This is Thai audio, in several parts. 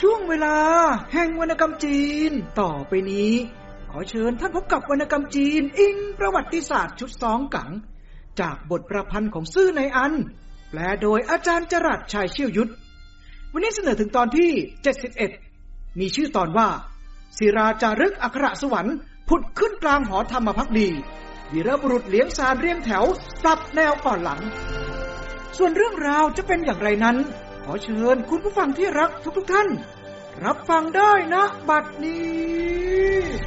ช่วงเวลา แห่งวรรณกรรมจีน ต่อไปนี้ ขอเชิญท่านพบกับวรรณกรรมจีน อิงประวัติศาสตร์ชุดสองกัง จากบทประพันธ์ของซื่อในอัน แปลโดยอาจารย์จรัสชัยเชี่ยวยุทธวันนี้เสนอถึงตอนที่ 71 มีชื่อตอนว่าศิราจารึกอัครสวรรค์ผุดขึ้นกลางหอธรรมพักดีวีรบุรุษเลี้ยงสารเรียงแถวปรับแนวก่อนหลัง ส่วนเรื่องราวจะเป็นอย่างไรนั้น ขอเชิญคุณผู้ฟังที่รักทุกๆทท่าน รับฟังได้นะ บัดนี้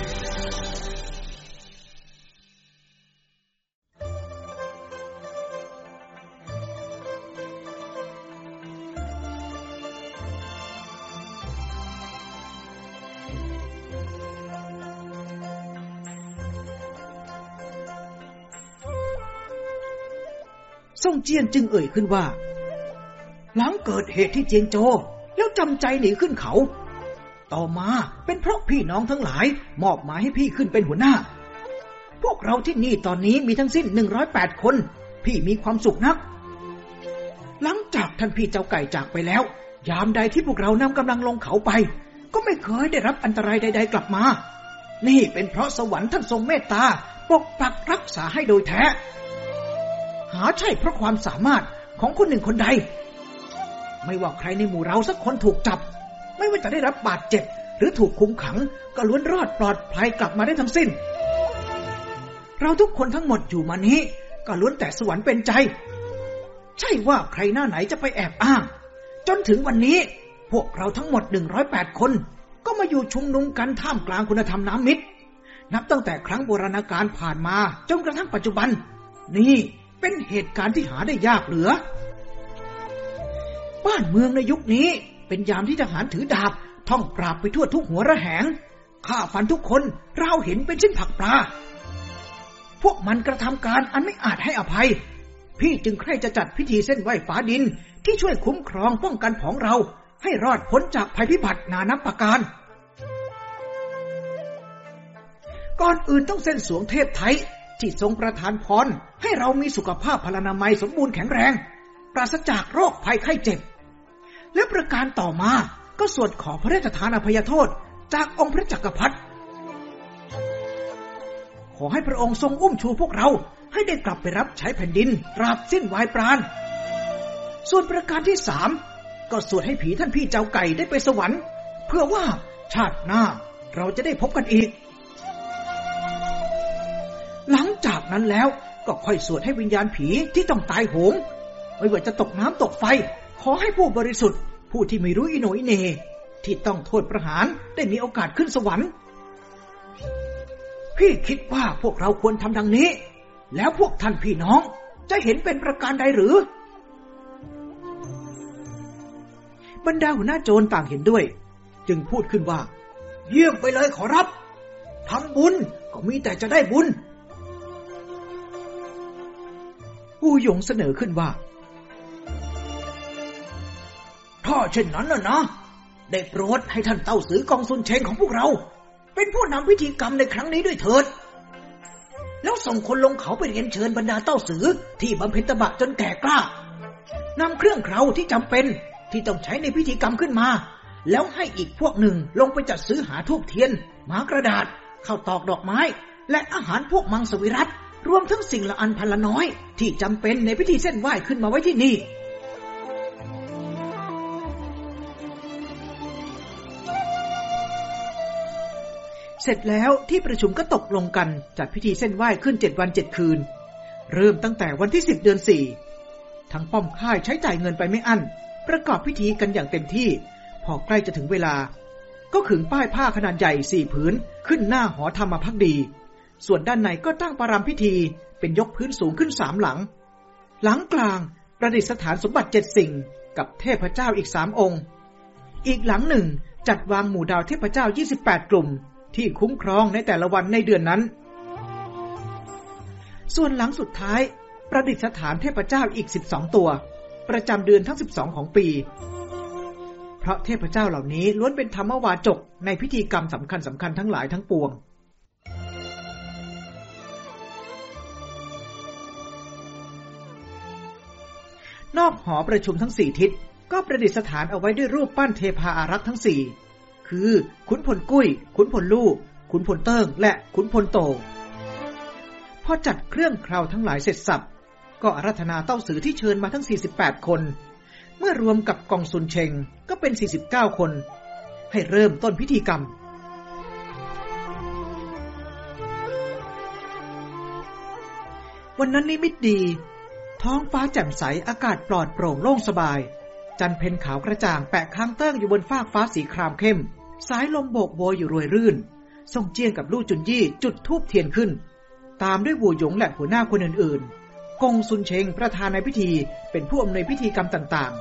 ซ่งเจียนจึงเอ่ยขึ้นว่า หลังเกิดเหตุที่เจียงโจ แล้วจำใจหนีขึ้นเขา ต่อมาเป็นเพราะพี่น้องทั้งหลาย มอบหมายให้พี่ขึ้นเป็นหัวหน้า พวกเราที่นี่ตอนนี้มีทั้งสิ้นหนึ่งร้อยแปดคน พี่มีความสุขนัก หลังจากท่านพี่เจ้าไก่จากไปแล้ว ยามใดที่พวกเรานำกำลังลงเขาไป ก็ไม่เคยได้รับอันตรายใด ๆ กลับมา นี่เป็นเพราะสวรรค์ท่านทรงเมตตาปกปักรักษาให้โดยแท้ หาใช่เพราะความสามารถของคนหนึ่งคนใด ไม่ว่าใครในหมู่เราสักคนถูกจับ ไม่ว่าจะได้รับบาดเจ็บ หรือถูกคุมขัง ก็ล้วนรอดปลอดภัยกลับมาได้ทั้งสิ้น เราทุกคนทั้งหมดอยู่มานี้ ก็ล้วนแต่สวรรค์เป็นใจ ใช่ว่าใครหน้าไหนจะไปแอบอ้าง จนถึงวันนี้ พวกเราทั้งหมดหนึ่งร้อยแปดคน ก็มาอยู่ชุมนุมกันท่ามกลางคุณธรรมน้ำมิตร นับตั้งแต่ครั้งโบราณกาลผ่านมาจนกระทั่งปัจจุบัน นี่เป็นเหตุการณ์ที่หาได้ยากเหลือ บ้านเมืองในยุคนี้ เป็นยามที่ทหารถือดาบท่องปราบไปทั่วทุกหัวระแหงฆ่าฟันทุกคนเราเห็นเป็นชิ้นผักปลา พวกมันกระทำการอันไม่อาจให้อภัย พี่จึงใคร่จะจัดพิธีเส้นไหว้ฝาดินที่ช่วยคุ้มครองป้องกันของเรา ให้รอดพ้นจากภัยพิบัตินานับประการ ก่อนอื่นต้องเส้นสวงเทพไทยที่ทรงประทานพรให้เรามีสุขภาพพลานามัยสมบูรณ์แข็งแรง ปราศจากโรคภัยไข้เจ็บ และประการต่อมาก็สวดขอพระราชทานอภัยโทษจากองค์พระจักรพรรดิขอให้พระองค์ทรงอุ้มชูพวกเราให้ได้กลับไปรับใช้แผ่นดินตราบสิ้นวายปราณ ส่วนประการที่สามก็สวดให้ผีท่านพี่เจ้าไก่ได้ไปสวรรค์ เพื่อว่าชาติหน้าเราจะได้พบกันอีก หลังจากนั้นแล้วก็ค่อยสวดให้วิญญาณผีที่ต้องตายโหงไม่ว่าจะตกน้ำตกไฟ ขอให้ผู้บริสุทธิ์ ผู้ที่ไม่รู้อิโนอิเน ที่ต้องโทษประหารได้มีโอกาสขึ้นสวรรค์ พี่คิดว่าพวกเราควรทำดังนี้ แล้วพวกท่านพี่น้องจะเห็นเป็นประการใดหรือ บรรดาหัวหน้าโจรต่างเห็นด้วย จึงพูดขึ้นว่า เยี่ยมไปเลยขอรับทำบุญก็มีแต่จะได้บุญผู้หยงเสนอขึ้นว่า ถ้าเช่นนั้นน่ะนะ ได้โปรดให้ท่านเต้าสือกองซุนเชงของพวกเรา เป็นผู้นำพิธีกรรมในครั้งนี้ด้วยเถิด แล้วส่งคนลงเขาไปเรียนเชิญบรรดาเต้าสือที่บำเพ็ญตบะจนแก่กล้านำเครื่องเคราที่จำเป็นที่ต้องใช้ในพิธีกรรมขึ้นมา แล้วให้อีกพวกหนึ่งลงไปจัดซื้อหาทูบเทียนหมากระดาษข้าวตอกดอกไม้ และอาหารพวกมังสวิรัตรวมทั้งสิ่งละอันพันละน้อย ที่จำเป็นในพิธีเส้นไหว้ขึ้นมาไว้ที่นี่ เสร็จแล้วที่ประชุมก็ตกลงกันจัดพิธีเส้นไหว้ขึ้นเจ็ดวันเจ็ดคืน เริ่มตั้งแต่วันที่สิบเดือนสี่ทั้งป้อมค่ายใช้จ่ายเงินไปไม่อั้น ประกอบพิธีกันอย่างเต็มที่ พอใกล้จะถึงเวลา ก็ขึงป้ายผ้าขนาดใหญ่สี่ผืนขึ้นหน้าหอธรรมพักดี ส่วนด้านในก็ตั้งปารามพิธีเป็นยกพื้นสูงขึ้นสามหลัง หลังกลางประดิษฐานสมบัติเจ็ดสิ่ง กับเทพเจ้าอีกสามองค์ อีกหลังหนึ่งจัดวางหมู่ดาวเทพเจ้า 28 กลุ่ม ที่คุ้มครองในแต่ละวันในเดือนนั้น ส่วนหลังสุดท้าย ประดิษฐานเทพเจ้าอีก12ตัว ประจำเดือนทั้ง12ของปี เพราะเทพเจ้าเหล่านี้ล้วนเป็นธรรมวาจกในพิธีกรรมสำคัญสำคัญทั้งหลายทั้งปวงนอกหอประชุมทั้งสี่ทิศก็ประดิษฐานเอาไว้ด้วยรูปปั้นเทพาอารักษ์ทั้งสี่ คือ ขุนพลกุ้ย ขุนพลลู่ ขุนพลเติ้ง และขุนพลโตพอจัดเครื่องคราวทั้งหลายเสร็จสับ ก็อารัธนาเต้าสือที่เชิญมาทั้ง 48 คน เมื่อรวมกับกองซุนเชงก็เป็น 49 คน ให้เริ่มต้นพิธีกรรมวันนั้นนิมิตดี ท้องฟ้าแจ่มใส อากาศปลอดโปร่งโล่งสบาย จันทร์เพ็ญขาวกระจ่างแปะค้างเติ่งอยู่บนฟากฟ้าสีครามเข้ม สายลมโบกโบยอยู่รวยรื่นซ่งเจียงกับลู่จุนยี่จุดธูปเทียนขึ้น ตามด้วยวูหยงและหัวหน้าคนอื่นๆ กงซุนเชงประธานในพิธีเป็นผู้อำนวยพิธีกรรมต่าง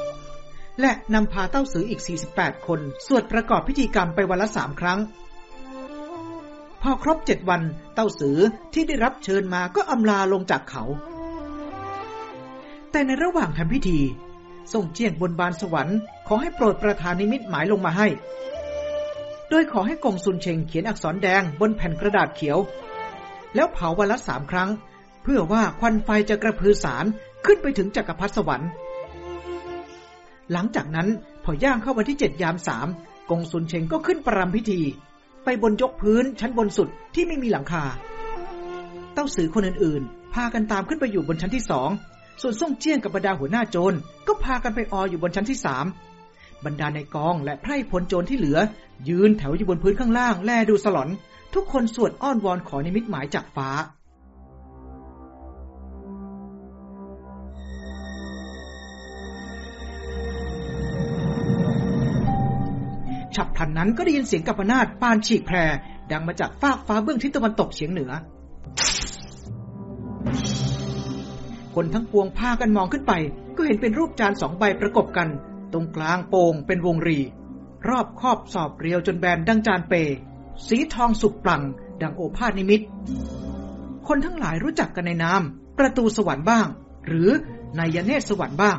ๆ และนำพาเต้าสืออีก 48 คน สวดประกอบพิธีกรรมไปวันละสามครั้ง พอครบเจ็ดวันเต้าสือที่ได้รับเชิญมาก็อำลาลงจากเขา แต่ในระหว่างทำพิธีส่งเจียงบนบานสวรรค์ ขอให้โปรดประทานนิมิตหมายลงมาให้ โดยขอให้กงซุนเชงเขียนอักษรแดงบนแผ่นกระดาษเขียว แล้วเผาวันละสามครั้ง เพื่อว่าควันไฟจะกระพือสารขึ้นไปถึงจักรพรรดิสวรรค์ หลังจากนั้นพอย่างเข้าวันที่เจ็ดยามสามกงซุนเชงก็ขึ้นประรำพิธี ไปบนยกพื้นชั้นบนสุดที่ไม่มีหลังคา เต้าสือคนอื่นๆ พากันตามขึ้นไปอยู่บนชั้นที่สองส่วนส่งเจี้ยงกับบรรดาหัวหน้าโจรก็พากันไปอออยู่บนชั้นที่สาม บรรดาในกองและไพร่พลโจรที่เหลือ ยืนแถวอยู่บนพื้นข้างล่าง แลดูสลอน ทุกคนสวดอ้อนวอนขอนิมิตหมายจากฟ้า ฉับพลันนั้นก็ได้ยินเสียงกัปนาตปานฉีกแพร ดังมาจากฟากฟ้าเบื้องทิศตะวันตกเฉียงเหนือ คนทั้งปวงพากันมองขึ้นไป ก็เห็นเป็นรูปจานสองใบประกบกัน ตรงกลางโป่งเป็นวงรี รอบครอบสอบเรียวจนแบนดังจานเป สีทองสุกปลัง ดังโอภาสนิมิต คนทั้งหลายรู้จักกันในนามประตูสวรรค์บ้าง หรือนายเนตรสวรรค์บ้าง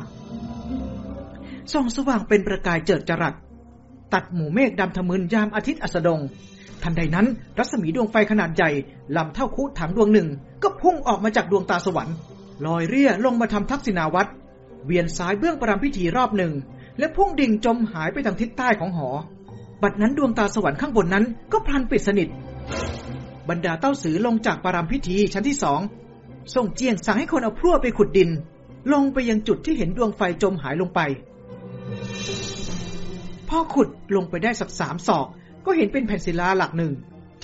ส่องสว่างเป็นประกายเจิดจรัส ตัดหมู่เมฆดำทะมึนยามอาทิตย์อัสดง ทันใดนั้น รัศมีดวงไฟขนาดใหญ่ลำเท่าคุถังดวงหนึ่ง ก็พุ่งออกมาจากดวงตาสวรรค์ลอยเรี่ยลงมาทำทักษิณาวัตรเวียนซ้ายเบื้องประรำพิธีรอบหนึ่ง และพุ่งดิ่งจมหายไปทางทิศใต้ของหอ บัดนั้นดวงตาสวรรค์ข้างบนนั้นก็พลันปิดสนิท บรรดาเต้าสือลงจากประรำพิธีชั้นที่สองส่งเจียงสั่งให้คนเอาพลั่วไปขุดดิน ลงไปยังจุดที่เห็นดวงไฟจมหายลงไป พ่อขุดลงไปได้สักสามศอก ก็เห็นเป็นแผ่นศิลาหลักหนึ่ง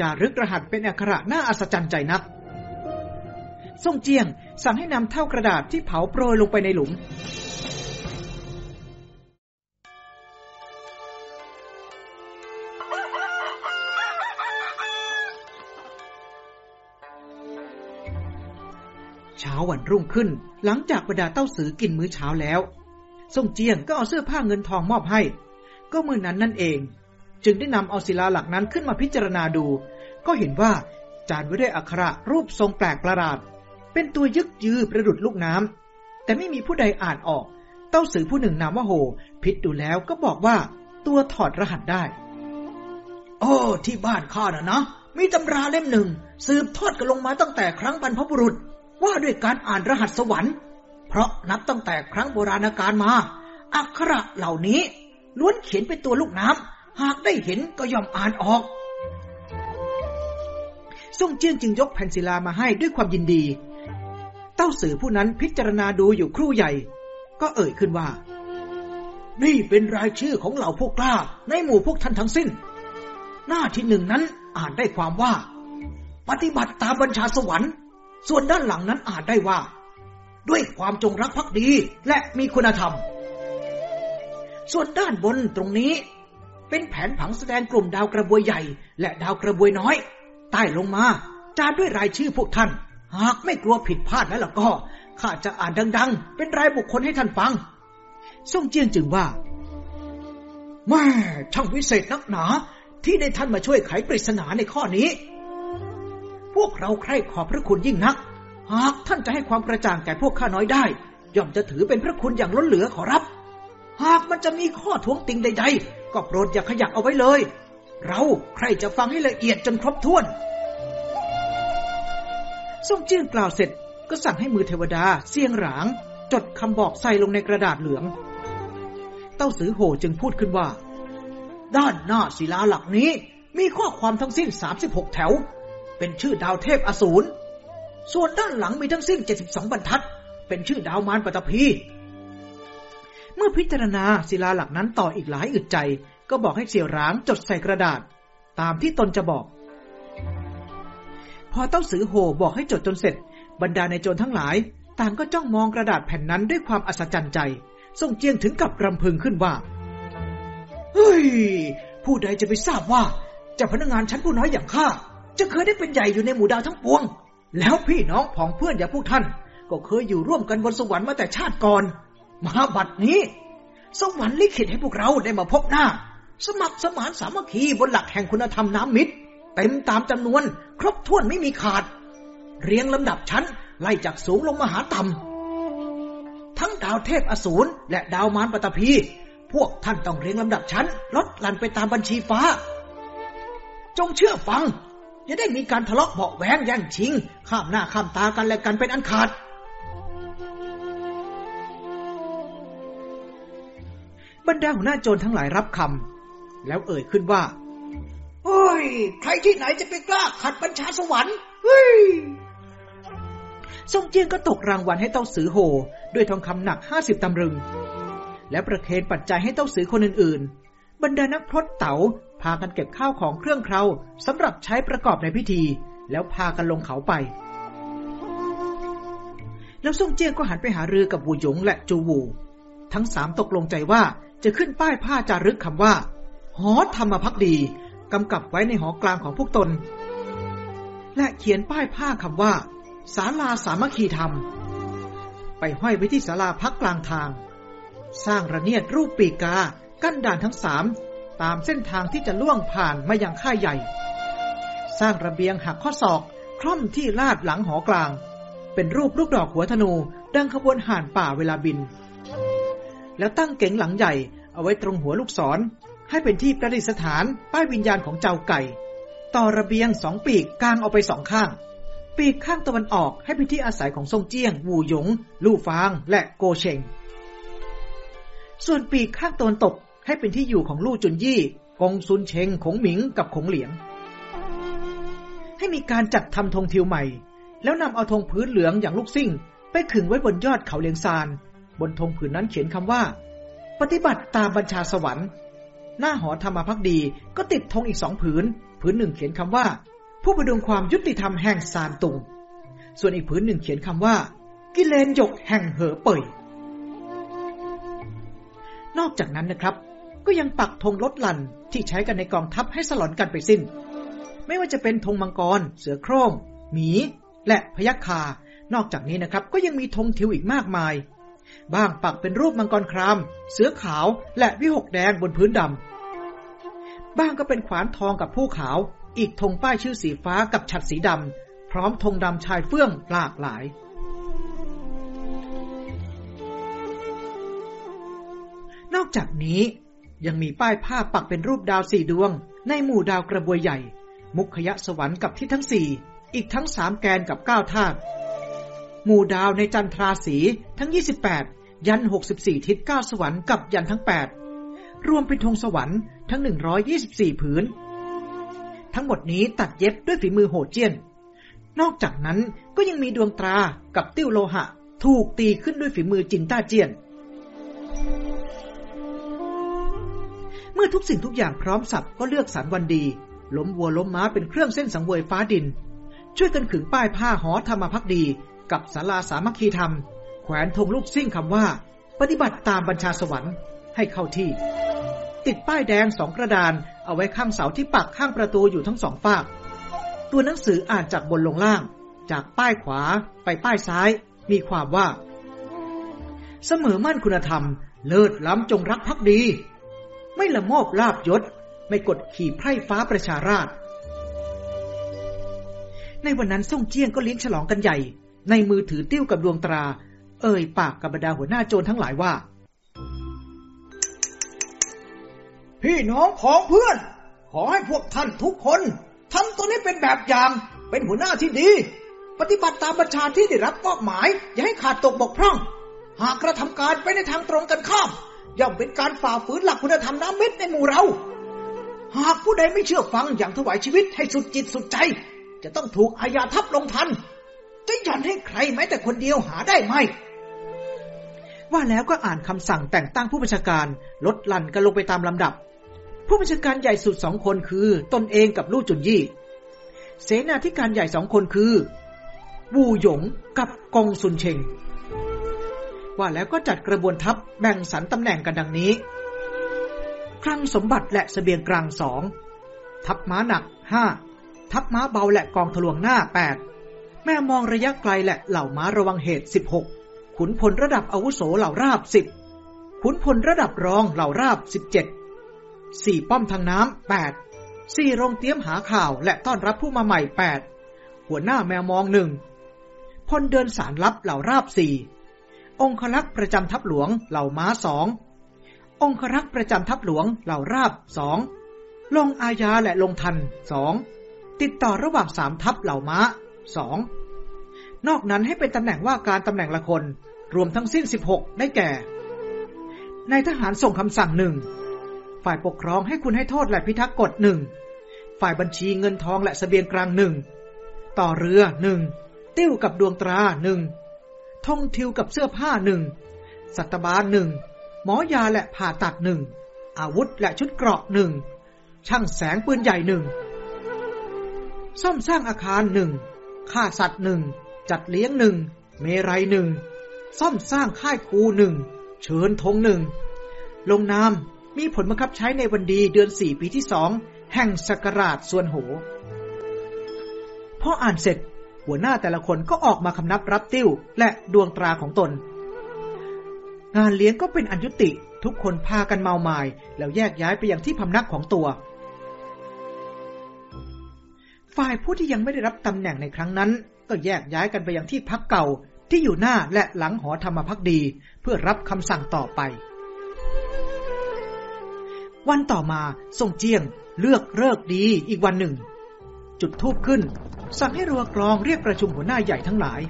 จารึกรหัสเป็นอักขระน่าอัศจรรย์ใจนักส่งเจียงสั่งให้นำเท่ากระดาษที่เผาโปรยลงไปในหลุม เช้าวันรุ่งขึ้น หลังจากบรรดาเต้าสือกินมื้อเช้าแล้วส่งเจียงก็เอาเสื้อผ้าเงินทองมอบให้ ก็มือนั้นนั่นเอง จึงได้นำเอาศิลาหลักนั้นขึ้นมาพิจารณาดู ก็เห็นว่าจานไว้ด้วยอักขระรูปทรงแปลกประหลาด เป็นตัวยึกยือประดุดลูกน้ำแต่ไม่มีผู้ใดอ่านออก เต้าสือผู้หนึ่งนามว่าโฮพิษดูแล้วก็บอกว่าตัวถอดรหัสได้ โอ้ที่บ้านข้านะนะมีตำราเล่มหนึ่ง สืบทอดกันลงมาตั้งแต่ครั้งบรรพบุรุษ ว่าด้วยการอ่านรหัสสวรรค์ เพราะนับตั้งแต่ครั้งโบราณกาลมา อักขระเหล่านี้ล้วนเขียนเป็นตัวลูกน้ำ หากได้เห็นก็ย่อมอ่านออกซ่งเจี้ยนจึงยกแผ่นศิลามาให้ด้วยความยินดี เต้าสือผู้นั้นพิจารณาดูอยู่ครู่ใหญ่ ก็เอ่ยขึ้นว่า นี่เป็นรายชื่อของเหล่าพวกกล้า ในหมู่พวกท่านทั้งสิ้น หน้าที่หนึ่งนั้นอ่านได้ความว่า ปฏิบัติตามบัญชาสวรรค์ ส่วนด้านหลังนั้นอ่านได้ว่า ด้วยความจงรักภักดีและมีคุณธรรม ส่วนด้านบนตรงนี้ เป็นแผนผังแสดงกลุ่มดาวกระบวยใหญ่ และดาวกระบวยน้อย ใต้ลงมา จานด้วยรายชื่อพวกท่าน หากไม่กลัวผิดพลาดแล้วล่ะก็ข้าจะอ่านดัง ๆ เป็นรายบุคคลให้ท่านฟังซ่งเจียนจึงว่าแม่ช่างวิเศษนักหนาที่ได้ท่านมาช่วยไขปริศนาในข้อนี้ พวกเราใคร่ขอบพระคุณยิ่งนัก หากท่านจะให้ความกระจ่างแก่พวกข้าน้อยได้ ย่อมจะถือเป็นพระคุณอย่างล้นเหลือขอรับ หากมันจะมีข้อท้วงติงใด ๆ ก็โปรดอย่าขยักเอาไว้เลย เราใครจะฟังให้ละเอียดจนครบถ้วนส่งเจี้ยนกล่าวเสร็จก็สั่งให้มือเทวดาเสียงหราง จดคำบอกใส่ลงในกระดาษเหลือง เต้าสือโหจึงพูดขึ้นว่า ด้านหน้าศิลาหลักนี้มีข้อความทั้งสิ้น 36 แถว เป็นชื่อดาวเทพอสูร ส่วนด้านหลังมีทั้งสิ้น 72 บรรทัด เป็นชื่อดาวมารปฐพี เมื่อพิจารณาศิลาหลักนั้นต่ออีกหลายอึดใจ ก็บอกให้เสี่ยวร้างจดใส่กระดาษ ตามที่ตนจะบอก พอเต้าสือโหบอกให้จดจนเสร็จ บรรดาในโจรทั้งหลาย ต่างก็จ้องมองกระดาษแผ่นนั้นด้วยความอัศจรรย์ใจส่งเจียงถึงกับรำพึงขึ้นว่า เฮ้ย ผู้ใดจะไปทราบว่าจ้าพนักงานชั้นผู้น้อยอย่างข้า จะเคยได้เป็นใหญ่อยู่ในหมู่ดาวทั้งปวง แล้วพี่น้องผองเพื่อนอย่างพวกท่าน ก็เคยอยู่ร่วมกันบนสวรรค์มาแต่ชาติก่อนมหาบัตรนี้ สวรรค์ลิขิตให้พวกเราได้มาพบหน้า สมัครสมานสามัคคีบนหลักแห่งคุณธรรมน้ำมิตรเต็มตามจำนวน ครบถ้วนไม่มีขาด เรียงลำดับชั้น ไล่จากสูงลงมาหาต่ำทั้งดาวเทพอสูรและดาวมารปฐพีพวกท่านต้องเรียงลำดับชั้นลดหลั่นไปตามบัญชีฟ้า จงเชื่อฟัง อย่าได้มีการทะเลาะเบาแหวงแย่งชิง ข้ามหน้าข้ามตากันและกันเป็นอันขาด บรรดาหัวหน้าโจรทั้งหลายรับคำแล้วเอ่ยขึ้นว่าเฮ้ย ใครที่ไหนจะไปกล้าขัดบัญชาสวรรค์เฮ้ยทรงเจียงก็ตกรางวัลให้เต้าสือโหด้วยทองคำหนักห้าสิบตำลึง และประเคนปัจจัยให้เต้าสือคนอื่นๆ บรรดานักพรตเต๋าพากันเก็บข้าวของเครื่องเคราสำหรับใช้ประกอบในพิธี แล้วพากันลงเขาไป แล้วทรงเจียงก็หันไปหารือกับวูหยงและจูวู ทั้งสามตกลงใจว่าจะขึ้นป้ายผ้าจารึกคำว่า หอธรรมพักดีกำกับไว้ในหอกลางของพวกตน และเขียนป้ายผ้าคำว่าศาลาสามัคคีธรรม ไปห้อยไว้ที่ศาลาพักกลางทาง สร้างระเนียดรูปปีกา กั้นด่านทั้งสาม ตามเส้นทางที่จะล่วงผ่านมายังค่ายใหญ่ สร้างระเบียงหักข้อศอกคล่อมที่ลาดหลังหอกลาง เป็นรูปลูกดอกหัวธนู ดังขบวนห่านป่าเวลาบิน แล้วตั้งเก๋งหลังใหญ่เอาไว้ตรงหัวลูกศร ให้เป็นที่ประดิษฐานป้ายวิญญาณของเจ้าไก่ ต่อระเบียงสองปีกกลางเอาไปสองข้าง ปีกข้างตะวันออกให้เป็นที่อาศัยของทรงเจี้ยง วูหยง ลู่ฟาง และโกเชง ส่วนปีกข้างตะวันตก ให้เป็นที่อยู่ของลู่จุนยี่กงซุนเชงขงหมิงกับขงเหลียง ให้มีการจัดทำธงทิวใหม่ แล้วนำเอาธงพื้นเหลืองอย่างลูกซิ่ง ไปขึงไว้บนยอดเขาเลียงซาน บนธงผืนนั้นเขียนคำว่า ปฏิบัติตามบัญชาสวรรค์ หน้าหอธรรมพักดีก็ติดธงอีกสองผืน ผืนหนึ่งเขียนคำว่า ผู้ประดุงความยุติธรรมแห่งซานตุง ส่วนอีกผืนหนึ่งเขียนคำว่า กิเลนหยกแห่งเหอเป่ยนอกจากนั้นนะครับ ก็ยังปักธงลดหลั่นที่ใช้กันในกองทัพให้สลอนกันไปสิ้น ไม่ว่าจะเป็นธงมังกร เสือโคร่ง หมี และพยัคฆานอกจากนี้นะครับ ก็ยังมีธงทิวอีกมากมาย บ้างปักเป็นรูปมังกรคราม เสือขาวและวิหกแดงบนพื้นดำ บ้างก็เป็นขวานทองกับผู้ขาว อีกธงป้ายชื่อสีฟ้ากับฉัดสีดำ พร้อมธงดำชายเฟื่องหลากหลายนอกจากนี้ ยังมีป้ายผ้าปักเป็นรูปดาวสี่ดวง ในหมู่ดาวกระบวยใหญ่ มุขยะสวรรค์กับทิศทั้งสี่อีกทั้งสามแกนกับเก้าธาตุหมู่ดาวในจันทราสีทั้ง28ยัน64ทิศ9สวรรค์กับยันทั้ง8รวมเป็นธงสวรรค์ทั้ง124ผืน ทั้งหมดนี้ตัดเย็บด้วยฝีมือโหดเจี้ยน นอกจากนั้นก็ยังมีดวงตรากับติ้วโลหะ ถูกตีขึ้นด้วยฝีมือจินต้าเจียน เมื่อทุกสิ่งทุกอย่างพร้อมสับก็เลือกสรรวันดี ล้มวัวล้มม้าเป็นเครื่องเส้นสังเวยฟ้าดิน ช่วยกันขึงป้ายผ้าหอธรรมพักดี กับศาลาสามัคคีธรรม แขวนธงลูกซิ่งคำว่า ปฏิบัติตามบัญชาสวรรค์ให้เข้าที่ ติดป้ายแดงสองกระดาน เอาไว้ข้างเสาที่ปักข้างประตูอยู่ทั้งสองฝาก ตัวหนังสืออ่านจากบนลงล่าง จากป้ายขวาไปป้ายซ้าย มีความว่า เสมอมั่นคุณธรรม เลิศล้ำจงรักภักดี ไม่ละโมบลาบยศ ไม่กดขี่ไพร่ฟ้าประชาราช ในวันนั้นส่งเจียงก็เลี้ยงฉลองกันใหญ่ ในมือถือติ้วกับดวงตรา เอ่ยปากกับบรรดาหัวหน้าโจรทั้งหลายว่า พี่น้องของเพื่อน ขอให้พวกท่านทุกคนทำตัวนี้เป็นแบบอย่าง เป็นหัวหน้าที่ดี ปฏิบัติตามบัญชาที่ได้รับมอบหมาย อย่าให้ขาดตกบกพร่อง หากกระทำการไปในทางตรงกันข้าม ย่อมเป็นการฝ่าฝืนหลักคุณธรรมน้ำเม็ดในหมู่เรา หากผู้ใดไม่เชื่อฟังอย่างถวายชีวิตให้สุดจิตสุดใจ จะต้องถูกอาญาทับลงทัน จะหย่อนให้ใครแม้แต่คนเดียวหาได้ไหม ว่าแล้วก็อ่านคำสั่งแต่งตั้งผู้บัญชาการลดลั่นกันลงไปตามลำดับ ผู้บัญชาการใหญ่สุดสองคนคือ ตนเองกับลู่จุนยี่ เสนาธิการใหญ่สองคนคือ วูหยงกับกงซุนเชง ว่าแล้วก็จัดกระบวนทัพแบ่งสรรตำแหน่งกันดังนี้คลังสมบัติและสเสบียงกลางสอง ทัพม้าหนักห้า ทัพม้าเบาและกองทะลวงหน้าแปด แม่มองระยะไกลและเหล่าม้าระวังเหตุสิบหกขุนพลระดับอาวุโสเหล่าราบสิบ ขุนพลระดับรองเหล่าราบสิบเจ็ด สี่ป้อมทางน้ำแปด สี่โรงเตรียมหาข่าวและต้อนรับผู้มาใหม่แปด หัวหน้าแมวมองหนึ่งพลเดินสารลับเหล่าราบสี่ องครักษ์ประจำทัพหลวงเหล่าม้าสององครักษ์ประจำทัพหลวงเหล่าราบสองลงอาญาและลงทันสองติดต่อระหว่างสามทัพเหล่าม้าสองนอกนั้นให้เป็นตำแหน่งว่าการตำแหน่งละคน รวมทั้งสิ้น 16 ได้แก่ ในทหารส่งคำสั่งหนึ่งฝ่ายปกครองให้คุณให้โทษและพิทักษ์กฎหนึ่งฝ่ายบัญชีเงินทองและสเสบียงกลางหนึ่งต่อเรือหนึ่งติ้วกับดวงตราหนึ่ง ทงทิวกับเสื้อผ้าหนึ่งสัตบาลหนึ่งหมอยาและผ่าตัดหนึ่งอาวุธและชุดเกราะหนึ่งช่างแสงปืนใหญ่หนึ่งซ่อมสร้างอาคารหนึ่งฆ่าสัตว์หนึ่งจัดเลี้ยงหนึ่งเมรัยหนึ่งซ่อมสร้างค่ายครูหนึ่งเชิญธงหนึ่งลงนามมีผลบังคับใช้ในวันดีเดือนสี่ปีที่สองแห่งสกราชส่วนโห พออ่านเสร็จ หัวหน้าแต่ละคนก็ออกมาคำนับรับติ้ว และดวงตราของตน งานเลี้ยงก็เป็นอันยุติ ทุกคนพากันเมาไมา้แล้วแยกย้ายไปยังที่พำนักของตัว ฝ่ายผู้ที่ยังไม่ได้รับตำแหน่งในครั้งนั้น ก็แยกย้ายกันไปยังที่พักเก่าที่อยู่หน้าและหลังหอธรรมพักดี เพื่อรับคำสั่งต่อไป วันต่อมาส่งเจียงเลือกเลิกดีอีกวันหนึ่ง จุดทูบขึ้น สั่งให้รัวกรองเรียกประชุมหัวหน้าใหญ่ทั้งหลาย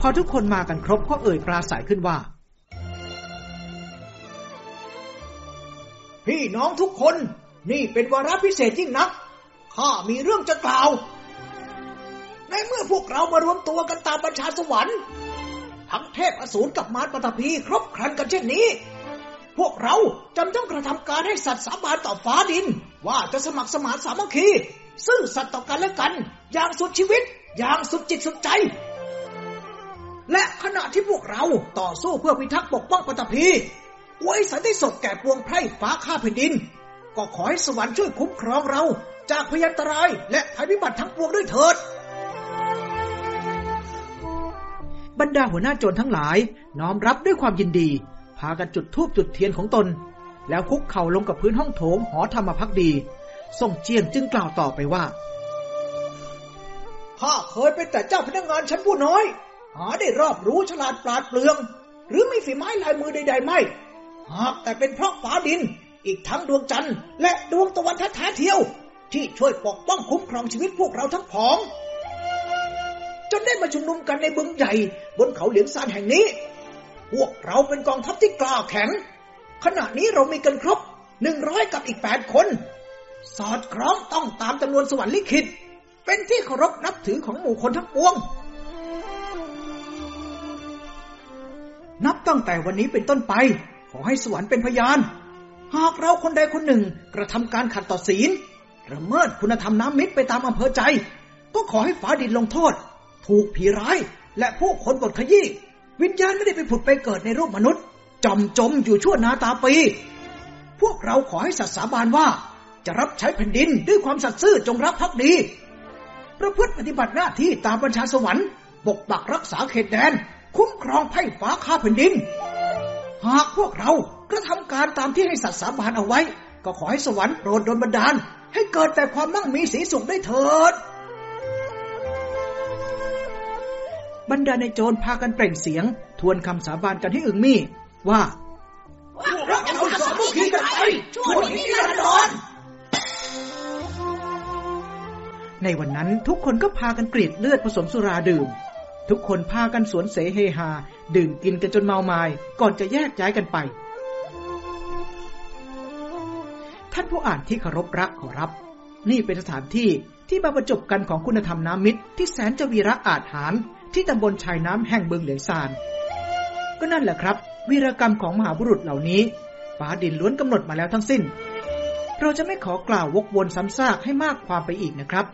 พอทุกคนมากันครบก็เอ่ยปราศัยขึ้นว่า พี่น้องทุกคนนี่เป็นวาระพิเศษยิ่งนัก ข้ามีเรื่องจะกล่าว ในเมื่อพวกเรามารวมตัวกันตามบัญชาสวรรค์ทั้งเทพอสูรกับมารปฐพีครบครันกันเช่นนี้ พวกเราจำต้องกระทำการให้สัตว์สาบานต่อฟ้าดิน ว่าจะสมัครสมานสามัคคี ซื่อสัตย์ต่อกันและกัน อย่างสุดชีวิต อย่างสุดจิตสุดใจ และขณะที่พวกเราต่อสู้เพื่อพิทักษ์ปกป้องปฐพีไว้สันติสุขแก่ปวงไพร่ฟ้าข้าแผ่นดิน ก็ขอให้สวรรค์ช่วยคุ้มครองเรา จากพยันตรายและภัยพิบัติทั้งปวงด้วยเถิด บรรดาหัวหน้าโจรทั้งหลาย น้อมรับด้วยความยินดี พากันจุดธูปจุดเทียนของตน แล้วคุกเข่าลงกับพื้นห้องโถงหอธรรมพักดี ส่งเจียงจึงกล่าวต่อไปว่า ข้าเคยเป็นแต่เจ้าพนักงานชั้นผู้น้อย หาได้รอบรู้ฉลาดปราดเปลือง หรือไม่ฝีไม้ลายมือใดๆไม่ หากแต่เป็นเพราะฟ้าดิน อีกทั้งดวงจันทร์และดวงตะวันแท้ๆเทียว ที่ช่วยปกป้องคุ้มครองชีวิตพวกเราทั้งผอง จนได้มาชุมนุมกันในบึงใหญ่ บนเขาเหลียงซานแห่งนี้ พวกเราเป็นกองทัพที่กล้าแข็ง ขณะนี้เรามีกันครบหนึ่งร้อยกับอีกแปดคน สอดคล้องต้องตามจำนวนสวรรค์ลิขิต เป็นที่เคารพนับถือของหมู่คนทั้งปวง นับตั้งแต่วันนี้เป็นต้นไป ขอให้สวรรค์เป็นพยาน หากเราคนใดคนหนึ่งกระทำการขัดต่อศีลระเมิดคุณธรรมน้ำมิตรไปตามอำเภอใจ ก็ขอให้ฟ้าดินลงโทษ ถูกผีร้าย และผู้คนกดขยี้วิญญาณไม่ได้ไปผุดไปเกิดในรูปมนุษย์จอมจมอยู่ชั่วนาตาปี พวกเราขอให้สัตย์สาบานว่า จะรับใช้แผ่นดินด้วยความสัตย์ซื่อจงรักภักดี ประพฤติปฏิบัติหน้าที่ตามบัญชาสวรรค์ ปกปักรักษาเขตแดน คุ้มครองไพ่ฟ้าข้าแผ่นดิน หากพวกเรากระทำการตามที่ให้สัตย์สาบานเอาไว้ ก็ขอให้สวรรค์โปรดดลบันดาล ให้เกิดแต่ความมั่งมีสีสุขได้เถิด บรรดาในโจรพากันเปล่งเสียง ทวนคำสาบานกันให้อึงมี่ว่าเราจะสามัคคีกันไปช่วยนี้นิรันดร ในวันนั้นทุกคนก็พากันกรีดเลือดผสมสุราดื่ม ทุกคนพากันสวนเสเฮฮา ดื่มกินกันจนเมาไมา้ก่อนจะแยกย้ายกันไป ท่านผู้อ่านที่เคารพรักขอรับ นี่เป็นสถานที่ที่มาประจบกันของคุณธรรมน้ำมิตร ที่แสนจะวีระอาจหาร ที่ตำบลชายน้ำแห่งเบืองเหลียงซาน ก็นั่นแหละครับ วีรกรรมของมหาบุรุษเหล่านี้ฟ้าดินล้วนกำหนดมาแล้วทั้งสิ้นเราจะไม่ขอกล่าววกวนซ้ำซากให้มากความไปอีกนะครับ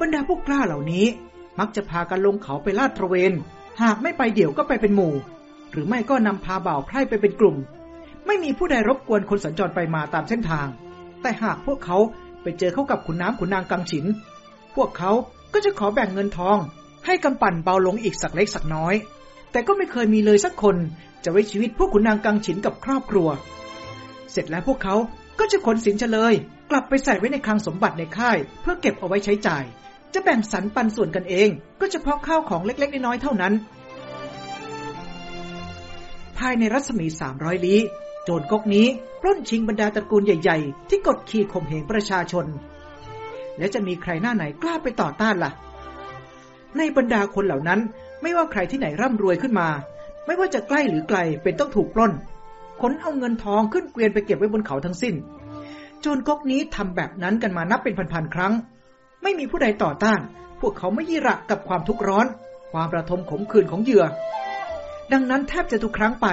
บรรดาพวกกล้าเหล่านี้ มักจะพากันลงเขาไปลาดตระเวน หากไม่ไปเดี่ยวก็ไปเป็นหมู่ หรือไม่ก็นำพาบ่าวไพร่ไปเป็นกลุ่ม ไม่มีผู้ใดรบกวนคนสัญจรไปมาตามเส้นทาง แต่หากพวกเขาไปเจอเข้ากับขุนน้ำขุนนางกังฉิน พวกเขาก็จะขอแบ่งเงินทอง ให้กำปั่นเบาลงอีกสักเล็กสักน้อย แต่ก็ไม่เคยมีเลยสักคนจะไว้ชีวิตพวกขุนนางกังฉินกับครอบครัว เสร็จแล้วพวกเขาก็จะขนสินเฉลย กลับไปใส่ไว้ในคลังสมบัติในค่าย เพื่อเก็บเอาไว้ใช้จ่าย จะแบ่งสรรปันส่วนกันเอง ก็เฉพาะข้าวของเล็กๆน้อยๆเท่านั้น ภายในรัศมี300ลี้ โจรก๊กนี้ปล้นชิงบรรดาตระกูลใหญ่ ๆ ที่กดขี่ข่มเหงประชาชน และจะมีใครหน้าไหนกล้าไปต่อต้านละ่ะ ในบรรดาคนเหล่านั้น ไม่ว่าใครที่ไหนร่ำรวยขึ้นมา ไม่ว่าจะใกล้หรือไกลเป็นต้องถูกปล้นขนเอาเงินทองขึ้นเกวียนไปเก็บไว้บนเขาทั้งสิ้น โจรก๊กนี้ทำแบบนั้นกันมานับเป็นพันๆครั้ง ไม่มีผู้ใดต่อต้าน พวกเขาไม่ยีระกับความทุกข์ร้อน ความประทมขมขื่นของเหยื่อ ดังนั้นแทบจะทุกครั้งไป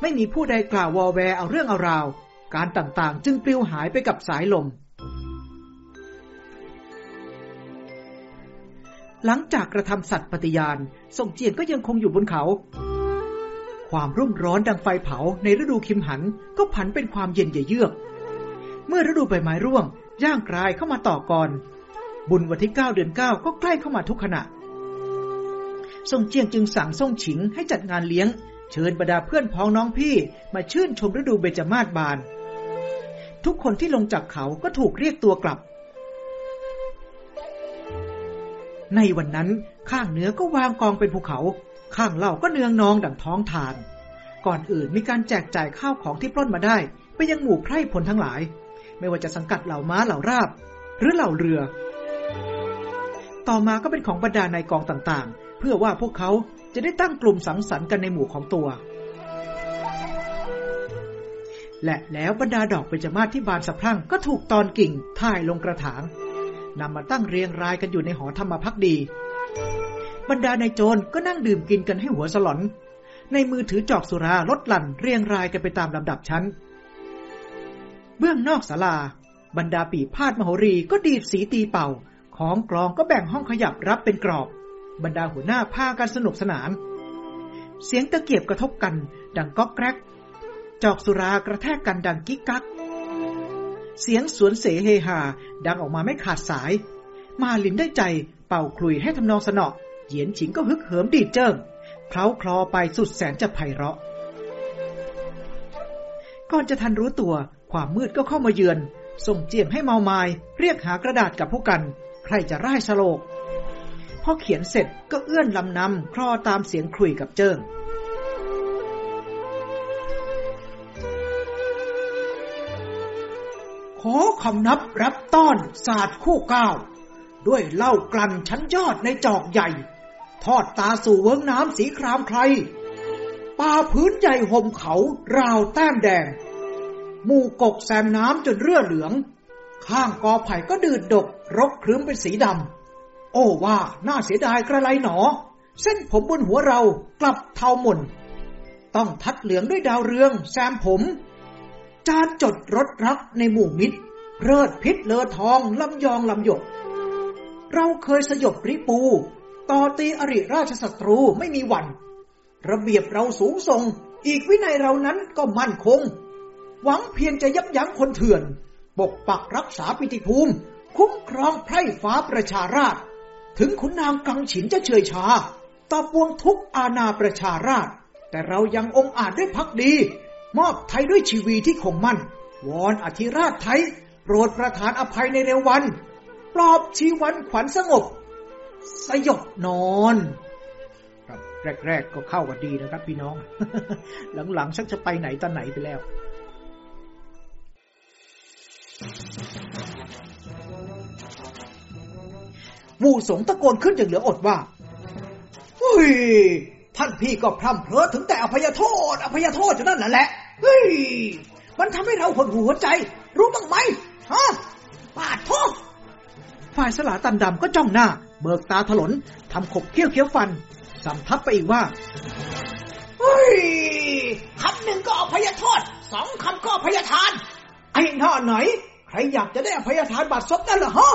ไม่มีผู้ใดกล่าววอแวเอาเรื่องเอาราว การต่างๆ จึงปลิวหายไปกับสายลม หลังจากกระทำสัตว์ปฏิญาณส่งเจียนก็ยังคงอยู่บนเขา ความรุ่มร้อนดังไฟเผาในฤดูคิมหันก็ผันเป็นความเย็นเยือก เมื่อฤดูใบไม้ร่วงย่างกลายเข้ามาต่อก่อน บุญวันที่เก้าเดือนเก้าก็ใกล้เข้ามาทุกขณะส่งเจียงจึงสั่งส่งฉิงให้จัดงานเลี้ยง เชิญบรรดาเพื่อนพ้องน้องพี่มาชื่นชมฤดูเบญจมาศบาน ทุกคนที่ลงจากเขาก็ถูกเรียกตัวกลับ ในวันนั้นข้างเหนือก็วางกองเป็นภูเขา ข้างเล่าก็เนืองนองดังท้องทาน ก่อนอื่นมีการแจกจ่ายข้าวของที่ปล้นมาได้ ไปยังหมู่ไพร่พลทั้งหลาย ไม่ว่าจะสังกัดเหล่าม้าเหล่าราบ หรือเหล่าเรือ ต่อมาก็เป็นของบรรดาในกองต่างๆ เพื่อว่าพวกเขาจะได้ตั้งกลุ่มสังสรรค์กันในหมู่ของตัว และแล้วบรรดาดอกเบญจมาศที่บานสะพรั่งก็ถูกตอนกิ่งถ่ายลงกระถางนำมาตั้งเรียงรายกันอยู่ในหอธรรมพักดี บรรดาในโจรก็นั่งดื่มกินกันให้หัวสลอน ในมือถือจอกสุราลดหลั่นเรียงรายกันไปตามลำดับชั้น เบื้องนอกศาลา บรรดาปีพาดมโหรีก็ดีดสีตีเป่า ของกลองก็แบ่งห้องขยับรับเป็นกรอบ บรรดาหัวหน้าพากันสนุกสนาน เสียงตะเกียบกระทบกัน ดังก๊อกแกรก จอกสุรากระแทกกันดังกิ๊กกัก เสียงสวนเสเฮฮาดังออกมาไม่ขาดสาย มาลินได้ใจเป่าคลุยให้ทำนองสนอเหยียนฉิงก็ฮึกเหิมดีดเจิ้งเคล้าคลอไปสุดแสนจะไพเราะ ก่อนจะทันรู้ตัว ความมืดก็เข้ามาเยือน ส่งเจียมให้เมาไมาย เรียกหากระดาษกับผู้กัน ใครจะร่ายสโลก พอเขียนเสร็จก็เอื้อนลำนำคลอตามเสียงคลุยกับเจิ้งขอคำนับรับต้อนศาสตร์คู่ก้าว ด้วยเหล้ากลั่นชั้นยอดในจอกใหญ่ ทอดตาสู่เวิ้งน้ำสีครามใครป่าพื้นใหญ่ห่มเขาราวแต้มแดง หมู่กกแซมน้ำจนเรื่อเหลือง ข้างกอไผ่ก็ดืดดก รกครึ้มเป็นสีดำ โอ้ว่าน่าเสียดายกระไรหนอ เส้นผมบนหัวเรากลับเทาหม่น ต้องทัดเหลืองด้วยดาวเรืองแซมผม จานจดรถรักในหมู่มิตรเริดพิษเลอทองลำยองลำหยดเราเคยสยบริปู ต่อตีอริราชศัตรูไม่มีวัน ระเบียบเราสูงส่ง อีกวินัยเรานั้นก็มั่นคง หวังเพียงจะยับยั้งคนเถื่อน ปกปักรักษาปิติภูมิ คุ้มครองไพร่ฟ้าประชาราช ถึงขุนนางกังฉินจะเฉยชาต่อปวงทุกอาณาประชาราช แต่เรายังองอาจด้วยพักดี มอบไทยด้วยชีวีที่คงมั่น วอนอธิราชไทย โปรดประทานอภัยในเร็ววัน ปลอบชีวันขวัญสงบ สยบนอนครับแรก ๆ ก็เข้ากันดีนะครับ พี่น้อง หลังๆชักจะไปไหนตอนไหนไปแล้ว วูสงตะโกนขึ้นอย่างเหลืออดว่าเฮ้ยท่านพี่ก็พร่ำเพ้อถึงแต่อภัยโทษ อภัยโทษจนนั่นแหละเฮ้ยมันทำให้เราหดหูหัวใจ รู้บ้างไหมฮะปาดท้อฝ่ายสลาตันดำก็จ้องหน้า เบิกตาถลนทำขบเคี้ยวเคี้ยวฟันสำทับไปอีกว่าเฮ้ยคำหนึ่งก็อภัยโทษสองคำก็อภัยทาน ไอ้หน้าไหน ใครอยากจะได้อภัยทานบาดซบนั่นเหรอฮะ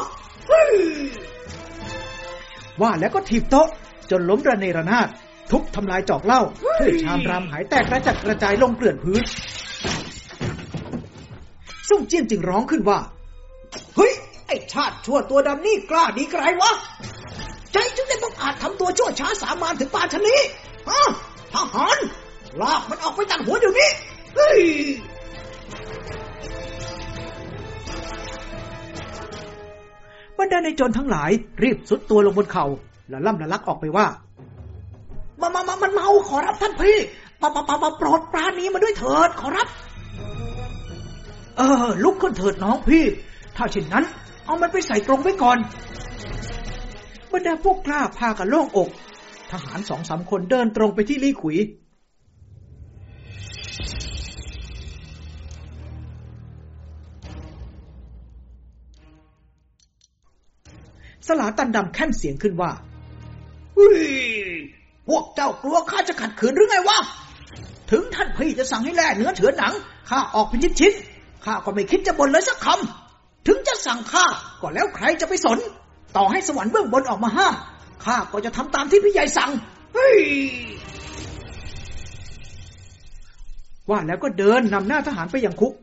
ว่าแล้วก็ถีบโต๊ะ จนล้มระเนระนาด ทุบทำลายจอกเหล้าถ้วยชามรามหายแตกกระจัดกระจายลงเกลื่อนพื้นส่งเจียนจึงร้องขึ้นว่า เฮ้ย ไอ้ชาติชั่วตัวดำนี่กล้าดีไกรวะ ใจจึงได้บังอาจทำตัวชั่วช้าสามานถึงป่านชนี้ฮะทหารลากมันออกไปตัดหัวเดี๋ยวนี้เฮ้ย บรรดาในจนทั้งหลาย รีบสุดตัวลงบนเขา่าและล่ำละลักออกไปว่ามามามามันเมาขอรับท่านพี่ปาปาปาปาโปรดปราณีมาด้วยเถิดขอรับ เออ ลุกขึ้นเถิดน้องพี่ ถ้าเช่นนั้น เอามันไปใส่กรงไว้ก่อนบรรดาพวกกล้าพากันโล่งอก ทหารสองสามคนเดินตรงไปที่ลี่ขุย ลาตันดำแค่นเสียงขึ้นว่าพวกเจ้ากลัวข้าจะขัดขืนหรือไงวะ ถึงท่านพี่จะสั่งให้แล่เนื้อเฉือนหนัง ข้าออกเป็นชิ้นๆข้าก็ไม่คิดจะบ่นเลยสักคำ ถึงจะสั่งข้าก็แล้วใครจะไปสน ต่อให้สวรรค์เบื้องบนออกมาห้ามข้าก็จะทำตามที่พี่ใหญ่สั่ง เฮ้ย ว่าแล้วก็เดินนำหน้าทหารไปยังคุก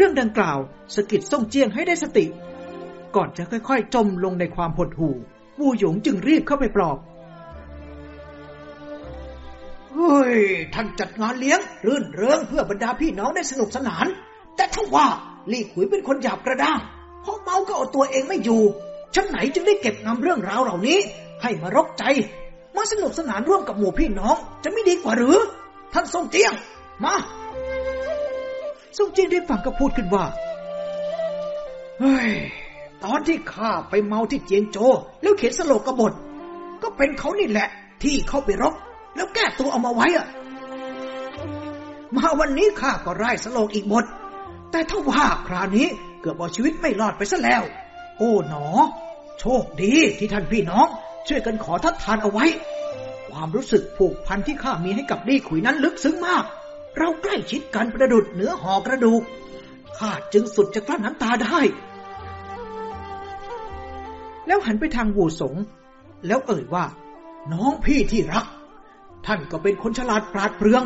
เรื่องดังกล่าวสกิดส่งเจียงให้ได้สติ ก่อนจะค่อยๆ จมลงในความหดหู่วูหยงจึงรีบเข้าไปปลอบเฮ้ย ท่านจัดงานเลี้ยง รื่นเริงเพื่อบรรดาพี่น้องได้สนุกสนาน แต่ถ้าว่าลี่ขุยเป็นคนหยาบกระด้างพอเมาก็เอาตัวเองไม่อยู่ชั้นไหนจึงได้เก็บงำเรื่องราวเหล่านี้ ให้มารกใจ มาสนุกสนานร่วมกับหมู่พี่น้อง จะไม่ดีกว่าหรือ ท่านทรงเจียง มา ทรงเจียงได้ฟังก็พูดขึ้นว่า เฮ้ย ตอนที่ข้าไปเมาที่เจียงโจ แล้วเขียนสโลกบท ก็เป็นเขานี่แหละ ที่เข้าไปรบ แล้วแก้ตัวเอามาไว้อะมาวันนี้ข้าก็ไร้สโลกอีกบท แต่ถ้าว่าคราวนี้เกือบเอาชีวิตไม่รอดไปซะแล้ว โอ้หนอ โชคดีที่ท่านพี่น้อง ช่วยกันขอทัดทานเอาไว้ ความรู้สึกผูกพันที่ข้ามีให้กับลี่ขุยนั้นลึกซึ้งมาก เราใกล้ชิดกันประดุดเนื้อหอกระดูกข้าจึงสุดจะกลั้นน้ำตาได้ แล้วหันไปทางวูสง แล้วเอ่ยว่า น้องพี่ที่รัก ท่านก็เป็นคนฉลาดปราดเปรื่อง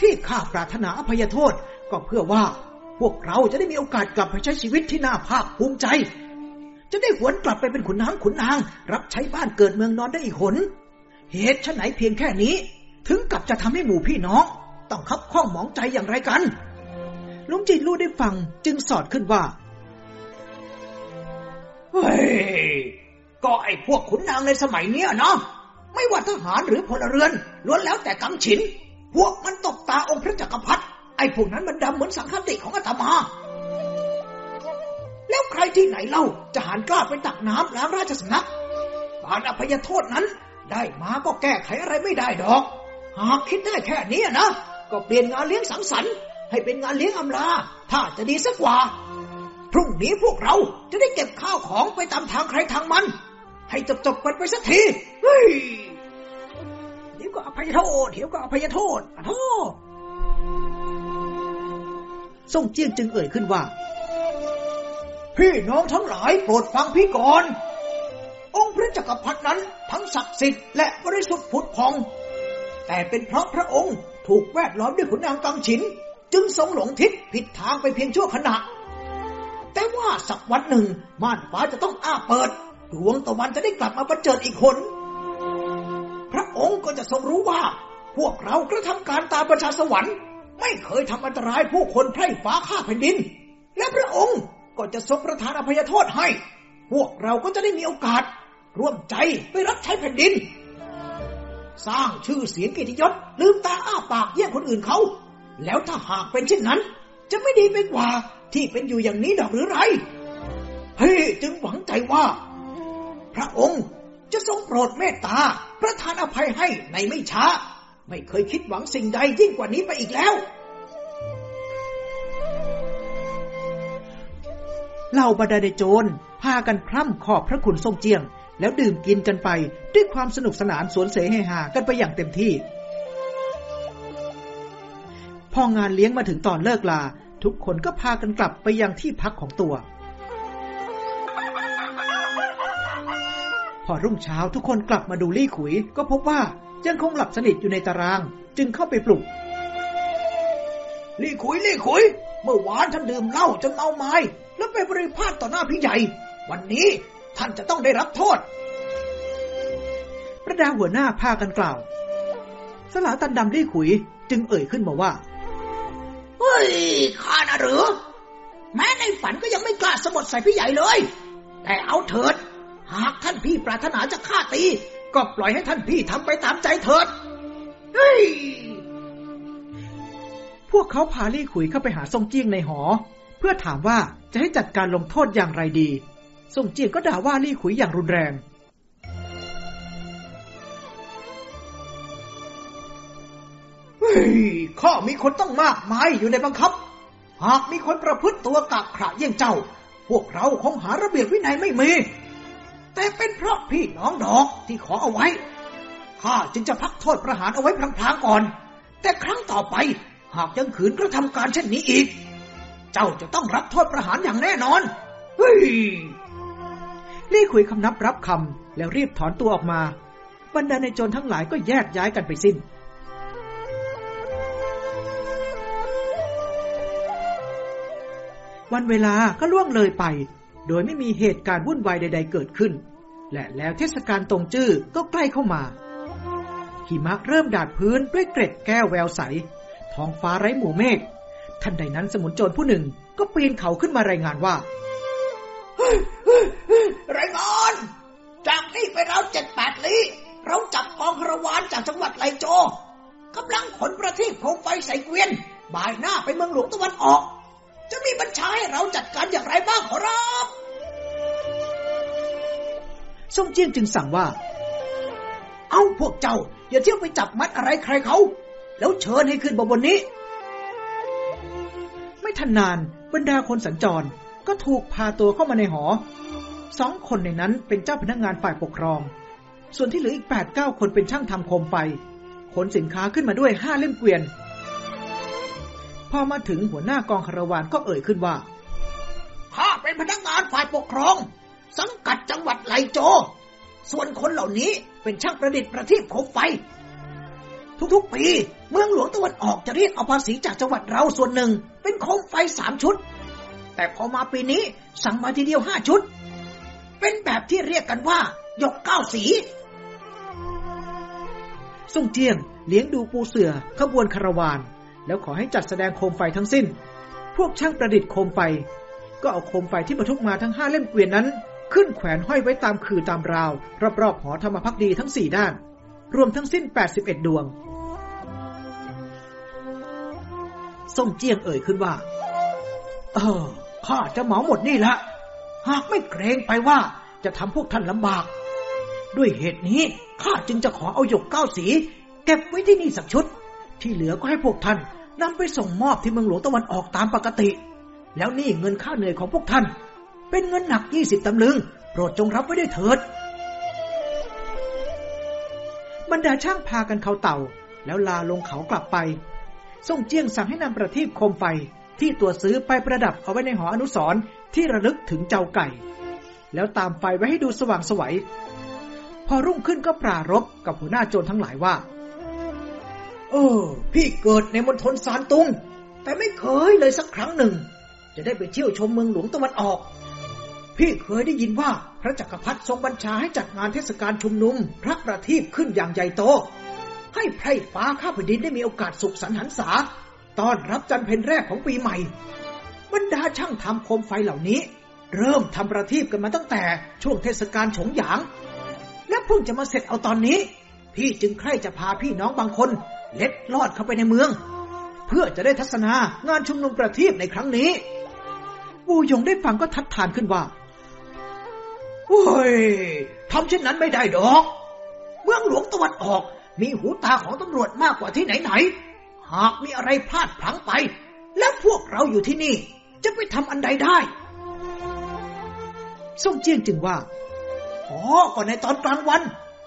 ที่ข้าปรารถนาอภัยโทษก็เพื่อว่า พวกเราจะได้มีโอกาสกลับไปใช้ชีวิตที่น่าภาคภูมิใจ จะได้หวนกลับไปเป็นขุนนางขุนนาง รับใช้บ้านเกิดเมืองนอนได้อีกหน เหตุฉะไหนเพียงแค่นี้ ถึงกับจะทำให้หมู่พี่น้อง ต้องคับข้องหมองใจอย่างไรกัน ลุงจีนรู้ได้ฟังจึงสอดขึ้นว่า เฮ้ย ก็ไอ้พวกขุนนางในสมัยเนี้ยเนาะไม่ว่าทหารหรือพลเรือนล้วนแล้วแต่กำฉิน พวกมันตกตาองค์พระจักรพรรดิไอ้พวกนั้นมันดำเหมือนสังฆติของอาตมา แล้วใครที่ไหนเล่าจะหันกล้าไปตักน้ำล้างราชสำนักการอภัยโทษนั้น ได้มาก็แก้ไขอะไรไม่ได้ดอก หากคิดได้แค่นี้นะ ก็เปลี่ยนงานเลี้ยงสังสรรค์ให้เป็นงานเลี้ยงอำลา ถ้าจะดีสักกว่า พรุ่งนี้พวกเราจะได้เก็บข้าวของไปตามทางใครทางมัน ให้จบจบกันไปสักทีเฮ้ยเดี๋ยวก็อภัยโทษเดี๋ยวก็อภัยโทษอโทษส่งเจียงจึงเอ่ยขึ้นว่า พี่น้องทั้งหลายโปรดฟังพี่ก่อน องค์พระจักรพรรดินั้นทั้งศักดิ์สิทธิ์และบริสุทธิ์ผุดพอง แต่เป็นเพราะพระองค์ ถูกแวดล้อมด้วยขุนนางกังฉิน จึงทรงหลงทิศผิดทางไปเพียงชั่วขณะ แต่ว่าสักวันหนึ่ง ม่านฟ้าจะต้องอ้าเปิด ดวงตะวันจะได้กลับมาประเจิดอีกคน พระองค์ก็จะทรงรู้ว่า พวกเรากระทำการตามประชาสวรรค์ ไม่เคยทำอันตรายผู้คนไพร่ฟ้าข้าแผ่นดิน และพระองค์ก็จะทรงประทานอภัยโทษให้ พวกเราก็จะได้มีโอกาส ร่วมใจไปรับใช้แผ่นดิน สร้างชื่อเสียงเกียรติยศลืมตาอ้าปากแย่งคนอื่นเขา แล้วถ้าหากเป็นเช่นนั้น จะไม่ดีไปกว่าที่เป็นอยู่อย่างนี้ดอกหรือไรพพี่จึงหวังใจว่า พระองค์จะทรงโปรดเมตตา ประทานอภัยให้ในไม่ช้า ไม่เคยคิดหวังสิ่งใดยิ่งกว่านี้ไปอีกแล้วเหล่าบรรดาในโจรพากันพร่ำขอบพระคุณทรงเจียง แล้วดื่มกินกันไปด้วยความสนุกสนานสวนเสเฮฮากันไปอย่างเต็มที่ พองานเลี้ยงมาถึงตอนเลิกลา ทุกคนก็พากันกลับไปยังที่พักของตัว พอรุ่งเช้าทุกคนกลับมาดูลี่ขุย ก็พบว่ายังคงหลับสนิทอยู่ในตาราง จึงเข้าไปปลุก ลี่ขุยลี่ขุย เมื่อวานท่านดื่มเหล้าจนเมาไม้แล้วไปบริพาทต่อหน้าพี่ใหญ่ วันนี้ ท่านจะต้องได้รับโทษ พระดาหัวหน้าพากันกล่าว สลาตันดำรี่ขุยจึงเอ่ยขึ้นมาว่า เฮ้ย ข้านะหรือ แม้ในฝันก็ยังไม่กล้าสมดใส่พี่ใหญ่เลย แต่เอาเถิด หากท่านพี่ปรารถนาจะฆ่าตี ก็ปล่อยให้ท่านพี่ทำไปตามใจเถิด เฮ้ย พวกเขาพาลี่ขุยเข้าไปหาทรงเจียงในหอ เพื่อถามว่าจะให้จัดการลงโทษอย่างไรดี ส่งเจียงก็ด่าว่าลี่ขุยอย่างรุนแรง เฮ้ย ข้อมีคนต้องมากมายอยู่ในบังคับ หากมีคนประพฤติตัวกักขระเยี่ยงเจ้า พวกเราคงหาระเบียบวินัยไม่มี แต่เป็นเพราะพี่น้องดอกที่ขอเอาไว้ ข้าจึงจะพักโทษประหารเอาไว้พลางๆก่อน แต่ครั้งต่อไปหากยังขืนกระทำการเช่นนี้อีก เจ้าจะต้องรับโทษประหารอย่างแน่นอน เฮ้ย ลี่คุยคำนับรับคำแล้วรีบถอนตัวออกมา บรรดาในโจรทั้งหลายก็แยกย้ายกันไปสิ้น วันเวลาก็ล่วงเลยไป โดยไม่มีเหตุการณ์วุ่นวายใด ๆ เกิดขึ้น และแล้วเทศกาลตรงจื้อก็ใกล้เข้ามาหิมะเริ่มดาดพื้นด้วยเกร็ดแก้วแววใส ท้องฟ้าไร้หมู่เมฆทันใดนั้นสมุนโจรผู้หนึ่งก็ปีนเขาขึ้นมารายงานว่า รายงานจากนี่ไปเราเจ็ดแปดลี้เราจับกองคารวานจากจังหวัดไลโจกำลังขนประทีปโคมไฟใส่เกวียน บ่ายหน้าไปเมืองหลวงตะวันออก จะมีบัญชาให้เราจัดการอย่างไรบ้างขอรับส่งเจียงจึงสั่งว่า เอาพวกเจ้า อย่าเที่ยวไปจับมัดอะไรใครเขา แล้วเชิญให้ขึ้นบนนี้ ไม่ทันนานบรรดาคนสัญจร ก็ถูกพาตัวเข้ามาในหอ สองคนในนั้นเป็นเจ้าพนักงงานฝ่ายปกครอง ส่วนที่เหลืออีกแปดเก้าคนเป็นช่างทำโคมไฟ ขนสินค้าขึ้นมาด้วยห้าเล่มเกวียน พอมาถึงหัวหน้ากองคารวานก็เอ่ยขึ้นว่า ข้าเป็นพนักงานฝ่ายปกครอง สังกัดจังหวัดไหลโจ ส่วนคนเหล่านี้เป็นช่างประดิษฐ์ประทีปโคมไฟ ทุกๆปี เมืองหลวงตะวันออกจะเรียกเอาภาษีจากจังหวัดเราส่วนหนึ่ง เป็นโคมไฟสามชุด แต่พอมาปีนี้ สั่งมาทีเดียวห้าชุด เป็นแบบที่เรียกกันว่า ยกเก้าสีส่งเจียงเลี้ยงดูปูเสือขบวนคาราวาน แล้วขอให้จัดแสดงโคมไฟทั้งสิ้น พวกช่างประดิษฐ์โคมไฟ ก็เอาโคมไฟที่บรรทุกมาทั้งห้าเล่มเกวียนนั้น ขึ้นแขวนห้อยไว้ตามคือตามราว รอบๆหอธรรมพักดีทั้งสี่ด้าน รวมทั้งสิ้น 81 ดวงส่งเจียงเอ่ยขึ้นว่า เออ ข้าจะเหมาหมดนี่ละหากไม่เกรงไปว่าจะทำพวกท่านลำบาก ด้วยเหตุนี้ข้าจึงจะขอเอาหยกเก้าสี เก็บไว้ที่นี่สักชุด ที่เหลือก็ให้พวกท่านนำไปส่งมอบที่เมืองหลวงตะวันออกตามปกติ แล้วนี่เงินค่าเหนื่อยของพวกท่าน เป็นเงินหนักยี่สิบตำลึง โปรดจงรับไว้ได้เถิด บรรดาช่างพากันเขาเต่า แล้วลาลงเขากลับไป ส่งเจียงสั่งให้นำประทีปโคมไฟ ที่ตัวซื้อไปประดับเอาไว้ในหออนุสรที่ระลึกถึงเจ้าไก่ แล้วตามไฟไว้ให้ดูสว่างสวัย พอรุ่งขึ้นก็ปรารบกับหัวหน้าโจรทั้งหลายว่า เออ พี่เกิดในมณฑลซานตุง แต่ไม่เคยเลยสักครั้งหนึ่ง จะได้ไปเที่ยวชมเมืองหลวงตะวันออก พี่เคยได้ยินว่าพระจักรพรรดิทรงบัญชาให้จัดงานเทศกาลชุมนุม พระประทีปขึ้นอย่างใหญ่โตให้ไพร่ฟ้าข้าแผ่นดินได้มีโอกาสสุขสันหันษา ต้อนรับจันเพนแรกของปีใหม่ บรรดาช่างทำโคมไฟเหล่านี้ เริ่มทำประทีปกันมาตั้งแต่ช่วงเทศกาลฉงหยาง และเพิ่งจะมาเสร็จเอาตอนนี้ พี่จึงใคร่จะพาพี่น้องบางคน เล็ดลอดเข้าไปในเมือง เพื่อจะได้ทัศนางานชุมนุมประทีปในครั้งนี้บูยงได้ฟังก็ทัดทานขึ้นว่าโอ้ยทำเช่นนั้นไม่ได้ดอก เมืองหลวงตะวันออกมีหูตาของตำรวจมากกว่าที่ไหนไหน หากมีอะไรพลาดพลั้งไป แล้วพวกเราอยู่ที่นี่ จะไปทำอันใดได้ส่งเจียงจึงว่า อ๋อ ก็ในตอนกลางวัน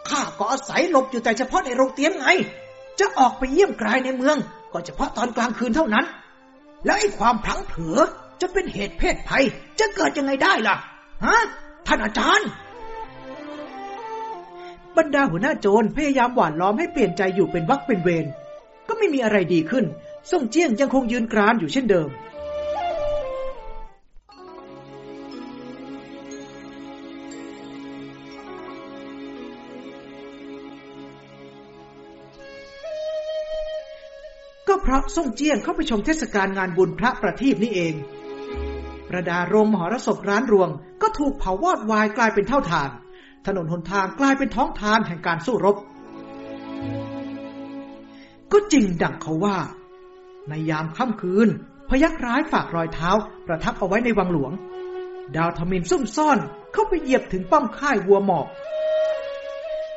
ข้าก็อาศัยหลบอยู่แต่เฉพาะในโรงเตียงไง จะออกไปเยี่ยมกลายในเมือง ก็เฉพาะตอนกลางคืนเท่านั้น แล้วไอ้ความพลั้งเผลอจะเป็นเหตุเพศภัย จะเกิดยังไงได้ล่ะ ฮะ ท่านอาจารย์ บรรดาหัวหน้าโจรพยายามหว่านล้อมให้เปลี่ยนใจอยู่เป็นวักเป็นเวร ก็ไม่มีอะไรดีขึ้น ส่งเจี้ยงยังคงยืนกรานอยู่เช่นเดิม ก็เพราะส่งเจี้ยงเข้าไปชมเทศกาลงานบุญพระประทีปนี่เองประดาโรงมหรสพร้านรวง ก็ถูกเผาวอดวายกลายเป็นเท่าทาน ถนนหนทางกลายเป็นท้องทานแห่งการสู้รบ ก็จริงดังเขาว่า ในยามค่ำคืน พยักร้ายฝากรอยเท้า ประทับเอาไว้ในวังหลวง ดาวทมินซุ่มซ่อนเข้าไปเหยียบถึงป้อมค่ายวัวหมอก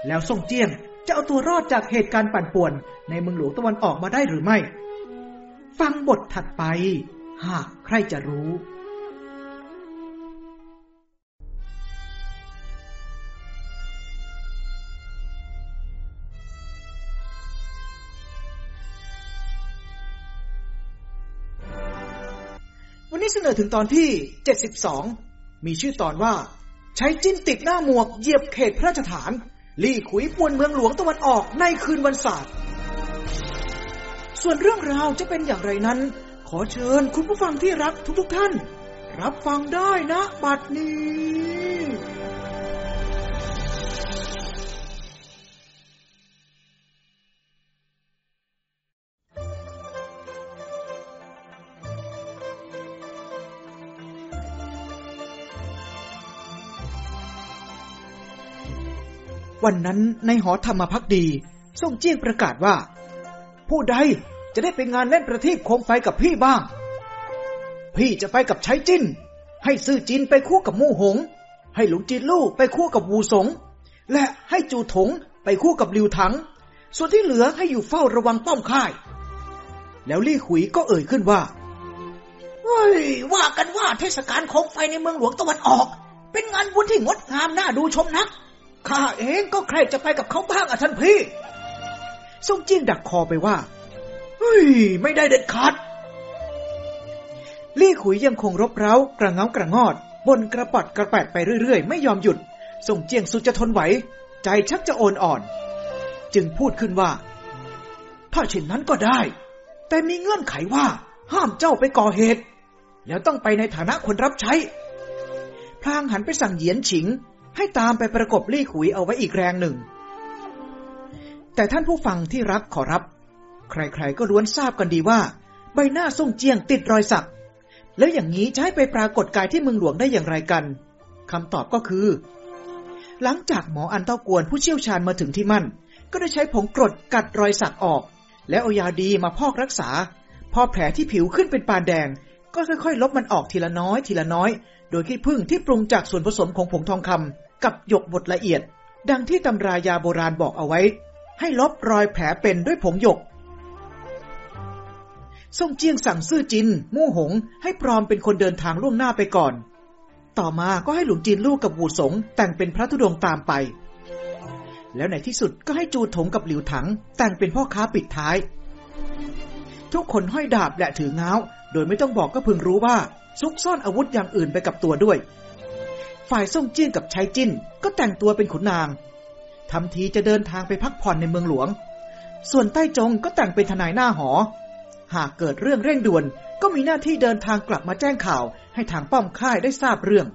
แล้วส่งเจียงจะเอาตัวรอดจากเหตุการณ์ปั่นป่วน ในเมืองหลวงตะวันออกมาได้หรือไม่ ฟังบทถัดไป หากใครจะรู้ นนี้เสนอถึงตอนที่ 72 มีชื่อตอนว่า ใช้จิ้นติดหน้าหมวกเหยียบเขตพระราชฐาน ลี่ขุยปวนเมืองหลวงตะวันออกในคืนวันศาสตร์ ส่วนเรื่องราวจะเป็นอย่างไรนั้น ขอเชิญคุณผู้ฟังที่รักทุกๆทท่าน รับฟังได้นะบัดนี้ วันนั้นในหอธรรมพักดีส่งเจียงประกาศว่า ผู้ใดจะได้ไปงานเล่นประทีปโคมไฟกับพี่บ้าง พี่จะไปกับใช้จิ้น ให้ซื่อจินไปคู่กับมู่หง ให้หลวงจีนลู่ไปคู่กับวูสง และให้จูถงไปคู่กับลิวถัง ส่วนที่เหลือให้อยู่เฝ้าระวังป้อมค่าย แล้วลี่ขุยก็เอ่ยขึ้นว่าเฮ้ยว่ากันว่าเทศกาลโคมไฟในเมืองหลวงตะวันออก เป็นงานบุญที่งดงามน่าดูชมนัก ข้าเองก็ใครจะไปกับเขาบ้างอะท่านพี่ส่งจิ้นดักคอไปว่าเฮ้ยไม่ได้เด็ดขาดลี่ขุยยังคงรบเร้ากระเงากระงอด บนกระปัดกระแปดไปเรื่อยๆ ไม่ยอมหยุดส่งเจียงสุดจะทนไหว ใจชักจะโอนอ่อน จึงพูดขึ้นว่า ถ้าเช่นนั้นก็ได้ แต่มีเงื่อนไขว่า ห้ามเจ้าไปก่อเหตุ แล้วต้องไปในฐานะคนรับใช้ พลางหันไปสั่งเหยียนฉิง ให้ตามไปประกบลี่ขุยเอาไว้อีกแรงหนึ่ง แต่ท่านผู้ฟังที่รักขอรับ ใครๆก็ล้วนทราบกันดีว่า ใบหน้าส่งเจียงติดรอยสัก แล้วอย่างนี้จะให้ไปปรากฏกายที่เมืองหลวงได้อย่างไรกันคำตอบก็คือ หลังจากหมออันเต้ากวนผู้เชี่ยวชาญมาถึงที่มั่น ก็ได้ใช้ผงกรดกัดรอยสักออก แล้วเอายาดีมาพอกรักษา พอแผลที่ผิวขึ้นเป็นปานแดง ก็ค่อยๆ ลบมันออกทีละน้อยทีละน้อย โดยขี้พึ่งที่ปรุงจากส่วนผสมของผงทองคำ กับหยกบทละเอียด ดังที่ตำรายาโบราณบอกเอาไว้ ให้ลบรอยแผลเป็นด้วยผงหยกส่งเจียงสั่งซื่อจิน มู่หง ให้พร้อมเป็นคนเดินทางล่วงหน้าไปก่อน ต่อมาก็ให้หลวงจีนลูกกับวูสงแต่งเป็นพระธุดงตามไป แล้วในที่สุดก็ให้จูถงกับหลิวถัง แต่งเป็นพ่อค้าปิดท้าย ทุกคนห้อยดาบและถือเงาโดยไม่ต้องบอกก็พึงรู้ว่าซุกซ่อนอาวุธอย่างอื่นไปกับตัวด้วย ฝ่ายส่งจิ้นกับชายจิ้นก็แต่งตัวเป็นขุนนางทำทีจะเดินทางไปพักผ่อนในเมืองหลวง ส่วนใต้จงก็แต่งเป็นทนายหน้าหอ หากเกิดเรื่องเร่งด่วนก็มีหน้าที่เดินทางกลับมาแจ้งข่าว ให้ทางป้อมค่ายได้ทราบเรื่อง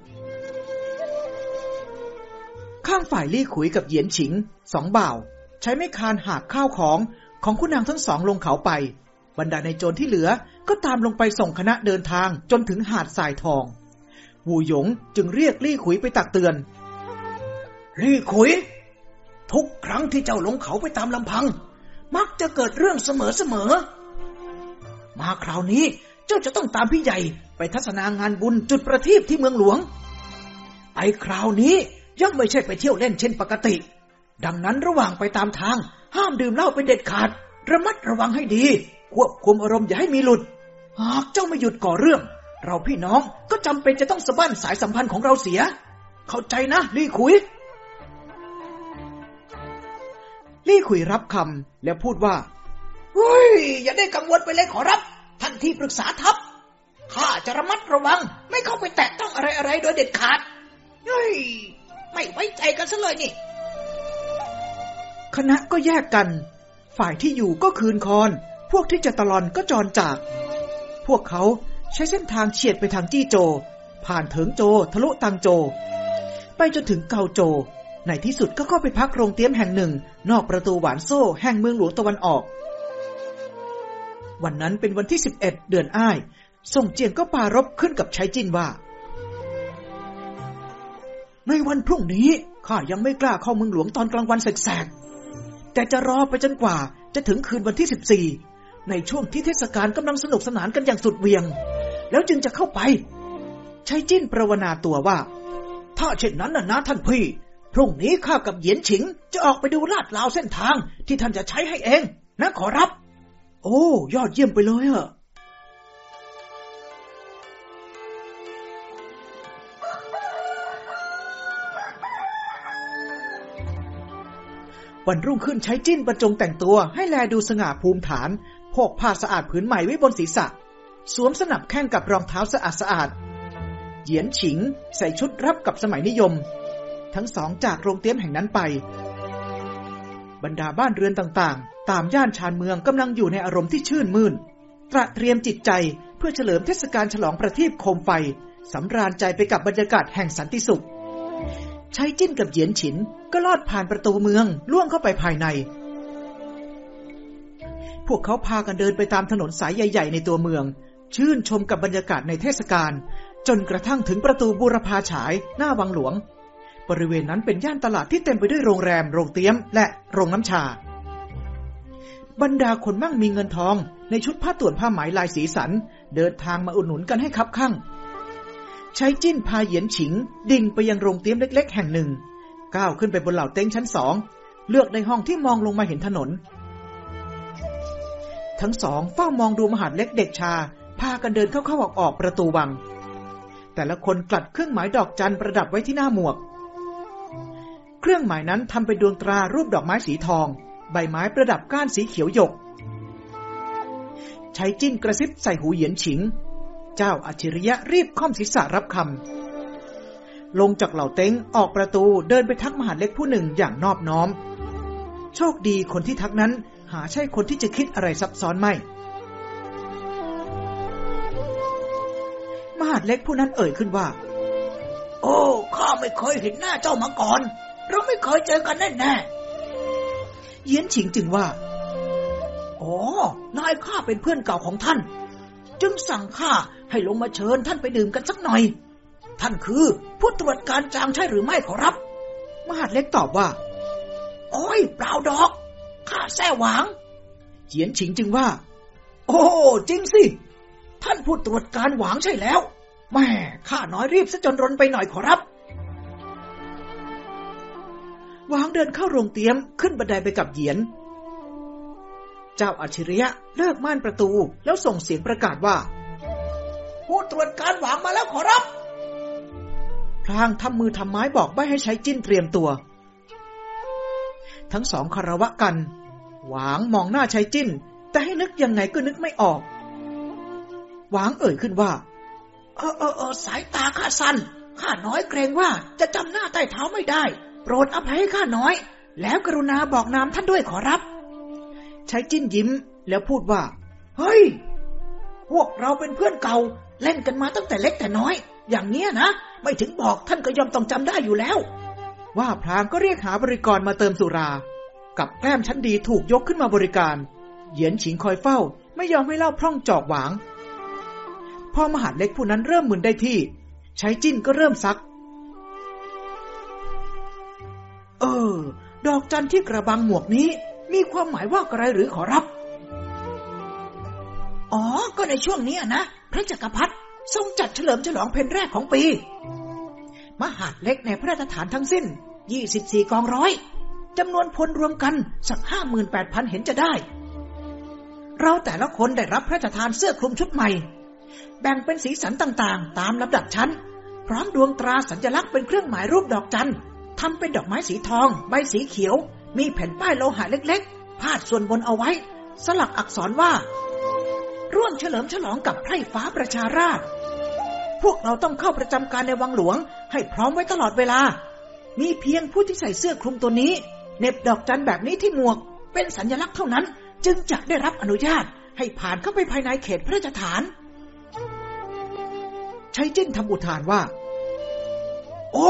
ข้างฝ่ายลี่ขุยกับเหยียนฉิง สองบ่าว ใช้ไม่คานหากข้าวของของคุณนางทั้งสองลงเขาไป บรรดาในโจรที่เหลือก็ตามลงไปส่งคณะเดินทางจนถึงหาดทรายทอง วูหยงจึงเรียกลี่ขุยไปตักเตือน ลี่ขุย ทุกครั้งที่เจ้าลงเขาไปตามลำพัง มักจะเกิดเรื่องเสมอเสมอ มาคราวนี้เจ้าจะต้องตามพี่ใหญ่ไปทัศนางานบุญจุดประทีปที่เมืองหลวง ไปคราวนี้ยังไม่ใช่ไปเที่ยวเล่นเช่นปกติ ดังนั้นระหว่างไปตามทาง ห้ามดื่มเหล้าเป็นเด็ดขาด ระมัดระวังให้ดี ควบคุมอารมณ์อย่าให้มีหลุด หากเจ้าไม่หยุดก่อเรื่อง เราพี่น้องก็จำเป็นจะต้องสะบั้นสายสัมพันธ์ของเราเสีย เข้าใจนะลี่ขุย ลี่ขุยรับคำแล้วพูดว่าเฮ้ย อย่าได้กังวลไปเลยขอรับ ท่านที่ปรึกษาทัพข้าจะระมัดระวัง ไม่เข้าไปแตะต้องอะไรอะไรโดยเด็ดขาดเฮ้ย ไม่ไว้ใจกันซะเลยนี่ คณะก็แยกกัน ฝ่ายที่อยู่ก็คืนคอน พวกที่จะตะลอนก็จรจาก พวกเขา ใช้เส้นทางเฉียดไปทางจี้โจ ผ่านเถิงโจ ทะลุตังโจ ไปจนถึงเกาโจ ในที่สุดก็เข้าไปพักโรงเตี้ยมแห่งหนึ่ง นอกประตูหวานโซ่ แห่งเมืองหลวงตะวันออก วันนั้นเป็นวันที่11เดือนอ้ายส่งเจียงก็ปารบขึ้นกับใช้จินว่า ในวันพรุ่งนี้ข้ายังไม่กล้าเข้าเมืองหลวงตอนกลางวันแสกแต่จะรอไปจนกว่าจะถึงคืนวันที่14 ในช่วงที่เทศกาลกำลังสนุกสนานกันอย่างสุดเวียง แล้วจึงจะเข้าไป ใช้จิ้นประวนาตัวว่า ถ้าเช่นนั้นนะนะท่านพี่ พรุ่งนี้ข้ากับเหยียนฉิง จะออกไปดูลาดลาวเส้นทางที่ท่านจะใช้ให้เอง นะขอรับ โอ้ ยอดเยี่ยมไปเลยอะวันรุ่งขึ้นใช้จิ้นบรรจงแต่งตัวให้แลดูสง่าภูมิฐาน พกผ้าสะอาดผืนใหม่ไว้บนศีรษะ สวมสนับแข้งกับรองเท้าสะอาดสะอาดเหยียนฉิงใส่ชุดรับกับสมัยนิยม ทั้งสองจากโรงเตี้ยมแห่งนั้นไป บรรดาบ้านเรือนต่างๆ ตามย่านชานเมืองกำลังอยู่ในอารมณ์ที่ชื่นมื่น ตระเตรียมจิตใจเพื่อเฉลิมเทศกาลฉลองประทีปโคมไฟสำราญใจไปกับบรรยากาศแห่งสันติสุขใช้จิ้นกับเหยียนฉินก็ลอดผ่านประตูเมืองล่วงเข้าไปภายใน วกเขาพากันเดินไปตามถนนสายใหญ่ ๆ ในตัวเมือง ชื่นชมกับบรรยากาศในเทศกาลจนกระทั่งถึงประตูบูรพาฉายหน้าวังหลวง บริเวณนั้นเป็นย่านตลาดที่เต็มไปด้วยโรงแรม โรงเตี้ยม และโรงน้ำชา บรรดาคนมั่งมีเงินทองในชุดผ้าต่วนผ้าไหมลายสีสัน เดินทางมาอุดหนุนกันให้คับข้างใช้จิ้นพาเหยียนฉิง ดิ่งไปยังโรงเตี้ยมเล็ก ๆ แห่งหนึ่ง ก้าวขึ้นไปบนเหล่าเต็งชั้นสองเลือกในห้องที่มองลงมาเห็นถนน ทั้งสองเฝ้ามองดูมหาดเล็กเด็กชา พากันเดินเข้าๆออกออกประตูวัง แต่ละคนกลัดเครื่องหมายดอกจันประดับไว้ที่หน้าหมวก เครื่องหมายนั้นทำเป็นดวงตรารูปดอกไม้สีทอง ใบไม้ประดับก้านสีเขียวหยก ใช้จิ้นกระซิบใส่หูเหยียนฉิง เจ้าอัจฉริยะรีบค่อมศีรษะรับคำลงจากเหล่าเต็งออกประตูเดินไปทักมหาเล็กผู้หนึ่งอย่างนอบน้อม โชคดีคนที่ทักนั้น หาใช่คนที่จะคิดอะไรซับซ้อนไม่ มหาดเล็กผู้นั้นเอ่ยขึ้นว่า โอ้ข้าไม่เคยเห็นหน้าเจ้ามาก่อน เราไม่เคยเจอกันแน่แน่เยียนฉิงจึงว่า อ๋อ นายข้าเป็นเพื่อนเก่าของท่าน จึงสั่งข้าให้ลงมาเชิญท่านไปดื่มกันสักหน่อย ท่านคือผู้ตรวจการจางใช่หรือไม่ขอรับ มหาดเล็กตอบว่า โอ้ยเปล่าดอก ข้าแท้หวังเยียนฉิงจึงว่า โอ้จริงสิ ท่านผู้ตรวจการหวังใช่แล้วแม่ข้าน้อยรีบซะจนรนไปหน่อยขอรับหวางเดินเข้าโรงเตี๊ยมขึ้นบันไดไปกับเหยียน เจ้าอัจฉริยะเลิกม่านประตูแล้วส่งเสียงประกาศว่า ผู้ตรวจการหวังมาแล้วขอรับพลางทำมือทำไม้บอกใบให้ใช้จิ้นเตรียมตัว ทั้งสองคารวะกัน หวางมองหน้าใช้จิ้น แต่ให้นึกยังไงก็นึกไม่ออก หวางเอ่ยขึ้นว่า เออเออเออสายตาข้าสั้นข้าน้อยเกรงว่าจะจำหน้าใต้เท้าไม่ได้ โปรดอภัยให้ข้าน้อย แล้วกรุณาบอกนามท่านด้วยขอรับใช้จิ้นยิ้มแล้วพูดว่า เฮ้ย พวกเราเป็นเพื่อนเก่า เล่นกันมาตั้งแต่เล็กแต่น้อย อย่างเนี้ยนะ ไม่ถึงบอกท่านก็ยอมต้องจำได้อยู่แล้ว ว่าพลางก็เรียกหาบริกรมาเติมสุรา กับแก้มชั้นดีถูกยกขึ้นมาบริการ เหยียนฉิงคอยเฝ้า ไม่ยอมให้เล่าพร่องจอกหวาง พอมหาดเล็กผู้นั้นเริ่มมึนได้ที่ ใช้จิ้นก็เริ่มซัก เออ ดอกจันที่กระบังหมวกนี้ มีความหมายว่าอะไรหรือขอรับ อ๋อ ก็ในช่วงนี้นะ พระจักรพรรดิทรงจัดเฉลิมฉลองเพนแรกของปี มหาดเล็กในพระราชฐานทั้งสิ้น 24 กองร้อยจำนวนพลรวมกันสักห้าหมื่นแปดพันเห็นจะได้ เราแต่ละคนได้รับพระราชทานเสื้อคลุมชุดใหม่ แบ่งเป็นสีสันต่างๆ ตามลำดับชั้น พร้อมดวงตราสัญลักษณ์เป็นเครื่องหมายรูปดอกจันทำเป็นดอกไม้สีทอง ใบสีเขียว มีแผ่นป้ายโลหะเล็กๆ พาดส่วนบนเอาไว้ สลักอักษรว่า ร่วมเฉลิมฉลองกับไพร่ฟ้าประชาราช พวกเราต้องเข้าประจำการในวังหลวง ให้พร้อมไว้ตลอดเวลา มีเพียงผู้ที่ใส่เสื้อคลุมตัวนี้เน็บดอกจันแบบนี้ที่หมวก เป็นสัญลักษณ์เท่านั้น จึงจะได้รับอนุญาต ให้ผ่านเข้าไปภายในเขตพระราชฐาน ใช้จิ้นทำอุทานว่า โอ้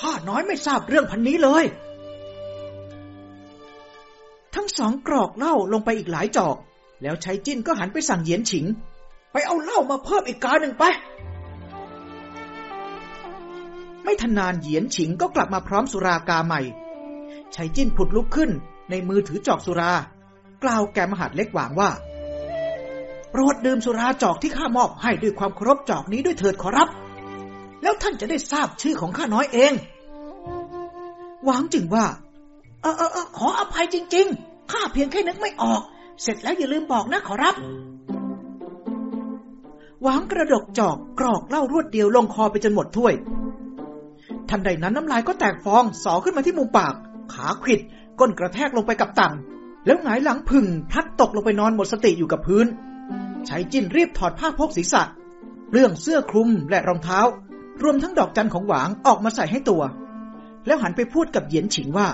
ข้าน้อยไม่ทราบเรื่องพันนี้เลย ทั้งสองกรอกเหล้าลงไปอีกหลายจอก แล้วใช้จิ้นก็หันไปสั่งเหยียนฉิง ไปเอาเหล้ามาเพิ่มอีกกาหนึ่งไป ไม่ทันนานเหยียนฉิงก็กลับมาพร้อมสุรากาใหม่ใช้จิ้นผุดลุกขึ้น ในมือถือจอกสุรา กล่าวแกมหาดเล็กหวางว่าโปรดดื่มสุราจอกที่ข้ามอบให้ด้วยความเคารพจอกนี้ด้วยเถิดขอรับ แล้วท่านจะได้ทราบชื่อของข้าน้อยเอง หวางจึงว่า เออเออขออภัยจริง ๆ ข้าเพียงแค่นึกไม่ออก เสร็จแล้วอย่าลืมบอกนะขอรับ หวางกระดกจอกกรอกเหล้ารวดเดียวลงคอไปจนหมดถ้วย ทันใดนั้นน้ำลายก็แตกฟองสอขึ้นมาที่มุมปาก ขาขิด ก้นกระแทกลงไปกับต่ำแล้วหงายหลังพึ่งพัดตกลงไปนอนหมดสติอยู่กับพื้น ใช้จิ้นรีบถอดผ้าพกศีรษะเรื่องเสื้อคลุมและรองเท้า รวมทั้งดอกจันของหวางออกมาใส่ให้ตัว แล้วหันไปพูดกับเหยียนฉิงว่า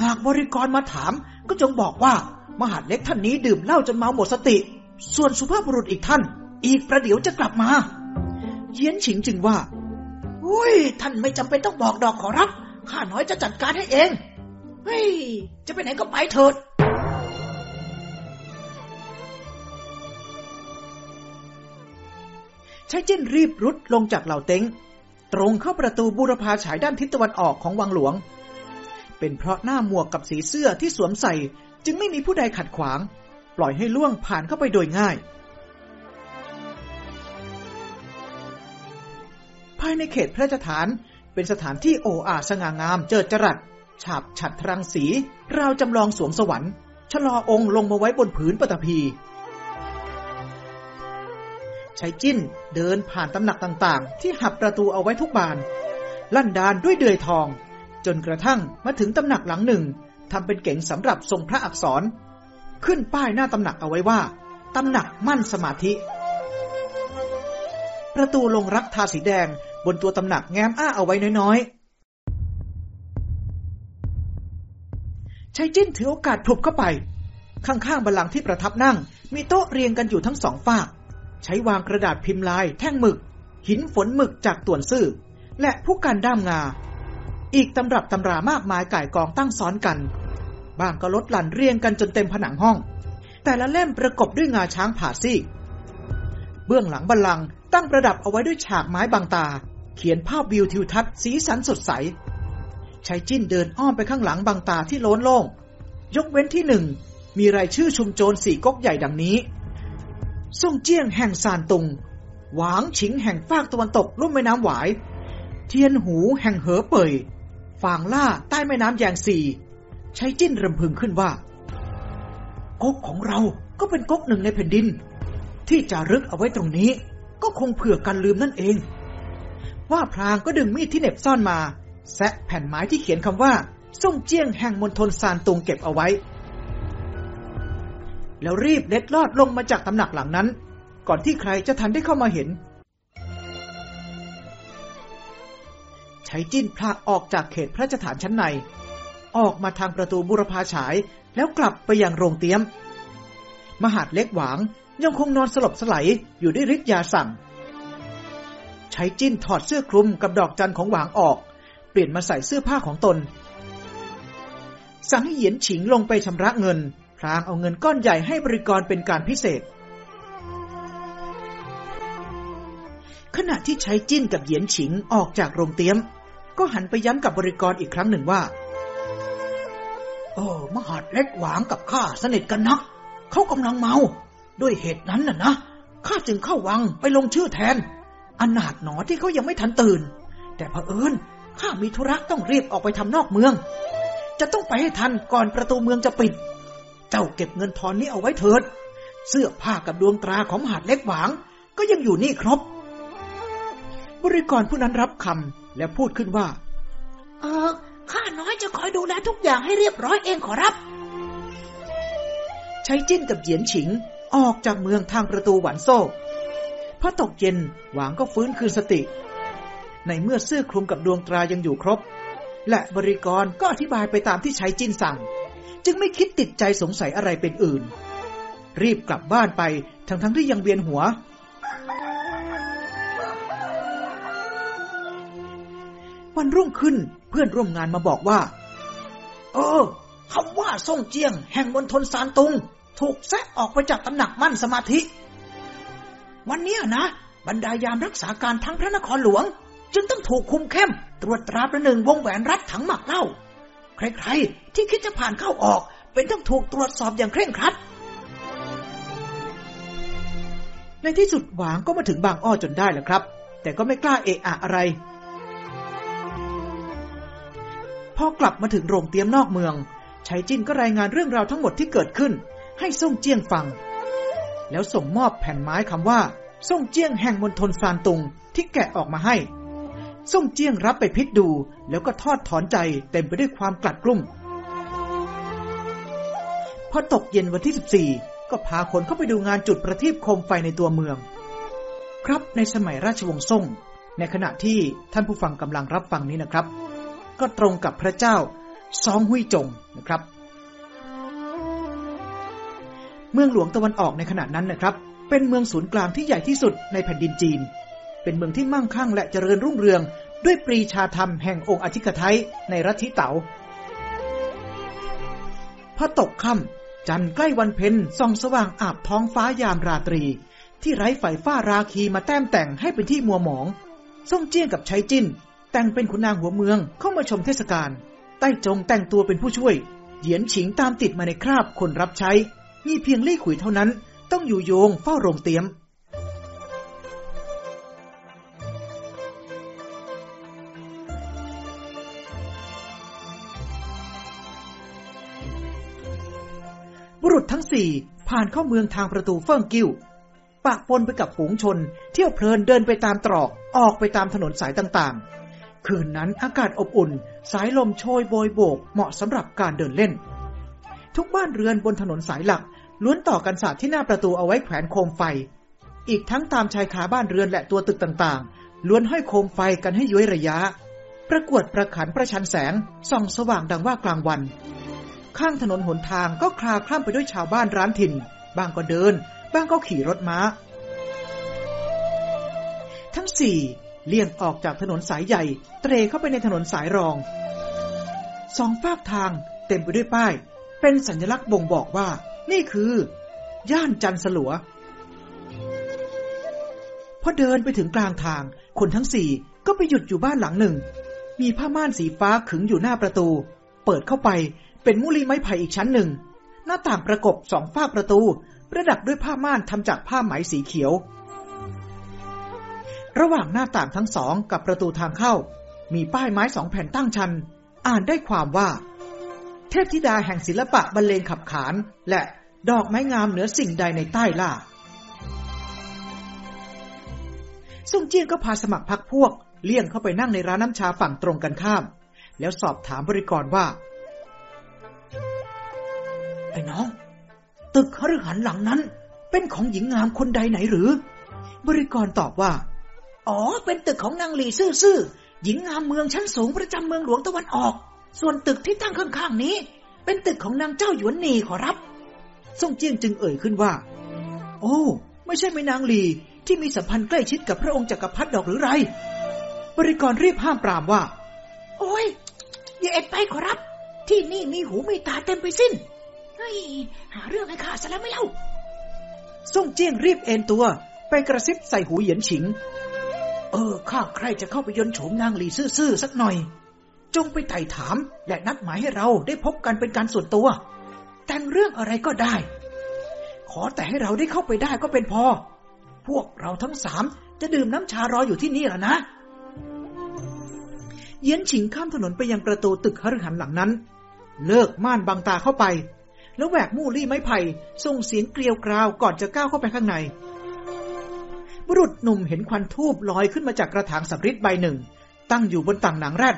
หากบริกรมาถามก็จงบอกว่า มหาเล็กท่านนี้ดื่มเหล้าจนเมาหมดสติ ส่วนสุภาพบุรุษอีกท่าน อีกประเดี๋ยวจะกลับมาเยียนฉิงจึงว่า อุ้ย ท่านไม่จำเป็นต้องบอกดอกขอรับ ข้าน้อยจะจัดการให้เอง เฮ้ย จะไปไหนก็ไปเถิดใช้จิ้นรีบรุดลงจากเหล่าเต็ง ตรงเข้าประตูบูรพาฉายด้านทิศตะวันออกของวังหลวง เป็นเพราะหน้าหมวกกับสีเสื้อที่สวมใส่ จึงไม่มีผู้ใดขัดขวาง ปล่อยให้ล่วงผ่านเข้าไปโดยง่ายายในเขตพระราชฐาน เป็นสถานที่โอ้อาสง่างามเจิดจรัส ฉาบฉัดรังสี ราวจำลองสวงสวรรค์ ชะลอองค์ลงมาไว้บนผืนปฐพีใช้จิ้นเดินผ่านตำหนักต่างๆ ที่หับประตูเอาไว้ทุกบาน ลั่นดานด้วยเดือยทอง จนกระทั่งมาถึงตำหนักหลังหนึ่งทำเป็นเก๋งสำหรับทรงพระอักษร ขึ้นป้ายหน้าตำหนักเอาไว้ว่าตำหนักมั่นสมาธิ ประตูลงรักทาสีแดง บนตัวตำหนักแง้มอ้าเอาไว้น้อยๆใช้จิ้นถือโอกาสพลุบเข้าไป ข้างๆบัลลังก์ที่ประทับนั่ง มีโต๊ะเรียงกันอยู่ทั้งสองฝาก ใช้วางกระดาษพิมพ์ลาย แท่งหมึก หินฝนหมึกจากต่วนซื่อ และผู้การด้ามงา อีกตำรับตำรามากมายก่ายกองตั้งซ้อนกัน บางก็ลดหลั่นเรียงกันจนเต็มผนังห้อง แต่ละเล่มประกบด้วยงาช้างผ่าซีกเบื้องหลังบัลลังก์ตั้งประดับเอาไว้ด้วยฉากไม้บางตา เขียนภาพวิวทิวทัศน์สีสันสดใสชายจิ้นเดินอ้อมไปข้างหลังบางตาที่โล้นโล่ง ยกเว้นที่หนึ่ง มีรายชื่อชุมโจรสี่ก๊กใหญ่ดังนี้ ซ่งเจี้ยงแห่งซานตุง หวางฉิงแห่งฟากตะวันตกลุ่มแม่น้ำหวาย เทียนหูแห่งเหอเป่ยฟางล่าใต้แม่น้ำแยงสี่ใช้จิ้นรำพึงขึ้นว่า ก๊กของเราก็เป็นก๊กหนึ่งในแผ่นดิน ที่จะรึกเอาไว้ตรงนี้ ก็คงเผื่อกันลืมนั่นเอง ว่าพลางก็ดึงมีดที่เหน็บซ่อนมา แซะแผ่นไม้ที่เขียนคำว่าส่งเจียงแห่งมณฑลซานตุงเก็บเอาไว้ แล้วรีบเล็ดลอดลงมาจากตำหนักหลังนั้น ก่อนที่ใครจะทันได้เข้ามาเห็นใช้จิ้นพลาออกจากเขตพระราชฐานชั้นใน ออกมาทางประตูบุรพาฉายแล้วกลับไปยังโรงเตี๊ยม มหาดเล็กหวางยังคงนอนสลบสลายอยู่ด้วยฤทธิ์ยาสั่ง ช้จิ้นถอดเสื้อคลุมกับดอกจันของหวางออก เปลี่ยนมาใส่เสื้อผ้าของตน สั่งให้เหยียนฉิงลงไปชำระเงินพรางเอาเงินก้อนใหญ่ให้บริกรเป็นการพิเศษ ขณะที่ใช้จิ้นกับเหยียนฉิงออกจากโรงเตี๊ยม ก็หันไปย้ำกับบริกรอีกครั้งหนึ่งว่า โอ้มหาดเล็กหวางกับข้าสนิทกันนัก เขากำลังเมา ด้วยเหตุนั้นน่ะนะข้าจึงเข้าวังไปลงชื่อแทน อนาถหนอที่เขายังไม่ทันตื่น แต่เผอิญข้ามีธุระต้องรีบออกไปทำนอกเมือง จะต้องไปให้ทันก่อนประตูเมืองจะปิด เจ้าเก็บเงินทอนนี้เอาไว้เถิด เสื้อผ้ากับดวงตราของมหาดเล็กหวาง ก็ยังอยู่นี่ครบ บริกรผู้นั้นรับคำและพูดขึ้นว่า เออข้าน้อยจะคอยดูแลทุกอย่างให้เรียบร้อยเองขอรับ ใช้จิ้นกับเหยียนฉิงออกจากเมืองทางประตูหวันโซ่ พอตกเย็นหวางก็ฟื้นคืนสติ ในเมื่อเสื้อคลุมกับดวงตรายังอยู่ครบ และบริกรก็อธิบายไปตามที่ใช้จินสั่ง จึงไม่คิดติดใจสงสัยอะไรเป็นอื่น รีบกลับบ้านไปทั้งทั้งที่ยังเวียนหัว วันรุ่งขึ้นเพื่อนร่วมงานมาบอกว่า เออคำว่าส่งเจียง แห่งมณฑลซานตุง ถูกแซะออกไปจากตำหนักมั่นสมาธิ วันนี้นะ บรรดายามรักษาการทั้งพระนครหลวง จึงต้องถูกคุมเข้ม ตรวจตราประหนึ่งวงแหวนรัดถังหมักเหล้าใครๆ ที่คิดจะผ่านเข้าออก เป็นต้องถูกตรวจสอบอย่างเคร่งครัด ในที่สุดหวางก็มาถึงบางอ้อจนได้แหละครับ แต่ก็ไม่กล้าเอะอะอะไร พอกลับมาถึงโรงเตียมนอกเมืองชายจิ้นก็รายงานเรื่องราวทั้งหมดที่เกิดขึ้น ให้ส่งเจียงฟัง แล้วส่งมอบแผ่นไม้คำว่าส่งเจียงแห่งมณฑลซานตุงที่แกะออกมาให้ส่งเจียงรับไปพิจดูแล้วก็ทอดถอนใจเต็มไปด้วยความกลัดกลุ้มพอตกเย็นวันที่ 14 ก็พาคนเข้าไปดูงานจุดประทีปโคมไฟในตัวเมือง ครับในสมัยราชวงศ์ซ่ง ในขณะที่ท่านผู้ฟังกำลังรับฟังนี้นะครับ ก็ตรงกับพระเจ้าซองหุยจงนะครับ เมืองหลวงตะวันออกในขณะนั้นนะครับ เป็นเมืองศูนย์กลางที่ใหญ่ที่สุดในแผ่นดินจีน เป็นเมืองที่มั่งคั่งและเจริญรุ่งเรือง ด้วยปรีชาธรรมแห่งองค์อธิกไทยในรัฐทิเตา๋าพอตกค่ำจันใกล้วันเพ็ญส่องสว่างอาบท้องฟ้ายามราตรี ที่ไร้ไฟฟ้าราคีมาแต้มแต่งให้เป็นที่มัวหมองส่งเจี้ยงกับใช้จิ้น แต่งเป็นขุนนางหัวเมืองเข้ามาชมเทศกาลใต้จงแต่งตัวเป็นผู้ช่วย เหยียนฉิงตามติดมาในคราบคนรับใช้ มีเพียงลี่ขุยเท่านั้น ต้องอยู่โยงเฝ้าโรงเตียมบุรุษทั้งสี่ผ่านเข้าเมืองทางประตูเฟิ่งกิ้วปะปนไปกับฝูงชน เที่ยวเพลินเดินไปตามตรอกออกไปตามถนนสายต่างๆ คืนนั้นอากาศอบอุ่น สายลมโชยโบยโบกเหมาะสำหรับการเดินเล่น ทุกบ้านเรือนบนถนนสายหลัก ล้วนต่อกันสาดที่หน้าประตูเอาไว้แขวนโคมไฟ อีกทั้งตามชายคาบ้านเรือนและตัวตึกต่างๆ ล้วนห้อยโคมไฟกันให้ย้อยระยะ ประกวดประขันประชันแสง ส่องสว่างดังว่ากลางวัน ข้างถนนหนทางก็คลาคล่ำไปด้วยชาวบ้านร้านถิ่น บางก็เดิน บางก็ขี่รถม้า ทั้งสี่เลี่ยงออกจากถนนสายใหญ่ เตรเข้าไปในถนนสายรอง สองฝากทางเต็มไปด้วยป้าย เป็นสัญลักษณ์บ่งบอกว่า นี่คือย่านจันสลัวพอเดินไปถึงกลางทาง คนทั้งสี่ก็ไปหยุดอยู่บ้านหลังหนึ่ง มีผ้าม่านสีฟ้าขึงอยู่หน้าประตู เปิดเข้าไปเป็นมุลีไม้ไผ่อีกชั้นหนึ่ง หน้าต่างประกบสองฝ้าประตู ประดับด้วยผ้าม่านทำจากผ้าไหมสีเขียว ระหว่างหน้าต่างทั้งสองกับประตูทางเข้า มีป้ายไม้สองแผ่นตั้งชัน อ่านได้ความว่า เทพธิดาแห่งศิลปะบรรเลงขับขาน และ ดอกไม้งามเหนือสิ่งใดในใต้ล่าซุ่งเจี้ยนก็พาสมัครพักพวก เลี่ยงเข้าไปนั่งในร้านน้ำชาฝั่งตรงกันข้าม แล้วสอบถามบริกรว่า ไอ้น้อง ตึกคฤหันหลังนั้น เป็นของหญิงงามคนใดไหนหรือ บริกรตอบว่า อ๋อ เป็นตึกของนางหลีซื่อๆหญิงงามเมืองชั้นสูงประจำเมืองหลวงตะวันออก ส่วนตึกที่ตั้งข้างๆนี้ เป็นตึกของนางเจ้าหยวนนีขอรับ ซ่งเจียงจึงเอ่ยขึ้นว่า โอ้ ไม่ใช่แม่นางหลีที่มีสัมพันธ์ใกล้ชิดกับพระองค์จักรพรรดิดอกหรือไร บริกรรีบห้ามปรามว่า โอ้ย อย่าเอ็ดไปขอรับ ที่นี่มีหูมีตาเต็มไปสิ้นเฮ้ยหาเรื่องให้ข้าซะแล้วไม่เล่าซ่งเจี้ยงรีบเอนตัว ไปกระซิบใส่หูเหยียนฉิง เออ ข้าใครจะเข้าไปยนโฉมนางหลีซื่อๆสักหน่อย จงไปไต่ถาม และนัดหมายให้เราได้พบกันเป็นการส่วนตัว แต่งเรื่องอะไรก็ได้ ขอแต่ให้เราได้เข้าไปได้ก็เป็นพอ พวกเราทั้งสามจะดื่มน้ำชารออยู่ที่นี่แล้วนะ เยียนฉิงข้ามถนนไปยังประตูตึกหฤหันหลังนั้น เลิกม่านบังตาเข้าไป แล้วแหวกมู่ลี่ไม้ไผ่ส่งเสียงเกลียวกราวก่อนจะก้าวเข้าไปข้างใน บุรุษหนุ่มเห็นควันทูบลอยขึ้นมาจากกระถางสำริดใบหนึ่ง ตั้งอยู่บนต่างหนังแรด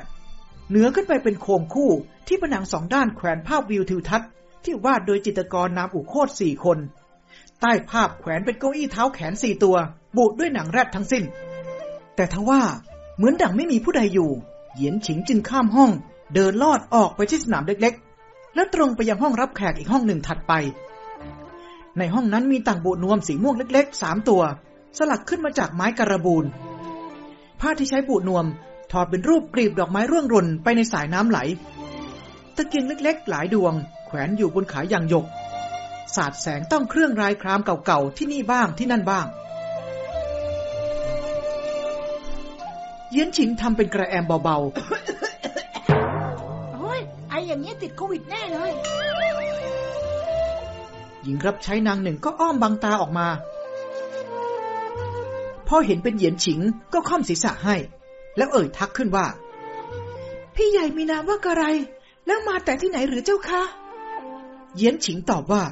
เหนือขึ้นไปเป็นโคมคู่ที่ผนังสองด้านแขวนภาพวิวทิวทัศน์ ที่วาดโดยจิตรกรนามอุโคตสี่คน ใต้ภาพแขวนเป็นเก้าอี้เท้าแขนสี่ตัว บุด้วยหนังแรดทั้งสิ้น แต่ทว่าเหมือนดังไม่มีผู้ใดอยู่ เหยียนฉิงจึงข้ามห้อง เดินลอดออกไปที่สนามเล็กๆ แล้วตรงไปยังห้องรับแขกอีกห้องหนึ่งถัดไป ในห้องนั้นมีต่างโบนวมสีม่วงเล็กๆสามตัว สลักขึ้นมาจากไม้การบูนผ้าที่ใช้บูนวมถอดเป็นรูปกลีบดอกไม้ร่วงร่นไปในสายน้ำไหล ตะเกียงเล็กๆ หลายดวง แขวนอยู่บนขาอย่างหยก สาดแสงต้องเครื่องรายครามเก่าๆ ที่นี่บ้างที่นั่นบ้าง เยียนฉิงทำเป็นกระแอมเบาโอ้ย ไออย่างเงี้ยติดโควิดแน่เลยๆหญิงรับใช้นางหนึ่งก็อ้อมบังตาออกมา พอเห็นเป็นเหยียนฉิงก็ค่อมศีรษะให้ แล้วเอ่ยทักขึ้นว่า พี่ใหญ่มีนามว่ากระไรแล้วมาแต่ที่ไหนหรือเจ้าคะ เยียนฉิงตอบว่า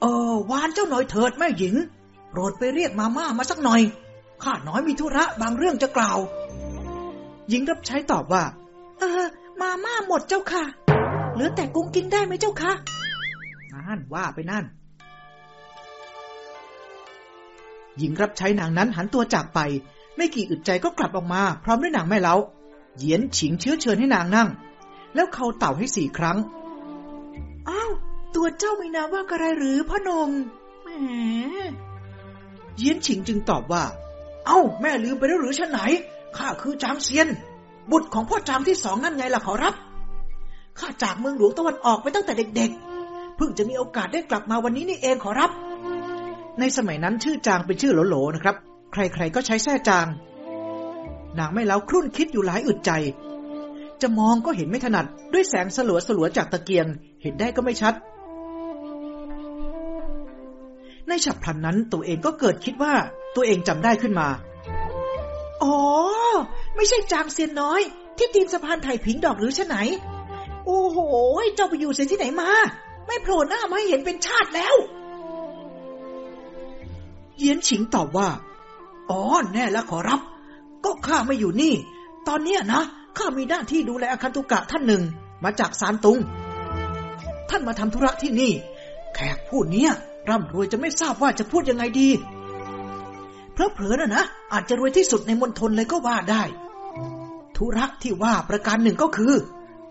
เออวานเจ้าหน่อยเถิดแม่หญิงโปรดไปเรียกมาม่ามาสักหน่อย ข้าน้อยมีธุระบางเรื่องจะกล่าว หญิงรับใช้ตอบว่า เออ มาม่าหมดเจ้าค่ะ เหลือแต่กุ้งกินได้ไหมเจ้าคะนั่นว่าไปนั่น หญิงรับใช้นางนั้นหันตัวจากไป ไม่กี่อึดใจก็กลับออกมา พร้อมด้วยนางแม่เล้าเหยียนฉิงเชื้อเชิญให้นางนั่ง แล้วเขาเต่าให้สี่ครั้ง อ้าว ตัวเจ้ามีนามว่ากระไรหรือพ่อนมแหมเยียนฉิงจึงตอบว่า เอ้า แม่ลืมไปแล้วหรือฉันไหน ข้าคือจางเซียน บุตรของพ่อจางที่สองนั่นไงล่ะขอรับ ข้าจากเมืองหลวงตะวันออกไปตั้งแต่เด็กๆ เพิ่งจะมีโอกาสได้กลับมาวันนี้นี่เองขอรับ ในสมัยนั้นชื่อจางเป็นชื่อโหลๆนะครับ ใครๆก็ใช้แท้จาง นางไม่เล้าครุ่นคิดอยู่หลายอึดใจ จะมองก็เห็นไม่ถนัด ด้วยแสงสลัวสลัวๆจากตะเกียง เห็นได้ก็ไม่ชัด ในฉับพลันนั้นตัวเองก็เกิดคิดว่า ตัวเองจำได้ขึ้นมา อ๋อ ไม่ใช่จางเซียนน้อย ที่ตีนสะพานไถ่ผิงดอกหรือชะไหน โอ้โห เจ้าไปอยู่เสียที่ไหนมา ไม่โผล่หน้ามาให้เห็นเป็นชาติแล้ว เยียนฉิงตอบว่า อ๋อ แน่แล้วขอรับ ก็ข้าไม่อยู่นี่ ตอนเนี้ยนะ ข้ามีหน้าที่ดูแลอาคันตุกะท่านหนึ่ง มาจากซานตุง ท่านมาทำธุระที่นี่ แขกผู้เนี้ยร่ำรวยจะไม่ทราบว่าจะพูดยังไงดีเพอเพลอนะนะอาจจะรวยที่สุดในมณฑลเลยก็ว่าได้ ธุระที่ว่าประการหนึ่งก็คือ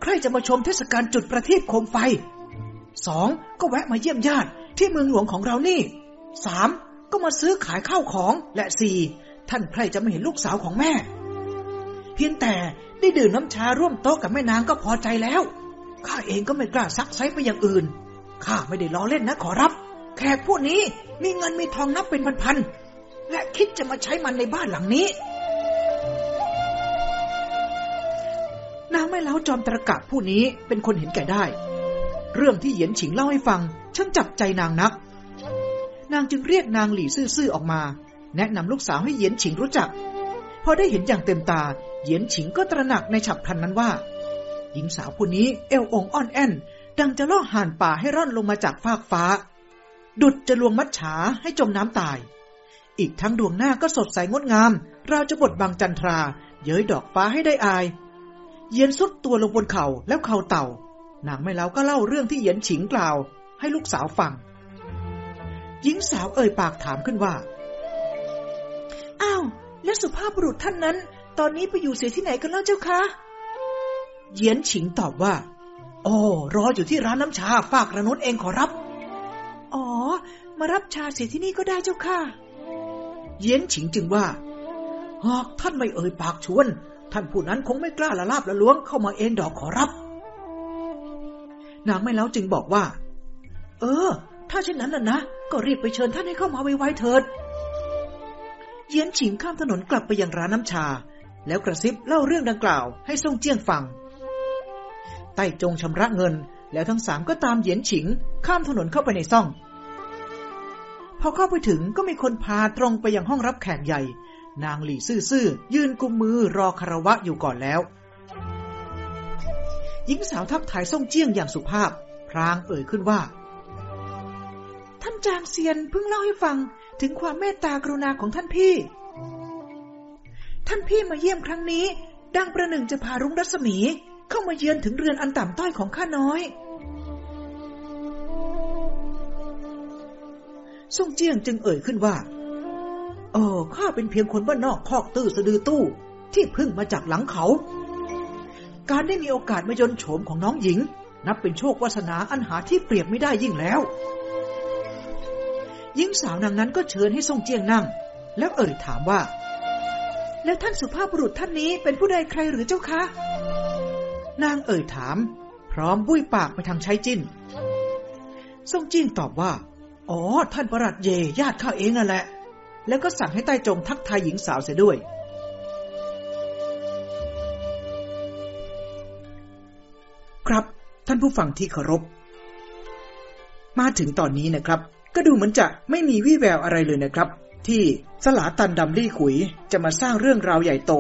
ใครจะมาชมเทศกาลจุดประทีปโคมไฟสองก็แวะมาเยี่ยมญาติที่เมืองหลวงของเรานี่สามก็มาซื้อขายข้าวของและสี่ท่านใครจะไม่เห็นลูกสาวของแม่ เพียงแต่ ได้ดื่มน้ำชาร่วมโต๊ะกับแม่นางก็พอใจแล้ว ข้าเองก็ไม่กล้าซักไซไปอย่างอื่น ข้าไม่ได้ล้อเล่นนะขอรับ แขกพวกนี้มีเงินมีทองนับเป็นพันๆ และคิดจะมาใช้มันในบ้านหลังนี้ นางแม่เล้าจอมตระกะผู้นี้เป็นคนเห็นแก่ได้ เรื่องที่เหยียนฉิงเล่าให้ฟังช่างจับใจนางนัก นางจึงเรียกนางหลี่ซื่อๆออกมา แนะนำลูกสาวให้เหยียนฉิงรู้จัก พอได้เห็นอย่างเต็มตา เหยียนฉิงก็ตระหนักในฉับพลันนั้นว่า หญิงสาวผู้นี้เอวองอ่อนแอนดังจะล่อห่านป่าให้ร่อนลงมาจากฟากฟ้า ดุดจะลวงมัดฉาให้จมน้ำตาย อีกทั้งดวงหน้าก็สดใสงดงาม เราจะบดบังจันทรา เย้ยดอกฟ้าให้ได้อาย เยียนสุดตัวลงบนเขา่าแล้วเข่าเต่านางไม่เล้าก็เล่าเรื่องที่เหยียนฉิงกล่าว ให้ลูกสาวฟัง หญิงสาวเอ่ยปากถามขึ้นว่า อ้าว แล้วสุภาพบุรุษท่านนั้น ตอนนี้ไปอยู่เสียที่ไหนกันแล้วเจ้าคะ เยียนฉิงตอบว่าโอ้รออยู่ที่ร้านน้ำชาฝากระนุนเองขอรับ อ๋อ มารับชาเสียที่นี่ก็ได้เจ้าค่ะ เยียนฉิงจึงว่า หากท่านไม่เอ่ยปากชวน ท่านผู้นั้นคงไม่กล้าละลาบละล้วงเข้ามาเองดอกขอรับ นางไม่เล้าจึงบอกว่า เออ ถ้าเช่นนั้นน่ะนะ ก็รีบไปเชิญท่านให้เข้ามาไวๆเถิด เยียนฉิงข้ามถนนกลับไปยังร้านน้ำชา แล้วกระซิบเล่าเรื่องดังกล่าวให้ซ่งเจี้ยงฟัง ไต้จงชำระเงิน แล้วทั้งสามก็ตามเหยียนฉิง ข้ามถนนเข้าไปในซ่อง พอเข้าไปถึงก็มีคนพาตรงไปยังห้องรับแขกใหญ่ นางหลี่ซื่อๆยืนกุมมือรอคารวะอยู่ก่อนแล้ว หญิงสาวทักทายส่งเจี้ยงอย่างสุภาพ พรางเอ่ยขึ้นว่า ท่านจางเซียนเพิ่งเล่าให้ฟังถึงความเมตตากรุณาของท่านพี่ ท่านพี่มาเยี่ยมครั้งนี้ ดังประหนึ่งจะพารุ้งรัศมี เข้ามาเยือนถึงเรือนอันต่ำต้อยของข้าน้อยส่งเจียงจึงเอ่ยขึ้นว่าเออข้าเป็นเพียงคนบ้านนอกคอกตื้อสะดือตู้ ที่พึ่งมาจากหลังเขา การได้มีโอกาสมายนโฉมของน้องหญิง นับเป็นโชควาสนาอันหาที่เปรียบไม่ได้ยิ่งแล้วหญิงสาวนางนั้นก็เชิญให้ส่งเจียงนั่ง แล้วเอ่ยถามว่า แล้วท่านสุภาพบุรุษท่านนี้เป็นผู้ใดใครหรือเจ้าคะ นางเอ่ยถาม พร้อมบุ้ยปากไปทางใช้จิ้นส่งจิ้นตอบว่า อ๋อ ท่านประหลัดเยญาติข้าเองนั่นแหละ แล้วก็สั่งให้ใต้จงทักทายหญิงสาวเสียด้วย ครับ ท่านผู้ฟังที่เคารพ มาถึงตอนนี้นะครับ ก็ดูเหมือนจะไม่มีวี่แววอะไรเลยนะครับ ที่สลาตันดำลี่ขุยจะมาสร้างเรื่องราวใหญ่โต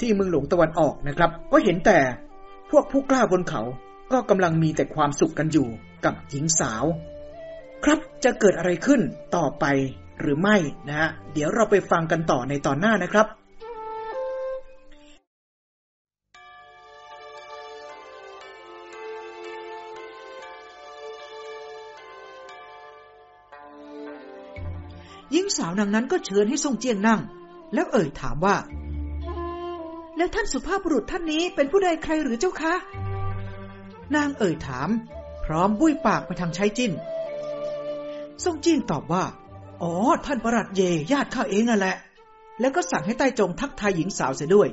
ที่เมืองหลวงตะวันออกนะครับ ก็เห็นแต่พวกผู้กล้าบนเขาก็กำลังมีแต่ความสุขกันอยู่กับหญิงสาว ครับจะเกิดอะไรขึ้นต่อไปหรือไม่นะฮะเดี๋ยวเราไปฟังกันต่อในตอนหน้านะครับ สาวนางนั้นก็เชิญให้ทรงเจียงนั่ง แล้วเอ่ยถามว่า แล้วท่านสุภาพบุรุษท่านนี้เป็นผู้ใดใครหรือเจ้าคะ นางเอ่ยถาม พร้อมบุ้ยปากไปทางใช้จิ้นซ่งจิ้นตอบว่า อ๋อ ท่านประหลัดเยญาติข้าเองนั่นแหละ แล้วก็สั่งให้ใต้จงทักทายหญิงสาวเสียด้วย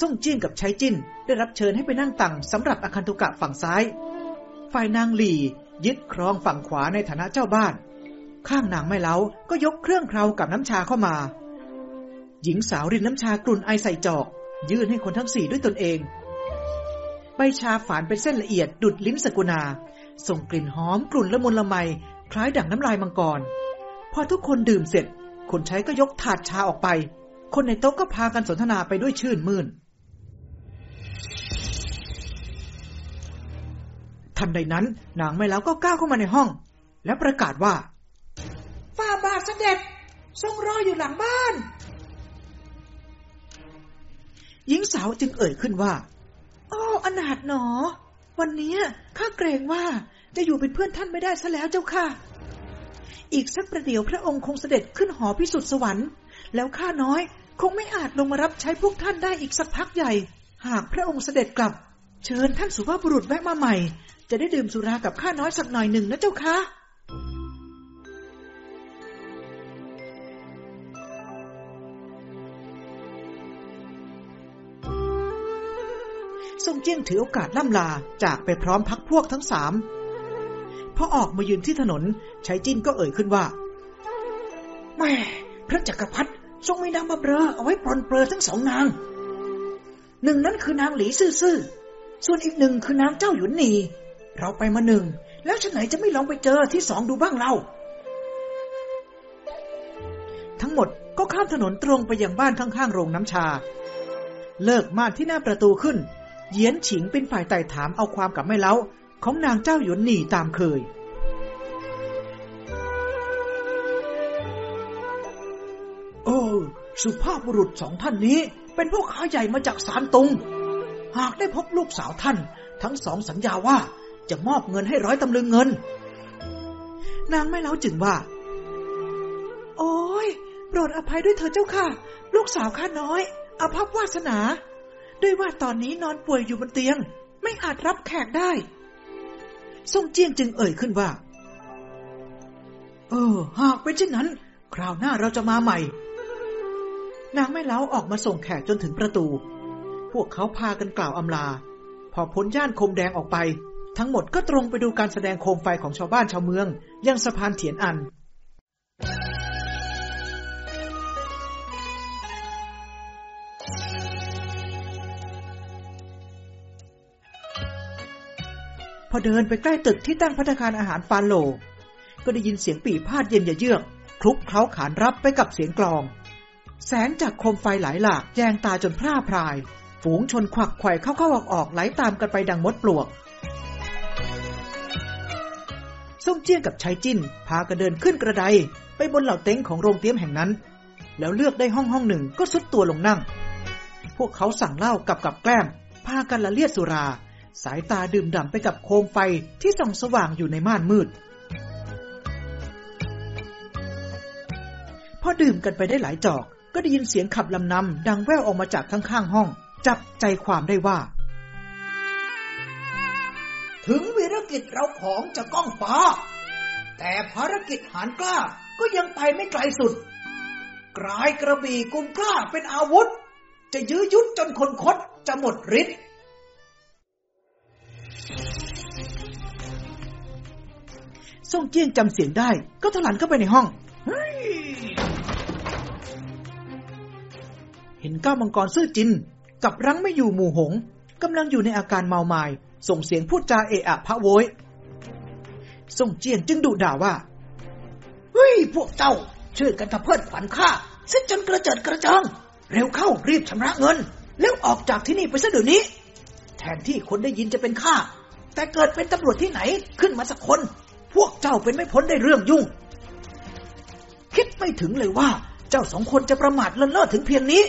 ซ่งจิ้นกับใช้จิ้นได้รับเชิญให้ไปนั่งตังสำหรับอคันตุกะฝั่งซ้าย ฝ่ายนางหลียึดครองฝั่งขวาในฐานะเจ้าบ้าน ข้างนางไม่เล้าก็ยกเครื่องเครากับน้ำชาเข้ามา หญิงสาวรินน้ำชากลุ่นไอใส่จอก ยื่นให้คนทั้งสี่ด้วยตนเอง ใบชาฝานเป็นเส้นละเอียดดุดลิ้นสกุณา ส่งกลิ่นหอมกลุ่นละมุนละไม คล้ายดั่งน้ำลายมังกร พอทุกคนดื่มเสร็จ คนใช้ก็ยกถาดชาออกไป คนในโต๊ะก็พากันสนทนาไปด้วยชื่นมื่น ทันใดนั้นนางไม่แล้วก็ก้าวเข้ามาในห้อง และประกาศว่าฝ่าบาทเสด็จทรงรออยู่หลังบ้าน หญิงสาวจึงเอ่ยขึ้นว่าโอ้อนาถหนอ วันนี้ข้าเกรงว่าจะอยู่เป็นเพื่อนท่านไม่ได้ซะแล้วเจ้าค่ะ อีกสักประเดี๋ยวพระองค์คงเสด็จขึ้นหอพิสุทธิสวรรค์ แล้วข้าน้อยคงไม่อาจลงมารับใช้พวกท่านได้อีกสักพักใหญ่ หากพระองค์เสด็จกลับ เชิญท่านสุภาพบุรุษแวะมาใหม่ จะได้ดื่มสุรากับข้าน้อยสักหน่อยหนึ่งนะเจ้าค่ะซ่งเจี้ยงถือโอกาสล่ำลาจากไปพร้อมพักพวกทั้งสามพอออกมายืนที่ถนนชายจิ้นก็เอ่ยขึ้นว่าแม่พระจักรพรรดิทรงมีนางมาเบลอเอาไว้ปลนเปลือทั้งสองนาง หนึ่งนั้นคือนางหลีซื่อๆ ส่วนอีกหนึ่งคือนางเจ้าหยุนนี เราไปมาหนึ่ง แล้วฉันไหนจะไม่ลองไปเจอที่สองดูบ้างเรา ทั้งหมดก็ข้ามถนนตรงไปยังบ้านข้างๆโรงน้ำชา เลิกม่านที่หน้าประตูขึ้น เยียนฉิงเป็นฝ่ายไต่ถามเอาความกับแม่เล้า ของนางเจ้าหยวนหนีตามเคยเออสุภาพบุรุษสองท่านนี้ เป็นพวกขาใหญ่มาจากสารตุง หากได้พบลูกสาวท่าน ทั้งสองสัญญาว่า จะมอบเงินให้ร้อยตำลึงเงิน นางไม่เล้าจึงว่า โอ้ยโปรดอภัยด้วยเธอเจ้าค่ะ ลูกสาวข้าน้อยอภัพวาสนา ด้วยว่าตอนนี้นอนป่วยอยู่บนเตียง ไม่อาจรับแขกได้ซ่งเจียงจึงเอ่ยขึ้นว่า เออ หากเป็นเช่นนั้น คราวหน้าเราจะมาใหม่ นางแม่เล้าออกมาส่งแขกจนถึงประตู พวกเขาพากันกล่าวอำลา พอพ้นย่านคมแดงออกไป ทั้งหมดก็ตรงไปดูการแสดงโคมไฟของชาวบ้านชาวเมือง ยังสะพานเถียนอัน พอเดินไปใกล้ตึกที่ตั้งพัตคารอาหารฟานโล ก็ได้ยินเสียงปีพาดเย็นเยือก คลุกเคล้าขานรับไปกับเสียงกลอง แสงจากโคมไฟหลายหลากแยงตาจนพร่าพราย ฝูงชนควักไข่เข้าเข้าออกออกไหลตามกันไปดังมดปลวก ส่งเจี้ยงกับชายจิ้น พากันเดินขึ้นกระได ไปบนเหล่าเต็งของโรงเตี้ยมแห่งนั้น แล้วเลือกได้ห้องห้องหนึ่งก็สุดตัวลงนั่ง พวกเขาสั่งเหล้ากับกับแกล้ม พากันละเลียดสุรา สายตาดื่มด่ำไปกับโคมไฟที่ส่องสว่างอยู่ในม่านมืด พอดื่มกันไปได้หลายจอก ก็ได้ยินเสียงขับลำนำดังแว่วออกมาจากข้างๆห้อง จับใจความได้ว่า ถึงวิรกิจเราของจะก้องฟ้า แต่ภารกิจหานกล้าก็ยังไปไม่ไกลสุด กลายกระบี่กุมกล้าเป็นอาวุธ จะยื้อยุดจนคนคดจะหมดฤทธิ์ส่งเจี้ยงจำเสียงได้ก็ถลันเข้าไปในห้อง เห็นก้าวมังกรซื่อจิน กับรั้งไม่อยู่หมู่หงกำลังอยู่ในอาการเมาไมา้ส่งเสียงพูดจาเอะอะพะโวยส่งเจียงจึงดุด่าว่า เฮ้ย พวกเจ้า ช่วยกันทะเพิดฝันข้าเส้นจนกระเจิดกระเจิงเร็วเข้ารีบชำระเงิน แล้วออกจากที่นี่ไปซะเดี๋ยวนี้ แทนที่คนได้ยินจะเป็นข้า แต่เกิดเป็นตำรวจที่ไหนขึ้นมาสักคน พวกเจ้าเป็นไม่พ้นได้เรื่องยุ่ง คิดไม่ถึงเลยว่า เจ้าสองคนจะประมาทเลินเล่อถึงเพียงนี้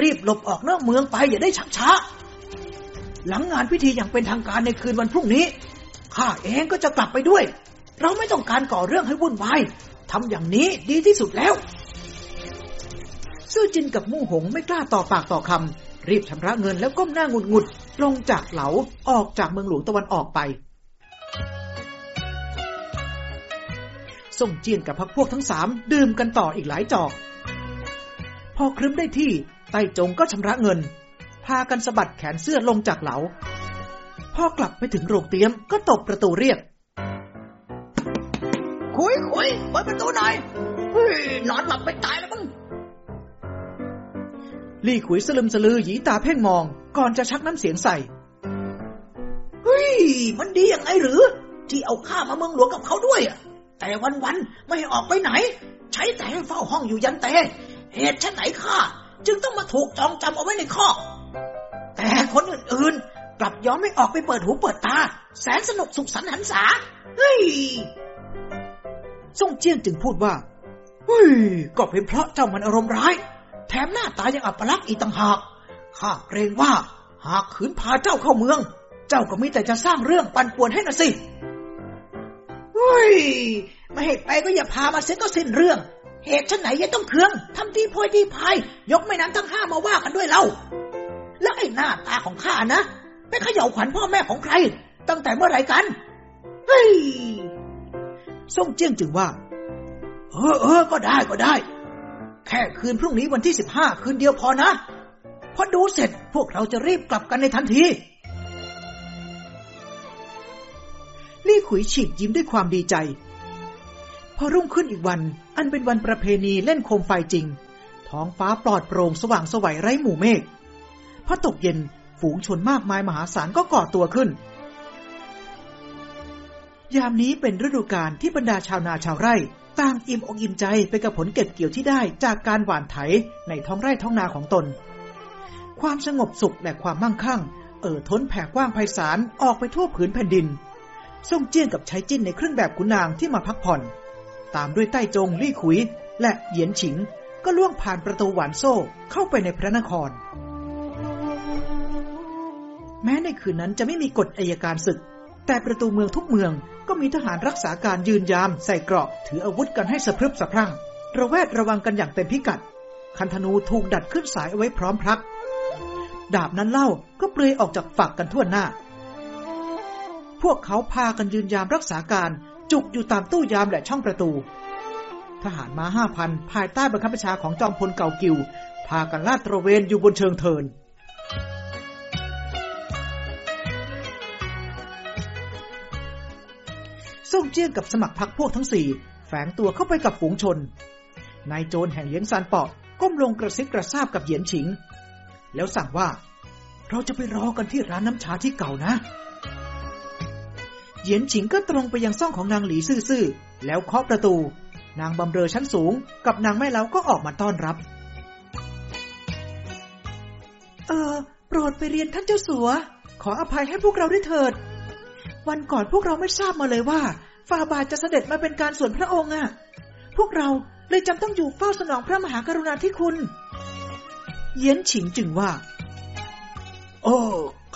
รีบหลบออกนอกเมืองไปอย่าได้ชักช้า หลังงานพิธีอย่างเป็นทางการในคืนวันพรุ่งนี้ ข้าเองก็จะกลับไปด้วย เราไม่ต้องการก่อเรื่องให้วุ่นวายทำอย่างนี้ดีที่สุดแล้วซื่อจินกับมู่หงไม่กล้าต่อปากต่อคำรีบชำระเงินแล้วก้มหน้างุดงุดลงจากเหลาออกจากเมืองหลวงตะวันออกไปส่งเจียนกับพักพวกทั้งสามดื่มกันต่ออีกหลายจอก พอครึ้มได้ที่ ไต้จงก็ชำระเงิน พากันสะบัดแขนเสื้อลงจากเหลาพอกลับไปถึงโรงเตี๊ยมก็ตบประตูเรียก คุยคุยเปิดประตูหน่อยเฮ้ยนอนหลับไปตายแล้วมึงลี่ขุยสลึมสลือหยีตาเพ่งมอง ก่อนจะชักน้ำเสียงใส่เฮ้ยมันดียังไงหรือ ที่เอาข้ามาเมืองหลวงกับเขาด้วยอะแต่วันๆไม่ออกไปไหน ใช้แต่ให้เฝ้าห้องอยู่ยันเตเหตุชะไหนข้าจึงต้องมาถูกจองจำเอาไว้ในคอกแต่ คนอื่นๆ กลับยอมไม่ออกไปเปิดหูเปิดตา แสนสนุกสุขสันต์หันษาเฮ้ยส่งเจี้ยนจึงพูดว่าเฮ้ยก็เป็นเพราะเจ้ามันอารมณ์ร้าย แถมหน้าตายังอัปลักษณ์อีกต่างหากข้าเกรงว่า หากขืนพาเจ้าเข้าเมือง เจ้าก็มีแต่จะสร้างเรื่องปั่นป่วนให้นะสิเฮ้ยไม่ให้ไปก็อย่าพามาเสียก็สิ้นเรื่อง เหตุฉันไหนยังต้องเคืองทำทีพอยทีพายยกแม่น้ำทั้งห้ามาว่ากันด้วยเล่า แล้วไอ้หน้าตาของข้านะไปเขย่าขวัญพ่อแม่ของใคร ตั้งแต่เมื่อไหร่กันเฮ้ยส่งเจียงจึงว่า เออเออก็ได้ก็ได้ แค่คืนพรุ่งนี้วันที่สิบห้าคืนเดียวพอนะพอดูเสร็จพวกเราจะรีบกลับกันในทันทีลี่ขุยฉีกยิ้มด้วยความดีใจ พอรุ่งขึ้นอีกวัน อันเป็นวันประเพณีเล่นโคมไฟจริง ท้องฟ้าปลอดโปร่งสว่างสวัยไร้หมู่เมฆ พอตกเย็นฝูงชนมากมายมหาศาลก็ก่อตัวขึ้น ยามนี้เป็นฤดูกาลที่บรรดาชาวนาชาวไร่ต่างอิ่มอกอิ่มใจไปกับผลเก็บเกี่ยวที่ได้จากการหว่านไถในท้องไร่ท้องนาของตน ความสงบสุขและความมั่งคั่ง เอ่อท้นแผ่กว้างไพศาลออกไปทั่วผืนแผ่นดินส่งเจี้ยนกับใช้จิ้นในเครื่องแบบขุนนางที่มาพักผ่อน ตามด้วยใต้จงลี่ขุย และเหยียนฉิง ก็ล่วงผ่านประตูหวานโซ่เข้าไปในพระนคร แม้ในคืนนั้นจะไม่มีกฎอายการศึก แต่ประตูเมืองทุกเมืองก็มีทหารรักษาการยืนยาม ใส่เกราะ ถืออาวุธกันให้สะพรึบสะพรั่ง ระแวดระวังกันอย่างเต็มพิกัด คันธนูถูกดัดขึ้นสายเอาไว้พร้อมพลัก ดาบนั้นเล่าก็เปลือยออกจากฝักกันทั่วหน้า พวกเขาพากันยืนยามรักษาการ จุกอยู่ตามตู้ยามและช่องประตู ทหารมาห้าพันภายใต้บังคับบัญชาของจอมพลเก่ากิว พากันลาดตระเวนอยู่บนเชิงเทิน ส่งเจี้ยงกับสมัครพรรคพวกทั้งสี่แฝงตัวเข้าไปกับฝูงชน นายโจรแห่งเลี้ยงซานเปาะก้มลงกระซิบกระซาบกับเหยียนฉิง แล้วสั่งว่า เราจะไปรอกันที่ร้านน้ำชาที่เก่านะ เหยียนฉิงก็ตรงไปยังซ่องของนางหลีซื่อๆแล้วเคาะประตู นางบำเรอชั้นสูง กับนางแม่เล้าก็ออกมาต้อนรับ เออโปรดไปเรียนท่านเจ้าสัว ขออภัยให้พวกเราด้วยเถิด วันก่อนพวกเราไม่ทราบมาเลยว่าฟาบาทจะเสด็จมาเป็นการส่วนพระองค์อะพวกเราเลยจำต้องอยู่เฝ้าสนองพระมหากรุณาธิคุณ เยียนฉิงจึงว่า โอ้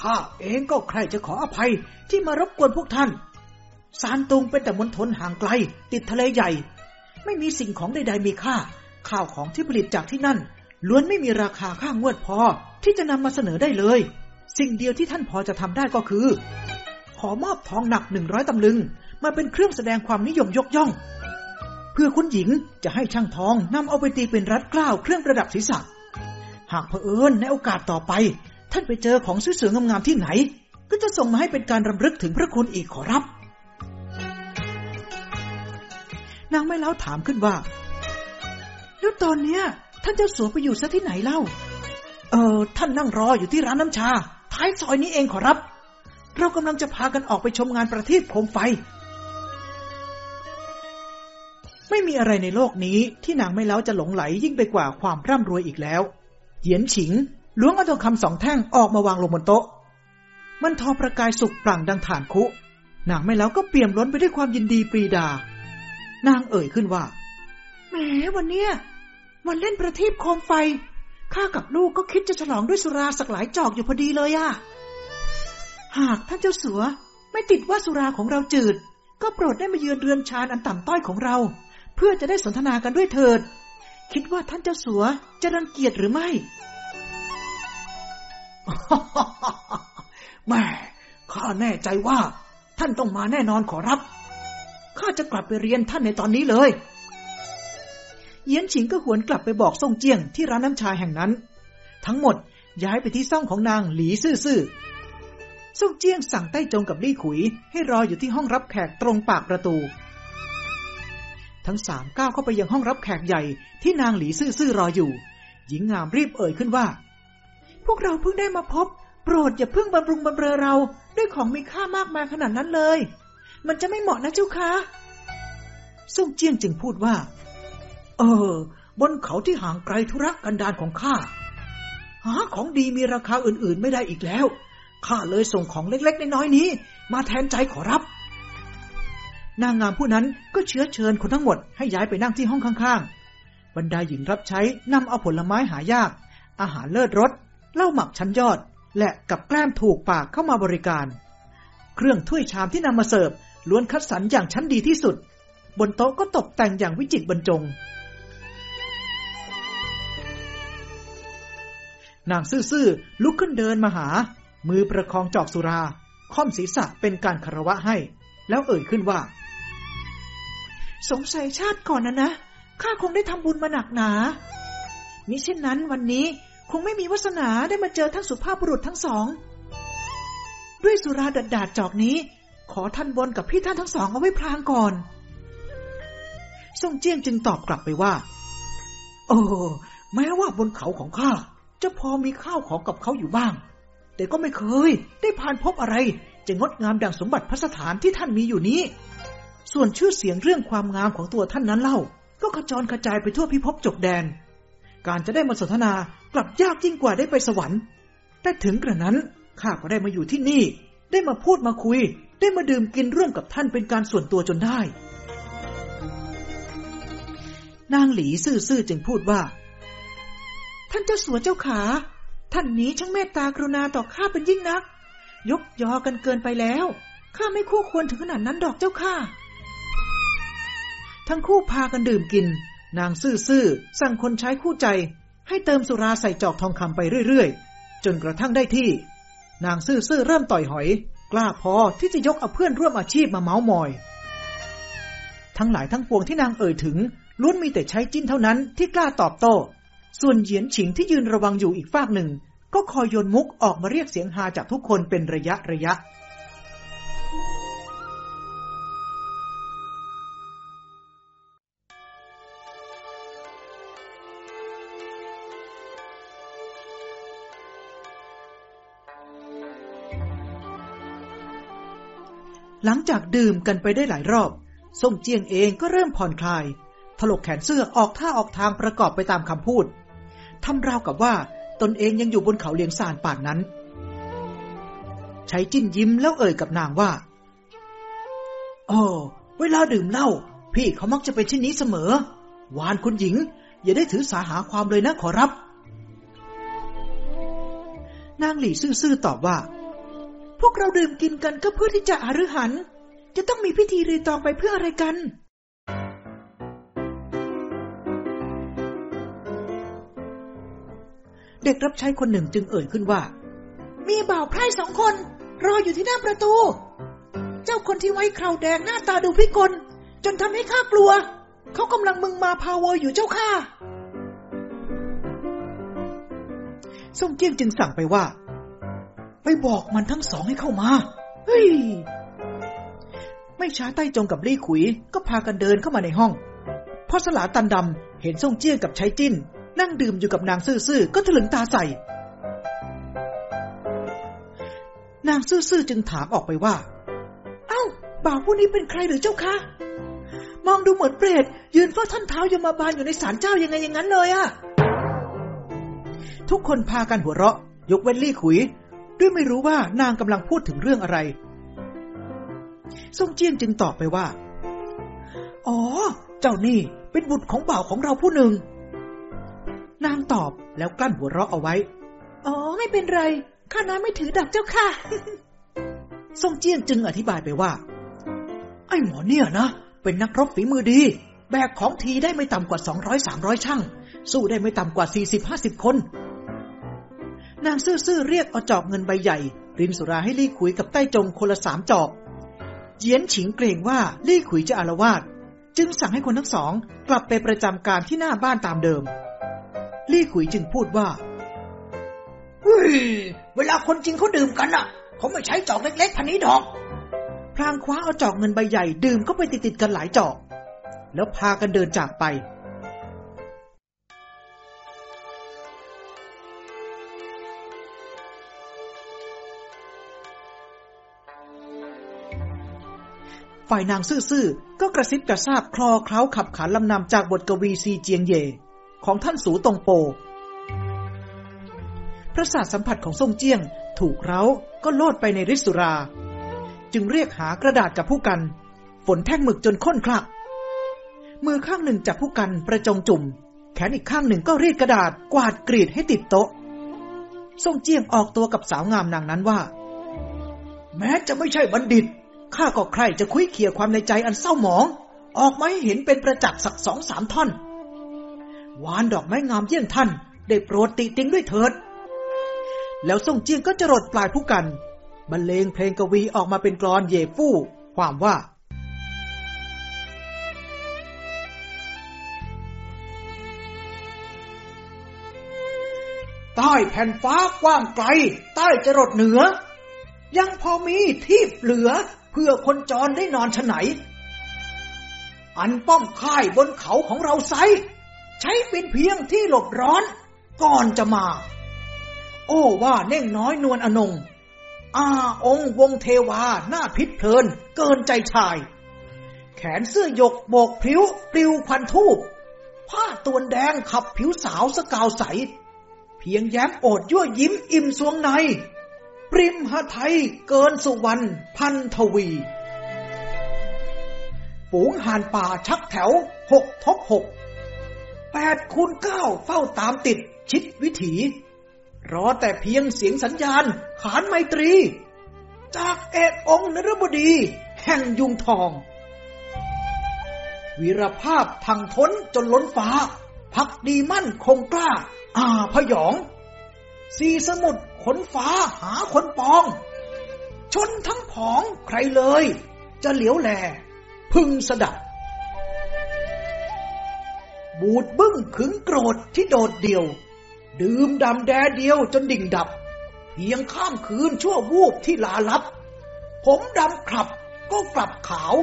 ข้าเองก็ใครจะขออภัยที่มารบกวนพวกท่านซานตุงเป็นแต่มณฑลห่างไกล ติดทะเลใหญ่ ไม่มีสิ่งของใดๆมีค่า ข้าวของที่ผลิตจากที่นั่น ล้วนไม่มีราคาค่างวดพอที่จะนำมาเสนอได้เลย สิ่งเดียวที่ท่านพอจะทำได้ก็คือ ขอมอบทองหนักหนึ่งร้อยตำลึง มาเป็นเครื่องแสดงความนิยมยกย่อง เพื่อคุณหญิงจะให้ช่างทองนำเอาไปตีเป็นรัดเกล้าเครื่องประดับศีรษะ หากเผอิญในโอกาสต่อไป ท่านไปเจอของสวยๆงามๆที่ไหน ก็จะส่งมาให้เป็นการรำลึกถึงพระคุณอีกขอรับ นางไม่เล้าถามขึ้นว่า แล้วตอนเนี้ย ท่านเจ้าสัวไปอยู่ซะที่ไหนเล่า เออท่านนั่งรออยู่ที่ร้านน้ำชา ท้ายซอยนี้เองขอรับ เรากำลังจะพากันออกไปชมงานประทีปโคมไฟ ไม่มีอะไรในโลกนี้ที่นางไม่เล้าจะหลงไหลยิ่งไปกว่าความร่ำรวยอีกแล้ว เหยียนฉิงล้วงเอาทองคำสองแท่งออกมาวางลงบนโต๊ะ มันทอประกายสุกปลั่งดังฐานคุ นางไม่เล้าก็เปี่ยมล้นไปด้วยความยินดีปรีดา นางเอ่ยขึ้นว่า แหมวันเนี้ยวันเล่นประทีปโคมไฟข้ากับลูกก็คิดจะฉลองด้วยสุราสักหลายจอกอยู่พอดีเลยอะ หากท่านเจ้าสัวไม่ติดว่าสุราของเราจืด ก็โปรดได้มาเยือนเรือนชานอันต่ำต้อยของเรา เพื่อจะได้สนทนากันด้วยเถิด คิดว่าท่านเจ้าสัวจะรังเกียจหรือไม่แม่ข้าแน่ใจว่า ท่านต้องมาแน่นอนขอรับ ข้าจะกลับไปเรียนท่านในตอนนี้เลย เยียนฉิงก็หวนกลับไปบอกซ่งเจียงที่ร้านน้ำชาแห่งนั้น ทั้งหมดย้ายไปที่ซ่องของนางหลีซื่อๆ ซ่งเจียงสั่งใต้จงกับลี่ขุย ให้รออยู่ที่ห้องรับแขกตรงปากประตู ทั้งสามก้าวเข้าไปยังห้องรับแขกใหญ่ที่นางหลีซื่อๆรออยู่ หญิงงามรีบเอ่ยขึ้นว่า พวกเราเพิ่งได้มาพบ โปรดอย่าเพิ่งบำรุงบำเรอเรา ด้วยของมีค่ามากมายขนาดนั้นเลย มันจะไม่เหมาะนะเจ้าคะซ่งเจียงจึงพูดว่า เออ บนเขาที่ห่างไกลธุรกันดารของข้าหาของดีมีราคาอื่นๆไม่ได้อีกแล้ว ข้าเลยส่งของเล็กๆน้อยๆนี้ มาแทนใจขอรับ นางงามผู้นั้นก็เชื้อเชิญคนทั้งหมดให้ย้ายไปนั่งที่ห้องข้างๆ บรรดาหญิงรับใช้นำเอาผลไม้หายาก อาหารเลิศรสเหล้าหมักชั้นยอด และกับแกล้มถูกปากเข้ามาบริการ เครื่องถ้วยชามที่นำมาเสิร์ฟล้วนคัดสรรอย่างชั้นดีที่สุด บนโต๊ะก็ตกแต่งอย่างวิจิตรบรรจงนางซื่อๆลุกขึ้นเดินมาหา มือประคองจอกสุรา ค่อมศีรษะเป็นการคารวะให้ แล้วเอ่ยขึ้นว่า สงสัยชาติก่อนนะนะ ข้าคงได้ทำบุญมาหนักหนา มิเช่นนั้นวันนี้คงไม่มีวาสนาได้มาเจอทั้งสุภาพบุรุษทั้งสอง ด้วยสุราดัดดาดจอกนี้ ขอท่านบนกับพี่ท่านทั้งสองเอาไว้พลางก่อนซ่งเจี้ยงจึงตอบกลับไปว่าเออแม้ว่าบนเขาของข้าจะพอมีข้าวของกับเขาอยู่บ้าง แต่ก็ไม่เคย ได้ผ่านพบอะไร จะงดงามดังสมบัติพระสถานที่ท่านมีอยู่นี้ ส่วนชื่อเสียงเรื่องความงามของตัวท่านนั้นเล่า ก็ขจรกระจายไปทั่วพิภพจกแดน การจะได้มาสนทนากลับยากยิ่งกว่าได้ไปสวรรค์แต่ถึงกระนั้นข้าก็ได้มาอยู่ที่นี่ ได้มาพูดมาคุย ได้มาดื่มกินร่วมกับท่านเป็นการส่วนตัวจนได้ นางหลีซื่อๆจึงพูดว่า ท่านเจ้าสัวเจ้าขา ท่านนี้ช่างเมตตากรุณาต่อข้าเป็นยิ่งนัก ยกยอกันเกินไปแล้ว ข้าไม่คู่ควรถึงขนาดนั้นดอกเจ้าค่ะ ทั้งคู่พากันดื่มกิน นางซื่อๆ สั่งคนใช้คู่ใจ ให้เติมสุราใส่จอกทองคำไปเรื่อยๆ จนกระทั่งได้ที่ นางซื่อๆ เริ่มต่อยหอย กล้าพอที่จะยกเอาเพื่อนร่วมอาชีพมาเมาส์มอย ทั้งหลายทั้งปวงที่นางเอ่ยถึงล้วนมีแต่ใช้จิ้นเท่านั้นที่กล้าตอบโต้ ส่วนเหยียนฉิงที่ยืนระวังอยู่อีกฝากหนึ่ง ก็คอยโยนมุกออกมาเรียกเสียงฮาจากทุกคนเป็นระยะระยะ หลังจากดื่มกันไปได้หลายรอบส่งเจียงเองก็เริ่มผ่อนคลาย ถลกแขนเสื้อออกท่าออกทางประกอบไปตามคำพูด ทำราวกับว่าตนเองยังอยู่บนเขาเลียงซานป่านนั้น ใช้จิ้นยิ้มแล้วเอ่ยกับนางว่า โอ้เวลาดื่มเหล้าพี่เขามักจะเป็นเช่นนี้เสมอ วานคุณหญิง อย่าได้ถือสาหาความเลยนะขอรับ นางหลี่ซื่อๆตอบว่า พวกเราดื่มกินกันก็เพื่อที่จะอารือหัน จะต้องมีพิธีรีตองไปเพื่ออะไรกัน เด็กรับใช้คนหนึ่งจึงเอ่ยขึ้นว่า มีบ่าวไพร่สองคน รออยู่ที่หน้าประตู เจ้าคนที่ไว้คราวแดงหน้าตาดูพิกล จนทำให้ข้ากลัว เขากำลังมึงมาพาวเวอร์อยู่เจ้าค่ะส่งเจี้ยงจึงสั่งไปว่า ไปบอกมันทั้งสองให้เข้ามาเฮ้ยไม่ช้าใต้จงกับลี่ขุย ก็พากันเดินเข้ามาในห้องพอสลาตันดำเห็นส่งเจี้ยงกับใช้จิ้น นั่งดื่มอยู่กับนางซื่อๆก็ถลึงตาใส่ นางซื่อๆจึงถามออกไปว่า เอ้า บ่าวผู้นี้เป็นใครหรือเจ้าคะ มองดูเหมือนเปรตยืนเฝ้าท่านเท้ายมาบาลอยู่ในศาลเจ้ายังไงอย่างนั้นเลยอะทุกคนพากันหัวเราะ ยกเว้นลี่ขุย ด้วยไม่รู้ว่านางกำลังพูดถึงเรื่องอะไรซ่งเจียงจึงตอบไปว่า อ๋อ เจ้านี่เป็นบุตรของบ่าวของเราผู้หนึ่ง นางตอบแล้วกลั้นหัวเราะเอาไว้ อ๋อ ไม่เป็นไร ข้าน้อยไม่ถือดับเจ้าค่ะ ซ่งเจียงจึงอธิบายไปว่า ไอ้หมอเนี่ยนะ เป็นนักรบฝีมือดี แบกของทีได้ไม่ต่ำกว่าสองร้อยสามร้อยช่าง สู้ได้ไม่ต่ำกว่าสี่สิบห้าสิบคน นางซื่อๆเรียกเอาจอกเงินใบใหญ่ รินสุราให้ลี่ขุยกับใต้จงคนละสามจอกเยียนฉิงเกรงว่าลี่ขุยจะอารวาสจึงสั่งให้คนทั้งสองกลับไปประจำการที่หน้าบ้านตามเดิม ลี่ขุยจึงพูดว่าเฮ้ยเวลาคนจริงเขาดื่มกันอะ เขาไม่ใช้จอกเล็กๆพันนี้ดอก พลางคว้าเอาจอกเงินใบใหญ่ดื่มเข้าไปติดๆกันหลายจอก แล้วพากันเดินจากไปฝ่ายนางซื่อๆ ก็กระซิบกระซาบคลอเคล้าขับขานลำนำจากบทกวีซีเจียงเย่ ของท่านสูตงโป ประสาทสัมผัสของซ่งเจียง ถูกเร้าก็โลดไปในริสุรา จึงเรียกหากระดาษกับผู้กัน ฝนแท่งหมึกจนข้นคลัก มือข้างหนึ่งจับผู้กันประจงจุ่ม แขนอีกข้างหนึ่งก็รีดกระดาษกวาดกรีดให้ติดโต๊ะซ่งเจียงออกตัวกับสาวงามนางนั้นว่า แม้จะไม่ใช่บัณฑิตข้าก็ใครจะคุยเคียความในใจอันเศร้าหมอง ออกมาให้เห็นเป็นประจักษ์สักสองสามท่อน วานดอกไม้งามเยี่ยงท่าน ได้โปรดติติงด้วยเถิด แล้วส่งเจียงก็จรดปลายผู้กันบรรเลงเพลงกวีออกมาเป็นกลอนเย่ฟู่ความว่าใต้แผ่นฟ้ากว้างไกล ใต้จรดเหนือ ยังพอมีที่เหลือเพื่อคนจรได้นอนฉไหน อันป้อมค่ายบนเขาของเราไซ ใช้เป็นเพียงที่หลบร้อน ก่อนจะมา โอ้ว่าเน่งน้อยนวลอนง อาองวงเทวาหน้าพิษเพลิน เกินใจชาย แขนเสื้อหยกโบกพริ้วปลิวควันทูบผ้าตัวนแดงขับผิวสาวสกาวใส เพียงแย้มโอดยั่วยิ้มอิ่มสวงใน ปริมหไทยเกินสุวรรณพันทวีฝูงห่านป่าชักแถวหกทบหก แปดคูณเก้าเฝ้าตามติดชิดวิถี รอแต่เพียงเสียงสัญญาณขานไมตรี จากเอกองค์นรบดี แห่งยุงทอง วีรภาพทังทนจนล้นฟ้า พักดีมั่นคงกล้า อาพยอง สีสมุดขนฟ้าหาคนปอง ชนทั้งผองใครเลย จะเหลียวแล พึงสดับ บูดบึ้งขึงโกรธที่โดดเดี่ยว ดื่มดำแดเดียวจนดิ่งดับ เพียงข้ามคืนชั่ววูบที่ลาลับ ผมดำขับก็กลับขาว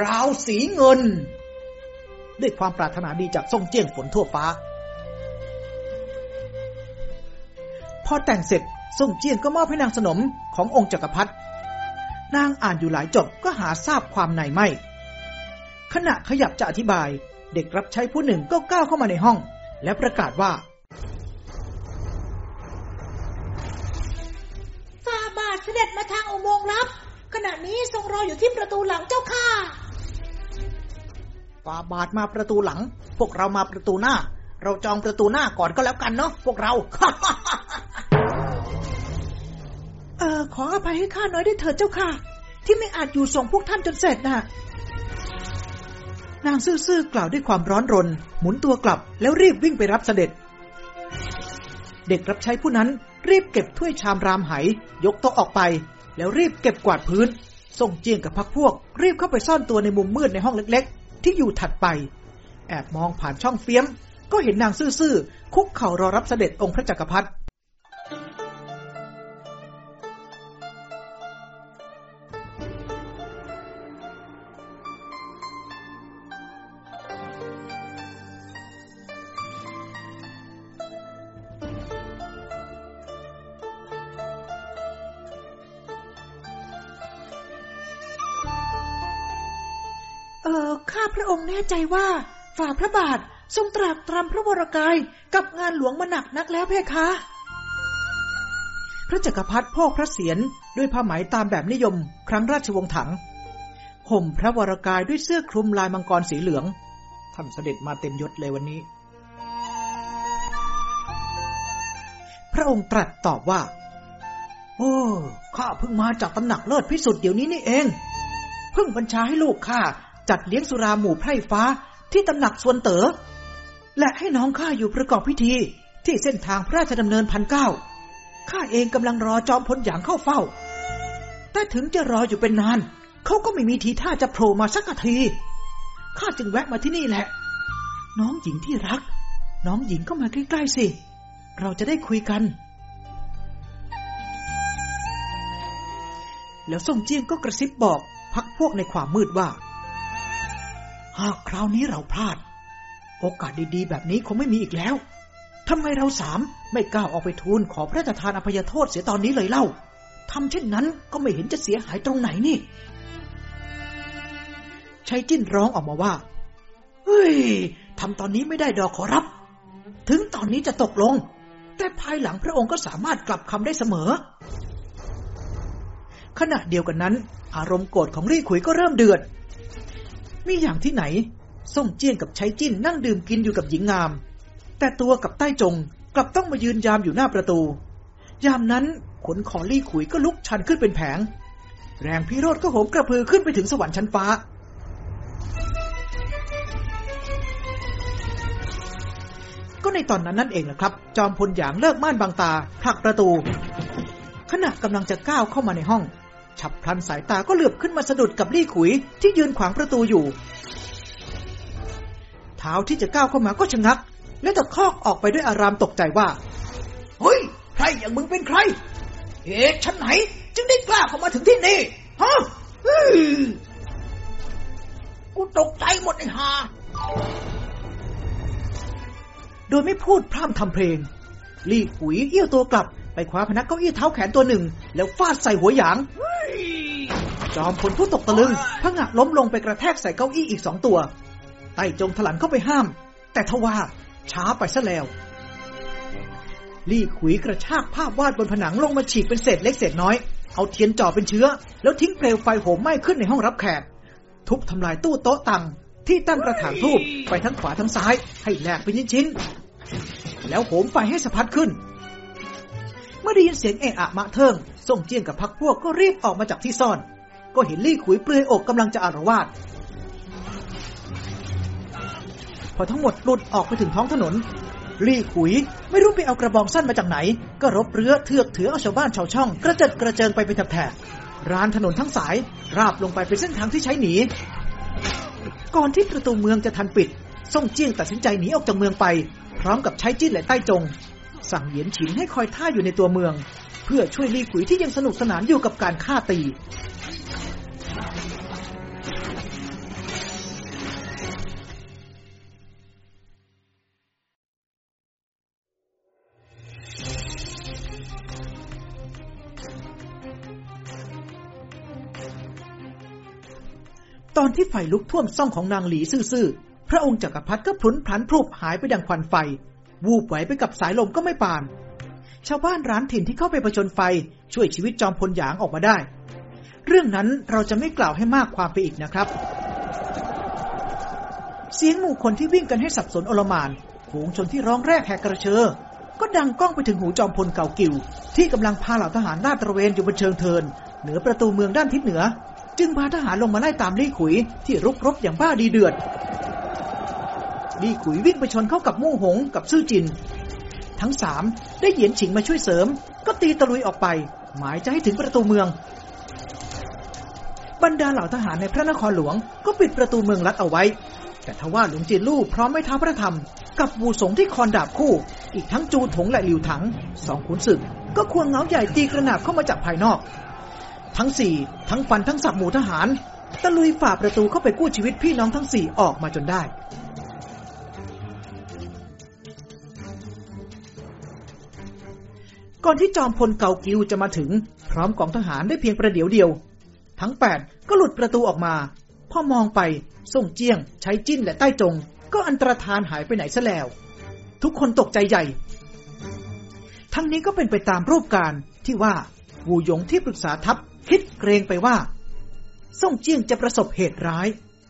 ราวสีเงิน ด้วยความปรารถนาดีจากส่งเจี้ยงฝนทั่วฟ้า พอแต่งเสร็จส่งเจี้ยงก็มอบให้นางสนมขององค์จักรพรรดินางอ่านอยู่หลายจบก็หาทราบความในไม่ ขณะขยับจะอธิบาย เด็กรับใช้ผู้หนึ่งก็ก้าวเข้ามาในห้อง และประกาศว่าฝ่าบาทเสด็จมาทางอุโมงค์ลับ ขณะนี้ทรงรออยู่ที่ประตูหลังเจ้าค่ะฟาบาทมาประตูหลัง พวกเรามาประตูหน้า เราจองประตูหน้าก่อนก็แล้วกันเนาะพวกเราเออขออภัยให้ข้าน้อยได้เถิดเจ้าค่ะ ที่ไม่อาจอยู่ส่งพวกท่านจนเสร็จน่ะ นางซื่อๆกล่าวด้วยความร้อนรน หมุนตัวกลับแล้วรีบวิ่งไปรับเสด็จ เด็กรับใช้ผู้นั้นรีบเก็บถ้วยชามรามไหยกโต๊ะออกไป แล้วรีบเก็บกวาดพื้น ส่งเจียงกับพักพวก รีบเข้าไปซ่อนตัวในมุมมืดในห้องเล็กๆ ที่อยู่ถัดไป แอบมองผ่านช่องเฟี้ยม ก็เห็นนางซื่อๆคุกเข่ารอรับเสด็จองค์พระจักรพรรดิ ออข้าพระองค์แน่ใจว่า ฝ่าพระบาททรงตรากตรำพระวรกายกับงานหลวงมาหนักนักแล้วเพคะ พระจักรพรรดิพกพระเศียรด้วยผ้าไหมตามแบบนิยม ครั้งราชวงศ์ถัง ห่มพระวรกายด้วยเสื้อคลุมลายมังกรสีเหลือง ท่านเสด็จมาเต็มยศเลยวันนี้ พระองค์ตรัสตอบว่า โอ้ ข้าเพิ่งมาจากตำหนักเลิศพิสุทธิ์เดี๋ยวนี้นี่เอง เพิ่งบัญชาให้ลูกข้า จัดเลี้ยงสุราหมู่ไพร่ฟ้าที่ตำหนักส่วนเต๋อและให้น้องข้าอยู่ประกอบพิธีที่เส้นทางพระราชดำเนินพันเก้าข้าเองกำลังรอจอมพลหยางเข้าเฝ้า แต่ถึงจะรออยู่เป็นนาน เขาก็ไม่มีทีท่าจะโผล่มาสักที ข้าจึงแวะมาที่นี่แหละ น้องหญิงที่รัก น้องหญิงก็มาใกล้ๆสิ เราจะได้คุยกัน แล้วส่งเจียงก็กระซิบบอกพักพวกในความมืดว่า หากคราวนี้เราพลาด โอกาสดีๆ แบบนี้คงไม่มีอีกแล้วทำไมเราสามไม่กล้าออกไปทูลขอพระราชทานอภัยโทษเสียตอนนี้เลยเล่าทำเช่นนั้นก็ไม่เห็นจะเสียหายตรงไหนนี่ชัยจิ้นร้องออกมาว่า เฮ้ยทำตอนนี้ไม่ได้ดอกขอรับ ถึงตอนนี้จะตกลง แต่ภายหลังพระองค์ก็สามารถกลับคำได้เสมอ ขณะเดียวกันนั้น อารมณ์โกรธของรี่ขุยก็เริ่มเดือด มีอย่างที่ไหน ส่งเจียงกับใชัยจิ้นนั่งดื่มกินอยู่กับหญิงงาม แต่ตัวกับใต้จงกลับต้องมายืนยามอยู่หน้าประตู ยามนั้นขนของลี่ขุยก็ลุกชันขึ้นเป็นแผง แรงพิโรธก็โหมกระพือขึ้นไปถึงสวรรค์ชั้นฟ้า ก็ในตอนนั้นนั่นเองแหะครับ จอมพลหยางเลิกม่านบางตาผลักประตู ขณะกำลังจะก้าวเข้ามาในห้อง ฉับพลันสายตาก็เหลือบขึ้นมาสะดุดกับลี่ขุยที่ยืนขวางประตูอยู่เท้าที่จะก้าวเข้ามาก็ชะงัก และตะคอกออกไปด้วยอารามตกใจว่า เฮ้ย ใครอย่างมึงเป็นใคร เหตุฉันไหน จึงได้กล้าเข้ามาถึงที่นี่ ฮะเฮ้ยกูตกใจหมดไอ้ห่าโดยไม่พูดพร่ำทำเพลง ลี่ขุยเอี้ยวตัวกลับ ไปคว้าพนักเก้าอี้เท้าแขนตัวหนึ่ง แล้วฟาดใส่หัวหยาง จอมพลผู้ตกตะลึงพงะล้มลงไปกระแทกใส่เก้าอี้อีกสองตัว ไต่จงถลันเข้าไปห้าม แต่ทว่าช้าไปซะแล้ว ลี่ขุยกระชากภาพวาดบนผนังลงมาฉีกเป็นเศษเล็กเศษน้อย เอาเทียนจ่อเป็นเชื้อ แล้วทิ้งเปลวไฟโหมไหม้ขึ้นในห้องรับแขก ทุบทำลายตู้โต๊ะตังที่ตั้งกระถางทูบไปทั้งขวาทั้งซ้าย ให้แหลกเป็นชิ้นๆแล้วโหมไฟให้สะพัดขึ้น เมื่อได้ยินเสียงเอะอะมะเทิงส่งเจียงกับพักพวกก็รีบออกมาจากที่ซ่อน ก็เห็นลี่ขุยเปลือยอกกำลังจะอารวาสพอทั้งหมดหลุดออกไปถึงท้องถนน ลี่ขุยไม่รู้ไปเอากระบองสั้นมาจากไหน ก็รบเรือเทือกถือเอาชาวบ้านชาวช่อง กระเจิดกระเจิงไปเป็นแถบร้านถนนทั้งสาย ราบลงไปเป็นเส้นทางที่ใช้หนี ก่อนที่ประตูเมืองจะทันปิด ส่งเจียงตัดสินใจหนีออกจากเมืองไป พร้อมกับใช้จิ้นและใต้จง สั่งเหยียนฉินให้คอยท่าอยู่ในตัวเมือง เพื่อช่วยลี่ขุยที่ยังสนุกสนานอยู่กับการฆ่าตี ตอนที่ไฟลุกท่วมซ่องของนางหลีซื่อๆพระองค์จักรพรรดิก็พลุนพลันพรุบหายไปดังควันไฟ วูบไหวไปกับสายลมก็ไม่ปาน ชาวบ้านร้านถิ่นที่เข้าไปประชนไฟ ช่วยชีวิตจอมพลหยางออกมาได้ เรื่องนั้นเราจะไม่กล่าวให้มากความไปอีกนะครับ เสียงหมู่คนที่วิ่งกันให้สับสนโอลมานฝูงชนที่ร้องแรกแหกกระเชอก็ดังก้องไปถึงหูจอมพลเก่ากิวที่กำลังพาเหล่าทหารลาดตระเวนอยู่บนเชิงเทิน เหนือประตูเมืองด้านทิศเหนือ จึงพาทหารลงมาไล่ตามลี่ขุยที่รุกรบอย่างบ้าดีเดือด ลี่ขุยวิ่งไปชนเข้ากับมู่หงกับซื่อจิน ทั้งสามได้เหยียนฉิงมาช่วยเสริม ก็ตีตะลุยออกไป หมายจะให้ถึงประตูเมือง บรรดาเหล่าทหารในพระนครหลวงก็ปิดประตูเมืองลัดเอาไว้ แต่ทว่าหลวงจีนลู่พร้อมไม่ท้าพระธรรม กับบูสงที่คอนดาบคู่ อีกทั้งจูถงและหลิวถังสองขุนศึก ก็ควงเงาใหญ่ตีกระหนาบเข้ามาจากภายนอก ทั้งสี่ทั้งฟันทั้งสับหมู่ทหารตะลุยฝ่าประตูเข้าไปกู้ชีวิตพี่น้องทั้งสี่ออกมาจนได้ ก่อนที่จอมพลเกากิวจะมาถึง พร้อมกองทหารได้เพียงประเดี๋ยวเดียว ทั้งแปดก็หลุดประตูออกมา พอมองไปส่งเจียง ใช้จิ้นและใต้จง ก็อันตรธานหายไปไหนซะแล้ว ทุกคนตกใจใหญ่ ทั้งนี้ก็เป็นไปตามรูปการที่ว่าวูหยงที่ปรึกษาทัพคิดเกรงไปว่าส่งเจียงจะประสบเหตุร้าย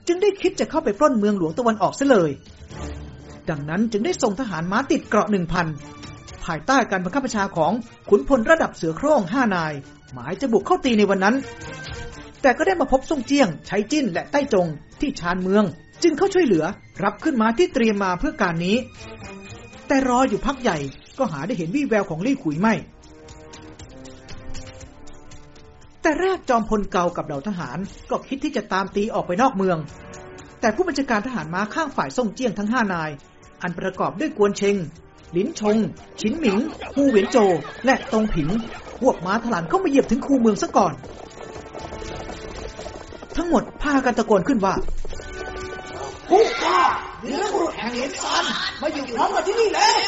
จึงได้คิดจะเข้าไปปล้นเมืองหลวงตะวันออกซะเลย ดังนั้นจึงได้ส่งทหารม้าติดเกราะหนึ่งพัน ภายใต้การบังคับบัญชาของขุนพลระดับเสือโคร่งห้านาย หมายจะบุกเข้าตีในวันนั้น แต่ก็ได้มาพบส่งเจียงใช้จิ้นและใต้จงที่ชานเมือง จึงเข้าช่วยเหลือรับขึ้นมาที่เตรียมมาเพื่อการนี้ แต่รออยู่พักใหญ่ก็หาได้เห็นวี่แววของลี่ขุยไม่ แต่แรกจอมพลเก่ากับเหล่าทหารก็คิดที่จะตามตีออกไปนอกเมือง แต่ผู้บัญชาการทหารม้าข้างฝ่ายส่งเจียงทั้งห้านาย อันประกอบด้วยกวนเชง ลินชง ชินหมิงฮูเหวียนโจ และตงผิง พวกม้าถลานเข้ามาเหยียบถึงคูเมืองซะก่อน ทั้งหมดพากันตะโกนขึ้นว่าผู้กล้าวีรบุรุษแห่งเหนซานมาอยู่พร้อมกันที่นี่แล้ว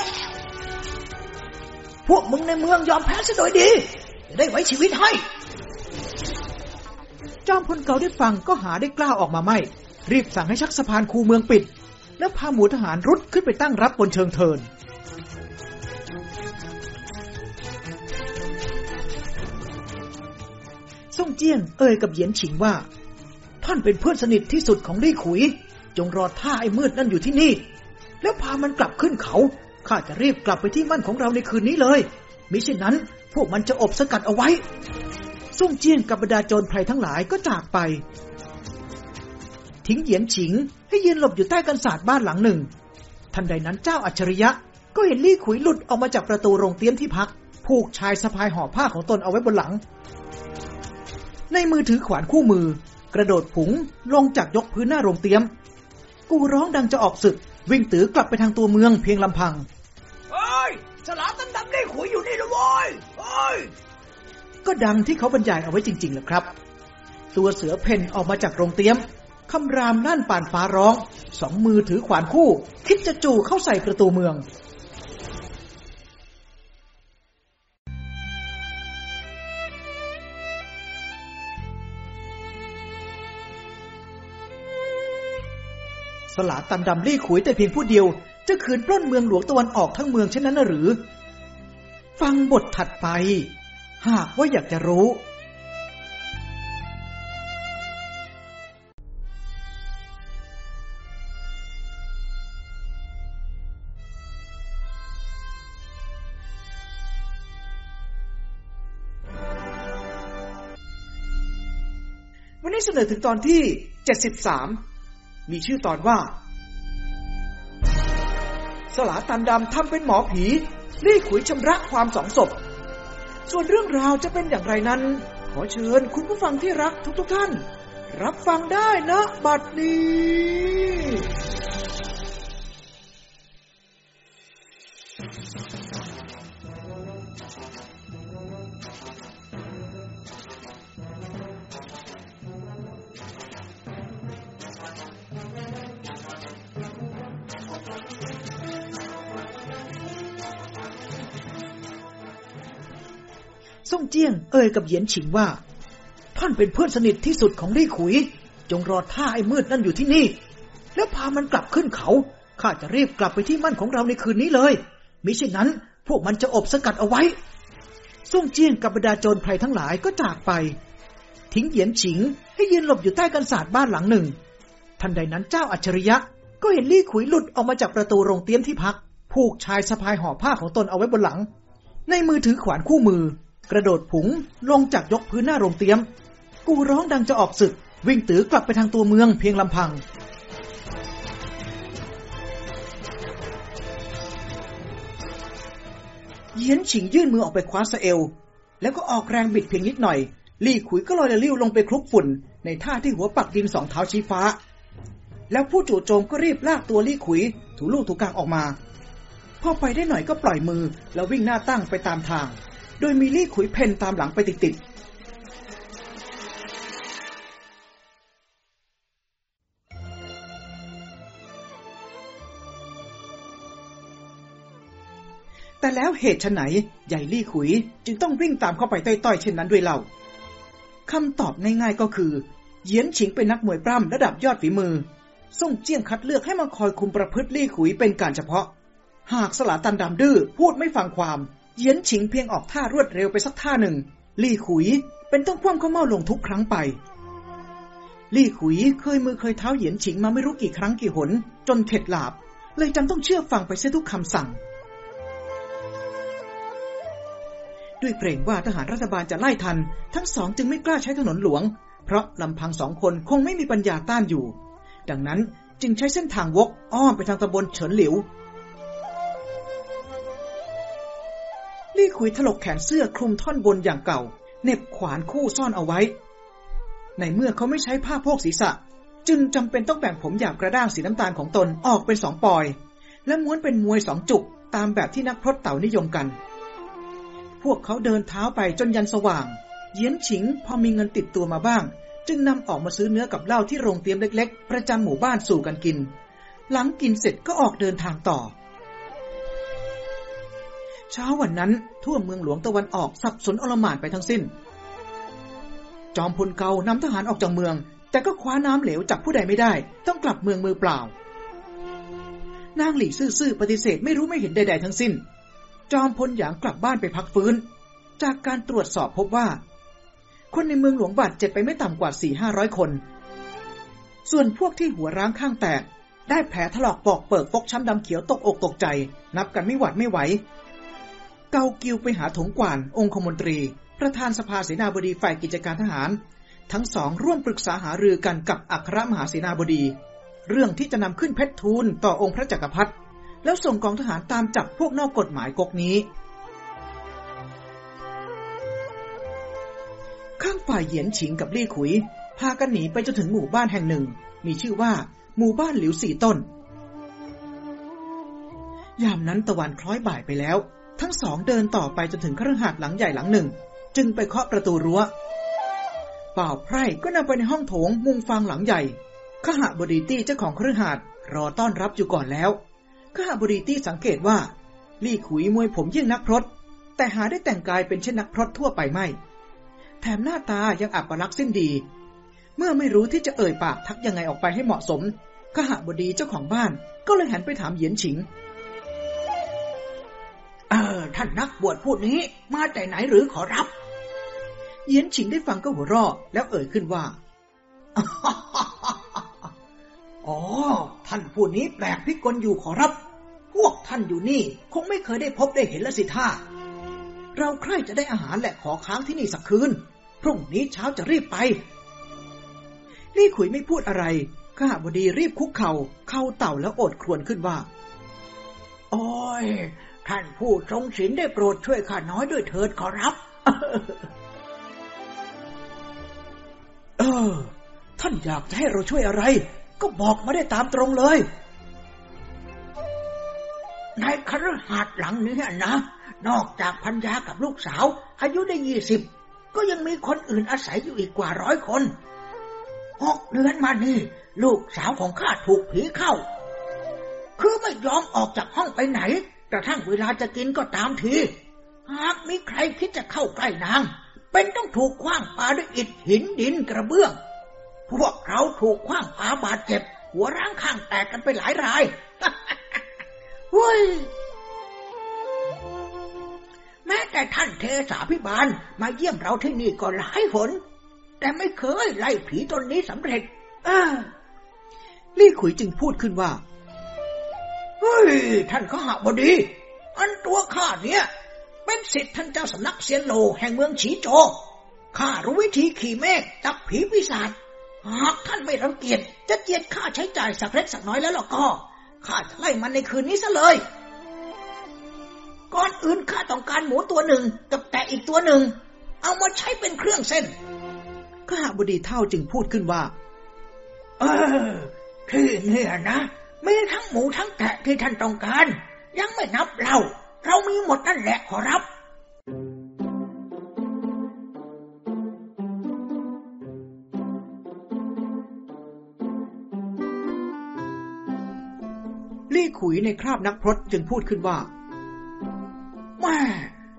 พวกมึงในเมืองยอมแพ้ซะโดยดี จะได้ไว้ชีวิตให้ จอมพลเก่าได้ฟังก็หาได้กล้าออกมาไม่ รีบสั่งให้ชักสะพานคูเมืองปิด แล้วพาหมู่ทหารรุดขึ้นไปตั้งรับบนเชิงเทิน ส่งเจียงเอ่ยกับเหยียนฉิงว่า ท่านเป็นเพื่อนสนิทที่สุดของลี่ขุย จงรอท่าไอ้มืดนั่นอยู่ที่นี่ แล้วพามันกลับขึ้นเขา ข้าจะรีบกลับไปที่มั่นของเราในคืนนี้เลยมิเช่นนั้น พวกมันจะอบสกัดเอาไว้ส่งเจียงกับบรรดาโจรไพรทั้งหลายก็จากไป ทิ้งเหยียนฉิง ให้ยืนหลบอยู่ใต้กันศาสตร์บ้านหลังหนึ่ง ทันใดนั้นเจ้าอัจฉริยะ ก็เห็นลี่ขุยหลุดออกมาจากประตูโรงเตี้ยมที่พักผูกชายสะพายห่อผ้าของตนเอาไว้บนหลัง ในมือถือขวานคู่มือ กระโดดผุงลงจากยกพื้นหน้าโรงเตี้ยม กูร้องดังจะออกศึก วิ่งตือกลับไปทางตัวเมืองเพียงลำพังเฮ้ยสลามตันดำได้ขุยอยู่นี่นะโว้ยเฮ้ยก็ดังที่เขาบรรยายเอาไว้จริงๆแหละครับ ตัวเสือเพ่นออกมาจากโรงเตี้ยมคำรามนั่นป่านฟ้าร้อง สองมือถือขวานคู่ คิดจะจู่เข้าใส่ประตูเมือง สลาตันดำลี่ขุยแต่เพียงผู้เดียว จะขืนปล้นเมืองหลวงตะวันออกทั้งเมืองเช่นนั้นหรือ ฟังบทถัดไป หากว่าอยากจะรู้ วันนี้เสนอถึงตอนที่ 73 มีชื่อตอนว่า สลาตันดำทำเป็นหมอผีรีขุยชำระความสองศพ ส่วนเรื่องราวจะเป็นอย่างไรนั้น ขอเชิญคุณผู้ฟังที่รักทุกๆทท่าน รับฟังได้นะบัดนี้ ส่งเจียง เอ่ยกับเหยียนฉิงว่า ท่านเป็นเพื่อนสนิทที่สุดของลี่ขุย จงรอท่าไอ้มืดนั่นอยู่ที่นี่ แล้วพามันกลับขึ้นเขา ข้าจะรีบกลับไปที่มั่นของเราในคืนนี้เลยมิเช่นนั้น พวกมันจะอบสกัดเอาไว้ ส่งเจียงกับบรรดาโจรไพรทั้งหลายก็จากไป ทิ้งเหยียนฉิง ให้ยืนหลบอยู่ใต้กันศาสตร์บ้านหลังหนึ่ง ทันใดนั้นเจ้าอัจฉริยะ ก็เห็นลี่ขุยหลุดออกมาจากประตูโรงเตี้ยมที่พักผูกชายสะพายห่อผ้าของตนเอาไว้บนหลัง ในมือถือขวานคู่มือ กระโดดผุงลงจากยกพื้นหน้าโรงเตี้ยม กูร้องดังจะออกศึก วิ่งตือกลับไปทางตัวเมืองเพียงลำพัง เยียนฉิงยื่นมือออกไปคว้าสเอวแล้วก็ออกแรงบิดเพียงนิดหน่อย ลี่ขุยก็ลอยละลิ้วลงไปคลุกฝุ่น ในท่าที่หัวปักดินสองเท้าชี้ฟ้า แล้วผู้จู่โจมก็รีบลากตัวลี่ขุย ถูลูกถูกกางออกมา พอไปได้หน่อยก็ปล่อยมือแล้ววิ่งหน้าตั้งไปตามทาง โดยมีลี่ขุยเพนตามหลังไปติดๆแต่แล้วเหตุไฉนใหญ่ลี่ขุย จึงต้องวิ่งตามเข้าไปต้อยๆเช่นนั้นด้วยเล่าคำตอบง่ายๆก็คือ เยียนฉิงเป็นนักมวยปล้ำระดับยอดฝีมือ ส่งเจียงคัดเลือกให้มาคอยคุมประพฤติลี่ขุยเป็นการเฉพาะ หากสลาตันดำดื้อพูดไม่ฟังความ เยียนฉิงเพียงออกท่ารวดเร็วไปสักท่าหนึ่ง ลี่ขุยเป็นต้องคว่ำข้าเมาลงทุกครั้งไป ลี่ขุยเคยมือเคยเท้าเหยียนฉิงมาไม่รู้กี่ครั้งกี่หน จนเข็ดหลาบ เลยจำต้องเชื่อฟังไปเสียทุกคำสั่ง ด้วยเกรงว่าทหารรัฐบาลจะไล่ทัน ทั้งสองจึงไม่กล้าใช้ถนนหลวง เพราะลำพังสองคนคงไม่มีปัญญาต้านอยู่ ดังนั้นจึงใช้เส้นทางวกอ้อมไปทางตำบลเฉินหลิว ลี่ขุยถลกแขนเสื้อคลุมท่อนบนอย่างเก่าเน็บขวานคู่ซ่อนเอาไว้ ในเมื่อเขาไม่ใช้ผ้าโพกศีรษะ จึงจำเป็นต้องแบ่งผมหยาบกระด้างสีน้ำตาลของตนออกเป็นสองปอย และม้วนเป็นมวยสองจุกตามแบบที่นักพรตเต่านิยมกัน พวกเขาเดินเท้าไปจนยันสว่าง เยียนฉิงพอมีเงินติดตัวมาบ้าง จึงนำออกมาซื้อเนื้อกับเหล้าที่โรงเตรียมเล็ก ๆ ประจำหมู่บ้านสู่กันกิน หลังกินเสร็จก็ออกเดินทางต่อ เช้าวันนั้นทั่วเมืองหลวงตะวันออกสับสนอลหม่านไปทั้งสิ้น จอมพลเกานำทหารออกจากเมือง แต่ก็คว้าน้ำเหลวจับผู้ใดไม่ได้ ต้องกลับเมืองมือเปล่า นางหลี่ซื่อๆปฏิเสธไม่รู้ไม่เห็นใดๆทั้งสิ้น จอมพลหยางกลับบ้านไปพักฟื้น จากการตรวจสอบพบว่า คนในเมืองหลวงบาดเจ็บไปไม่ต่ำกว่าสี่ห้าร้อยคน ส่วนพวกที่หัวร้างข้างแตกได้แผลถลอกปอกเปิกฟกช้ำดำเขียวตกอกตกใจ นับกันไม่หวัดไม่ไหว เกากิวไปหาถงกวาน องคมนตรี ประธานสภาเสนาบดีฝ่ายกิจการทหาร ทั้งสองร่วมปรึกษาหารือกันกับอัครมหาเสนาบดี เรื่องที่จะนำขึ้นเพชรทูลต่อองค์พระจักรพรรดิแล้วส่งกองทหารตามจับพวกนอกกฎหมายก๊กนี้ ข้างฝ่ายเหยียนฉิงกับลี่ขุย พากันหนีไปจนถึงหมู่บ้านแห่งหนึ่ง มีชื่อว่า หมู่บ้านหลิวสี่ต้น ยามนั้นตะวันคล้อยบ่ายไปแล้ว ทั้งสองเดินต่อไปจนถึงคฤหาสน์หลังใหญ่หลังหนึ่ง จึงไปเคาะประตูรั้วเป่าไพร่ก็นำไปในห้องโถงมุงฟางหลังใหญ่ขหบดีตี้เจ้าของคฤหาสน์รอต้อนรับอยู่ก่อนแล้วขหบดีตี้สังเกตว่า ลี่ขุยมวยผมยิ่งนักพรตแต่หาได้แต่งกายเป็นเช่นนักพรตทั่วไปไม่ แถมหน้าตายังอับปลักษ์สิ้นดี เมื่อไม่รู้ที่จะเอ่ยปากทักยังไงออกไปให้เหมาะสมขหบดีเจ้าของบ้านก็เลยหันไปถามเหยียนฉิง เออ ท่านนักบวชพูดนี้มาแต่ไหนหรือขอรับ เยียนฉิงได้ฟังก็หัวเราะแล้วเอ่ยขึ้นว่า อ๋อ ท่านผู้นี้แปลกพิกลอยู่ขอรับ พวกท่านอยู่นี่ คงไม่เคยได้พบได้เห็นละสิท่า เราใคร่จะได้อาหารและขอค้างที่นี่สักคืน พรุ่งนี้เช้าจะรีบไป ลี่ขุยไม่พูดอะไรข้าบดีรีบคุกเขา่า เข้าเต่าแล้วอดครวญขึ้นว่า โอ้ย ท่านผู้ทรงศีลได้โปรดช่วยข้าน้อยด้วยเถิดขอรับ เออ ท่านอยากจะให้เราช่วยอะไร ก็บอกมาได้ตามตรงเลย ในคฤหาสน์หลังนี้นะ นอกจากพัญญากับลูกสาว อายุได้ยี่สิบ ก็ยังมีคนอื่นอาศัยอยู่อีกกว่าร้อยคนหกเดือนมานี่ ลูกสาวของข้าถูกผีเข้า คือไม่ยอมออกจากห้องไปไหน กระทั่งเวลาจะกินก็ตามที หากมีใครคิดจะเข้าใกล้นาง เป็นต้องถูกคว้างปาด้วยอิฐหินดินกระเบื้องพพวกเราถูกขว้างปาบาดเจ็บ หัวร่างข้างแตกกันไปหลายรายเฮ้ยแม้แต่ท่านเทสาพิบาลมาเยี่ยมเราที่นี่ก็หลายหน แต่ไม่เคยไล่ผีตนนี้สำเร็จ เออลี่ขุยจึงพูดขึ้นว่าเฮ้ย ท่านข้าบดี อันตัวข้าเนี่ย เป็นสิทธิ์ท่านเจ้าสำนักเซียนโลแห่งเมืองฉีโจ ข้ารู้วิธีขี่เมฆจับผีปีศาจ หากท่านไม่รังเกียจจะเจียดค่าใช้จ่ายสักเล็กสักน้อยแล้วล่ะก็ ข้าจะไล่มันในคืนนี้ซะเลย ก่อนอื่นข้าต้องการหมูตัวหนึ่งกับแกะอีกตัวหนึ่ง เอามาใช้เป็นเครื่องเส้นข้าบดีเท่าจึงพูดขึ้นว่า เออที่เนี่ยนะ มีทั้งหมูทั้งแกะที่ท่านต้องการ ยังไม่นับเรา เรามีหมดนั่นแหละขอรับ ลี่ขุยในคราบนักพรตจึงพูดขึ้นว่าแม่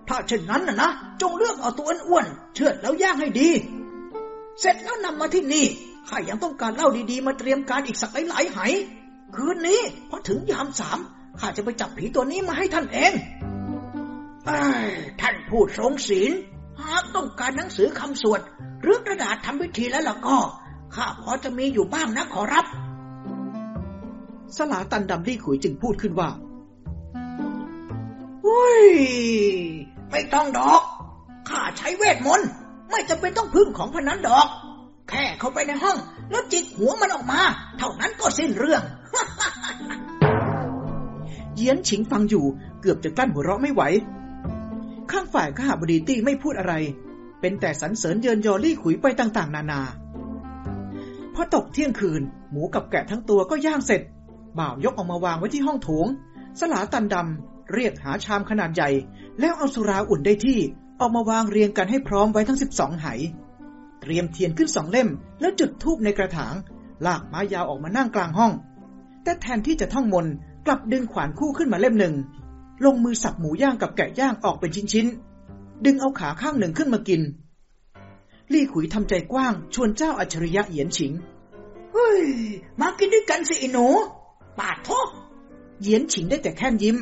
ถ้าเช่นนั้นนะนะ จงเลือกเอาตัวอ้วนเชือดแล้วย่างให้ดี เสร็จแล้วนำมาที่นี่ข้ายังต้องการเล่าดีๆ มาเตรียมการอีกสักหลายๆไห คืนนี้พอถึงยามสามข้าจะไปจับผีตัวนี้มาให้ท่านเองอท่านพูดทรงศีล หากต้องการหนังสือคำสวด หรือกระดาษทำพิธีแล้วล่ะก็ข้าพอจะมีอยู่บ้างนะขอรับ สลาตันดำรี่ขุยจึงพูดขึ้นว่าอุ้ย ไม่ต้องดอกข้าใช้เวทมนต์ไม่จำเป็นต้องพึ่งของพนันดอก แค่เข้าไปในห้อง แล้วจิกหัวมันออกมา เท่านั้นก็สิ้นเรื่อง เยียนฉิงฟังอยู่เกือบจะกลั้นหัวเราะไม่ไหว ข้างฝ่ายข้าบดีตี้ไม่พูดอะไร เป็นแต่สรรเสริญเยินยอลี่ขุยไปต่างๆ นานา พอตกเที่ยงคืน หมูกับแกะทั้งตัวก็ย่างเสร็จ บ่าวยกออกมาวางไว้ที่ห้องโถง สลาตันดำเรียกหาชามขนาดใหญ่ แล้วเอาสุราอุ่นได้ที่ออกมาวางเรียงกันให้พร้อมไว้ทั้งสิบสองไหเตรียมเทียนขึ้นสองเล่ม แล้วจุดธูปในกระถาง ลากไม้ยาวออกมานั่งกลางห้อง แต่แทนที่จะท่องมนกลับดึงขวานคู่ขึ้นมาเล่มหนึ่ง ลงมือสับหมูย่างกับแกะย่างออกเป็นชิ้นๆ ดึงเอาขาข้างหนึ่งขึ้นมากิน ลี่ขุยทำใจกว้าง ชวนเจ้าอัจฉริยะเหยียนฉิง เฮ้ย มากินด้วยกันสิหนูปาดทบเหยียนฉิงได้แต่แค่ยิ้ม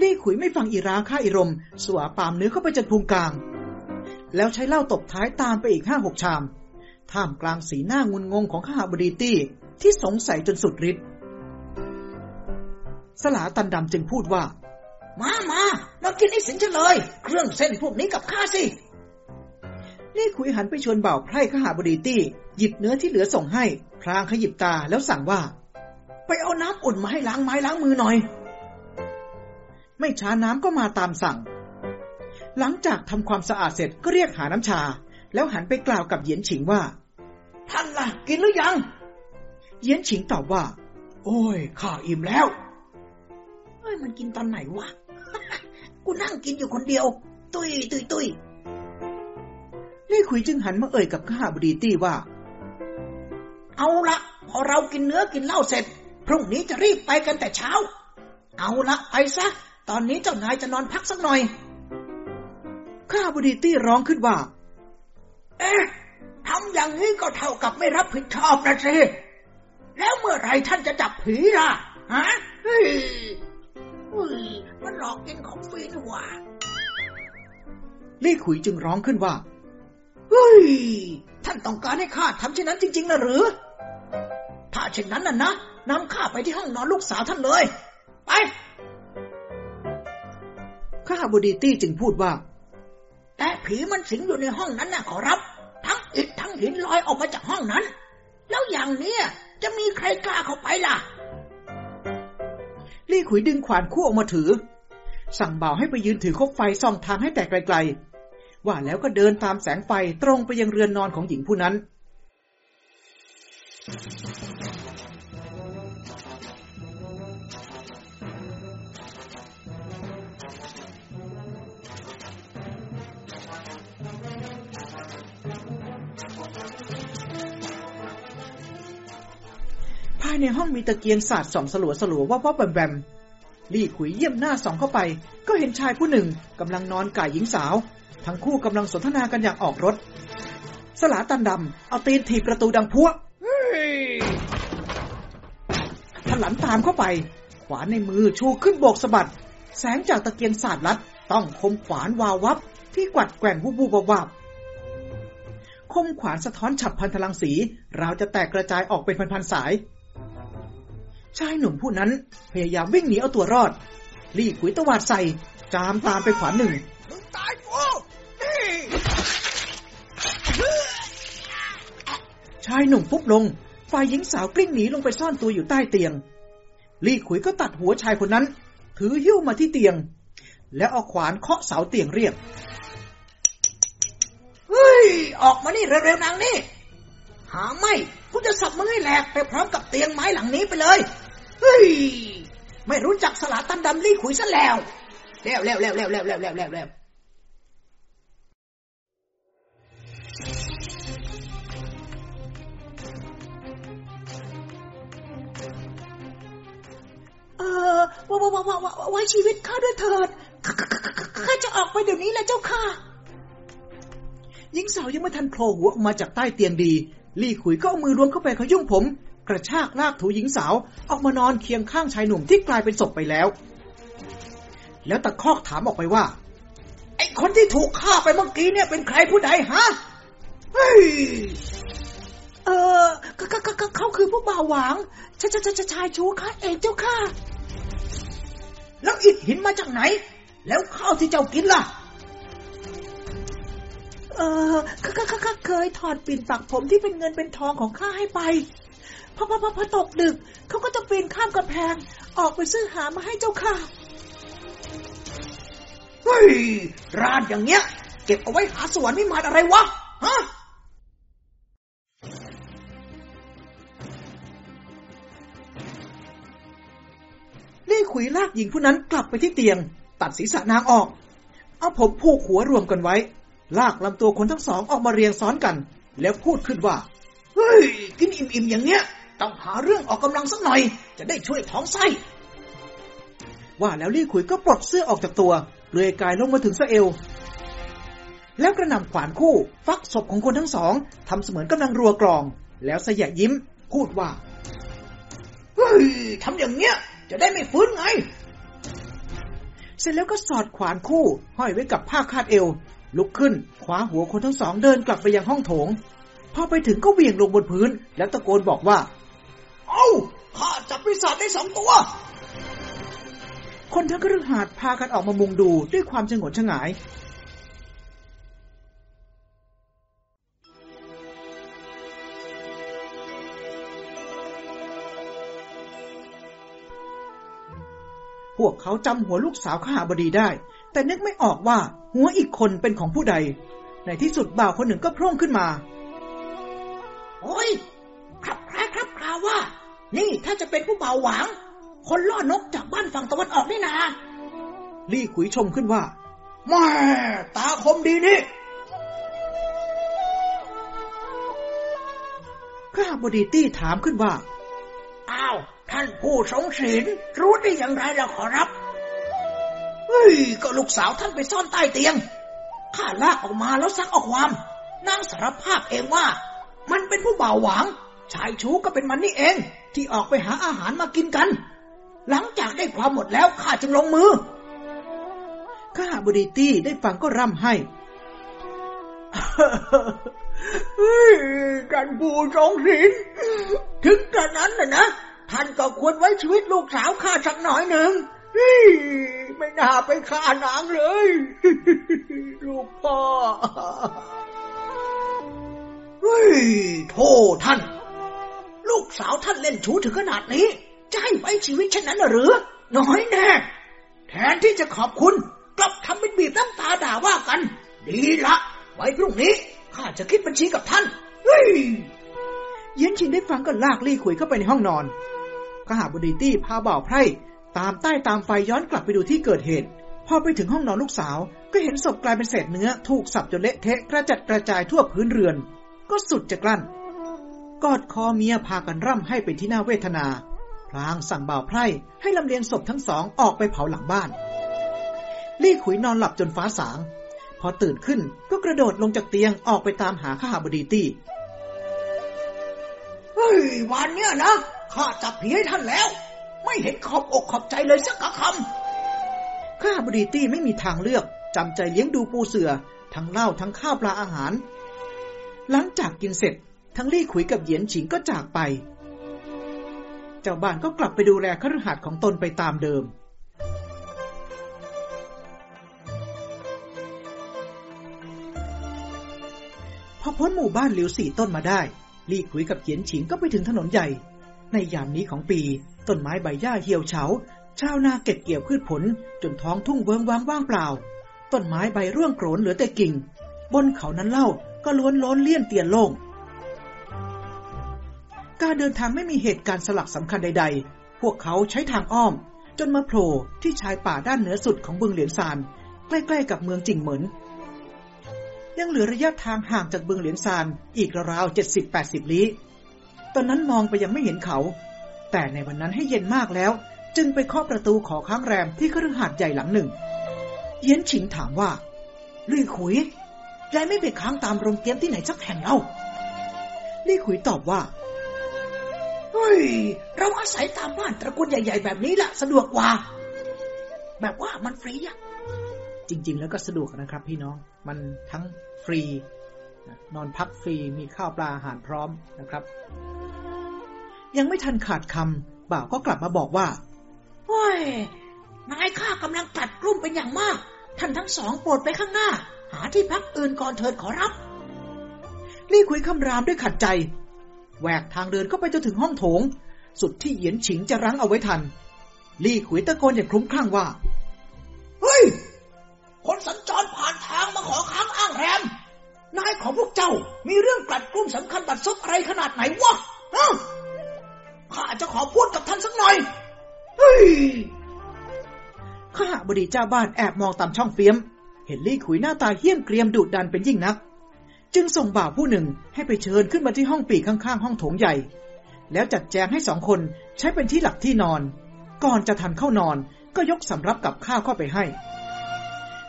ลี่ขุยไม่ฟังอีราค่าอิรม สวาปามเนื้อเข้าไปจนพุงกลาง แล้วใช้เหล้าตบท้ายตามไปอีกห้าหกชาม ท่ามกลางสีหน้างุนงงของข้าบดีตี้ที่สงสัยจนสุดฤทธิ์ สลาตันดำจึงพูดว่า มามามากินไอ้สินเฉลย เครื่องเส้นพวกนี้กับข้าสิ นี่คุยหันไปชวนเบ่าไพร่ข้าบดีตี้ หยิบเนื้อที่เหลือส่งให้ พลางขยิบตาแล้วสั่งว่า ไปเอาน้ำอุ่นมาให้ล้างไม้ล้างมือหน่อย ไม่ช้าน้ำก็มาตามสั่ง หลังจากทำความสะอาดเสร็จก็เรียกหาน้ำชา แล้วหันไปกล่าวกับเหยียนฉิงว่า ท่านล่ะ กินหรือยัง เหยียนฉิงตอบว่า โอ้ยข้าอิ่มแล้วเอ้ยมันกินตอนไหนวะ กูนั่งกินอยู่คนเดียว ตุยตุยตุยลี่ขุยจึงหันมาเอ่ยกับข้าบดีตี้ว่า เอาละพอเรากินเนื้อกินเหล้าเสร็จ พรุ่งนี้จะรีบไปกันแต่เช้า เอาละไปซะ ตอนนี้เจ้านายจะนอนพักสักหน่อย ข้าบดีตี้ร้องขึ้นว่า เอ๊ะทำอย่างนี้ก็เท่ากับไม่รับผิดชอบนะสิแล้วเมื่อไรท่านจะจับผีล่ะ ฮะ เฮ้ยมันหลอกกินของฟรีนี่หว่าลี่ขุยจึงร้องขึ้นว่าเฮ้ย ท่านต้องการให้ข้าทำเช่นนั้นจริงๆนะหรือ ถ้าเช่นนั้นน่ะนะนำข้าไปที่ห้องนอนลูกสาวท่านเลย ไป ข้าบดีตี้จึงพูดว่า แต่ผีมันสิงอยู่ในห้องนั้นนะขอรับ ทั้งอิฐทั้งหินลอยออกมาจากห้องนั้น แล้วอย่างเนี้ยจะมีใครกล้าเข้าไปล่ะ ลี่ขุยดึงขวานคู่ออกมาถือ สั่งบ่าวให้ไปยืนถือคบไฟส่องทางให้แตกไกลๆ ว่าแล้วก็เดินตามแสงไฟตรงไปยังเรือนนอนของหญิงผู้นั้นายในห้องมีตะเกียงสาดส่องสลัวสลัวว่าว่าแบมแบมลี่ขุยเยี่ยมหน้าส่องเข้าไป ก็เห็นชายผู้หนึ่งกำลังนอนก่ายหญิงสาว ทั้งคู่กำลังสนทนากันอย่างออกรถ สลาตันดำเอาตีนถีบประตูดังพัวนหลันตามเข้าไป ขวานในมือชูขึ้นโบกสะบัด แสงจากตะเกียงสาดลัด ต้องคมขวานวาววับ ที่กวัดแกว่งวูบวูบวับคมขวานสะท้อนฉับพันธลังสีราวจะแตกกระจายออกเป็นพันๆสาย ชายหนุ่มผู้นั้นพยายามวิ่งหนีเอาตัวรอด ลี่ขุยตะวาดใส่ จามตามไปขวานหนึ่งมึงตายกูนี่ชายหนุ่มฟุบลง ฝ่ายหญิงสาวกลิ้งหนีลงไปซ่อนตัวอยู่ใต้เตียง ลี่ขุยก็ตัดหัวชายคนนั้น ถือหิ้วมาที่เตียง แล้วเอาขวานเคาะเสาเตียงเรียก เฮ้ย ออกมานี่เร็วๆนางนี่ หาไม่กูจะสับมึงให้แหลกไปพร้อมกับเตียงไม้หลังนี้ไปเลย เฮ้ย ไม่รู้จักสลาตันดำลี่ขุยซะแล้ว แล้วแล้วแล้วแล้วแล้วแล้วแล้วแล้วแล้วเออว่าว่าว่าว่าไว้ชีวิตข้าด้วยเถิด ข้าจะออกไปเดี๋ยวนี้แหละเจ้าค่ะหญิงสาวยังไม่ทันโผล่หัวออกมาจากใต้เตียงดี ลี่ขุยก็เอามือล้วงเข้าไปขยุ่มผม กระชากลากถูหญิงสาว ออกมานอนเคียงข้างชายหนุ่มที่กลายเป็นศพไปแล้ว แล้วตะคอกถามออกไปว่า ไอ้คนที่ถูกฆ่าไปเมื่อกี้เนี่ยเป็นใครผู้ใดฮะเฮ้ยเออเขาเขาเขาเขาคือผู้บ่าวหวังชายชายชายชายชูข้าเองเจ้าค่ะ แล้วอิฐหินมาจากไหน แล้วข้าวที่เจ้ากินล่ะ เออข้าข้าข้าข้าเคยถอดปิ่นปักผมที่เป็นเงินเป็นทองของข้าให้ไป พอพอพอพอตกดึก เขาก็จะปีนข้ามกำแพง ออกไปซื้อหามาให้เจ้าค่ะ เฮ้ย ร้านอย่างเงี้ย เก็บเอาไว้หาสวรรค์ไม่มาอะไรวะ ฮะลี่ขุยลากหญิงผู้นั้นกลับไปที่เตียง ตัดศีรษะนางออก เอาผมผูกหัวรวมกันไว้ ลากลำตัวคนทั้งสองออกมาเรียงซ้อนกัน แล้วพูดขึ้นว่า เฮ้ย กินอิ่มๆอย่างเงี้ย ต้องหาเรื่องออกกำลังสักหน่อย จะได้ช่วยท้องไส้ ว่าแล้วลี่ขุยก็ปลดเสื้อออกจากตัวเปลือยกายลงมาถึงสะเอว แล้วกระหน่ำขวานคู่ ฟักศพของคนทั้งสองทำเสมือนกำลังรัวกรอง แล้วสยะยิ้ม พูดว่าเฮ้ยทำอย่างเงี้ย จะได้ไม่ฟื้นไง เสร็จแล้วก็สอดขวานคู่ ห้อยไว้กับผ้าคาดเอว ลุกขึ้นคว้าหัวคนทั้งสองเดินกลับไปยังห้องโถงพอไปถึงก็เหวี่ยงลงบนพื้น แล้วตะโกนบอกว่า เอ้าข้าจับปีศาจได้สองตัว คนทั้งคฤหาสน์พากันออกมามุงดูด้วยความชงนชงายพวกเขาจำหัวลูกสาวข้าบดีได้ แต่นึกไม่ออกว่าหัวอีกคนเป็นของผู้ใด ในที่สุดบ่าวคนหนึ่งก็โพร่งขึ้นมา โอ้ย ครับคล้ายครับคราวว่า นี่ถ้าจะเป็นผู้เบาหวาง คนล่อนกจากบ้านฝั่งตะวันออกนี่นาลี่ขุยชมขึ้นว่าแม่ตาคมดีนี่ข้าบดีตี้ถามขึ้นว่า อ้าว ท่านผู้ทรงศีลรู้ได้อย่างไรล่ะขอรับ เฮ้ย ก็ลูกสาวท่านไปซ่อนใต้เตียง ข้าลากออกมาแล้วซักเออกความ นางสารภาพเองว่า มันเป็นผู้บ่าวหวัง ชายชู้ก็เป็นมันนี่เอง ที่ออกไปหาอาหารมากินกัน หลังจากได้ความหมดแล้วข้าจึงลงมือข้าบดีตี้ได้ฟังก็ร่ำให้กันผู้ทรงศีลถึงกระนั้นนะนะ ท่านก็ควรไว้ชีวิตลูกสาวข้าสักหน่อยหนึ่งไม่น่าไปฆ่านางเลย ลูกพ่อเฮ้ยโทษท่าน ลูกสาวท่านเล่นชู้ถึงขนาดนี้ จะให้ไว้ชีวิตเช่นนั้นหรือ น้อยแน่ แทนที่จะขอบคุณ กลับทำเป็นบีบน้ำตาด่าว่ากัน ดีละ ไว้พรุ่งนี้ข้าจะคิดบัญชีกับท่านเฮ้ยเย็นชินได้ฟังก็ลากลี่ขุยเข้าไปในห้องนอนข้าบดีตี้พาบ่าวไพร่ตามใต้ตามไปย้อนกลับไปดูที่เกิดเหตุพอไปถึงห้องนอนลูกสาว ก็เห็นศพกลายเป็นเศษเนื้อ ถูกสับจนเละเทะกระจัดกระจายทั่วพื้นเรือน ก็สุดจะกลั้น กอดคอเมียพากันร่ำให้เป็นที่น่าเวทนา พลางสั่งบ่าวไพร่ให้ลำเลียงศพทั้งสองออกไปเผาหลังบ้าน ลี่ขุยนอนหลับจนฟ้าสาง พอตื่นขึ้นก็กระโดดลงจากเตียงออกไปตามหาข้าบดีตี้เฮ้ยวันเนี้ยนะข้าจับผีให้ท่านแล้ว ไม่เห็นขอบอกขอบใจเลยสักคำข้าบดีตี้ไม่มีทางเลือกจำใจเลี้ยงดูปูเสือ ทั้งเหล้าทั้งข้าวปลาอาหาร หลังจากกินเสร็จ ทั้งลี่ขุยกับเหยียนฉิงก็จากไป เจ้าบ้านก็กลับไปดูแลคฤหัสถ์ของตนไปตามเดิมพอพ้นหมู่บ้านเหลียวสี่ต้นมาได้ ลี่ขุยกับเขียนฉิงก็ไปถึงถนนใหญ่ ในยามนี้ของปี ต้นไม้ใบหญ้าเหี่ยวเฉา ชาวนาเก็บเกี่ยวพืชผล จนท้องทุ่งเวิงว้างว่างเปล่า ต้นไม้ใบร่วงโกรนเหลือแต่กิ่ง บนเขานั้นเล่าก็ล้วนล้นเลี่ยนเตียนโล่ง การเดินทางไม่มีเหตุการณ์สลักสำคัญใด ๆ พวกเขาใช้ทางอ้อม จนมาโผล่ที่ชายป่าด้านเหนือสุดของบึงเหลียนซาน ใกล้ๆกับเมืองจิงเหมินยังเหลือระยะทางห่างจากบึงเหลียนซานอีกราวเจ็ดสิบแปดสิบลี้ ตอนนั้นมองไปยังไม่เห็นเขา แต่ในวันนั้นให้เย็นมากแล้ว จึงไปเคาะประตูขอค้างแรมที่คฤหาสน์ใหญ่หลังหนึ่ง เย็นฉิงถามว่าลี่ขุยยายไม่ไปค้างตามโรงเตรียมที่ไหนสักแห่งเล่าลี่ขุยตอบว่า เฮ้ย เราอาศัยตามบ้านตระกูลใหญ่ๆ แบบนี้แหละสะดวกกว่า แบบว่ามันฟรีอะจริง ๆ แล้วก็สะดวกนะครับ พี่น้อง มันทั้งฟรี นอนพักฟรี มีข้าวปลาอาหารพร้อมนะครับ ยังไม่ทันขาดคำบ่าวก็กลับมาบอกว่าโอ้ย นายข้ากำลังตัดกลุ่มเป็นอย่างมาก ท่านทั้งสองโปรดไปข้างหน้า หาที่พักอื่นก่อนเถิดขอรับ ลี่คุยคำรามด้วยขัดใจ แหวกทางเดินเข้าไปจนถึงห้องโถง สุดที่เหยียนฉิงจะรั้งเอาไว้ทัน ลี่ขุยตะโกนอย่างคลุ้มคลั่งว่า เฮ้ย คนสัญจรผ่านทางมาขอค้างอ้างแรม นายของพวกเจ้ามีเรื่องกลัดกลุ้มสำคัญบัดซบอะไรขนาดไหนวะฮะข้าจะขอพูดกับท่านสักหน่อย เฮ้ยข้าบดีเจ้าบ้านแอบมองตามช่องเฟียม เห็นลี่ขุยหน้าตาเหี้ยมเกรียมดุดันเป็นยิ่งนัก จึงส่งบ่าวผู้หนึ่งให้ไปเชิญขึ้นมาที่ห้องปีกข้างๆ ห้องโถงใหญ่ แล้วจัดแจงให้สองคนใช้เป็นที่หลับที่นอน ก่อนจะทันเข้านอนก็ยกสำรับกับข้าวเข้าไปให้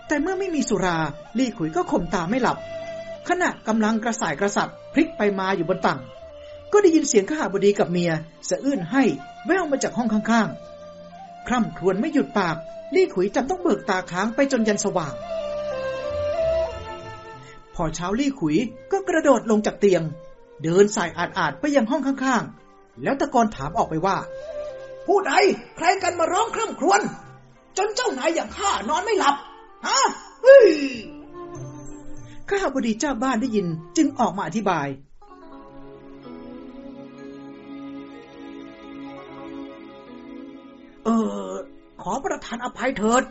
แต่เมื่อไม่มีสุราลี่ขุยก็ข่มตาไม่หลับ ขณะกำลังกระสายกระสับพลิกไปมาอยู่บนตังก็ได้ยินเสียงข้าบดีกับเมียสะอื้นให้แววมาจากห้องข้างๆ คร่ำครวญไม่หยุดปากลี่ขุยจำต้องเบิกตาค้างไปจนยันสว่าง พอเช้าลี่ขุยก็กระโดดลงจากเตียง เดินสายอาดอาดไปยังห้องข้างๆ แล้วตะโกนถามออกไปว่า ผู้ใดใครกันมาร้องคร่ำครวญจนเจ้านายอย่างข้านอนไม่หลับ ฮะเฮ้ยข้าบดีเจ้าบ้านได้ยินจึงออกมาอธิบายเออขอประทานอภัยเถิด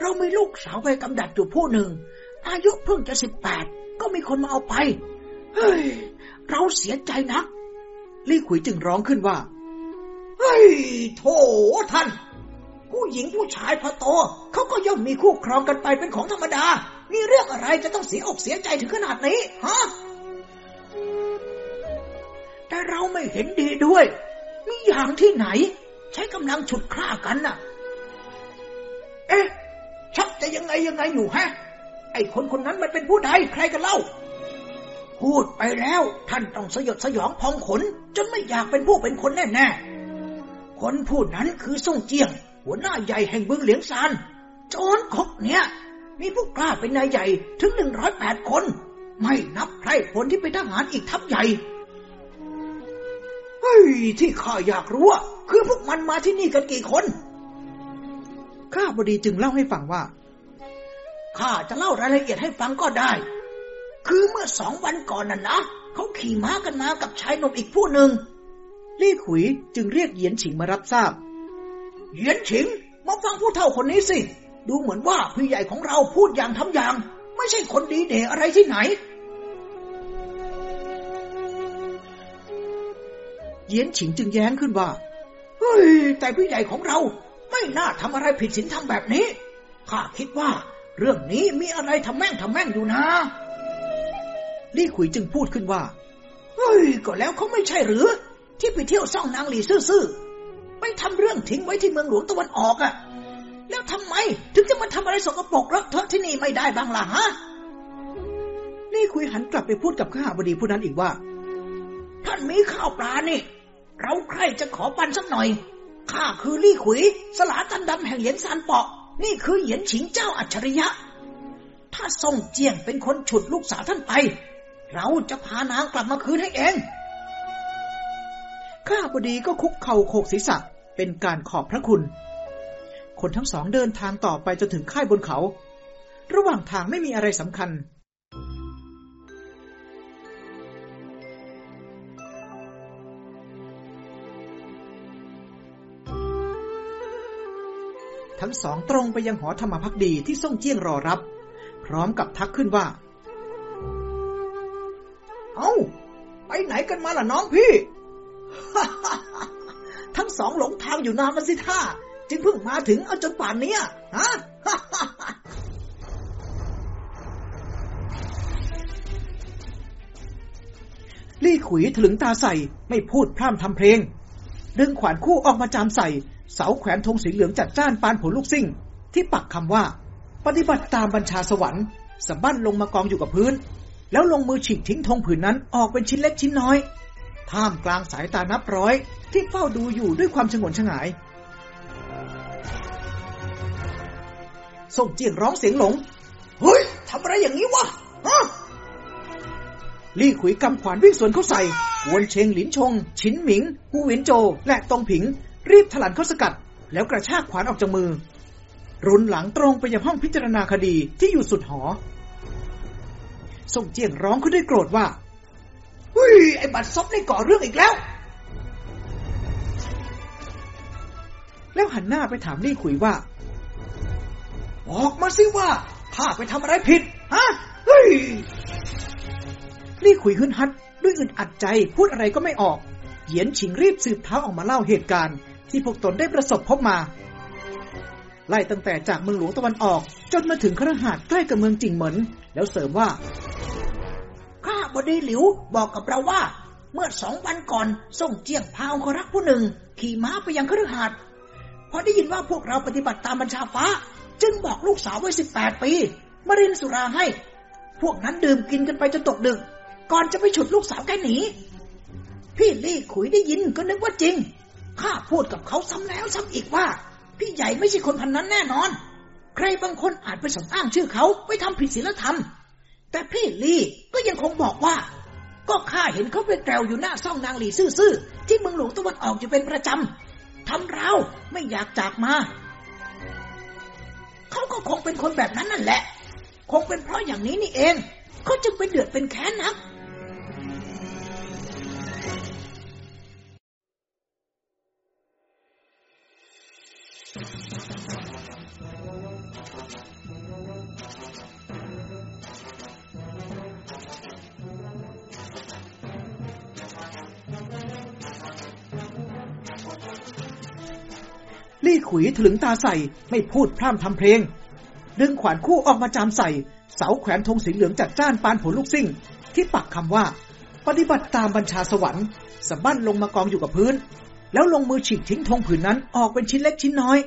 เรามีลูกสาวไปกำดัดอยู่ผู้หนึ่ง อายุเพิ่งจะสิบแปดก็มีคนมาเอาไป เฮ้ย เราเสียใจนัก ลี่ขุยจึงร้องขึ้นว่า เฮ้ย โถท่าน ผู้หญิงผู้ชายพอโตเขาก็ย่อมมีคู่ครองกันไปเป็นของธรรมดา มีเรื่องอะไรจะต้องเสียอกเสียใจถึงขนาดนี้ ฮะ แต่เราไม่เห็นดีด้วย มีอย่างที่ไหน ใช้กำลังฉุดฆ่ากันน่ะ เอ๊ะชักจะยังไงยังไงอยู่ฮะ ไอ้คนคนนั้นมันเป็นผู้ใดใครกันเล่า พูดไปแล้วท่านต้องสยดสยองพองขน จนไม่อยากเป็นผู้เป็นคนแน่ๆ คนผู้นั้นคือส่งเจียง หัวหน้าใหญ่แห่งบึงเหลียงซานโจรคกเนี่ย มีผู้กล้าเป็นนายใหญ่ถึงหนึ่งร้อยแปดคน ไม่นับใครคนที่เป็นทหารอีกทัพใหญ่เฮ้ยที่ข้าอยากรู้คือพวกมันมาที่นี่กันกี่คน ข้าบดีจึงเล่าให้ฟังว่า ข้าจะเล่ารายละเอียดให้ฟังก็ได้ คือเมื่อสองวันก่อนน่ะนะเขาขี่ม้ากันมากับชายหนุ่มอีกผู้หนึ่งลี่ขุยจึงเรียกเหยียนฉิงมารับทราบ เหยียนฉิง มาฟังผู้เฒ่าคนนี้สิ ดูเหมือนว่าพี่ใหญ่ของเราพูดอย่างทำอย่าง ไม่ใช่คนดีเดอะไรที่ไหนเยียนฉิงจึงแย้งขึ้นว่า เฮ้ย แต่พี่ใหญ่ของเราไม่น่าทำอะไรผิดศีลธรรมแบบนี้ ข้าคิดว่า เรื่องนี้มีอะไรทำแม่งทำแม่งอยู่นะ ลี่ขุยจึงพูดขึ้นว่า เฮ้ย ก็แล้วเขาไม่ใช่หรือ ที่ไปเที่ยวซ่องนางหลีซื่อไปทำเรื่องทิ้งไว้ที่เมืองหลวงตะวันออกอะ่ะ แล้วทำไม ถึงจะมาทำอะไรสกปรกรักเธอที่นี่ไม่ได้บ้างล่ะฮะนี่คุยหันกลับไปพูดกับข้าบดีผู้นั้นอีกว่า ท่านมีข้าวปลานี่ เราใครจะขอปันสักหน่อย ข้าคือลี่ขุย สลาตันดำแห่งเหยียนซานเปาะ นี่คือเหยียนฉิงเจ้าอัจฉริยะ ถ้าส่งเจียงเป็นคนฉุดลูกสาวท่านไป เราจะพานางกลับมาคืนให้เอง ข้าบดีก็คุกเข่าโขกศีรษะเป็นการขอบพระคุณ คนทั้งสองเดินทางต่อไปจนถึงค่ายบนเขา ระหว่างทางไม่มีอะไรสำคัญ ทั้งสองตรงไปยังหอธรรมพักดีที่ส่งเจี้ยงรอรับ พร้อมกับทักขึ้นว่า เอา้า ไปไหนกันมาล่ะน้องพี่ ทั้งสองหลงทางอยู่นานมาสิท่า จึงเพิ่งมาถึงเอาจนป่านนี้ฮะลี่ขุยถลึงตาใส่ไม่พูดพร่ำทำเพลง ดึงขวานคู่ออกมาจามใส่ เสาแขวนธงสีเหลืองจัดจ้านปานผลลูกซิ่ง ที่ปักคำว่า ปฏิบัติตามบัญชาสวรรค์สะบั้นลงมากองอยู่กับพื้น แล้วลงมือฉีกทิ้งธงผืนนั้นออกเป็นชิ้นเล็กชิ้นน้อย ท่ามกลางสายตานับร้อย ที่เฝ้าดูอยู่ด้วยความชงนชงายส่งเจียงร้องเสียงหลง เฮ้ยทำอะไรอย่างนี้วะฮะลี่ขุยกำขวานวิ่งสวนเข้าใส่หวนเชงหลินชงฉินหมิง ฮูเหวินโจ และตงผิง รีบถลันเข้าสกัด แล้วกระชากขวานออกจากมือ รุนหลังตรงไปยังห้องพิจารณาคดีที่อยู่สุดหอ ส่งเจียงร้องขึ้นด้วยโกรธว่าเฮ้ยไอ้บัตรซบนี่ก่อเรื่องอีกแล้ว แล้วหันหน้าไปถามลี่ขุยว่าบอกมาสิว่าข้าไปทำอะไรผิด ฮะ เฮ้ย ลี่ขุยขึ้นฮัดด้วยอึดอัดใจพูดอะไรก็ไม่ออก เหยียนฉิงรีบสืบเท้าออกมาเล่าเหตุการณ์ ที่พวกตนได้ประสบพบมา ไล่ตั้งแต่จากเมืองหลวงตะวันออก จนมาถึงครหาดใกล้กับเมืองจิงเหมินแล้วเสริมว่า ข้าบดีหลิวบอกกับเราว่า เมื่อสองวันก่อนส่งเจียงพาองครักผู้หนึ่ง ขี่ม้าไปยังคฤหาสพอได้ยินว่าพวกเราปฏิบัติตามบัญชาฟ้า จึงบอกลูกสาววัยสิบแปดปีมารินสุราให้ พวกนั้นดื่มกินกันไปจนตกดึก ก่อนจะไปฉุดลูกสาวแกหนี พี่ลี่ขุยได้ยินก็นึกว่าจริง ข้าพูดกับเขาซ้ำแล้วซ้ำอีกว่า พี่ใหญ่ไม่ใช่คนพันนั้นแน่นอน ใครบางคนอาจไปสมอ้างชื่อเขาไปทำผิดศีลธรรม แต่พี่ลี่ก็ยังคงบอกว่า ก็ข้าเห็นเขาไปแกวอยู่หน้าซ่องนางหลีซื่อๆที่เมืองหลวงตะวันออกอยู่เป็นประจำทำเราไม่อยากจากมา เขาก็คงเป็นคนแบบนั้นนั่นแหละ คงเป็นเพราะอย่างนี้นี่เอง เขาจึงเป็นเดือดเป็นแค้นนัก ลี่ขุยถลึงตาใส่ไม่พูดพร่ำทำเพลง ดึงขวานคู่ออกมาจามใส่ เสาแขวนธงสีเหลืองจัดจ้านปานผลลูกซิ่ง ที่ปักคำว่า ปฏิบัติตามบัญชาสวรรค์สะบั้นลงมากองอยู่กับพื้น แล้วลงมือฉีกทิ้งธงผืนนั้นออกเป็นชิ้นเล็กชิ้นน้อย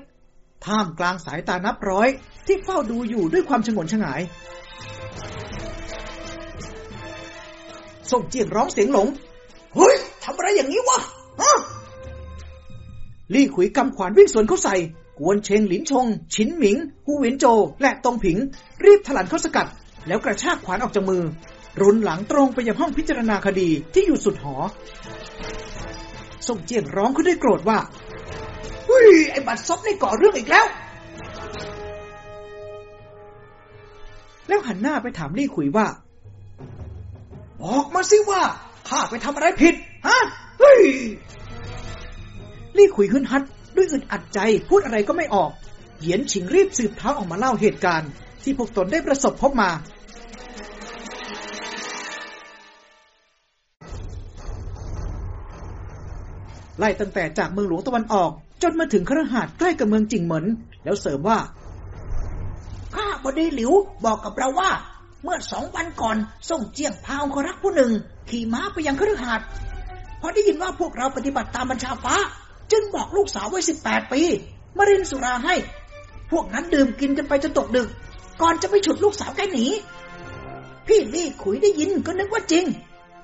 ท่ามกลางสายตานับร้อย ที่เฝ้าดูอยู่ด้วยความชงนชงายส่งเจียงร้องเสียงหลง เฮ้ยทำอะไรอย่างนี้วะฮะลี่ขุยกำขวานวิ่งสวนเข้าใส่ กวนเชงหลินชงฉินหมิงฮูเหวินโจ และตงผิง รีบถลันเข้าสกัด แล้วกระชากขวานออกจากมือ รุนหลังตรงไปยังห้องพิจารณาคดีที่อยู่สุดหอ ส่งเจียงร้องขึ้นด้วยโกรธว่าเฮ้ยไอ้บัตรซบนี่ก่อเรื่องอีกแล้ว แล้วหันหน้าไปถามลี่ขุยว่า บอกมาสิว่าข้าไปทำอะไรผิด ฮะ เฮ้ย ลี่ขุยขึ้นฮัดด้วยอึดอัดใจพูดอะไรก็ไม่ออก เหยียนฉิงรีบสืบเท้าออกมาเล่าเหตุการณ์ ที่พวกตนได้ประสบพบมา ไล่ตั้งแต่จากเมืองหลวงตะวันออก จนมาถึงครหาดใกล้กับเมืองจิงเหมินแล้วเสริมว่า ข้าบดีหลิวบอกกับเราว่า เมื่อสองวันก่อนส่งเจียงพาองครักผู้หนึ่ง ขี่ม้าไปยังคฤหาสน์พอได้ยินว่าพวกเราปฏิบัติตามบัญชาฟ้า จึงบอกลูกสาววัยสิบแปดปีมารินสุราให้ พวกนั้นดื่มกินกันไปจนตกดึก ก่อนจะไปฉุดลูกสาวแกหนีพี่ลี่ขุยได้ยินก็นึกว่าจริง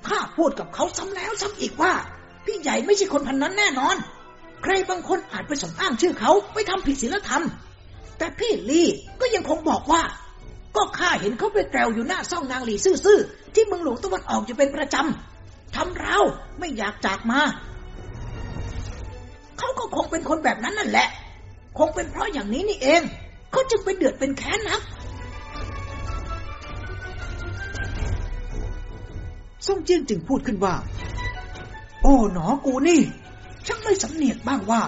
ข้าพูดกับเขาซ้ำแล้วซ้ำอีกว่า พี่ใหญ่ไม่ใช่คนพันนั้นแน่นอน ใครบางคนอาจไปสมอ้างชื่อเขาไปทำผิดศีลธรรม แต่พี่ลี่ก็ยังคงบอกว่า ก็ข้าเห็นเขาไปแกวอยู่หน้าซ่องนางหลีซื่อๆที่เมืองหลวงตะวันออกอยู่เป็นประจำทำเราไม่อยากจากมา เขาก็คงเป็นคนแบบนั้นนั่นแหละ คงเป็นเพราะอย่างนี้นี่เอง เขาจึงเป็นเดือดเป็นแค้นนักส่งเจียงจึงพูดขึ้นว่า โอ้หนอกูนี่ช่างไม่สำเนียกบ้างว่า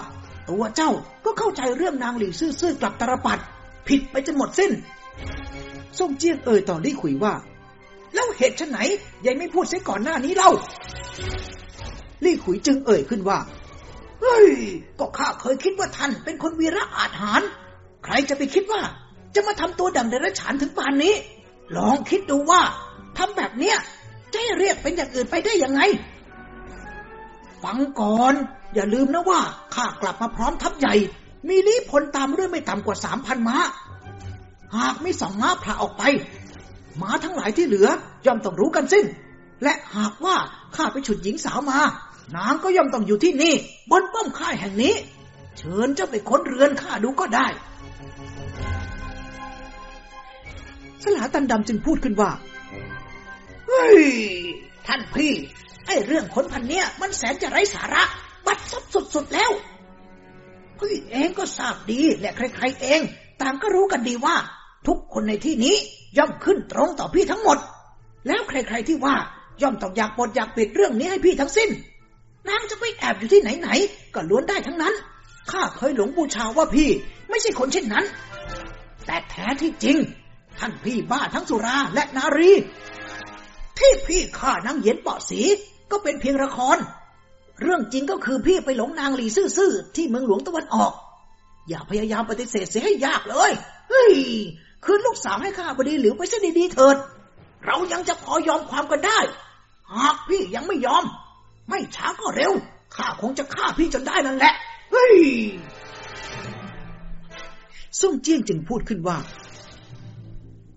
ตัวเจ้าก็เข้าใจเรื่องนางหลีซื่อๆกลับตรปัด ผิดไปจนหมดสิ้นส่งเจียงเอ่ยต่อลี่ขุยว่า แล้วเหตุชนไหนยังไม่พูดเสียก่อนหน้านี้เล่า ลี่ขุยจึงเอ่ยขึ้นว่า เฮ้ย ก็ข้าเคยคิดว่าท่านเป็นคนวีระอาจหาร ใครจะไปคิดว่า จะมาทำตัวดังเดรัจฉานถึงป่านนี้ ลองคิดดูว่าทำแบบเนี้ยจะให้เรียกเป็นอย่างอื่นไปได้ยังไง ฟังก่อน อย่าลืมนะว่าข้ากลับมาพร้อมทัพใหญ่ มีลี้พลตามด้วยไม่ต่ำกว่าสามพันม้า หากไม่สองม้าผ่าออกไป ม้าทั้งหลายที่เหลือย่อมต้องรู้กันสิ้น และหากว่าข้าไปฉุดหญิงสาวมานางก็ย่อมต้องอยู่ที่นี่ บนป้อมค่ายแห่งนี้ เชิญเจ้าไปค้นเรือนข้าดูก็ได้ สลาตันดำจึงพูดขึ้นว่า เฮ้ย ท่านพี่ ไอ้เรื่องคนพันเนี้ยมันแสนจะไร้สาระ บัดซบสุดๆแล้วพี่เองก็ทราบดีและใครๆเอง ต่างก็รู้กันดีว่า ทุกคนในที่นี้ย่อมขึ้นตรงต่อพี่ทั้งหมด แล้วใครๆที่ว่าย่อมต้องอยากปดอยากปิดเรื่องนี้ให้พี่ทั้งสิ้น นางจะไปแอบอยู่ที่ไหนๆก็ล้วนได้ทั้งนั้น ข้าเคยหลงบูชาว่าพี่ไม่ใช่คนเช่นนั้น แต่แท้ที่จริง ท่านพี่บ้าทั้งสุราและนารี ที่พี่ฆ่านางเยียนเปาะสี ก็เป็นเพียงละคร เรื่องจริงก็คือพี่ไปหลงนางหลีซื่อๆที่เมืองหลวงตะวันออก อย่าพยายามปฏิเสธเสียให้ยากเลย เฮ้ย คืนลูกสาวให้ข้าบดีหลิวไปซะดีๆเถิด เรายังจะพอยอมความกันได้ หากพี่ยังไม่ยอม ไม่ช้าก็เร็ว ข้าคงจะฆ่าพี่จนได้นั่นแหละ เฮ้ยส่งเจียงจึงพูดขึ้นว่า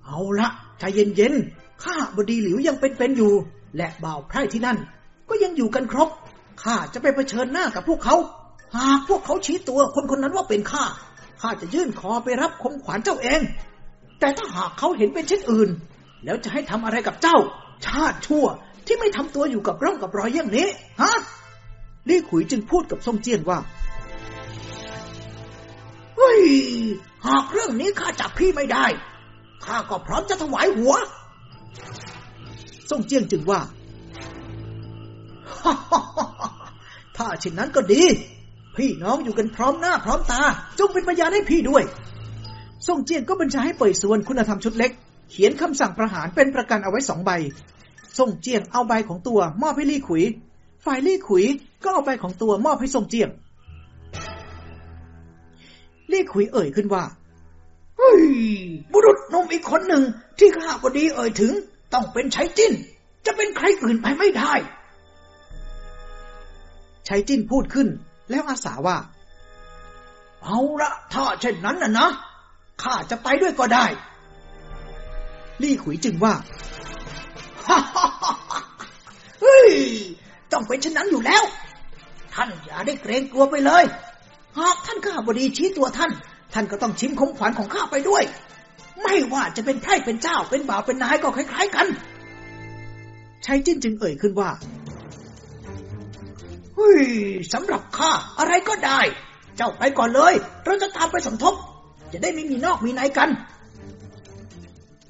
เอาละใจเย็นๆ ข้าบดีหลิวยังเป็นๆอยู่ และบ่าวไพร่ที่นั่น ก็ยังอยู่กันครบ ข้าจะไปเผชิญหน้ากับพวกเขา หากพวกเขาชี้ตัวคนคนนั้นว่าเป็นข้า ข้าจะยื่นคอไปรับคมขวานเจ้าเอง แต่ถ้าหากเขาเห็นเป็นเช่นอื่น แล้วจะให้ทำอะไรกับเจ้า ชาติชั่วที่ไม่ทำตัวอยู่กับร่องกับรอยอย่างนี้ ฮะ ลี่ขุยจึงพูดกับส่งเจียนว่าเฮ้ย หากเรื่องนี้ข้าจับพี่ไม่ได้ ข้าก็พร้อมจะถวายหัวส่งเจียงจึงว่า ถ้าเช่นนั้นก็ดี พี่น้องอยู่กันพร้อมหน้าพร้อมตา จงเป็นพยานให้พี่ด้วยส่งเจียงก็บัญชาให้เป่ยส่วนคุณธรรมชุดเล็ก เขียนคำสั่งประหารเป็นประกันเอาไว้สองใบส่งเจียงเอาใบของตัวมอบให้ลี่ขุย ฝ่ายลี่ขุยก็เอาใบของตัวมอบให้ส่งเจียงลี่ขุยเอ่ยขึ้นว่าเฮ้ยบุรุษหนุ่มอีกคนหนึ่งที่ข้าพอดีเอ่ยถึง ต้องเป็นชัยจิ้น จะเป็นใครอื่นไปไม่ได้ ชัยจิ้นพูดขึ้น แล้วอาสาว่า เอาละถ้าเช่นนั้นนะนะข้าจะไปด้วยก็ได้ ลี่ขุยจึงว่าเฮ้ยต้องเป็นเช่นนั้นอยู่แล้ว ท่านอย่าได้เกรงกลัวไปเลย หากท่านข้าบดีชี้ตัวท่าน ท่านก็ต้องชิมคมขวัญของข้าไปด้วย ไม่ว่าจะเป็นไพร่เป็นเจ้าเป็นบ่าวเป็นนายก็คล้ายๆกันชัยจิ้นจึงเอ่ยขึ้นว่า เฮ้ยสำหรับข้าอะไรก็ได้ เจ้าไปก่อนเลย เราจะตามไปสมทบ จะได้ไม่มีนอกมีในกัน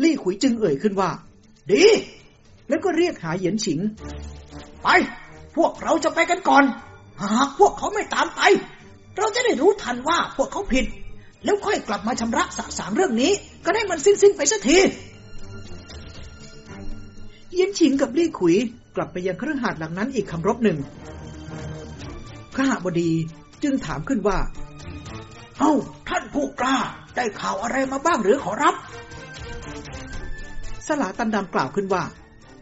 ลี่ขุยจึงเอ่ยขึ้นว่า ดี แล้วก็เรียกหาเหยียนฉิง ไป พวกเราจะไปกันก่อน หากพวกเขาไม่ตามไป เราจะได้รู้ทันว่าพวกเขาผิด แล้วค่อยกลับมาชำระสะสางเรื่องนี้ ก็ได้มันสิ้นสิ้นๆไปสักทีเหยียนฉิงกับลี่ขุยกลับไปยังเครื่องหาดหลังนั้นอีกคำรบหนึ่ง ข้าบดีจึงถามขึ้นว่า เอ้า ท่านผู้กล้า ได้ข่าวอะไรมาบ้างหรือขอรับ สลาตันดำกล่าวขึ้นว่า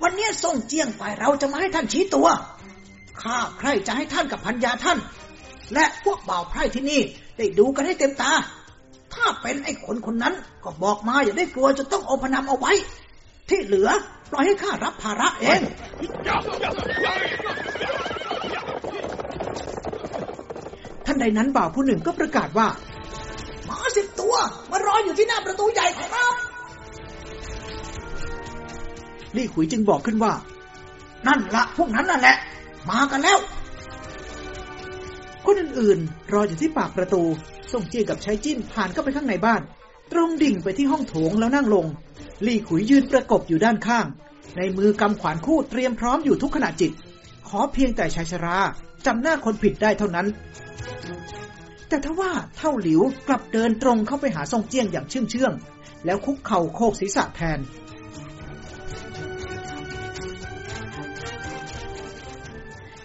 วันนี้ส่งเจียงไปเราจะมาให้ท่านชี้ตัว ข้าใครจะให้ท่านกับพัญญาท่าน และพวกบ่าวไพร่ที่นี่ได้ดูกันให้เต็มตา ถ้าเป็นไอ้คนคนนั้นก็บอกมาอย่าได้กลัวจะต้องเอาพนำเอาไว้ ที่เหลือปล่อยให้ข้ารับภาระเอง ทันใดนั้นบ่าวผู้หนึ่งก็ประกาศว่าหมาสิบตัวมารออยู่ที่หน้าประตูใหญ่ขอรับลี่ขุยจึงบอกขึ้นว่า นั่นละพวกนั้นนั่นแหละ มากันแล้ว คนอื่นๆ รออยู่ที่ปากประตู ส่งเจียกับชายจิ้นผ่านเข้าไปข้างในบ้าน ตรงดิ่งไปที่ห้องโถงแล้วนั่งลง ลี่ขุยยืนประกบอยู่ด้านข้าง ในมือกำขวานคู่เตรียมพร้อมอยู่ทุกขณะจิต ขอเพียงแต่ชายชราจำหน้าคนผิดได้เท่านั้น แต่ทว่าเท่าหลิวกลับเดินตรงเข้าไปหาทรงเจียงอย่างเชื่องเชื่องแล้วคุกเข่าโคกศีรษะแทน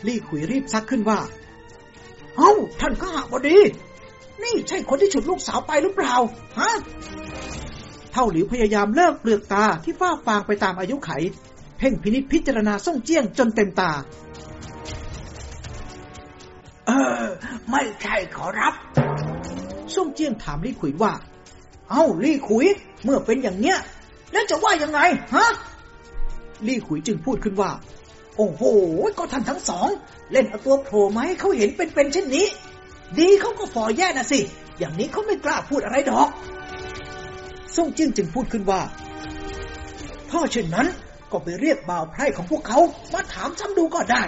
ลี่ขุยรีบซักขึ้นว่าเอ้าท่านข้าบดี นี่ใช่คนที่ฉุดลูกสาวไปหรือเปล่า ฮะ เท่าหลิวพยายามเลิกเปลือกตาที่ฟ้าฟางไปตามอายุไข เพ่งพินิจพิจารณาส่งเจี้ยงจนเต็มตา เออ ไม่ใช่ขอรับส่งเจี้ยงถามลี่ขุยว่า เอ้าลี่ขุย เมื่อเป็นอย่างเนี้ย แล้วจะว่ายังไงฮะลี่ขุยจึงพูดขึ้นว่า โอ้โห ก็ท่านทั้งสอง เล่นเอาตัวโผล่มาให้เขาเห็นเป็นๆเช่นนี้ ดีเขาก็ฝ่อแย่นะสิ อย่างนี้เขาไม่กล้าพูดอะไรดอกส่งเจี้ยงจึงพูดขึ้นว่าถ้าเช่นนั้นก็ไปเรียกบ่าวไพร่ของพวกเขามาถามซ้ำดูก็ได้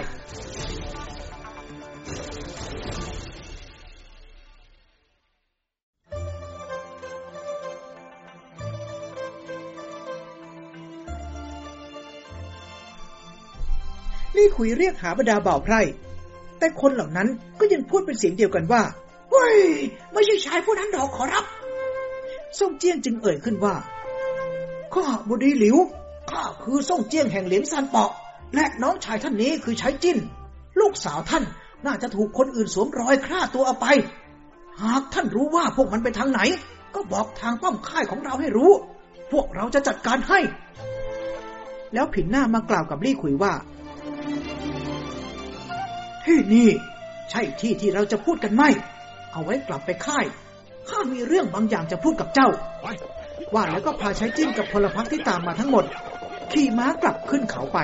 ลี่ขุยเรียกหาบรรดาบ่าวไพร่ แต่คนเหล่านั้นก็ยังพูดเป็นเสียงเดียวกันว่าเฮ้ยไม่ใช่ชายผู้นั้นดอกขอรับส่งเจี้ยงจึงเอ่ยขึ้นว่าข้าบดีหลิวข้าคือส่งเจี้ยงแห่งเหลียงซานเปาะ และน้องชายท่านนี้คือใช้จิ้น ลูกสาวท่านน่าจะถูกคนอื่นสวมรอยฆ่าตัวเอาไป หากท่านรู้ว่าพวกมันไปทางไหน ก็บอกทางป้อมค่ายของเราให้รู้ พวกเราจะจัดการให้ แล้วผินหน้ามากล่าวกับลี่ขุยว่า ที่นี่ ใช่ที่ที่เราจะพูดกันไหม เอาไว้กลับไปค่าย ข้ามีเรื่องบางอย่างจะพูดกับเจ้า ว่าแล้วก็พาใช้จิ้นกับพลพรรคที่ตามมาทั้งหมด ขี่ม้ากลับขึ้นเขาไป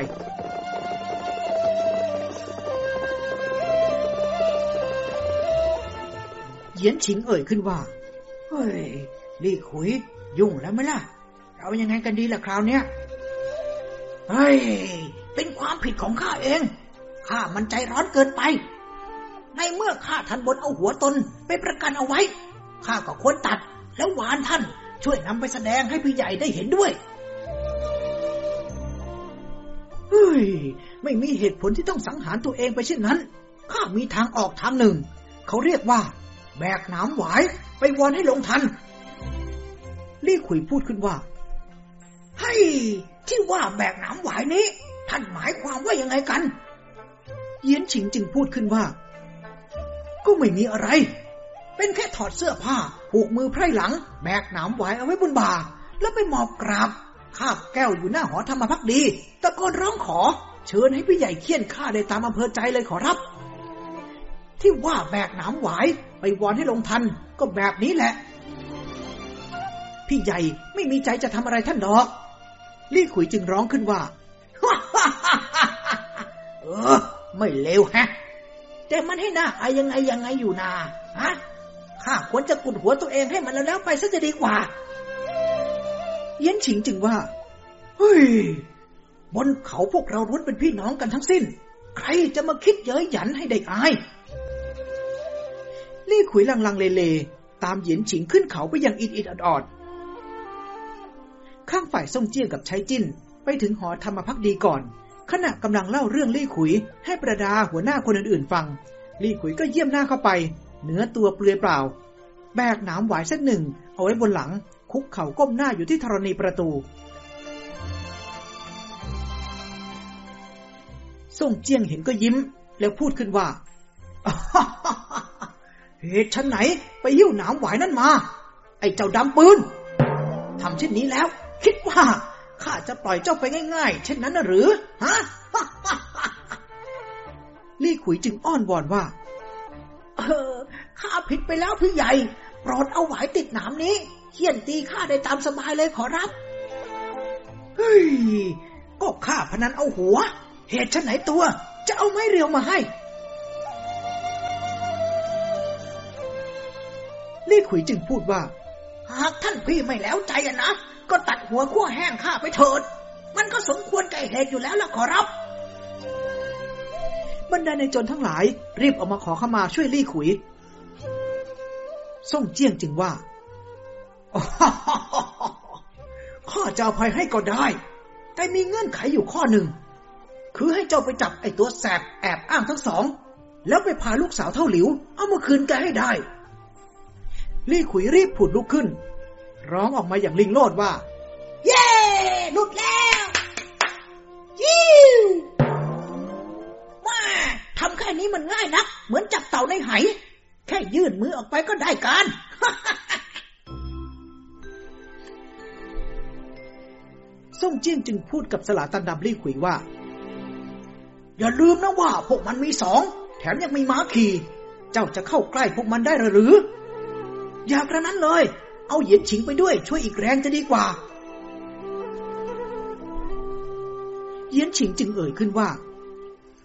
เยียนฉิงเอ่ยขึ้นว่า เฮ้ยลี่ขุย ยุ่งแล้วไหมล่ะ เรายังไงกันดีล่ะคราวเนี้ย เฮ้ย เป็นความผิดของข้าเอง ข้ามันใจร้อนเกินไป ในเมื่อข้าทันบนเอาหัวตนไปประกันเอาไว้ ข้าก็ควรตัดแล้ววานท่านช่วยนำไปแสดงให้พี่ใหญ่ได้เห็นด้วยเฮ้ยไม่มีเหตุผลที่ต้องสังหารตัวเองไปเช่นนั้น ข้ามีทางออกทางหนึ่ง เขาเรียกว่า แบกหนามหวายไปวอนให้ลงทันลี่ขุยพูดขึ้นว่า ให้ยที่ว่าแบกหนามหวายนี้ ท่านหมายความว่ายังไงกัน เยียนฉิงจึงพูดขึ้นว่า ก็ไม่มีอะไร เป็นแค่ถอดเสื้อผ้าผูกมือไพร่หลัง แบกหนามหวายเอาไว้บนบ่า แล้วไปหมอบกราบคาบแก้วอยู่หน้าหอธรรมพักดี ตะโกนร้องขอ เชิญให้พี่ใหญ่เคี่ยนข้าได้ตามอำเภอใจเลยขอรับ ที่ว่าแบกหนามหวายไปวอนให้ลงทันก็แบบนี้แหละ พี่ใหญ่ไม่มีใจจะทำอะไรท่านดอก ลี่ขุยจึงร้องขึ้นว่า เออ ไม่เลวฮะ แต่มันให้หน้าอายยังไงยังไงอยู่นาฮะข้าควรจะกุดหัวตัวเองให้มันแล้วแล้วไปซะจะดีกว่า เยียนฉิงจึงว่า เฮ้ย บนเขาพวกเราล้วนเป็นพี่น้องกันทั้งสิ้น ใครจะมาคิดเย้ยหยันให้ได้อายลี่ขุยลังลังเลเลตามเยียนฉิงขึ้นเขาไปอย่างอิดอิดอดอดข้างฝ่ายซ่งเจี้ยงกับใช้จิ้น ไปถึงหอธรรมพักดีก่อน ขณะกำลังเล่าเรื่องลี่ขุย ให้ประดาหัวหน้าคนอื่นๆฟัง ลี่ขุยก็เยี่ยมหน้าเข้าไป เนื้อตัวเปลือยเปล่า แบกหนามหวายเส้นหนึ่ง เอาไว้บนหลัง คุกเข่าก้มหน้าอยู่ที่ธรณีประตู ส่งเจียงเห็นก็ยิ้ม แล้วพูดขึ้นว่าเหตุฉันไหนไปยิ้วหนามหวายนั่นมา ไอ้เจ้าดำปืนทำเช่นนี้แล้ว คิดว่า ข้าจะปล่อยเจ้าไปง่ายๆ เช่นนั้นหรือ ฮะลี่ขุยจึงอ้อนวอนว่า เออ ข้าผิดไปแล้วพี่ใหญ่ โปรดเอาหวายติดหนามนี้เขี่ยนตีข้าได้ตามสบายเลยขอรับ เฮ้ย ก็ข้าพนันเอาหัว เหตุฉันไหนตัว จะเอาไม้เรียวมาให้ ลี่ขุยจึงพูดว่า หากท่านพี่ไม่แล้วใจนะ ก็ตัดหัวขั้วแห้งข้าไปเถิด มันก็สมควรแก่เหตุอยู่แล้วล่ะขอรับบรรดาในจนทั้งหลาย รีบออกมาขอขมาช่วยลี่ขุย ส่งเจียงจึงว่าข้าจะอภัยให้ก็ได้ แต่มีเงื่อนไขอยู่ข้อหนึ่ง คือให้เจ้าไปจับไอ้ตัวแสบแอบอ้างทั้งสอง แล้วไปพาลูกสาวเท่าหลิว เอามาคืนแกให้ได้ ลี่ขุยรีบผุดลุกขึ้น ร้องออกมาอย่างลิงโลดว่า เย้หลุดแล้วยิ้วมาทำแค่นี้มันง่ายนัก เหมือนจับเต่าในไหแค่ยื่นมือออกไปก็ได้การส่งเจียงจึงพูดกับสลาตันดำลี่ขุยว่า อย่าลืมนะว่าพวกมันมีสอง แถมยังมีม้าขี่ เจ้าจะเข้าใกล้พวกมันได้หรือ อย่ากระนั้นเลย เอาเหยียนฉิงไปด้วย ช่วยอีกแรงจะดีกว่าเยียนฉิงจึงเอ่ยขึ้นว่า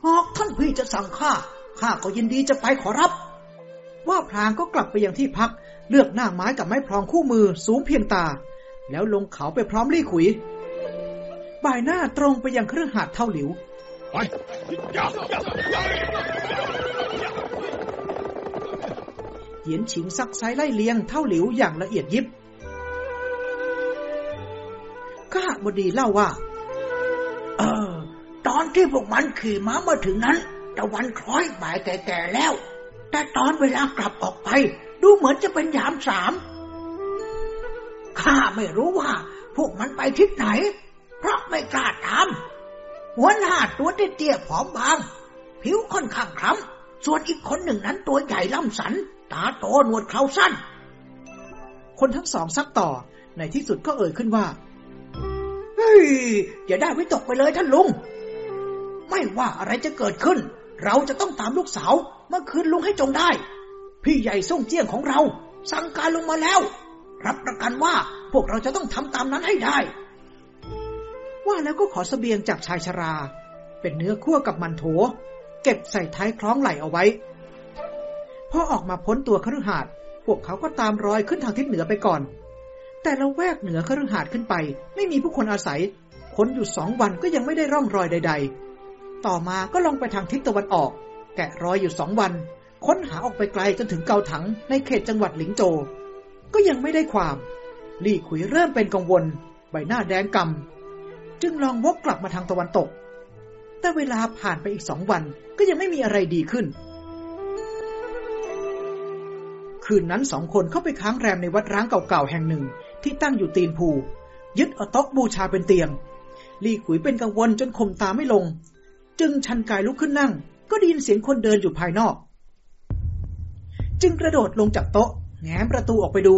หากท่านพี่จะสั่งข้า ข้าก็ยินดีจะไปขอรับ ว่าพลางก็กลับไปยังที่พัก เลือกหน้าไม้กับไม้พรองคู่มือสูงเพียงตา แล้วลงเขาไปพร้อมลี่ขุย บ่ายหน้าตรงไปยังเครื่องหาดเท่าหลิวเห ยียนฉิงซักไซไล่เลียงเท่าหลิวอย่างละเอียดยิบข้าบดีเล่าว่า เออ ตอนที่พวกมันขี่ม้ามาถึงนั้นตะวันคล้อยบ่ายแก่ๆแล้ว แต่ตอนเวลากลับออกไป ดูเหมือนจะเป็นยามสามข้าไม่รู้ว่า พวกมันไปทิศไหน เพราะไม่กล้าตามหัวหน้าตัวเตี้ยๆผอมบาง ผิวค่อนข้างคล้ำส่วนอีกคนหนึ่งนั้นตัวใหญ่ล่ำสัน ตาโตหนวดเคราสั้น คนทั้งสองซักต่อ ในที่สุดก็เอ่ยขึ้นว่า เฮ้ย อย่าได้วิตกไปเลยท่านลุง ไม่ว่าอะไรจะเกิดขึ้น เราจะต้องตามลูกสาวมาคืนลุงให้จงได้ พี่ใหญ่ส่งเจี้ยงของเรา สั่งการลงมาแล้ว รับประกันว่าพวกเราจะต้องทำตามนั้นให้ได้ ว่าแล้วก็ขอสเสบียงจากชายชรา เป็นเนื้อคั่วกับมันโถ เก็บใส่ท้ายคล้องไหลเอาไว้ พอออกมาพ้นตัวคฤหาสน์พวกเขาก็ตามรอยขึ้นทางทิศเหนือไปก่อน แต่ละแวกเหนือคฤหาสน์ขึ้นไป ไม่มีผู้คนอาศัยค้นอยู่สองวันก็ยังไม่ได้ร่องรอยใด ๆ ต่อมาก็ลงไปทางทิศตะวันออก แกะรอยอยู่สองวัน ค้นหาออกไปไกลจนถึงเกาถังในเขตจังหวัดหลิงโจ ก็ยังไม่ได้ความ ลี่ขุยเริ่มเป็นกังวล ใบหน้าแดงกำจึงลองวกกลับมาทางตะวันตก แต่เวลาผ่านไปอีกสองวันก็ยังไม่มีอะไรดีขึ้น คืนนั้นสองคนเข้าไปค้างแรมในวัดร้างเก่าๆแห่งหนึ่ง ที่ตั้งอยู่ตีนภู ยึดเอาโต๊ะบูชาเป็นเตียง ลี่ขุยเป็นกังวลจนข่มตาไม่ลง จึงชันกายลุกขึ้นนั่ง ก็ได้ยินเสียงคนเดินอยู่ภายนอก จึงกระโดดลงจากโต๊ะ แง้มประตูออกไปดู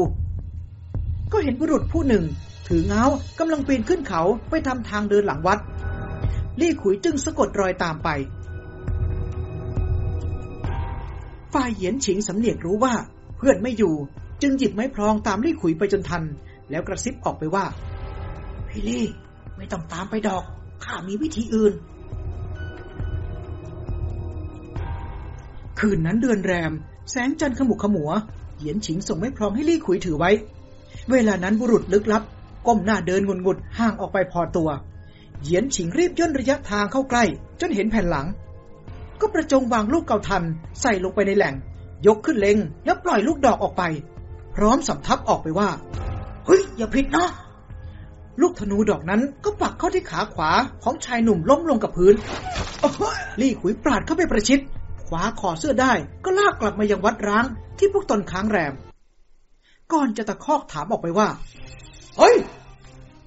ก็เห็นบุรุษผู้หนึ่ง ถือเงากำลังปีนขึ้นเขาไปทำทางเดินหลังวัด ลี่ขุยจึงสะกดรอยตามไปฝ่ายเหยียนฉิงสำเนียกรู้ว่า พื่อนไม่อยู่ จึงหยิบไม้พลองตามลี่ขุยไปจนทัน แล้วกระซิบออกไปว่า พี่ลี่ ไม่ต้องตามไปดอก ข้ามีวิธีอื่น คืนนั้นเดือนแรม แสงจันทร์ขมุกขมัว เหยียนฉิงส่งไม้พลองให้ลี่ขุยถือไว้ เวลานั้นบุรุษลึกลับ ก้มหน้าเดินงุนงุดห่างออกไปพอตัว เหยียนฉิงรีบย่นระยะทางเข้าใกล้ จนเห็นแผ่นหลัง ก็ประจงวางลูกเกาทันใส่ลงไปในแหล่ง ยกขึ้นเล็ง แล้วปล่อยลูกดอกออกไป พร้อมสำทับออกไปว่า เฮ้ย อย่าผิดนะ ลูกธนูดอกนั้นก็ปักเข้าที่ขาขวาของชายหนุ่มล้มลงกับพื้นลี่ขุยปราดเข้าไปประชิดขวาคอเสื้อได้ก็ลากกลับมายังวัดร้างที่พวกตนค้างแรม ก่อนจะตะคอกถามออกไปว่า เฮ้ย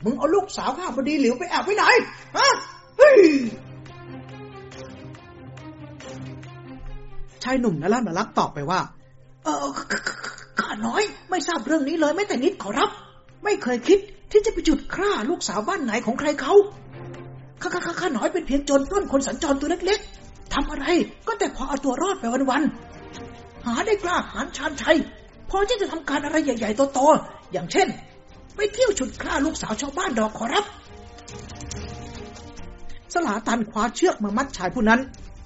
มึงเอาลูกสาวข้าพอดีหลิวไปแอบไว้ไหนฮะเฮ้ย ชายหนุ่มนล่านาลักตอบไปว่า เออข้าน้อย ไม่ทราบเรื่องนี้เลยแม้แต่นิดขอรับ ไม่เคยคิดที่จะไปจุดฆ่าลูกสาวบ้านไหนของใครเขาข้าข้าข้าข้าน้อยเป็นเพียงโจรปล้นคนสัญจรตัวเล็กๆทำอะไรก็แต่พอเอาตัวรอดไปวันๆหาได้กล้าหาญชาญชัยพอที่จะทำการอะไรใหญ่ๆโตๆอย่างเช่น ไปเที่ยวฉุดฆ่าลูกสาวชาวบ้านดอกขอรับสลาตันคว้าเชือกมามัดชายผู้นั้น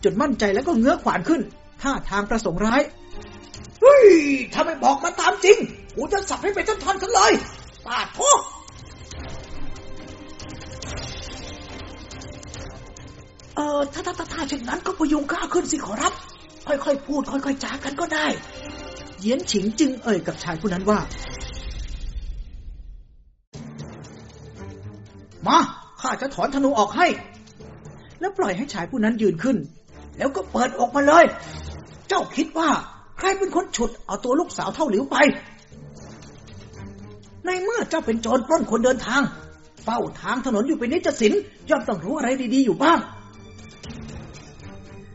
จนมั่นใจแล้วก็เงื้อขวานขึ้น ท่าทางประสงค์ร้าย เฮ้ย ถ้าไม่บอกมาตามจริง กูจะสับให้เป็นท่อนๆกันเลยปาดโทษเออถ้าถ้าถ้าถ้าเช่นนั้นก็พยุงข้าขึ้นสิขอรับ ค่อยๆพูด ค่อยๆจากันก็ได้เหยียนฉิงจึงเอ่ยกับชายผู้นั้นว่า มาข้าจะถอนธนูออกให้ แล้วปล่อยให้ชายผู้นั้นยืนขึ้น แล้วก็เปิดออกมาเลย เจ้าคิดว่า ใครเป็นคนฉุดเอาตัวลูกสาวเท่าหลิวไป ในเมื่อเจ้าเป็นโจรปล้นคนเดินทาง เฝ้าทางถนนอยู่เป็นนิจสินย่อมต้องรู้อะไรดีๆอยู่บ้าง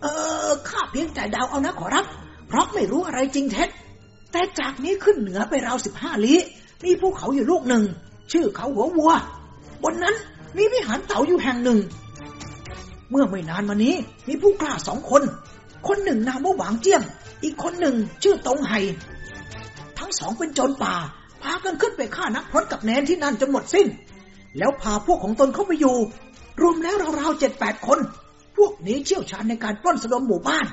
เออข้าเพียงแต่ดาวเอานะขอรับ เพราะไม่รู้อะไรจริงเท็จ แต่จากนี้ขึ้นเหนือไปราวสิบห้าลี้มีภูเขาอยู่ลูกหนึ่ง ชื่อเขาหัววัว บนนั้นมีวิหารเต่าอยู่แห่งหนึ่ง เมื่อไม่นานมานี้มีผู้กล้าสองคน คนหนึ่งนามว่าหวางเจี้ยง อีกคนหนึ่งชื่อตงไห่ทั้งสองเป็นโจรป่า พากันขึ้นไปฆ่านักพรตกับแนนที่นั่นจนหมดสิ้น แล้วพาพวกของตนเข้าไปอยู่ รวมแล้วราวๆเจ็ดแปดคน พวกนี้เชี่ยวชาญในการปล้นสะดมหมู่บ้าน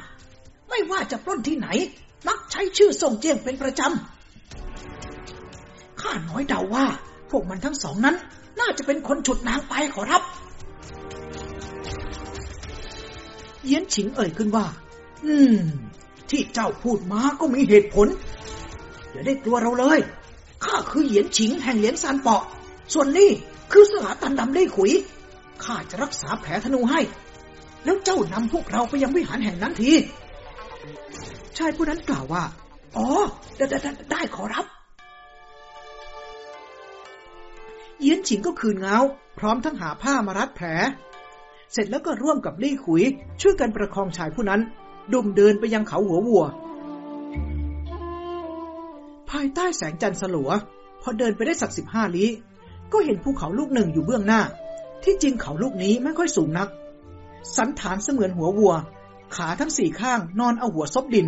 ไม่ว่าจะปล้นที่ไหน มักใช้ชื่อส่งเจียงเป็นประจำข้าน้อยเดาว่า พวกมันทั้งสองนั้น น่าจะเป็นคนฉุดนางไปขอรับเยียนฉิงเอ่ยขึ้นว่า อืม ที่เจ้าพูดมาก็มีเหตุผล อย่าได้กลัวเราเลย ข้าคือเหยียนฉิงแห่งเหลียนซานเปาะ ส่วนนี่คือสลาตันดำได้ขุย ข้าจะรักษาแผลธนูให้ แล้วเจ้านำพวกเราไปยังวิหารแห่งนั้นที ชายผู้นั้นกล่าวว่า อ๋อ ได้ไดได้ได้ขอรับ เหยียนฉิงก็คืนเงา พร้อมทั้งหาผ้ามารัดแผล เสร็จแล้วก็ร่วมกับลี่ขุย ช่วยกันประคองชายผู้นั้น ดุมเดินไปยังเขาหัววัว ภายใต้แสงจันทร์สลัว พอเดินไปได้สักสิบห้าลี้ ก็เห็นภูเขาลูกหนึ่งอยู่เบื้องหน้า ที่จริงเขาลูกนี้ไม่ค่อยสูงนัก สันฐานเสมือนหัววัว ขาทั้งสี่ข้างนอนเอาหัวซบดิน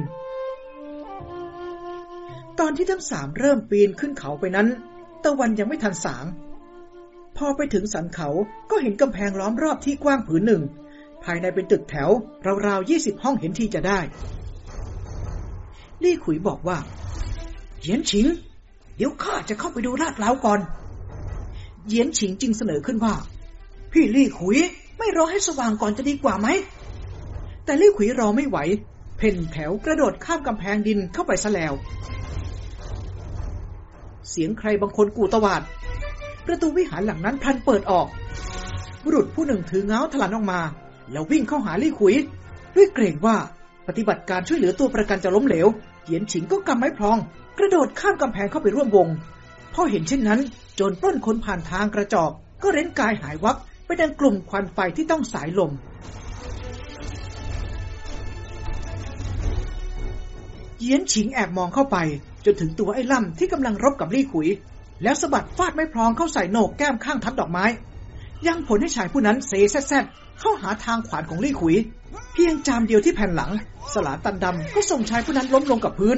ตอนที่ทั้งสามเริ่มปีนขึ้นเขาไปนั้น ตะวันยังไม่ทันสาง พอไปถึงสันเขาก็เห็นกำแพงล้อมรอบที่กว้างผืนหนึ่ง ภายในเป็นตึกแถว ราวๆยี่สิบห้องเห็นทีจะได้ ลี่ขุยบอกว่าเหยียนฉิง เดี๋ยวข้าจะเข้าไปดูลาดเหลาก่อนเหยียนฉิงจึงเสนอขึ้นว่า พี่ลี่ขุยไม่รอให้สว่างก่อนจะดีกว่าไหม แต่ลี่ขุยรอไม่ไหว เพ่นแถวกระโดดข้ามกำแพงดินเข้าไปซะแล้ว เสียงใครบางคนกูตวาด ประตูวิหารหลังนั้นพลันเปิดออก บุรุษผู้หนึ่งถือเงาถลันออกมา แล้ววิ่งเข้าหาลี่ขุย ด้วยเกรงว่าปฏิบัติการช่วยเหลือตัวประกันจะล้มเหลวเหยียนฉิงก็กำไม้พลอง กระโดดข้ามกำแพงเข้าไปร่วมวงพอเห็นเช่นนั้น โจรปล้นคนผ่านทางกระจอก ก็เร้นกายหายวับไปดังกลุ่มควันไฟที่ต้องสายลมเหยียนฉิงแอบมองเข้าไป จนถึงตัวไอ้ล่ำที่กำลังรบกับลี่ขุย แล้วสะบัดฟาดไม้พลองเข้าใส่โหนกแก้มข้างทับดอกไม้ ยังผลให้ชายผู้นั้นเซแซดเข้าหาทางขวานของลี่ขุย เพียงจามเดียวที่แผ่นหลัง สลาตันดำก็ส่งชายผู้นั้นล้มลงกับพื้น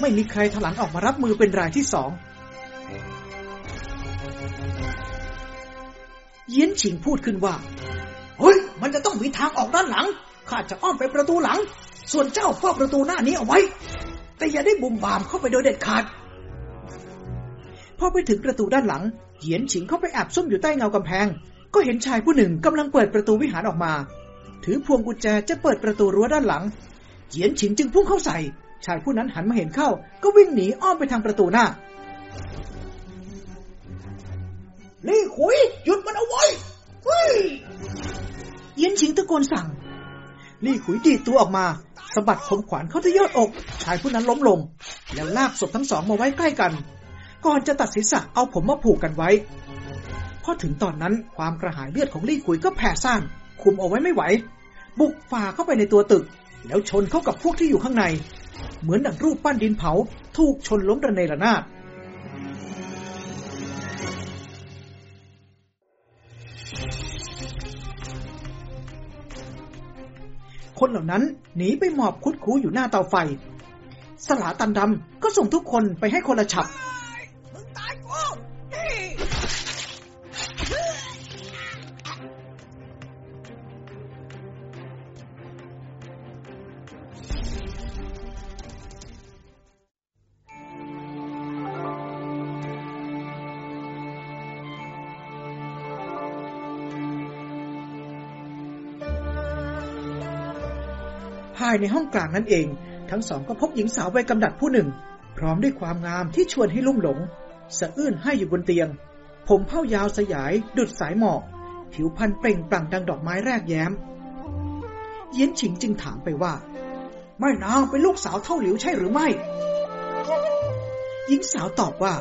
ไม่มีใครถลันออกมารับมือเป็นรายที่สองเยียนฉิงพูดขึ้นว่า เฮ้ย มันจะต้องมีทางออกด้านหลัง ข้าจะอ้อมไปประตูหลัง ส่วนเจ้าเฝ้าประตูหน้านี้เอาไว้ แต่อย่าได้บุ่มบามเข้าไปโดยเด็ดขาด พอไปถึงประตูด้านหลัง เหยียนฉิงเข้าไปแอบซุ่มอยู่ใต้เงากำแพง ก็เห็นชายผู้หนึ่งกำลังเปิดประตูวิหารออกมา ถือพวงกุญแจจะเปิดประตูรั้วด้านหลัง เหยียนฉิงจึงพุ่งเข้าใส่ ชายผู้นั้นหันมาเห็นเข้า ก็วิ่งหนีอ้อมไปทางประตูหน้าลี่ขุยหยุดมันเอาไว้เฮ้ยเหยียนฉิงตะโกนสั่ง ลี่ขุยดีตัวออกมาสะบัดคมขวานเข้าที่ยอดอก ชายผู้นั้นล้มลง แล้วลากศพทั้งสองมาไว้ใกล้กัน ก่อนจะตัดศีรษะเอาผมมาผูกกันไว้ พอถึงตอนนั้นความกระหายเลือดของลี่ขุยก็แผ่ซ่าน คุมเอาไว้ไม่ไหว บุกฝ่าเข้าไปในตัวตึก แล้วชนเข้ากับพวกที่อยู่ข้างใน เหมือนดังรูปปั้นดินเผา ถูกชนล้มระเนระนาดคนเหล่านั้นหนีไปหมอบคุดคูอยู่หน้าเตาไฟ สลาตันดำก็ส่งทุกคนไปให้คนละฉับ ภายในห้องกลางนั่นเอง ทั้งสองก็พบหญิงสาววัยกำดัดผู้หนึ่ง พร้อมด้วยความงามที่ชวนให้ลุ่มหลง สะอื้นให้อยู่บนเตียง ผมเผ้ายาวสยายดุดสายหมอก ผิวพรรณเปล่งปลั่งดังดอกไม้แรกแย้ม เย็นฉิงจึงถามไปว่า ไม่นางเป็นลูกสาวเท่าหลิวใช่หรือไม่ หญิงสาวตอบว่า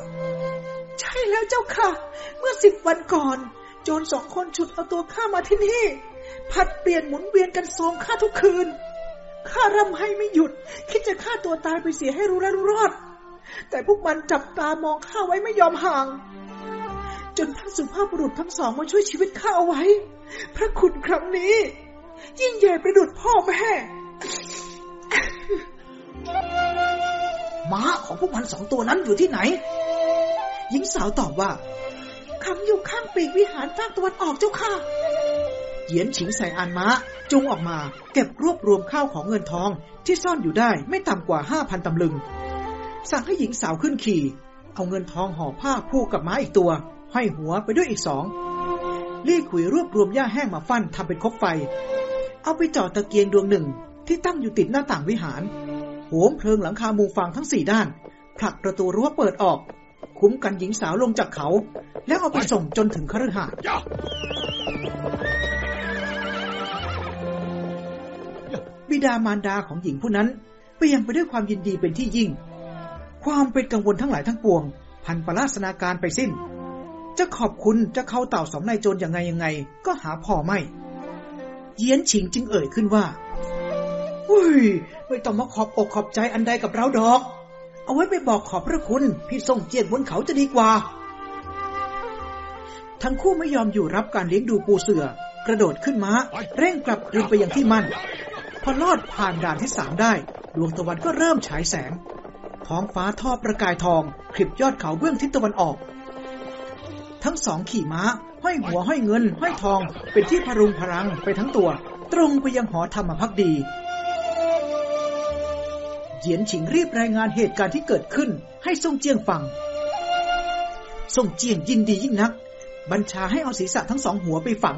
ใช่แล้วเจ้าค่ะ เมื่อสิบวันก่อน โจรสองคนฉุดเอาตัวข้ามาที่นี่ ผัดเปลี่ยนหมุนเวียนกันซองข้าทุกคืนข้าร่ำให้ไม่หยุด คิดจะฆ่าตัวตายไปเสียให้รู้และรู้รอด แต่พวกมันจับตามองข้าไว้ไม่ยอมห่าง จนท่านสุภาพบุรุษทั้งสองมาช่วยชีวิตข้าเอาไว้ พระคุณครั้งนี้ ยิ่งใหญ่ประดุดพ่อแม่ม้าของพวกมันสองตัวนั้นอยู่ที่ไหน หญิงสาวตอบว่าขังอยู่ข้างปีกวิหารภาคตะวันออกเจ้าค่ะเหยียนฉิงใส่อานม้าจูงออกมา เก็บรวบรวมข้าวของเงินทองที่ซ่อนอยู่ได้ไม่ต่ำกว่าห้าพันตำลึง สั่งให้หญิงสาวขึ้นขี่ เอาเงินทองห่อผ้าผูกกับม้าอีกตัว ห้อยหัวไปด้วยอีกสองลี่ขุยรวบรวมหญ้าแห้งมาฟันทำเป็นคบไฟ เอาไปจ่อตะเกียงดวงหนึ่งที่ตั้งอยู่ติดหน้าต่างวิหาร โหมเพลิงหลังคามุงฟังทั้งสี่ด้าน ผลักประตูรั้วเปิดออก คุ้มกันหญิงสาวลงจากเขา แล้วเอาไปส่งจนถึงคฤหาสน์บิดามารดาของหญิงผู้นั้นเปลี่ยนไปด้วยความยินดีเป็นที่ยิ่ง ความเป็นกังวลทั้งหลายทั้งปวง พันปลาสนาการไปสิ้น จะขอบคุณจะเข้าเต่าสองนายโจรยังไงยังไง ก็หาพอไม่ เยียนฉิงจึงเอ่ยขึ้นว่าเฮ้ยไม่ต้องมาขอบอกขอบใจอันใดกับเราดอก เอาไว้ไปบอกขอบพระคุณ พี่ส่งเจียนบนเขาจะดีกว่า ทั้งคู่ไม่ยอมอยู่รับการเลี้ยงดูปูเสือกระโดดขึ้นม้า เร่งกลับคืนไปยังที่มั่น พอลอดผ่านด่านที่สามได้ ดวงตะวันก็เริ่มฉายแสง ท้องฟ้าทอดประกายทองคลิบยอดเขาเบื้องทิศตะวันออก ทั้งสองขี่ม้า ห้อยหัวห้อยเงิน ห้อยทอง เป็นที่พรุงพรังไปทั้งตัว ตรงไปยังหอธรรมพักดีเหยียนฉิงรีบรายงานเหตุการณ์ที่เกิดขึ้น ให้ทรงเจียงฟังทรงเจียงยินดียิ่งนัก บัญชาให้เอาศีรษะทั้งสองหัวไปฝัง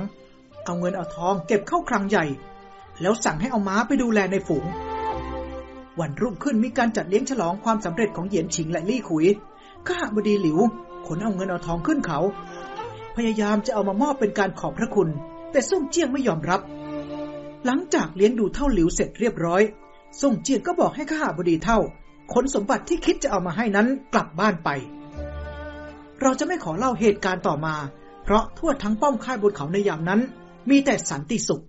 เอาเงินเอาทองเก็บเข้าคลังใหญ่ แล้วสั่งให้เอาม้าไปดูแลในฝูง วันรุ่งขึ้นมีการจัดเลี้ยงฉลองความสำเร็จของเหยียนฉิงและลี่ขุย ข้าบดีหลิว ขนเอาเงินเอาทองขึ้นเขา พยายามจะเอามามอบเป็นการขอบพระคุณ แต่ส่งเจียงไม่ยอมรับ หลังจากเลี้ยงดูเท่าหลิวเสร็จเรียบร้อย ส่งเจียงก็บอกให้ข้าบดีเท่า ขนสมบัติที่คิดจะเอามาให้นั้นกลับบ้านไป เราจะไม่ขอเล่าเหตุการณ์ต่อมา เพราะทั่วทั้งป้อมค่ายบนเขาในยามนั้น มีแต่สันติสุข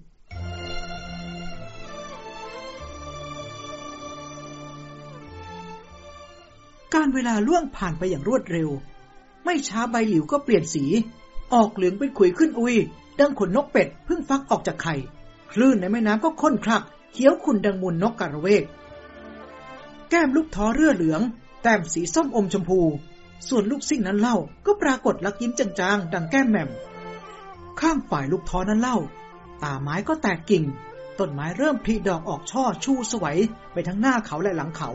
การเวลาล่วงผ่านไปอย่างรวดเร็ว ไม่ช้าใบหลิวก็เปลี่ยนสี ออกเหลืองเป็นขุยขึ้นอุย ดังขนนกเป็ดเพิ่งฟักออกจากไข่ คลื่นในแม่น้ำก็ข้นคลัก เขียวขุ่นดังมูลนกกระเวก แก้มลูกท้อเรือเหลือง แต้มสีส้มอมชมพู ส่วนลูกซิ่งนั้นเล่าก็ปรากฏลักยิ้มจางๆ ดังแก้มแหม่ม ข้างฝ่ายลูกท้อนั้นเล่าตาไม้ก็แตกกิ่ง ต้นไม้เริ่มผลิดอกออกช่อชูสวยไปทั้งหน้าเขาและหลังเขา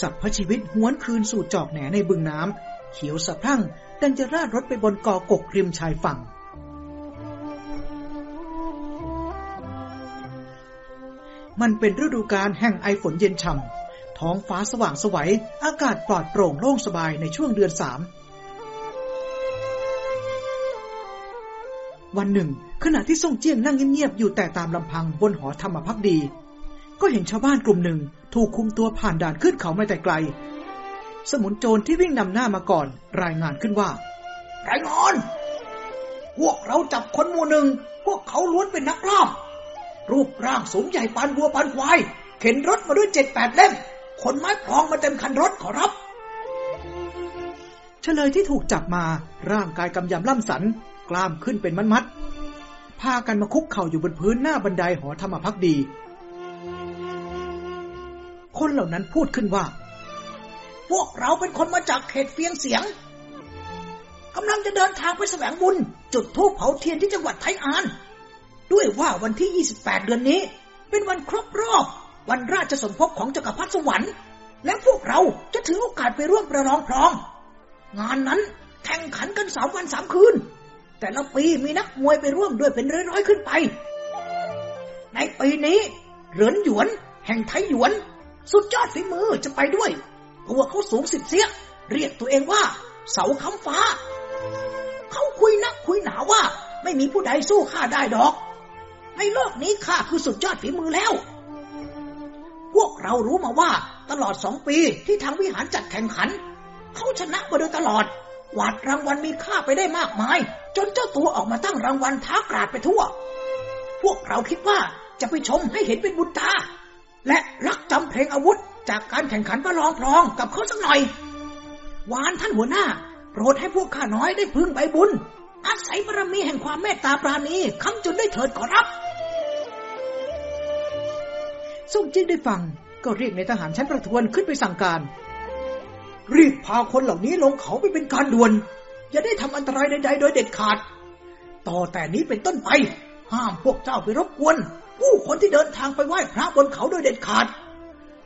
สัตว์พชีวิตหวนคืนสู่จอกแหนในบึงน้ำเขียวสะพรั่งดังจะราดรถไปบนกอกกริมชายฝั่ง มันเป็นฤดูกาลแห่งไอฝนเย็นฉ่ำท้องฟ้าสว่างสวัย อากาศปลอดโปร่งโล่งสบายในช่วงเดือนสามวันหนึ่ง ขณะที่ซ่งเจี้ยนนั่งเงียบๆอยู่แต่ตามลำพังบนหอธรรมพักดี ก็เห็นชาวบ้านกลุ่มหนึ่ง ถูกคุมตัวผ่านด่านขึ้นเขาไม่แต่ไกล สมุนโจรที่วิ่งนำหน้ามาก่อน รายงานขึ้นว่า รายงาน พวกเราจับคนหมู่หนึ่ง พวกเขาล้วนเป็นนักล่ารูปร่างสูงใหญ่ปานวัวปานควาย เข็นรถมาด้วยเจ็ดแปดเล่มขนไม้พลองมาเต็มคันรถขอรับ เฉลยที่ถูกจับมาร่างกายกำยำล่ำสัน กล้ามขึ้นเป็นมัดๆพากันมาคุกเข่าอยู่บนพื้นหน้าบันไดหอธรรมพักดี คนเหล่านั้นพูดขึ้นว่า พวกเราเป็นคนมาจากเขตเฟียงเสียงกำลังจะเดินทางไปแสวงบุญ จุดธูปเผาเทียนที่จังหวัดไทยอาน ด้วยว่าวันที่ 28 เดือนนี้ เป็นวันครบรอบ วันราชสมภพของจักรพรรดิสวรรค์และพวกเราจะถือโอกาสไปร่วมประลองพรอง งานนั้นแข่งขันกันสามวันสามคืน แต่ละปีมีนักมวยไปร่วมด้วยเป็นร้อยๆขึ้นไป ในปีนี้ เหรินหยวน แห่งไทยหยวน สุดยอดฝีมือจะไปด้วย ตัวเขาสูงสิบเสียเรียกตัวเองว่า เสาคำฟ้า เขาคุยนักคุยหนาว่า ไม่มีผู้ใดสู้ข้าได้ดอก ในโลกนี้ข้าคือสุดยอดฝีมือแล้ว พวกเรารู้มาว่าตลอดสองปีที่ทางวิหารจัดแข่งขัน เขาชนะมาโดยตลอดหวาดรางวัลมีค่าไปได้มากมาย จนเจ้าตัวออกมาตั้งรางวัลท้ากราดไปทั่ว พวกเราคิดว่าจะไปชมให้เห็นเป็นบุญตา และรักจำเพลงอาวุธ จากการแข่งขันประลองพลองกับเขาสักหน่อยวานท่านหัวหน้า โปรดให้พวกข้าน้อยได้พึ่งใบบุญ อาศัยบารมีแห่งความเมตตาปราณีคำจุนได้เถิดขอรับส่งจิ้งได้ฟัง ก็เรียกในทหารชั้นประทวนขึ้นไปสั่งการ รีบพาคนเหล่านี้ลงเขาไปเป็นการด่วน อย่าได้ทำอันตรายใดๆโดยเด็ดขาด ต่อแต่นี้เป็นต้นไป ห้ามพวกเจ้าไปรบกวน ผู้คนที่เดินทางไปไหว้พระบนเขาโดยเด็ดขาด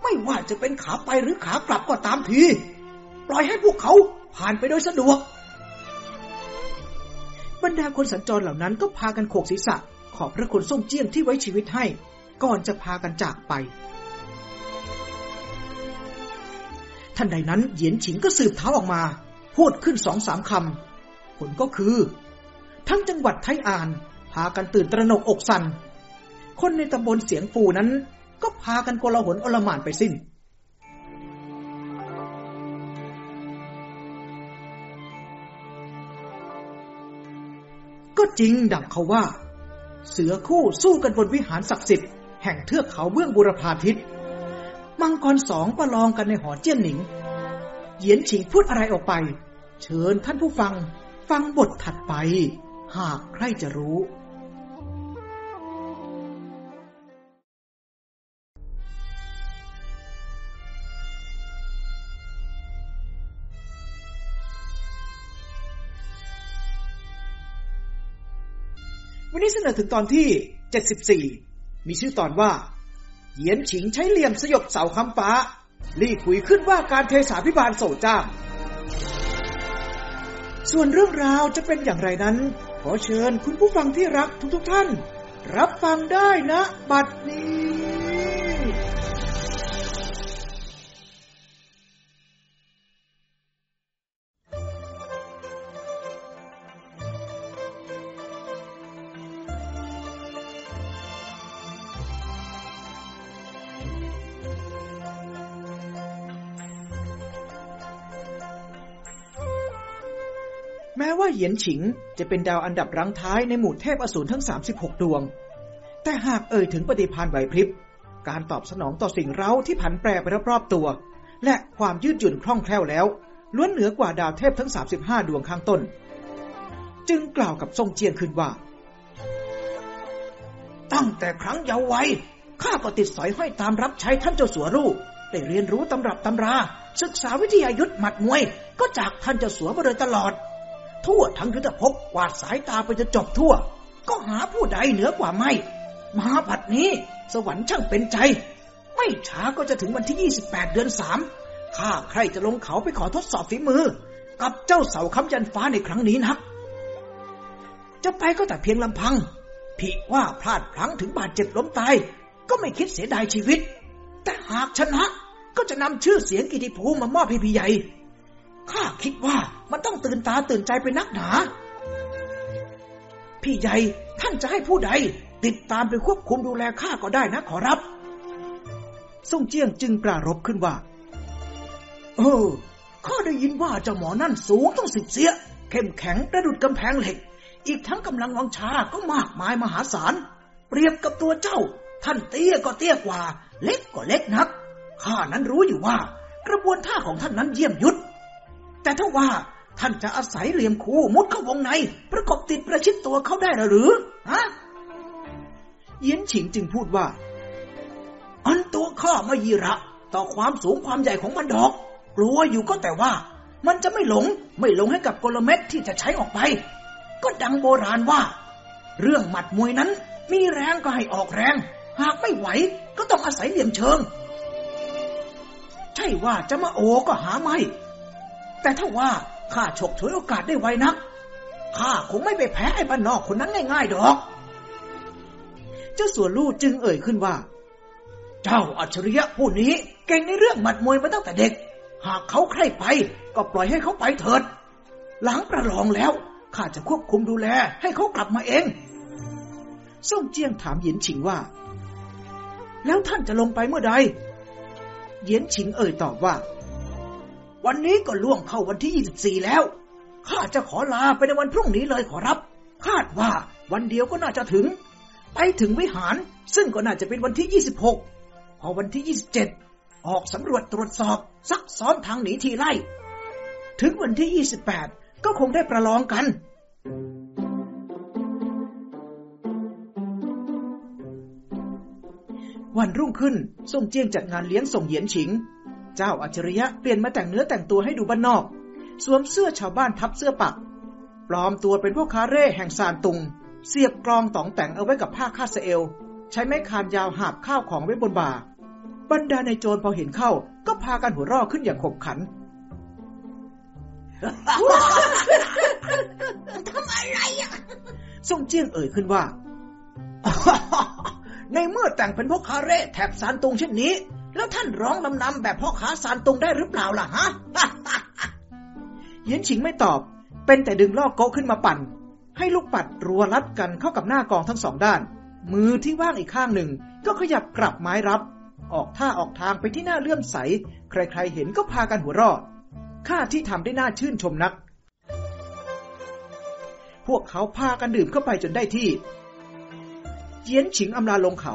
ไม่ว่าจะเป็นขาไปหรือขากลับก็ตามที ปล่อยให้พวกเขาผ่านไปโดยสะดวก บรรดาคนสัญจรเหล่านั้นก็พากันโขกศีรษะ ขอบพระคุณส่งเจี้ยงที่ไว้ชีวิตให้ ก่อนจะพากันจากไปทันใดนั้นเหยียนฉิงก็สืบเท้าออกมา พูดขึ้นสองสามคำ ผลก็คือ ทั้งจังหวัดไทอาน พากันตื่นตระหนกอกสัน คนในตำบลเสียงฟูนั้น ก็พากันโกลาหลอลหม่านไปสิ้น ก็จริงดังเขาว่า เสือคู่สู้กันบนวิหารศักดิ์สิทธิ์แห่งเทือกเขาเบื้องบุรพาทิตมังกรสองประลองกันในหอเจี้ยนหนิง เหยียนฉิงพูดอะไรออกไป เชิญท่านผู้ฟังฟังบทถัดไป หากใครจะรู้ วันนี้เสนอถึงตอนที่ 74 มีชื่อตอนว่า เหยียนฉิงใช้เหลี่ยมสยบเสาคำฟ้า ลี่ขุยขึ้นว่าการเทสาพิบาลโสจ้าส่วนเรื่องราวจะเป็นอย่างไรนั้น ขอเชิญคุณผู้ฟังที่รักทุกๆทท่าน รับฟังได้นะ บัดนี้ ม้ว่าเหยียนฉิงจะเป็นดาวอันดับรังท้ายในหมู่เทพอสูรทั้ง 36 ดวง แต่หากเอ่ยถึงปฏิพานไหวพริบ การตอบสนองต่อสิ่งเร้าที่ผันแปรไปรอบๆตัว และความยืดหยุ่นคล่องแคล่วแล้ว ล้วนเหนือกว่าดาวเทพทั้ง 35 ดวงข้างต้น จึงกล่าวกับทรงเจียงขึ้นว่า ตั้งแต่ครั้งเยาว์วัยข้าก็ติดสอยห้อยตามรับใช้ท่านเจ้าสัวรูปได้เรียนรู้ตำรับตำรา ศึกษาวิทยายุทธหมัดมวย ก็จากท่านเจ้าสัวมาโดยตลอด ทั่วทั้งยุทธภพกวาดสายตาไปจะจบทั่ว ก็หาผู้ใดเหนือกว่าไม่ มหาผัดนี้ สวรรค์ช่างเป็นใจ ไม่ช้าก็จะถึงวันที่ 28 เดือนสามข้าใครจะลงเขาไปขอทดสอบฝีมือ กับเจ้าเสาคำยันฟ้าในครั้งนี้นักจะไปก็แต่เพียงลำพังผิว่าพลาดพลั้งถึงบาดเจ็บล้มตาย ก็ไม่คิดเสียดายชีวิต แต่หากชนะก็จะนำชื่อเสียงกิติภูมิมามอบให้พี่ใหญ่ ข้าคิดว่ามันต้องตื่นตาตื่นใจไปนักหนา พี่ใหญ่ท่านจะให้ผู้ใด ติดตามไปควบคุมดูแลข้าก็ได้นะขอรับ ส่งเจียงจึงปรารบขึ้นว่า เออ ข้าได้ยินว่าเจ้าหมอนั่นสูงต้องสิบเสีย เข้มแข็งประดุดกำแพงเหล็ก อีกทั้งกำลังวังชาก็มากมายมหาศาล เปรียบกับตัวเจ้า ท่านเตี้ยก็เตี้ยกว่า เล็กก็เล็กนัก ข้านั้นรู้อยู่ว่า กระบวนท่าของท่านนั้นเยี่ยมยุทธ แต่ถ้าว่าท่านจะอาศัยเหลี่ยมคูมุดเข้าวงใน ประกบติดประชิดตัวเขาได้หรือฮะเยียนฉิงจึงพูดว่า อันตัวข้าไม่ยีระ ต่อความสูงความใหญ่ของมันดอก กลัวอยู่ก็แต่ว่า มันจะไม่หลง ไม่หลงให้กับกลเม็ดที่จะใช้ออกไป ก็ดังโบราณว่า เรื่องหมัดมวยนั้น มีแรงก็ให้ออกแรง หากไม่ไหวก็ต้องอาศัยเหลี่ยมเชิง ใช่ว่าจะมาโอก็หาไม่ แต่ถ้าว่าข้าฉกฉวยโอกาสได้ไวนักข้าคงไม่ไปแพ้ไอ้บ้านนอกคนนั้นง่ายๆดอก เจ้าสัวลู่จึงเอ่ยขึ้นว่า เจ้าอัจฉริยะผู้นี้เก่งในเรื่องหมัดมวยมาตั้งแต่เด็ก หากเขาใคร่ไป ก็ปล่อยให้เขาไปเถิด หลังประลองแล้วข้าจะควบคุมดูแลให้เขากลับมาเองส่งเจียงถามเหยียนฉิงว่า แล้วท่านจะลงไปเมื่อใดเหยียนฉิงเอ่ยตอบว่า วันนี้ก็ล่วงเข้าวันที่ 24 แล้ว ข้าจะขอลาไปในวันพรุ่งนี้เลยขอรับ คาดว่าวันเดียวก็น่าจะถึง ไปถึงวิหาร ซึ่งก็น่าจะเป็นวันที่ 26 พอวันที่ 27 ออกสำรวจตรวจสอบซักซ้อมทางหนีทีไล่ ถึงวันที่ 28 ก็คงได้ประลองกัน วันรุ่งขึ้นส่งเจียงจัดงานเลี้ยงส่งเหยียนฉิง เจ้าอัจฉริยะเปลี่ยนมาแต่งเนื้อแต่งตัวให้ดูบ้านนอก สวมเสื้อชาวบ้านทับเสื้อปัก ปลอมตัวเป็นพวกคาเร่แห่งซานตุง เสียบกรองตองแต่งเอาไว้กับผ้าคาดสะเอว ใช้ไม้คานยาวหาบข้าวของไว้บนบ่า บรรดาในโจรพอเห็นเข้า ก็พากันหัวเราะขึ้นอย่างขบขันทำอะไรอะส่งเจียงเอ่ยขึ้นว่า ในเมื่อแต่งเป็นพ่อค้าเร่แถบซานตุงเช่นนี้ แล้วท่านร้องลำนำแบบพ่อค้าซานตุงได้หรือเปล่าล่ะฮะเหยียนฉิงไม่ตอบ เป็นแต่ดึงลอกโก๊ะขึ้นมาปั่น ให้ลูกปัดรัวรัดกันเข้ากับหน้ากองทั้งสองด้าน มือที่ว่างอีกข้างหนึ่ง ก็ขยับกลับไม้รับ ออกท่าออกทางไปที่หน้าเลื่อมใส ใครๆเห็นก็พากันหัวเราะข้าที่ทำได้น่าชื่นชมนัก พวกเขาพากันดื่มเข้าไปจนได้ที่เยียนฉิงอำลาลงเขา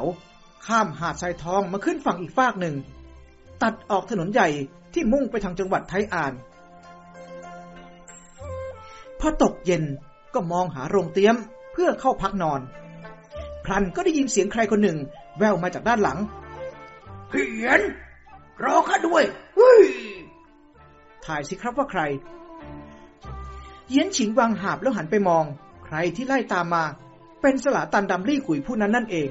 ข้ามหาดทรายทองมาขึ้นฝั่งอีกฟากหนึ่ง ตัดออกถนนใหญ่ที่มุ่งไปทางจังหวัดไทอานพอตกเย็นก็มองหาโรงเตี้ยมเพื่อเข้าพักนอน พลันก็ได้ยินเสียงใครคนหนึ่ง แววมาจากด้านหลังเพียน รอข้าด้วยเฮ้ยถ่ายสิครับว่าใคร เยียนฉิงวางหาบแล้วหันไปมอง ใครที่ไล่ตามมา เป็นสลาตันดำลี่ขุยผู้นั้นนั่นเอง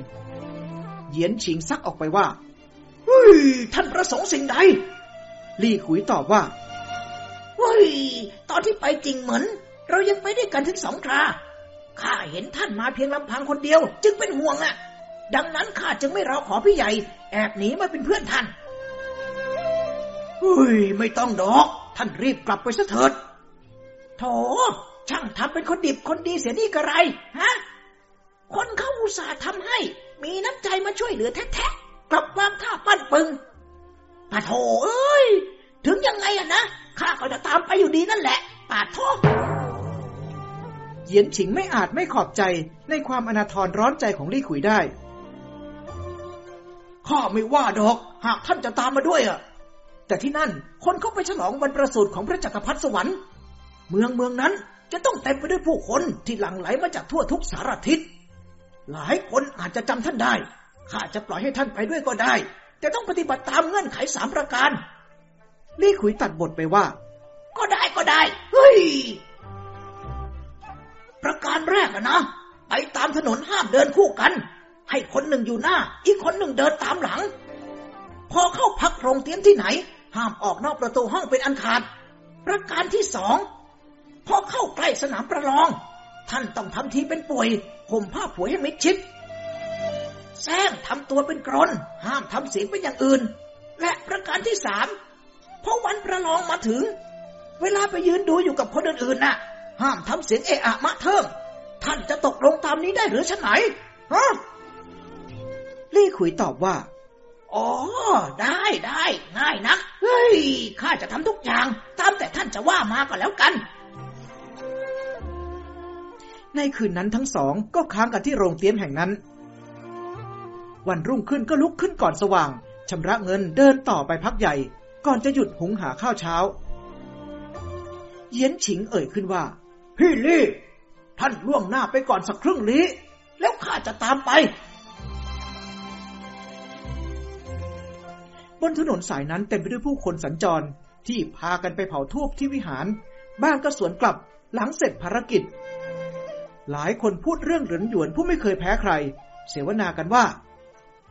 เยียนฉิงซักออกไปว่าเฮ้ยท่านประสงค์สิ่งใดลี่ขุยตอบว่าเฮ้ยตอนที่ไปจริงเหมือน เรายังไปด้วยกันถึงสองคราข้าเห็นท่านมาเพียงลำพังคนเดียว จึงเป็นห่วงอะ่ะ ดังนั้นข้าจึงไม่รอขอพี่ใหญ่ แอบหนีมาเป็นเพื่อนท่านเฮ้ยไม่ต้องดอก ท่านรีบกลับไปซะเถิดโถช่างทำเป็นคนดิบคนดีเสียนี่กระไร ฮะ คนเขาอุตส่าห์ทำให้ มีน้ำใจมาช่วยเหลือแท้ๆกลับวางท่าปั้นปึงปาโถเอ้ย ถึงยังไงอะนะข้าก็จะตามไปอยู่ดีนั่นแหละปาโทเหยียนฉิงไม่อาจไม่ขอบใจในความอนาทรร้อนใจของลี่ขุยได้ข้าไม่ว่าดอก หากท่านจะตามมาด้วยอะแต่ที่นั่นคนเขาไปฉลองวันประสูติของพระจักรพรรดิสวรรค์ เมืองเมืองนั้นจะต้องเต็มไปด้วยผู้คนที่หลั่งไหลมาจากทั่วทุกสารทิศ หลายคนอาจจะจำท่านได้ ข้าจะปล่อยให้ท่านไปด้วยก็ได้ แต่ต้องปฏิบัติตามเงื่อนไขสามประการ ลี่ขุยตัดบทไปว่า ก็ได้ก็ได้ เฮ้ย ประการแรกอะนะ ไปตามถนนห้ามเดินคู่กัน ให้คนหนึ่งอยู่หน้า อีกคนหนึ่งเดินตามหลัง พอเข้าพักโรงเตียมที่ไหน ห้ามออกนอกประตูห้องเป็นอันขาด ประการที่สอง พอเข้าใกล้สนามประลอง ท่านต้องทำทีเป็นป่วย ห่มผ้าผัวให้มิดชิดแซงทำตัวเป็นกรน ห้ามทำเสียงเป็นอย่างอื่น และประการที่สามพอวันประลองมาถึง เวลาไปยืนดูอยู่กับคนอื่นๆน่ะ ห้ามทำเสียงเอะอะมะเทิงท่านจะตกลงตามนี้ได้หรือชะไหนฮะลี่ขุยตอบว่า อ๋อ ได้ได้ ง่ายนัก เฮ้ย ข้าจะทำทุกอย่าง ตามแต่ท่านจะว่ามาก็แล้วกัน ในคืนนั้นทั้งสองก็ค้างกันที่โรงเตี้ยมแห่งนั้น วันรุ่งขึ้นก็ลุกขึ้นก่อนสว่างชำระเงินเดินต่อไปพักใหญ่ ก่อนจะหยุดหุงหาข้าวเช้า เยียนฉิงเอ่ยขึ้นว่า พี่ลี่ ท่านล่วงหน้าไปก่อนสักครึ่งลี้ แล้วข้าจะตามไป บนถนนสายนั้นเต็มไปด้วยผู้คนสัญจรที่พากันไปเผาทูบที่วิหาร บ้างก็สวนกลับหลังเสร็จภารกิจ หลายคนพูดเรื่องเหรินหยวนผู้ไม่เคยแพ้ใคร เสวนากันว่า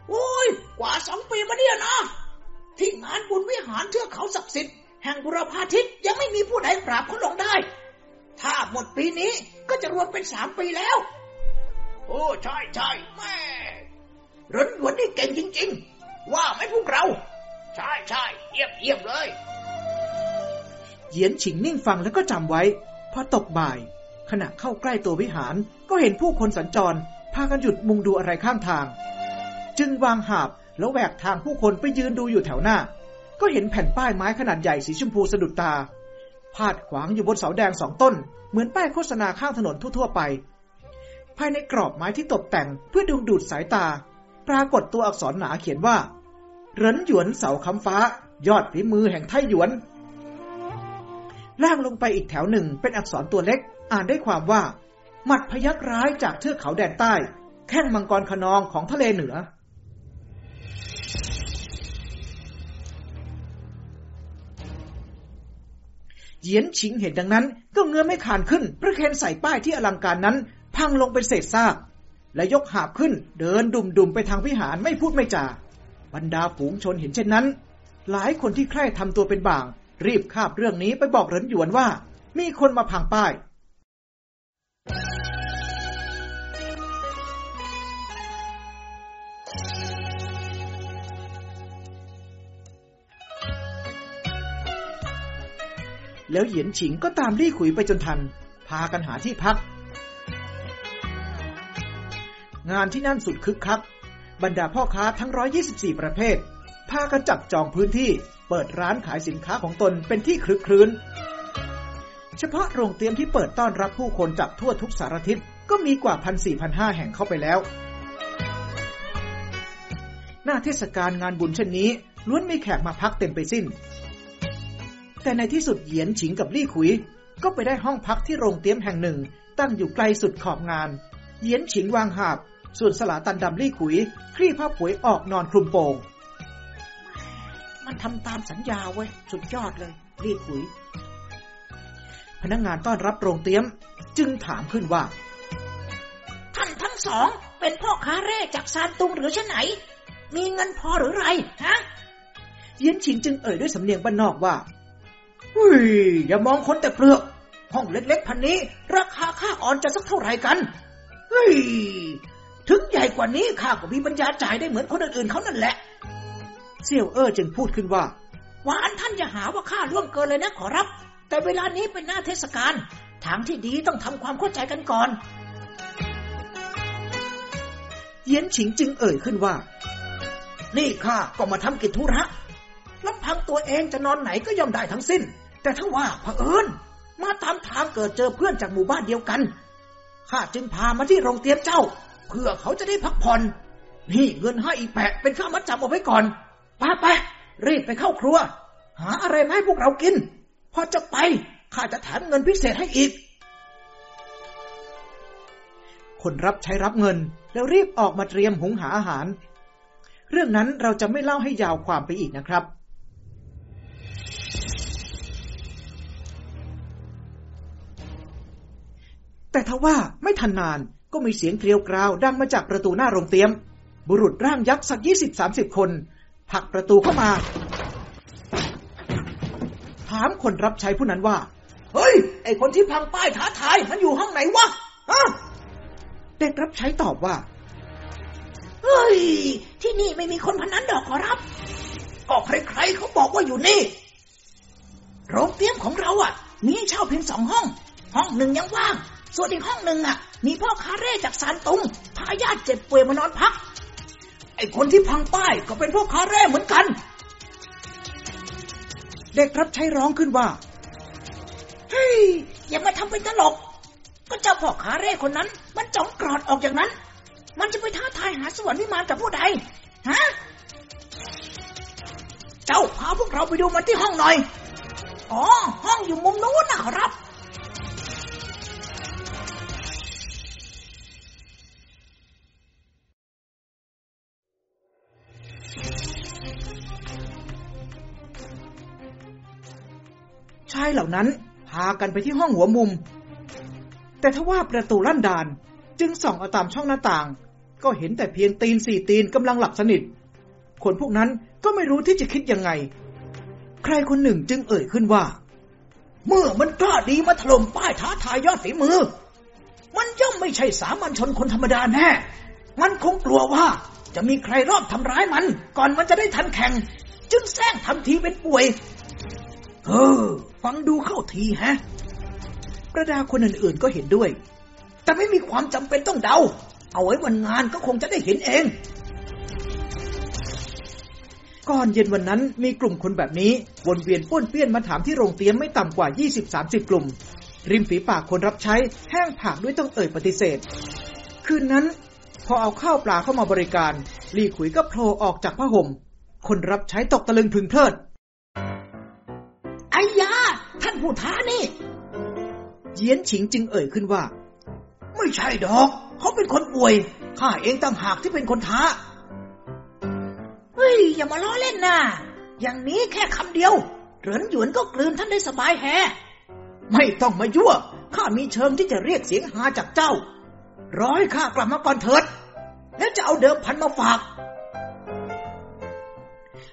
โอ้ย กว่าสองปีมาเนี่ยนะ ที่งานบุญวิหารเทือกเขาศักดิ์สิทธิ์แห่งบุรพาทิตยังไม่มีผู้ใดปราบเขาลงได้ ถ้าหมดปีนี้ก็จะรวมเป็นสามปีแล้ว โอ้ใช่ใช่แม่รนหวนนี่เก่งจริง ๆ ว่าไหมพวกเรา ใช่ใช่เยี่ยมเยี่ยมเลย เหยียนฉิงนิ่งฟังแล้วก็จำไว้พอตกบ่าย ขณะเข้าใกล้ตัววิหารก็เห็นผู้คนสัญจร พากันหยุดมุงดูอะไรข้างทาง จึงวางหาบแล้วแหวกทางผู้คนไปยืนดูอยู่แถวหน้า ก็เห็นแผ่นป้ายไม้ขนาดใหญ่สีชมพูสะดุดตา พาดขวางอยู่บนเสาแดงสองต้น เหมือนป้ายโฆษณาข้างถนนทั่วๆไป ภายในกรอบไม้ที่ตกแต่งเพื่อดึงดูดสายตา ปรากฏตัวอักษรหนาเขียนว่าเหรินหยวนเสาคำฟ้า ยอดฝีมือแห่งไทหยวน ล่างลงไปอีกแถวหนึ่งเป็นอักษรตัวเล็ก อ่านได้ความว่า หมัดพยักร้ายจากเทือกเขาแดนใต้ แข้งมังกรขนองของทะเลเหนือเหยียนชิงเห็นดังนั้น ก็เงื้อไม่ขานขึ้นประเคนใส่ป้ายที่อลังการนั้น พังลงเป็นเศษซาก และยกหาบขึ้นเดินดุมๆไปทางวิหารไม่พูดไม่จา บรรดาฝูงชนเห็นเช่นนั้น หลายคนที่ใคร่ทำตัวเป็นบ่าง รีบคาบเรื่องนี้ไปบอกเหรินหยวนว่า มีคนมาพังป้าย แล้วเหยียนฉิงก็ตามลี่ขุยไปจนทัน พากันหาที่พัก งานที่นั่นสุดคึกคัก บรรดาพ่อค้าทั้ง 124 ประเภท พากันจับจองพื้นที่ เปิดร้านขายสินค้าของตนเป็นที่คลึกครื้น เฉพาะโรงเตรียมที่เปิดต้อนรับผู้คนจากทั่วทุกสารทิศก็มีกว่าพันสี่พันห้าแห่งเข้าไปแล้ว หน้าเทศกาลงานบุญเช่นนี้ล้วนมีแขกมาพักเต็มไปสิ้น แต่ในที่สุดเหยียนฉิงกับลี่ขุย ก็ไปได้ห้องพักที่โรงเตรียมแห่งหนึ่ง ตั้งอยู่ไกลสุดขอบงาน เหยียนฉิงวางหาบ ส่วนสลาตันดำลี่ขุย คลี่ผ้าผวยออกนอนคลุมโปง มันทำตามสัญญาเว้ย สุดยอดเลยรีบขุย พนักงงานต้อนรับโรงเตรียม จึงถามขึ้นว่า ท่านทั้งสอง เป็นพ่อค้าเร่จากซานตุงหรือชะไหน มีเงินพอหรือไรฮะเยียนฉิงจึงเอ่ยด้วยสำเนียงบ้านนอกว่าเฮ้ยอย่ามองคนแต่เปลือก ห้องเล็กๆพันนี้ ราคาค่าอ่อนจะสักเท่าไหร่กันเฮ้ยถึงใหญ่กว่านี้ข้าก็มีปัญญาจ่ายได้เหมือนคนอื่นๆเขานั่นแหละเสี่ยวเอ้อจึงพูดขึ้นว่า หวานท่านอย่าหาว่าข้าล่วงเกินเลยนะขอรับ แต่เวลานี้เป็นหน้าเทศกาลทางที่ดีต้องทำความเข้าใจกันก่อน เยียนฉิงจึงเอ่ยขึ้นว่า นี่ข้าก็มาทำกิจธุระลำพังตัวเองจะนอนไหนก็ย่อมได้ทั้งสิ้น แต่ถ้าว่าเผอิญมาตามทางเกิดเจอเพื่อนจากหมู่บ้านเดียวกันข้าจึงพามาที่โรงเตรียมเจ้า เพื่อเขาจะได้พักผ่อนนี่เงินห้าอีแปะเป็นค่ามัดจำเอาไว้ก่อนไปไปรีบไปเข้าครัว หาอะไรมาให้พวกเรากิน พอจะไปข้าจะแถมเงินพิเศษให้อีก คนรับใช้รับเงินแล้วรีบออกมาเตรียมหุงหาอาหาร เรื่องนั้นเราจะไม่เล่าให้ยาวความไปอีกนะครับแต่ทว่าไม่ทันนานก็มีเสียงเกลียวกราวดังมาจากประตูหน้าโรงเตรียม บุรุษร่างยักษ์สักยี่สิบสามสิบคนผลักประตูเข้ามาามคนรับใช้ผู้นั้นว่า เฮ้ย ไอคนที่พังป้ายท้าทายมันอยู่ห้องไหนวะฮะเด็กรับใช้ตอบว่า เฮ้ย ที่นี่ไม่มีคนพนันดอกขอรับ ก็ใครๆเขาบอกว่าอยู่นี่ โรงเตรียมของเราอะ มีให้เช่าเพียงสองห้อง ห้องหนึ่งยังว่าง ส่วนอีกห้องหนึ่งอะ มีพ่อค้าเร่จากซานตุงพาญาติเจ็บป่วยมานอนพัก ไอคนที่พังป้ายก็เป็นพ่อค้าเร่เหมือนกัน เด็กรับใช้ร้องขึ้นว่า เฮ้ย อย่ามาทำเป็นตลก ก็เจ้าพ่อคาเร่คนนั้น มันจ้องกรอดออกอย่างนั้น มันจะไปท้าทายหาสวรรค์วิมานกับผู้ใด ฮะ เจ้าพาพวกเราไปดูมันที่ห้องหน่อย อ๋อ ห้องอยู่มุมนู้นนะครับ ชายเหล่านั้นพากันไปที่ห้องหัวมุม แต่ทว่าประตูลั่นดานจึงส่องเอาตามช่องหน้าต่าง ก็เห็นแต่เพียงตีนสี่ตีนกำลังหลับสนิท คนพวกนั้นก็ไม่รู้ที่จะคิดยังไง ใครคนหนึ่งจึงเอ่ยขึ้นว่า เมื่อมันกล้าดีมาถล่มป้ายท้าทายยอดฝีมือ มันย่อมไม่ใช่สามัญชนคนธรรมดาแน่ มันคงกลัวว่าจะมีใครรอบทำร้ายมัน ก่อนมันจะได้ทันแข่ง จึงแซงทำทีเป็นป่วย เออ ฟังดูเข้าทีฮะ ประดาคนอื่นๆก็เห็นด้วย แต่ไม่มีความจำเป็นต้องเดา เอาไว้วันงานก็คงจะได้เห็นเอง ก่อนเย็นวันนั้นมีกลุ่มคนแบบนี้ วนเวียนป้วนเปี้ยนมาถามที่โรงเตี๊ยมไม่ต่ำกว่า 20-30 กลุ่ม ริมฝีปากคนรับใช้แห้งผากด้วยต้องเอ่ยปฏิเสธ คืนนั้น พอเอาข้าวปลาเข้ามาบริการ ลีขุยก็โผล่ออกจากผ้าห่มคนรับใช้ตกตะลึงพึงเพลิด อ้ยา ท่านผู้ท้านี่ เยียนฉิงจึงเอ่ยขึ้นว่า ไม่ใช่ดอก เขาเป็นคนป่วย ข้าเองต่างหากที่เป็นคนท้า เฮ้ย อย่ามาล้อเล่นนะอย่างนี้แค่คำเดียว เหรินหยวนก็กลืนท่านได้สบายแฮไม่ต้องมายั่ว ข้ามีเชิงที่จะเรียกเสียงหาจากเจ้า ร้อยข้ากลับมาก่อนเถิด แล้วจะเอาเดิมพันมาฝาก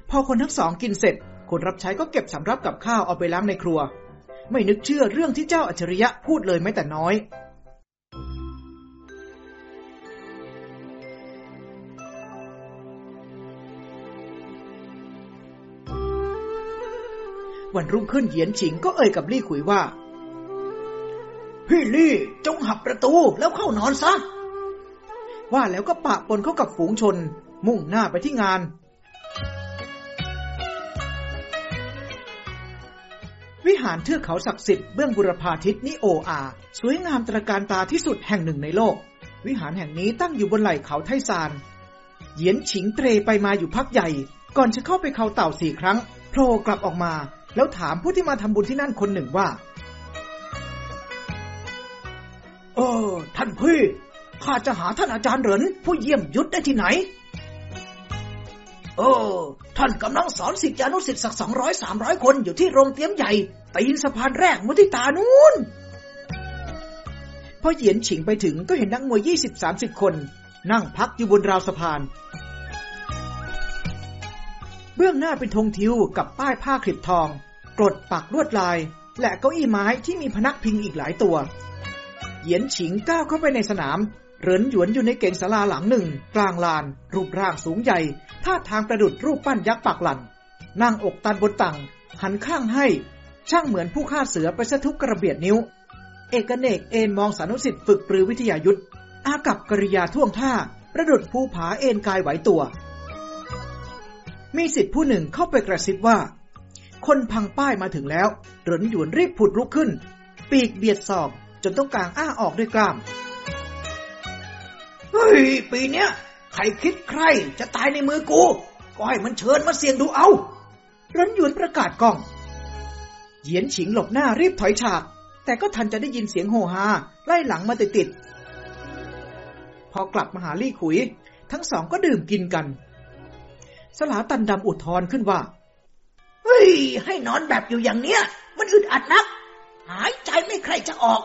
พอคนทั้งสองกินเสร็จ คนรับใช้ก็เก็บสำรับกับข้าวเอาไปล้างในครัว ไม่นึกเชื่อเรื่องที่เจ้าอัจฉริยะพูดเลยแม้แต่น้อยวันรุ่งขึ้นเหยียนฉิงก็เอ่ยกับลี่ขุยว่า พี่ลี่จงหักประตูแล้วเข้านอนซะ ว่าแล้วก็ปะปนเข้ากับฝูงชน มุ่งหน้าไปที่งาน วิหารเทือกเขาศักดิ์สิทธิ์เบื้องบุรพาทิศนิโออา สวยงามตระการตาที่สุดแห่งหนึ่งในโลก วิหารแห่งนี้ตั้งอยู่บนไหล่เขาไทซานเหยียนฉิงเตรไปมาอยู่พักใหญ่ ก่อนจะเข้าไปเขาเต่าสี่ครั้งโผล่กลับออกมา แล้วถามผู้ที่มาทำบุญที่นั่นคนหนึ่งว่าเออท่านพี่ข้าจะหาท่านอาจารย์เหรินผู้เยี่ยมยุทธได้ที่ไหน เออท่านกำลังสอนศิษยานุศิษย์สักสองร้อยสามร้อยคนอยู่ที่โรงเตี้ยมใหญ่ตีนสะพานแรกมุทิตานู้นพอเหยียนฉิงไปถึงก็เห็นนักมวยยี่สิบสามสิบคน นั่งพักอยู่บนราวสะพาน เบื้องหน้าเป็นธงทิวกับป้ายผ้าคลิปทอง กรดปักลวดลาย และเก้าอี้ไม้ที่มีพนักพิงอีกหลายตัว เหยียนฉิงก้าวเข้าไปในสนาม เหรินหยวนอยู่ในเก่งศาลาหลังหนึ่ง กลางลาน รูปร่างสูงใหญ่ท่าทางประดุดรูปปั้นยักษ์ปากหลันนั่งอกตันบนตังหันข้างให้ ช่างเหมือนผู้ฆ่าเสือไปซะทุกกระเบียดนิ้ว เอกเนกเอ็นมองสานุสิทธิ์ฝึกปรือวิทยายุทธอากับกริยาท่วงท่า ประดุดภูผาเอ็นกายไหวตัว มีสิทธิ์ผู้หนึ่งเข้าไปกระซิบว่า คนพังป้ายมาถึงแล้วเหรินหยวนรีบผุดลุกขึ้น ปีกเบียดศอกจนต้องกางอ้าออกด้วยกล้าม เฮ้ย ปีเนี้ยใครคิดใครจะตายในมือกู ก็ให้มันเชิญมาเสี่ยงดูเอาเรินหยวนประกาศกล้อง เหยียนฉิงหลบหน้ารีบถอยฉาก แต่ก็ทันจะได้ยินเสียงโหฮาไล่หลังมาติดๆพอกลับมาหาลี่ขุย ทั้งสองก็ดื่มกินกัน สลาตันดำอุทธรขึ้นว่า เฮ้ย ให้นอนแบบอยู่อย่างเนี้ย มันอึดอัดนัก หายใจไม่ใครจะออก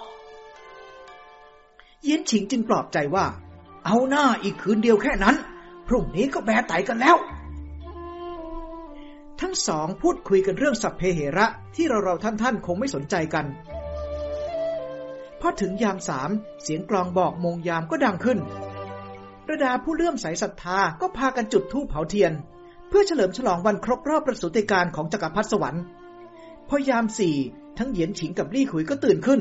เยียนฉิงจึงปลอบใจว่า เอาหน้าอีกคืนเดียวแค่นั้น พรุ่งนี้ก็แบไตกันแล้ว ทั้งสองพูดคุยกันเรื่องสัพเพเหระที่เราเราท่านท่านคงไม่สนใจกัน พอถึงยามสามเสียงกลองบอกมงยามก็ดังขึ้นระดาผู้เลื่อมใสศรัทธาก็พากันจุดธูปเผาเทียน เพื่อเฉลิมฉลองวันครบรอบประสูติการของจักรพรรดิสวรรค์พอยามสี่ทั้งเหยียนฉิงกับลี่ขุยก็ตื่นขึ้น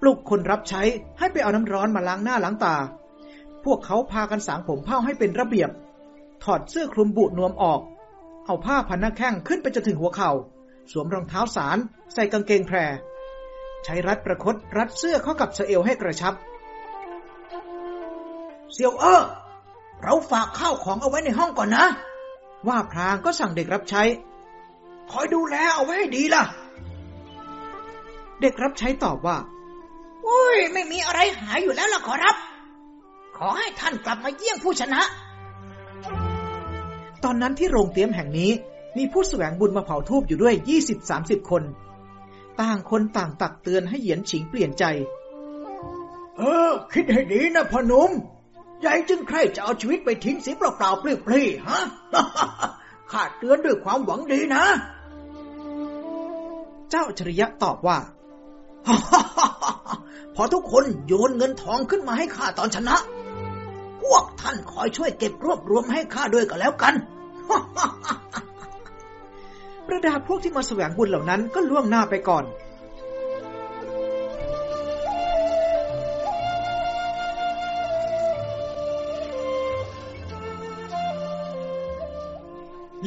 ปลุกคนรับใช้ให้ไปเอาน้ำร้อนมาล้างหน้าล้างตา พวกเขาพากันสางผมเผ้าให้เป็นระเบียบ ถอดเสื้อคลุมบุนวมออก เอาผ้าพันหน้าแข้งขึ้นไปจนถึงหัวเขา่า สวมรองเท้าสาร ใส่กางเกงแพร ใช้รัดประคตรัดเสื้อเข้ากับสะเอวให้กระชับ เซียวเออเราฝากข้าวของเอาไว้ในห้องก่อนนะ ว่าพรางก็สั่งเด็กรับใช้ คอยดูแลเอาไว้ให้ดีล่ะ เด็กรับใช้ตอบว่า โอ้ย ไม่มีอะไรหายอยู่แล้วล่ะขอรับ ขอให้ท่านกลับมาเยี่ยงผู้ชนะ ตอนนั้นที่โรงเตี้ยมแห่งนี้มีผู้แสวงบุญมาเผาทูบอยู่ด้วย20-30คน ต่างคนต่างตักเตือนให้เหยียนฉิงเปลี่ยนใจ เออ คิดให้ดีนะพอหนุมยายจึงใครจะเอาชีวิตไปทิ้งเสียเปล่าๆเปลี่ยๆฮะข้าเตือนด้วยความหวังดีนะ เจ้าอัจฉริยะตอบว่าพอทุกคนโยนเงินทองขึ้นมาให้ข้าตอนชนะ พวกท่านคอยช่วยเก็บรวบรวมให้ข้าด้วยก็แล้วกันวกที่มาแสวงบุญเหล่านั้นก็ล่วงหน้าไปก่อน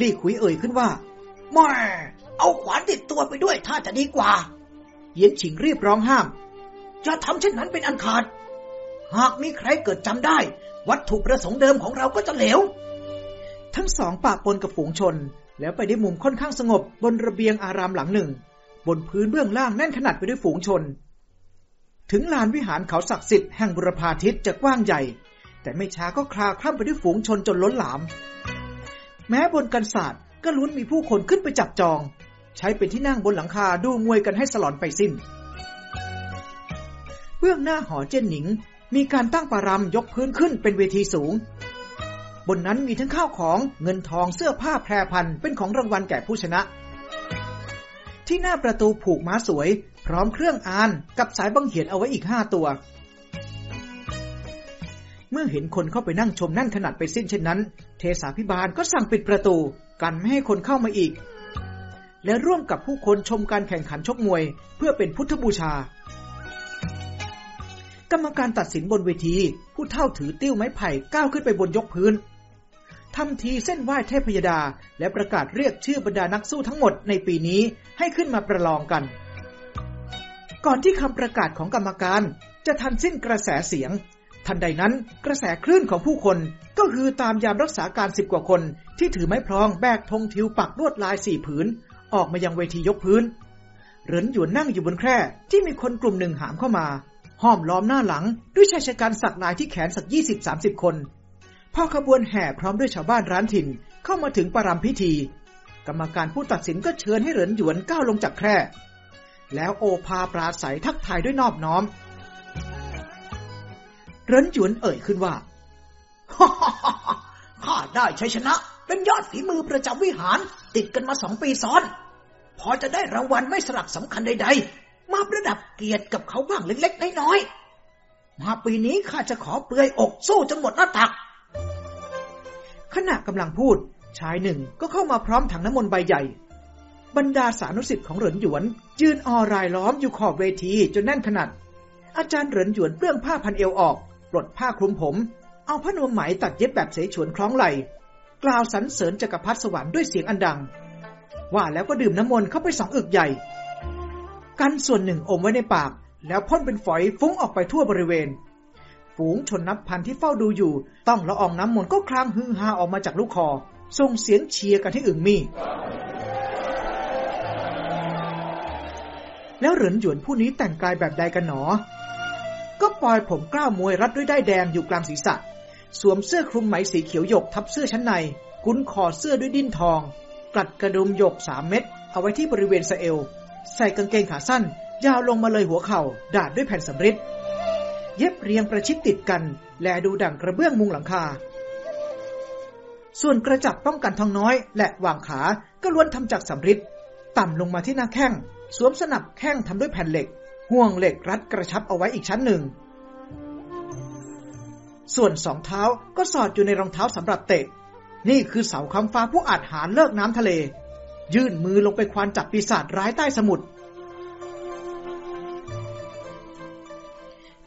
ลี่ขุยเอ่ยขึ้นว่าแม่เอาขวานติดตัวไปด้วยถ้าจะดีกว่า เย็นฉิงรีบร้องห้าม จะทำเช่นนั้นเป็นอันขาด หากมีใครเกิดจำได้ วัตถุประสงค์เดิมของเราก็จะเหลว ทั้งสองปะปนกับฝูงชน แล้วไปได้มุมค่อนข้างสงบบนระเบียงอารามหลังหนึ่ง บนพื้นเบื้องล่างแน่นขนาดไปด้วยฝูงชน ถึงลานวิหารเขาศักดิ์สิทธิ์แห่งบุรพาทิตจะกว้างใหญ่ แต่ไม่ช้าก็คลาคล่ำไปด้วยฝูงชนจนล้นหลาม แม้บนกันศาสตร์ก็ลุ้นมีผู้คนขึ้นไปจับจอง ใช้เป็นที่นั่งบนหลังคาดูมวยกันให้สลอนไปสิ้นเบื้องหน้าหอเจนหนิง มีการตั้งปารำยกพื้นขึ้นเป็นเวทีสูง บนนั้นมีทั้งข้าวของเงินทองเสื้อผ้าแพรพันเป็นของรางวัลแก่ผู้ชนะ ที่หน้าประตูผูกม้าสวย พร้อมเครื่องอานกับสายบังเหียนเอาไว้อีกห้าตัว เมื่อเห็นคนเข้าไปนั่งชมนั่นขนาดไปสิ้นเช่นนั้น เทสาพิบาลก็สั่งปิดประตู กันไม่ให้คนเข้ามาอีกและร่วมกับผู้คนชมการแข่งขันชกมวย เพื่อเป็นพุทธบูชา รรมการตัดสินบนเวที ผู้เท่าถือติ้วไม้ไผ่ก้าวขึ้นไปบนยกพื้นทำทีเส้นไหว้เทพยดา และประกาศเรียกชื่อบรรดานักสู้ทั้งหมดในปีนี้ให้ขึ้นมาประลองกัน ก่อนที่คำประกาศของกรรมการ จะทันสิ้นกระแสเสียง ทันใดนั้นกระแสคลื่นของผู้คนก็คือตามยามรักษาการสิบกว่าคน ที่ถือไม้พลองแบกธงทิวปักลวดลายสี่ผืน ออกมายังเวทียกพื้นเหรินหยวนนั่งอยู่บนแคร่ที่มีคนกลุ่มหนึ่งหามเข้ามา ห้อมล้อมหน้าหลังด้วยชายชะกันสักลายที่แขนสักยี่สิบสามสิบคน พอขบวนแห่พร้อมด้วยชาวบ้านร้านถิ่นเข้ามาถึงปรามพิธี กรรมการผู้ตัดสินก็เชิญให้เหรินหยวนก้าวลงจากแคร่ แล้วโอภาปราศัยทักทายด้วยนอบน้อมเหรินหยวนเอ่ยขึ้นว่าข้าได้ชัยชนะ เป็นยอดฝีมือประจำวิหาร ติดกันมาสองปีซ้อน พอจะได้รางวัลไม่สลับสำคัญใด มาประดับเกียรติกับเขาบ้างเล็กๆน้อยๆมาปีนี้ข้าจะขอเปลือยอกสู้จนหมดหน้าตัก ขณะกำลังพูด ชายหนึ่งก็เข้ามาพร้อมถังน้ำมนต์ใบใหญ่ บรรดาสานุสิทธิ์ของเหรินหยวน ยืนออรายล้อมอยู่ขอบเวทีจนแน่นขนาด อาจารย์เหรินหยวนเปลื้องผ้าพันเอวออกปลดผ้าคลุมผม เอาผ้านวมไหมตัดเย็บแบบเสฉวนคล้องไหลกล่าวสรรเสริญจักรพรรดิสวรรค์ด้วยเสียงอันดัง ว่าแล้วก็ดื่มน้ำมนต์เข้าไปสองอึกใหญ่ กันส่วนหนึ่งอมไว้ในปาก แล้วพ่นเป็นฝอยฟุ้งออกไปทั่วบริเวณ ฝูงชนนับพันที่เฝ้าดูอยู่ ต้องละอองน้ำมนต์ก็คลางฮือฮาออกมาจากลูกคอ ส่งเสียงเชียร์กันที่อึ่งมีแล้วเหรินหยวนผู้นี้แต่งกายแบบใดกันหนอ ก็ปล่อยผมกล้ามวยรัดด้วยได้แดงอยู่กลางศีรษะ สวมเสื้อคลุมไหมสีเขียวหยกทับเสื้อชั้นใน กุ้นคอเสื้อด้วยดิ้นทอง กลัดกระดุมหยกสามเม็ดเอาไว้ที่บริเวณสะเอว ใส่กางเกงขาสั้น ยาวลงมาเลยหัวเขา่าดาดด้วยแผ่นสำริดเย็บเรียงประชิดติดกัน และดูดังกระเบื้องมุงหลังคา ส่วนกระจับป้องกันทองน้อย และวางขาก็ล้วนทำจากสำริดต่ำลงมาที่หน้าแข้ง สวมสนับแข้งทำด้วยแผ่นเหล็ก ห่วงเหล็กรัดกระชับเอาไว้อีกชั้นหนึ่ง ส่วนสองเท้าก็สอดอยู่ในรองเท้าสำหรับเตะ นี่คือเสาคำฟ้าผู้อาจหารเลิกน้ำทะเล ยื่นมือลงไปควานจับปีศาจร้ายใต้สมุทร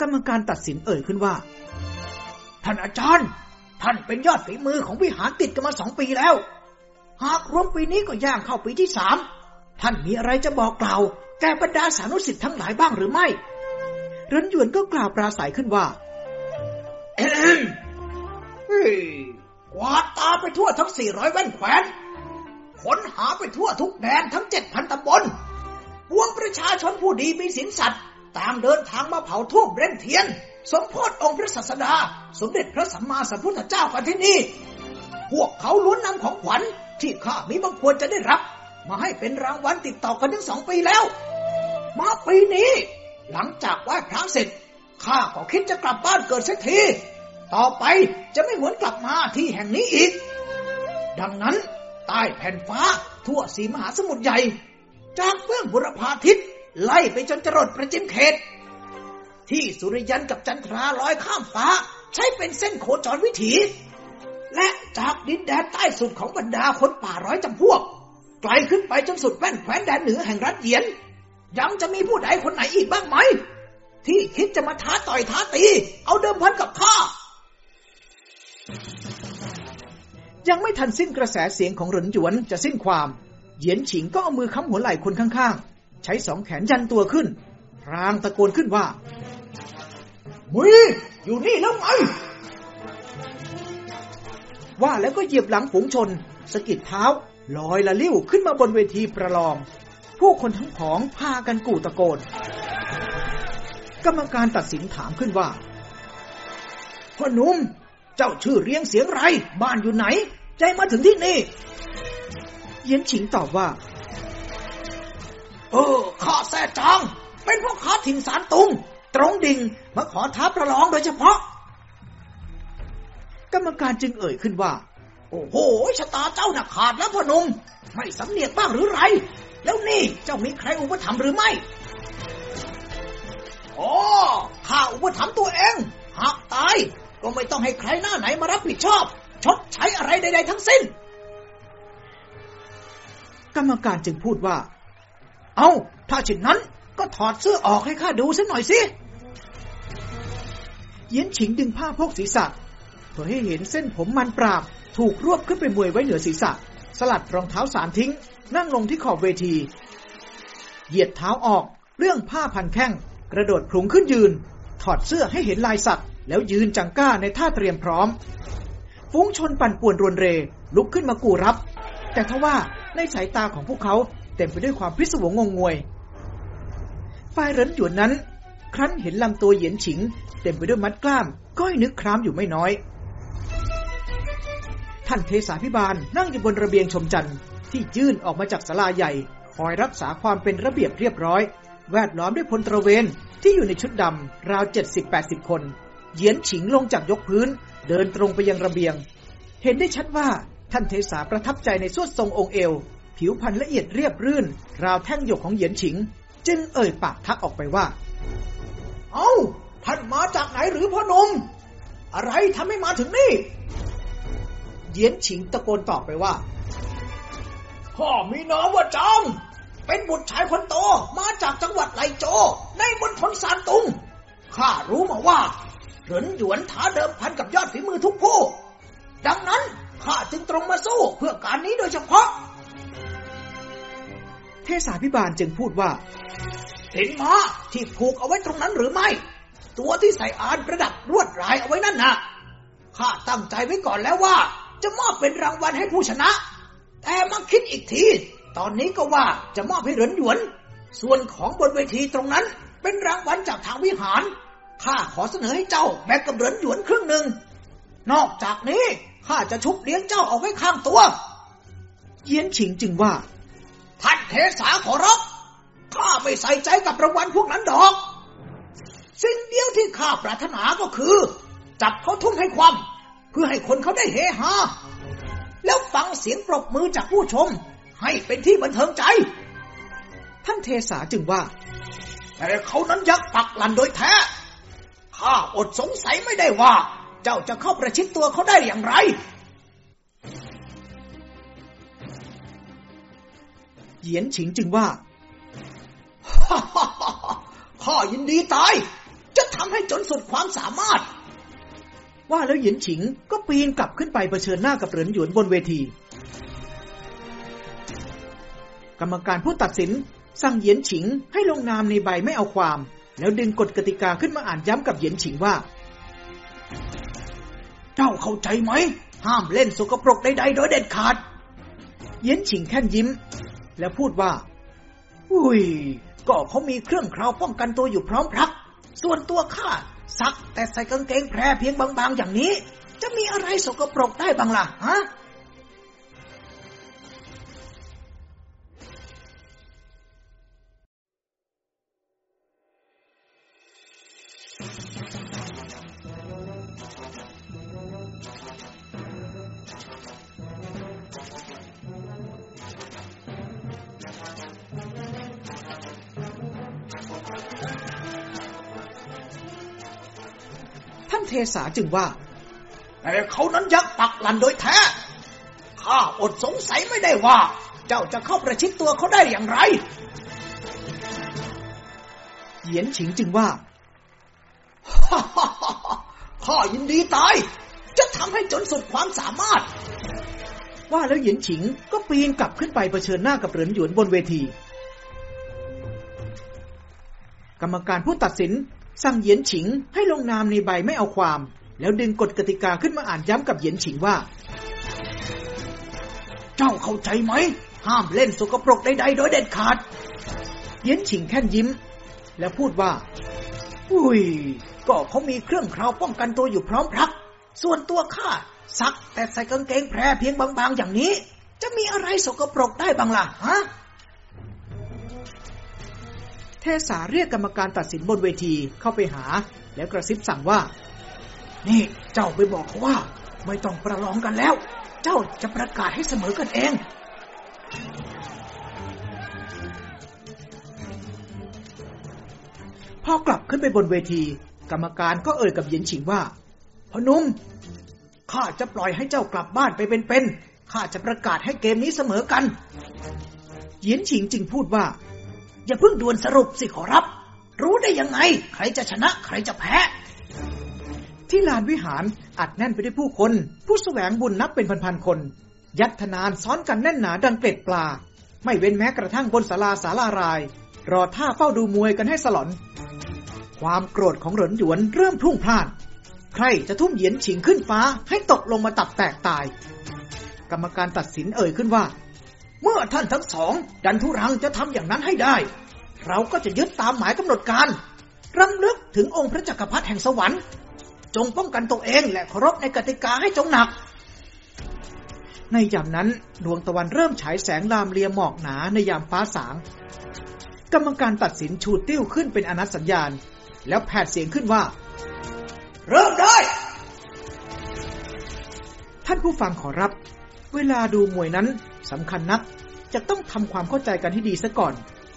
กรรมการตัดสินเอ่ยขึ้นว่า ท่านอาจารย์ ท่านเป็นยอดฝีมือของวิหารติดกันมาสองปีแล้ว หากรวมปีนี้ก็ย่างเข้าปีที่สาม ท่านมีอะไรจะบอกกล่าวแก่บรรดาสานุสิทธิ์ทั้งหลายบ้างหรือไม่เรนหยวนก็กล่าวปราศัยขึ้นว่าเอ็มกวาดตาไปทั่วทั้งสี่ร้อยแว่นแขวน ค้นหาไปทั่วทุกแดนทั้งเจ็ดพันตำบลปวงประชาชนผู้ดีมีสินสัตว์ต่างเดินทางมาเผาทูบเร่งเทียน สมโพธิองค์พระศาสดา สมเด็จพระสัมมาสัมพุทธเจ้ากันที่นี่ พวกเขาล้วนนำของขวัญที่ข้ามีบางควรจะได้รับ มาให้เป็นรางวัลติดต่อกันถึงสองปีแล้ว มาปีนี้ หลังจากไหว้พระเสร็จข้าก็คิดจะกลับบ้านเกิดสักที ต่อไปจะไม่หวนกลับมาที่แห่งนี้อีก ดังนั้น ใต้แผ่นฟ้า ทั่วสีมหาสมุทรใหญ่ จากเบื้องบุรพาทิศไล่ไปจนจรดประจิมเขต ที่สุริยันกับจันทราลอยข้ามฟ้า ใช้เป็นเส้นโคจรวิถี และจากดินแดนใต้สุดของบรรดาคนป่าร้อยจำพวก ไกลขึ้นไปจนสุดแว่นแคว้นแดนเหนือแห่งรัฐเยียน ยังจะมีผู้ใดคนไหนอีกบ้างไหม ที่คิดจะมาท้าต่อยท้าตี เอาเดิมพันกับข้า ยังไม่ทันสิ้นกระแสเสียงของหรินหยวนจะสิ้นความ เหยียนฉิงก็เอามือค้ำหัวไหล่คนข้างๆ ใช้สองแขนยันตัวขึ้นรางตะโกนขึ้นว่ามุยอยู่นี่แล้วไงว่าแล้วก็เหยียบหลังฝูงชนสะกิดเท้าลอยละลิ้วขึ้นมาบนเวทีประลอง ผู้คนทั้งผองพากันกู่ตะโกน กรรมการตัดสินถามขึ้นว่าพ่อหนุ่ม เจ้าชื่อเรียงเสียงไร บ้านอยู่ไหน ใจมาถึงที่นี่เหยียนฉิงตอบว่า เออ ข้าแซ่จางเป็นพ่อค้าถิ่นสารตุง ตรงดิ่งมาขอท้าประลองโดยเฉพาะ กรรมการจึงเอ่ยขึ้นว่า โอ้โหชะตาเจ้าหนักขาดแล้วพ่อหนุ่มไม่สำเนียกบ้างหรือไร แล้วนี่เจ้ามีใครอุปถัมภ์หรือไม่อ๋อข้าอุปถัมภ์ตัวเอง หากตาย ก็ไม่ต้องให้ใครหน้าไหนมารับผิดชอบ ชดใช้อะไรใด ๆ ทั้งสิ้น กรรมการจึงพูดว่า เอาถ้าเช่นนั้นก็ถอดเสื้อออกให้ข้าดูสัหน่อยสิเยียนฉิงดึงผ้าโพกศีรษะเพื่อให้เห็นเส้นผมมันปราบ ถูกรวบขึ้นไปมวยไว้เหนือศีรษะ สลัดรองเท้าสารทิ้ง นั่งลงที่ขอบเวที เหยียดเท้าออก เรื่องผ้าพันแข้ง กระโดดพลุงขึ้นยืน ถอดเสื้อให้เห็นลายสัก แล้วยืนจังก้าในท่าเตรียมพร้อม ฟุ้งชนปั่นป่วนรวนเร ลุกขึ้นมากูรับ แต่ทว่าในสายตาของพวกเขาเต็มไปด้วยความพิศวงงงงวย ฝ่ายเหรินหยวนนั้น ครั้นเห็นลำตัวเหยียนฉิง เต็มไปด้วยมัดกล้ามก็ให้นึกครามอยู่ไม่น้อย ท่านเทสาพิบาลนั่งอยู่บนระเบียงชมจันทร์ที่ยื่นออกมาจากศาลาใหญ่ คอยรักษาความเป็นระเบียบเรียบร้อย แวดล้อมด้วยพลตระเวนที่อยู่ในชุดดำราว70-80คน เหยียนฉิงลงจากยกพื้น เดินตรงไปยังระเบียง เห็นได้ชัดว่าท่านเทสาประทับใจในสวดทรงองค์เอว ผิวพรรณละเอียดเรียบรื่น ราวแท่งหยกของเหยียนฉิง จึงเอ่ยปากทักออกไปว่า เอา้า ท่านมาจากไหนหรือพ่อหนุ่มอะไรทำให้มาถึงนี่เหยียนฉิงตะโกนตอบไปว่าพ่อมีน้องว่าจอง เป็นบุตรชายคนโตมาจากจังหวัดไหลโจ ในมณฑลซานตุงข้ารู้มาว่า เหรินหยวนท้าเดิมพันกับยอดฝีมือทุกผู้ ดังนั้นข้าจึงตรงมาสู้เพื่อการนี้โดยเฉพาะ เทสาพิบาลจึงพูดว่า เห็นม้าที่ผูกเอาไว้ตรงนั้นหรือไม่ ตัวที่ใส่อานประดับรวดลายเอาไว้นั่นนะข้าตั้งใจไว้ก่อนแล้วว่า จะมอบเป็นรางวัลให้ผู้ชนะ แต่มาคิดอีกที ตอนนี้ก็ว่าจะมอบให้เหรินหยวน ส่วนของบนเวทีตรงนั้นเป็นรางวัลจากทางวิหาร ข้าขอเสนอให้เจ้าแบ่งกับเหรินหยวนครึ่งหนึ่ง นอกจากนี้ข้าจะชุบเลี้ยงเจ้าเอาไว้ข้างตัว เยียนฉิงจึงว่า ท่านเทสาขอรับ ข้าไม่ใส่ใจกับรางวัลพวกนั้นดอก สิ่งเดียวที่ข้าปรารถนาก็คือ จับเขาทุ่มให้ความ เพื่อให้คนเขาได้เฮฮา แล้วฟังเสียงปรบมือจากผู้ชม ให้เป็นที่บันเทิงใจ ท่านเทสาจึงว่า แต่เขานั้นยักปักหลันโดยแท้ ข้าอดสงสัยไม่ได้ว่า เจ้าจะเข้าประชิดตัวเขาได้อย่างไร เหยียนฉิงจึงว่าข้ายินดีตาย จะทำให้จนสุดความสามารถ ว่าแล้วเหยียนฉิงก็ปีนกลับขึ้นไปเผชิญหน้ากับเหรินหยวนบนเวที กรรมการผู้ตัดสินสั่งเหยียนฉิงให้ลงนามในใบไม่เอาความ แล้วดึงกฎกติกาขึ้นมาอ่านย้ำกับเหยียนฉิงว่า เจ้าเข้าใจไหม ห้ามเล่นสกปรกใดๆโดยเด็ดขาด เหยียนฉิงแค่นยิ้ม แล้วพูดว่า อุ้ย ก็เขามีเครื่องคราวป้องกันตัวอยู่พร้อมพรัก ส่วนตัวข้าซักแต่ใส่กางเกงแพรเพียงบางๆอย่างนี้ จะมีอะไรสกปรกได้บ้างล่ะฮะ เทสาจึงว่า แต่เขานั้นยักปักหลันโดยแท้ขข้าอดสงสัยไม่ได้ว่า เจ้าจะเข้าประชิดตัวเขาได้อย่างไรเหยียนฉิงจึงว่าข้ายินดีตาย จะทำให้จนสุดความสามารถ ว่าแล้วเหยียนฉิงก็ปีนกลับขึ้นไปเผชิญหน้ากับเหรินหยวนบนเวที กรรมการผู้ตัดสิน สั่งเหยียนฉิงให้ลงนามในใบไม่เอาความ แล้วดึงกฎกติกาขึ้นมาอ่านย้ำกับเหยียนฉิงว่า เจ้าเข้าใจไหม ห้ามเล่นสกปรกใดๆโดยเด็ดขาด เหยียนฉิงแค่นยิ้ม แล้วพูดว่า อุ้ย ก็เขามีเครื่องคราวป้องกันตัวอยู่พร้อมพรัก ส่วนตัวข้าซักแต่ใส่กางเกงแพรเพียงบางๆอย่างนี้ จะมีอะไรสกปรกได้บ้างล่ะฮะเทสาเรียกกรรมการตัดสินบนเวทีเข้าไปหา แล้วกระซิบสั่งว่า นี่เจ้าไปบอกเขาว่า ไม่ต้องประลองกันแล้ว เจ้าจะประกาศให้เสมอกันเองพอกลับขึ้นไปบนเวที กรรมการก็เอ่ยกับเยียนฉิงว่าพนุ่มข้าจะปล่อยให้เจ้ากลับบ้านไปเป็นๆข้าจะประกาศให้เกมนี้เสมอกัน เยียนฉิงจึงพูดว่า อย่าเพิ่งด่วนสรุปสิขอรับ รู้ได้ยังไง ใครจะชนะใครจะแพ้ ที่ลานวิหารอัดแน่นไปด้วยผู้คน ผู้แสวงบุญนับเป็นพันๆคน ยัดทนานซ้อนกันแน่นหนาดังเกล็ดปลา ไม่เว้นแม้กระทั่งบนศาลาสาลาราย รอท่าเฝ้าดูมวยกันให้สลอน ความโกรธของเหรินหยวนเริ่มพุ่งพล่านใครจะทุ่มเหยียนฉิงขึ้นฟ้าให้ตกลงมาตับแตกตาย กรรมการตัดสินเอ่ยขึ้นว่า เมื่อท่านทั้งสองดันทุรังจะทำอย่างนั้นให้ได้ เราก็จะยึดตามหมายกำหนดการรำลึกถึงองค์พระจักรพรรดิแห่งสวรรค์ จงป้องกันตัวเองและเคารพในกติกาให้จงหนัก ในยามนั้นดวงตะวันเริ่มฉายแสงลามเลียหมอกหนาในยามฟ้าสาง กรรมการตัดสินชูติ้วขึ้นเป็นอนัตสัญญาณ แล้วแผดเสียงขึ้นว่า เริ่มได้ ท่านผู้ฟังขอรับ เวลาดูมวยนั้นสำคัญนัก จะต้องทำความเข้าใจกันให้ดีซะก่อน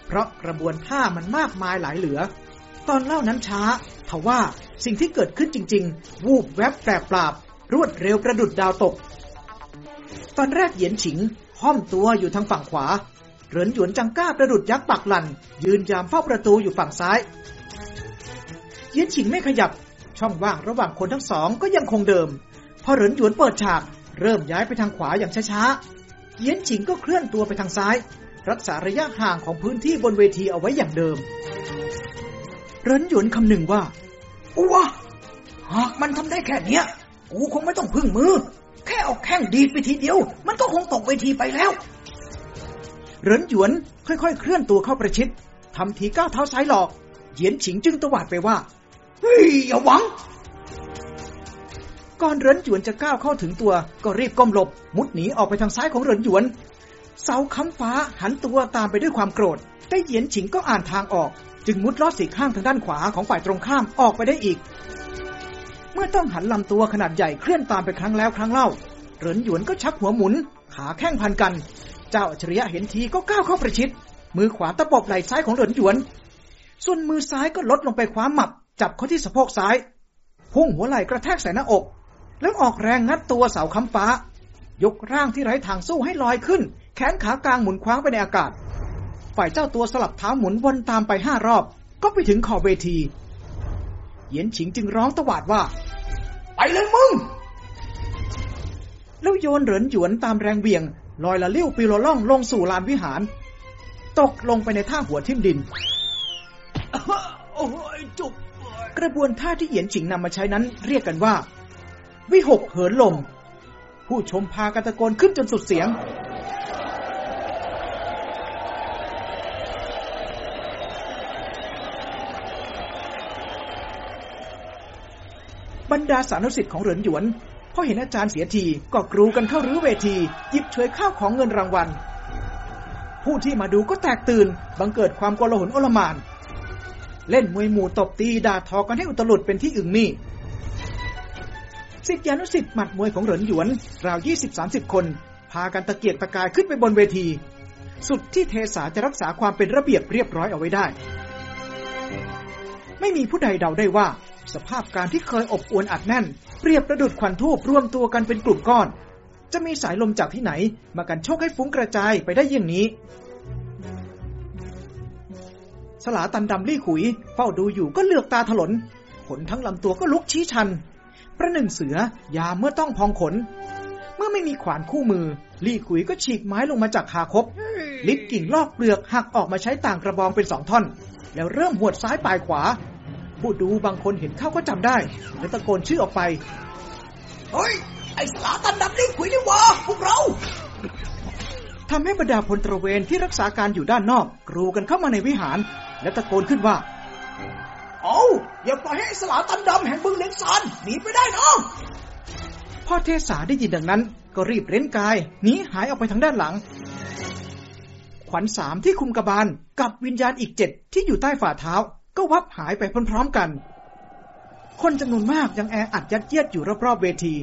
เพราะกระบวนท่ามันมากมายหลายเหลือ ตอนเล่านั้นช้าทว่าสิ่งที่เกิดขึ้นจริง ๆ วูบแวบแปรปราบ รวดเร็วประดุดดาวตก ตอนแรกเหยียนฉิง ห้อมตัวอยู่ทางฝั่งขวา เหรินหยวนจังก้าประดุดยักษ์ปักหลัน ยืนยามเฝ้าประตูอยู่ฝั่งซ้าย เหยียนฉิงไม่ขยับ ช่องว่างระหว่างคนทั้งสองก็ยังคงเดิม พอเหรินหยวนเปิดฉาก เริ่มย้ายไปทางขวาอย่างช้าๆเหยียนฉิงก็เคลื่อนตัวไปทางซ้าย รักษาระยะห่างของพื้นที่บนเวทีเอาไว้อย่างเดิม เรินหยวนคำหนึ่งว่าอัวหากมันทำได้แค่เนี้ย กูคงไม่ต้องพึ่งมือ แค่เอาแข้งดีดไปทีเดียว มันก็คงตกเวทีไปแล้ว เรินหยวนค่อยๆ เคลื่อนตัวเข้าประชิดทำทีก้าวเท้าซ้ายหลอกเหยียนฉิงจึงตวาดไปว่า เฮ้ยอย่าหวัง ก่อนเรินหยวนจะก้าวเข้าถึงตัว ก็รีบก้มหลบ มุดหนีออกไปทางซ้ายของเรินหยวน เสาค้ำฟ้าหันตัวตามไปด้วยความโกรธ แต่เหยียนฉิงก็อ่านทางออก จึงมุดลอดสีข้างทางด้านขวาของฝ่ายตรงข้ามออกไปได้อีก เมื่อต้องหันลำตัวขนาดใหญ่เคลื่อนตามไปครั้งแล้วครั้งเล่าเหรินหยวนก็ชักหัวหมุน ขาแข้งพันกัน เจ้าอัจฉริยะเห็นทีก็ก้าวเข้าประชิด มือขวาตะปบไหล่ซ้ายของเหรินหยวน ส่วนมือซ้ายก็ลดลงไปคว้าหมับจับเข้าที่สะโพกซ้าย พุ่งหัวไหล่กระแทกใส่หน้าอก แล้วออกแรงงัดตัวเสาค้ำฟ้า ยกร่างที่ไร้ทางสู้ให้ลอยขึ้น แขนขากลางหมุนคว้างไปในอากาศ ฝ่ายเจ้าตัวสลับเท้าหมุนวนตามไปห้ารอบ ก็ไปถึงขอบเวทีเหยียนฉิงจึงร้องตวาดว่า ไปเลยมึง แล้วโยนเหรินหยวนตามแรงเบี่ยง ลอยละลิ้วปีโลล่องลงสู่ลานวิหาร ตกลงไปในท่าหัวทิ่มดินโอ้ยจุกกระบวนท่าที่เหยียนฉิงนำมาใช้นั้นเรียกกันว่า วิหกเหินลม ผู้ชมพากันตะโกนขึ้นจนสุดเสียง บรรดาสานุสิทธิ์ของเหรินหยวนพอเห็นอาจารย์เสียทีก็กรูกันเข้ารื้อเวทีหยิบฉวยข้าวของเงินรางวัล ผู้ที่มาดูก็แตกตื่น บังเกิดความโกลาหลโอลมาน เล่นมวยหมู่ตบตีด่าทอกันให้อุตลุดเป็นที่อึงมี สิทธิานุสิทธิ์หมัดมวยของเหรินหยวน ราว 20-30 คน พากันตะเกียกตะกายขึ้นไปบนเวที สุดที่เทสาจะรักษาความเป็นระเบียบเรียบร้อยเอาไว้ได้ ไม่มีผู้ใดเดาได้ว่า สภาพการที่เคยอบอวลอัดแน่น เปรียบประดุดควันทูบรวมตัวกันเป็นกลุ่มก้อน จะมีสายลมจากที่ไหน มากันโชคให้ฟุ้งกระจายไปได้อย่งนี้สลาตันดำลี่ขุย เฝ้าดูอยู่ก็เลือกตาถลน ขนทั้งลำตัวก็ลุกชี้ชัน ประหนึ่งเสือยามเมื่อต้องพองขน เมื่อไม่มีขวานคู่มือ ลี่ขุยก็ฉีกไม้ลงมาจากคาคบ ลิดกิ่งลอกเปลือกหักออกมาใช้ต่างกระบองเป็นสองท่อน แล้วเริ่มหวดซ้ายปลายขวา ผู้ดูบางคนเห็นเข้าก็จำได้ และตะโกนชื่อออกไป เฮ้ย ไอ้สลาตันดำนี่คุยนี่วะพวกเราทำให้บรรดาพลตระเวนที่รักษาการอยู่ด้านนอก กรูกันเข้ามาในวิหาร และตะโกนขึ้นว่า เอาอย่าปล่อยให้สลาตันดำแห่งบึงเลียงซานหนีไปได้นะพ่อเทสาได้ยินดังนั้น ก็รีบเร้นกายหนีหายออกไปทางด้านหลัง ขวัญสามที่คุมกระบาลกับวิญญาณอีกเจ็ดที่อยู่ใต้ฝ่าเท้า ก็วับหายไปพร้อมๆกัน คนจำนวนมากยังแออัดยัดเยียดอยู่รอบๆเวที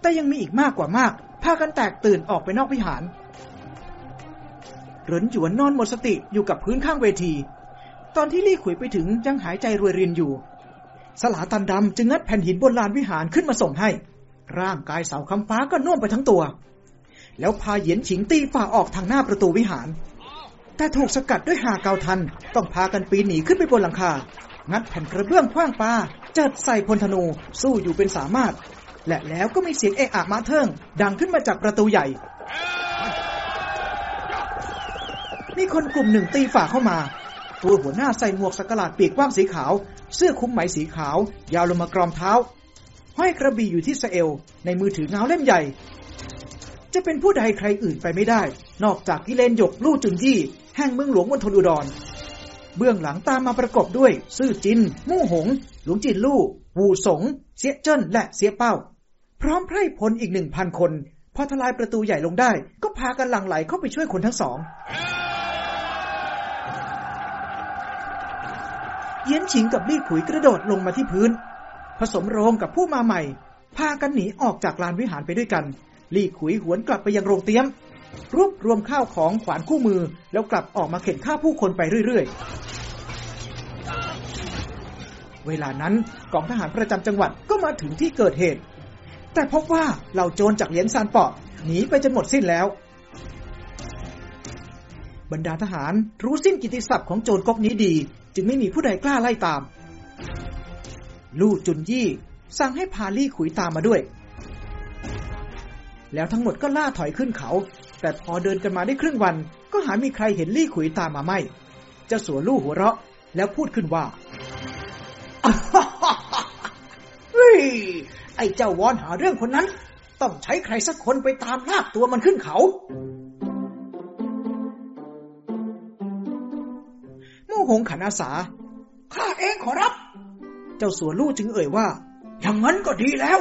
แต่ยังมีอีกมากกว่ามากพากันแตกตื่นออกไปนอกวิหารเหรินหยวนนอนหมดสติอยู่กับพื้นข้างเวที ตอนที่ลี่ขุยไปถึงยังหายใจรวยรินอยู่ สลาตันดำจึงงัดแผ่นหินบนลานวิหารขึ้นมาส่งให้ ร่างกายเสาคำฟ้าก็น่วมไปทั้งตัว แล้วพาเหยียนฉิงตีฝ่าออกทางหน้าประตูวิหาร แต่ถูกสกัดด้วยหาเกาทัน ต้องพากันปีนหนีขึ้นไปบนหลังคา งัดแผ่นกระเบื้องคว้างปาเจิดใส่พลธนูสู้อยู่เป็นสามารถ และแล้วก็มีเสียงเอะอะมาเทิง ดังขึ้นมาจากประตูใหญ่มีคนกลุ่มหนึ่งตีฝ่าเข้ามา ตัวหัวหน้าใส่หมวกสักลาดปีกกว้างสีขาว เสื้อคลุมไหมสีขาว ยาวลงมากรอมเท้า ห้อยกระบี่อยู่ที่สะเอว ในมือถือเงาเล่มใหญ่ จะเป็นผู้ใดใครอื่นไปไม่ได้ นอกจากกิเลนหยกลู่จุนยี่แห่งเมืองหลวงมณฑลอุดร เบื้องหลังตามมาประกอบด้วย ซื่อจิน มู่หง หลวงจินลู่วูสง เสียเจิ้นและเสียเป้า พร้อมไพร่พลอีกหนึ่งพันคน พอทลายประตูใหญ่ลงได้ ก็พากันหลั่งไหลเข้าไปช่วยคนทั้งสอง เยียนฉิงกับลี่ขุยกระโดดลงมาที่พื้น ผสมโรงกับผู้มาใหม่ พากันหนีออกจากลานวิหารไปด้วยกัน ลี่ขุยหวนกลับไปยังโรงเตี้ยม รวบรวมข้าวของขวานคู่มือ แล้วกลับออกมาเข็นฆ่าผู้คนไปเรื่อยๆ เวลานั้นกองทหารประจำจังหวัดก็มาถึงที่เกิดเหตุ แต่พบว่าเหล่าโจรจากเหลียนซานเปาะหนีไปจนหมดสิ้นแล้วบรรดาทหารรู้สิ้นกิตติศัพท์ของโจรก๊กนี้ดี จึงไม่มีผู้ใดกล้าไล่ตาม ลู่จุนยี่สั่งให้พาลี่ขุยตามมาด้วย แล้วทั้งหมดก็ล่าถอยขึ้นเขา แต่พอเดินกันมาได้ครึ่งวัน ก็หามีใครเห็นลี่ขุยตามมาไม่เจ้าสัวลู่หัวเราะ แล้วพูดขึ้นว่าฮไอ้เจ้าวอนหาเรื่องคนนั้น ต้องใช้ใครสักคนไปตามลากตัวมันขึ้นเขา มู่หงขันอาสา ข้าเองขอรับ เจ้าสัวลู่จึงเอ่ยว่า อย่างนั้นก็ดีแล้ว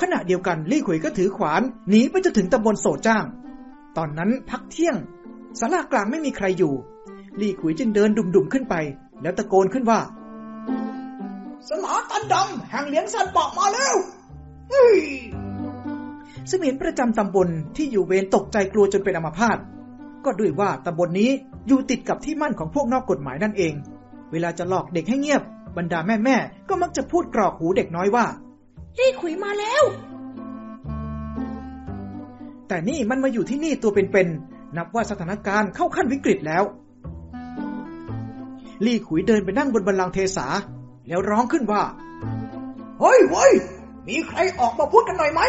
ขณะเดียวกันลี่ขุยก็ถือขวานหนีไปจนถึงตำบลโสจ้าง ตอนนั้นพักเที่ยงศาลากลางไม่มีใครอยู่ ลี่ขุยจึงเดินดุ่มๆขึ้นไป แล้วตะโกนขึ้นว่า สลาตันดำแห่งเหลียงซันปอกมาแล้วเฮ้ยเสมียนประจำตำบลที่อยู่เวรตกใจกลัวจนเป็นอัมพาตก็ด้วยว่าตำบลนนี้ อยู่ติดกับที่มั่นของพวกนอกกฎหมายนั่นเอง เวลาจะหลอกเด็กให้เงียบ บรรดาแม่แม่ๆก็มักจะพูดกรอกหูเด็กน้อยว่าลี่ขุยมาแล้ว แต่นี่มันมาอยู่ที่นี่ตัวเป็นๆนับว่าสถานการณ์เข้าขั้นวิกฤตแล้ว ลี่ขุยเดินไปนั่งบนบันลังก์เทสา แล้วร้องขึ้นว่า เฮ้ยเว้ยมีใครออกมาพูดกันหน่อยไหม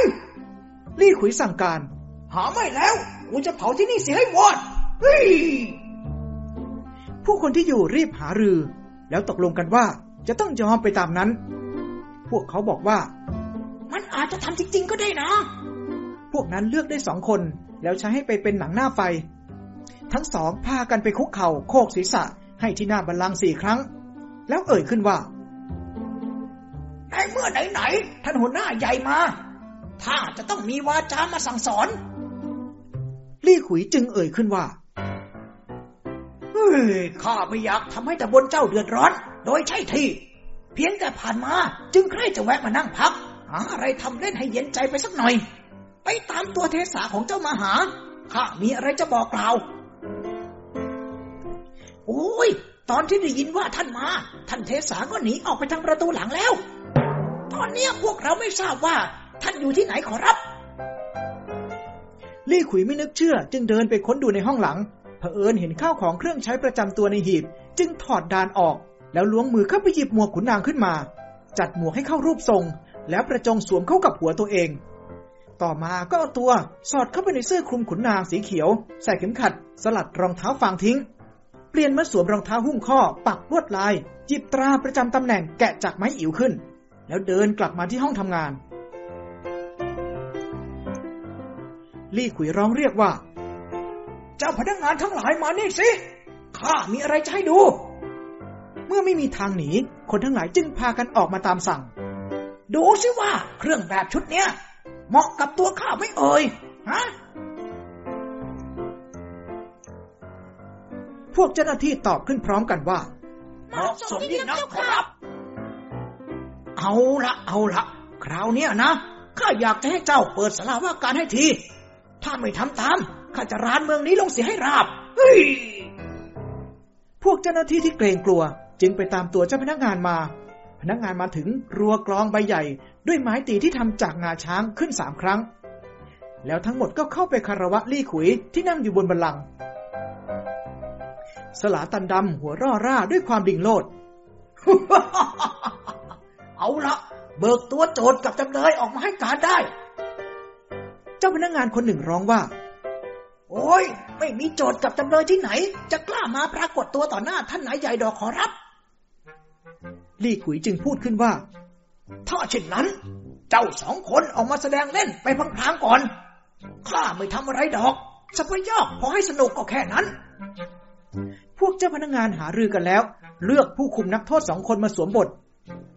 ลี่ขุยสั่งการ หาไม่แล้ว กูจะเผาที่นี่เสียให้วอดเฮ้ย ผู้คนที่อยู่รีบหารือ แล้วตกลงกันว่าจะต้องยอมไปตามนั้น พวกเขาบอกว่า มันอาจจะทำจริง ๆ ก็ได้นะ พวกนั้นเลือกได้สองคน แล้วใช้ให้ไปเป็นหนังหน้าไฟ ทั้งสองพากันไปคุกเข่าโคกศีรษะให้ที่หน้าบัลลังก์สี่ครั้ง แล้วเอ่ยขึ้นว่าในเมื่อไหนๆท่านหัวหน้าใหญ่มา ถ้าจะต้องมีวาจามาสั่งสอน ลี่ขุยจึงเอ่ยขึ้นว่าเฮ้ ยข้าไม่อยากทำให้ตำบลเจ้าเดือดร้อน โดยใช่ที่ เพียงแต่ผ่านมาจึงใคร่จะแวะมานั่งพัก หาอะไรทำเล่นให้เย็นใจไปสักหน่อย ไปตามตัวเทสาของเจ้ามาหา ข้ามีอะไรจะบอกกล่าว โอ้ย ตอนที่ได้ยินว่าท่านมา ท่านเทสาก็หนีออกไปทางประตูหลังแล้ว ตอนเนี้พวกเราไม่ทราบว่า ท่านอยู่ที่ไหนขอรับ ลี่ขุยไม่นึกเชื่อ จึงเดินไปค้นดูในห้องหลัง เผอิญเห็นข้าวของเครื่องใช้ประจำตัวในหีบ จึงถอดดานออก แล้วล้วงมือเข้าไปหยิบหมวกขุนนางขึ้นมา จัดหมวกให้เข้ารูปทรง แล้วประจงสวมเข้ากับหัวตัวเอง ต่อมาก็เอาตัวสอดเข้าไปในเสื้อคลุมขุนนางสีเขียว ใส่เข็มขัด สลัดรองเท้าฟางทิ้ง เปลี่ยนมาสวมรองเท้าหุ้มข้อ ปักลวดลายหยิบตราประจำตำแหน่งแกะจากไม้อิ๋วขึ้น แล้วเดินกลับมาที่ห้องทำงานลี่ขุยร้องเรียกว่า เจ้าพนักงานทั้งหลายมานี่สิ ข้ามีอะไรจะให้ดู เมื่อไม่มีทางหนี คนทั้งหลายจึงพากันออกมาตามสั่ง ดูสิว่าเครื่องแบบชุดเนี้ย เหมาะกับตัวข้าไม่เอ่ย ฮะ พวกเจ้าหน้าที่ตอบขึ้นพร้อมกันว่า เหมาะสมยิ่งนักขอรับ เอาละเอาละคราวเนี้ยนะ ข้าอยากจะให้เจ้าเปิดสลาว่าการให้ที ถ้าไม่ทำตาม ข้าจะรานเมืองนี้ลงเสียให้ราบเฮ้ยพวกเจ้าหน้าที่ที่เกรงกลัว จึงไปตามตัวเจ้าพนักงานมา พนักงานมาถึงรัวกลองใบใหญ่ ด้วยไม้ตีที่ทำจากงาช้างขึ้นสามครั้ง แล้วทั้งหมดก็เข้าไปคารวะลี่ขุยที่นั่งอยู่บนบัลลังก์สลาตันดำหัวร่อร่าด้วยความดิ่งโลด เอาละเบิกตัวโจทย์กับจำเลยออกมาให้การได้ เจ้าพนักงานคนหนึ่งร้องว่า โอ้ย ไม่มีโจทย์กับจำเลยที่ไหน จะกล้ามาปรากฏตัวต่อหน้าท่านนายใหญ่ดอกขอรับ ลี่ขุยจึงพูดขึ้นว่า ถ้าเช่นนั้น เจ้าสองคนออกมาแสดงเล่นไปพลางๆก่อน ข้าไม่ทำอะไรดอกสัพยอกพอให้สนุกก็แค่นั้น พวกเจ้าพนักงานหารือกันแล้ว เลือกผู้คุมนักโทษสองคนมาสวมบท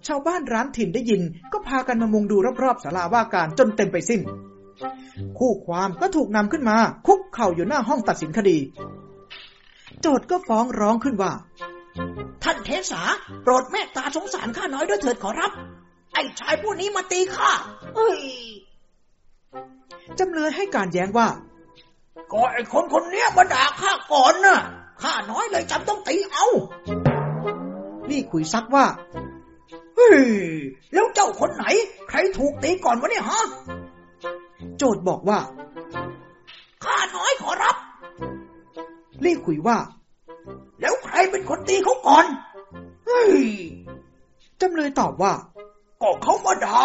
ชาวบ้านร้านถิ่นได้ยิน ก็พากันมามุงดูรอบๆศาลาว่าการจนเต็มไปสิ้น คู่ความก็ถูกนำขึ้นมา คุกเข่าอยู่หน้าห้องตัดสินคดี โจทย์ก็ฟ้องร้องขึ้นว่า ท่านเทสาโปรดเมตตาสงสารข้าน้อยด้วยเถิดขอรับ ไอ้ชายผู้นี้มาตีข้าเอ้ยจำเลยให้การแย้งว่า ก็ไอ้คนคนเนี้ยมาด่าข้าก่อนน่ะข้าน้อยเลยจำต้องตีเอาลี่ขุยซักว่า เฮ้ย แล้วเจ้าคนไหน ใครถูกตีก่อนวะเนี่ยฮะ โจทย์บอกว่า ข้าน้อยขอรับ ลี่ขุยว่า แล้วใครเป็นคนตีเขาก่อน เฮ้ย จำเลยตอบว่า ก็เขามาด่า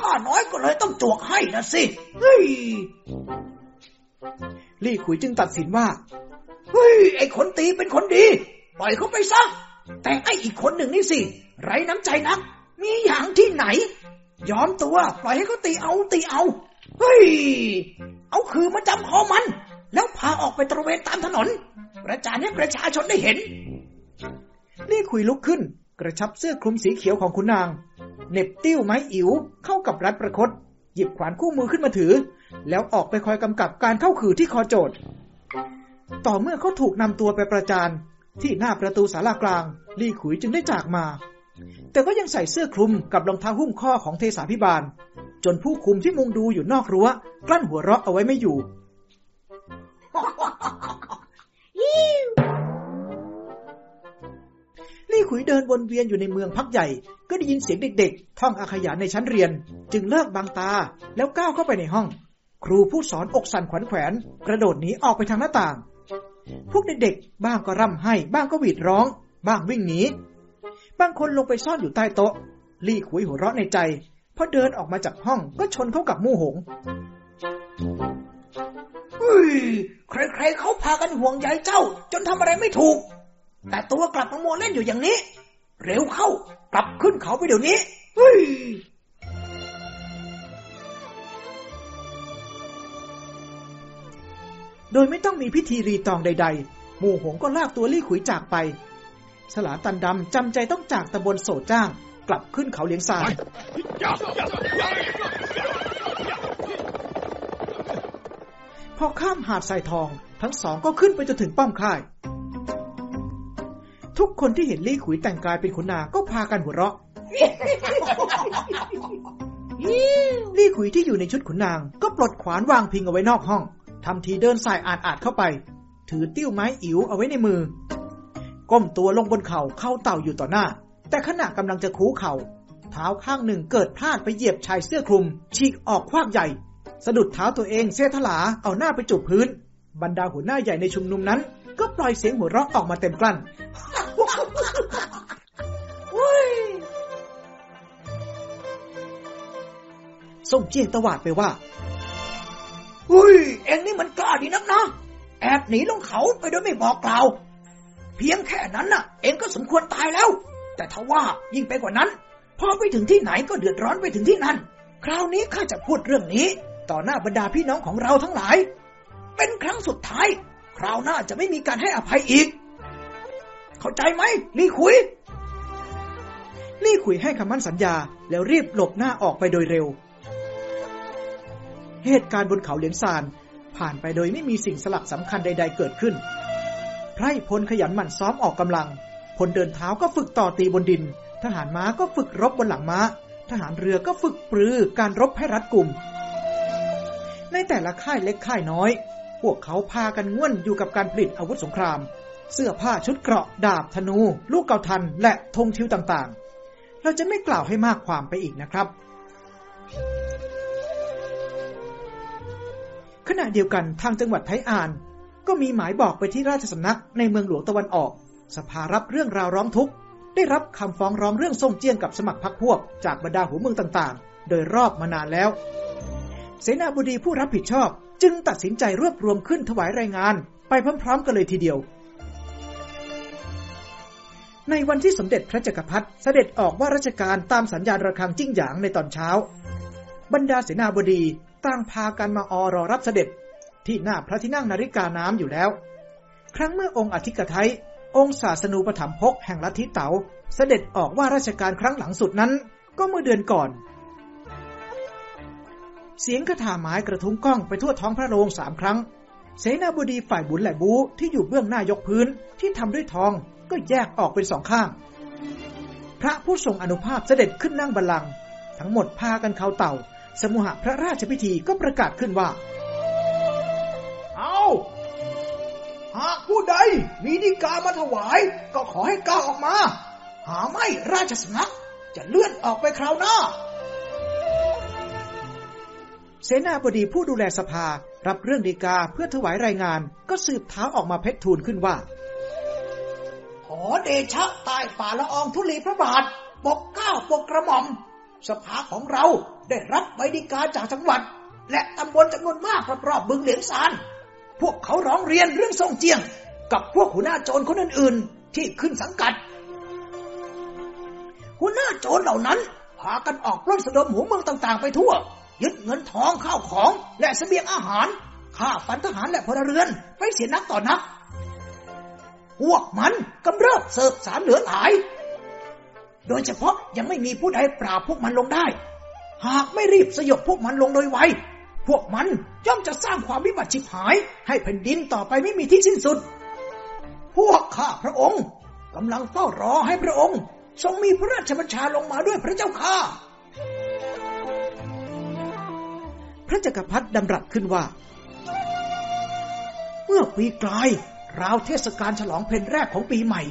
ข้าน้อยก็เลยต้องจวกให้นะสิ เฮ้ย ลี่ขุยจึงตัดสินว่า เฮ้ย ไอ้คนตีเป็นคนดี ปล่อยเขาไปซะ แต่ไอ้อีกคนหนึ่งนี่สิ ไรน้ำใจนัก มีอย่างที่ไหน ยอมตัว ปล่อยให้เขาตีเอาตีเอา เฮ้ย เอาคือมาจำคอมัน แล้วพาออกไปตระเวนตามถนน ประจานให้ประชาชนได้เห็นลี่ขุยลุกขึ้น กระชับเสื้อคลุมสีเขียวของคุณนาง เน็บติ้วไม้อิ๋วเข้ากับรัดประคตหยิบขวานคู่มือขึ้นมาถือ แล้วออกไปคอยกำกับการเข้าขือที่คอโจทย์ ต่อเมื่อเขาถูกนำตัวไปประจานที่หน้าประตูศาลากลาง ลี่ขุยจึงได้จากมา แต่ก็ยังใส่เสื้อคลุมกับรองเท้าหุ้มข้อของเทสาพิบาล จนผู้คุมที่มุงดูอยู่นอกรั้ว กลั้นหัวเราะเอาไว้ไม่อยู่ ลี่ขุยเดินวนเวียนอยู่ในเมืองพักใหญ่ ก็ได้ยินเสียงเด็กๆ ท่องอาขยานในชั้นเรียน จึงเลิกบังตาแล้วก้าวเข้าไปในห้อง ครูผู้สอนอกสั่นขวัญแขวน กระโดดหนีออกไปทางหน้าต่าง พวกเด็กๆบ้างก็ร่ำไห้ บ้างก็หวีดร้อง บ้างวิ่งหนี บางคนลงไปซ่อนอยู่ใต้โต๊ะ ลี่ขุยหัวเราะในใจพอเดินออกมาจากห้องก็ชนเข้ากับมู่หงเฮ้ยใครๆเขาพากันห่วงใยเจ้า จนทำอะไรไม่ถูก แต่ตัวกลับมามัวเล่นอยู่อย่างนี้ เร็วเข้ากลับขึ้นเขาไปเดี๋ยวนี้เฮ้ยโดยไม่ต้องมีพิธีรีตองใด ๆ หมู่หงก็ลากตัวลี่ขุยจากไป สลาตันดำจำใจต้องจากตำบลโสจ้าง กลับขึ้นเขาเลียงซานพอข้ามหาดทรายทอง ทั้งสองก็ขึ้นไปจนถึงป้อมค่าย ทุกคนที่เห็นลี่ขุยแต่งกายเป็นขุนนางก็พากันหัวเราะลี่ขุยที่อยู่ในชุดขุนนาง ก็ปลดขวานวางพิงเอาไว้นอกห้องทำทีเดินสายอาดอาดเข้าไป ถือติ้วไม้อิ๋วเอาไว้ในมือ ก้มตัวลงบนเขา่าเข้าเต่าอยู่ต่อหน้า แต่ขณะกำลังจะคูเข่าเท้าข้างหนึ่งเกิดพลาดไปเหยียบชายเสื้อคลุม ฉีกออกคว้างใหญ่ สะดุดเท้าตัวเองเสียทลาเอาหน้าไปจุบพื้น บรรดาหัวหน้าใหญ่ในชุมนุมนั้น ก็ปล่อยเสียงหัวเราะออกมาเต็มกลั้นส่งเจียงตวาดไปว่าอุ้ย เอ็งนี่มันกล้าดีนักนะ แอบหนีลงเขาไปโดยไม่บอกกล่าว พียงแค่นั้นน่ะ เองก็สมควรตายแล้ว แต่ทว่ายิ่งไปกว่านั้น พอไปถึงที่ไหนก็เดือดร้อนไปถึงที่นั่น คราวนี้ข้าจะพูดเรื่องนี้ ต่อหน้าบรรดาพี่น้องของเราทั้งหลาย เป็นครั้งสุดท้าย คราวหน้าจะไม่มีการให้อภัยอีก เข้าใจไหมลี่คุย ลี่ขุยให้คำมั่นสัญญาแล้วรีบหลบหน้าออกไปโดยเร็ว เหตุการณ์บนเขาเหลียงซานผ่านไปโดยไม่มีสิ่งสลักสำคัญใด ๆ เกิดขึ้น ไพร่พลขยันหมั่นซ้อมออกกำลัง พลเดินเท้าก็ฝึกต่อตีบนดิน ทหารม้าก็ฝึกรบบนหลังม้า ทหารเรือก็ฝึกปรือการรบให้รัดกลุ่ม ในแต่ละค่ายเล็กค่ายน้อย พวกเขาพากันง่วนอยู่กับการผลิตอาวุธสงคราม เสื้อผ้าชุดเกราะ ดาบธนู ลูกเกาทัน และธงทิวต่างๆ เราจะไม่กล่าวให้มากความไปอีกนะครับขณะเดียวกันทางจังหวัดไทอาน ก็มีหมายบอกไปที่ราชสำนักในเมืองหลวงตะวันออก สภารับเรื่องราวร้องทุกข์ ได้รับคำฟ้องร้องเรื่องส่งเจียงกับสมัครพรรคพวก จากบรรดาหัวเมืองต่างๆ โดยรอบมานานแล้ว เสนาบดีผู้รับผิดชอบจึงตัดสินใจรวบรวมขึ้นถวายรายงาน ไปพร้อมๆกันเลยทีเดียว ในวันที่สมเด็จพระจักรพรรดิเสด็จออกว่าราชการตามสัญญาณระฆังจิ้งหยางในตอนเช้า บรรดาเสนาบดีต่างพากันมาออรอรับเสด็จ ที่หน้าพระที่นั่งนาฬิกาน้ำอยู่แล้ว ครั้งเมื่อองค์อธิกไทยองค์ศาสนูปถัมภกแห่งลัทธิเต๋าเสด็จออกว่าราชการครั้งหลังสุดนั้น ก็เมื่อเดือนก่อน เสียงคาถาไม้กระทุ้งก้องไปทั่วท้องพระโรงสามครั้ง เสนาบดีฝ่ายบุญและบูที่อยู่เบื้องหน้ายกพื้นที่ทำด้วยทองก็แยกออกเป็นสองข้าง พระผู้ทรงอนุภาพเสด็จขึ้นนั่งบัลลังก์ทั้งหมดพากันเข้าเต่า สมุหพระราชพิธีก็ประกาศขึ้นว่า เอาหากผู้ใดมีดีกามาถวาย ก็ขอให้ก้าวออกมา หาไม่ราชสำนักจะเลื่อนออกไปคราวหน้า เสนาบดีผู้ดูแลสภารับเรื่องดีกาเพื่อถวายรายงาน ก็สืบเท้าออกมาเพชรทูลขึ้นว่า ขอเดชะใต้ฝ่าละอองธุลีพระบาทปกเก้าปกกระหม่อม สภาของเราได้รับใบดีกาจากจังหวัด และตำบลจำนวนมากรอบๆบึงเหลียงซาน พวกเขาร้องเรียนเรื่องทรงเจียง กับพวกหัวหน้าโจรคนอื่นๆ ที่ขึ้นสังกัด หัวหน้าโจรเหล่านั้นพากันออกปล้นสะดมหัวเมืองต่างๆ ไปทั่ว ยึดเงินทองข้าวของและเสบียงอาหารฆ่าฟันทหารและพลเรือนไปเสียนักต่อนัก พวกมันกำเริบเสิร์ฟสารเหลือหลาย โดยเฉพาะยังไม่มีผู้ใดปราบพวกมันลงได้ หากไม่รีบสยบพวกมันลงโดยไว พวกมันย่อมจะสร้างความวิบัติชิบหาย ให้แผ่นดินต่อไปไม่มีที่สิ้นสุด พวกข้าพระองค์กำลังเฝ้ารอให้พระองค์ ทรงมีพระราชบัญชาลงมาด้วยพระเจ้าข้าพระจักรพรรดิดำรัสขึ้นว่า เมื่อปีกลายราวเทศกาลฉลองเพลแรกของปีใหม่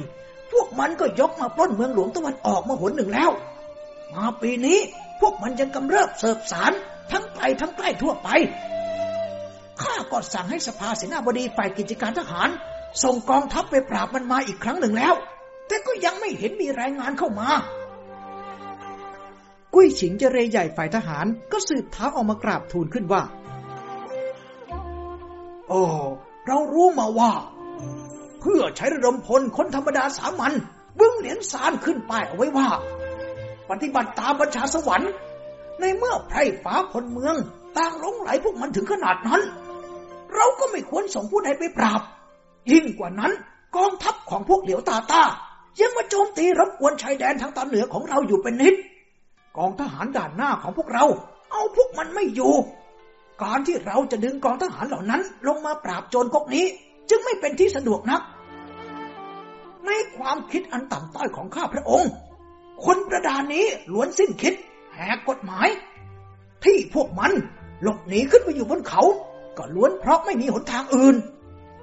พวกมันก็ยกมาปล้นเมืองหลวงตะวันออกมาหนหนึ่งแล้ว มาปีนี้พวกมันยังกำเริบเสิร์ฟสาร ทั้งไกลทั้งใกล้ทั่วไป ข้าก็สั่งให้สภาเสนาบดีฝ่ายกิจการทหาร ส่งกองทัพไปปราบมันมาอีกครั้งหนึ่งแล้ว แต่ก็ยังไม่เห็นมีรายงานเข้ามา กุ้ยฉิงเจเรใหญ่ฝ่ายทหารก็สืบเท้าออกมากราบทูลขึ้นว่า โอ้ เรารู้มาว่า เพื่อใช้ระดมพลคนธรรมดาสามัญบึ้งเหรียญสารขึ้นป้ายเอาไว้ว่า ปฏิบัติตามบัญชาสวรรค์ ในเมื่อไพร่ฟ้าคนเมืองต่างหลงไหลพวกมันถึงขนาดนั้น เราก็ไม่ควรส่งผู้ใดไปปราบ ยิ่งกว่านั้นกองทัพของพวกเหลียวตาตายังมาโจมตีรบกวนชายแดนทางตอนเหนือของเราอยู่เป็นนิด กองทหารด่านหน้าของพวกเรา เอาพวกมันไม่อยู่ การที่เราจะดึงกองทหารเหล่านั้นลงมาปราบโจรพวกนี้ จึงไม่เป็นที่สะดวกนัก ในความคิดอันต่ำต้อยของข้าพระองค์ คนประดานี้ล้วนสิ้นคิด แหกกฎหมาย ที่พวกมันหลบหนีขึ้นไปอยู่บนเขา ก็ล้วนเพราะไม่มีหนทางอื่น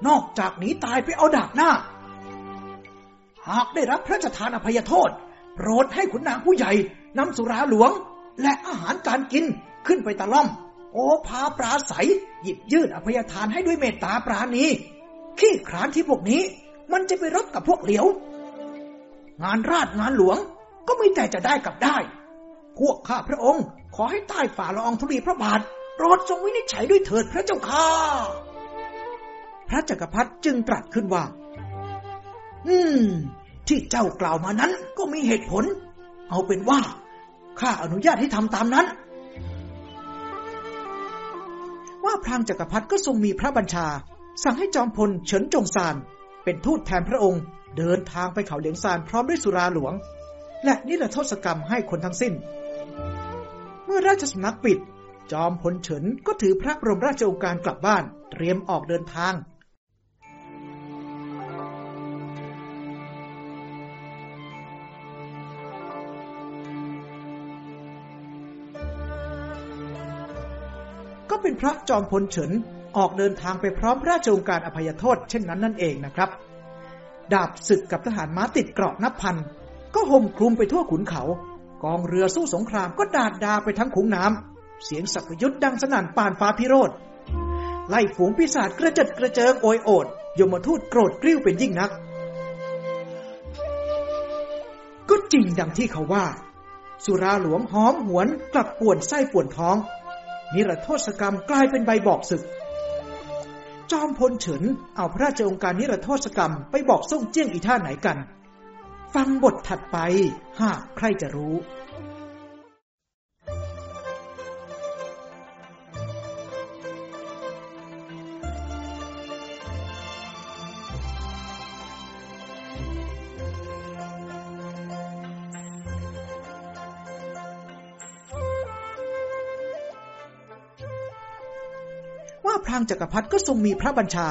นอกจากหนีตายไปเอาดาบหน้า หากได้รับพระราชทานอภัยโทษ โปรดให้ขุนนางผู้ใหญ่นำสุราหลวง และอาหารการกินขึ้นไปตะล่อม โอภาปราศัยหยิบยื่นอภัยทานให้ด้วยเมตตาปราณีขี้ขรานที่พวกนี้มันจะไปรบกับพวกเหลียว งานราชงานหลวงก็ไม่แต่จะได้กับได้ พวกข้าพระองค์ ขอให้ใต้ฝ่าละอองธุลีพระบาทโปรดทรงวินิจฉัยด้วยเถิดพระเจ้าค่ะพระจักรพรรดิจึงตรัสขึ้นว่า อืม ที่เจ้ากล่าวมานั้นก็มีเหตุผล เอาเป็นว่า ข้าอนุญาตให้ทำตามนั้น ว่าพรางจักรพรรดิก็ทรงมีพระบัญชา สั่งให้จอมพลเฉินจงซาน เป็นทูตแทนพระองค์ เดินทางไปเขาเหลียงซานพร้อมด้วยสุราหลวง และนิรโทษกรรมให้คนทั้งสิ้น เมื่อราชสำนักปิด จอมพลเฉินก็ถือพระบรมราชโองการกลับบ้าน เตรียมออกเดินทางก็เป็นพระจอมพลเฉินออกเดินทางไปพร้อมระราชโองการอภัยโทษเช่นนั้นนั่นเองนะครับ ดาบศึกกับทหารม้าติดเกราะนับพัน ก็ห่มคลุมไปทั่วขุนเขา กองเรือสู้สงครามก็ดาดดาไปทั้งขุงน้ำ เสียงสัพยุทธ์ดังสนั่นป่านฟ้าพิโรธ ไล่ฝูงปีศาจกระจัดกระเจิงโอยโอดยมทูตโกรธกริ้วเป็นยิ่งนัก ก็จริงดังที่เขาว่า สุราหลวงหอมหวนกลับป่วนไส้ป่วนท้อง นิรโทษกรรมกลายเป็นใบบอกศึก จอมพลเฉินเอาพระราชองค์การนิรโทษกรรมไปบอกส่งเจี้ยงอีท่าไหนกัน ฟังบทถัดไป หากใครจะรู้ ว่าพรางจักรพรรดิก็ทรงมีพระบัญชา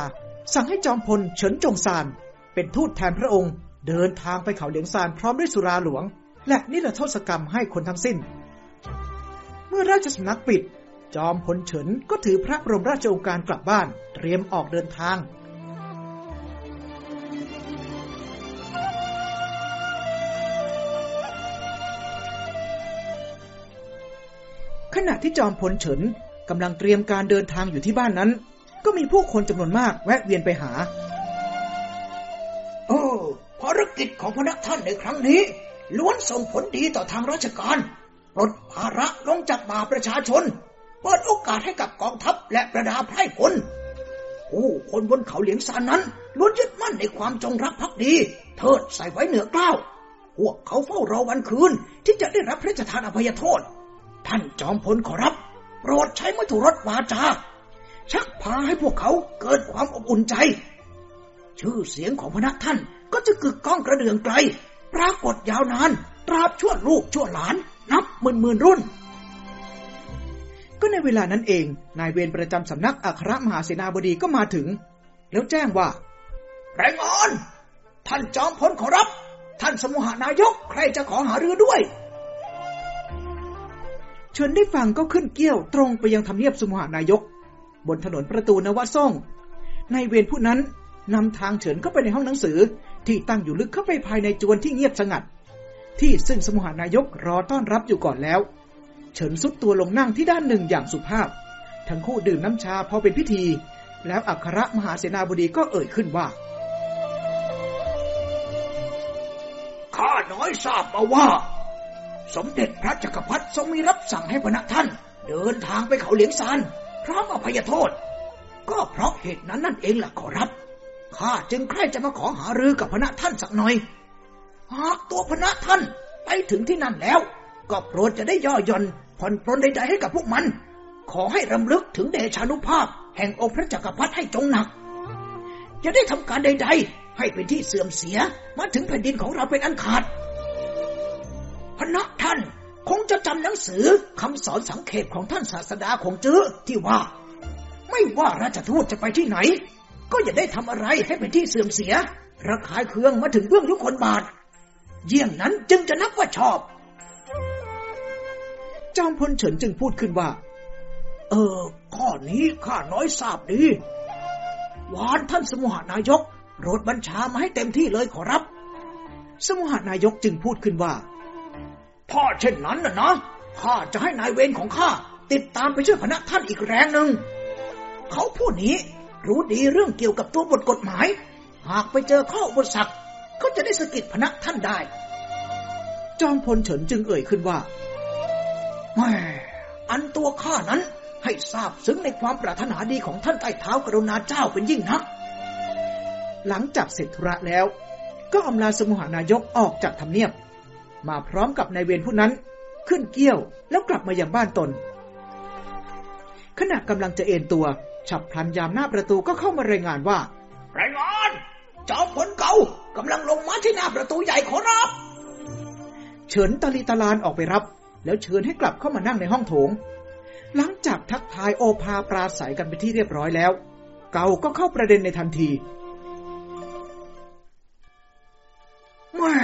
สั่งให้จอมพลเฉินจงซานเป็นทูตแทนพระองค์ เดินทางไปเขาเหลียงซานพร้อมด้วยสุราหลวง และนิรโทษกรรมให้คนทั้งสิ้น เมื่อราชสำนักปิด จอมพลเฉินก็ถือพระบรมราชโองการกลับบ้าน เตรียมออกเดินทางขณะที่จอมพลเฉินกำลังเตรียมการเดินทางอยู่ที่บ้านนั้น ก็มีผู้คนจำนวนมากแวะเวียนไปหา โอ้ ภารกิจของพนักท่านในครั้งนี้ ล้วนส่งผลดีต่อทางราชการปลดภาระลงจากบ่าประชาชน เปิดโอกาสให้กับกองทัพและประดาไพร่พลผู้คนบนเขาเหลียงซานนั้นล้วนยึดมั่นในความจงรักภักดี เทิดใส่ไว้เหนือกล้าว พวกเขาเฝ้ารอวันคืน ที่จะได้รับพระราชทานอภัยโทษ ท่านจอมพลขอรับ โปรดใช้มัถุรสวาจา ชักพาให้พวกเขาเกิดความอบอุ่นใจ ชื่อเสียงของพนักท่าน ก็จะกึกก้องกระเดื่องไกล ปรากฏยาวนาน ตราบชั่วลูกชั่วหลาน นับหมื่นหมื่นรุ่น ก็ในเวลานั้นเอง นายเวรประจำสำนักอัครมหาเสนาบดีก็มาถึง แล้วแจ้งว่าแรงอ่อน ท่านจอมพลขอรับ ท่านสมุหานายก ใครจะขอหารือด้วยเชิญได้ฟังก็ขึ้นเกี้ยวตรงไปยังทำเนียบสมุหานายก บนถนนประตูนวซ่งนายเวรผู้นั้นนำทางเฉินเข้าไปในห้องหนังสือ ที่ตั้งอยู่ลึกเข้าไปภายในจวนที่เงียบสงัด ที่ซึ่งสมุหานายกรอต้อนรับอยู่ก่อนแล้ว เฉินซุดตัวลงนั่งที่ด้านหนึ่งอย่างสุภาพ ทั้งคู่ดื่มน้ำชาพอเป็นพิธี แล้วอัครมหาเสนาบดีก็เอ่ยขึ้นว่าข้าน้อยทราบมาว่า สมเด็จพระจักรพรรดิทรงมีรับสั่งให้พนักท่าน เดินทางไปเขาเหลียงซานพร้อมอภัยโทษ ก็เพราะเหตุนั้นนั่นเองแหละขอรับ ข้าจึงใคร่จะมาขอหารือกับพนักท่านสักหน่อย หากตัวพนักท่านไปถึงที่นั่นแล้ว ก็โปรดจะได้ย่อหย่อนผ่อนปรนใดๆให้กับพวกมัน ขอให้รำลึกถึงเดชานุภาพ แห่งองค์พระจักรพรรดิให้จงหนัก จะได้ทำการใด ๆ ให้เป็นที่เสื่อมเสียมาถึงแผ่นดินของเราเป็นอันขาดพนักท่านคงจะจำหนังสือคำสอนสังเขปของท่านศาสดาของจื้อที่ว่า ไม่ว่าราชทูตจะไปที่ไหน ก็อย่าได้ทำอะไรให้เป็นที่เสื่อมเสียระคายเคืองมาถึงเบื้องยุคนบาท เยี่ยงนั้นจึงจะนับว่าชอบ จอมพลเฉินจึงพูดขึ้นว่า เออ ข้อนี้ข้าน้อยทราบดีวานท่านสมุหานายกโปรดบัญชามาให้เต็มที่เลยขอรับ สมุหานายกจึงพูดขึ้นว่าถ้าเช่นนั้นนะนะข้าจะให้นายเวรของข้าติดตามไปช่วยพนักท่านอีกแรงหนึ่ง เขาผู้นี้ รู้ดีเรื่องเกี่ยวกับตัวบทกฎหมาย หากไปเจอข้ออุปสรรคก็จะได้สกิดพนักท่านได้ จอมพลเฉินจึงเอ่ยขึ้นว่าแม่อันตัวข้านั้นให้ทราบซึ้งในความปรารถนาดีของท่านใต้เท้ากรุณาเจ้าเป็นยิ่งนัก หลังจากเสร็จธุระแล้ว ก็อำลาสมุหานายกออกจากทำเนียบ มาพร้อมกับนายเวรผู้นั้น ขึ้นเกี้ยวแล้วกลับมายังบ้านตน ขณะกำลังจะเอนตัว ฉับพลันยามหน้าประตูก็เข้ามารายงานว่ารายงานจอมพลเก่ากำลังลงมาที่หน้าประตูใหญ่ขอรับ เฉินตาลีตาลานออกไปรับ แล้วเชิญให้กลับเข้ามานั่งในห้องโถง หลังจากทักทายโอภาปราศัยกันไปที่เรียบร้อยแล้ว เกาก็เข้าประเด็นในทันทีแม่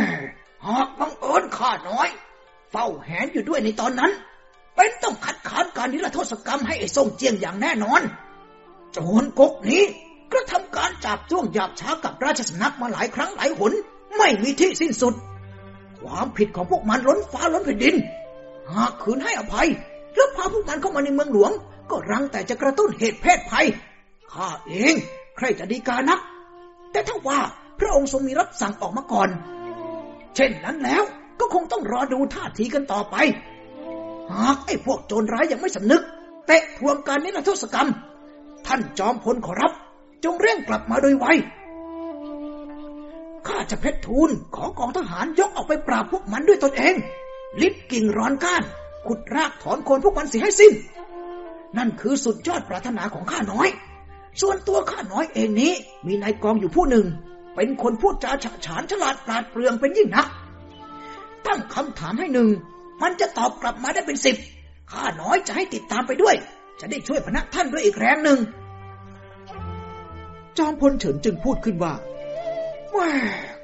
หากบังเอิญข้าน้อย เฝ้าแหนอยู่ด้วยในตอนนั้น เป็นต้องขัดขานการนิรโทษกรรมให้ไอ้ทรงเจียงอย่างแน่นอน โจรกกนี้กระทำการจับจ้วงหยาบช้ากับราชสำนักมาหลายครั้งหลายหน ไม่มีที่สิ้นสุด ความผิดของพวกมันล้นฟ้าล้นแผ่นดิน หากคืนให้อภัย แล้วพาพวกมันเข้ามาในเมืองหลวง ก็รังแต่จะกระตุ้นเหตุเพศภัย ข้าเองใครจะดีกานัก แต่ถ้าว่าพระองค์ทรงมีรับสั่งออกมาก่อน เช่นนั้นแล้วก็คงต้องรอดูท่าทีกันต่อไป หากไอ้พวกโจรร้ายยังไม่สำนึกเตะทวงการนิรโทษกรรม ท่านจอมพลขอรับ จงเร่งกลับมาโดยไว ข้าจะเพชรทูลขอกองทหารยกออกไปปราบพวกมันด้วยตนเอง ลิบกิ่งร้อนก้าน ขุดรากถอนโคนพวกมันเสียให้สิ้น นั่นคือสุดยอดปรารถนาของข้าน้อย ส่วนตัวข้าน้อยเองนี้ มีนายกองอยู่ผู้หนึ่ง เป็นคนพูดจาฉะฉานฉลาดปราดเปรื่องเป็นยิ่งนัก ตั้งคำถามให้หนึ่ง มันจะตอบกลับมาได้เป็นสิบข้าน้อยจะให้ติดตามไปด้วย จะได้ช่วยพนักท่านด้วยอีกแรงหนึ่ง จอมพลเฉินจึงพูดขึ้นว่าแม่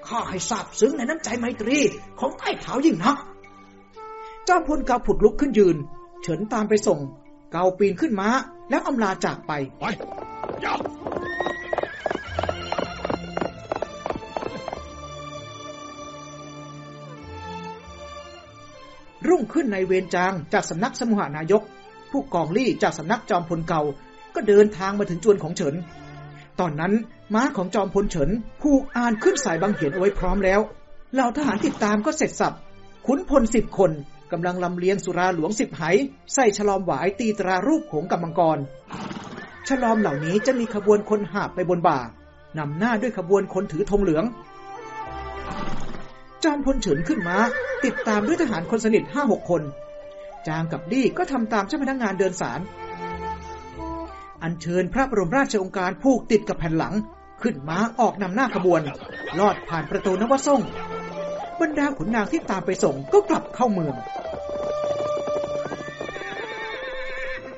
ข้าให้ทราบซึ้งในน้ำใจไมตรีของใต้เท้ายิ่งนัก จอมพลเกาผุดลุกขึ้นยืน เฉินตามไปส่ง เกาปีนขึ้นม้า แล้วอำลาจากไปไปยับรุ่งขึ้นในเวรจางจากสำนักสมุหานายก ผู้กองลี่จากสำนักจอมพลเก่า ก็เดินทางมาถึงจวนของเฉิน ตอนนั้นม้าของจอมพลเฉินผูกอ่านขึ้นสายบางเหียนเอาไว้พร้อมแล้วเหล่าทหารติดตามก็เสร็จสับขุนพลสิบคนกำลังลำเลียงสุราหลวงสิบไหใส่ฉลอมหวายตีตรารูปโขงกำมังกร ฉลอมเหล่านี้จะมีขบวนคนหาบไปบนบ่านำหน้าด้วยขบวนคนถือธงเหลือง จอมพลเฉินขึ้นม้าติดตามด้วยทหารคนสนิทห้าหกคน จางกับดี้ก็ทำตามเจ้าพนักงานเดินสารอัญเชิญพระบรมราชองการผูกติดกับแผ่นหลัง ขึ้นม้าออกนำหน้าขบวน ลอดผ่านประตูนวส่ง บรรดาขุนนางที่ตามไปส่งก็กลับเข้าเมือง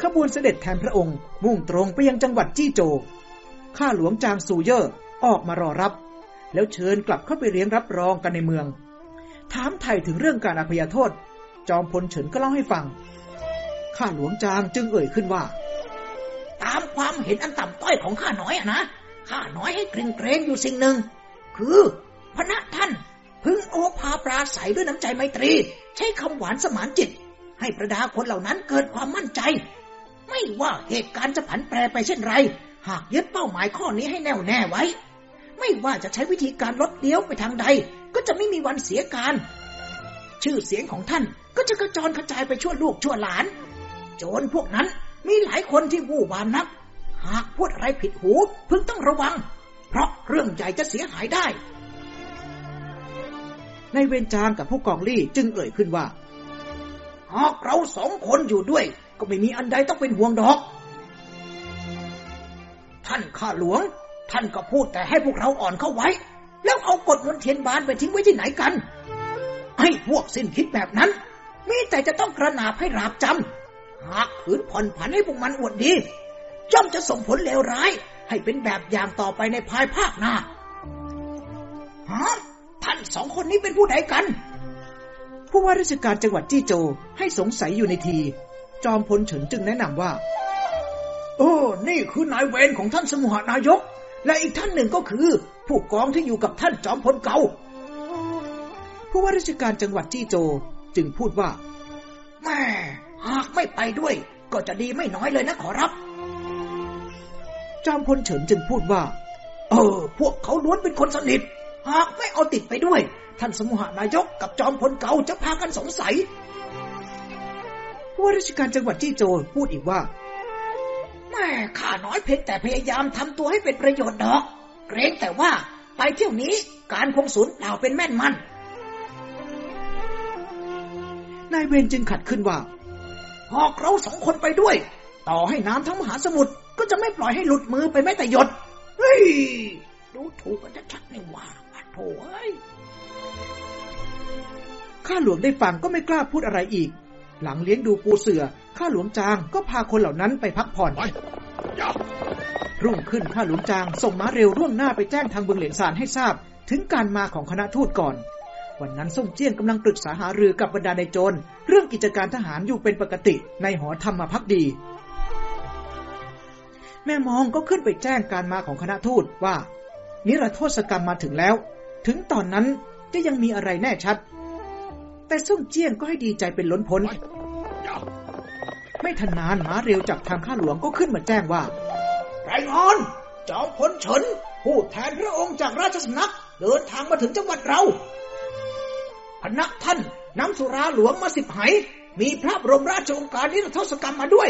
ขบวนเสด็จแทนพระองค์ มุ่งตรงไปยังจังหวัดจี้โจ ข้าหลวงจางซูเยอร์ออกมารอรับ แล้วเชิญกลับเข้าไปเลี้ยงรับรองกันในเมือง ถามไถ่ถึงเรื่องการอภัยโทษ จอมพลเฉินก็เล่าให้ฟัง ข้าหลวงจางจึงเอ่ยขึ้นว่า ตามความเห็นอันต่ำต้อยของข้าน้อยอะนะ ข้าน้อยให้เกรงเกรงอยู่สิ่งหนึ่ง คือพระท่านพึงโอภาปราศัยด้วยน้ำใจไมตรี ใช้คำหวานสมานจิต ให้ประดาคนเหล่านั้นเกิดความมั่นใจ ไม่ว่าเหตุการณ์จะผันแปรไปเช่นไร หากยึดเป้าหมายข้อนี้ให้แน่วแน่ไว้ ไม่ว่าจะใช้วิธีการลดเลี้ยวไปทางใด ก็จะไม่มีวันเสียการ ชื่อเสียงของท่านก็จะกระจรกระจายไปชั่วลูกชั่วหลาน โจรพวกนั้นมีหลายคนที่วู่วามนัก หากพูดอะไรผิดหูพึงต้องระวัง เพราะเรื่องใหญ่จะเสียหายได้ ในเวรจางกับผู้กองลี่จึงเอ่ยขึ้นว่า หากเราสองคนอยู่ด้วย ก็ไม่มีอันใดต้องเป็นห่วงดอก ท่านข้าหลวง ท่านก็พูดแต่ให้พวกเราอ่อนเข้าไว้ แล้วเอากฎมนเทียนบานไปทิ้งไว้ที่ไหนกัน ให้พวกสิ้นคิดแบบนั้น มีแต่จะต้องกระนาบให้ราบจำหากขืนผ่อนผันให้พวกมันอวดดีย่อมจะส่งผลเลวร้าย ให้เป็นแบบอย่างต่อไปในภายภาคหน้าฮะท่านสองคนนี้เป็นผู้ใดกัน ผู้ว่าราชการจังหวัดจี้โจวให้สงสัยอยู่ในที จอมพลเฉินจึงแนะนำว่า โอ้ นี่คือนายเวรของท่านสมุหานายก และอีกท่านหนึ่งก็คือ ผู้กองที่อยู่กับท่านจอมพลเก่า ผู้ว่าราชการจังหวัดจี้โจวจึงพูดว่าแม่หากไม่ไปด้วย ก็จะดีไม่น้อยเลยนะขอรับ จอมพลเฉินจึงพูดว่า เออ พวกเขาล้วนเป็นคนสนิท หากไม่เอาติดไปด้วย ท่านสมุหานายกกับจอมพลเก่าจะพากันสงสัยผู้ว่าราชการจังหวัดจี้โจวพูดอีกว่าแม่ข้าน้อยเพียงแต่พยายามทำตัวให้เป็นประโยชน์ดอก เกรงแต่ว่าไปเที่ยวนี้การคงสูญเปล่าเป็นแม่นมัน นายเวรจึงขัดขึ้นว่า หากเราสองคนไปด้วย ต่อให้น้ำทั้งมหาสมุทรก็จะไม่ปล่อยให้หลุดมือไปแม้แต่หยด เฮ้ย ดูถูกกันชัดๆนี่ว่าโถ่เอ้ยข้าหลวงได้ฟังก็ไม่กล้าพูดอะไรอีก หลังเลี้ยงดูปูเสือ ข้าหลวงจางก็พาคนเหล่านั้นไปพักผ่อนรุ่งขึ้นข้าหลวงจางส่งม้าเร็วร่วงหน้าไปแจ้งทางเบืองเหลียงซานให้ทราบ ถึงการมาของคณะทูตก่อน วันนั้นส่งเจี้ยงกำลังปรึกษาหารือกับบรรดาในโจรเรื่องกิจการทหารอยู่เป็นปกติในหอธรรมพักดี แม่มองก็ขึ้นไปแจ้งการมาของคณะทูตว่า นิรโทษกรรมมาถึงแล้ว ถึงตอนนั้นจะยังมีอะไรแน่ชัด แต่ส่งเจี้ยงก็ให้ดีใจเป็นล้นพ้น ไม่ทันนานม้าเร็วจากทางข้าหลวงก็ขึ้นมาแจ้งว่ารงานจอมพลเฉินผู้แทนพระองค์จากราชสำนักเดินทางมาถึงจังหวัดเรา พนักท่านนำสุราหลวงมาสิบไหมีพระบรมราชโองการนิรโทษกรรมมาด้วย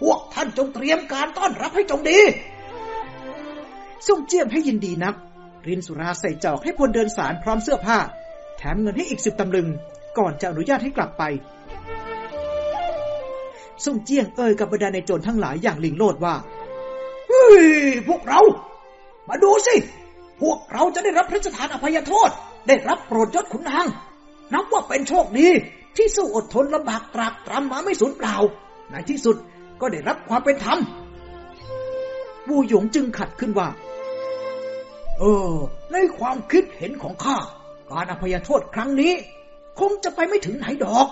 พวกท่านจงเตรียมการต้อนรับให้จงดีส่งเจียมให้ยินดีนัก รินสุราใส่จอกให้พลเดินสารพร้อมเสื้อผ้า แถมเงินให้อีกสิบตำลึง ก่อนจะอนุญาตให้กลับไปส่งเจียงเอ่ยกับบรรดาในโจรทั้งหลายอย่างลิงโลดว่า เฮ้ย พวกเรา มาดูสิ พวกเราจะได้รับพระราชทานอภัยโทษ ได้รับโปรดยศขุนนางนับว่าเป็นโชคดี ที่สู้อดทนลำบากตรากตรำมาไม่สูญเปล่า ในที่สุดก็ได้รับความเป็นธรรมวูหยงจึงขัดขึ้นว่า เออ ในความคิดเห็นของข้า การอภัยโทษครั้งนี้ คงจะไปไม่ถึงไหนดอก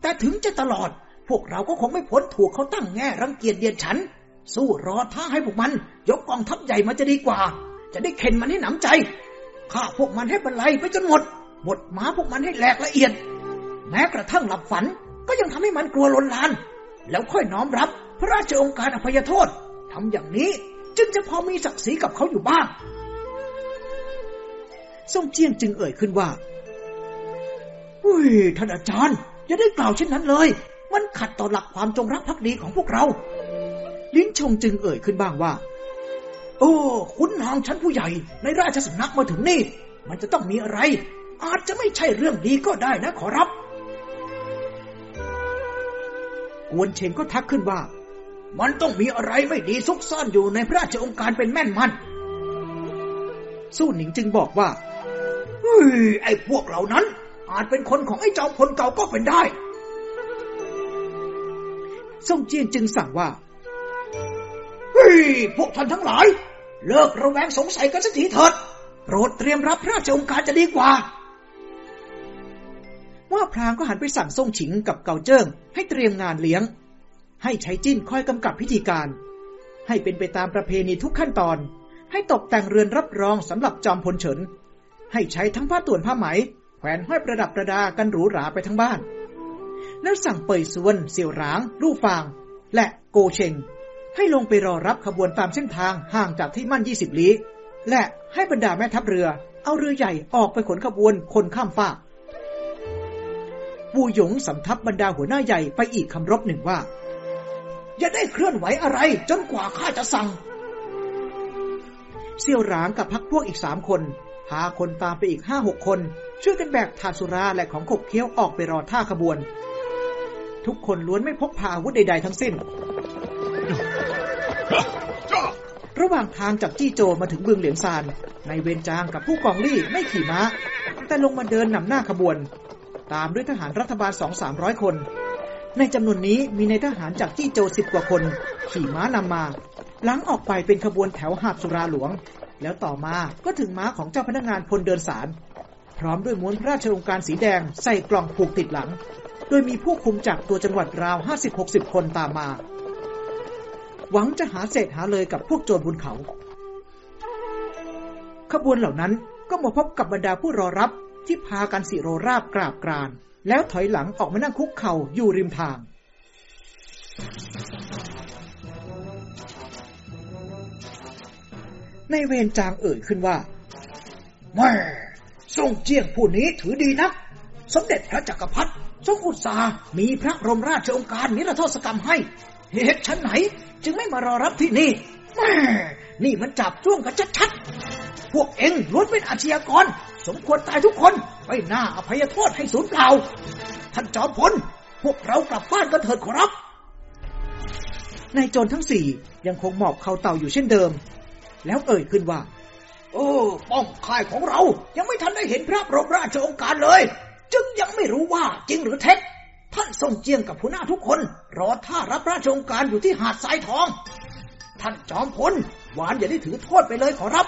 แต่ถึงจะตลอด พวกเราก็คงไม่พ้นถูกเขาตั้งแง่รังเกียจเดียดฉัน สู้รอท้าให้พวกมัน ยกกองทัพใหญ่มาจะดีกว่า จะได้เข็นมันให้หนำใจ ฆ่าพวกมันให้บรรลัยไปจนหมด หมดหมาพวกมันให้แหลกละเอียด แม้กระทั่งหลับฝันก็ยังทำให้มันกลัวลนลาน แล้วค่อยน้อมรับพระราชองค์การอภัยโทษทำอย่างนี้จึงจะพอมีศักดิ์ศรีกับเขาอยู่บ้างส่งเจียงจึงเอ่ยขึ้นว่าเฮ้ยท่านอาจารย์ อย่าได้กล่าวเช่นนั้นเลย มันขัดต่อหลักความจงรักภักดีของพวกเรา ลิ้นชงจึงเอ่ยขึ้นบ้างว่า โอ้คุณนางชั้นผู้ใหญ่ ในราชสำนักมาถึงนี่ มันจะต้องมีอะไร อาจจะไม่ใช่เรื่องดีก็ได้นะขอรับ กวนเชงก็ทักขึ้นว่า มันต้องมีอะไรไม่ดีซุกซ่อนอยู่ในพระราชองค์การเป็นแม่นมัน สู้หนิงจึงบอกว่าเฮ้ยไอ้พวกเหล่านั้น อาจเป็นคนของไอ้จอมพลเก่าก็เป็นได้ส่งเจียนจึงสั่งว่า เฮ้ย พวกท่านทั้งหลาย เลิกระแวงสงสัยกันสักทีเถิดโปรดเตรียมรับพระราชองค์การจะดีกว่าว่าพรางก็หันไปสั่งส่งฉิงกับเกาเจิ้งให้เตรียมงานเลี้ยง ให้ใช้จิ้นคอยกำกับพิธีการ ให้เป็นไปตามประเพณีทุกขั้นตอน ให้ตกแต่งเรือนรับรองสำหรับจอมพลเฉิน ให้ใช้ทั้งผ้าต่วนผ้าไหม แขวนห้อยประดับประดากันหรูหราไปทั้งบ้าน แล้วสั่งเปยซวน เสี่ยวหราง ลู่ฟาง และโกเชง ให้ลงไปรอรับขบวนตามเส้นทางห่างจากที่มั่น20ลี้และให้บรรดาแม่ทัพเรือ เอาเรือใหญ่ออกไปขนขบวนคนข้ามฟากวูหยงสำทับบรรดาหัวหน้าใหญ่ไปอีกคำรบหนึ่งว่า อย่าได้เคลื่อนไหวอะไร จนกว่าข้าจะสั่งเสี่ยวหรางกับพักพวกอีกสามคนพาคนตามไปอีกห้าหกคน ช่วยกันแบกถาดสุราและของขบเคี้ยวออกไปรอท่าขบวน ทุกคนล้วนไม่พกพาอาวุธใดๆทั้งสิ้น ระหว่างทางจากจี้โจมาถึงเบืองเหลียงซานในเวนจางกับผู้กองลี่ไม่ขี่ม้า แต่ลงมาเดินนำหน้าขบวน ตามด้วยทหารรัฐบาลสองสามร้อยคน ในจำนวนนี้มีในทหารจากจี้โจสิบกว่าคน ขี่ม้านำมา หลังออกไปเป็นขบวนแถวหาบสุราหลวง แล้วต่อมาก็ถึงม้าของเจ้าพนักงานพลเดินสารพร้อมด้วยม้วนพระราชองค์การสีแดงใส่กล่องผูกติดหลัง โดยมีผู้คุมจากตัวจังหวัดราว 50-60 คนตามมา หวังจะหาเศษหาเลยกับพวกโจรบุญเขา ขบวนเหล่านั้นก็มาพบกับบรรดาผู้รอรับที่พากันสิโรราบกราบกราน แล้วถอยหลังออกมานั่งคุกเข่าอยู่ริมทาง ในเวรจางเอ่ยขึ้นว่าแม่ทรงเจียงผู้นี้ถือดีนัก สมเด็จพระจักรพรรดิทรงอุตสาหมีพระรมราชโองการนิรโทษกรรมให้ เหตุชั้นไหน จึงไม่มารอรับที่นี่แม่นี่มันจับจ้วงกันชัดๆ พวกเอ็งล้วนเป็นอาชญากร สมควรตายทุกคน ไม่น่าอภัยโทษให้สูญเปล่า ท่านจอมพล พวกเรากลับบ้านกันเถิดขอรับนายโจรทั้งสี่ยังคงหมอบเข่าเต่าอยู่เช่นเดิม แล้วเอ่ยขึ้นว่าเออป้องค่ายของเรายังไม่ทันได้เห็นพระบรมราชโองการเลย จึงยังไม่รู้ว่าจริงหรือเท็จ ท่านทรงเจียงกับผู้หน้าทุกคน รอท่ารับราชโองการอยู่ที่หาดทรายทอง ท่านจอมพลหวานอย่าได้ถือโทษไปเลยขอรับ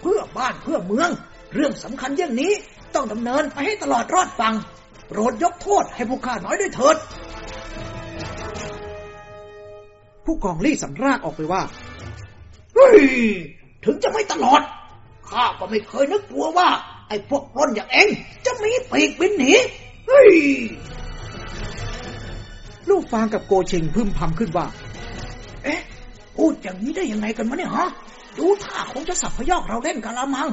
เพื่อบ้านเพื่อเมือง เรื่องสำคัญอย่างนี้ต้องดำเนินไปให้ตลอดรอดฟังโปรดยกโทษให้ผู้ข้าน้อยด้วยเถิด ผู้กองลี่สำรากออกไปว่าเฮ้ยถึงจะไม่ตลอด ข้าก็ไม่เคยนึกกลัวว่า ไอ้พวกปล้นอย่างเองจะมีปีกบินหนีเฮ้ย ลูกฟางกับโกเชงพึมพำขึ้นว่า เอ๊ะพูดอย่างนี้ได้ยังไงกันมะเนี่ยฮะ ดูท่าคงจะสับพยอกเราเล่นกันละมัง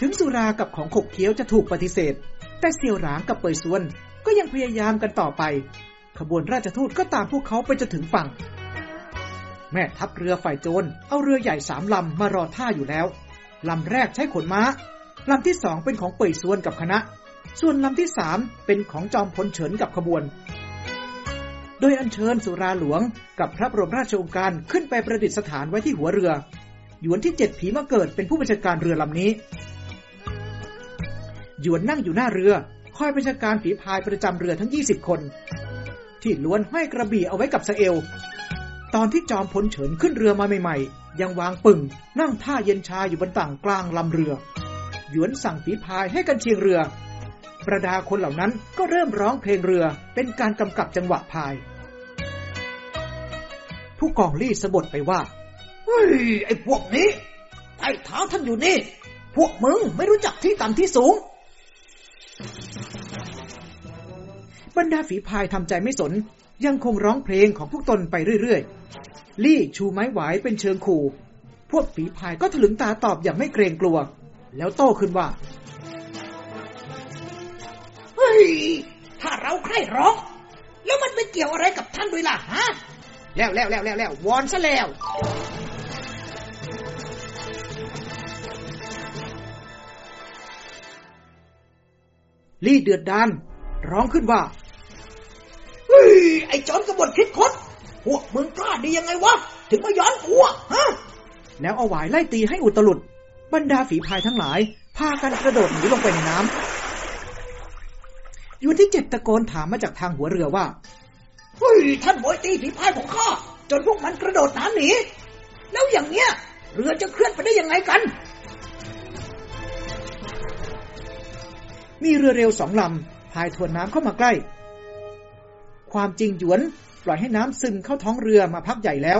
ถึงสุรากับของขบเคี้ยวจะถูกปฏิเสธ แต่เซียวหลางกับเปยซวนก็ยังพยายามกันต่อไป ขบวนราชทูตก็ตามพวกเขาไปจนถึงฝั่ง แม่ทัพเรือฝ่ายโจรเอาเรือใหญ่สามลำมารอท่าอยู่แล้ว ลำแรกใช้ขนม้า ลำที่สองเป็นของเปยซวนกับคณะ ส่วนลำที่สามเป็นของจอมพลเฉินกับขบวน โดยอัญเชิญสุราหลวงกับพระบรมราชโองการขึ้นไปประดิษฐานไว้ที่หัวเรือ หยวนที่เจ็ดผีมาเกิดเป็นผู้บัญชาการเรือลำนี้ หยวนนั่งอยู่หน้าเรือ คอยบัญชาการฝีพายประจำเรือทั้ง20คน ที่ล้วนห้อยกระบี่เอาไว้กับสะเอว ตอนที่จอมพลเฉินขึ้นเรือมาใหม่ๆ ยังวางปึ่ง นั่งท่าเย็นชาอยู่บนต่างกลางลำเรือ หยวนสั่งฝีพายให้กันเชียงเรือ ประดาคนเหล่านั้นก็เริ่มร้องเพลงเรือเป็นการกำกับจังหวะพาย ผู้กองลี่สะบดไปว่าเฮ้ยไอ้พวกนี้ใต้เท้าท่านอยู่นี่ พวกมึงไม่รู้จักที่ต่ำที่สูง บรรดาฝีพายทำใจไม่สน ยังคงร้องเพลงของพวกตนไปเรื่อยๆ ลี่ชูไม้หวายเป็นเชิงขู่ พวกฝีพายก็ถลึงตาตอบอย่างไม่เกรงกลัว แล้วโต้ขึ้นว่า เฮ้ย ถ้าเราใคร่ร้อง แล้วมันไปเกี่ยวอะไรกับท่านด้วยล่ะฮะ แล้วแล้วแล้วแล้วแล้ววอนซะแล้วลี่เดือดดานร้องขึ้นว่า เฮ้ยไอ้จอนกบฏคิดคดพวกมึงกล้าดียังไงวะ ถึงมาย้อนกลัวฮะ แล้วเอาหวายไล่ตีให้อุตลุด บรรดาฝีพายทั้งหลาย พากันกระโดดหนีลงไปในน้ำอยู่ที่เจ็ดตะโกนถามมาจากทางหัวเรือว่า เฮ้ย ท่านโบยตีฝีพายของข้าจนพวกมันกระโดดน้ำหนี แล้วอย่างเนี้ย เรือจะเคลื่อนไปได้ยังไงกัน มีเรือเร็วสองลำพายทวนน้ำเข้ามาใกล้ ความจริงหยวนปล่อยให้น้ำซึมเข้าท้องเรือมาพักใหญ่แล้ว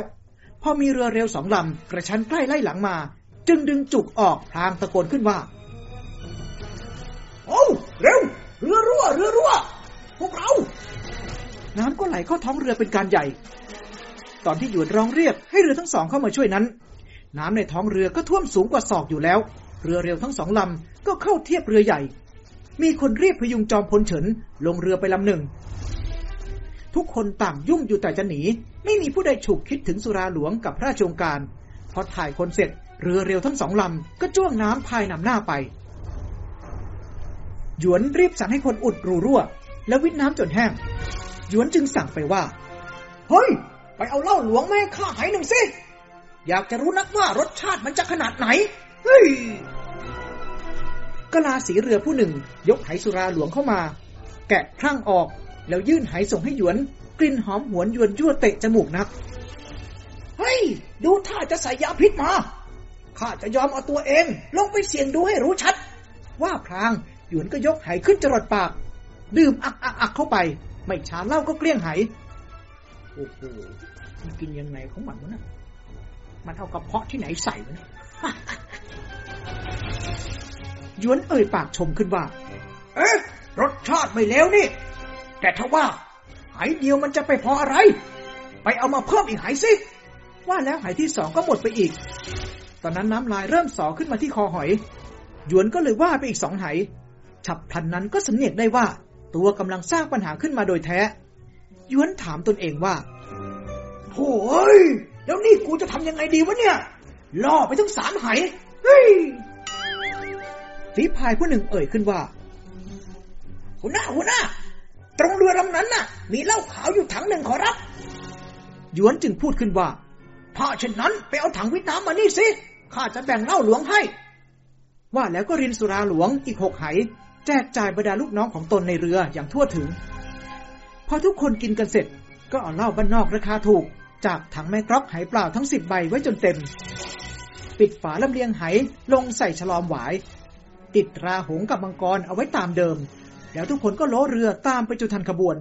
พอมีเรือเร็วสองลำกระชั้นใกล้ไล่หลังมา จึงดึงจุกออกพลางตะโกนขึ้นว่า โอ้เร็ว เรือรั่ว เรือรั่ว พวกเรา น้ำก็ไหลเข้าท้องเรือเป็นการใหญ่ ตอนที่หยวนร้องเรียกให้เรือทั้งสองเข้ามาช่วยนั้น น้ำในท้องเรือก็ท่วมสูงกว่าศอกอยู่แล้ว เรือเร็วทั้งสองลำก็เข้าเทียบเรือใหญ่ มีคนรีบพยุงจอมพลเฉินลงเรือไปลำหนึ่ง ทุกคนต่างยุ่งอยู่แต่จะหนี ไม่มีผู้ใดฉุกคิดถึงสุราหลวงกับพระราชโองการ พอถ่ายคนเสร็จเรือเร็วทั้งสองลำก็จ้วงน้ำพายนำหน้าไป หยวนรีบสั่งให้คนอุดรูรั่ว แล้ววิทน้ำจนแห้ง หยวนจึงสั่งไปว่า เฮ้ย ไปเอาเหล้าหลวงมาให้ข้าหายหนึ่งสิ อยากจะรู้นักว่ารสชาติมันจะขนาดไหน เฮ้ยกลาสีเรือผู้หนึ่ง ยกไหสุราหลวงเข้ามา แกะครั่งออก แล้วยื่นไหส่งให้หยวน กลิ่นหอมหวนยวนยั่วเตะจมูกนัก เฮ้ย ดูท่าจะใส่ยาพิษมา ข้าจะยอมเอาตัวเอง ลงไปเสี่ยงดูให้รู้ชัด ว่าพลางหยวนก็ยกไหขึ้นจรดปาก ดื่มอักอักอักเข้าไป ไม่ช้าเล่าก็เกลี้ยงไหโอ้โหมันกินยังไงของมันวะนะมันเอากระเพาะที่ไหนใส่วะเนี่ยยวนเอ่ยปากชมขึ้นว่า เอ๊ะรสชาติไม่เลวนี่ แต่ถ้าว่าไหเดียวมันจะไปพออะไร ไปเอามาเพิ่มอีกไหสิ ว่าแล้วไหที่สองก็หมดไปอีก ตอนนั้นน้ำลายเริ่มสอขึ้นมาที่คอหอย หยวนก็เลยว่าไปอีกสองไหฉับพลันนั้นก็สำเนียกได้ว่า ตัวกำลังสร้างปัญหาขึ้นมาโดยแท้ หยวนถามตนเองว่าโถ่เอ้ยแล้วนี่กูจะทำยังไงดีวะเนี่ย ล่อไปทั้งสามไหเฮ้ยฝีพายผู้หนึ่งเอ่ยขึ้นว่าหัวหน้าหัวหน้า ตรงเรือลำนั้นน่ะ มีเหล้าขาวอยู่ถังหนึ่งขอรับหยวนจึงพูดขึ้นว่าถ้าเช่นนั้นไปเอาถังวิทน้ำมานี่สิข้าจะแบ่งเหล้าหลวงให้ ว่าแล้วก็รินสุราหลวงอีกหกไหแจกจ่ายบรรดาลูกน้องของตนในเรืออย่างทั่วถึง พอทุกคนกินกันเสร็จ ก็เอาเหล้าบ้านนอกราคาถูก จากถังแม่กรอกไหเปล่าทั้งสิบใบไว้จนเต็ม ปิดฝาลำเลียงไหลงใส่ฉลอมหวาย ติดราหงกับมังกรเอาไว้ตามเดิม แล้วทุกคนก็ล้อเรือตามไปจุทันขบวน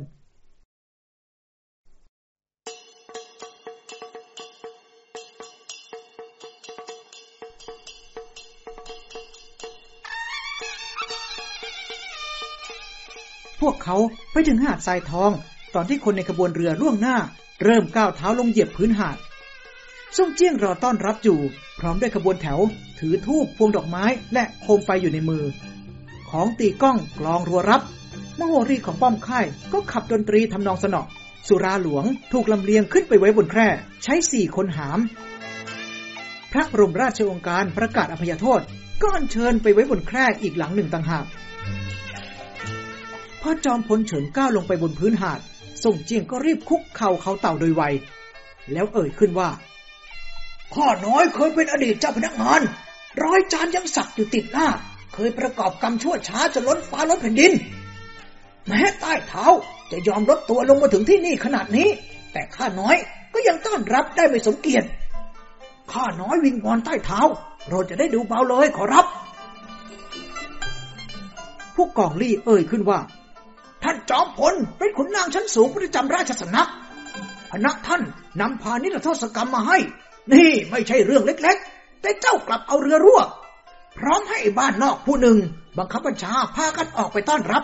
พวกเขาไปถึงหาดทรายทอง ตอนที่คนในขบวนเรือล่วงหน้า เริ่มก้าวเท้าลงเหยียบพื้นหาดส่งเจี้ยงรอต้อนรับอยู่ พร้อมด้วยขบวนแถว ถือทูบพวงดอกไม้และโคมไฟอยู่ในมือ ของตีก้องกลองรัวรับ มโหรีของป้อมค่ายก็ขับดนตรีทำนองสนอสุราหลวงถูกลำเลียงขึ้นไปไว้บนแคร่ ใช้สี่คนหาม พระบรมราชองการประกาศอภัยโทษ ก็อัญเชิญไปไว้บนแคร่อีกหลังหนึ่งต่างหากพอจอมพลเฉินก้าวลงไปบนพื้นหาดส่งเจียงก็รีบคุกเข่าเขาเต่าโดยไว แล้วเอ่ยขึ้นว่า ข้าน้อยเคยเป็นอดีตเจ้าพนักงาน ร้อยจานยังสักอยู่ติดหน้า เคยประกอบกรรมชั่วช้าจนล้นฟ้าล้นแผ่นดิน แม้ใต้เท้าจะยอมลดตัวลงมาถึงที่นี่ขนาดนี้ แต่ข้าน้อยก็ยังต้อนรับได้ไม่สมเกียรติข้าน้อยวิงวอนใต้เท้า เราจะได้ดูเบาเลยขอรับ ผู้กองลี่เอ่ยขึ้นว่า ท่านจอมพลเป็นขุนนางชั้นสูงประจำราชสำนักพนักท่านนำพานิรโทษกรรมมาให้ นี่ไม่ใช่เรื่องเล็ก ๆ แต่เจ้ากลับเอาเรือรั่ว พร้อมให้บ้านนอกผู้หนึ่ง บังคับบัญชาพากันออกไปต้อนรับ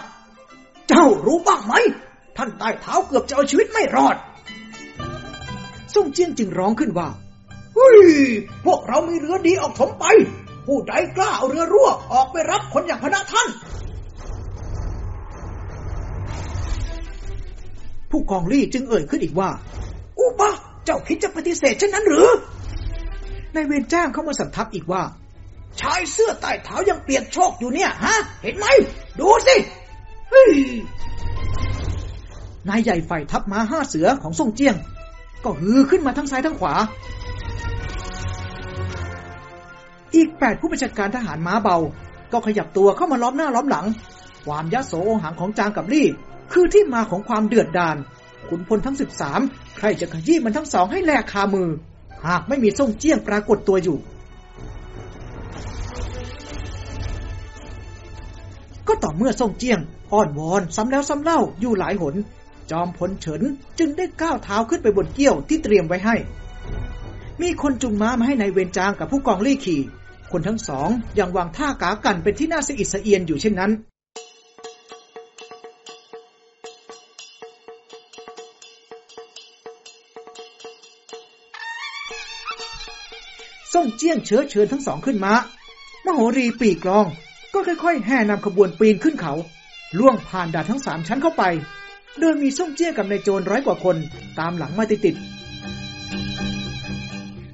เจ้ารู้บ้างไหม ท่านใต้เท้าเกือบจะเอาชีวิตไม่รอดส่งเจียงจึงร้องขึ้นว่าเฮ้ยพวกเรามีเรือดีออกถมไป ผู้ใดกล้าเอาเรือรั่วออกไปรับคนอย่างพนักท่าน ผู้กองลี่จึงเอ่ยขึ้นอีกว่า อุบะเจ้าคิดจะปฏิเสธเช่นนั้นหรือในายเวรจ้างเข้ามาสัมทับอีกว่า ชายเสื้อใต้เท้ายังเปียกโชกอยู่เนี่ย ฮะ เห็นไหม ดูสิเฮ้ยนายใหญ่ฝ่ายทัพม้าห้าเสือของส่งเจียง ก็ฮือขึ้นมาทั้งซ้ายทั้งขวา อีกแปดผู้บัญชาการทหารม้าเบา ก็ขยับตัวเข้ามาล้อมหน้าล้อมหลัง ความยะโสโอหังของจางกับลี่ คือที่มาของความเดือดดาลขุนพลทั้งสิบสามใครจะขยี้มันทั้งสองให้แหลกคามือ หากไม่มีส่งเจียงปรากฏตัวอยู่ ก็ต่อเมื่อส่งเจียง อ้อนวอนซ้ำแล้วซ้ำเล่าอยู่หลายหน จอมพลเฉินจึงได้ก้าวเท้าขึ้นไปบนเกี้ยวที่เตรียมไว้ให้ มีคนจุงม้ามาให้ในายเวนจางกับผู้กองลี่ขี่ คนทั้งสองยังวางท่ากากันเป็นที่น่าสะอิดสะเอียนอยู่เช่นนั้นส่งเจี้ยงเชื้อเชิญทั้งสองขึ้นมามโหรีปีกลอง ก็ค่อยๆ แห่นำขบวนปีนขึ้นเขา ล่วงผ่านด่านทั้งสามชั้นเข้าไป โดยมีส่งเจี้ยกับนายโจรร้อยกว่าคนตามหลังมาติดๆ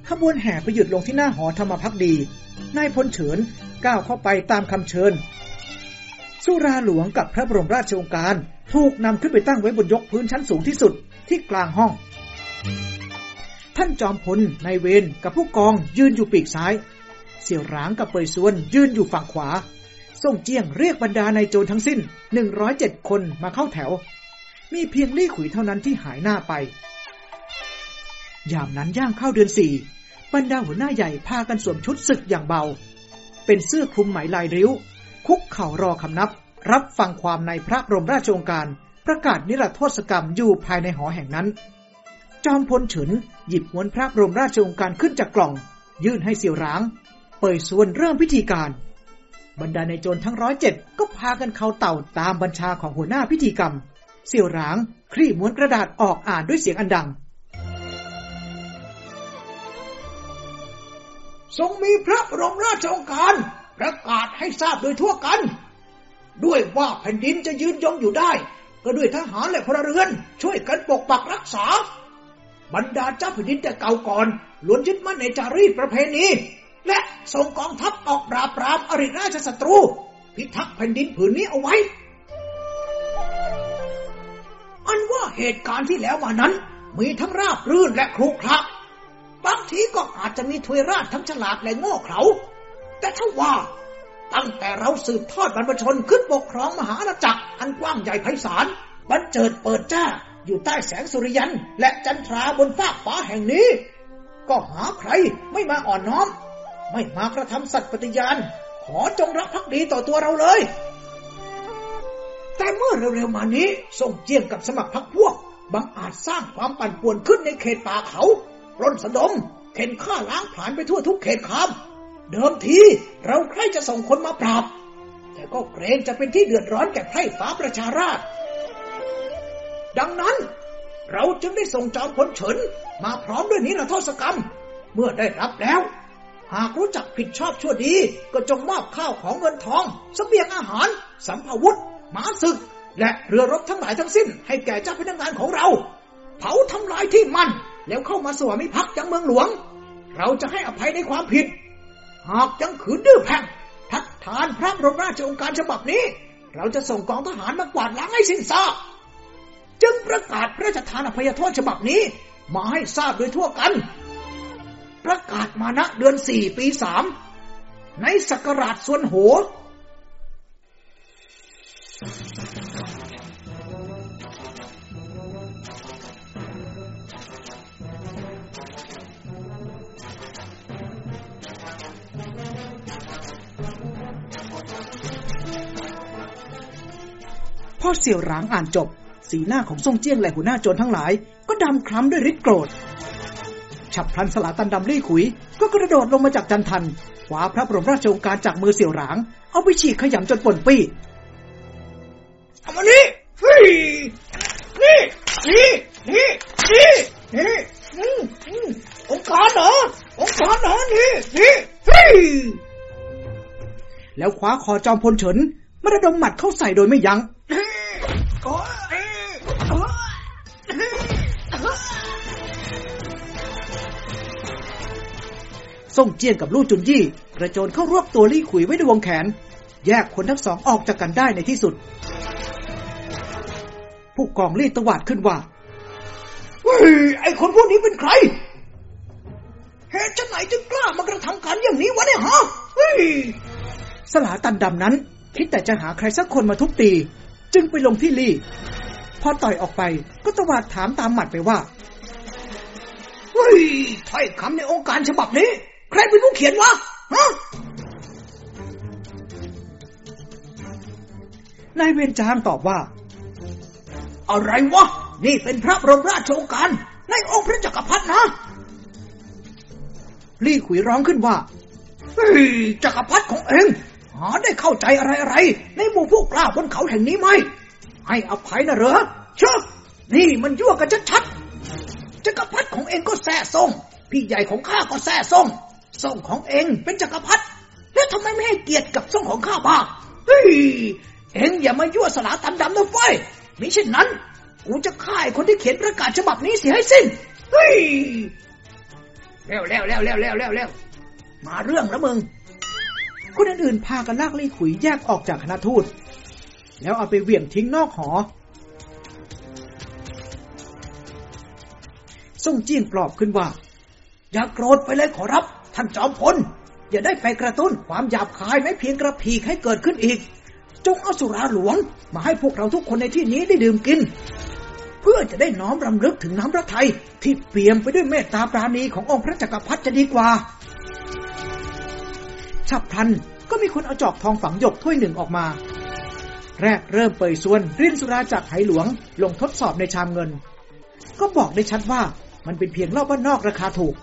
ขบวนแห่ไปหยุดลงที่หน้าหอธรรมพักดีนายพลเฉินก้าวเข้าไปตามคำเชิญ สุราหลวงกับพระบรมราชโองการถูกนำขึ้นไปตั้งไว้บนยกพื้นชั้นสูงที่สุดที่กลางห้อง ท่านจอมพลนายเวรกับผู้กองยืนอยู่ปีกซ้าย เสี่ยวหรางกับเปยซวนยืนอยู่ฝั่งขวา ส่งเจียงเรียกบรรดานายโจรทั้งสิ้น107คนมาเข้าแถว มีเพียงลี่ขุยเท่านั้นที่หายหน้าไป ยามนั้นย่างเข้าเดือนสี่บรรดาหัวหน้าใหญ่พากันสวมชุดศึกอย่างเบา เป็นเสื้อคลุมไหมลายริ้ว คุกเข่ารอคำนับ รับฟังความในพระบรมราชโองการ ประกาศนิรโทษกรรมอยู่ภายในหอแห่งนั้น จอมพลฉุนหยิบม้วนพระบรมราชโองการขึ้นจากกล่อง ยื่นให้เสี่ยวร้าง เปิดส่วนเริ่มพิธีการ บรรดาในโจรทั้งร้อยเจ็ดก็พากันเข้าเต่าตามบัญชาของหัวหน้าพิธีกรรม เสี่ยวร้างคลี่ม้วนกระดาษออกอ่านด้วยเสียงอันดัง ทรงมีพระบรมราชองการ ประกาศให้ทราบโดยทั่วกัน ด้วยว่าแผ่นดินจะยืนยงอยู่ได้ ก็ด้วยทหารและพลเรือน ช่วยกันปกปักรักษา บรรดาเจ้าแผ่นดินแต่เก่าก่อนล้วนยึดมั่นในจารีตประเพณี และส่งกองทัพออกปราบปรามอริราชศัตรู พิทักษ์แผ่นดินผืนนี้เอาไว้ อันว่าเหตุการณ์ที่แล้วมานั้น มีทั้งราบรื่นและครุขระบางทีก็อาจจะมีทวยราชทั้งฉลาดและโง่เขลาแต่ถ้าว่าตั้งแต่เราสืบทอดบรรพชนขึ้นปกครองมหาอาณาจักรอันกว้างใหญ่ไพศาลบรรเจิดเปิดจ้าอยู่ใต้แสงสุริยัน และจันทราบนฟากฟ้าแห่งนี้ ก็หาใครไม่มาอ่อนน้อม ไม่มากระทำสัตย์ปฏิญาณ ขอจงรักภักดีต่อตัวเราเลย แต่เมื่อเร็วๆมานี้ส่งเจียงกับสมัครพรรคพวก บังอาจสร้างความปั่นป่วนขึ้นในเขตป่าเขาปล้นสะดม เข็นฆ่าล้างผลาญไปทั่วทุกเขตคามเดิมทีเราใครจะส่งคนมาปราบ แต่ก็เกรงจะเป็นที่เดือดร้อนแก่ไพร่ฟ้าประชาราษฎร์ดังนั้น เราจึงได้ส่งจอมพลเฉินมาพร้อมด้วยนิรโทษกรรม เมื่อได้รับแล้ว หากรู้จักผิดชอบชั่วดี ก็จงมอบข้าวของเงินทองสเสบียงอาหาร สัมภาวุธหมาศึก และเรือรบทั้งหลายทั้งสิ้น ให้แก่เจ้าพนักงานของเรา เผาทำลายที่มัน แล้วเข้ามาสวามิภักดิ์ยังเมืองหลวง เราจะให้อภัยในความผิด หากยังขืนดื้อแพงทัดทานพระบรมราชองการฉบับนี้ เราจะส่งกองทหารมากวาดล้างให้สิ้นซากจึงประกาศพระราชทานอภัยโทษฉบับนี้ มาให้ทราบโดยทั่วกัน ประกาศมาณเดือนสี่ปีสามในศักราชส่วนโห พ่อเสี่ยวหลางอ่านจบ สีหน้าของซ่งเจี้ยงและหัวหน้าโจรทั้งหลาย ก็ดำคล้ำด้วยฤทธิ์โกรธ ฉับพลันสลาตันดำลี่ขุย ก็กระโดดลงมาจากจันทันคว้าพระบรมราชโองการจากมือเสี่ยวหลาง เอาไปฉีกขยำจนป่นปี้เอามานี่ฮ้ยนี่นี่นี่นี่นี่อืมอืมองค์การเหรอองค์การเหรอนี่นี่ฮ้ยแล้วคว้าคอจอมพลเฉินมาระดมหมัดเข้าใส่โดยไม่ยัง้ง ส่งเจียงกับลู่จุนยี่ กระโจนเข้ารวบตัวลี่ขุยไว้ในวงแขน แยกคนทั้งสองออกจากกันได้ในที่สุด ผู้กองรีดตวาดขึ้นว่าเฮ้ยไอคนพวกนี้เป็นใครเหตุจะไหนจึงกล้ามากระทำการอย่างนี้วะเนี่ยฮะเฮ้ยสลาตันดำนั้น คิดแต่จะหาใครสักคนมาทุบตี จึงไปลงที่ลี่พอต่อยออกไปก็ตวาดถามตามหมัดไปว่า เฮ้ยถ้อยคำในองค์การฉบับนี้ ใครเป็นผู้เขียนวะฮะนายเวียนจางตอบว่า อะไรวะ นี่เป็นพระบรมราชโองการในองค์พระจักรพรรดินะ ลี่ขุยร้องขึ้นว่าเฮ้ยจักรพรรดิของเองหาได้เข้าใจอะไรอะไร ในหมู่พวกกล้าบนเขาแห่งนี้ไหม ให้อภัยนะเหรอเชอะนี่มันยั่วกันชัดๆจักรพรรดิของเองก็แซ่ซ่งพี่ใหญ่ของข้าก็แซ่ซ่ง ซ่งของเองเป็นจักรพรรดิแล้วทำไมไม่ให้เกียรติกับซ่งของข้าบ้างเฮ้ยเองอย่ามายั่วสลาตันดำนะไฟยมิเช่นนั้นกูจะฆ่าไอ้คนที่เขียนประกาศฉบับนี้เสียให้สิ้นเฮ้ยเร็วเร็วเร็วเร็วเร็วเร็วเร็วมาเรื่องแล้วมึง คนอื่นๆพากันลากลี่ขุยแยกออกจากคณะทูต แล้วเอาไปเหวี่ยงทิ้งนอกหอส่งเจียงปลอบขึ้นว่า อย่าโกรธไปเลยขอรับ ท่านจอมพลอย่าได้ไปกระตุ้นความหยาบคายไม่เพียงกระพีกให้เกิดขึ้นอีก จงเอาสุราหลวง มาให้พวกเราทุกคนในที่นี้ได้ดื่มกิน เพื่อจะได้น้อมรำลึกถึงน้ำพระทัยที่เปี่ยมไปด้วยเมตตาปราณีขององค์พระจักรพรรดิจะดีกว่าฉับพลันก็มีคนเอาจอกทองฝังหยกถ้วยหนึ่งออกมา แรกเริ่มเปยส่วนรินสุราจากไหหลวง ลงทดสอบในชามเงิน ก็บอกได้ชัดว่ามันเป็นเพียงเหล้าบ้านนอกราคาถูก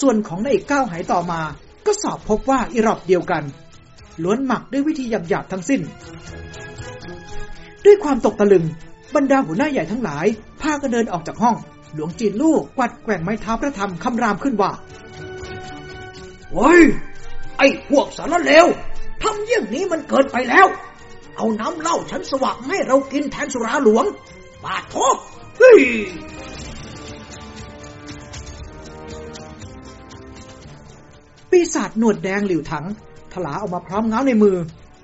ส่วนของในอีกเก้าไหต่อมา ก็สอบพบว่าอีรอบเดียวกัน ล้วนหมักด้วยวิธีหยาบๆทั้งสิ้น ด้วยความตกตะลึง บรรดาหัวหน้าใหญ่ทั้งหลาย พากันเดินออกจากห้อง หลวงจีนลูกกวัดแกว่งไม้เท้าพระธรรมคำรามขึ้นว่าเฮ้ย ไอ้พวกสารเลวทำเยี่ยงนี้มันเกินไปแล้ว เอาน้ำเหล้าชั้นสว่างให้เรากินแทนสุราหลวง บาดทบเฮ้ย ปีศาจหนวดแดงหลิวถังถลาออกมาพร้อมเงาในมือ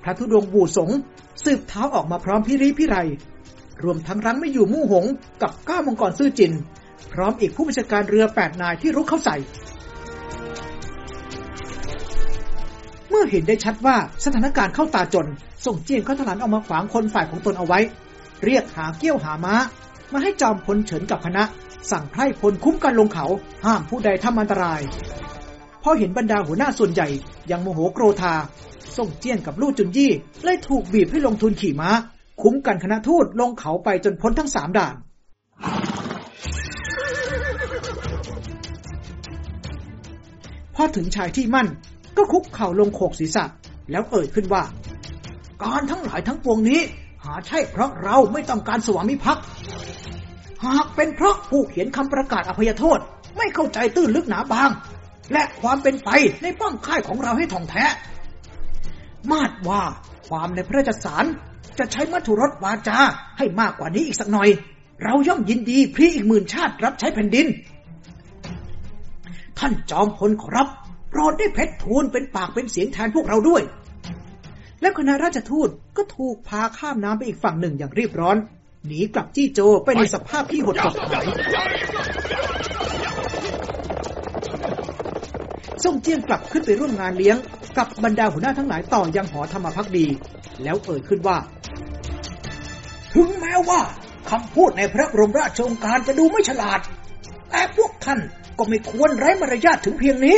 พระธุดงบูสงสืบเท้าออกมาพร้อมพิริพิไร รวมทั้งรั้งไม่อยู่มู่หงกับก้ามังกรซื่อจิน พร้อมอีกผู้บัญชาการเรือแปดนายที่รุกเข้าใส่ เมื่อเห็นได้ชัดว่าสถานการณ์เข้าตาจน ส่งเจียงเข้าถลานออกมาขวางคนฝ่ายของตนเอาไว้ เรียกหาเกี้ยวหาม้า มาให้จอมพลเฉินกับคณะ สั่งไพร่พลคุ้มกันลงเขา ห้ามผู้ใดทำอันตราย พอเห็นบรรดาหัวหน้าส่วนใหญ่ ยังโมโหโกรธา ส่งเจี้ยนกับลู่จุนยี่เลยถูกบีบให้ลงทุนขี่ม้า คุ้มกันคณะทูตลงเขาไปจนพ้นทั้งสามด่าน พอถึงชายที่มั่นก็คุกเข่าลงโขกศีรษะ แล้วเอ่ยขึ้นว่า การทั้งหลายทั้งปวงนี้ หาใช่เพราะเราไม่ต้องการสวามิภักดิ์หากเป็นเพราะผู้เขียนคำประกาศอภัยโทษ ไม่เข้าใจตื้นลึกหนาบาง และความเป็นไปในป้อมค่ายของเราให้ท่องแท้ มาดว่าความในพระราชสารจะใช้มัทุรสวาจาให้มากกว่านี้อีกสักหน่อย เราย่อมยินดีพรีอีกหมื่นชาติรับใช้แผ่นดิน ท่านจอมพลขอรับโปรดได้เพชรทูลเป็นปากเป็นเสียงแทนพวกเราด้วย แล้วคณะราชทูตก็ถูกพาข้ามน้ำไปอีกฝั่งหนึ่งอย่างรีบร้อน หนีกลับจี้โจไปในสภาพที่หดหดหาย ส่งเจียงกลับขึ้นไปร่วมงานเลี้ยง กับบรรดาหัวหน้าทั้งหลายต่อยังหอธรรมพักดี แล้วเอ่ยขึ้นว่า ถึงแม้ว่าคำพูดในพระบรมราชโองการจะดูไม่ฉลาด แต่พวกท่านก็ไม่ควรไร้มารยาทถึงเพียงนี้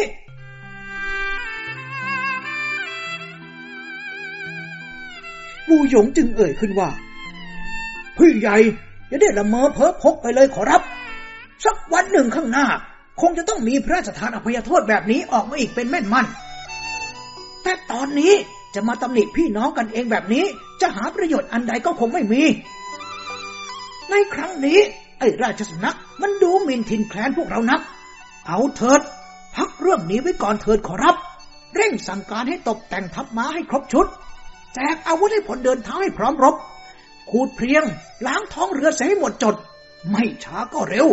บูหยงจึงเอ่ยขึ้นว่าพี่ใหญ่อย่าได้ละเมอเพ้อพกไปเลยขอรับ สักวันหนึ่งข้างหน้า คงจะต้องมีพระราชทานอภัยโทษแบบนี้ออกมาอีกเป็นแม่นมัน แต่ตอนนี้จะมาตำหนิพี่น้องกันเองแบบนี้ จะหาประโยชน์อันใดก็คงไม่มี ในครั้งนี้ ไอ้ราชสำนักมันดูหมิ่นทินแคลนพวกเรานัก เอาเถิด พักเรื่องนี้ไว้ก่อนเถิดขอรับ เร่งสั่งการให้ตกแต่งทัพม้าให้ครบชุด แจกอาวุธให้ผลเดินเท้าให้พร้อมรบขูดเพียง ล้างท้องเรือเสียให้หมดจด ไม่ช้าก็เร็ว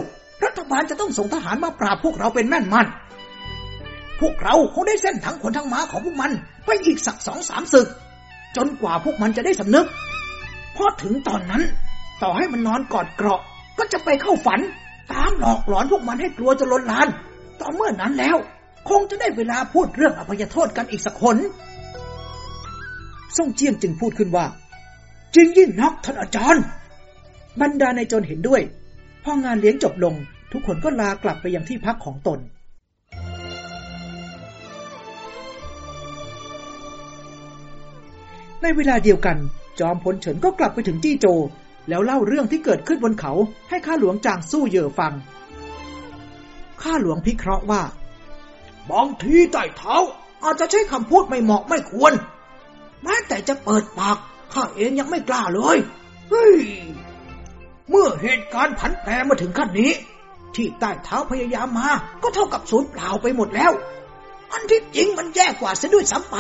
รัฐบาลจะต้องส่งทหารมาปราบพวกเราเป็นแม่นมัน พวกเราคงได้เส้นทั้งคนทั้งม้าของพวกมันไปอีกสักสองสามศึก จนกว่าพวกมันจะได้สำนึกพอถึงตอนนั้น ต่อให้มันนอนกอดเกราะ ก็จะไปเข้าฝัน ตามหลอกหลอนพวกมันให้กลัวจะลนลาน ต่อเมื่อนั้นแล้ว คงจะได้เวลาพูดเรื่องอภัยโทษกันอีกสักคนส่งเจียงจึงพูดขึ้นว่า จริงยิ่งนักท่านอาจารย์ บรรดาในจนเห็นด้วย พองานเลี้ยงจบลง ทุกคนก็ลากลับไปยังที่พักของตน ในเวลาเดียวกัน จอมพลเฉินก็กลับไปถึงจี้โจ แล้วเล่าเรื่องที่เกิดขึ้นบนเขาให้ข้าหลวงจางสู้เย่อฟัง ข้าหลวงพิเคราะห์ว่า บางทีใต้เท้า อาจจะใช้คำพูดไม่เหมาะไม่ควร แม้แต่จะเปิดปากข้าเองยังไม่กล้าเลย เฮ้ย เมื่อเหตุการณ์ผันแปรมาถึงขั้นนี้ ที่ใต้เท้าพยายามมา ก็เท่ากับสูญเปล่าไปหมดแล้ว อันที่จริงมันแย่กว่าเสียด้วยซ้ำไป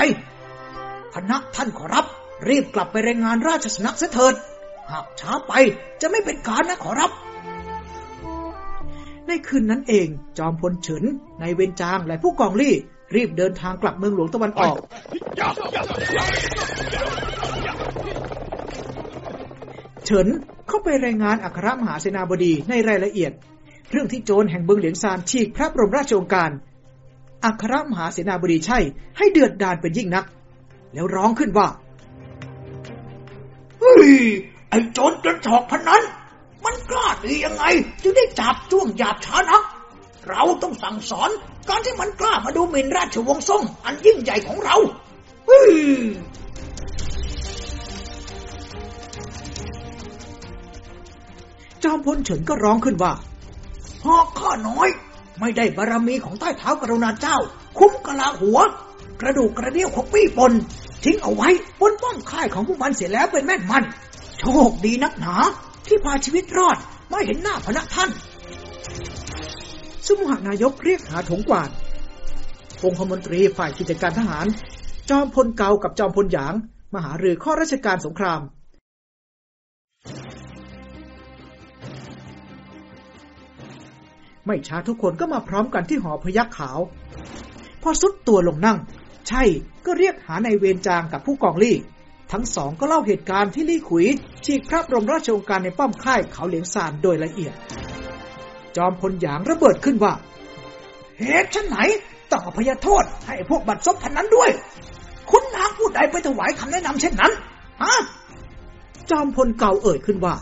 คณะท่านขอรับ รีบกลับไปรายงานราชสนักเสถิด หากช้าไปจะไม่เป็นการนะขอรับ ในคืนนั้นเอง จอมพลเฉินในเวนจางและผู้กองลี่รีบเดินทางกลับเมืองหลวงตะวันออก เฉิน เข้าไปรายงานอัครมหาเสนาบดีในรายละเอียด เรื่องที่โจรแห่งเบืองเหลียงซานฉีกพระบรมราชโองการ อัครมหาเสนาบดีใช่ให้เดือดดานเป็นยิ่งนัก แล้วร้องขึ้นว่าเฮ้ยไอ้โจรกระจอกพันนั้นมันกล้าดียังไง จึงได้จับจ้วงหยาบช้านัก เราต้องสั่งสอน การที่มันกล้ามาดูหมิ่นราชวงศ์ซ่งอันยิ่งใหญ่ของเราเฮ้ย จอมพลเฉินก็ร้องขึ้นว่าหอกข้าน้อย ไม่ได้บารรมีของใต้เท้ากรุณาเจ้า คุ้มกะลาหัว กระดูกกระเดี่ยวของปี้ปน ทิ้งเอาไว้บนป้อมค่ายของพวกมันเสียแล้วเป็นแม่นมัน โชคดีนักหนา ที่พาชีวิตรอดไม่เห็นหน้าพระท่านสมุหานายกเรียกหาถงกวานองคมนตรีฝ่ายกิจการทหาร จอมพลเกากับจอมพลหยาง มหารือข้อราชการสงคราม ไม่ช้าทุกคนก็มาพร้อมกันที่หอพยักขาว พอสุดตัวลงนั่ง ใช่ก็เรียกหานายเวรจางกับผู้กองลี่ ทั้งสองก็เล่าเหตุการณ์ที่ลี่ขุยฉีกพระบรมราชโองการในป้อมค่ายเขาเหลียงซานโดยละเอียด จอมพลหยางระเบิดขึ้นว่า เหตุฉันไหนต้องอภัยโทษให้พวกบัตรซบพันนั้นด้วย คุณนางผู้ใดไปถวายคำแนะนำเช่นนั้นฮะจอมพลเก่าเอ่ยขึ้นว่า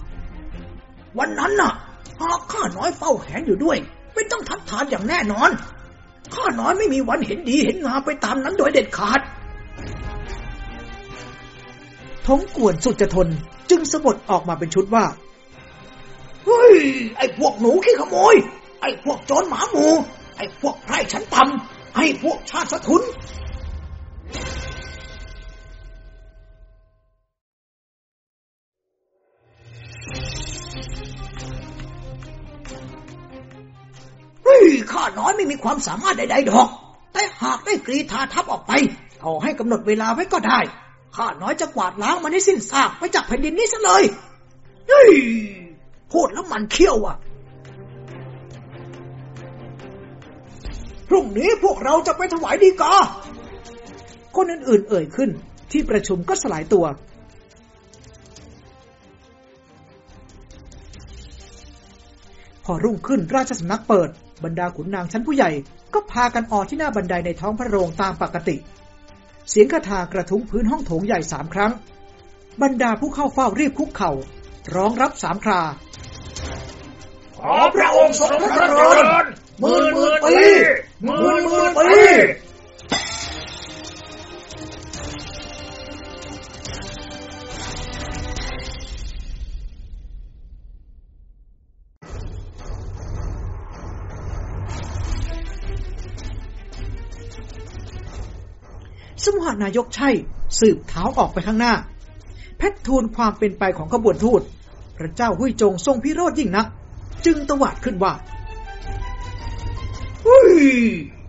วันนั้นน่ะ หากข้าน้อยเฝ้าแหนอยู่ด้วย ไม่ต้องทัดทานอย่างแน่นอน ข้าน้อยไม่มีวันเห็นดีเห็นงามไปตามนั้นโดยเด็ดขาดท้องกวนสุดจะทนจึงสะบดออกมาเป็นชุดว่า เฮ้ย ไอ้พวกหนูขี้ขโมย ไอ้พวกโจรหมาหมู ไอ้พวกไพร่ชั้นต่ำไอ้พวกชาติสะทุน ข้าน้อยไม่มีความสามารถใดๆดอก แต่หากได้กรีธาทัพออกไปขอให้กำหนดเวลาไว้ก็ได้ ข้าน้อยจะกวาดล้างมันให้สิ้นซากไปจากแผ่นดินนี้ซะเลยเฮ้ยพูดแล้วมันเขี้ยวอะ พรุ่งนี้พวกเราจะไปถวายดีกาคนอื่นๆเอ่ยขึ้น ที่ประชุมก็สลายตัวพอรุ่งขึ้นราชสำนักเปิด บรรดาขุนนางชั้นผู้ใหญ่ ก็พากันออกที่หน้าบันไดในท้องพระโรงตามปกติ เสียงคาถากระทุ้งพื้นห้องโถงใหญ่สามครั้ง บรรดาผู้เข้าเฝ้ารีบคุกเข่า ร้องรับสามครา ขอพระองค์ทรงพระเจริญหมื่นหมื่นปีหมื่นหมื่นปี สมุหานายกใช่สืบเท้าออกไปข้างหน้า แพททูลความเป็นไปของขบวนทูต พระเจ้าหุยจงทรงพิโรธยิ่งนัก จึงตวาดขึ้นว่าเฮ้ย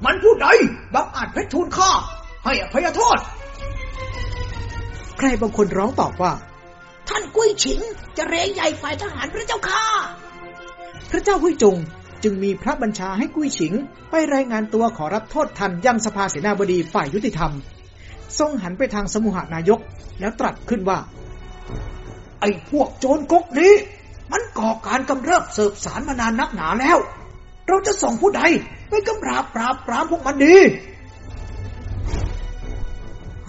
มันผู้ใดบังอาจเพชรทูลข้า ให้อภัยโทษ ใครบางคนร้องตอบว่า ท่านกุ้ยฉิงจะเรใหญ่ฝ่ายทหารพระเจ้าค่ะพระเจ้าหุยจงจึงมีพระบัญชาให้กุ้ยฉิง ไปรายงานตัวขอรับโทษทันยังสภาเสนาบดีฝ่ายยุติธรรม ทรงหันไปทางสมุหานายก แล้วตรัสขึ้นว่า ไอ้พวกโจรก๊กนี้ มันก่อการกำเริบเสิบสารมานานนักหนาแล้ว เราจะส่งผู้ใดไปกำราบปราบปรามพวกมันดี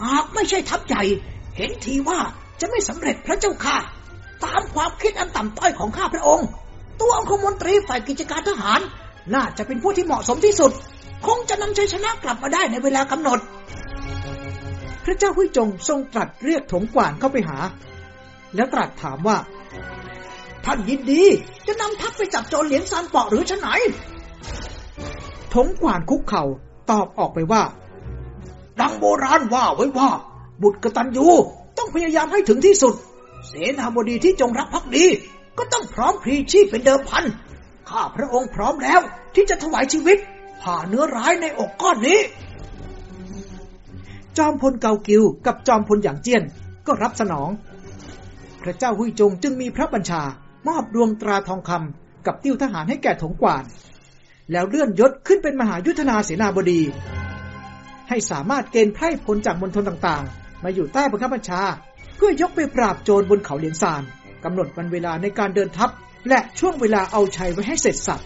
หากไม่ใช่ทัพใหญ่ เห็นทีว่าจะไม่สำเร็จพระเจ้าค่ะ ตามความคิดอันต่ำต้อยของข้าพระองค์ ตัวองคมนตรีฝ่ายกิจการทหาร น่าจะเป็นผู้ที่เหมาะสมที่สุด คงจะนำชัยชนะกลับมาได้ในเวลากำหนด พระเจ้าหุยจงทรงตรัสเรียกถงกวานเข้าไปหา แล้วตรัสถามว่า ท่านยินดี จะนำทัพไปจับโจรเหลียงซานเปาะหรือชะไหนถงกวานคุกเข่าตอบออกไปว่า ดังโบราณว่าไว้ว่า บุตรกตัญญูต้องพยายามให้ถึงที่สุด เสนาบดีที่จงรักภักดี ก็ต้องพร้อมพลีชีพเป็นเดิมพันข้าพระองค์พร้อมแล้วที่จะถวายชีวิตผ่าเนื้อร้ายในอกก้อนนี้ จอมพลเกากิวกับจอมพลหยางเจี้ยนก็รับสนอง พระเจ้าหุยจงจึงมีพระบัญชามอบดวงตราทองคำกับติ้วทหารให้แก่ถงกวาน แล้วเลื่อนยศขึ้นเป็นมหายุทธนาเสนาบดี ให้สามารถเกณฑ์ไพร่พลจากมณฑลต่างๆ มาอยู่ใต้บังคับบัญชา เพื่อยกไปปราบโจรบนเขาเหลียนซานกำหนดวันเวลาในการเดินทัพ และช่วงเวลาเอาชัยไว้ให้เสร็จสับ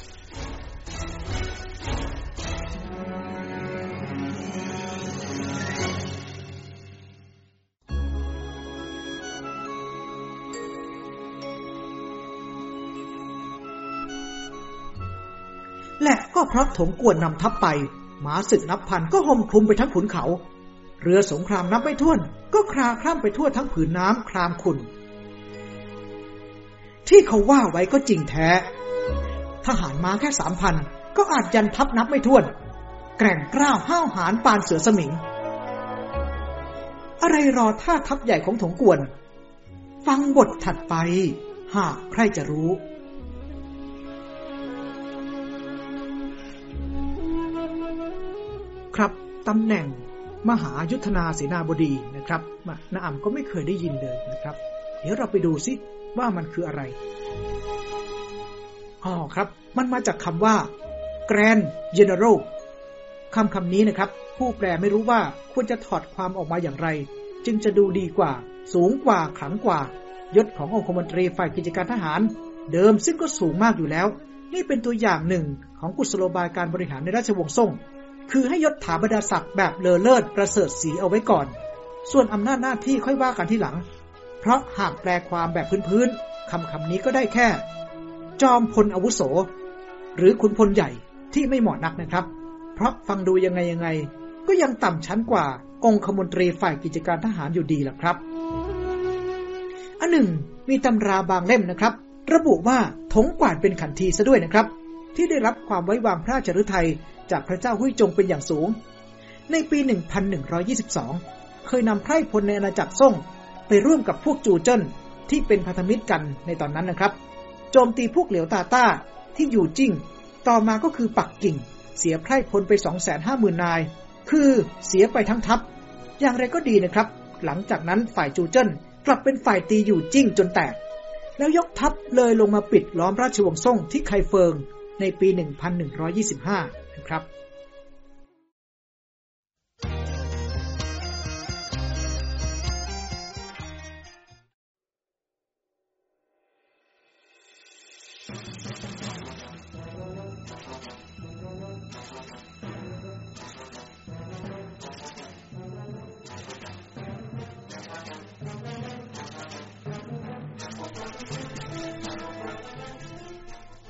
และก็เพราะถงกวนนำทัพไปหมาศึกนับพันก็ห่มคลุมไปทั้งขุนเขา เรือสงครามนับไม่ถ้วน ก็คลาคล่ำไปทั่วทั้งผืนน้ำคลามขุนที่เขาว่าไว้ก็จริงแท้ ทหารม้าแค่สามพันก็อาจยันทับนับไม่ถ้วน แกร่งกล้าวห้าวหาญปานเสือสมิง อะไรรอท่าทัพใหญ่ของถงกวน ฟังบทถัดไป หากใครจะรู้ ครับตำแหน่งมหายุทธนาเสนาบดีนะครับนาอ่ำก็ไม่เคยได้ยินเลยนะครับ เดี๋ยวเราไปดูซิว่ามันคืออะไรอ๋อครับ มันมาจากคำว่า Grand General คำคำนี้นะครับ ผู้แปลไม่รู้ว่าควรจะถอดความออกมาอย่างไร จึงจะดูดีกว่า สูงกว่าขลังกว่ายศขององคมนตรีฝ่ายกิจการทหาร เดิมซึ่งก็สูงมากอยู่แล้ว นี่เป็นตัวอย่างหนึ่งของกุศโลบายการบริหารในราชวงศ์ซ่ง คือให้ยศถาบรรดาศักดิ์แบบเลอเลิศประเสริฐสีเอาไว้ก่อน ส่วนอำนาจหน้าที่ค่อยว่ากันที่หลัง เพราะหากแปลความแบบพื้นๆคำคำนี้ก็ได้แค่ จอมพลอาวุโส หรือขุนพลใหญ่ที่ไม่เหมาะนักนะครับ เพราะฟังดูยังไงยังไง ก็ยังต่ำชั้นกว่าองคมนตรีฝ่ายกิจการทหารอยู่ดีล่ะครับอันหนึ่งมีตำราบางเล่มนะครับ ระบุว่าถงกวาดเป็นขันทีซะด้วยนะครับ ที่ได้รับความไว้วางพระราชฤทัยจากพระเจ้าหุยจงเป็นอย่างสูง ในปี 1122 เคยนำไพร่พลในอาณาจักรซ่ง ไปร่วมกับพวกจูเจิ้นที่เป็นพันธมิตรกันในตอนนั้นนะครับ โจมตีพวกเหลียวตาต้าที่อยู่จิ้ง ต่อมาก็คือปักกิ่ง เสียไพร่พลไป 250,000 นาย คือเสียไปทั้งทัพ อย่างไรก็ดีนะครับ หลังจากนั้นฝ่ายจูเจิ้นกลับเป็นฝ่ายตีอยู่จิ้งจนแตก แล้วยกทัพเลยลงมาปิดล้อมราชวงศ์ซ่งที่ไคเฟิง ในปี 1125 นะครับ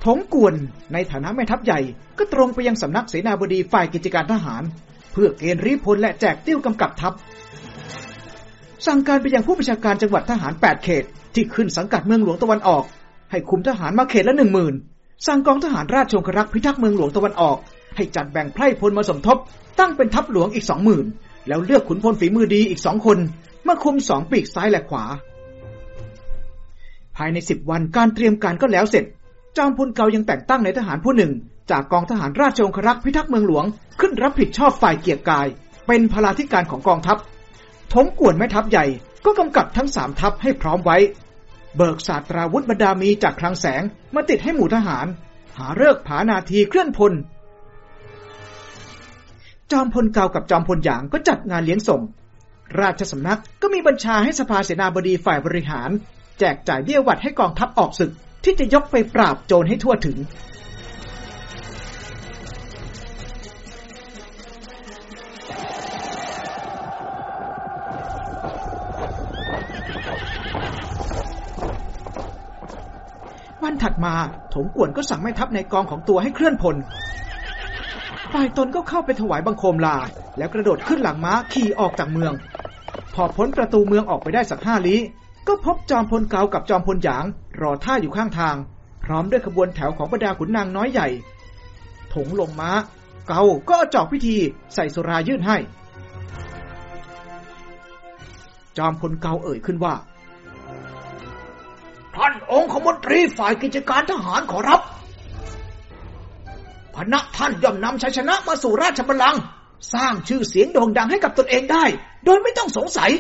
ถงกวนในฐานะแม่ทัพใหญ่ ก็ตรงไปยังสำนักเสนาบดีฝ่ายกิจการทหาร เพื่อเกณฑ์รีพลและแจกติ้วกำกับทัพ สั่งการไปยังผู้บัญชาการจังหวัดทหาร 8 เขต ที่ขึ้นสังกัดเมืองหลวงตะวันออก ให้คุมทหารมาเขตละหนึ่งหมื่นสั่งกองทหารราชชงครักพิทักษ์เมืองหลวงตะวันออก ให้จัดแบ่งไพร่พลมาสมทบ ตั้งเป็นทัพหลวงอีกสองหมื่นแล้วเลือกขุนพลฝีมือดีอีกสองคนมาคุมสองปีกซ้ายและขวา ภายในสิบวันการเตรียมการก็แล้วเสร็จ จอมพลเกายังแต่งตั้งในทหารผู้หนึ่ง จากกองทหารราชองครักษ์พิทักษ์เมืองหลวง ขึ้นรับผิดชอบฝ่ายเกียรกาย เป็นพลาธิการของกองทัพทงกวนแม่ทัพใหญ่ก็กำกับทั้งสามทัพให้พร้อมไว้ เบิกศาสตราวุธบรรดามีจากคลังแสงมาติดให้หมู่ทหาร หาเลิกผานาทีเคลื่อนพล จอมพลเกากับจอมพลหยางก็จัดงานเลี้ยงส่ง ราชสำนักก็มีบัญชาให้สภาเสนาบดีฝ่ายบริหาร แจกจ่ายเบี้ยวัดให้กองทัพออกศึก ที่จะยกไปปราบโจรให้ทั่วถึง วันถัดมาถงกวนก็สั่งแม่ทัพในกองของตัวให้เคลื่อนพลฝ่ายตนก็เข้าไปถวายบังคมลา แล้วกระโดดขึ้นหลังม้าขี่ออกจากเมือง พอพ้นประตูเมืองออกไปได้สักห้าลี้ ก็พบจอมพลเกากับจอมพลหยาง รอท่าอยู่ข้างทาง พร้อมด้วยขบวนแถวของบรรดาขุนนางน้อยใหญ่ ถงลงม้า เกาก็จอกพิธีใส่สุรายื่นให้ จอมพลเกาเอ่ยขึ้นว่า ท่านองค์ขมนตรีฝ่ายกิจการทหารขอรับพนะท่านย่อมนำชัยชนะมาสู่ราชบัลลังก์สร้างชื่อเสียงโด่งดังให้กับตนเองได้ โดยไม่ต้องสงสัย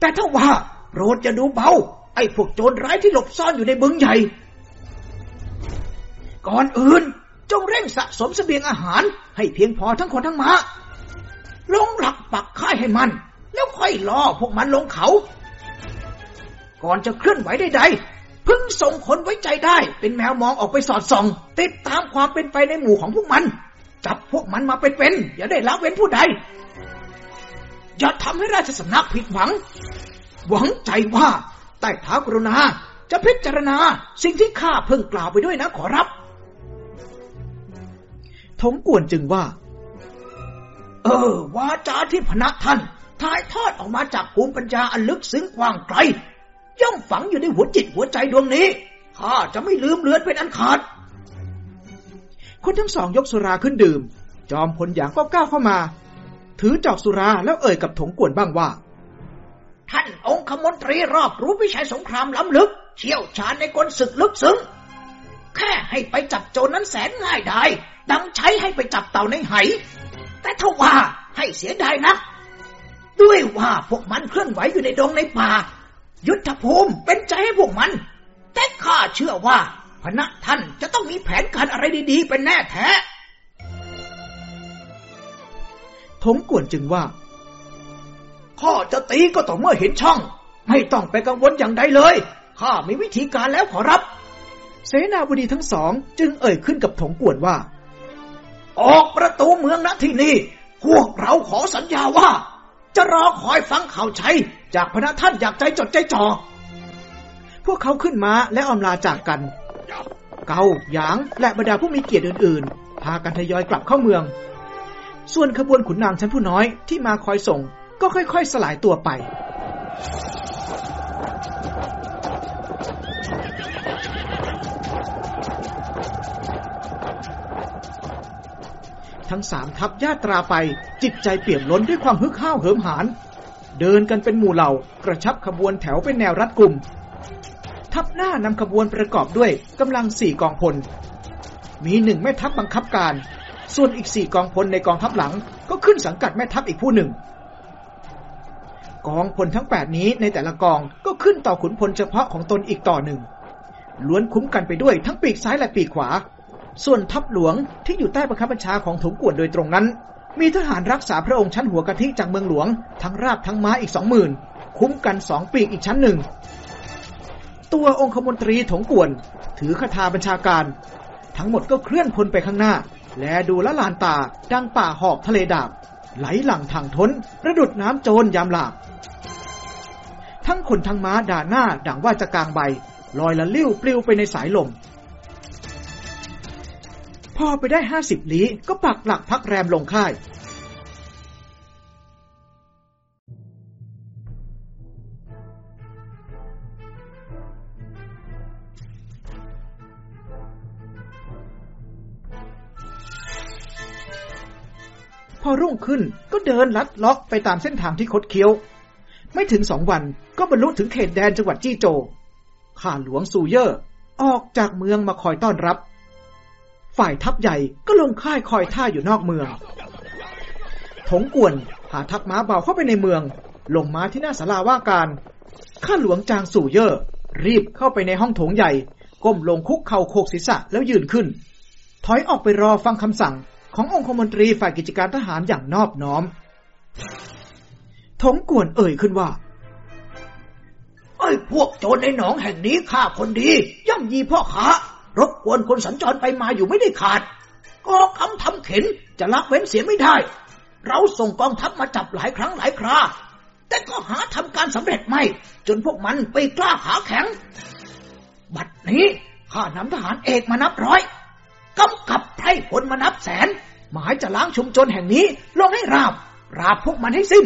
แต่ถ้าว่า โปรดจะดูเบา ไอ้พวกโจรร้ายที่หลบซ่อนอยู่ในบึงใหญ่ ก่อนอื่นจงเร่งสะสมสเสบียงอาหาร ให้เพียงพอทั้งคนทั้งมา้าลงหลักปักค่ายให้มัน แล้วค่อยล่อพวกมันลงเขา ก่อนจะเคลื่อนไหวใดๆพึ่งส่งคนไว้ใจได้ เป็นแมวมองออกไปสอดส่อง ติดตามความเป็นไปในหมู่ของพวกมัน จับพวกมันมาเป็นๆอย่าได้ละเว้นผู้ใด อย่าทำให้ราชสำนักผิดหวัง หวังใจว่าใต้เท้ากรุณาจะพิจารณาสิ่งที่ข้าเพิ่งกล่าวไปด้วยนะขอรับทงกวนจึงว่า เออ วาจาที่พนักท่านถ่ายทอดออกมาจากภูมิปัญญาอันลึกซึ้งกว้างไกล ย่อมฝังอยู่ในหัวจิตหัวใจดวงนี้ข้าจะไม่ลืมเลือนเป็นอันขาด คนทั้งสองยกสุราขึ้นดื่ม จอมพลหยางก็ก้าวเข้ามา ถือจอกสุราแล้วเอ่ยกับถงกวนบ้างว่า ท่านองคมนตรีรอบรู้วิชัยสงครามล้ำลึก เชี่ยวชาญในกลศึกลึกซึ้ง แค่ให้ไปจับโจรนั้นแสนง่ายดายดังใช้ให้ไปจับเต่าในไห แต่ถ้าว่าให้เสียดายนักด้วยว่าพวกมันเคลื่อนไหวอยู่ในดงในป่า ยุทธภูมิเป็นใจให้พวกมัน แต่ข้าเชื่อว่าพนะท่านจะต้องมีแผนการอะไรดีๆ เป็นแน่แท้ถงกวนจึงว่า ข้อจะตีก็ต่อเมื่อเห็นช่อง ไม่ต้องไปกังวลอย่างใดเลย ข้ามีวิธีการแล้วขอรับ เสนาบดีทั้งสองจึงเอ่ยขึ้นกับถงกวนว่า ออกประตูเมืองณที่นี่พวกเราขอสัญญาว่า จะรอคอยฟังข่าวใชัยจากพระท่านอยากใจจดใจจ่อ พวกเขาขึ้นมาและอำลาจากกัน เกาหยาง และบรรดาผู้มีเกียรติอื่นๆ พากันทยอยกลับเข้าเมือง ส่วนขบวนขุนนางชั้นผู้น้อยที่มาคอยส่ง ก็ค่อยๆ สลายตัวไป ทั้งสามทัพญาตราไป จิตใจเปี่ยมล้นด้วยความฮึกห้าวเหิมหาน เดินกันเป็นหมู่เหล่ากระชับขบวนแถวเป็นแนวรัดกลุ่ม ทัพหน้านำขบวนประกอบด้วยกำลังสี่กองพล มีหนึ่งแม่ทัพบังคับการ ส่วนอีกสี่กองพลในกองทัพหลังก็ขึ้นสังกัดแม่ทัพอีกผู้หนึ่ง กองพลทั้งแปดนี้ในแต่ละกองก็ขึ้นต่อขุนพลเฉพาะของตนอีกต่อหนึ่ง ล้วนคุ้มกันไปด้วยทั้งปีกซ้ายและปีกขวา ส่วนทัพหลวงที่อยู่ใต้บังคับบัญชาของถงกวนโดยตรงนั้น มีทหารรักษาพระองค์ชั้นหัวกะทิจากเมืองหลวง ทั้งราบทั้งม้าอีกสองหมื่นคุ้มกันสองปีกอีกชั้นหนึ่ง ตัวองคมนตรีถงกวน ถือคาถาบัญชาการ ทั้งหมดก็เคลื่อนพลไปข้างหน้า และดูละลานตาดังป่าหอกทะเลดาบ ไหลหลั่งทางทนระดุดน้ำโจรยามหลากทั้งคนทั้งม้าด่าหน้าดังว่าจะกลางใบ ลอยละลิ้วปลิวไปในสายลม พอไปได้ห้าสิบลี้ก็ปักหลักพักแรมลงค่าย อรุ่งขึ้นก็เดินลัดเลาะไปตามเส้นทางที่คดเคี้ยว ไม่ถึงสองวันก็บรรลุถึงเขตแดนจังหวัดจี้โจ ข้าหลวงซูเยอร์ออกจากเมืองมาคอยต้อนรับ ฝ่ายทัพใหญ่ก็ลงค่ายคอยท่าอยู่นอกเมือง ถงกวนพาทัพม้าเบาเข้าไปในเมือง ลงม้าที่หน้าศาลาว่าการ ข้าหลวงจางสู่เยอร์รีบเข้าไปในห้องโถงใหญ่ ก้มลงคุกเข่าโขกศีรษะแล้วยืนขึ้น ถอยออกไปรอฟังคำสั่ง ขององคมนตรีฝ่ายกิจการทหารอย่างนอบน้อมถงกวนเอ่ยขึ้นว่าไอ้พวกโจรในหนองแห่งนี้ฆ่าคนดี ย่ำยีพ่อค้ารบกวนคนสัญจรไปมาอยู่ไม่ได้ขาดก็คำทำเข็นจะละเว้นเสียไม่ได้ เราส่งกองทัพมาจับหลายครั้งหลายครา แต่ก็หาทำการสำเร็จไม่ จนพวกมันไปกล้าขาแข็ง บัดนี้ข้านำทหารเอกมานับร้อย กำกับไพร่พลมานับแสน หมายจะล้างชุมชนแห่งนี้ลงให้ราบ ราบพวกมันให้สิ้น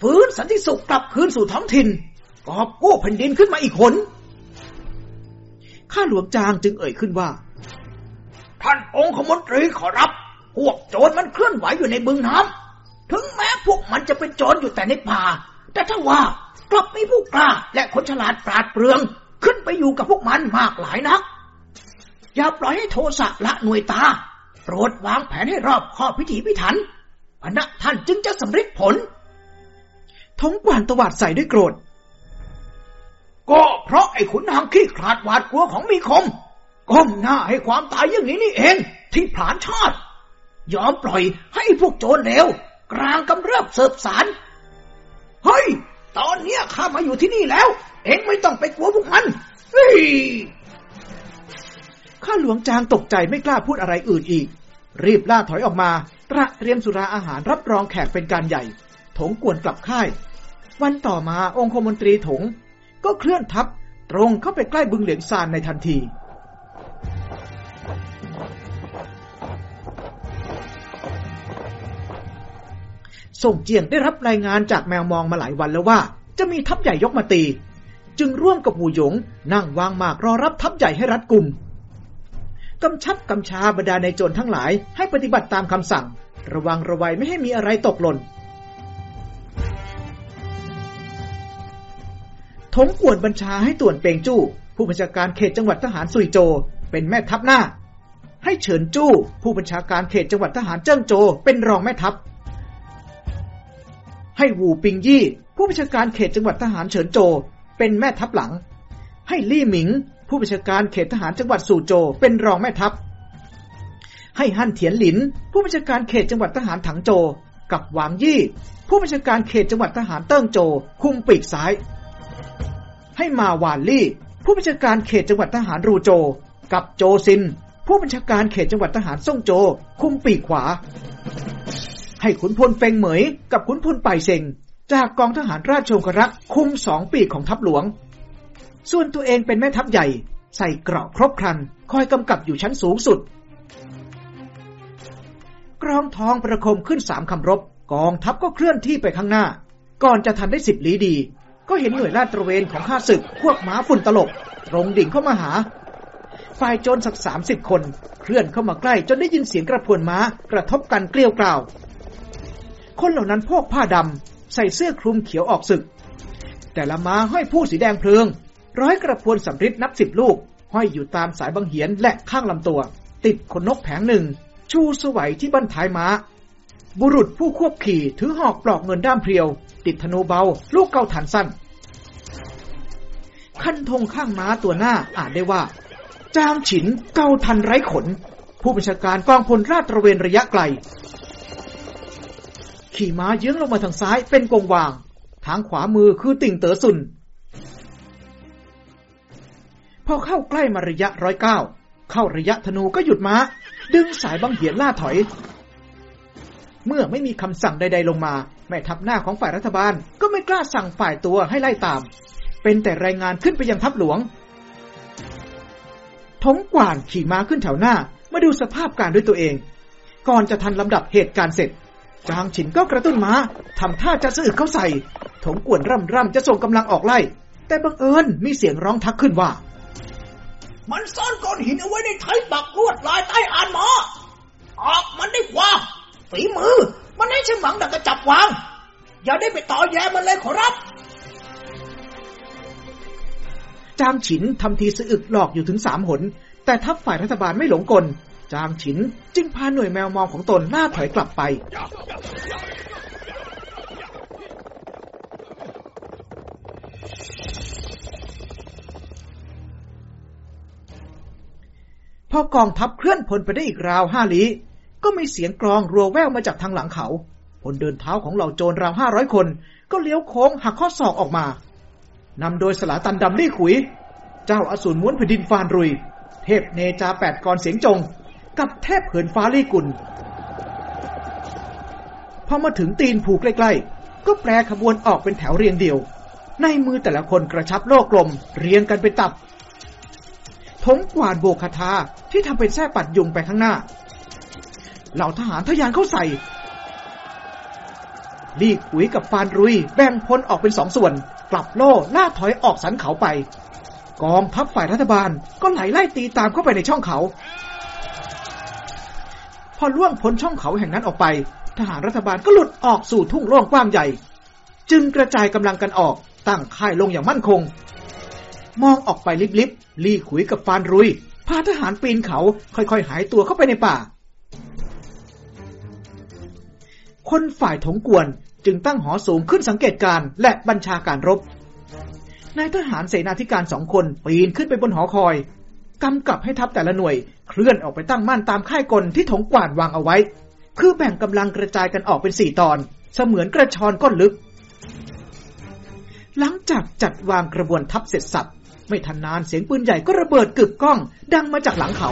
ฟื้นสันติสุขกลับคืนสู่ท้องถิ่นกอบกู้แผ่นดินขึ้นมาอีกหนข้าหลวงจางจึงเอ่ยขึ้นว่า ท่านองคมนตรีขอรับ พวกโจรมันเคลื่อนไหวอยู่ในบึงน้ำถึงแม้พวกมันจะเป็นโจรอยู่แต่ในป่า แต่ถ้าว่ากลับมีผู้กล้าและคนฉลาดปราดเปรื่อง ขึ้นไปอยู่กับพวกมันมากหลายนัก อย่าปล่อยให้โทสะละหน่วยตา โปรดวางแผนให้รอบข้อบพิถีพิถันพนะท่านจึงจะสำเร็จผล ทงกวานตวาดใส่ด้วยโกรธ ก็เพราะไอ้ขุนนางขี้ขลาดหวาดกลัวของมีคม ก้มหน้าให้ความตายอย่างนี้นี่เอง ที่ผลานชาติ ยอมปล่อยให้พวกโจรเลวกลางกำเริบเสิบสารเฮ้ย ตอนเนี้ยข้ามาอยู่ที่นี่แล้ว เองไม่ต้องไปกลัวพวกมันเฮ้ย ข้าหลวงจางตกใจไม่กล้าพูดอะไรอื่นอีก รีบล่าถอยออกมาตระเตรียมสุราอาหารรับรองแขกเป็นการใหญ่ ถงกวนกลับค่าย วันต่อมาองคมนตรีถง ก็เคลื่อนทัพตรงเข้าไปใกล้บึงเหลียงซานในทันทีส่งเจียงได้รับรายงานจากแมวมองมาหลายวันแล้วว่า จะมีทัพใหญ่ยกมาตี จึงร่วมกับหูหยงนั่งวางหมากรอรับทัพใหญ่ให้รัดกุม กำชับกำชาบรรดาในโจรทั้งหลาย ให้ปฏิบัติตามคำสั่ง ระวังระวัยไม่ให้มีอะไรตกหล่นถงกวนบัญชาให้ต่วนเปงจู้ ผู้บัญชาการเขตจังหวัดทหารซุยโจ เป็นแม่ทัพหน้า ให้เฉินจู้ ผู้บัญชาการเขตจังหวัดทหารเจิ้งโจ เป็นรองแม่ทัพ ให้วูปิงยี่ ผู้บัญชาการเขตจังหวัดทหารเฉินโจ เป็นแม่ทัพหลัง ให้ลี่หมิง ผู้บัญชาการเขตทหารจังหวัดสู่โจเป็นรองแม่ทัพ ให้ฮั่นเถียนหลิน ผู้บัญชาการเขตจังหวัดทหารถังโจ กับหวางยี่ ผู้บัญชาการเขตจังหวัดทหารเติ้งโจ คุมปีกซ้าย ให้มาหวานลี่ ผู้บัญชาการเขตจังหวัดทหารรูโจ กับโจซิน ผู้บัญชาการเขตจังหวัดทหารซ่งโจ คุมปีกขวา ให้ขุนพลเฟงเหมย กับขุนพลไปเซงจากกองทหารราชโองครักคุมสองปีกของทัพหลวง ส่วนตัวเองเป็นแม่ทัพใหญ่ ใส่เกราะครบครัน คอยกำกับอยู่ชั้นสูงสุด กรองทองประคมขึ้นสามคำรบ กองทัพก็เคลื่อนที่ไปข้างหน้า ก่อนจะทันได้สิบลี้ดี ก็เห็นหน่วยลาดตระเวนของข้าศึก พวกม้าฝุ่นตลบ ตรงดิ่งเข้ามาหา ฝ่ายโจรสักสามสิบคน เคลื่อนเข้ามาใกล้จนได้ยินเสียงกระพวนม้ากระทบกันเกลียวกล่าว คนเหล่านั้นพวกผ้าดำใส่เสื้อคลุมเขียวออกศึก แต่ละม้าห้อยผู้สีแดงเพลิง ร้อยกระพวนสำริดนับสิบลูก ห้อยอยู่ตามสายบังเหียนและข้างลำตัว ติดขนนกแผงหนึ่ง ชูสวัยที่บั้นท้ายม้า บุรุษผู้ควบขี่ถือหอกปลอกเงินด้ามเพรียว ติดธนูเบา ลูกเกาฐานสั้นคันธงข้างม้าตัวหน้าอ่านได้ว่า จางฉินเกาทันไร้ขน ผู้บัญชาการกองพลราดตระเวนระยะไกล ขี่ม้าเยื้องลงมาทางซ้ายเป็นกงวาง ทางขวามือคือติ่งเต๋อซุน อเข้าใกล้มาระยะร้อยเก้าเข้าระยะธนูก็หยุดม้า ดึงสายบังเหียนล่าถอย เมื่อไม่มีคำสั่งใด ๆ ลงมา แม่ทัพหน้าของฝ่ายรัฐบาลก็ไม่กล้าสั่งฝ่ายตัวให้ไล่ตาม เป็นแต่รายงานขึ้นไปยังทัพหลวงทงกว่านขี่ม้าขึ้นแถวหน้า มาดูสภาพการด้วยตัวเอง ก่อนจะทันลำดับเหตุการณ์เสร็จ จางฉินก็กระตุ้นม้าทำท่าจะสะอึกเข้าใส่ ถงกวนร่ำร่ำจะส่งกำลังออกไล่ แต่บังเอิญมีเสียงร้องทักขึ้นว่า มันซ่อนก้อนหินเอาไว้ในไทยปักลวดลายใต้อ่านหมอ ออกมันได้กว่า ฝีมือ มันให้ช่างหวังดักกระจับวาง อย่าได้ไปต่อแย่มันเลยขอรับ จางฉินทำทีสะอึกหลอกอยู่ถึงสามหน แต่ทัพฝ่ายรัฐบาลไม่หลงกล จางฉินจึงพาหน่วยแมวมองของตนหน้าถอยกลับไป พอกองทัพเคลื่อนพลไปได้อีกราวห้าลี้ก็มีเสียงกรองรัวแววมาจากทางหลังเขา พลเดินเท้าของเหล่าโจรราวห้าร้อยคน ก็เลี้ยวโค้งหักข้อศอกออกมานำโดยสลาตันดำลี่ขุย เจ้าอสูรม้วนแผ่นดินฟานรุย เทพเนจาแปดกรเสียงจง กับเทพเหินฟ้าลี่กุลพอมาถึงตีนผูใกล้ๆ ก็แปรขบวนออกเป็นแถวเรียงเดียว ในมือแต่ละคนกระชับโลกลม เรียงกันเป็นตับ ทงกวาดโบกคาทาที่ทำเป็นแส้ปัดยุงไปข้างหน้า เหล่าทหารทยานเข้าใส่ ลี่ขุยกับฟานรุยแบ่งพลออกเป็นสองส่วน กลับโล่ล่าถอยออกสันเขาไป กองทัพฝ่ายรัฐบาลก็ไหลไล่ตีตามเข้าไปในช่องเขา พอล่วงพ้นช่องเขาแห่งนั้นออกไป ทหารรัฐบาลก็หลุดออกสู่ทุ่งโล่งกว้างใหญ่ จึงกระจายกำลังกันออกตั้งค่ายลงอย่างมั่นคง มองออกไปลิบๆลี่ขุยกับฟานรุย พาทหารปีนเขาค่อยๆ หายตัวเข้าไปในป่า คนฝ่ายถงกวนจึงตั้งหอสูงขึ้นสังเกตการและบัญชาการรบ นายทหารเสนาธิการสองคนปีนขึ้นไปบนหอคอย กำกับให้ทัพแต่ละหน่วย เคลื่อนออกไปตั้งมั่นตามค่ายกลที่ถงกวาดวางเอาไว้ คือแบ่งกำลังกระจายกันออกเป็นสี่ตอน เสมือนกระชอนก้นลึก หลังจากจัดวางกระบวนทัพเสร็จสับ ไม่ทันนานเสียงปืนใหญ่ก็ระเบิดกึกก้อง ดังมาจากหลังเขา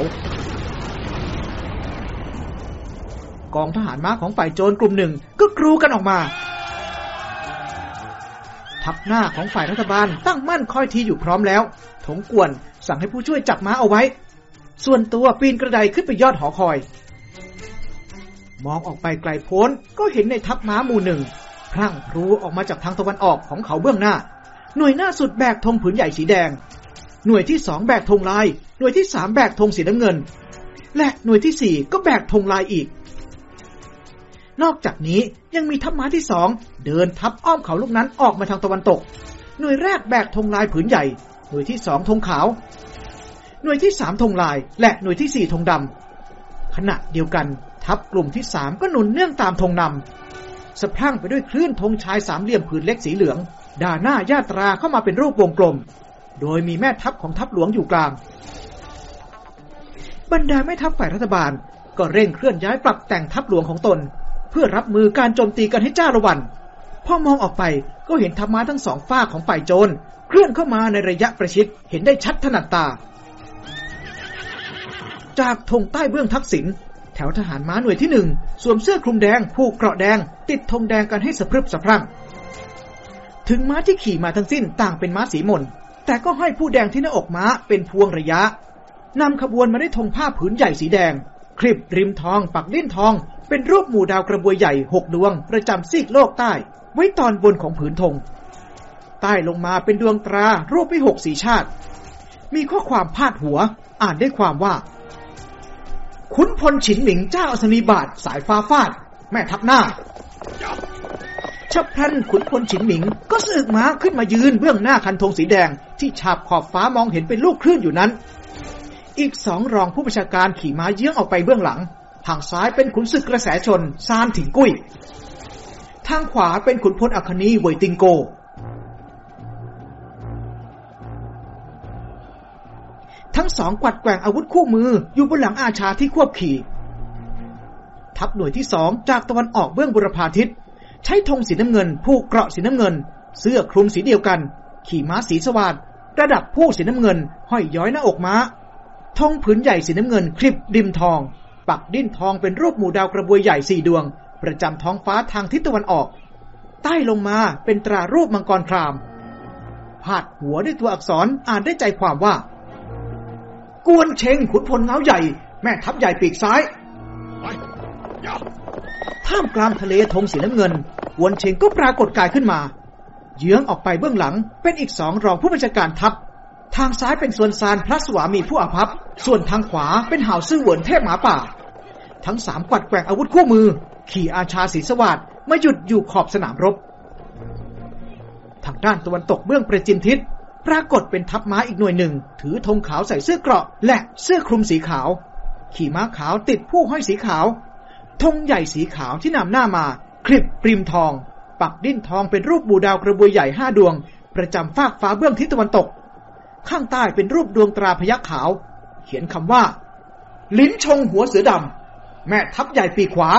กองทหารม้าของฝ่ายโจรกลุ่มหนึ่งก็กรูกันออกมา ทัพหน้าของฝ่ายรัฐบาลตั้งมั่นคอยทีอยู่พร้อมแล้วถงกวนสั่งให้ผู้ช่วยจับม้าเอาไว้ ส่วนตัวปีนกระไดขึ้นไปยอดหอคอย มองออกไปไกลโพ้นก็เห็นในทัพม้าหมู่หนึ่งพรั่งพรูออกมาจากทางตะวันออกของเขาเบื้องหน้า หน่วยหน้าสุดแบกธงผืนใหญ่สีแดง หน่วยที่สองแบกธงลาย หน่วยที่สามแบกธงสีน้ำเงิน และหน่วยที่สี่ก็แบกธงลายอีก นอกจากนี้ยังมีทัพม้าที่สองเดินทับอ้อมเขาลูกนั้นออกมาทางตะวันตก หน่วยแรกแบกธงลายผืนใหญ่ หน่วยที่สองธงขาว หน่วยที่สามธงลาย และหน่วยที่สี่ธงดำขณะเดียวกัน ทัพกลุ่มที่สามก็หนุนเนื่องตามธงนำสะพรั่งไปด้วยคลื่นธงชายสามเหลี่ยมผืนเล็กสีเหลือง ด่าหน้าญาตราเข้ามาเป็นรูปวงกลม โดยมีแม่ทัพของทัพหลวงอยู่กลาง บรรดาแม่ทัพฝ่ายรัฐบาล ก็เร่งเคลื่อนย้ายปรับแต่งทัพหลวงของตน เพื่อรับมือการโจมตีกันให้จ้าระวันพอมองออกไปก็เห็นทัพม้าทั้งสองฝ้าของฝ่ายโจร เคลื่อนเข้ามาในระยะประชิดเห็นได้ชัดถนัดตา จากธงใต้เบื้องทักษิณแถวทหารม้าหน่วยที่หนึ่งสวมเสื้อคลุมแดงผูกเกราะแดง ติดธงแดงกันให้สะพรึบสะพรั่ง ถึงม้าที่ขี่มาทั้งสิ้นต่างเป็นม้าสีมน แต่ก็ห้อยผู้แดงที่หน้าอกม้าเป็นพวงระยะนำขบวนมาได้ธงผ้าผืนใหญ่สีแดง คลิปริมทอง ปักดิ้นทอง เป็นรูปหมู่ดาวกระบวยใหญ่หกดวง ประจำซีกโลกใต้ ไว้ตอนบนของผืนธง ใต้ลงมาเป็นดวงตรารูปไปหกสีชาติ มีข้อความพาดหัว อ่านได้ความว่า ขุนพลฉินหมิงเจ้าอสนีบาทสายฟ้าฟาด แม่ทัพหน้า ชับพลันขุนพลฉินหมิง ก็สึกม้าขึ้นมายืนเบื้องหน้าคันธงสีแดง ที่ฉาบขอบฟ้ามองเห็นเป็นลูกคลื่นอยู่นั้น อีกสองรองผู้บัญชาการขี่ม้าเยื้องออกไปเบื้องหลัง ทางซ้ายเป็นขุนศึกกระแสชนซานถิงกุ้ย ทางขวาเป็นขุนพลอัคนีเวยติงโก ทั้งสองกวัดแกว่งอาวุธคู่มืออยู่บนหลังอาชาที่ควบขี่ ทัพหน่วยที่สองจากตะวันออกเบื้องบุรพาทิศ ใช้ธงสีน้ำเงิน ผูกเกราะสีน้ำเงิน เสื้อคลุมสีเดียวกัน ขี่ม้าสีสวัสดระดับผู้สีน้ำเงิน ห้อยย้อยหน้าอกม้าธงผืนใหญ่สีน้ำเงินคลิปดิมทอง ปักดิ้นทองเป็นรูปหมู่ดาวกระบวยใหญ่สี่ดวง ประจำท้องฟ้าทางทิศตะวันออก ใต้ลงมาเป็นตรารูปมังกรครามพาดหัวด้วยตัวอักษรอ่านได้ใจความว่า กวนเชงขุนพลเงาใหญ่ แม่ทัพใหญ่ปีกซ้าย ท่ามกลางทะเลธงสีน้ำเงินกวนเชงก็ปรากฏกายขึ้นมา เยื้องออกไปเบื้องหลังเป็นอีกสองรองผู้บัญชาการทัพ ทางซ้ายเป็นส่วนซานพระสวามีผู้อาภัพ ส่วนทางขวาเป็นห่าวซื่อเหวินเทพหมาป่า ทั้งสามกวัดแกว่งอาวุธคู่มือ ขี่อาชาสีสวัสดมาหยุดอยู่ขอบสนามรบ ทางด้านตะวันตกเบื้องประจินทิศปรากฏเป็นทัพม้าอีกหน่วยหนึ่ง ถือธงขาวใส่เสื้อเกราะ และเสื้อคลุมสีขาว ขี่ม้าขาวติดผู้ห้อยสีขาว ธงใหญ่สีขาวที่นำหน้ามา คลิปปริมทอง ปักดิ้นทองเป็นรูปบูดาวกระบวยใหญ่ห้าดวง ประจำฟากฟ้าเบื้องทิศตะวันตก ข้างใต้เป็นรูปดวงตราพยักขาว เขียนคำว่า ลิ้นชงหัวเสือดำแม่ทัพใหญ่ปีขวา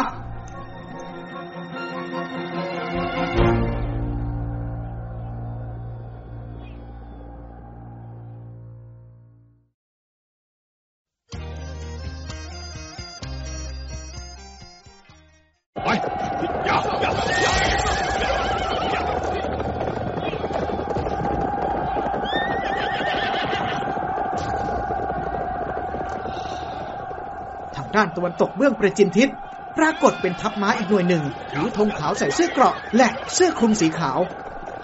ด้านตะวันตกเบื้องประจินทิศปรากฏเป็นทัพม้าอีกหน่วยหนึ่งถือธงขาวใส่เสื้อเกราะ และเสื้อคลุมสีขาว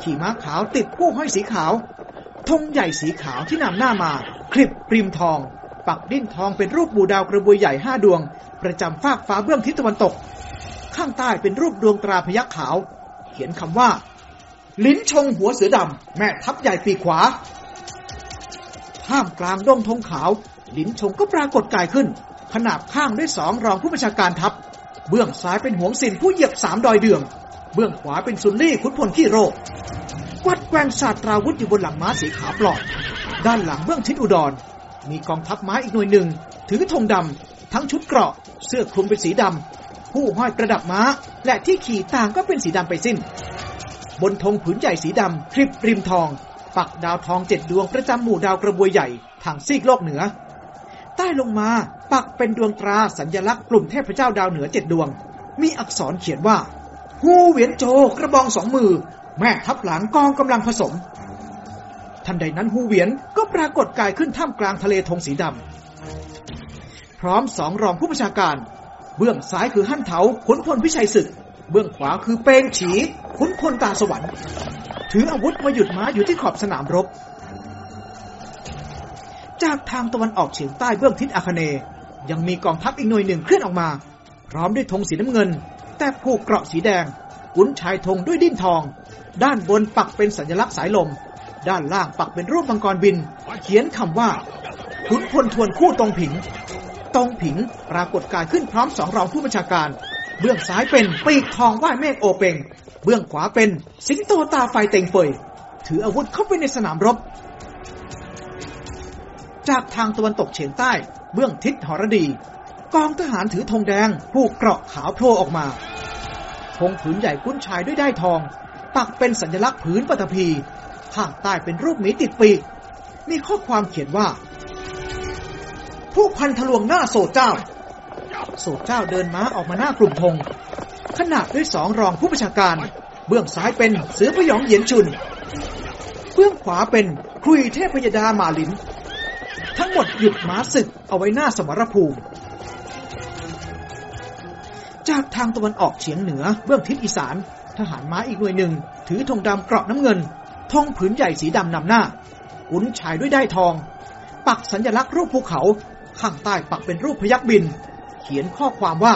ขี่ม้าขาวติดผู้ห้อยสีขาวธงใหญ่สีขาวที่นำหน้ามา คลิปปริมทอง ปักดิ้นทองเป็นรูปบูดาวกระบวยใหญ่ห้าดวง ประจำฟากฟ้าเบื้องทิศตะวันตก ข้างใต้เป็นรูปดวงตราพยักขาว เขียนคำว่า ลิ้นชงหัวเสือดำแม่ทัพใหญ่ปีกขวาท่ามกลางดงธงขาว ลิ้นชงก็ปรากฏกายขึ้น ขนาบข้างด้วยสองรองผู้บัญชาการทัพ เบื้องซ้ายเป็นหวงสินผู้เหยียบสามดอยเดือง เบื้องขวาเป็นซุนลี่ขุนพลขี้โรควัดแกว่งศาสตราวุธอยู่บนหลังม้าสีขาวปลอด ด้านหลังเบื้องทิศอุดร มีกองทัพม้าอีกหน่วยหนึ่ง ถือธงดำ ทั้งชุดเกราะ เสื้อคลุมเป็นสีดำ ผู้ห้อยประดับม้า และที่ขี่ต่างก็เป็นสีดำไปสิ้น บนธงผืนใหญ่สีดำคลิปริมทอง ปักดาวทองเจ็ดดวงประจำหมู่ดาวกระบวยใหญ่ทางซีกโลกเหนือ ใต้ลงมา ปักเป็นดวงตราสัญลักษณ์กลุ่มเทพเจ้าดาวเหนือเจ็ดดวง มีอักษรเขียนว่าฮูเหวียนโจกระบองสองมือ แม่ทัพหลังกองกำลังผสม ทันใดนั้นฮูเหวียนก็ปรากฏกายขึ้นท่ามกลางทะเลธงสีดำพร้อมสองรองผู้บัญชาการ เบื้องซ้ายคือหั่นเถาขุนพลพิชัยศึก เบื้องขวาคือเปงฉีขุนพลตาสวรรค์ ถืออาวุธมาหยุดม้าอยู่ที่ขอบสนามรบ จากทางตะวันออกเฉียงใต้เบื้องทิศอาคเนย์ยังมีกองทัพอีกหน่วยหนึ่งเคลื่อนออกมา พร้อมด้วยธงสีน้ำเงิน แต่ผูกเกราะสีแดงกุนชายธงด้วยดิ้นทอง ด้านบนปักเป็นสัญลักษณ์สายลม ด้านล่างปักเป็นรูปมังกรบิน เขียนคำว่าขุนพลทวนคู่ตรงผิง ตรงผิงปรากฏกายขึ้นพร้อมสองรองผู้บัญชาการ เบื้องซ้ายเป็นปีกทองว่ายเมฆโอเปงเบื้องขวาเป็นสิงโตตาไฟเต็งเฟยถืออาวุธเข้าไปในสนามรบ จากทางตะวันตกเฉียงใต้เบื้องทิศหรดี กองทหารถือธงแดงผูกเกราะขาวโผล่ออกมาธงผืนใหญ่กุ้นชายด้วยได้ทอง ปักเป็นสัญลักษณ์ผืนปฐพีข้างใต้เป็นรูปหมีติดปีก มีข้อความเขียนว่า ผู้พันทะลวงหน้าโสเจ้า โสเจ้าเดินม้าออกมาหน้ากลุ่มธง ขนาดด้วยสองรองผู้ประชาการ เบื้องซ้ายเป็นเสือพยองเหยียนชุน เบื้องขวาเป็นคุยเทพยดามาลิน ทั้งหมดหยุดม้าศึกเอาไว้หน้าสมรภูมิ จากทางตะวันออกเฉียงเหนือเบื้องทิศอีสาน ทหารม้าอีกหน่วยหนึ่ง ถือธงดำเกราะน้ำเงินธงผืนใหญ่สีดำนำหน้าขุนชายด้วยได้ทอง ปักสัญลักษณ์รูปภูเขา ข้างใต้ปักเป็นรูปพยักบิน เขียนข้อความว่า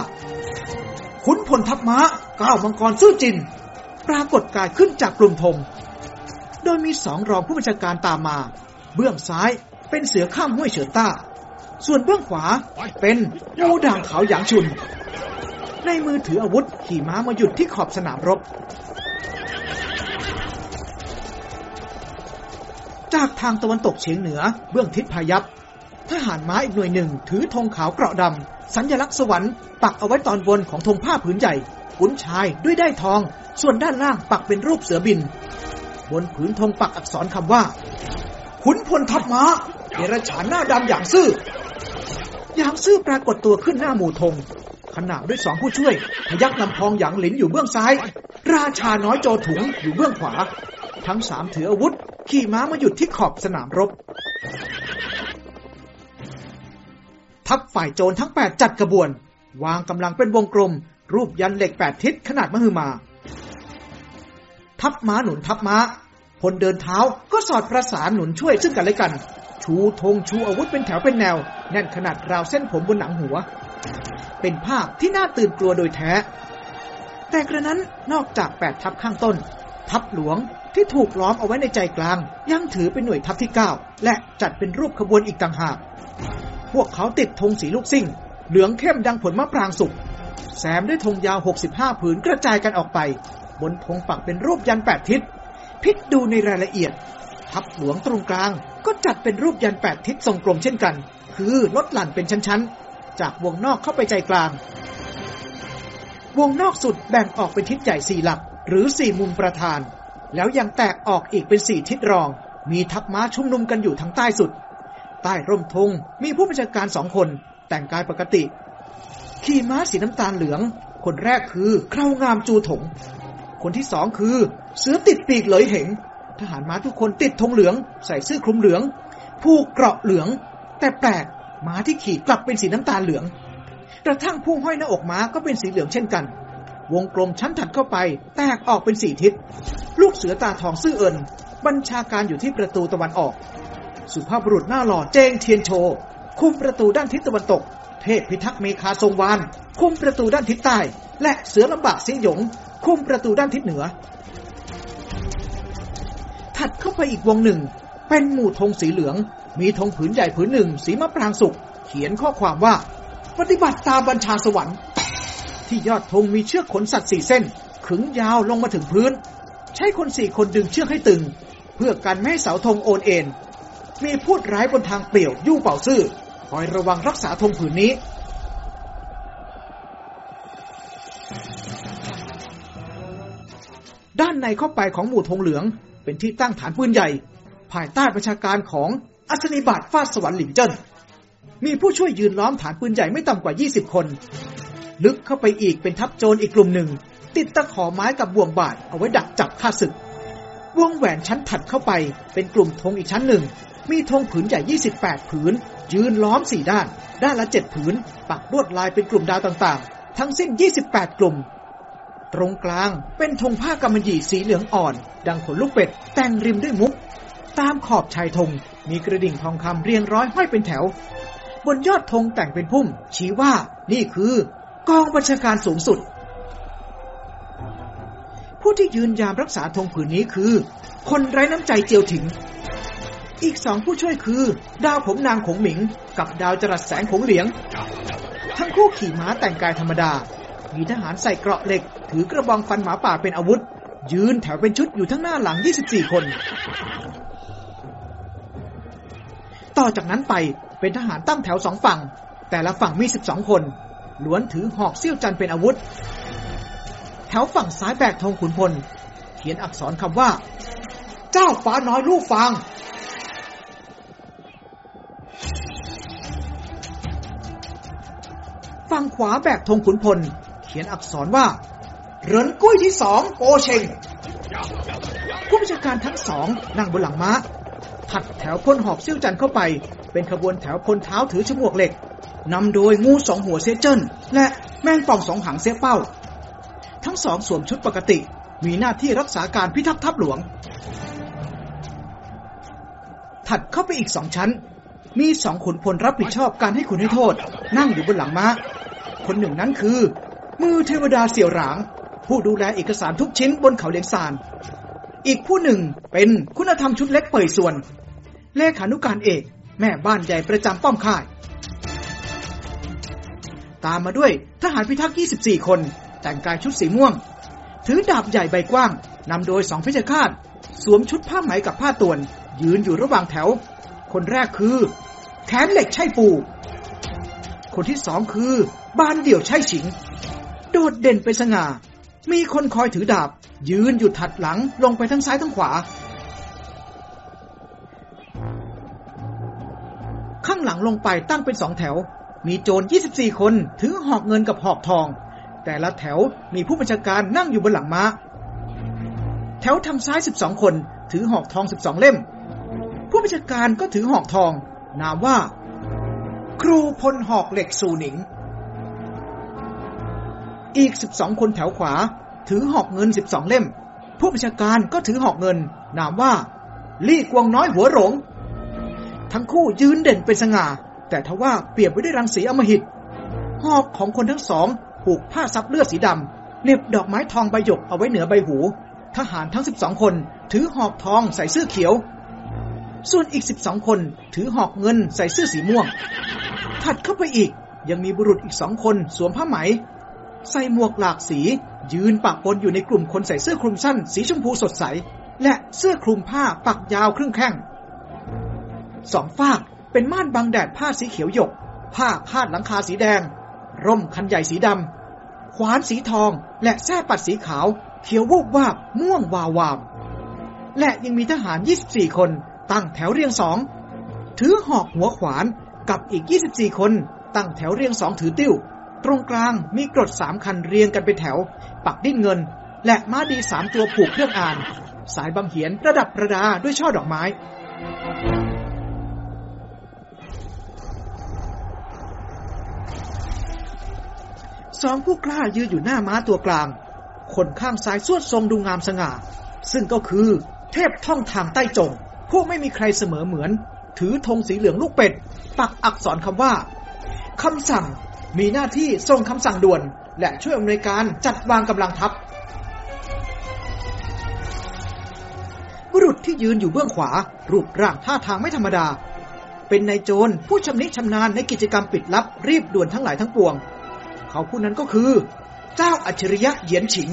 ขุนพลทัพม้าก้าวมังกรสู้จิน ปรากฏกายขึ้นจากกลุ่มธง โดยมีสองรองผู้บัญชาการตามมา เบื้องซ้าย เป็นเสือข้ามห้วยเฉินต้า ส่วนเบื้องขวาเป็นงูด่างขาวหยางชุน ในมือถืออาวุธขี่ม้ามาหยุดที่ขอบสนามรบ จากทางตะวันตกเฉียงเหนือเบื้องทิศพายัพทหารม้าอีกหน่วยหนึ่งถือธงขาวเกราะดำ สัญลักษณ์สวรรค์ปักเอาไว้ตอนบนของธงผ้าผืนใหญ่ขุนชายด้วยได้ทอง ส่วนด้านล่างปักเป็นรูปเสือบิน บนผืนธงปักอักษรคำว่าขุนพลทัพม้า เดรัจฉานหน้าดำอย่างซื่อ อย่างซื่อปรากฏตัวขึ้นหน้าหมู่ธงขนาบด้วยสองผู้ช่วย พยักลำพองหยางหลินอยู่เบื้องซ้าย ราชาน้อยโจถุงอยู่เบื้องขวา ทั้งสามถืออาวุธ ขี่ม้ามาหยุดที่ขอบสนามรบ ทัพฝ่ายโจรทั้งแปดจัดกระบวน วางกำลังเป็นวงกลม รูปยันเหล็กแปดทิศขนาดมหึมา ทัพม้าหนุนทัพม้าพลเดินเท้าก็สอดประสานหนุนช่วยซึ่งกันและกัน ชูธงชูอาวุธเป็นแถวเป็นแนว แน่นขนาดราวเส้นผมบนหนังหัว เป็นภาพที่น่าตื่นกลัวโดยแท้ แต่กระนั้นนอกจากแปดทัพข้างต้น ทัพหลวงที่ถูกล้อมเอาไว้ในใจกลาง ยังถือเป็นหน่วยทัพที่เก้าและจัดเป็นรูปขบวนอีกต่างหาก พวกเขาติดธงสีลูกซิ่ง เหลืองเข้มดังผลมะปรางสุกแซมด้วยธงยาว 65 ผืนกระจายกันออกไป บนธงปักเป็นรูปยันแปดทิศพิจดูในรายละเอียด ทัพหลวงตรงกลาง ก็จัดเป็นรูปยันแปดทิศทรงกลมเช่นกัน คือลดหลั่นเป็นชั้นๆ จากวงนอกเข้าไปใจกลาง วงนอกสุดแบ่งออกเป็นทิศใหญ่สี่หลัก หรือสี่มุมประธาน แล้วยังแตกออกอีกเป็นสี่ทิศรอง มีทัพม้าชุมนุมกันอยู่ทางใต้สุด ใต้ร่มธงมีผู้บัญชาการสองคน แต่งกายปกติ ขี่ม้าสีน้ำตาลเหลือง คนแรกคือเครางามจูถงคนที่สองคือ เสือติดปีกเหลยเหง ทหารม้าทุกคนติดธงเหลือง ใส่เสื้อคลุมเหลือง ผูกเกราะเหลือง แต่แปลกม้าที่ขี่กลับเป็นสีน้ำตาลเหลือง กระทั่งผู้ห้อยหน้าอกม้าก็เป็นสีเหลืองเช่นกัน วงกลมชั้นถัดเข้าไป แตกออกเป็นสี่ทิศ ลูกเสือตาทองซื่อเอินบัญชาการอยู่ที่ประตูตะวันออก สุภาพบุรุษหน้าหล่อเจงเทียนโช คุมประตูด้านทิศตะวันตก เทพพิทักษ์เมคาทรงวาน คุมประตูด้านทิศใต้ และเสือลำบากเสียหยง คุมประตูด้านทิศเหนือ ถัดเข้าไปอีกวงหนึ่ง เป็นหมู่ธงสีเหลือง มีธงผืนใหญ่ผืนหนึ่ง สีมะปรางสุก เขียนข้อความว่า ปฏิบัติตามบัญชาสวรรค์ ที่ยอดธงมีเชือกขนสัตว์สี่เส้น ขึงยาวลงมาถึงพื้น ใช้คนสี่คนดึงเชือกให้ตึง เพื่อกันไม่ให้เสาธงโอนเอ็นมีพูดร้ายบนทางเปลี่ยวยู่เป่าซื่อคอยระวังรักษาธงผืนนี้ด้านในเข้าไปของหมู่ธงเหลือง เป็นที่ตั้งฐานปืนใหญ่ ภายใต้ประชาการของอัศนีบาทฟาดสวรรค์หลิงเจิ้นมีผู้ช่วยยืนล้อมฐานปืนใหญ่ไม่ต่ำกว่า 20 คน ลึกเข้าไปอีกเป็นทัพโจรอีกกลุ่มหนึ่ง ติดตะขอไม้กับบ่วงบาดเอาไว้ดักจับข้าศึก วงแหวนชั้นถัดเข้าไปเป็นกลุ่มธงอีกชั้นหนึ่ง มีธงผืนใหญ่ 28 ผืน ยืนล้อมสี่ด้าน ด้านละ 7 ผืน ปักลวดลายเป็นกลุ่มดาวต่างๆ ทั้งสิ้น 28 กลุ่ม ตรงกลาง เป็นธงผ้ากำมะหยี่สีเหลืองอ่อน ดังขนลูกเป็ด แต่งริมด้วยมุก ตามขอบชายธงมีกระดิ่งทองคำเรียงร้อยห้อยเป็นแถว บนยอดธงแต่งเป็นพุ่ม ชี้ว่านี่คือกองบัญชาการสูงสุด ผู้ที่ยืนยามรักษาธงผืนนี้คือ คนไร้น้ำใจเจียวถิง อีกสองผู้ช่วยคือ ดาวผมนางขงหมิง กับดาวจรัสแสงขงเหลียง ทั้งคู่ขี่ม้าแต่งกายธรรมดา มีทหารใส่เกราะเหล็ก ถือกระบองฟันหมาป่าเป็นอาวุธ ยืนแถวเป็นชุดอยู่ทั้งหน้าหลัง 24 คน ต่อจากนั้นไปเป็นทหารตั้งแถวสองฝั่ง แต่ละฝั่งมี 12 คนล้วนถือหอกเสี้ยวจันเป็นอาวุธ แถวฝั่งซ้ายแบกธงขุนพล เขียนอักษรคำว่า เจ้าฟ้าน้อยลูกฟางฝั่งขวาแบกธงขุนพล เขียนอักษรว่าเหรินกุ้ยที่สองโปเชงผู้บัญชาการทั้งสองนั่งบนหลังม้า ถัดแถวพลหอกซี่วจันเข้าไป เป็นขบวนแถวพลเท้าถือฉมวกเหล็กนำโดยงูสองหัวเซเจิ้นและแมงป่องสองหางเซเป้า ทั้งสองสวมชุดปกติ มีหน้าที่รักษาการพิทักษ์ทัพหลวง ถัดเข้าไปอีกสองชั้น มีสองขุนพลรับผิดชอบการให้คุณให้โทษ นั่งอยู่บนหลังม้า คนหนึ่งนั้นคือ มือเทวดาเสี่ยวหลาง ผู้ดูแลเอกสารทุกชิ้นบนเขาเลียงซาน อีกผู้หนึ่งเป็นคุณธรรมชุดเล็กเปิดส่วน เลขานุการเอก แม่บ้านใหญ่ประจำป้อมค่าย ตามมาด้วยทหารพิทักษ์ 24 คน แต่งกายชุดสีม่วง ถือดาบใหญ่ใบกว้างนำโดยสองเพชฌฆาตสวมชุดผ้าไหมกับผ้าตวน ยืนอยู่ระหว่างแถว คนแรกคือแขนเหล็กใช่ปู คนที่สองคือบานเดี่ยวใช่ฉิง โดดเด่นเป็นสง่า มีคนคอยถือดาบ ยืนอยู่ถัดหลังลงไปทั้งซ้ายทั้งขวา ข้างหลังลงไปตั้งเป็นสองแถว มีโจร 24 คนถือหอกเงินกับหอกทอง แต่ละแถวมีผู้บัญชาการนั่งอยู่บนหลังม้า แถวทางซ้าย 12 คนถือหอกทอง 12 เล่ม ผู้บัญชาการก็ถือหอกทอง นามว่า ครูพลหอกเหล็กสูหนิง อีก12คนแถวขวา ถือหอกเงิน12เล่ม ผู้บัญชาการก็ถือหอกเงิน นามว่า ลี่กวงน้อยหัวหลง ทั้งคู่ยืนเด่นเป็นสง่า แต่ทว่าเปรียบไว้ด้วยรังสีอมหิต หอกของคนทั้งสองผูกผ้าซับเลือดสีดำเน็บดอกไม้ทองใบหยกเอาไว้เหนือใบหู ทหารทั้ง12คน ถือหอกทองใส่เสื้อเขียว ส่วนอีก12คนถือหอกเงินใส่เสื้อสีม่วง ถัดเข้าไปอีกยังมีบุรุษอีกสองคนสวมผ้าไหม ใส่หมวกหลากสี ยืนปะปนอยู่ในกลุ่มคนใส่เสื้อคลุมสั้น สีชมพูสดใส และเสื้อคลุมผ้าปักยาวครึ่งแข้งสองฝากเป็นม่านบังแดดผ้าสีเขียวหยก ผ้าพาดหลังคาสีแดง ร่มคันใหญ่สีดำขวานสีทอง และแส้ปัดสีขาวเขียววูบวาบม่วงวาววาม และยังมีทหาร 24 คน ตั้งแถวเรียงสอง ถือหอกหัวขวานกับอีก 24 คน ตั้งแถวเรียงสองถือติ้ว ตรงกลางมีกรดสามคันเรียงกันเป็นแถว ปักดิ้นเงิน และม้าดีสามตัวผูกเครื่องอ่าน สายบังเหียนระดับประดาด้วยช่อดอกไม้สองผู้กล้ายืนอยู่หน้าม้าตัวกลาง คนข้างซ้ายสวดทรงดูงามสง่า ซึ่งก็คือ เทพท่องทางใต้จง ผู้ไม่มีใครเสมอเหมือน ถือธงสีเหลืองลูกเป็ด ปักอักษรคำว่าคำสั่ง มีหน้าที่ส่งคำสั่งด่วน และช่วยอำนวยการจัดวางกำลังทัพ บุรุษที่ยืนอยู่เบื้องขวา รูปร่างท่าทางไม่ธรรมดา เป็นนายโจรผู้ชำนิชำนาญในกิจกรรมปิดลับรีบด่วนทั้งหลายทั้งปวง เขาผู้นั้นก็คือ เจ้าอัจฉริยะเหยียนฉิง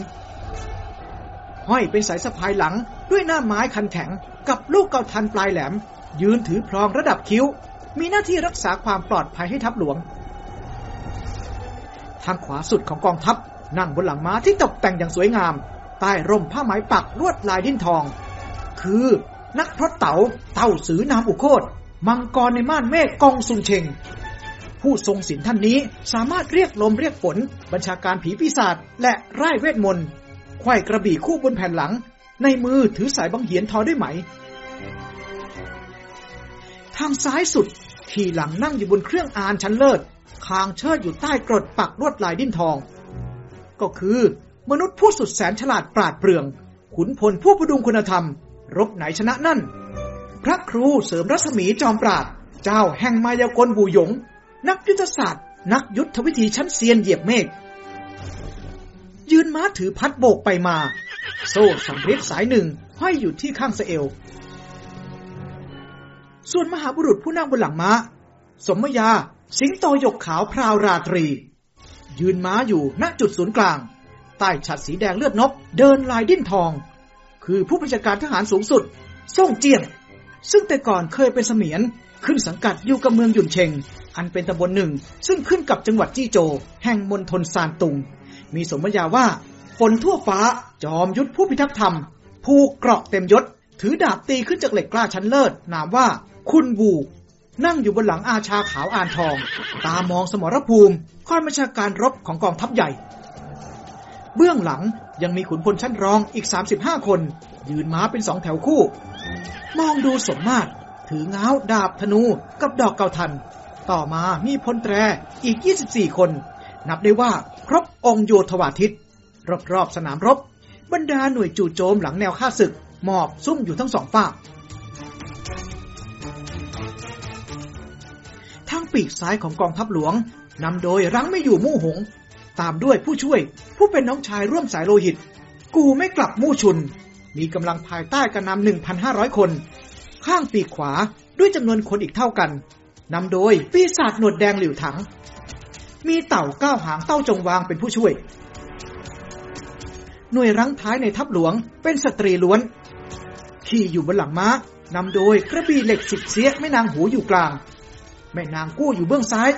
ห้อยเป็นสายสะพายหลังด้วยหน้าไม้คันแข็งกับลูกเกาทันปลายแหลม ยืนถือพรองระดับคิ้ว มีหน้าที่รักษาความปลอดภัยให้ทัพหลวง ทางขวาสุดของกองทัพ นั่งบนหลังม้าที่ตกแต่งอย่างสวยงาม ใต้ร่มผ้าไหมปักลวดลายดิ้นทอง คือนักพรตเต๋าเต่าสือนามอุโคตมังกรในม่านเมฆกองซุนเชง ผู้ทรงศีลท่านนี้สามารถเรียกลมเรียกฝน บัญชาการผีปีศาจและไร้เวทมนต์ไขว้กระบี่คู่บนแผ่นหลัง ในมือถือสายบังเหียนทอด้วยไหม ทางซ้ายสุด ขี่หลังนั่งอยู่บนเครื่องอานชั้นเลิศ คางเชิดอยู่ใต้กรดปักลวดลายดิ้นทอง ก็คือ มนุษย์ผู้สุดแสนฉลาดปราดเปรื่อง ขุนพลผู้ประดุงคุณธรรม รบไหนชนะนั่น พระครูเสริมรัศมีจอมปราด เจ้าแห่งมายากลบูหยง นักยุทธศาสตร์ นักยุทธวิธีชั้นเซียนเหยียบเมฆยืนม้าถือพัดโบกไปมา โซ่สำริดสายหนึ่งห้อยอยู่ที่ข้างสเอว ส่วนมหาบุรุษผู้นั่งบนหลังม้า สมมยา สิงโตหยกขาวพราวราตรี ยืนม้าอยู่ณจุดศูนย์กลาง ใต้ฉัดสีแดงเลือดนก เดินลายดิ้นทอง คือผู้บัญชาการทหารสูงสุด ส่งเจียง ซึ่งแต่ก่อนเคยเป็นเสมียน ขึ้นสังกัดอยู่กับเมืองหยุนเชง อันเป็นตำบลหนึ่ง ซึ่งขึ้นกับจังหวัดจี้โจ แห่งมณฑลซานตุง มีสมญาว่าฝนทั่วฟ้าจอมยุทธผู้พิทักษ์ธรรม ผูกเกราะเต็มยศ ถือดาบตีขึ้นจากเหล็กกล้าชั้นเลิศ นามว่าคุณบู นั่งอยู่บนหลังอาชาขาวอ่านทอง ตามองสมรภูมิคอยบัญชาการรบของกองทัพใหญ่ เบื้องหลังยังมีขุนพลชั้นรองอีก 35 คน ยืนม้าเป็นสองแถวคู่ มองดูสมมาตร ถือง้าวดาบธนูกับดอกเกาทัน ต่อมามีพลแตรอีก 24 คน นับได้ว่าครบองโยธวาทิตรอบๆสนามรบ บรรดาหน่วยจู่โจมหลังแนวข้าศึก หมอบซุ่มอยู่ทั้งสองฝ่า ทางปีกซ้ายของกองทัพหลวงนำโดยรังไม่อยู่มู่หง ตามด้วยผู้ช่วย ผู้เป็นน้องชายร่วมสายโลหิต กูไม่กลับมู่ชุน มีกำลังภายใต้การนำ1,500 คน ข้างปีกขวาด้วยจำนวนคนอีกเท่ากันนำโดยปีศาจหนวดแดงหลิวถัง มีเต่าก้าวหางเต้าจงวางเป็นผู้ช่วย หน่วยรั้งท้ายในทัพหลวงเป็นสตรีล้วน ขี่อยู่บนหลังม้านำโดยกระบี่เหล็กสิบเสียแม่นางหูอยู่กลาง แม่นางกู้อยู่เบื้องซ้าย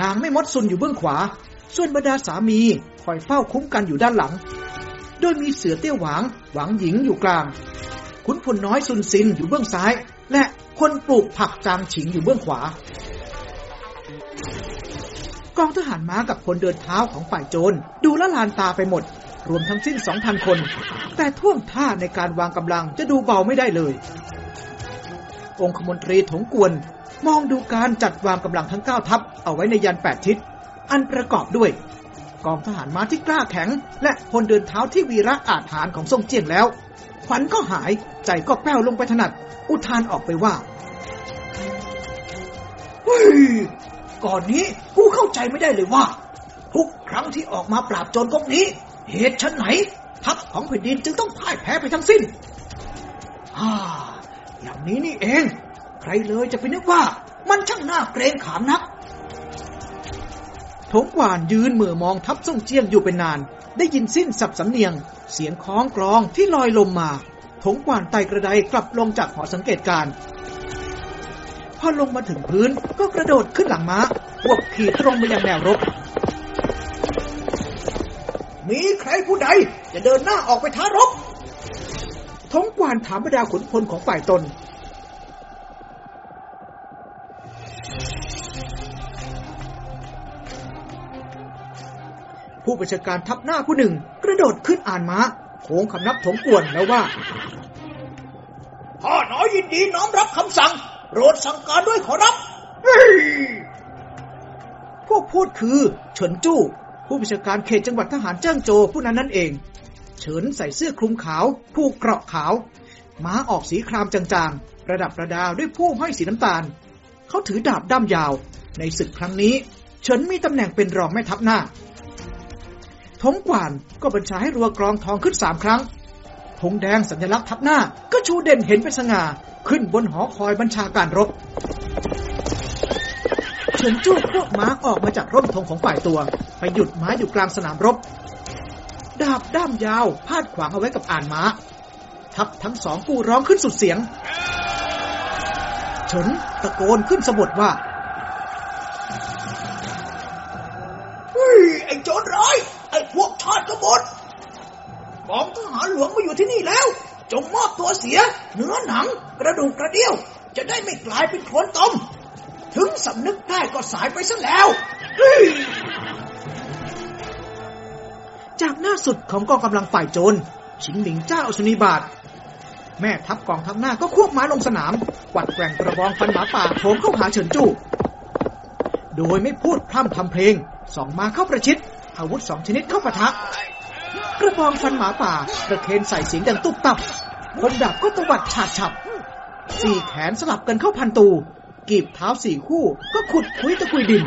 นางไม่มดซุนอยู่เบื้องขวา ส่วนบรรดาสามีคอยเฝ้าคุ้มกันอยู่ด้านหลัง โดยมีเสือเตี้ยวหวางหวังหญิงอยู่กลาง ขุนพลน้อยซุนซินอยู่เบื้องซ้าย และคนปลูกผักจางฉิงอยู่เบื้องขวา กองทหารม้ากับคนเดินเท้าของฝ่ายโจรดูละลานตาไปหมด รวมทั้งสิ้น2,000คน แต่ท่วงท่าในการวางกำลังจะดูเบาไม่ได้เลย องคมนตรีถงกวน มองดูการจัดวางกำลังทั้ง9ทัพเอาไว้ในยันแปดทิศ อันประกอบด้วย กองทหารม้าที่กล้าแข็ง และคนเดินเท้าที่วีระอาจหารของทรงเจียงแล้ว ขวัญก็หายใจก็แป้วลงไปถนัด อุทานออกไปว่าเฮ้ยก่อนนี้กูเข้าใจไม่ได้เลยว่า ทุกครั้งที่ออกมาปราบโจรก๊กนี้ เหตุชนไหน ทัพของแผ่นดินจึงต้องพ่ายแพ้ไปทั้งสิ้น อ่า อย่างนี้นี่เอง รเลยจะไปนึกว่า มันช่างน่าเกรงขามนักถงกวานยืนเหมือมองทัพส่งเจียงอยู่เป็นนาน ได้ยินสิ้นสับสำเนียง เสียงคล้องกลองที่ลอยลมมาถงกวานไต่กระไดกลับลงจากหอสังเกตการพอลงมาถึงพื้นก็กระโดดขึ้นหลังม้าพวกขี่ตรงไปยังแนวรบ มีใครผู้ใดจะเดินหน้าออกไปท้ารบทงกวานถามบรรดาขุนพลของฝ่ายตน ผู้บัญชาการทัพหน้าผู้หนึ่ง กระโดดขึ้นอ่านม้าโค้งคำนับถงกวนแล้วว่าพ่อน้อยยินดีน้อมรับคำสั่งโปรดสั่งการด้วยขอรับเฮ้ยพวกพูดคือเฉินจู้ ผู้บัญชาการเขตจังหวัดทหารเจิ้งโจวผู้นั้นนั่นเอง เฉินใส่เสื้อคลุมขาว ผูกเกราะขาว ม้าออกสีครามจางๆ ประดับประดาด้วยผู้ห้อยสีน้ำตาล เขาถือดาบด้ามยาว ในศึกครั้งนี้ เฉินมีตำแหน่งเป็นรองแม่ทัพหน้า ธงกวานก็บัญชาให้รัวกรองทองขึ้นสามครั้งธงแดงสัญลักษณ์ทัพหน้า ก็ชูเด่นเห็นเป็นสง่า ขึ้นบนหอคอยบัญชาการรบเฉินจู้พวกม้าออกมาจากร่มธงของฝ่ายตัว ไปหยุดม้าอยู่กลางสนามรบ ดาบด้ามยาว พาดขวางเอาไว้กับอ่านม้า ทัพทั้งสองกูร้องขึ้นสุดเสียง เฉินตะโกนขึ้นสะบดว่าเฮ้ยไอ้โจรร้าย ไอ้พวกชาติกบฏกองทหารหลวงมาอยู่ที่นี่แล้ว จงมอบตัวเสีย เนื้อหนัง กระดูกกระเดี่ยว จะได้ไม่กลายเป็นโคลนตมถึงสำนึกได้ก็สายไปซะแล้ว จากหน้าสุดของกองกำลังฝ่ายโจรชิงหลิงเจ้าอสุนีบาทแม่ทัพกองทัพหน้าก็ควบม้าลงสนามกวัดแกว่งกระบองฟันหมาป่าโถมเข้าหาเฉินจู่โดยไม่พูดพร่ำทำเพลง สองมาเข้าประชิด อาวุธสองชนิดเข้าปะทะ กระบองฟันหมาป่ากระเคนใส่เสียงดังตุบตับคมดาบก็ตวัดฉาดฉับ สี่แขนสลับกันเข้าพันตู กีบเท้าสี่คู่ก็ขุดคุยตะกุยดิน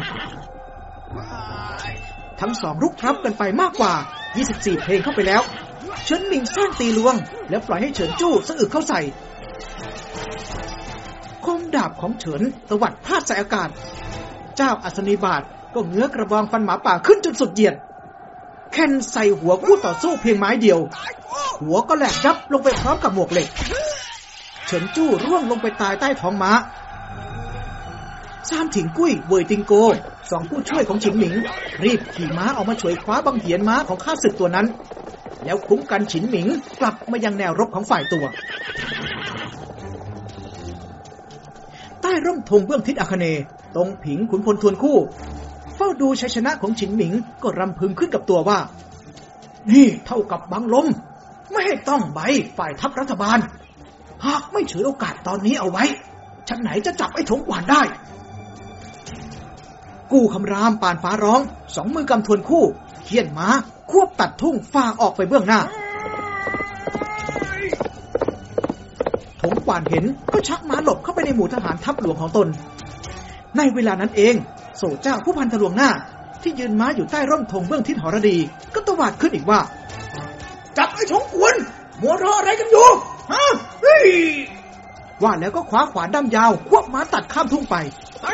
ทั้งสองรุกทับกันไปมากกว่า 24 เพลงเข้าไปแล้ว เฉินหมิงสร้างตีลวง แล้วปล่อยให้เฉินจู้สะอึกเข้าใส่คมดาบของเฉินตวัดพาดใส่อากาศ เจ้าอัศนีบาท ก็เงื้อกระบองฟันหมาป่าขึ้นจนสุดเหยียดแคนใส่หัวคู่ต่อสู้เพียงไม้เดียว หัวก็แหลกยับลงไปพร้อมกับหมวกเหล็ก เฉินจู้ร่วงลงไปตายใต้ท้องม้าซามถิงกุ้ยเวยติงโก สองผู้ช่วยของฉิงหมิง รีบขี่ม้าออกมาช่วยคว้าบังเหียนม้าของข้าศึกตัวนั้น แล้วคุ้มกันฉินหมิงกลับมายังแนวรบของฝ่ายตัว ใต้ร่มธงเบื้องทิศอาคเน ตรงผิงขุนพลทวนคู่ ฝ้าดูชัยชนะของฉินหมิงก็รำพึงขึ้นกับตัวว่า นี่เท่ากับบังลม ไม่ให้ต้องใบฝ่ายทัพรัฐบาล หากไม่ฉวยโอกาสตอนนี้เอาไว้ ฉันไหนจะจับไอ้ถงกวานได้ กู้คำรามปานฟ้าร้อง สองมือกำทวนคู่เขียนม้า ควบตัดทุ่งฟาออกไปเบื้องหน้าถงกวานเห็นก็ชักม้าหลบเข้าไปในหมู่ทหารทัพหลวงของตน ในเวลานั้นเอง โสเจ้าผู้พันทะลวงหน้า ที่ยืนม้าอยู่ใต้ร่มธงเบื้องทิศหรดี ก็ตวาดขึ้นอีกว่า จับไอ้ถงกวนมัวรออะไรกันอยู่ฮะเฮ้ยว่าแล้วก็คว้าขวานด้ามยาว ควบม้าตัดข้ามทุ่งไปไ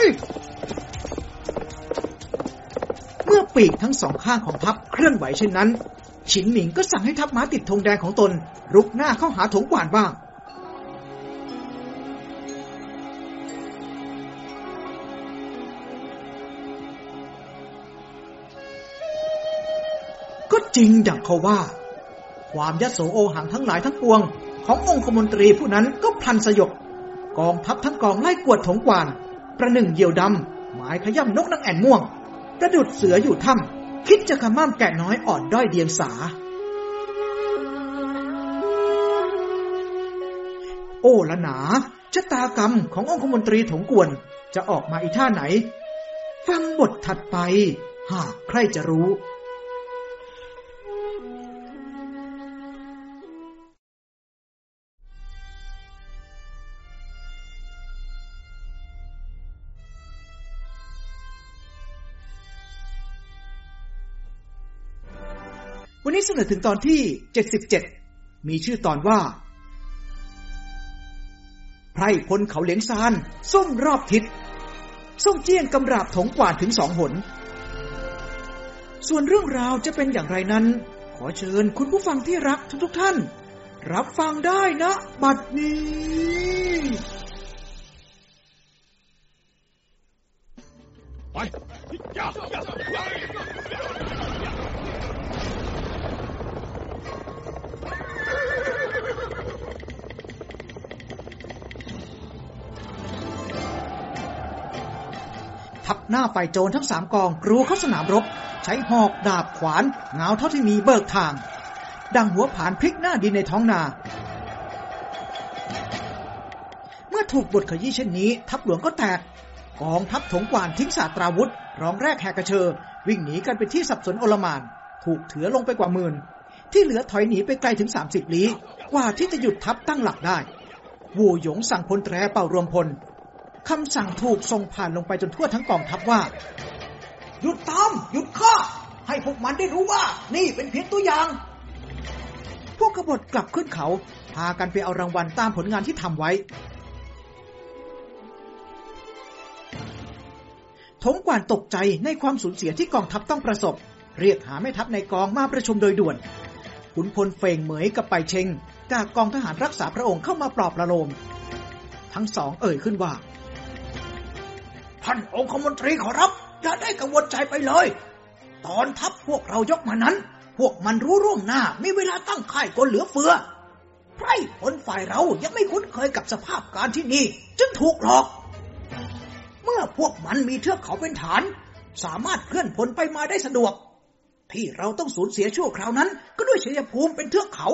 เมื่อปีกทั้งสองข้างของทัพเคลื่อนไหวเช่นนั้น ฉินหมิงก็สั่งให้ทัพม้าติดธงแดงของตน รุกหน้าเข้าหาถงกวานบ้าง ก็จริงดังเขาว่า ความยโสโอหังทั้งหลายทั้งปวง ขององคมนตรีผู้นั้นก็พลันสยบ กองทัพทั้งกองไล่กวดถงกวาน ประหนึ่งเหยี่ยวดำหมายขย่ำนกนังแอ่นม่วง ประดุดเสืออยู่ถ้ำคิดจะขม้ามแกะน้อยอ่อนด้อยเดียงสา โอ้ละหนาชะตากรรมขององคมนตรีถงกวน จะออกมาอีท่าไหน ฟังบทถัดไป หากใครจะรู้ นี้เสนอถึงตอนที่ 77 มีชื่อตอนว่า ไพรพลเขาเหลียงซานส้มรอบทิศส้มเจี้ยงกำราบถงกวาดถึงสองหน ส่วนเรื่องราวจะเป็นอย่างไรนั้น ขอเชิญคุณผู้ฟังที่รักทุกๆทท่าน รับฟังได้นะ บัดนี้ ไป ทับหน้าไปโจรทั้งสามกองกรูเข้าสนามรบ ใช้หอกดาบขวานเงาเท่าที่มีเบิกทาง ดังหัวผานพลิกหน้าดินในท้องนา เมื่อถูกบทขยี้เช่นนี้ ทัพหลวงก็แตก กองทัพถงกวานทิ้งศาสตราวุธร้องแรกแหกกระเชอ วิ่งหนีกันไปที่สับสนโอลมาน ถูกเถือลงไปกว่าหมื่น ที่เหลือถอยหนีไปไกลถึง 30 ลี้ กว่าที่จะหยุดทัพตั้งหลักได้ วูหยงสั่งพลแตรเป่ารวมพลคำสั่งถูกส่งผ่านลงไปจนทั่วทั้งกองทัพว่า หยุดตามหยุดฆ่า ให้พวกมันได้รู้ว่า นี่เป็นเพียงตัวอย่าง พวกกบฏกลับขึ้นเขา พากันไปเอารางวัลตามผลงานที่ทำไว้ถงกวานตกใจในความสูญเสียที่กองทัพต้องประสบ เรียกหาแม่ทัพในกองมาประชุมโดยด่วน ขุนพลเฟงเหมยกับไปเชงจากกองทหารรักษาพระองค์เข้ามาปลอบประโลม ทั้งสองเอ่ยขึ้นว่า ท่านองคมนตรีขอรับ อย่าได้กังวลใจไปเลย ตอนทัพพวกเรายกมานั้น พวกมันรู้ร่วงหน้า มีเวลาตั้งค่ายกลเหลือเฟือไพร่พลฝ่ายเรายังไม่คุ้นเคยกับสภาพการที่นี่ จึงถูกหลอก เมื่อพวกมันมีเทือกเขาเป็นฐาน สามารถเคลื่อนพลไปมาได้สะดวก ที่เราต้องสูญเสียชั่วคราวนั้น ก็ด้วยชัยภูมิเป็นเทือกเขา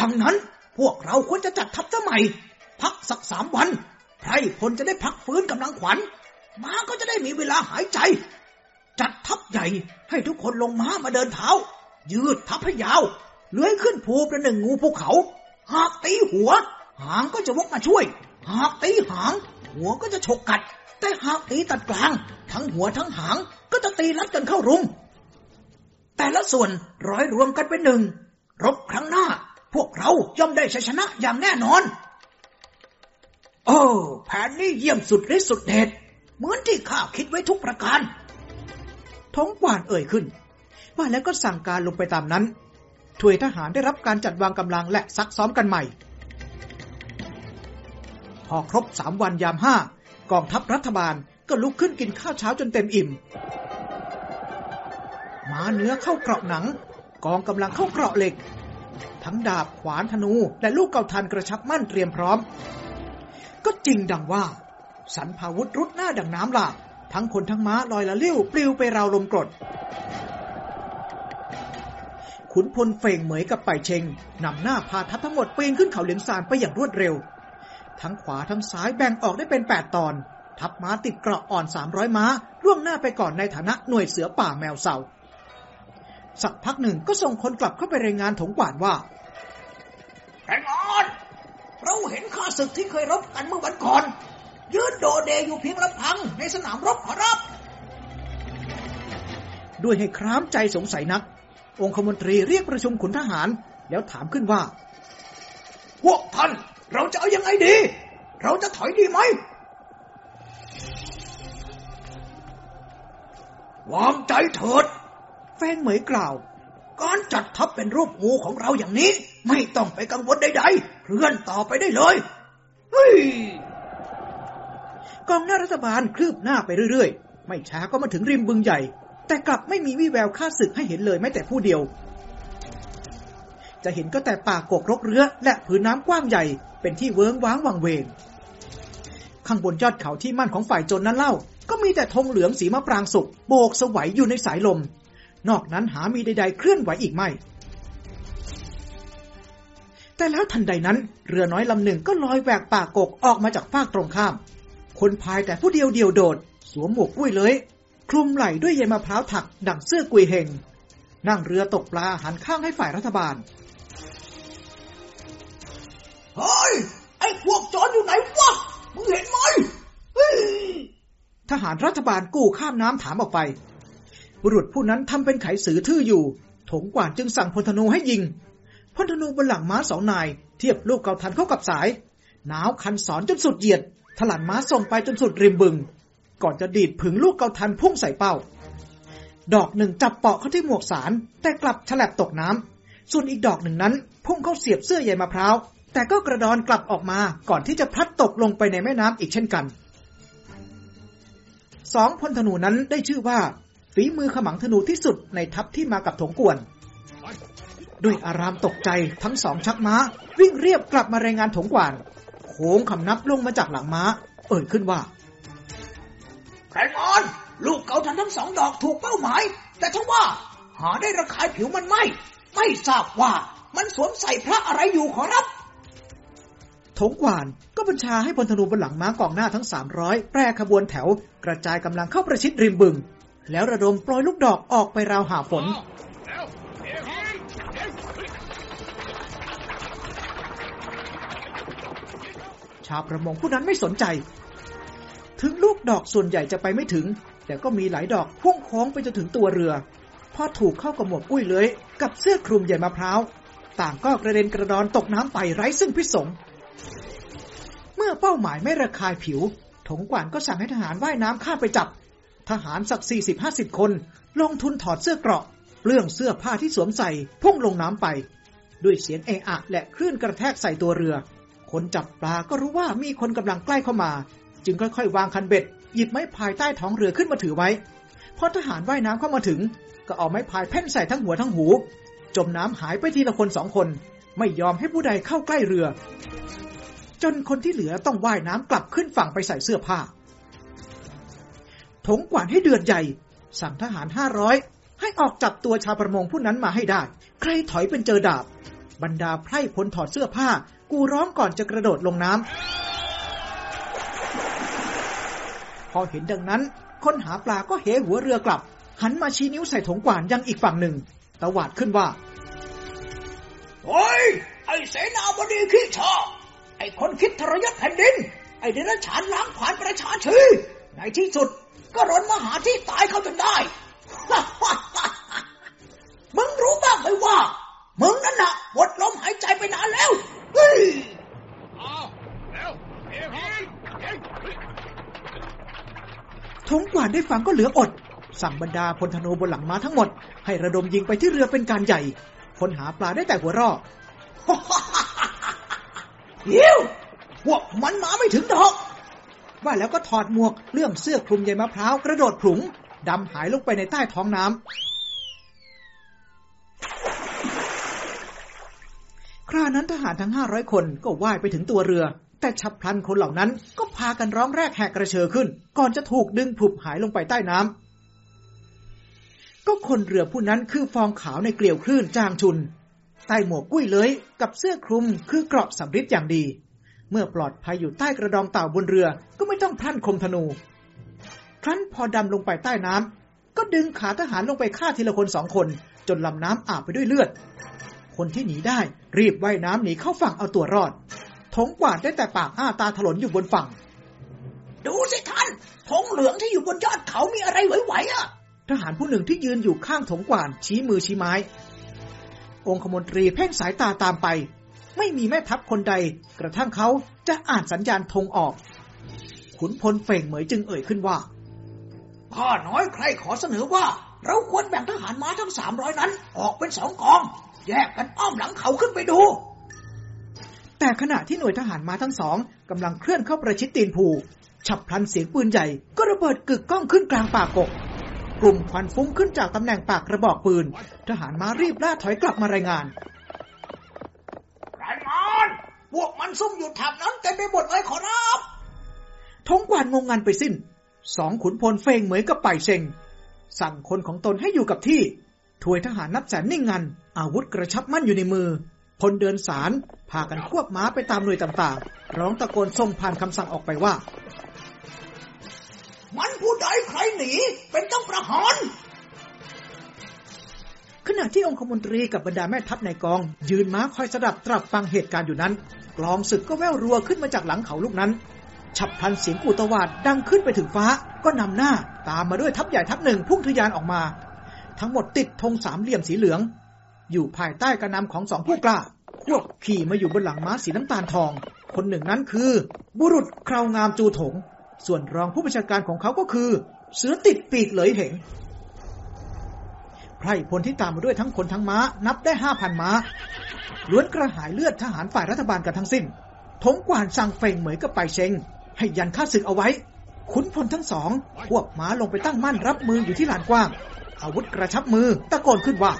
ดังนั้นพวกเราควรจะจัดทัพสมัย พักสักสามวันไพรพลจะได้พักฟื้นกำลังขวัญม้าก็จะได้มีเวลาหายใจ จัดทัพใหญ่ให้ทุกคนลงม้ามาเดินเท้า ยืดทับให้ยาวเลื้อยขึ้นภูประหนึ่งงูภูเขา หากตีหัว หางก็จะวกมาช่วย หากตีหาง หัวก็จะฉกกัด แต่หากตีตัดกลาง ทั้งหัวทั้งหางก็จะตีรัดกันเข้ารุม แต่ละส่วนร้อยรวมกันเป็นหนึ่ง รบครั้งหน้า พวกเราย่อมได้ชัยชนะอย่างแน่นอน โอ้แผนนี้เยี่ยมสุดฤทธิ์สุดเดชเหมือนที่ข้าคิดไว้ทุกประการ ท้องกวานเอ่ยขึ้น ว่าแล้วก็สั่งการลงไปตามนั้น ถวยทหารได้รับการจัดวางกำลังและซักซ้อมกันใหม่ พอครบสามวันยามห้ากองทัพรัฐบาลก็ลุกขึ้นกินข้าวเช้าจนเต็มอิ่ม ม้าเนื้อเข้าเกราะหนัง กองกำลังเข้าเกราะเหล็ก ทั้งดาบขวานธนูและลูกเก่าทันกระชับมั่นเตรียมพร้อม ก็จริงดังว่า สันพาวุธรุดหน้าดังน้ำหลากทั้งคนทั้งม้าลอยละลิ้วปลิวไปราวลมกรดขุนพลเฟ่งเหมยกับไปเชงนำหน้าพาทัพทั้งหมดปีนขึ้นเขาเหลียงซานไปอย่างรวดเร็ว ทั้งขวาทั้งซ้ายแบ่งออกได้เป็น8ตอน ทัพม้าติดเกราะอ่อน300ม้าล่วงหน้าไปก่อนในฐานะหน่วยเสือป่าแมวเสา สักพักหนึ่งก็ส่งคนกลับเข้าไปรายงานถงกวานว่าแรงอ่อนเราเห็นข้าศึกที่เคยรบกันเมื่อวันก่อน ยืนโดเดอยู่เพียงลำพังในสนามรบขอรับ ด้วยให้คร้ามใจสงสัยนัก องคมนตรีเรียกประชุมขุนทหาร แล้วถามขึ้นว่า พวกท่านเราจะเอายังไงดี เราจะถอยดีไหมวางใจเถิด แฟงเหมยกล่าวการจัดทัพเป็นรูปงูของเราอย่างนี้ ไม่ต้องไปกังวลใดๆเคลื่อนต่อไปได้เลยเฮ้ยกองหน้ารัฐบาลคลืบหน้าไปเรื่อยๆ ไม่ช้าก็มาถึงริมบึงใหญ่ แต่กลับไม่มีวี่แววค่าศึกให้เห็นเลยแม้แต่ผู้เดียว จะเห็นก็แต่ป่ากกรกเรือและผืนน้ำกว้างใหญ่ เป็นที่เวิ้งว้างวังเวง ข้างบนยอดเขาที่มั่นของฝ่ายจรนั้นเล่า ก็มีแต่ธงเหลืองสีมะปรางสุกโบกสวัยอยู่ในสายลม นอกนั้นหามีใดๆเคลื่อนไหวอีกไม่ แต่แล้วทันใดนั้น เรือน้อยลำหนึ่งก็ลอยแหวกป่ากกออกมาจากฟากตรงข้าม คนพายแต่ผู้เดียวเดียวโดด สวมหมวกกุ้ยเลย คลุมไหล่ด้วยใยมะพร้าวถักดังเสื้อกุยเฮงนั่งเรือตกปลาหันข้างให้ฝ่ายรัฐบาล เฮ้ย ไอ้พวกโจรอยู่ไหนวะ มึงเห็นไหมเฮ้ยทหารรัฐบาลกู้ข้ามน้ำถามออกไป บุรุษผู้นั้นทำเป็นไขสือทื่ออยู่ ถงกว่านจึงสั่งพลธนูให้ยิงพลธนูบนหลังม้าสองนาย เทียบลูกเกาทันเข้ากับสายหนาวคันสอนจนสุดเหยียด ถลันม้าส่งไปจนสุดริมบึง ก่อนจะดีดผึงลูกเกาทันพุ่งใส่เป้า ดอกหนึ่งจับเปาะเข้าที่หมวกสาร แต่กลับฉลับตกน้ำส่วนอีกดอกหนึ่งนั้น พุ่งเข้าเสียบเสื้อใยมะพร้าว แต่ก็กระดอนกลับออกมาก่อนที่จะพลัดตกลงไปในแม่น้ำอีกเช่นกันสองพลธนูนั้นได้ชื่อว่า ฝีมือขมังธนูที่สุดในทัพที่มากับถงกวน ด้วยอารามตกใจทั้งสองชักม้า วิ่งเรียบกลับมารายงานถงกวานโค้งคำนับลงมาจากหลังม้า เอ่ยขึ้นว่าแรงอ่อนลูกเกาทันทั้งสองดอกถูกเป้าหมาย แต่ทว่า หาได้ระคายผิวมันไม่ ไม่ทราบว่ามันสวมใส่พระอะไรอยู่ขอรับถงกวานก็บัญชาให้พลธนูบนหลังม้ากองหน้าทั้ง300แปรขบวนแถว กระจายกำลังเข้าประชิดริมบึง แล้วระดมปล่อยลูกดอกออกไปราวหาฝนแล้วเดี๋ยวเดี๋ยวชาวประมงผู้นั้นไม่สนใจ ถึงลูกดอกส่วนใหญ่จะไปไม่ถึง แต่ก็มีหลายดอกพุ่งโค้งไปจนถึงตัวเรือ พอถูกเข้ากับหมวกอุ้ยเลยกับเสื้อคลุมใหญ่มะพร้าว ต่างก็กระเด็นกระดอนตกน้ำไปไร้ซึ่งพิษสงเมื่อเป้าหมายไม่ระคายผิว ถงกวานก็สั่งให้ทหารว่ายน้ำข้ามไปจับ ทหารสักสี่สิบห้าสิบคน ลงทุนถอดเสื้อเกราะเปลื้องเสื้อผ้าที่สวมใส่พุ่งลงน้ำไป ด้วยเสียงเอะอะและคลื่นกระแทกใส่ตัวเรือ คนจับปลาก็รู้ว่ามีคนกำลังใกล้เข้ามา จึงค่อยๆ วางคันเบ็ด หยิบไม้พายใต้ท้องเรือขึ้นมาถือไว้พอทหารว่ายน้ำเข้ามาถึง ก็เอาไม้พายแพ่นใส่ทั้งหัวทั้งหู จมน้ำหายไปทีละคนสองคน ไม่ยอมให้ผู้ใดเข้าใกล้เรือ จนคนที่เหลือต้องว่ายน้ำกลับขึ้นฝั่งไปใส่เสื้อผ้า ถงกวานให้เดือดใหญ่ สั่งทหารห้าร้อยให้ออกจับตัวชาวประมงผู้นั้นมาให้ได้ ใครถอยเป็นเจอดาบ บรรดาไพร่พลถอดเสื้อผ้า กูร้องก่อนจะกระโดดลงน้ำพอเห็นดังนั้น คนหาปลาก็เหหัวเรือกลับ หันมาชี้นิ้วใส่ถงกวานยังอีกฝั่งหนึ่งตะวาดขึ้นว่าโอ้ยไอเสนาบดีขี้ชอบไอคนคิดทรยศแผ่นดิน ไอเดรัจฉานล้างผ่านประชาชีในที่สุด ก็รนมาหาที่ตายเขาจนได้ มึงรู้บ้างไหมว่า มึงนั่นน่ะหมดลมหายใจไปนานแล้วเฮ้ยเอาแล้วเดี๋ยวเดี๋ยวทงกวานได้ฟังก็เหลืออด สั่งบรรดาพลธนูบนหลังม้าทั้งหมด ให้ระดมยิงไปที่เรือเป็นการใหญ่คนหาปลาได้แต่หัวเราะเดี๋ยวพวกมันมาไม่ถึงดอก ว่าแล้วก็ถอดหมวกเลื่อมเสื้อคลุมใยมะพร้าวกระโดดผุงดำหายลงไปในใต้ท้องน้ำครานั้นทหารทั้งห้าร้อยคนก็ว่ายไปถึงตัวเรือ แต่ฉับพลันคนเหล่านั้นก็พากันร้องแรกแหกกระเชอขึ้น ก่อนจะถูกดึงผุบหายลงไปใต้น้ำก็คนเรือผู้นั้นคือฟองขาวในเกลียวคลื่นจางชุนใต้หมวกกุ้ยเลยกับเสื้อคลุมคือเกราะสำริดอย่างดี เมื่อปลอดภัยอยู่ใต้กระดองเต่าบนเรือก็ไม่ต้องพลั่นคมธนู ครั้นพอดำลงไปใต้น้ำก็ดึงขาทหารลงไปฆ่าทีละคนสองคน จนลำน้ำอาบไปด้วยเลือด คนที่หนีได้รีบว่ายน้ำหนีเข้าฝั่งเอาตัวรอดถงกวาดได้แต่ปากอ้าตาถลนอยู่บนฝั่ง ดูสิท่านธงเหลืองที่อยู่บนยอดเขามีอะไรไหวๆอะ ทหารผู้หนึ่งที่ยืนอยู่ข้างถงกวานชี้มือชี้ไม้ องคมนตรีเพ่งสายตาตามไป ไม่มีแม่ทัพคนใด กระทั่งเขาจะอ่านสัญญาณธงออก ขุนพลเฝ่งเหมยจึงเอ่ยขึ้นว่าข้าน้อยใครขอเสนอว่า เราควรแบ่งทหารม้าทั้งสามร้อยนั้น ออกเป็นสองกอง แยกกันอ้อมหลังเขาขึ้นไปดู แต่ขณะที่หน่วยทหารม้าทั้งสองกำลังเคลื่อนเข้าประชิดตีนภู ฉับพลันเสียงปืนใหญ่ ก็ระเบิดกึกก้องขึ้นกลางป่ากก กลุ่มควันฟุ้งขึ้นจากตำแหน่งปากกระบอกปืน ทหารม้ารีบล่าถอยกลับมารายงานรายงาน พวกมันซุ่มอยู่แถบนั้นเต็มไปหมดเลยขอรับทงกวานงงงันไปสิ้น สองขุนพลเฟงเหมยกับไปเชงสั่งคนของตนให้อยู่กับที่ ถวยทหารนับแสนนิ่งงัน อาวุธกระชับมั่นอยู่ในมือ พลเดินสารพากันควบม้าไปตามหน่วยต่างๆ ร้องตะโกนส่งผ่านคำสั่งออกไปว่า มันผู้ใดใครหนี เป็นต้องประหาร ขณะที่องคมนตรีกับบรรดาแม่ทัพในกอง ยืนม้าคอยสดับตรับฟังเหตุการณ์อยู่นั้น กลองศึกก็แว่วรัวขึ้นมาจากหลังเขาลูกนั้น ฉับพลันเสียงกูตวาดดังขึ้นไปถึงฟ้า ก็นำหน้าตามมาด้วยทัพใหญ่ทัพหนึ่งพุ่งทะยานออกมา ทั้งหมดติดธงสามเหลี่ยมสีเหลือง อยู่ภายใต้การนำของสองผู้กล้าควบขี่มาอยู่บนหลังม้าสีน้ำตาลทอง คนหนึ่งนั้นคือ บุรุษคราวงามจูถง ส่วนรองผู้บัญชาการของเขาก็คือ เสือติดปีกเหลยเหง ไพรพลที่ตามมาด้วยทั้งคนทั้งม้า นับได้ห้าพันม้า ล้วนกระหายเลือดทหารฝ่ายรัฐบาลกันทั้งสิ้นทงกวานสั่งเฟงเหมยกับไปเชงให้ยันค่าศึกเอาไว้ ขุนพลทั้งสองควบม้าลงไปตั้งมั่นรับมืออยู่ที่ลานกว้าง อาวุธกระชับมือตะโกนขึ้นว่า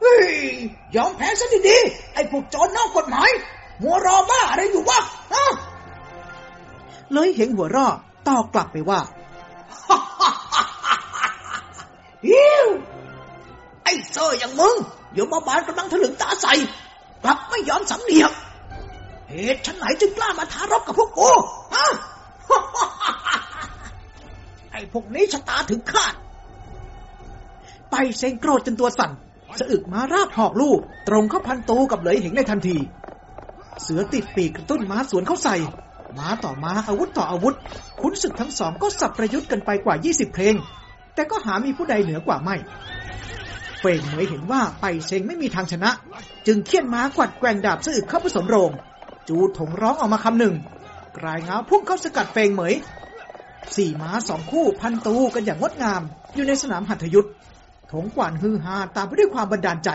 เฮ้ยยอมแพ้ซะดีๆไอ้พวกโจรนอกกฎหมายมัวรอบ้าอะไรอยู่วะฮะเลยเหงหัวเรอตอบกลับไปว่า ฮิวไอ้เซอร์อย่างมึง เดี๋ยวมาบานกำลังถลึงตาใส่กลับไม่ยอมสำเนียก เหตุฉันไหนจึงกล้ามาท้ารบกับพวกกูฮะไอ้พวกนี้ชะตาถึงคาด ไปเซงโกรธจนตัวสั่นสะอึกม้าราบหอกลูก ตรงเข้าพันตูกับเหลยเหงในทันที เสือติดปีกกระตุ้นม้าสวนเข้าใส่ม้าต่อม้าอาวุธต่ออาวุธ ขุนศึกทั้งสองก็สับประยุทธ์กันไปกว่า 20 เพลง แต่ก็หามีผู้ใดเหนือกว่าไม่เฟงเหมยเห็นว่าไปเซงไม่มีทางชนะ จึงเคี่ยนม้ากวัดแกว่งดาบสะอึกเข้าผสมโรง จูถงร้องออกมาคำหนึ่ง กลายเงาพุ่งเข้าสกัดเฟงเหมย สี่ม้าสองคู่พันตูกันอย่างงดงาม อยู่ในสนามหัตถยุทธถงกวานฮือฮาตามไปด้วยความบันดาลใจ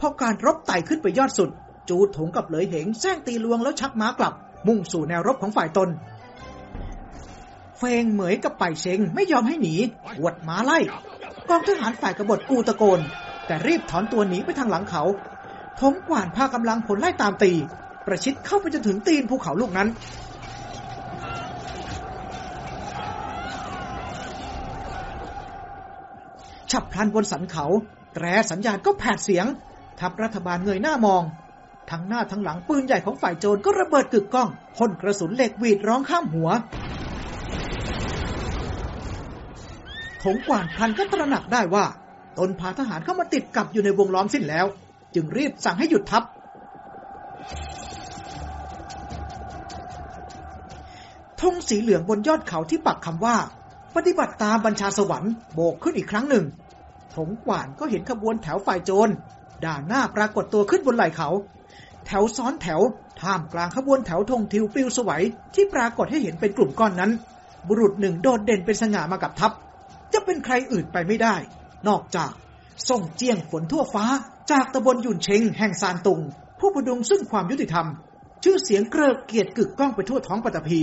พอการรบไต่ขึ้นไปยอดสุด จูถงกับเหลยเหงแซงตีลวงแล้วชักม้ากลับ มุ่งสู่แนวรบของฝ่ายตน เฟงเหมยกับไปเชงไม่ยอมให้หนีหวดม้าไล่ กองทหารฝ่ายกบฏกูตะโกน แต่รีบถอนตัวหนีไปทางหลังเขาถงกว่านพากำลังผลไล่ตามตี ประชิดเข้าไปจนถึงตีนภูเขาลูกนั้นฉับพลันบนสันเขา แตรสัญญาณก็แผดเสียง ทัพรัฐบาลเงยหน้ามอง ทั้งหน้าทั้งหลังปืนใหญ่ของฝ่ายโจรก็ระเบิดกึกก้องพ่นกระสุนเหล็กหวีดร้องข้ามหัว ถ งกวานพันก็ตระหนักได้ว่า ตนพาทหารเข้ามาติดกับอยู่ในวงล้อมสิ้นแล้ว จึงรีบสั่งให้หยุดทัพ ธงสีเหลืองบนยอดเขาที่ปักคำว่า ปฏิบัติตามบัญชาสวรรค์โบกขึ้นอีกครั้งหนึ่งถงกวานก็เห็นขบวนแถวฝ่ายโจร ด่านหน้าปรากฏตัวขึ้นบนไหล่เขา แถวซ้อนแถว ท่ามกลางขบวนแถวธงทิวปิวสวัยที่ปรากฏให้เห็นเป็นกลุ่มก้อนนั้น บุรุษหนึ่งโดดเด่นเป็นสง่ามากับทัพ จะเป็นใครอื่นไปไม่ได้ นอกจากส่งเจียงฝนทั่วฟ้า จากตะบนยุนเชงแห่งซานตุง ผู้ประดุงซึ่งความยุติธรรม ชื่อเสียงเกริกเกียรติกึกก้องไปทั่วท้องปัตตภี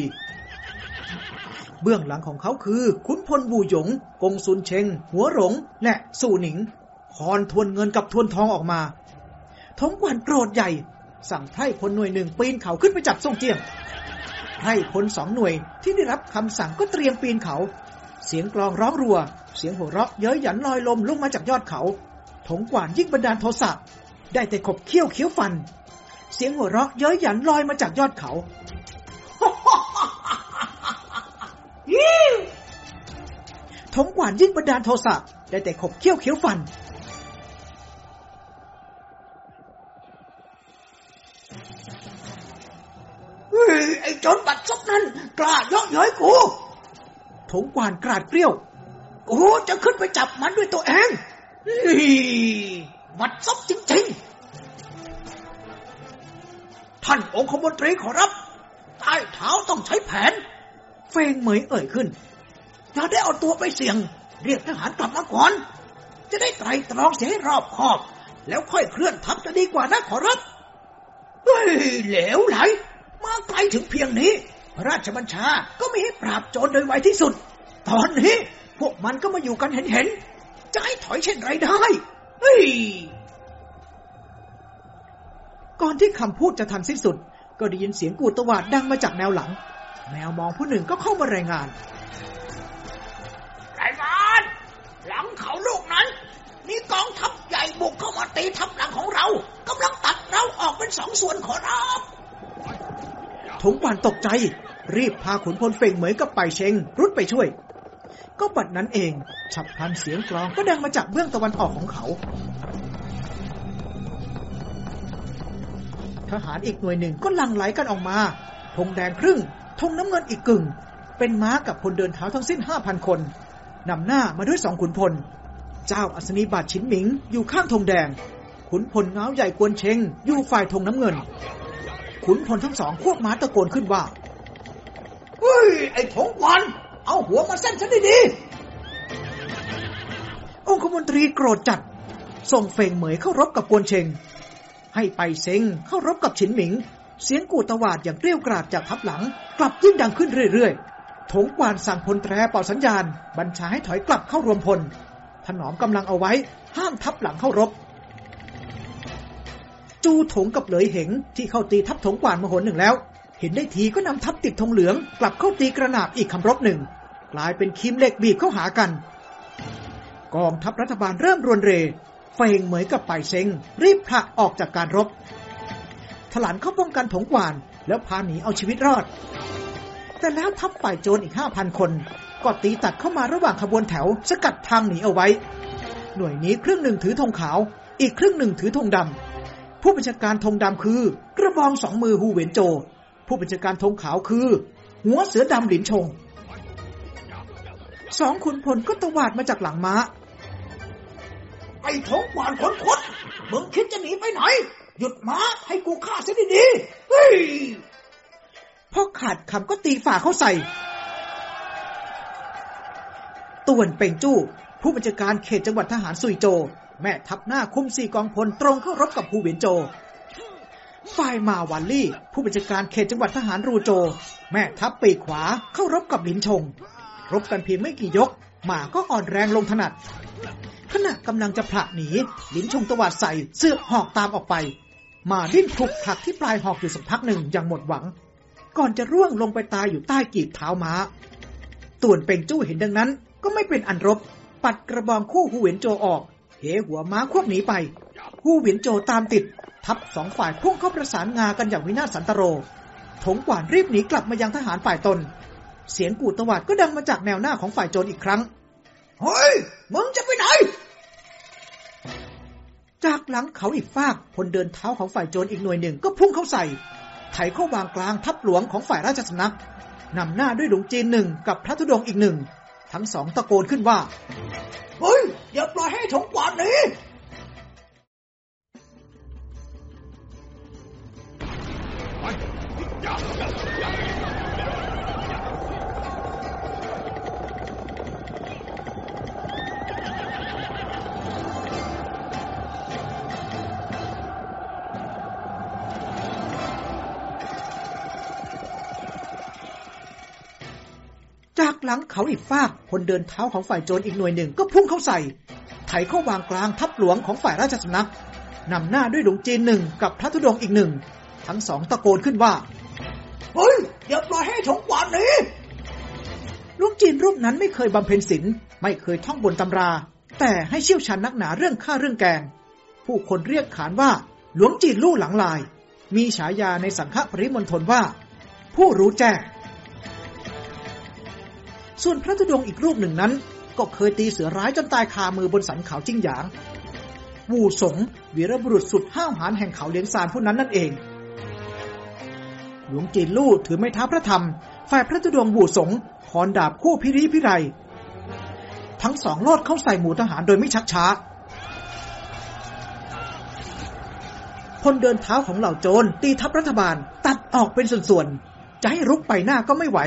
เบื้องหลังของเขาคือขุนพลบูหยง กงซุนเชง หัวหลง และสู่หนิงคอนทวนเงินกับทวนทองออกมาทงกวนโกรธใหญ่ สั่งไพร่พลหน่วยหนึ่งปีนเขาขึ้นไปจับซ่งเจียงไพร่พลสองหน่วยที่ได้รับคำสั่งก็เตรียมปีนเขา เสียงกลองร้องรัว เสียงหัวเราะเย้ยหยันลอยลมลงมาจากยอดเขา ถงกวานยิ่งบันดาลโทสะได้แต่ขบเคี้ยวเคี้ยวฟัน เสียงหัวเราะเย้ยหยันลอยมาจากยอดเขาถงกวานยิ่งบันดาลโทสะได้แต่ขบเคี้ยวเคี้ยวฟันไอ้โจรบัดซบนั้นกล้าเยาะเย้ยกู ถงกวานกราดเกลี้ยวกูจะขึ้นไปจับมันด้วยตัวเองวัดซบจริงๆ ท่านองคมนตรีขอรับ ใต้เท้าต้องใช้แผน เฟงเหมยเอ่ยขึ้น อย่าได้เอาตัวไปเสี่ยง เรียกทหารกลับมาก่อน จะได้ไตรตรองเสียให้รอบคอบ แล้วค่อยเคลื่อนทัพจะดีกว่านะขอรับ เฮ้ย เหลวไหล มาไกลถึงเพียงนี้ ราชบัญชาก็ไม่ให้ปราบโจรโดยไวที่สุด ตอนนี้พวกมันก็มาอยู่กันเห็นๆจะให้ถอยเช่นไรได้ เฮ้ย ก่อนที่คำพูดจะทันสิ้นสุด ก็ได้ยินเสียงกูดตวาดดังมาจากแนวหลัง แมวมองผู้หนึ่งก็เข้ามารายงานรายงาน หลังเขาลูกนั้น มีกองทัพใหญ่บุกเข้ามาตีทัพหลังของเรากำลังตัดเราออกเป็นสองส่วนขอรับ ถงกวานตกใจ รีบพาขุนพลเฟงเหมยกับไปเชง รุดไปช่วย ก็ปัดนั้นเอง ฉับพลันเสียงกลองก็ดังมาจากเบื้องตะวันออกของเขา ทหารอีกหน่วยหนึ่งก็ลังไหลกันออกมาธงแดงครึ่งธงน้ำเงินอีกกึ่ง เป็นม้ากับพลเดินเท้าทั้งสิ้นห้าพันคนนำหน้ามาด้วยสองขุนพล เจ้าอัศนีบาทชินหมิงอยู่ข้างธงแดง ขุนพลเงาใหญ่กวนเชงอยู่ฝ่ายธงน้ำเงิน ขุนพลทั้งสองควบม้าตะโกนขึ้นว่า เฮ้ย ไอ้ถงวันเอาหัวมาเส้นฉันดีองคมนตรีโกรธจัด ส่งเฟงเหมยเข้ารบกับกวนเชง ให้ไปเซ็งเข้ารบกับฉินหมิง เสียงกูตวาดอย่างเกลี้ยวกราดจากทัพหลัง กลับยิ่งดังขึ้นเรื่อยๆ ถงกวานสั่งพลแตรเป่าสัญญาณ บัญชาให้ถอยกลับเข้ารวมพล ถนอมกำลังเอาไว้ ห้ามทัพหลังเข้ารบ จูถงกับเหลยเหงที่เข้าตีทัพถงกวานมาหนหนึ่งแล้ว เห็นได้ทีก็นำทัพติดธงเหลืองกลับเข้าตีกระนาบอีกคำรบหนึ่ง กลายเป็นคิมเหล็กบีบเข้าหากัน กองทัพรัฐบาลเริ่มรวนเรเฟงเหมยกับไปเซงรีบผลักออกจากการรบถลานเข้าป้องกันถงกวาน แล้วพาหนีเอาชีวิตรอด แต่แล้วทัพฝ่ายโจรอีกห้าพันคน ก็ตีตัดเข้ามาระหว่างขบวนแถว สกัดทางหนีเอาไว้ หน่วยนี้ครึ่งหนึ่งถือธงขาว อีกครึ่งหนึ่งถือธงดำ ผู้บัญชาการธงดำคือ กระบองสองมือฮูเวนโจ ผู้บัญชาการธงขาวคือ หัวเสือดำหลินชง สองขุนพลก็ตวาดมาจากหลังม้า ไอ้ถงวันขนคดมึงคิดจะหนีไปไหน หยุดม้าให้กูฆ่าเสียดีๆเฮ้ยพ่อขาดคำก็ตีฝ่าเข้าใส่ต่วนเป่งจู้ผู้บัญชาการเขตจังหวัดทหารซุยโจ แม่ทัพหน้าคุมสี่กองพลตรงเข้ารบกับผู้เวียนโจ ฝ่ายมาวันลี่ ผู้บัญชาการเขตจังหวัดทหารรูโจ แม่ทัพปีกขวาเข้ารบกับหลินชง รบกันเพียงไม่กี่ยก หมาก็อ่อนแรงลงถนัด ขณะกำลังจะผละหนีหลินชงตวาดใส่เสื้อหอกตามออกไป มาดิ้นคลุกผลักที่ปลายหอกอยู่สักพักหนึ่งอย่างหมดหวัง ก่อนจะร่วงลงไปตายอยู่ใต้กีบเท้าม้าต่วนเป่งจู้เห็นดังนั้น ก็ไม่เป็นอันรบ ปัดกระบองคู่หูเหวียนโจออก หหัวม้าควบหนีไปหูเหวียนโจตามติด ทับสองฝ่ายพุ่งเข้าประสานงากันอย่างวินาศสันตโรถงกวานรีบหนีกลับมายังทหารฝ่ายตน เสียงกูตวาดก็ดังมาจากแนวหน้าของฝ่ายโจรอีกครั้ง เฮ้ย มึงจะไปไหน จากหลังเขาอีกฟากพลเดินเท้าของฝ่ายโจรอีกหน่วยหนึ่งก็พุ่งเข้าใส่ ไถเข้าวางกลางทัพหลวงของฝ่ายราชสำนักนำหน้าด้วยหลวงจีนหนึ่งกับพระธุดงค์อีกหนึ่ง ทั้งสองตะโกนขึ้นว่า เฮ้ย อย่าปล่อยให้ถงกวาดหนีไป จากหลังเขาอีกฟากพลเดินเท้าของฝ่ายโจรอีกหน่วยหนึ่งก็พุ่งเข้าใส่ ไถเข้าวางกลางทัพหลวงของฝ่ายราชสำนักนำหน้าด้วยหลวงจีนหนึ่งกับพระธุดงค์อีกหนึ่ง ทั้งสองตะโกนขึ้นว่า เฮ้ยอย่าปล่อยให้ถงกวาดหนีหลุงจีนรูปนั้นไม่เคยบำเพ็ญศีลไม่เคยท่องบนตำรา แต่ให้เชี่ยวชาญนักหนาเรื่องข้าเรื่องแกง ผู้คนเรียกขานว่า หลวงจีนลู่หลังลาย มีฉายาในสังฆปริมณฑลว่า ผู้รู้แจ้ง ส่วนพระธุดงอีกรูปหนึ่งนั้น ก็เคยตีเสือร้ายจนตายคามือบนสันเขาจิ้งหยาง วูสงวีรบุรุษสุดห้าวหาญแห่งเขาเลียงซานผู้นั้นนั่นเอง หลวงจีนลู่ถือไม้เท้าพระธรรม ฝ่ายพระธุดงค์บูสงคอนดาบคู่พิริพิไร ทั้งสองโลดเข้าใส่หมู่ทหารโดยไม่ชักช้าพลเดินเท้าของเหล่าโจรตีทัพรัฐบาล ตัดออกเป็นส่วนๆ จะให้รุกไปหน้าก็ไม่ไหว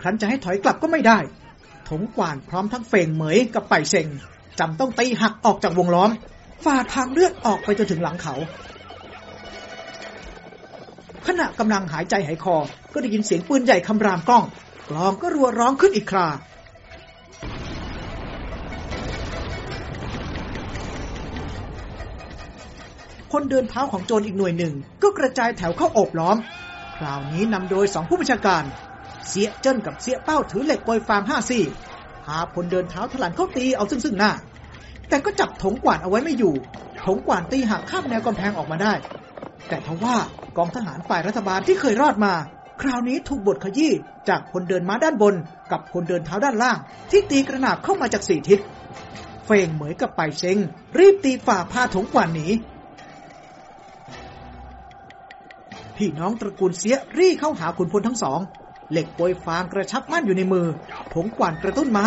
ครั้นจะให้ถอยกลับก็ไม่ได้ ถงกวานพร้อมทั้งเฟงเหมยกับไปเซงจำต้องตีหักออกจากวงล้อมฝ่าทางเลือดออกไปจนถึงหลังเขา ขณะกำลังหายใจหายคอ ก็ได้ยินเสียงปืนใหญ่คำรามกล้อง กลองก็รัวร้องขึ้นอีกคราคนเดินเท้าของโจรอีกหน่วยหนึ่ง ก็กระจายแถวเข้าโอบล้อม คราวนี้นำโดยสองผู้บัญชาการ เสียเจิ้นกับเสียเป้าถือเหล็กโปรยฟางห้าซี่พาพลเดินเท้าถลันเข้าตีเอาซึ่งซึ่งหน้า แต่ก็จับถงกวานเอาไว้ไม่อยู่ ถงกวานตีหักข้ามแนวกำแพงออกมาได้ แต่ทว่ากองทหารฝ่ายรัฐบาลที่เคยรอดมา คราวนี้ถูกบทขยี้จากคนเดินม้าด้านบน กับคนเดินเท้าด้านล่าง ที่ตีกระหนาบเข้ามาจากสี่ทิศเฟงเหมยกับไปเชงรีบตีฝ่าพาถงกวานหนีพี่น้องตระกูลเสียรี่เข้าหาขุนพลทั้งสอง เหล็กโปรยฟางกระชับมั่นอยู่ในมือถงกวานกระตุ้นม้า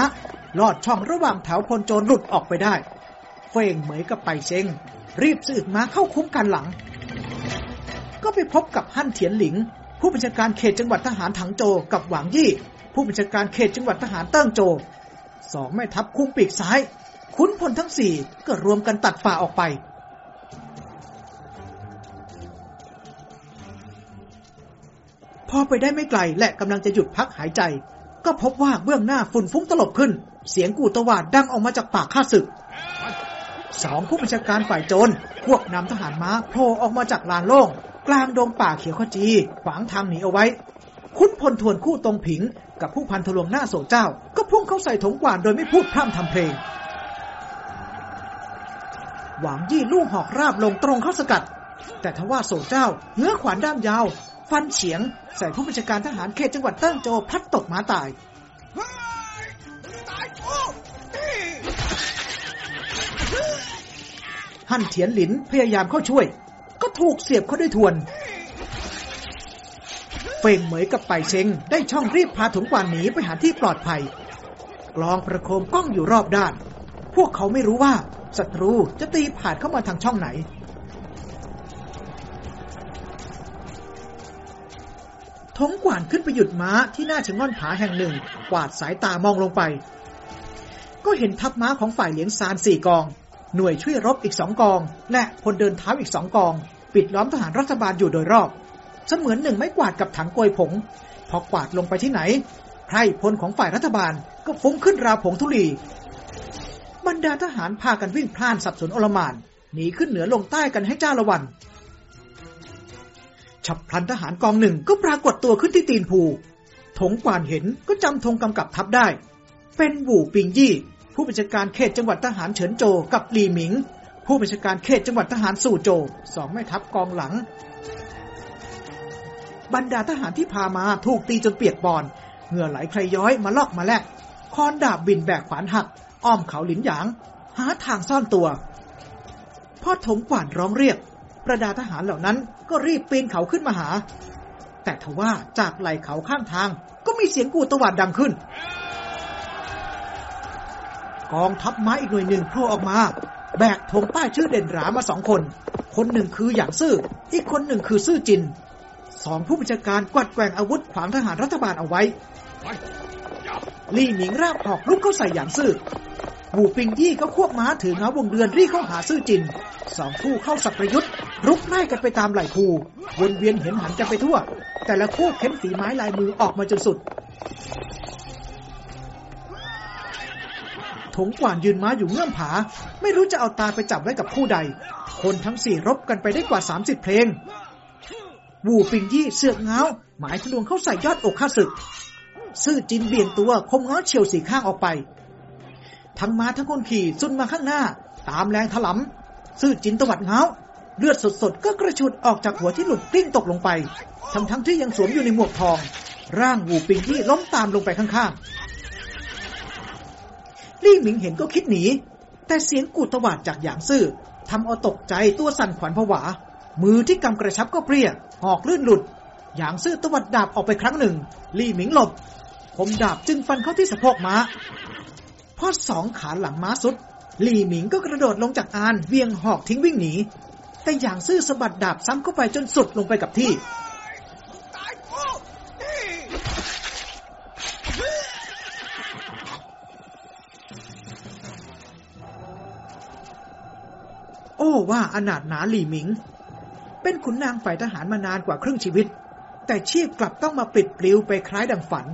ลอดช่องระหว่างแถวพลโจรหลุดออกไปได้เฟงเหมยกับไปเชงรีบสืบม้าเข้าคุ้มกันหลัง ก็ไปพบกับฮั่นเถียนหลิง ผู้บัญชาการเขตจังหวัดทหารถังโจกับหวางยี่ ผู้บัญชาการเขตจังหวัดทหารเติ้งโจสองแม่ทัพคุมปีกซ้ายขุนพลทั้งสี่ก็รวมกันตัดฝ่าออกไป พอไปได้ไม่ไกลและกำลังจะหยุดพักหายใจ ก็พบว่าเบื้องหน้าฝุ่นฟุ้งตลบขึ้น เสียงกูตวาดดังออกมาจากปากข้าศึกสองผู้บัญชาการฝ่ายโจรพวกนำทหารม้าโผล่ออกมาจากลานโล่ง กลางดงป่าเขียวขจี ขวางทางหนีเอาไว้ คุ้นพลทวนคู่ตรงผิง กับผู้พันทะลวงหน้าโสเจ้า ก็พุ่งเข้าใส่ถงกวานโดยไม่พูดพร่ำทำเพลง หวังยี่ลู่หอกราบลงตรงเข้าสกัด แต่ทว่าโสเจ้าเงื้อขวานด้ามยาว ฟันเฉียง ใส่ผู้บัญชาการทหารเขตจังหวัดเติ้งโจพัดตกมาตายฮั่นเถียนหลินพยายามเข้าช่วย ก็ถูกเสียบเข้าด้วยทวนเฟงเหมยกับไปเชงได้ช่องรีบพาถุงกวานหนีไปหาที่ปลอดภัย กลองประโคมกล้องอยู่รอบด้าน พวกเขาไม่รู้ว่าศัตรูจะตีผ่านเข้ามาทางช่องไหน ถงกวานขึ้นไปหยุดม้าที่หน้าชะง่อนผาแห่งหนึ่ง กวาดสายตามองลงไป ก็เห็นทัพม้าของฝ่ายเหลียงซานสี่กอง หน่วยช่วยรบอีกสองกอง และพลเดินเท้าอีกสองกอง ปิดล้อมทหารรัฐบาลอยู่โดยรอบ เสมือนหนึ่งไม้กวาดกับถังโกยผง พอกวาดลงไปที่ไหนไพรพลของฝ่ายรัฐบาลก็ฟุ้งขึ้นราวผงธุลีบรรดาทหารพากันวิ่งพล่านสับสนโอลมานหนีขึ้นเหนือลงใต้กันให้จ้าละวัน ฉับพลันทหารกองหนึ่งก็ปรากฏตัวขึ้นที่ตีนภูถงกวานเห็นก็จำธงกำกับทัพได้ เป็นบู่ปิงยี่ ผู้บัญชาการเขตจังหวัดทหารเฉินโจกับหลีหมิง ผู้บัญชาการเขตจังหวัดทหารสู่โจสองแม่ทัพกองหลัง บรรดาทหารที่พามาถูกตีจนเปียกปอนเหงื่อไหลใครย้อยมาลอกมาแลกคอนดาบบินแบกขวานหัก อ้อมเขาหลินหยาง หาทางซ่อนตัว พ่อถงกวานร้องเรียก ประดาทหารเหล่านั้นก็รีบปีนเขาขึ้นมาหา แต่ทว่าจากไหลเขาข้างทาง ก็มีเสียงกูตวาดดังขึ้น กองทัพม้าอีกหน่วยหนึ่งโผล่ออกมา แบกธงป้ายชื่อเด่นหรามาสองคน คนหนึ่งคือหยางซื่อ อีกคนหนึ่งคือซื่อจินสองผู้บัญชาการกวัดแกว่งอาวุธขวางทหารรัฐบาลเอาไว้ลี่หมิงราบหอกลุกเข้าใส่หยางซื่อหูปิงยี่ก็ควบม้าถือเงาวงเดือนรีเข้าหาซื่อจิน สองคู่เข้าสับประยุทธ์ รุกไล่กันไปตามไหล่คูวนเวียนเห็นหันกันไปทั่ว แต่ละคู่เข็นฝีไม้ลายมือออกมาจนสุดถงกว่านยืนม้าอยู่เงื่อมผา ไม่รู้จะเอาตาไปจับไว้กับคู่ใด คนทั้งสี่รบกันไปได้กว่า 30 เพลง วูปิงยี่เสือกเงาหมายทะลวงเข้าใส่ยอดอกข้าศึก ซื่อจินเบี่ยงตัวคมเงาเฉียวสีข้างออกไป ทั้งม้าทั้งคนขี่ซุนมาข้างหน้า ตามแรงถลำซื่อจินตวัดเงา เลือดสดๆ ก็กระชุดออกจากหัวที่หลุดกลิ้งตกลงไป ทั้งทั้งที่ยังสวมอยู่ในหมวกทอง ร่างวูปิงยี่ล้มตามลงไปข้างๆ ลี่หมิงเห็นก็คิดหนี แต่เสียงกูดตวาดจากหยางซื่อทำเอาตกใจตัวสั่นขวัญผวา มือที่กำกระชับก็เปรี้ยหอกลื่นหลุด หยางซื่อตวัดดาบออกไปครั้งหนึ่ง ลี่หมิงหลบผมดาบจึงฟันเข้าที่สะโพกม้าพอสองขาหลังม้าสุด ลี่หมิงก็กระโดดลงจากอานเวียงหอกทิ้งวิ่งหนี แต่หยางซื่อสะบัดดาบซ้ำเข้าไปจนสุดลงไปกับที่ โอ้ว่าอนาถหนาหลี่หมิง เป็นขุนนางฝ่ายทหารมานานกว่าครึ่งชีวิต แต่ชีพกลับต้องมาปลิดปลิวไปคล้ายดังฝัน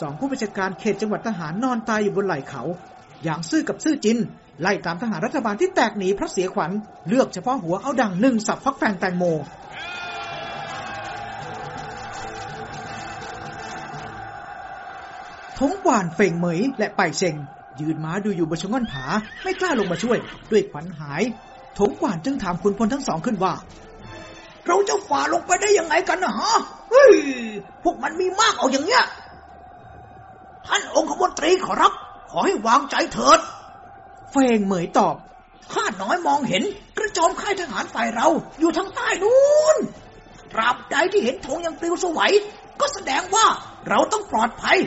สองผู้บัญชาการเขตจังหวัดทหารนอนตายอยู่บนไหล่เขา อย่างซื่อกับซื่อจิน ไล่ตามทหารรัฐบาลที่แตกหนีพระเสียขวัญ เลือกเฉพาะหัวเอาดังหนึ่งสับฟักแฟงแตงโม ทงกวานเฟ่งเหมยและไปเชงยืนม้าดูอยู่บนชงอนผา ไม่กล้าลงมาช่วย ด้วยขวัญหายถงกวานจึงถามคุณพลทั้งสองขึ้นว่า เราจะฝ่าลงไปได้ยังไงกันนะฮะเฮ้ยพวกมันมีมากเอาอย่างเงี้ยท่านองคมนตรีขอรับ ขอให้วางใจเถิด เฟงเหมยตอบ ข้าน้อยมองเห็น กระโจมค่ายทหารฝ่ายเราอยู่ทางใต้นู้นตราบใดที่เห็นธงยังปลิวสวัย ก็แสดงว่าเราต้องปลอดภัย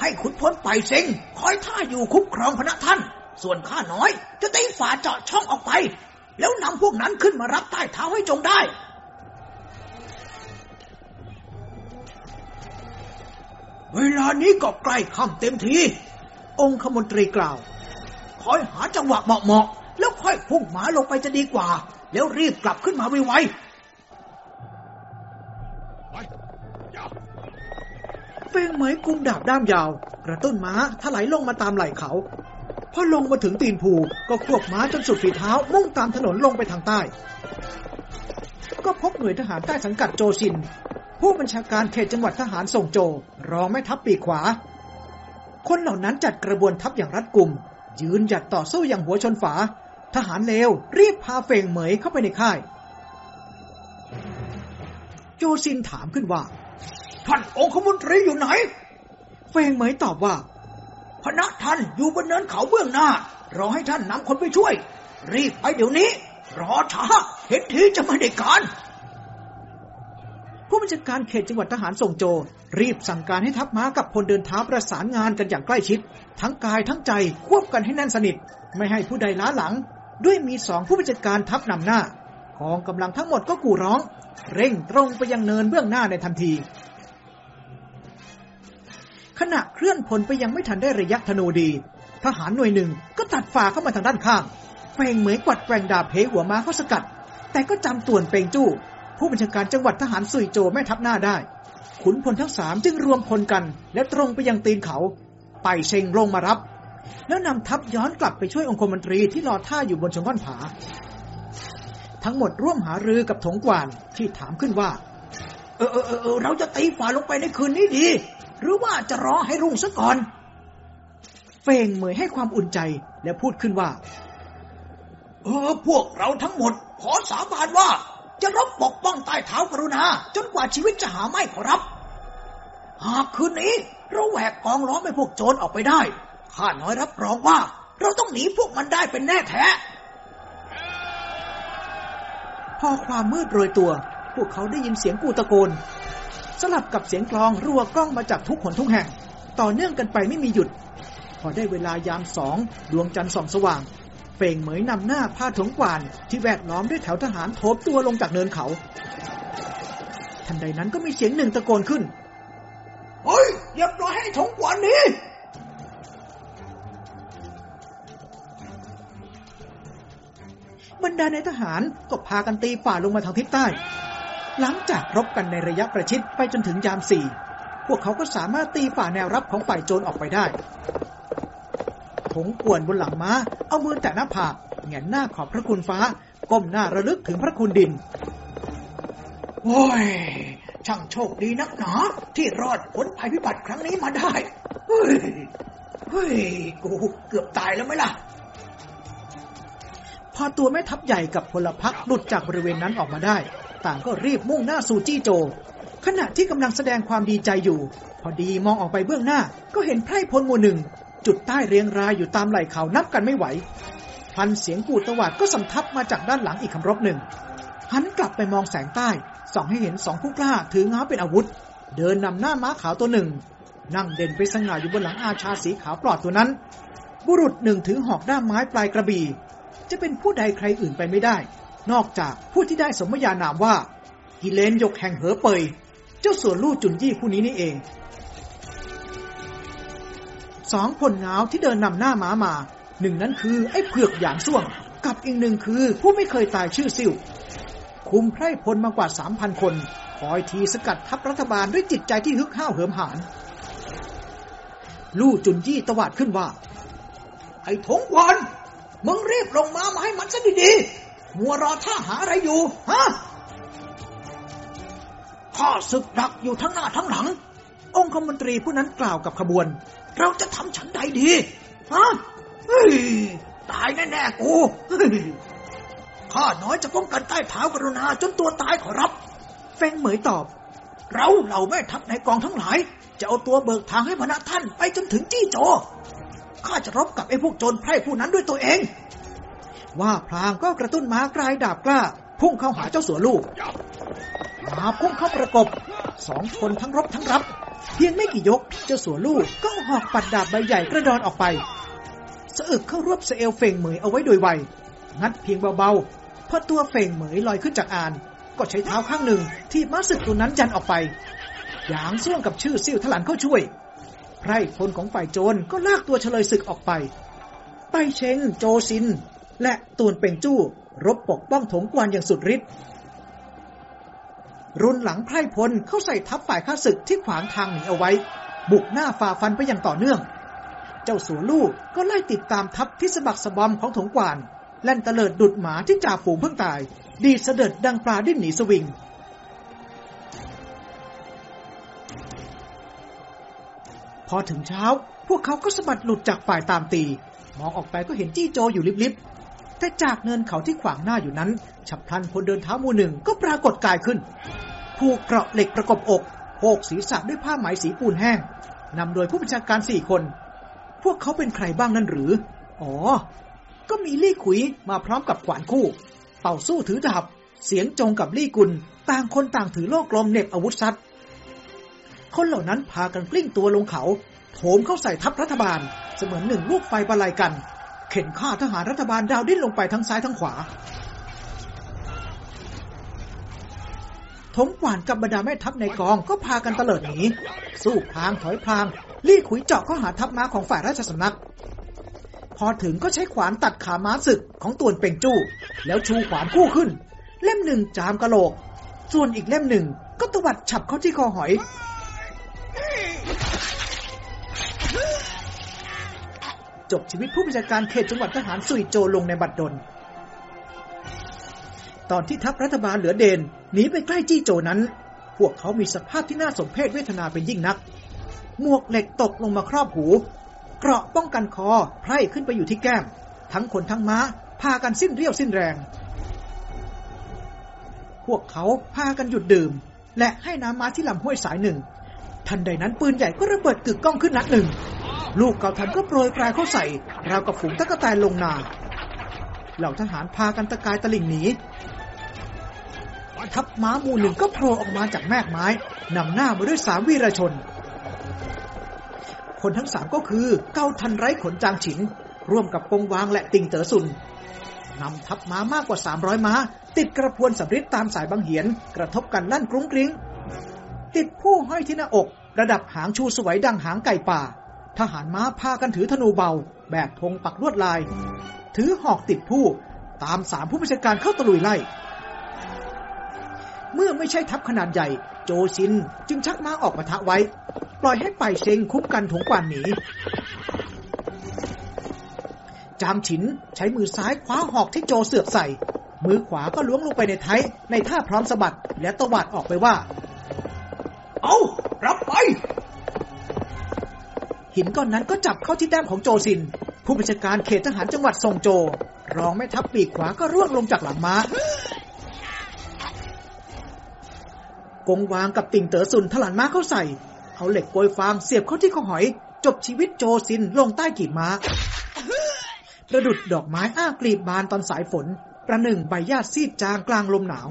ให้ขุนพลไปเซ็งคอยท่าอยู่คุ้มครองพระท่าน ส่วนข้าน้อยจะตีฝาเจาะช่องออกไป แล้วนำพวกนั้นขึ้นมารับใต้เท้าให้จงได้เวลานี้ก็ใกล้ค่ำเต็มที องคมนตรีกล่าว อยหาจังหวะเหมาะๆแล้วค่อยพุ่งหมาลงไปจะดีกว่า แล้วรีบกลับขึ้นมาไวไปอย่าเฟงเหมยกุมดาบด้ามยาว กระตุ้นม้าถลายลงมาตามไหล่เขาพอลงมาถึงตีนภูก็ควบม้าจนสุดฝีเท้ามุ่งตามถนนลงไปทางใต้ ก็พบหน่วยทหารใต้สังกัดโจชิน ผู้บัญชาการเขตจังหวัดทหารส่งโจ รอแม่ทัพปีขวา คนเหล่านั้นจัดกระบวนทัพอย่างรัดกุม ยืนหยัดต่อสู้อย่างหัวชนฝา ทหารเลวรีบพาเฟงเหมยเข้าไปในค่าย โจซินถามขึ้นว่า ท่านองคมนตรีอยู่ไหน เฟงเหมยตอบว่าพระท่านอยู่บนเนินเขาเบื้องหน้า รอให้ท่านนำคนไปช่วย รีบไปเดี๋ยวนี้ รอช้าเห็นทีจะไม่ได้การ ผู้บัญชาการเขตจังหวัดทหารส่งโจ รีบสั่งการให้ทัพม้ากับพลเดินเท้าประสานงานกันอย่างใกล้ชิด ทั้งกายทั้งใจควบกันให้แน่นสนิท ไม่ให้ผู้ใดล้าหลัง ด้วยมีสองผู้บัญชาการทัพนำหน้ากองกำลังทั้งหมดก็กู่ร้อง เร่งตรงไปยังเนินเบื้องหน้าในทันที ขณะเคลื่อนพลไปยังไม่ทันได้ระยะธนูดี ทหารหน่วยหนึ่งก็ตัดฝ่าเข้ามาทางด้านข้างเฟงเหมยกวัดแกว่งดาบเพหัวม้าเข้าสกัด แต่ก็จำต่วนเปงจู้ ผู้บัญชาการจังหวัดทหารซุยโจไม่ทับหน้าได้ ขุนพลทั้งสามจึงรวมพลกัน และตรงไปยังตีนเขา ไปเชงลงมารับ แล้วนำทัพย้อนกลับไปช่วยองคมนตรีที่รอท่าอยู่บนชมก้อนผา ทั้งหมดร่วมหารือกับถงกวานที่ถามขึ้นว่าเออเออเออเออเราจะตีฝ่าลงไปในคืนนี้ดี หรือว่าจะรอให้รุ่งซะก่อนเฟงเหมยให้ความอุ่นใจและพูดขึ้นว่า เออ พวกเราทั้งหมด ขอสาบานว่า จะรบปกป้องใต้เท้ากรุณา จนกว่าชีวิตจะหาไม่ขอรับ หากคืนนี้ เราแหวกกองล้อมให้พวกโจรออกไปได้ ข้าน้อยรับรองว่า เราต้องหนีพวกมันได้เป็นแน่แท้ พอความมืดโรยตัว พวกเขาได้ยินเสียงกูตะโกน สลับกับเสียงกลองรัวกล้องมาจากทุกขนทุกแห่ง ต่อเนื่องกันไปไม่มีหยุด พอได้เวลายามสองดวงจันทร์ส่องสว่าง เป่งเหมยนำหน้าพาถงกวานที่แวดล้อมด้วยแถวทหารโถบตัวลงจากเนินเขา ทันใดนั้นก็มีเสียงหนึ่งตะโกนขึ้นเฮ้ยอย่าปล่อยให้ถงกวนนี้บรรดาในายทหารก็พากันตีฝ่าลงมาทางทิศใต้ หลังจากรบกันในระยะประชิดไปจนถึงยามสี่ พวกเขาก็สามารถตีฝ่าแนวรับของฝ่ายโจรออกไปได้ถ งกวนบนหลังม้า เอามือแตะหน้าผากแหงนหน้าขอบพระคุณฟ้า ก้มหน้าระลึกถึงพระคุณดิน โอ้ย ช่างโชคดีนักหนา ที่รอดพ้นภัยพิบัติครั้งนี้มาได้ เฮ้ย เฮ้ย กูเกือบตายแล้วไหมล่ะ พอตัวแม่ทัพใหญ่กับพลพรรคหลุดจากบริเวณนั้นออกมาได้ ต่างก็รีบมุ่งหน้าสู่จี้โจ ขณะที่กำลังแสดงความดีใจอยู่ พอดีมองออกไปเบื้องหน้า ก็เห็นไพร่พลหมู่หนึ่ง จุดใต้เรียงรายอยู่ตามไหล่เขานับกันไม่ไหว พันเสียงกูดตวาดก็สำทับมาจากด้านหลังอีกคำรบหนึ่งหันกลับไปมองแสงใต้ส่องให้เห็นสองผู้กล้าถือง้าเป็นอาวุธ เดินนำหน้าม้าขาวตัวหนึ่ง นั่งเด่นไปสง่าอยู่บนหลังอาชาสีขาวปลอดตัวนั้น บุรุษหนึ่งถือหอกด้ามไม้ปลายกระบี่ จะเป็นผู้ใดใครอื่นไปไม่ได้ นอกจากผู้ที่ได้สมญานามว่า กิเลนยกแห่งเหอเปย เจ้าส่วนลู่จุนยี่ผู้นี้นี่เอง สองคนงาวที่เดินนำหน้าม้ามา หนึ่งนั้นคือไอ้เผือกหยางส่วง กับอีกหนึ่งคือผู้ไม่เคยตายชื่อซิ่ว คุมไพร่พลมากว่าสามพันคน คอยทีสกัดทัพรัฐบาลด้วยจิตใจที่ฮึกห้าวเหิมหาน ลู่จุนยี่ตวาดขึ้นว่า ไอ้ถงกวนมึงรีบลงมามาให้มันซะดีๆมัวรอท่าหาอะไรอยู่ฮะข้าศึกดักอยู่ทั้งหน้าทั้งหลัง องคมนตรีผู้นั้นกล่าวกับขบวน เราจะทำฉันใดดีฮะเฮ้ยตายแน่ๆกูเฮ้ยข้าน้อยจะป้องกันใต้เท้ากรุณาจนตัวตายขอรับ เฟงเหมยตอบ เราเหล่าแม่ทัพในกองทั้งหลาย จะเอาตัวเบิกทางให้พนะท่านไปจนถึงจี้โจข้าจะรบกับไอ้พวกโจรไพร่ผู้นั้นด้วยตัวเอง ว่าพลางก็กระตุ้นม้ากลายดาบกล้า พุ่งเข้าหาเจ้าสัวลูกมาพุ่งเข้าประกบสองคนทั้งรบทั้งรับ เพียงไม่กี่ยก เจ้าสัวลูกก็หอกปัดดาบใบใหญ่กระดอนออกไปสะอึกเข้ารวบเสเอลเฟงเหมยเอาไว้โดยไวงัดเพียงเบาๆพอตัวเฟงเหมยลอยขึ้นจากอาน ก็ใช้เท้าข้างหนึ่งที่ม้าศึกตัวนั้นยันออกไปหยางส่วงกับชื่อซิ่วทลันเข้าช่วยไพร่พลของฝ่ายโจรก็ลากตัวเฉลยศึกออกไป ไปเชงโจซิน และตูนเป่งจู้รบปกป้องถงกวนอย่างสุดฤทธิ์ รุนหลังไพร่พลเข้าใส่ทัพฝ่ายข้าศึกที่ขวางทางหนีเอาไว้ บุกหน้าฝ่าฟันไปอย่างต่อเนื่อง เจ้าสัวลู่ก็ไล่ติดตามทัพที่สะบักสะบอมของถงกวานแล่นเตลิดดุดหมาที่จ่าฝูงเพิ่งตาย ดีเสด็จดังปลาดิ้นหนีสวิงพอถึงเช้า พวกเขาก็สะบัดหลุดจากฝ่ายตามตี มองออกไปก็เห็นจี้โจอยู่ลิบๆแต่จากเนินเขาที่ขวางหน้าอยู่นั้น ฉับพลันพลเดินเท้ามูหนึ่งก็ปรากฏกายขึ้น ผูกเกราะเหล็กประกบอกโพกศีรษะด้วยผ้าไหมสีปูนแห้งนำโดยผู้บัญชาการสี่คน พวกเขาเป็นใครบ้างนั่นหรือ อ๋อ ก็มีลี่ขุยมาพร้อมกับขวานคู่ เป่าสู้ถือดาบ เสียงจงกับลี่กุล ต่างคนต่างถือโล่กลมเน็บอาวุธซัดคนเหล่านั้นพากันกลิ้งตัวลงเขา โถมเข้าใส่ทัพรัฐบาล เสมือนหนึ่งลูกไฟบรรลัยกัน เข็นฆ่าทหารรัฐบาลดาวดิ้นลงไปทั้งซ้ายทั้งขวา ถงกวานกับบรรดาแม่ทัพในกองก็พากันเตลิดหนีสู้พลางถอยพลางลี่ขุยเจาะเข้าหาทัพม้าของฝ่ายราชสำนัก พอถึงก็ใช้ขวานตัดขาม้าศึกของตวนเป่งจู้ แล้วชูขวานคู่ขึ้น เล่มหนึ่งจามกะโหลก ส่วนอีกเล่มหนึ่งก็ตวัดฉับเข้าที่คอหอยจบชีวิตผู้บัญชาการเขตจังหวัดทหารสุยโจลงในบัดดล ตอนที่ทัพรัฐบาลเหลือเดนหนีไปใกล้จี้โจนั้น พวกเขามีสภาพที่น่าสมเพชเวทนาเป็นยิ่งนัก หมวกเหล็กตกลงมาครอบหู เกราะป้องกันคอไพร่ขึ้นไปอยู่ที่แก้ม ทั้งคนทั้งม้า พากันสิ้นเรี่ยวสิ้นแรง พวกเขาพากันหยุดดื่ม และให้น้ำม้าที่ลำห้วยสายหนึ่ง ทันใดนั้นปืนใหญ่ก็ระเบิดกึกก้องขึ้นนัดหนึ่ง ลูกเกาทันก็โปรยปลายเข้าใส่ ราวกับฝูงตะกแตนลงนาเหล่าทหารพากันตะกายตะลิ่งหนี ทัพม้ามู่หนึ่งก็โผล่ออกมาจากแมกไม้นำหน้ามาด้วยสามวีรชน คนทั้งสามก็คือเกาทันไร้ขนจางฉิน ร่วมกับกงวางและติงเต๋อซุนนำทัพม้ามากกว่า 300 ม้า ติดกระพวนสำริดตามสายบางเหียน กระทบกันลั่นกรุ้งกริ้ง ติดผู้ห้อยที่หน้าอก ระดับหางชูสวยดังหางไก่ป่า ทหารม้าพากันถือธนูเบา แบกธงปักลวดลาย ถือหอกติดผู้ ตามสามผู้บัญชาการเข้าตะลุยไล่ เมื่อไม่ใช่ทัพขนาดใหญ่ โจซินจึงชักม้าออกมาทะไว้ ปล่อยให้ไปเชงคุ้มกันถงกวานหนี จางฉินใช้มือซ้ายคว้าหอกที่โจเสือกใส่ มือขวาก็ล้วงลงไปในไทยในท่าพร้อมสะบัดและตวัดออกไปว่า เอารับไป หินก้อนนั้นก็จับเข้าที่แต้มของโจซิน ผู้บัญชาการเขตทหารจังหวัดซงโจ รองแม่ทัพปีกขวาก็ร่วงลงจากหลังม้า กงวางกับติ่งเต๋อซุนถลันม้าเข้าใส่ เอาเหล็กโกยฟางเสียบเข้าที่ข้อหอย จบชีวิตโจซินลงใต้กีบม้า ประดุดดอกไม้อ้ากลีบบานตอนสายฝน ประหนึ่งใบหญ้าซีดจางกลางลมหนาว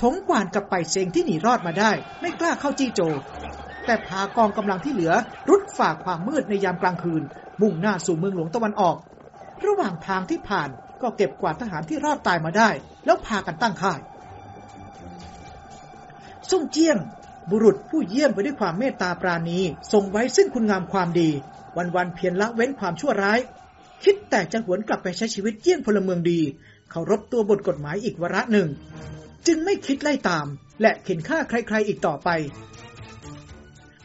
ถงกวานกับไปเซงที่หนีรอดมาได้ ไม่กล้าเข้าจี้โจ แต่พากองกำลังที่เหลือ รุดฝ่าความมืดในยามกลางคืน มุ่งหน้าสู่เมืองหลวงตะวันออก ระหว่างทางที่ผ่านก็เก็บกวาดทหารที่รอดตายมาได้ แล้วพากันตั้งค่าย ส่งเจียง บุรุษผู้เยี่ยมไปด้วยความเมตตาปราณีทรงไว้ซึ่งคุณงามความดี วันๆเพียรละเว้นความชั่วร้าย คิดแต่จะหวนกลับไปใช้ชีวิตเยี่ยงพลเมืองดีเคารพตัวบทกฎหมายอีกวาระหนึ่ง จึงไม่คิดไล่ตาม และเข็นฆ่าใครๆอีกต่อไป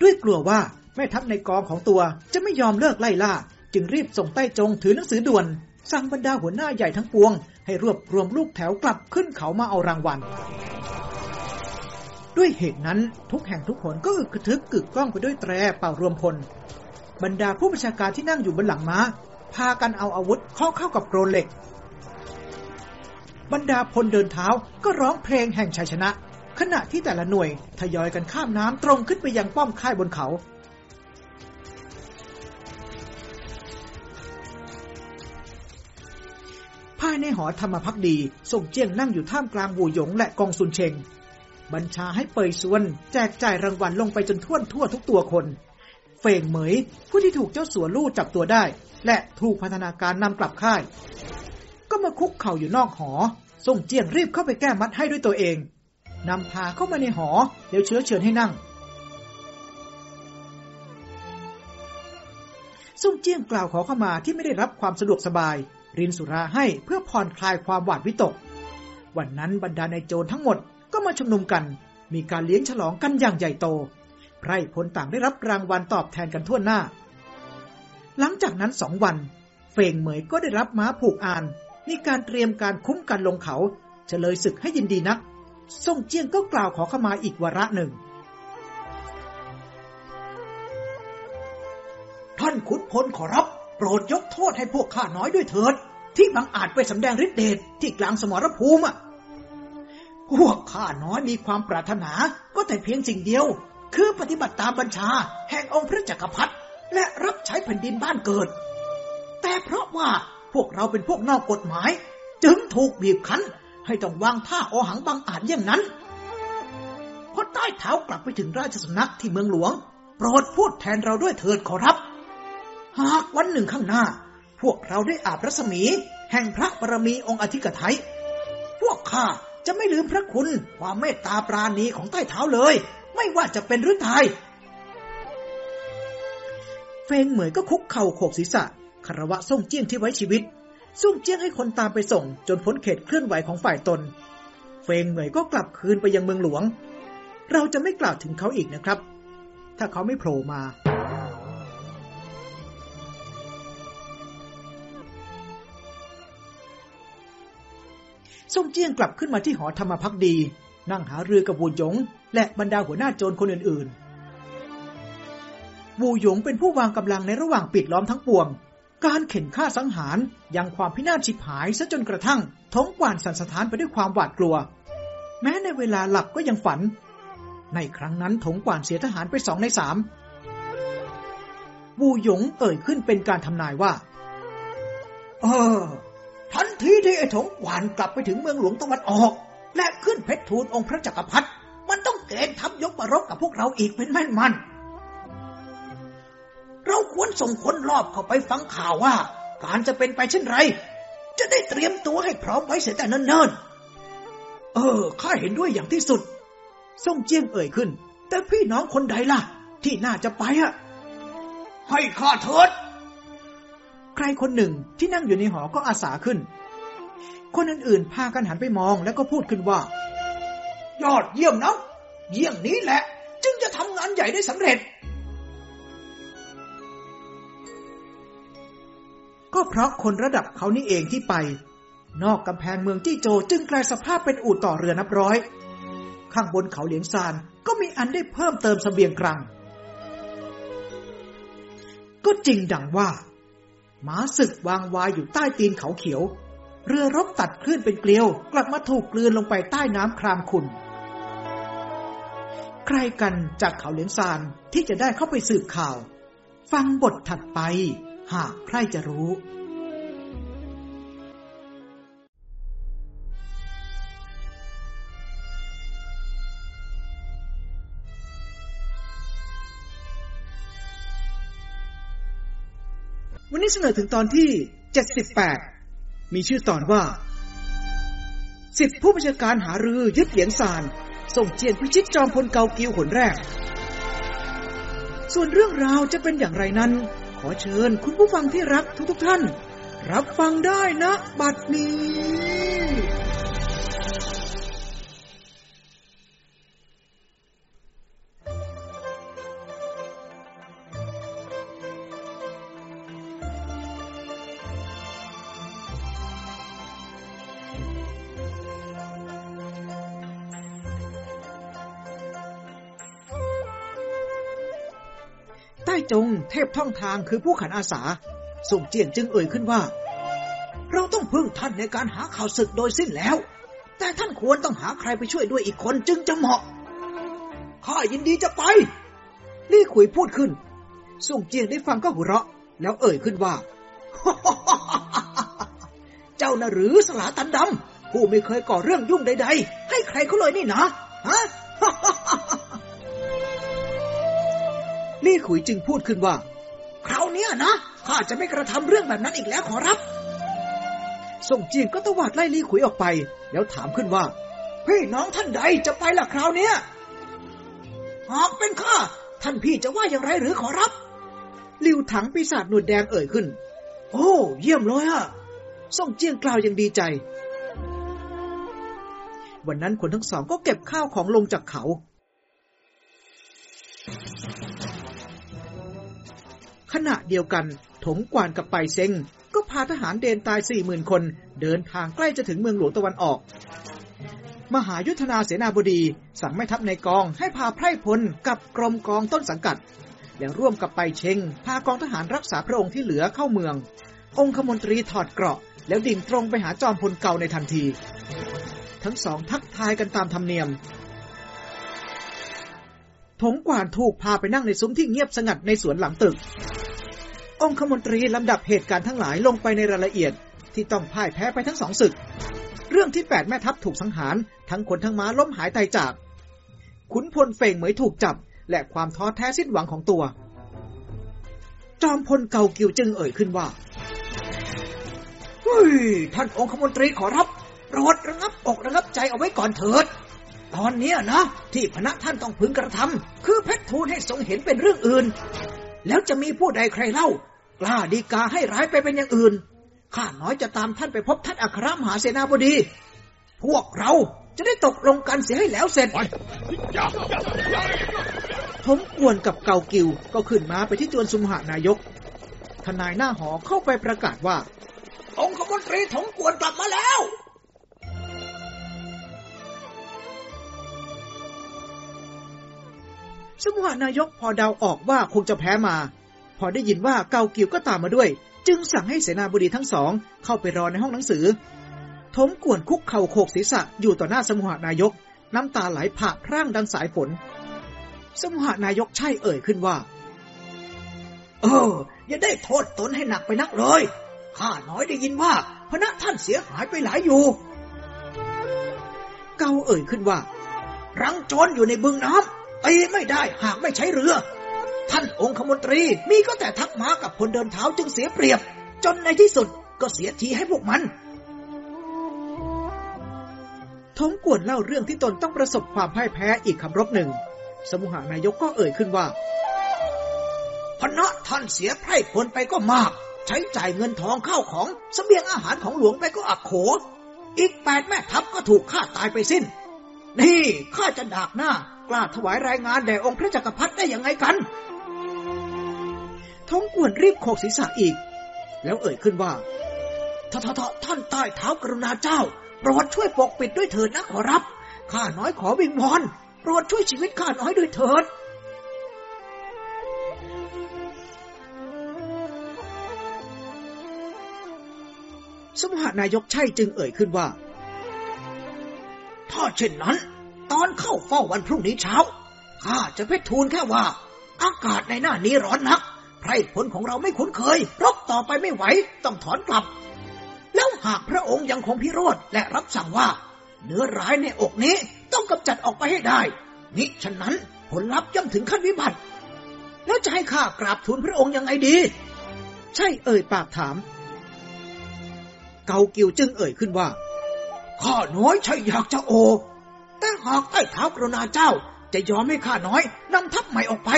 ด้วยกลัวว่าแม่ทัพในกองของตัวจะไม่ยอมเลิกไล่ล่า จึงรีบส่งใต้จงถือหนังสือด่วนสั่งบรรดาหัวหน้าใหญ่ทั้งปวง ให้รวบรวมลูกแถวกลับขึ้นเขามาเอารางวัล ด้วยเหตุนั้นทุกแห่งทุกหนก็อึกระทึกกึกก้องไปด้วยแตรเป่ารวมพล บรรดาผู้บัญชาการที่นั่งอยู่บนหลังม้า พากันเอาอาวุธเคาเข้ากับโกรนเหล็ก บรรดาพลเดินเท้าก็ร้องเพลงแห่งชัยชนะ ขณะที่แต่ละหน่วยทยอยกันข้ามน้ำตรงขึ้นไปยังป้อมค่ายบนเขาภายในหอธรรมพักดีส่งเจียงนั่งอยู่ท่ามกลางบูหยงและกองซุนเชง บัญชาให้เปยซวน แจกจ่ายรางวัลลงไปจนท่วทั่วทุกตัวคน เฟงเหมย ผู้ที่ถูกเจ้าสัวลู่จับตัวได้ และถูกพัฒนาการนำกลับค่าย ก็มาคุกเข่าอยู่นอกหอ ส่งเจียงรีบเข้าไปแก้มัดให้ด้วยตัวเองนำพาเข้ามาในหอแล้วเชื้อเชิญให้นั่งส่งเจียงกล่าวขอเข้ามาที่ไม่ได้รับความสะดวกสบาย รินสุราให้เพื่อผ่อนคลายความหวาดวิตก วันนั้นบรรดาในโจรทั้งหมด ก็มาชุมนุมกัน มีการเลี้ยงฉลองกันอย่างใหญ่โต ไพร่พลต่างได้รับรางวัลตอบแทนกันทั่วหน้า หลังจากนั้นสองวัน เฟงเหมยก็ได้รับม้าผูกอาน มีการเตรียมการคุ้มกันลงเขาเฉลยศึกให้ยินดีนัก ส่งเจียงก็กล่าวขอเข้ามาอีกวาระหนึ่ง ท่านขุนพลขอรับ โปรดยกโทษให้พวกข้าน้อยด้วยเถิด ที่บังอาจไปสำแดงฤทธิเดชที่กลางสมรภูมิอะ พวกข้าน้อยมีความปรารถนา ก็แต่เพียงสิ่งเดียว คือปฏิบัติตามบัญชา แห่งองค์พระจักรพรรดิและรับใช้แผ่นดินบ้านเกิด แต่เพราะว่าพวกเราเป็นพวกนอกกฎหมาย จึงถูกบีบคั้น ให้ต้องวางท่าโอหังบังอาจอย่างนั้นพอใต้เท้ากลับไปถึงราชสำนักที่เมืองหลวง โปรดพูดแทนเราด้วยเถิดขอรับ หากวันหนึ่งข้างหน้า พวกเราได้อาบรัศมี แห่งพระบารมีองค์อธิกไทยพวกข้า จะไม่ลืมพระคุณความเมตตาปราณีของใต้เท้าเลย ไม่ว่าจะเป็นหรือตายเฟงเหมยก็คุกเข่าโขกศีรษะคารวะส่งเจี้ยงที่ไว้ชีวิตส่งเจี้ยงให้คนตามไปส่ง จนพ้นเขตเคลื่อนไหวของฝ่ายตน เฟงเหมยก็กลับคืนไปยังเมืองหลวง เราจะไม่กล่าวถึงเขาอีกนะครับ ถ้าเขาไม่โผล่มา ส่งเจี้ยงกลับขึ้นมาที่หอธรรมพักดี นั่งหาเรือกับวูหยง และบรรดาหัวหน้าโจรคนอื่นๆ วูหยงเป็นผู้วางกำลังในระหว่างปิดล้อมทั้งปวง การเข็นฆ่าสังหารยังความพินาศฉิบหายซะจนกระทั่ง ท้องกวานสันสถานไปด้วยความหวาดกลัว แม้ในเวลาหลับก็ยังฝัน ในครั้งนั้นถงกวานเสียทหารไปสองในสามวูหยงเอ่ยขึ้นเป็นการทำนายว่า เออ ทันทีที่ไอ้ถงหวานกลับไปถึงเมืองหลวงตะวันออก และขึ้นเพชรทูลองค์พระจักรพรรดิมันต้องเกณฑ์ทัพยกมารบกับพวกเราอีกเป็นแม่นมัน เราควรส่งคนรอบเข้าไปฟังข่าวว่า การจะเป็นไปเช่นไร จะได้เตรียมตัวให้พร้อมไว้เสียแต่เนิ่นๆ เออ ข้าเห็นด้วยอย่างที่สุด ส่งเจียงเอ่ยขึ้น แต่พี่น้องคนใดล่ะ ที่น่าจะไปอะให้ข้าเถิด ใครคนหนึ่งที่นั่งอยู่ในหอก็อาสาขึ้น คนอื่นๆ พากันหันไปมองแล้วก็พูดขึ้นว่า ยอดเยี่ยมนะเยี่ยงนี้แหละ จึงจะทำงานใหญ่ได้สำเร็จ ก็เพราะคนระดับเขานี่เองที่ไป นอกกำแพงเมืองจี้โจจึงกลายสภาพเป็นอู่ต่อเรือนับร้อย ข้างบนเขาเหลียงซานก็มีอันได้เพิ่มเติมสเสบียงกลางก็จริงดังว่า หมาศึกวางวายอยู่ใต้ตีนเขาเขียว เรือรบตัดคลื่นเป็นเกลียว กลับมาถูกกลืนลงไปใต้น้ำครามขุนใครกันจากเขาเหลียงซานที่จะได้เข้าไปสืบข่าว ฟังบทถัดไป หากใครจะรู้ วันนี้เสนอถึงตอนที่ 78 มีชื่อตอนว่าสิบผู้บัญชาการหารือยึดเหลียงซาน ส่งเจียนพิชิตจอมพลเกากิวหนแรก ส่วนเรื่องราวจะเป็นอย่างไรนั้น ขอเชิญคุณผู้ฟังที่รักทุกๆทท่าน รับฟังได้นะ บัดนี้ เทพท่องทางคือผู้ขันอาสา ส่งเจียนจึงเอ่ยขึ้นว่า เราต้องพึ่งท่านในการหาข่าวศึกโดยสิ้นแล้ว แต่ท่านควรต้องหาใครไปช่วยด้วยอีกคนจึงจะเหมาะ ข้ายินดีจะไป ลี่ขุยพูดขึ้น ส่งเจียงได้ฟังก็หัวเราะ แล้วเอ่ยขึ้นว่า เจ้าน่ะหรือสลาตันดำผู้ไม่เคยก่อเรื่องยุ่งใด ๆ ให้ใครเขาเลยนี่นะฮะ ลี่ขุยจึงพูดขึ้นว่า คราวนี้นะข้าจะไม่กระทำเรื่องแบบนั้นอีกแล้วขอรับ ส่งเจียงก็ตวาดไล่ลี่ขุยออกไป แล้วถามขึ้นว่า พี่น้องท่านใดจะไปล่ะคราวเนี้ยหากเป็นข้าท่านพี่จะว่าอย่างไรหรือขอรับลิวถังปีศาจหนวดแดงเอ่ยขึ้น โอ้ เยี่ยมเลยอะส่งเจียงกล่าวอย่างดีใจ วันนั้นคนทั้งสองก็เก็บข้าวของลงจากเขา ขณะเดียวกัน ถงกวานกับไปเซ็ง ก็พาทหารเดนตายสี่หมื่นคน เดินทางใกล้จะถึงเมืองหลวงตะวันออก มหายุทธนาเสนาบดีสั่งแม่ทัพในกองให้พาไพร่พลกับกรมกองต้นสังกัด และร่วมกับไปเชงพากองทหารรักษาพระองค์ที่เหลือเข้าเมือง องคมนตรีถอดเกราะ แล้วดิ่งตรงไปหาจอมพลเก่าในทันที ทั้งสองทักทายกันตามธรรมเนียม ถงกวานถูกพาไปนั่งในซุ้มที่เงียบสงัดในสวนหลังตึก องคมนตรีลำดับเหตุการณ์ทั้งหลายลงไปในรายละเอียดที่ต้องพ่ายแพ้ไปทั้งสองศึก เรื่องที่แปดแม่ทัพถูกสังหาร ทั้งคนทั้งม้าล้มหายตายจาก ขุนพลเฟ่งเหมยถูกจับ และความท้อแท้สิ้นหวังของตัว จอมพลเก่ากิวจึงเอ่ยขึ้นว่าเฮ้ยท่านองคมนตรีขอรับโปรดระงับอกระงับใจเอาไว้ก่อนเถิด ตอนเนี้ยนะที่พระท่านต้องพึงกระทำคือเพชรทูลให้ทรงเห็นเป็นเรื่องอื่น แล้วจะมีผู้ใดใครเล่ากล้าดีกาให้ร้ายไปเป็นอย่างอื่น ข้าน้อยจะตามท่านไปพบท่านอัครมหาเสนาบดี พวกเราจะได้ตกลงกันเสียให้แล้วเสร็จไปอย่าอย่าอย่าทมกวนกับเกากิวก็ขึ้นมาไปที่จวนสุมหานายก ทนายหน้าหอเข้าไปประกาศว่า องคมนตรีถงกวนกลับมาแล้ว สมุหานายกพอเดาออกว่าคงจะแพ้มา พอได้ยินว่าเกากิวก็ตามมาด้วย จึงสั่งให้เสนาบดีทั้งสอง เข้าไปรอในห้องหนังสือทมกวนคุกเข่าโขกศีรษะอยู่ต่อหน้าสมุหานายก น้ำตาไหลผ่าพร่างดังสายฝน สมุหานายกใช่เอ่ยขึ้นว่า เออ อย่าได้โทษตนให้หนักไปนักเลยข้าน้อยได้ยินว่าพระท่านเสียหายไปหลายอยู่ เกาเอ่ยขึ้นว่า รังโจรอยู่ในบึงน้ำ ตีไม่ได้หากไม่ใช้เรือ ท่านองคมนตรีมีก็แต่ทักม้ากับพลเดินเท้าจึงเสียเปรียบ จนในที่สุดก็เสียทีให้พวกมันทงกวนเล่าเรื่องที่ตนต้องประสบความพ่ายแพ้อีกคำรบหนึ่ง สมุหานายกก็เอ่ยขึ้นว่าพระท่านเสียไพร่พลไปก็มาก ใช้จ่ายเงินทองเข้าของสเสบียงอาหารของหลวงไปก็อักโข อีกแปดแม่ทัพก็ถูกฆ่าตายไปสิ้น นี่ข้าจะดากหน้า กล้าถวายรายงานแด่องค์พระจักรพรรดิได้ยังไงกัน ท้องกวนรีบโขกศีรษะอีก แล้วเอ่ยขึ้นว่าท่าท่าท่านใต้เท้ากรุณาเจ้า โปรดช่วยปกปิดด้วยเถิดนะขอรับ ข้าน้อยขอวิงวอน โปรดช่วยชีวิตข้าน้อยด้วยเถิดสมหานายกใช่จึงเอ่ยขึ้นว่า ถ้าเช่นนั้น ตอนเข้าเฝ้าวันพรุ่งนี้เช้า ข้าจะเพชรทูลแค่ว่า อากาศในหน้านี้ร้อนนัก ไพรผลของเราไม่คุ้นเคย รบต่อไปไม่ไหว ต้องถอนกลับ แล้วหากพระองค์ยังคงพิโรธและรับสั่งว่า เนื้อร้ายในอกนี้ต้องกำจัดออกไปให้ได้มิฉะนั้นผลลัพธ์ย่อมถึงขั้นวิบัติ แล้วจะให้ข้ากราบทูลพระองค์ยังไงดี ใช่เอ่ยปากถาม เกากิวจึงเอ่ยขึ้นว่าข้าน้อยใช่อยากจะโอ หากใต้เท้ากรุณาเจ้า จะยอมให้ข้าน้อยนำทัพใหม่ออกไป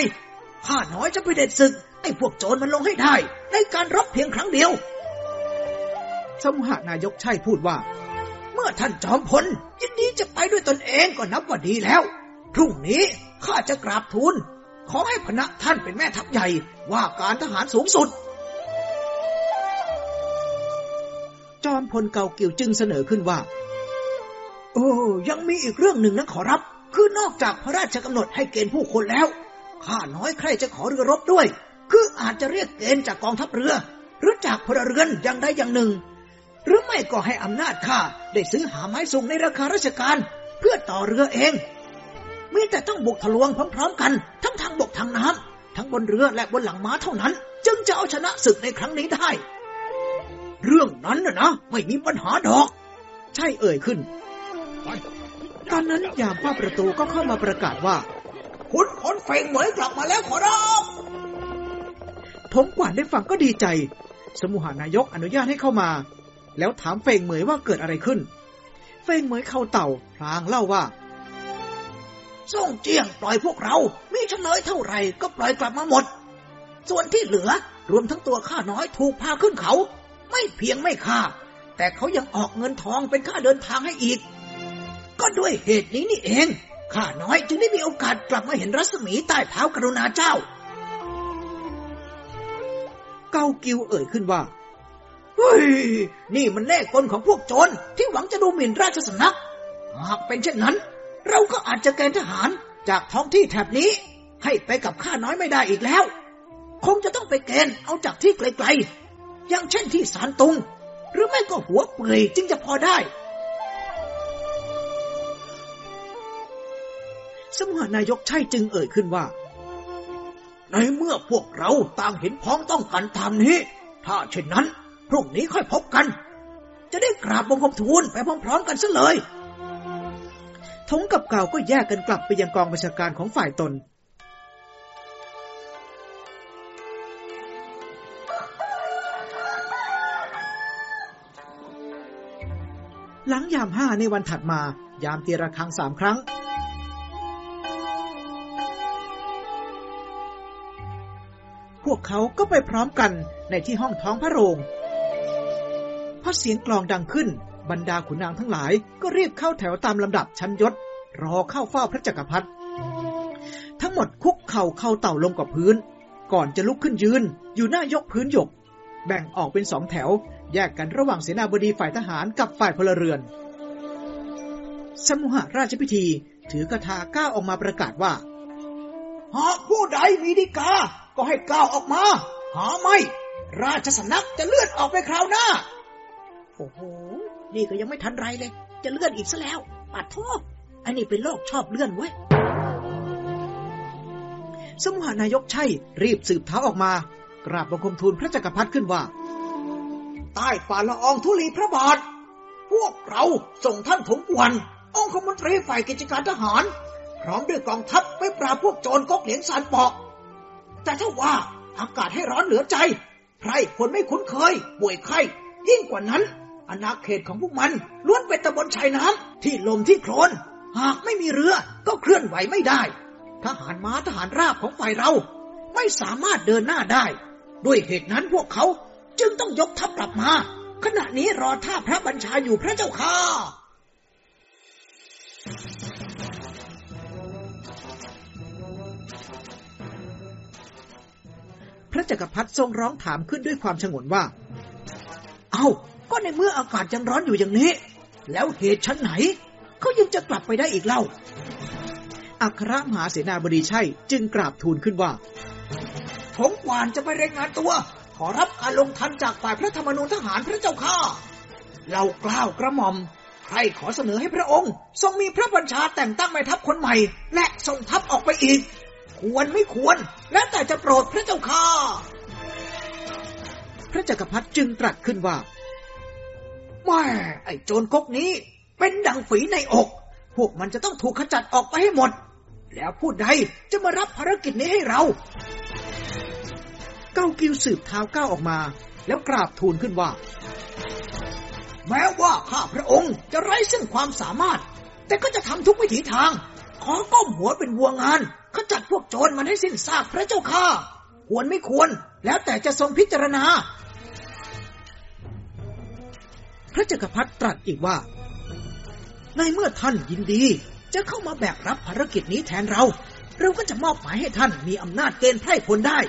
ข้าน้อยจะไปเด็ดศึกไอ้พวกโจรมันลงให้ได้ ในการรบเพียงครั้งเดียว สมุหานายกใช่พูดว่า เมื่อท่านจอมพลยินดีจะไปด้วยตนเองก็นับว่าดีแล้ว พรุ่งนี้ข้าจะกราบทูลขอให้พระท่านเป็นแม่ทัพใหญ่ว่าการทหารสูงสุด จอมพลเกาเกิวจึงเสนอขึ้นว่า โอ้ยังมีอีกเรื่องหนึ่งนะขอรับ คือนอกจากพระราชกำหนดให้เกณฑ์ผู้คนแล้ว ข้าน้อยใครจะขอเรือรบด้วย คืออาจจะเรียกเกณฑ์จากกองทัพเรือ หรือจากพลเรือนอย่างใดอย่างหนึ่ง หรือไม่ก็ให้อำนาจข้าได้ซื้อหาไม้ส่งในราคาราชการ เพื่อต่อเรือเองมีแต่ต้องบุกทะลวงพร้อมๆกัน ทั้งทางบกทางน้ำทั้งบนเรือและบนหลังม้าเท่านั้น จึงจะเอาชนะศึกในครั้งนี้ได้ เรื่องนั้นนะนะไม่มีปัญหาดอก ใช่เอ่ยขึ้น ตอนนั้นยามเฝ้าประตูก็เข้ามาประกาศว่าขุนพลเฟงเหมยกลับมาแล้วขอรับทงกวานได้ฟังก็ดีใจ สมุหานายกอนุญาตให้เข้ามา แล้วถามเฟงเหมยว่าเกิดอะไรขึ้น เฟงเหมยเข้าเต่าพลางเล่าว่าส่งเจียงปล่อยพวกเรามีเฉลยเท่าไหร่ก็ปล่อยกลับมาหมด ส่วนที่เหลือรวมทั้งตัวข้าน้อยถูกพาขึ้นเขา ไม่เพียงไม่ฆ่า แต่เขายังออกเงินทองเป็นค่าเดินทางให้อีก ก็ด้วยเหตุนี้นี่เอง ข้าน้อยจึงได้มีโอกาสกลับมาเห็นรัศมีใต้เท้ากรุณาเจ้า เกากิวเอ่ยขึ้นว่าเฮ้ยนี่มันแน่กลของพวกโจรที่หวังจะดูหมิ่นราชสำนัก หากเป็นเช่นนั้น เราก็อาจจะเกณฑ์ทหารจากท้องที่แถบนี้ ให้ไปกับข้าน้อยไม่ได้อีกแล้ว คงจะต้องไปเกณฑ์เอาจากที่ไกลๆอย่างเช่นที่สารตุง หรือไม่ก็หัวเปื่อยจึงจะพอได้ สมหานายกใช่จึงเอ่ยขึ้นว่า ในเมื่อพวกเราต่างเห็นพ้องต้องกันตามนี้ ถ้าเช่นนั้น พรุ่งนี้ค่อยพบกัน จะได้กราบบังคมทูลไปพร้อมๆกันซะเลยทงกับเก่าก็แยกกันกลับไปยังกองบัญชาการของฝ่ายตนหลังยามห้าในวันถัดมา ยามตีระฆังสามครั้ง พวกเขาก็ไปพร้อมกันในที่ห้องท้องพระโรงพอเสียงกลองดังขึ้น บรรดาขุนนางทั้งหลาย ก็รีบเข้าแถวตามลำดับชั้นยศ รอเข้าเฝ้าพระจักรพรรดิทั้งหมดคุกเข่าเข้าเต่าลงกับพื้น ก่อนจะลุกขึ้นยืน อยู่หน้ายกพื้นหยก แบ่งออกเป็นสองแถว แยกกันระหว่างเสนาบดีฝ่ายทหารกับฝ่ายพลเรือน สมุหราชพิธีถือกระทาก้าวออกมาประกาศว่า หากผู้ใดมีดีกา ก็ให้ก้าวออกมา หาไม่ ราชสำนักจะเลื่อนออกไปคราวหน้า โอ้โห นี่ก็ยังไม่ทันไรเลย จะเลื่อนอีกซะแล้ว ปัดโทษอันนี้เป็นโรคชอบเลื่อนเว้ย สมุหานายกใช่รีบสืบเท้าออกมา กราบบังคมทูลพระจักรพรรดิขึ้นว่า ใต้ฝ่าละอองธุลีพระบาท พวกเราส่งท่านถงกวนองคมนตรีฝ่ายกิจการทหาร พร้อมด้วยกองทัพไปปราบพวกโจรก๊กเหลียงซานปอก แต่ถ้าว่าอากาศให้ร้อนเหลือใจไพรคนไม่คุ้นเคย ป่วยไข้ ยิ่งกว่านั้นอาณาเขตของพวกมันล้วนเป็นตะบนชายน้ำที่ลมที่โคลนหากไม่มีเรือก็เคลื่อนไหวไม่ได้ ทหารม้าทหารราบของฝ่ายเรา ไม่สามารถเดินหน้าได้ ด้วยเหตุนั้นพวกเขาจึงต้องยกทัพกลับมา ขณะนี้รอท่าพระบัญชาอยู่พระเจ้าค่ะ ระจักรพรรดิทรงร้องถามขึ้นด้วยความฉงนว่า เอา้า ก็ในเมื่ออากาศยังร้อนอยู่อย่างนี้ แล้วเหตุชั้นไหน เขายังจะกลับไปได้อีกเล่า อัครมหาเสนาบดีใช่จึงกราบทูลขึ้นว่า ผมกวานจะไปรายงานตัว ขอรับการลงทันจากฝ่ายพระธรรมนูญทหารพระเจ้าค่ะเรากล้าวกระหม่อมใครขอเสนอให้พระองค์ ทรงมีพระบัญชาแต่งตั้งแม่ทัพคนใหม่ และส่งทัพออกไปอีก ควรไม่ควร แล้วแต่จะโปรดพระเจ้าค่ะ พระจักรพรรดิจึงตรัสขึ้นว่าแม่ไอ้โจรก๊กนี้ เป็นดังฝีในอก พวกมันจะต้องถูกขจัดออกไปให้หมด แล้วผู้ใดจะมารับภารกิจนี้ให้เรา เก้ากิวสืบเท้าก้าวออกมา แล้วกราบทูลขึ้นว่า แม้ว่าข้าพระองค์จะไร้ซึ่งความสามารถ แต่ก็จะทำทุกวิถีทาง ขอก้มหัวเป็นวัวงานขจัดพวกโจรมันให้สิ้นซากพระเจ้าค่ะควรไม่ควร แล้วแต่จะทรงพิจารณา พระจักรพรรดิตรัสอีกว่า ในเมื่อท่านยินดี จะเข้ามาแบกรับภารกิจนี้แทนเรา เราก็จะมอบหมายให้ท่านมีอำนาจเกณฑ์ไพร่พลได้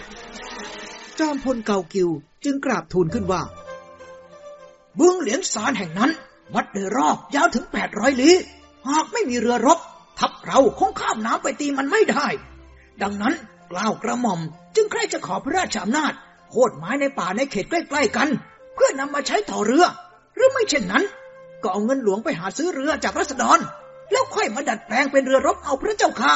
จอมพลเกากิวจึงกราบทูลขึ้นว่าเมืองเหลียงซานแห่งนั้น วัดโดยรอบยาวถึงแปดร้อยลี้ หากไม่มีเรือรบ ทัพเราคงข้ามน้ำไปตีมันไม่ได้ ดังนั้นกล่าวกระหม่อม จึงใครจะขอพระราชอำนาจโค่นไม้ในป่าในเขตใกล้ๆกัน เพื่อนำมาใช้ต่อเรือ หรือไม่เช่นนั้น ก็เอาเงินหลวงไปหาซื้อเรือจากรัษฎร แล้วค่อยมาดัดแปลงเป็นเรือรบเอาพระเจ้าค่ะ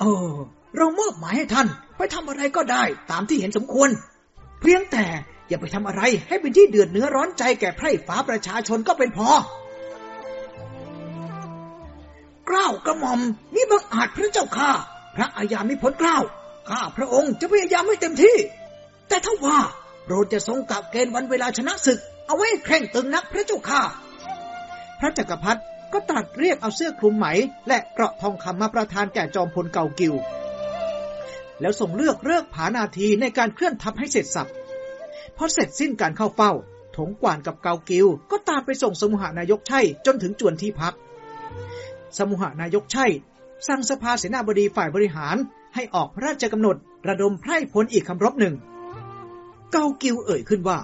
เออเรามอบหมายให้ท่าน ไปทำอะไรก็ได้ตามที่เห็นสมควร เพียงแต่อย่าไปทำอะไรให้เป็นที่เดือดเนื้อร้อนใจแก่ไพร่ฟ้าประชาชนก็เป็นพอ กล้าวกระหม่อมนี่บังอาจพระเจ้าข้าพระอาญามิพ้นกล้าวข้าพระองค์จะพยายามให้เต็มที่ แต่ถ้าว่าโปรดจะทรงกับเกณฑ์วันเวลาชนะศึก เอาไว้แข่งตึงนักพระเจ้าข้าพระจักรพรรดิก็ตรัสเรียกเอาเสื้อคลุมไหม และเกราะทองคำมาประทานแก่จอมพลเกากิว แล้วส่งเลือกเลิกผานาทีในการเคลื่อนทัพให้เสร็จสับพอเสร็จสิ้นการเข้าเฝ้า ถงกวานกับเกากิว ก็ตามไปส่งสมุหานายกชัยจนถึงจวนที่พัก สมุหานายกชัยสั่งสภาเสนาบดีฝ่ายบริหารให้ออกพระราชกำหนด ระดมไพร่พลอีกคำรบหนึ่ง เกากิวเอ่ยขึ้นว่า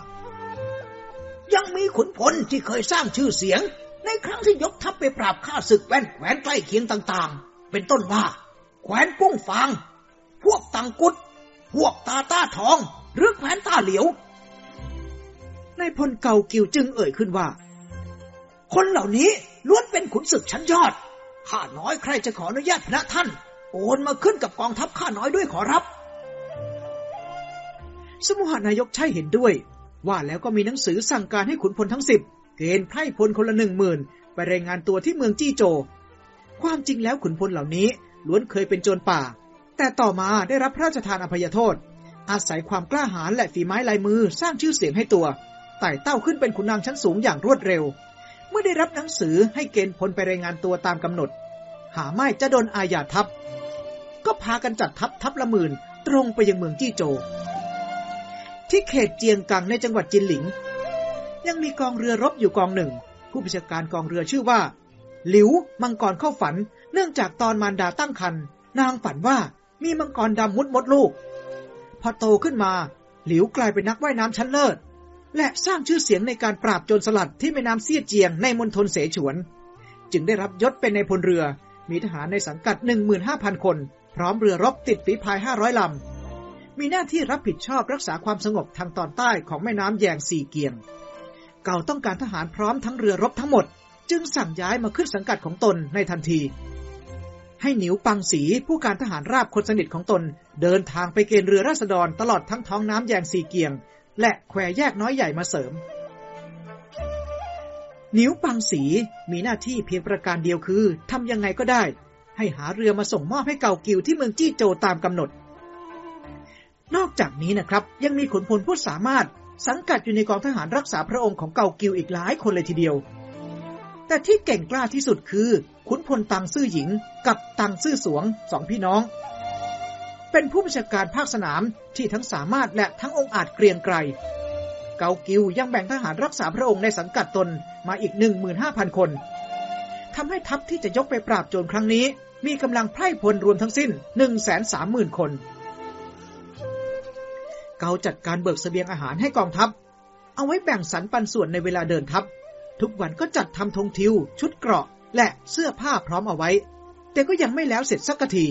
ยังมีขุนพลที่เคยสร้างชื่อเสียง ในครั้งที่ยกทัพไปปราบข้าศึกแว่นแขวนใกล้เคียงต่างๆ เป็นต้นว่า แขวนกุ้งฟาง พวกตังกุดพวกตาต้าทอง หรือแขวนตาเหลียวในพลเกากิวจึงเอ่ยขึ้นว่า คนเหล่านี้ล้วนเป็นขุนศึกชั้นยอด ข้าน้อยใครจะขออนุญาตพระท่าน โอนมาขึ้นกับกองทัพข้าน้อยด้วยขอรับ สมุหานายกใช่เห็นด้วย ว่าแล้วก็มีหนังสือสั่งการให้ขุนพลทั้งสิบเกณฑ์ไพร่พลคนละหนึ่งหมื่นไปรายงานตัวที่เมืองจี้โจ ความจริงแล้วขุนพลเหล่านี้ล้วนเคยเป็นโจรป่า แต่ต่อมาได้รับพระราชทานอภัยโทษ อาศัยความกล้าหาญและฝีไม้ลายมือสร้างชื่อเสียงให้ตัวไต่เต้าขึ้นเป็นขุนนางชั้นสูงอย่างรวดเร็ว เมื่อได้รับหนังสือให้เกณฑ์พลไปรายงานตัวตามกำหนด หาไม่จะโดนอาญาทัพ ก็พากันจัดทัพทัพละหมื่นตรงไปยังเมืองจี้โจ ที่เขตเจียงกังในจังหวัดจินหลิง ยังมีกองเรือรบอยู่กองหนึ่ง ผู้บัญชาการกองเรือชื่อว่า หลิวมังกรเข้าฝัน เนื่องจากตอนมารดาตั้งครรภ์นางฝันว่ามีมังกรดำมุดมดลูก พอโตขึ้นมา หลิวกลายเป็นนักว่ายน้ำชั้นเลิศ และสร้างชื่อเสียงในการปราบโจรสลัดที่แม่น้ำเสียเจียงในมณฑลเสฉวน จึงได้รับยศเป็นในพลเรือ มีทหารในสังกัด 15,000 คน พร้อมเรือรบติดฝีพาย 500 ลำ มีหน้าที่รับผิดชอบรักษาความสงบทางตอนใต้ของแม่น้ำแยงสี่เกียง เก่าต้องการทหารพร้อมทั้งเรือรบทั้งหมด จึงสั่งย้ายมาขึ้นสังกัดของตนในทันที ให้หนิวปังสีผู้การทหารราบคนสนิทของตน เดินทางไปเกณฑ์เรือราษฎรตลอดทั้งท้องน้ำแยงสี่เกียง และแควแยกน้อยใหญ่มาเสริมหนิวปังสีมีหน้าที่เพียงประการเดียวคือทำยังไงก็ได้ ให้หาเรือมาส่งมอบให้เกากิวที่เมืองจี้โจตามกำหนด นอกจากนี้นะครับ ยังมีขุนพลผู้สามารถสังกัดอยู่ในกองทหารรักษาพระองค์ของเกากิวอีกหลายคนเลยทีเดียว แต่ที่เก่งกล้าที่สุดคือ ขุนพลตังซื่อหญิง กับตังซื่อสวงสองพี่น้อง เป็นผู้บัญชาการภาคสนาม ที่ทั้งสามารถและทั้งองอาจเกรียงไกร เกากิวยังแบ่งทหารรักษาพระองค์ในสังกัดตนมาอีก 15,000 คนทำให้ทัพที่จะยกไปปราบโจรครั้งนี้ มีกำลังไพร่พลรวมทั้งสิ้น 130,000 คน เกาจัดการเบิกเสบียงอาหารให้กองทัพ เอาไว้แบ่งสรรปันส่วนในเวลาเดินทัพ ทุกวันก็จัดทำธงทิว ชุดเกราะ และเสื้อผ้าพร้อมเอาไว้ แต่ก็ยังไม่แล้วเสร็จสักที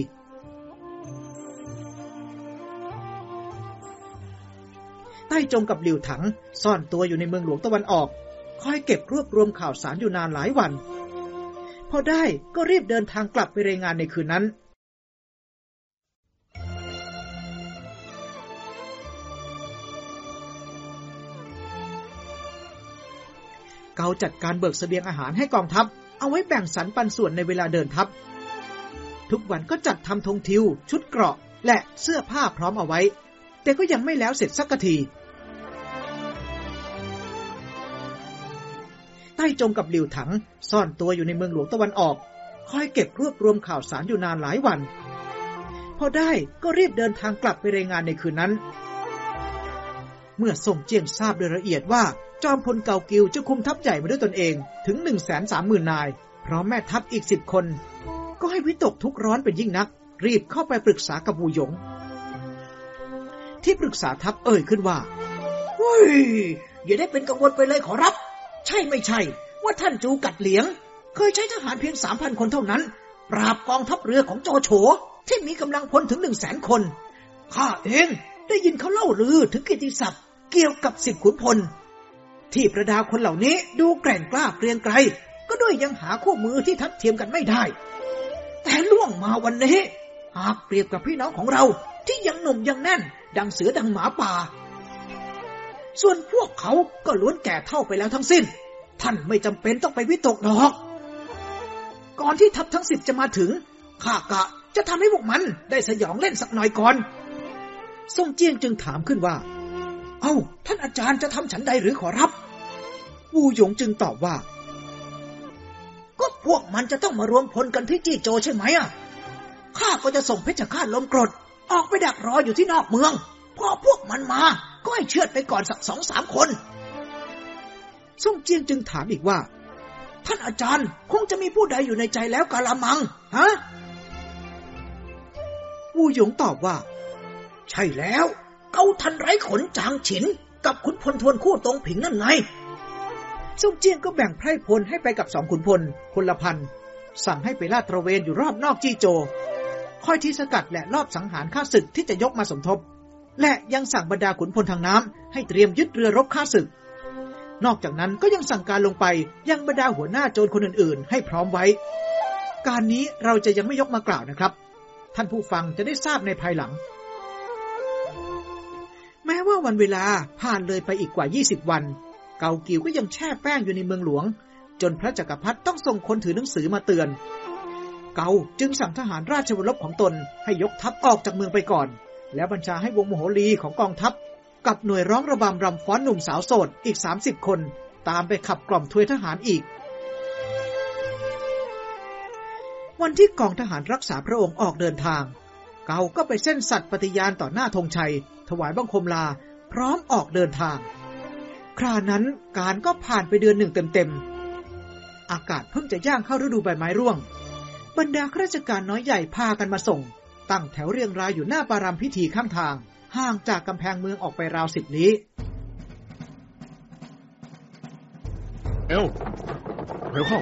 ใต้จงกับหลิวถัง ซ่อนตัวอยู่ในเมืองหลวงตะวันออก คอยเก็บรวบรวมข่าวสารอยู่นานหลายวัน พอได้ก็รีบเดินทางกลับไปรายงานในคืนนั้นเกาจัดการเบิกเสบียงอาหารให้กองทัพ เอาไว้แบ่งสรรปันส่วนในเวลาเดินทัพ ทุกวันก็จัดทำธงทิว ชุดเกราะ และเสื้อผ้าพร้อมเอาไว้ แต่ก็ยังไม่แล้วเสร็จสักทีใต้จงกับหลิวถัง ซ่อนตัวอยู่ในเมืองหลวงตะวันออก คอยเก็บรวบรวมข่าวสารอยู่นานหลายวัน พอได้ก็รีบเดินทางกลับไปรายงานในคืนนั้น เมื่อส่งเจียงทราบโดยละเอียดว่า จอมพลเกากิวจะคุมทัพใหญ่มาด้วยตนเองถึง1 3 0 0 0 0นาย พร้อมแม่ทัพอีกสิบคน ก็ให้วิตกทุกร้อนเป็นยิ่งนัก รีบเข้าไปปรึกษากับบูหยง ที่ปรึกษาทัพเอ่ยขึ้นว่าเฮ้ยอย่าได้เป็นกังวลไปเลยขอรับ ใช่ไม่ใช่ ว่าท่านจูกัดเหลียง เคยใช้ทหารเพียงสามพันคนเท่านั้น ปราบกองทัพเรือของโจโฉที่มีกำลังพลถึงหนึ่งแสนคน ข้าเองได้ยินเขาเล่าลือถึงกิตติศัพท์เกี่ยวกับสิบขุนพล ที่ประดาคนเหล่านี้ดูแกร่งกล้าเกรียงไกรก็ด้วยยังหาคู่มือที่ทัดเทียมกันไม่ได้ แต่ล่วงมาวันนี้หากเปรียบกับพี่น้องของเรา ที่ยังหนุ่มยังแน่น ดังเสือดังหมาป่า ส่วนพวกเขาก็ล้วนแก่เท่าไปแล้วทั้งสิ้น ท่านไม่จำเป็นต้องไปวิตกดอก ก่อนที่ทัพทั้งสิบจะมาถึงข้ากะจะทำให้พวกมันได้สยองเล่นสักหน่อยก่อนซ่งเจียงจึงถามขึ้นว่า เอ้า ท่านอาจารย์จะทำฉันใดหรือขอรับ วูหยงจึงตอบว่า ก็พวกมันจะต้องมารวมพลกันที่จี้โจใช่ไหมอะ ข้าก็จะส่งเพชฌฆาตลมกรด ออกไปดักรออยู่ที่นอกเมือง พอพวกมันมา ก็ให้เชือดไปก่อนสักสองสามคนซ่งเจียงจึงถามอีกว่า ท่านอาจารย์คงจะมีผู้ใดอยู่ในใจแล้วกาละมัง ฮะ วูหยงตอบว่า ใช่แล้ว เกาทันไร้ขนจางฉิน กับขุนพลทวนคู่ตรงผิงนั่นไงซ่งเจียงก็แบ่งไพร่พลให้ไปกับสองขุนพลคนละพันสั่งให้ไปลาดตระเวนอยู่รอบนอกจี้โจ คอยที่สกัดและรอบสังหารข้าศึกที่จะยกมาสมทบ และยังสั่งบรรดาขุนพลทางน้ำให้เตรียมยึดเรือรบข้าศึก นอกจากนั้นก็ยังสั่งการลงไปยังบรรดาหัวหน้าโจรคนอื่นๆ ให้พร้อมไว้ การนี้เราจะยังไม่ยกมากล่าวนะครับ ท่านผู้ฟังจะได้ทราบในภายหลัง แม้ว่าวันเวลาผ่านเลยไปอีกกว่า 20 วัน เกากิวก็ยังแช่แป้งอยู่ในเมืองหลวง จนพระจักรพรรดิต้องส่งคนถือหนังสือมาเตือน เกาจึงสั่งทหารราชวรบของตนให้ยกทัพออกจากเมืองไปก่อน แล้วบัญชาให้วงมโหรีของกองทัพ กับหน่วยร้องระบำรำฟ้อนหนุ่มสาวโสดอีก 30 คน ตามไปขับกล่อมทวยทหารอีก วันที่กองทหารรักษาพระองค์ออกเดินทาง เกาก็ไปเส้นสัตว์ปฏิญาณต่อหน้าธงชัย ถวายบังคมลา พร้อมออกเดินทาง ครานั้นการก็ผ่านไปเดือนหนึ่งเต็มๆอากาศเพิ่งจะย่างเข้าฤดูใบไม้ร่วง บรรดาข้าราชการน้อยใหญ่พากันมาส่ง ตั้งแถวเรียงรายอยู่หน้าปารามพิธีข้างทาง ห่างจากกำแพงเมืองออกไปราวสิบลี้ เอวเร็วเข้า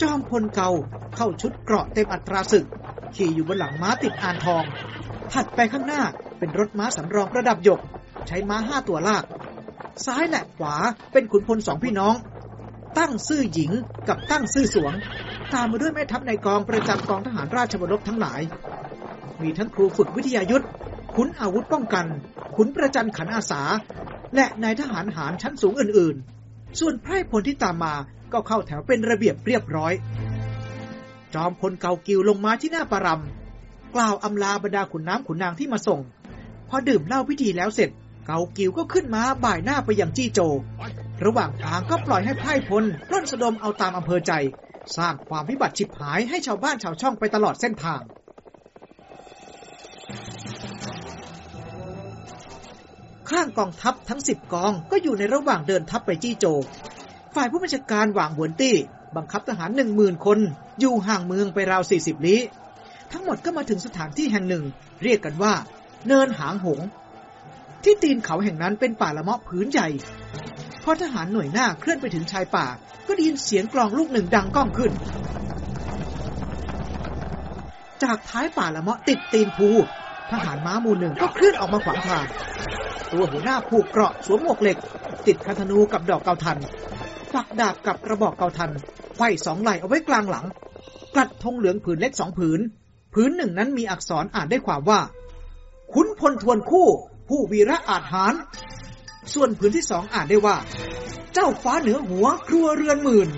จอมพลเกาเข้าชุดเกราะเต็มอัตราศึก ขี่อยู่บนหลังม้าติดอ่านทอง ถัดไปข้างหน้าเป็นรถม้าสำรองประดับหยก ใช้ม้าห้าตัวลาก ซ้ายและขวาเป็นขุนพลสองพี่น้อง ตั้งซื่อหญิงกับตั้งซื่อสวง ตามมาด้วยแม่ทัพในกองประจำกองทหารราชบรบทั้งหลาย มีทั้งครูฝึกวิทยายุทธขุนอาวุธป้องกัน ขุนประจันขันอาสา และนายทหารหารชั้นสูงอื่นๆ ส่วนไพร่พลที่ตามมาก็เข้าแถวเป็นระเบียบเรียบร้อย จอมพลเกากิวลงมาที่หน้าปารำกล่าวอำลาบรรดาขุนน้ำขุนนางที่มาส่ง พอดื่มเหล้าพิธีแล้วเสร็จ เกากิวก็ขึ้นมาบ่ายหน้าไปยังจี้โจ ระหว่างทางก็ปล่อยให้ไพร่พลปล้นสะดมเอาตามอำเภอใจ สร้างความวิบัติฉิบหายให้ชาวบ้านชาวช่องไปตลอดเส้นทาง ข้างกองทัพทั้งสิบกองก็อยู่ในระหว่างเดินทัพไปจี้โจ ฝ่ายผู้บัญชาการหว่างหวนตี้บังคับทหารหนึ่งหมื่นคน อยู่ห่างเมืองไปราวสี่สิบลี้ ทั้งหมดก็มาถึงสถานที่แห่งหนึ่ง เรียกกันว่า เนินหางหง ที่ตีนเขาแห่งนั้นเป็นป่าละเมาะพื้นใหญ่พอทหารหน่วยหน้าเคลื่อนไปถึงชายป่า ก็ได้ยินเสียงกลองลูกหนึ่งดังก้องขึ้น จากท้ายป่าละเมาะติดตีนภูทหารม้ามูลหนึ่งก็เคลื่อนออกมาขวางทาง ตัวหัวหน้าผูกเกราะสวมหมวกเหล็ก ติดคันธนูกับดอกเกาทันฝักดาบกับกระบอกเกาทันไขว้สองไหล่เอาไว้กลางหลัง กลัดธงเหลืองผืนเล็กสองผืน ผืนหนึ่งนั้นมีอักษรอ่านได้ความว่า ขุนพลทวนคู่ ผู้วีระอาจหาร ส่วนผืนที่สองอ่านได้ว่า เจ้าฟ้าเหนือหัวครัวเรือนหมื่น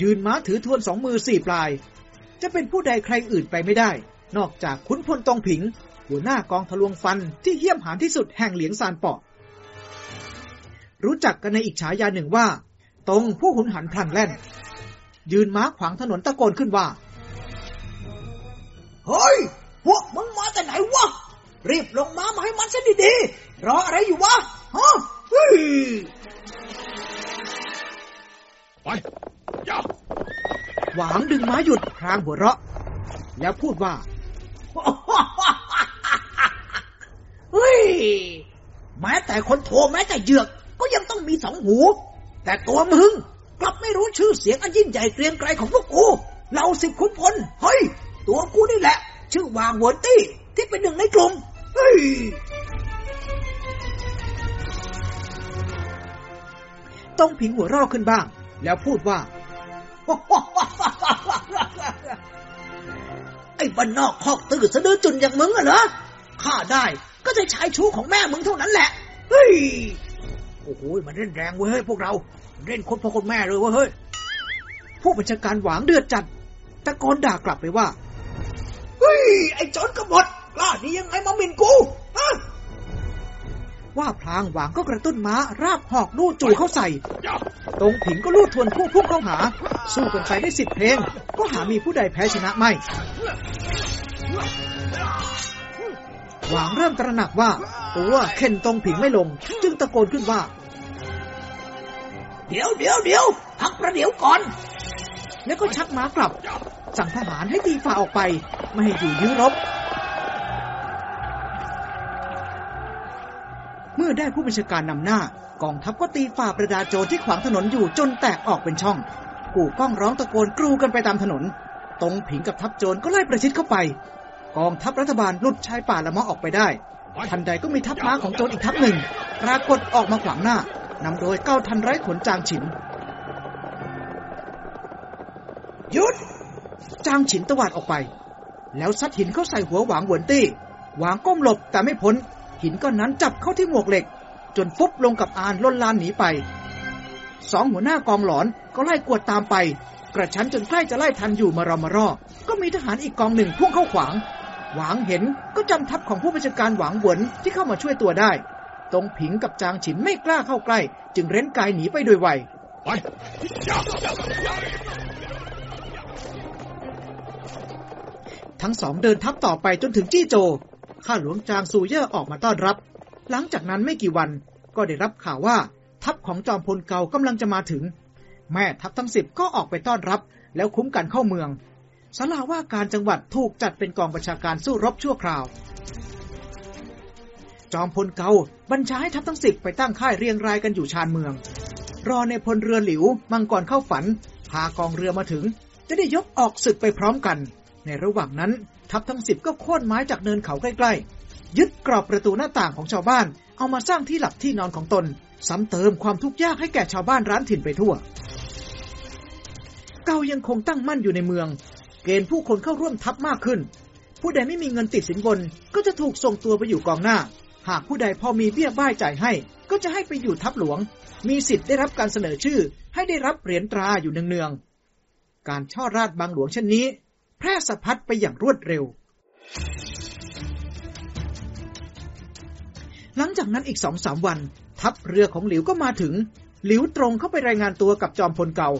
ยืนม้าถือทวนสองมือสี่ปลาย จะเป็นผู้ใดใครอื่นไปไม่ได้ นอกจากขุนพลตองผิง หัวหน้ากองทะลวงฟันที่เยี่ยมหานที่สุดแห่งเหลียงซานเปาะรู้จักกันในอีกฉายาหนึ่งว่า ตรงผู้หุนหันพลันแล่น ยืนม้าขวางถนนตะโกนขึ้นว่า เฮ้ยพวกมึงมาแต่ไหนวะ รีบลงมามาให้มันซะดีๆ รออะไรอยู่วะฮะเฮ้ยไปอย่าหวางดึงม้าหยุดพรางหัวเราะ แล้วพูดว่าเฮ้ยแม้แต่คนโทแม้แต่เหยือก ก็ยังต้องมีสองหู แต่ตัวมึง กลับไม่รู้ชื่อเสียงอันยิ่งใหญ่เกรียงไกรของพวกกู เราสิบขุนพลเฮ้ย ตัวกูนี่แหละ ชื่อวางหวนตี้ ที่เป็นหนึ่งในกลุ่มเฮ้ยต้องผิงหัวเร่อขึ้นบ้าง แล้วพูดว่า ไอ้บ้านนอกคอกตื่นสะดือจุนอย่างมึงอะเหรอข้าได้ก็จะชายชู้ของแม่มึงเท่านั้นแหละ เฮ้ย โอ้โหมันเล่นแรงเว้ยเฮ้ยพวกเรา เล่นคนพ่อคนแม่เลยเว้ยเฮ้ย ผู้บัญชาการหวางเดือดจัดตะโกนด่ากลับไปว่า เฮ้ย ไอ้โจนกบฏกล้าดียังไงมาหมิ่นกูฮะว่าพลางหวางก็กระตุ้นม้า ราบหอกลู่จู่เข้าใส่อย่าตรงผิงก็ลู่ทวนคู่พุ่งเข้าหา สู้กันไปได้สิบเพลง ก็หามีผู้ใดแพ้ชนะไม่ หวางเริ่มตระหนักว่า ตัวเข็นตรงผิงไม่ลง จึงตะโกนขึ้นว่า เดี๋ยวเดี๋ยวเดี๋ยวพักประเดี๋ยวก่อน แล้วก็ชักม้ากลับ สั่งทหารให้ตีฝ่าออกไป ไม่ให้อยู่ยื้อรบ เมื่อได้ผู้บัญชาการนำหน้า กองทัพก็ตีฝ่าประดาโจรที่ขวางถนนอยู่จนแตกออกเป็นช่อง กู่ก้องร้องตะโกนกรูกันไปตามถนน ตรงผิงกับทัพโจรก็ไล่ประชิดเข้าไป กองทัพรัฐบาลหลุดชายป่าละเมาะออกไปได้ ทันใดก็มีทัพม้าของโจรอีกทัพหนึ่ง ปรากฏออกมาขวางหน้านำโดยเก้าทันไร้ขนจางฉินหยุดจางฉินตวาดออกไป แล้วซัดหินเข้าใส่หัวหวางหวนตี้ หวางก้มหลบแต่ไม่พ้น หินก้อนนั้นจับเข้าที่หมวกเหล็ก จนฟุบลงกับอานล้นลานหนีไป สองหัวหน้ากองหลอนก็ไล่กวดตามไป กระชั้นจนใกล้จะไล่ทันอยู่มารอมารอก็มีทหารอีกกองหนึ่งพุ่งเข้าขวาง หวางเห็นก็จำทัพของผู้บัญชาการหวางหวนที่เข้ามาช่วยตัวได้ ตรงผิงกับจางฉินไม่กล้าเข้าใกล้ จึงเร้นกายหนีไปโดยไวไปอย่าอย่าทั้งสองเดินทัพต่อไปจนถึงจี้โจ ข้าหลวงจางซูเย่อออกมาต้อนรับ หลังจากนั้นไม่กี่วันก็ได้รับข่าวว่า ทัพของจอมพลเก่ากำลังจะมาถึง แม่ทัพทั้งสิบก็ออกไปต้อนรับ แล้วคุ้มกันเข้าเมืองสลาว่าการจังหวัดถูกจัดเป็นกองประชาการสู้รบชั่วคราว จอมพลเกาบัญชาให้ทัพทั้งสิบไปตั้งค่ายเรียงรายกันอยู่ชานเมือง รอในพลเรือหลิวมังกรเข้าฝัน พากองเรือมาถึง จะได้ยกออกศึกไปพร้อมกัน ในระหว่างนั้น ทัพทั้งสิบก็โค่นไม้จากเนินเขาใกล้ๆ ยึดกรอบประตูหน้าต่างของชาวบ้าน เอามาสร้างที่หลับที่นอนของตน ซ้ำเติมความทุกข์ยากให้แก่ชาวบ้านร้านถิ่นไปทั่ว เกายังคงตั้งมั่นอยู่ในเมือง เกณฑ์ผู้คนเข้าร่วมทัพมากขึ้น ผู้ใดไม่มีเงินติดสินบน ก็จะถูกส่งตัวไปอยู่กองหน้า หากผู้ใดพอมีเบี้ยบ้ายจ่ายให้ ก็จะให้ไปอยู่ทัพหลวง มีสิทธิ์ได้รับการเสนอชื่อ ให้ได้รับเหรียญตราอยู่เนืองๆการช่อราดบางหลวงเช่นนี้ แพร่สะพัดไปอย่างรวดเร็ว หลังจากนั้นอีกสองสามวัน ทัพเรือของหลิวก็มาถึง หลิวตรงเข้าไปรายงานตัวกับจอมพลเก่า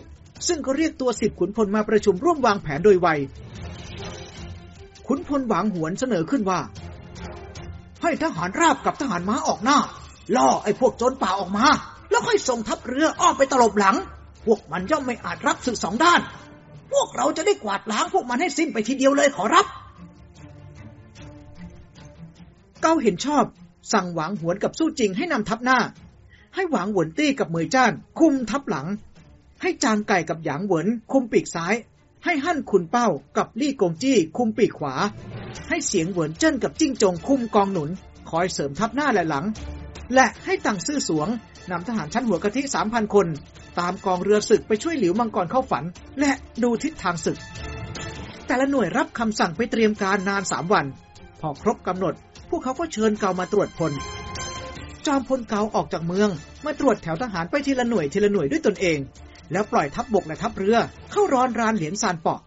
ซึ่งก็เรียกตัวสิบขุนพลมาประชุมร่วมวางแผนโดยไว ขุนพลหวังหวนเสนอขึ้นว่า ให้ทหารราบกับทหารม้าออกหน้า ล่อไอ้พวกโจรป่าออกมา แล้วค่อยส่งทัพเรืออ้อมไปตลบหลัง พวกมันย่อมไม่อาจรับศึกสองด้าน พวกเราจะได้กวาดล้างพวกมันให้สิ้นไปทีเดียวเลยขอรับ เก้าเห็นชอบ สั่งหวางหวนกับสู้จริงให้นำทัพหน้า ให้หวางหวนตี้กับเหมยจ้าน คุมทัพหลัง ให้จางไก่กับหยางเหวินคุมปีกซ้าย ให้หั่นขุนเป้ากับลี่กงจี้คุมปีกขวา ให้เสียงเหวินเจิ้นกับจิ้งจงคุมกองหนุน คอยเสริมทัพหน้าและหลัง และให้ตังซื่อสวงนำทหารชั้นหัวกะทิสามพันคน ตามกองเรือศึกไปช่วยหลิวมังกรเข้าฝัน และดูทิศทางศึก แต่ละหน่วยรับคำสั่งไปเตรียมการนานสามวัน พอครบกำหนด พวกเขาก็เชิญเกามาตรวจพล จอมพลเกาออกจากเมือง มาตรวจแถวทหารไปทีละหน่วยทีละหน่วยด้วยตนเอง แล้วปล่อยทัพบบกและทัพเรือเข้ารอนรานเหรียญซานเปาะ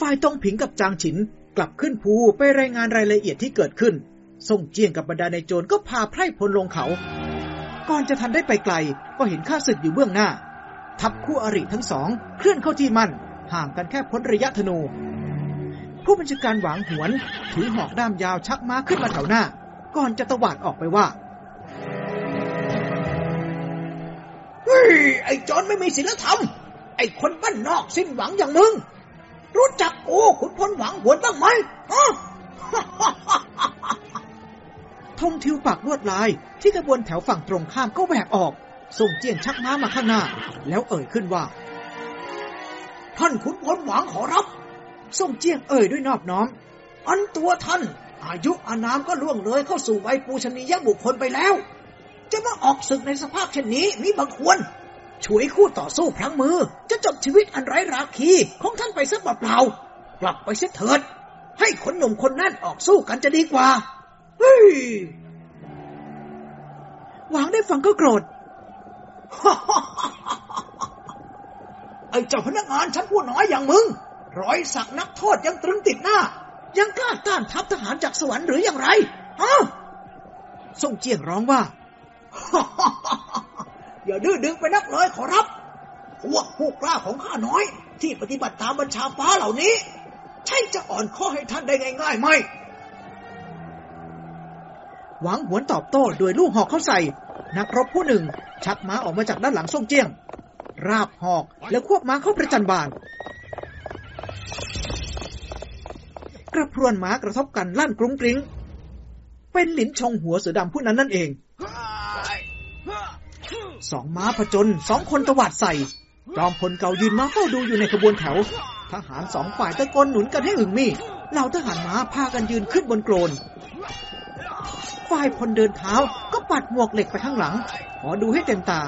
ฝ่ายตงผิงกับจางฉินกลับขึ้นภูไปรายงานรายละเอียดที่เกิดขึ้น ส่งเจียงกับบรรดาในโจรก็พาไพร่พลลงเขา ก่อนจะทันได้ไปไกล ก็เห็นข้าศึกอยู่เบื้องหน้า ทัพคู่อริทั้งสอง เคลื่อนเข้าที่มัน ห่างกันแค่พ้นระยะธนู ผู้บัญชาการหวางหวน ถือหอกด้ามยาวชักม้าขึ้นมาแถวหน้า ก่อนจะตวาดออกไปว่าเฮ้ยไอ้จอนไม่มีศีลธรรม ไอ้คนบ้านนอกสิ้นหวังอย่างมึง รู้จักกูขุนพลหวังหวนบ้างไหมฮะธงทิวปักลวดลายที่ขบวนแถวฝั่งตรงข้ามก็แหวกออก ส่งเจียงชักม้ามาข้างหน้า แล้วเอ่ยขึ้นว่า ท่านขุนพลหวังขอรับ ส่งเจียงเอ่ยด้วยนอบน้อม อันตัวท่าน อายุอานามก็ล่วงเลยเข้าสู่วัยปูชนียบุคคลไปแล้ว จะมาออกศึกในสภาพเช่นนี้มิบังควร ช่วยคู่ต่อสู้พลังมือ จะจบชีวิตอันไร้ราคีของท่านไปซะเปล่าๆกลับไปเสียเถิด ให้คนหนุ่มคนนั่นออกสู้กันจะดีกว่า เฮ้ยหวังได้ฟังก็โกรธ ไอ้เจ้าพนักงานชั้นผู้น้อยอย่างมึง ร้อยสักนักโทษยังตรึงติดหน้า ยังกล้าต้านทัพทหารจากสวรรค์หรืออย่างไรฮะส่งเจียงร้องว่า อย่าดื้อดึงไปนักเลยขอรับ พวกผู้กล้าของข้าน้อย ที่ปฏิบัติตามบัญชาฟ้าเหล่านี้ ใช่จะอ่อนข้อให้ท่านได้ง่ายๆไหมหวังหวนตอบโต้โดยลูกหอกเข้าใส่ นักรบผู้หนึ่ง ชักม้าออกมาจากด้านหลังส่งเจียง ราบหอกแล้วควบม้าเข้าประจันบาน กระพรวนม้ากระทบกันลั่นกรุ้งกริ้ง เป็นหลินชงหัวเสือดำผู้นั้นนั่นเอง สองม้าผจญสองคนตวาดใส่จอมพลเก่ายืนม้าเฝ้าดูอยู่ในขบวนแถว ทหารสองฝ่ายตะโกนหนุนกันให้อึงมีเหล่าทหารม้าพากันยืนขึ้นบนโกรนฝ่ายพลเดินเท้าก็ปัดหมวกเหล็กไปข้างหลัง ขอดูให้เต็มตา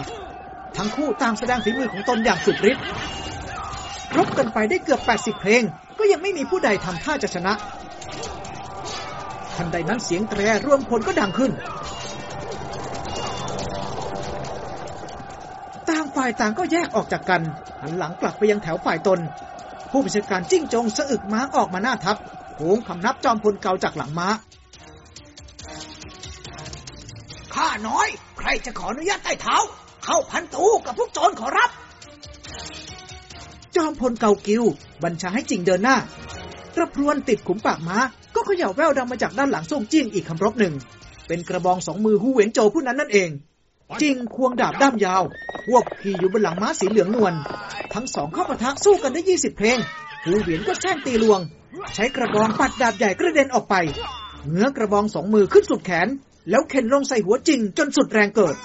ทั้งคู่ต่างแสดงฝีมือของตนอย่างสุดฤทธิ์รบกันไปได้เกือบ 80 เพลง ก็ยังไม่มีผู้ใดทำท่าจะชนะทันใดนั้นเสียงแตรรวมพลก็ดังขึ้น ต่างฝ่ายต่างก็แยกออกจากกันหันหลังกลับไปยังแถวฝ่ายตน ผู้บัญชาการจิ้งจงสะอึกม้าออกมาหน้าทัพโหงคำนับจอมพลเก่าจากหลังม้าข้าน้อย ใครจะขออนุญาตใต้เท้า เข้าพันตูกับพวกโจรขอรับ จอมพลเกากิว บัญชาให้จริงเดินหน้ากระพรวนติดขุมปากม้า ก็เขย่าแววดังมาจากด้านหลังส่งจิ้งอีกคำรบหนึ่ง เป็นกระบองสองมือฮูเหวนโจผู้นั้นนั่นเอง จริงควงดาบด้ามยาวควบขี่อยู่บนหลังม้าสีเหลืองนวล ทั้งสองเข้าปะทะสู้กันได้ยี่สิบเพลงฮูเหวียนก็แช่งตีลวง ใช้กระบองปัดดาบใหญ่กระเด็นออกไปเงื้อกระบองสองมือขึ้นสุดแขน แล้วเข็นลงใส่หัวจริงจนสุดแรงเกิด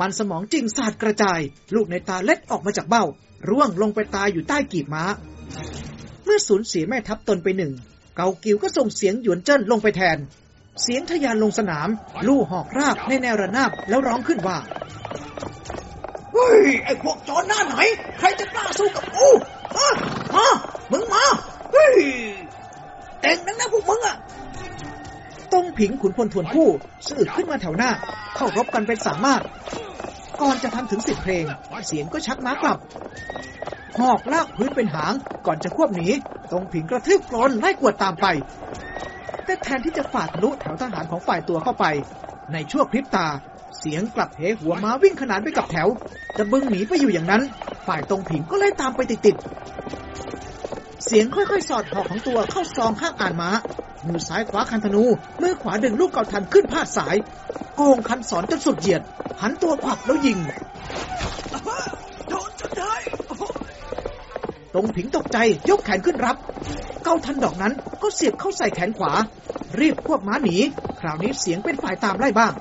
มันสมองจริงสาดกระจาย ลูกในตาเล็ดออกมาจากเบ้า ร่วงลงไปตายอยู่ใต้กีบม้า เมื่อสูญเสียแม่ทัพตนไปหนึ่ง เกากิวก็ส่งเสียงหยวนเจิ้นลงไปแทน เสียงทยานลงสนาม ลู่หอกราบในแนวระนาบแล้วร้องขึ้นว่า เฮ้ย ไอ้พวกโจรหน้าไหน ใครจะกล้าสู้กับกูมามามึงมา เฮ้ยเก่งนักนะพวกมึงอะต้งผิงขุนพลทวนผู้สื่อขึ้นมาแถวหน้า เข้ารบกันเป็นสามารถ ก่อนจะทำถึงสิบเพลง เสียงก็ชักม้ากลับ หอกลากพื้นเป็นหางก่อนจะควบหนีตรงผิงกระทืบกรนไล่กวดตามไป แต่แทนที่จะฝาดลุแถวทหารของฝ่ายตัวเข้าไป ในชั่วพริบตา เสียงกลับเหหัวม้าวิ่งขนานไปกับแถว จะบึงหนีไปอยู่อย่างนั้น ฝ่ายตรงผิงก็ไล่ตามไปติดๆ เสียงค่อยๆ สอดหอกของตัวเข้าซองข้างอ่านม้า มือซ้ายคว้าคันธนู มือขวาดึงลูกเกาทันขึ้นพาดสาย โกงคันสอนจนสุดเหยียด หันตัวขวับแล้วยิง โดนจนได้ตรงผิงตกใจยกแขนขึ้นรับ เกาทันดอกนั้นก็เสียบเข้าใส่แขนขวา รีบควบม้าหนี คราวนี้เสียงเป็นฝ่ายตามไล่บ้าง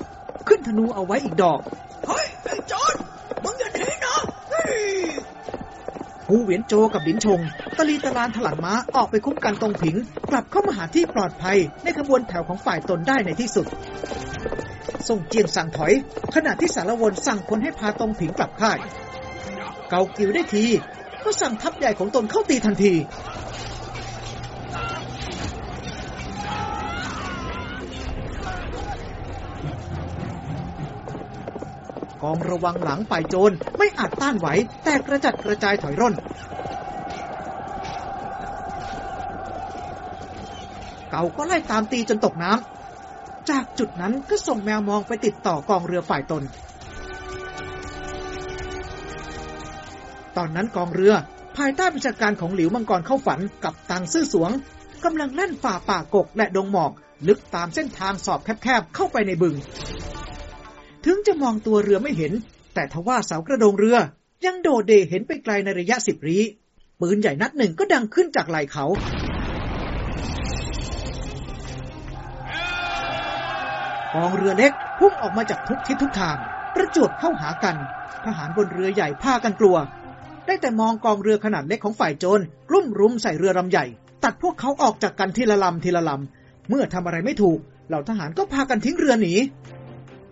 ขึ้นธนูเอาไว้อีกดอก เฮ้ยไอ้โจรมึงอย่าหนีนะเฮ้ยหูเหวียนโจกับดินชง ตลีตะลานถลันม้าออกไปคุ้มกันตรงผิง กลับเข้ามาหาที่ปลอดภัย ในขบวนแถวของฝ่ายตนได้ในที่สุดส่งเจียงสั่งถอย ขณะที่สารวนสั่งคนให้พาตรงผิงกลับค่าย เกากิวได้ที ก็สั่งทัพใหญ่ของตนเข้าตีทันที กองระวังหลังฝ่ายโจรไม่อาจต้านไหว แต่กระจัดกระจายถอยร่น เกาก็ไล่ตามตีจนตกน้ำ จากจุดนั้นก็ส่งแมวมองไปติดต่อกองเรือฝ่ายตน ตอนนั้นกองเรือภายใต้บัญชาการของหลิวมังกรเข้าฝันกับตังซื่อสวงกำลังแล่นฝ่าป่ากกและดงหมอก ลึกตามเส้นทางสอบแคบๆเข้าไปในบึง ถึงจะมองตัวเรือไม่เห็น แต่ทว่าเสากระโดงเรือ ยังโดดเดเห็นไปไกลในระยะสิบรีปืนใหญ่นัดหนึ่งก็ดังขึ้นจากไหล่เขา องเรือเล็กพุ่งออกมาจากทุกทิศทุกทาง ประจวบเข้าหากัน ทหารบนเรือใหญ่พากันกลัว ได้แต่มองกองเรือขนาดเล็กของฝ่ายโจรกลุ่มรุมใส่เรือลำใหญ่ ตัดพวกเขาออกจากกันทีละลำทีละลำเมื่อทำอะไรไม่ถูก เหล่าทหารก็พากันทิ้งเรือหนี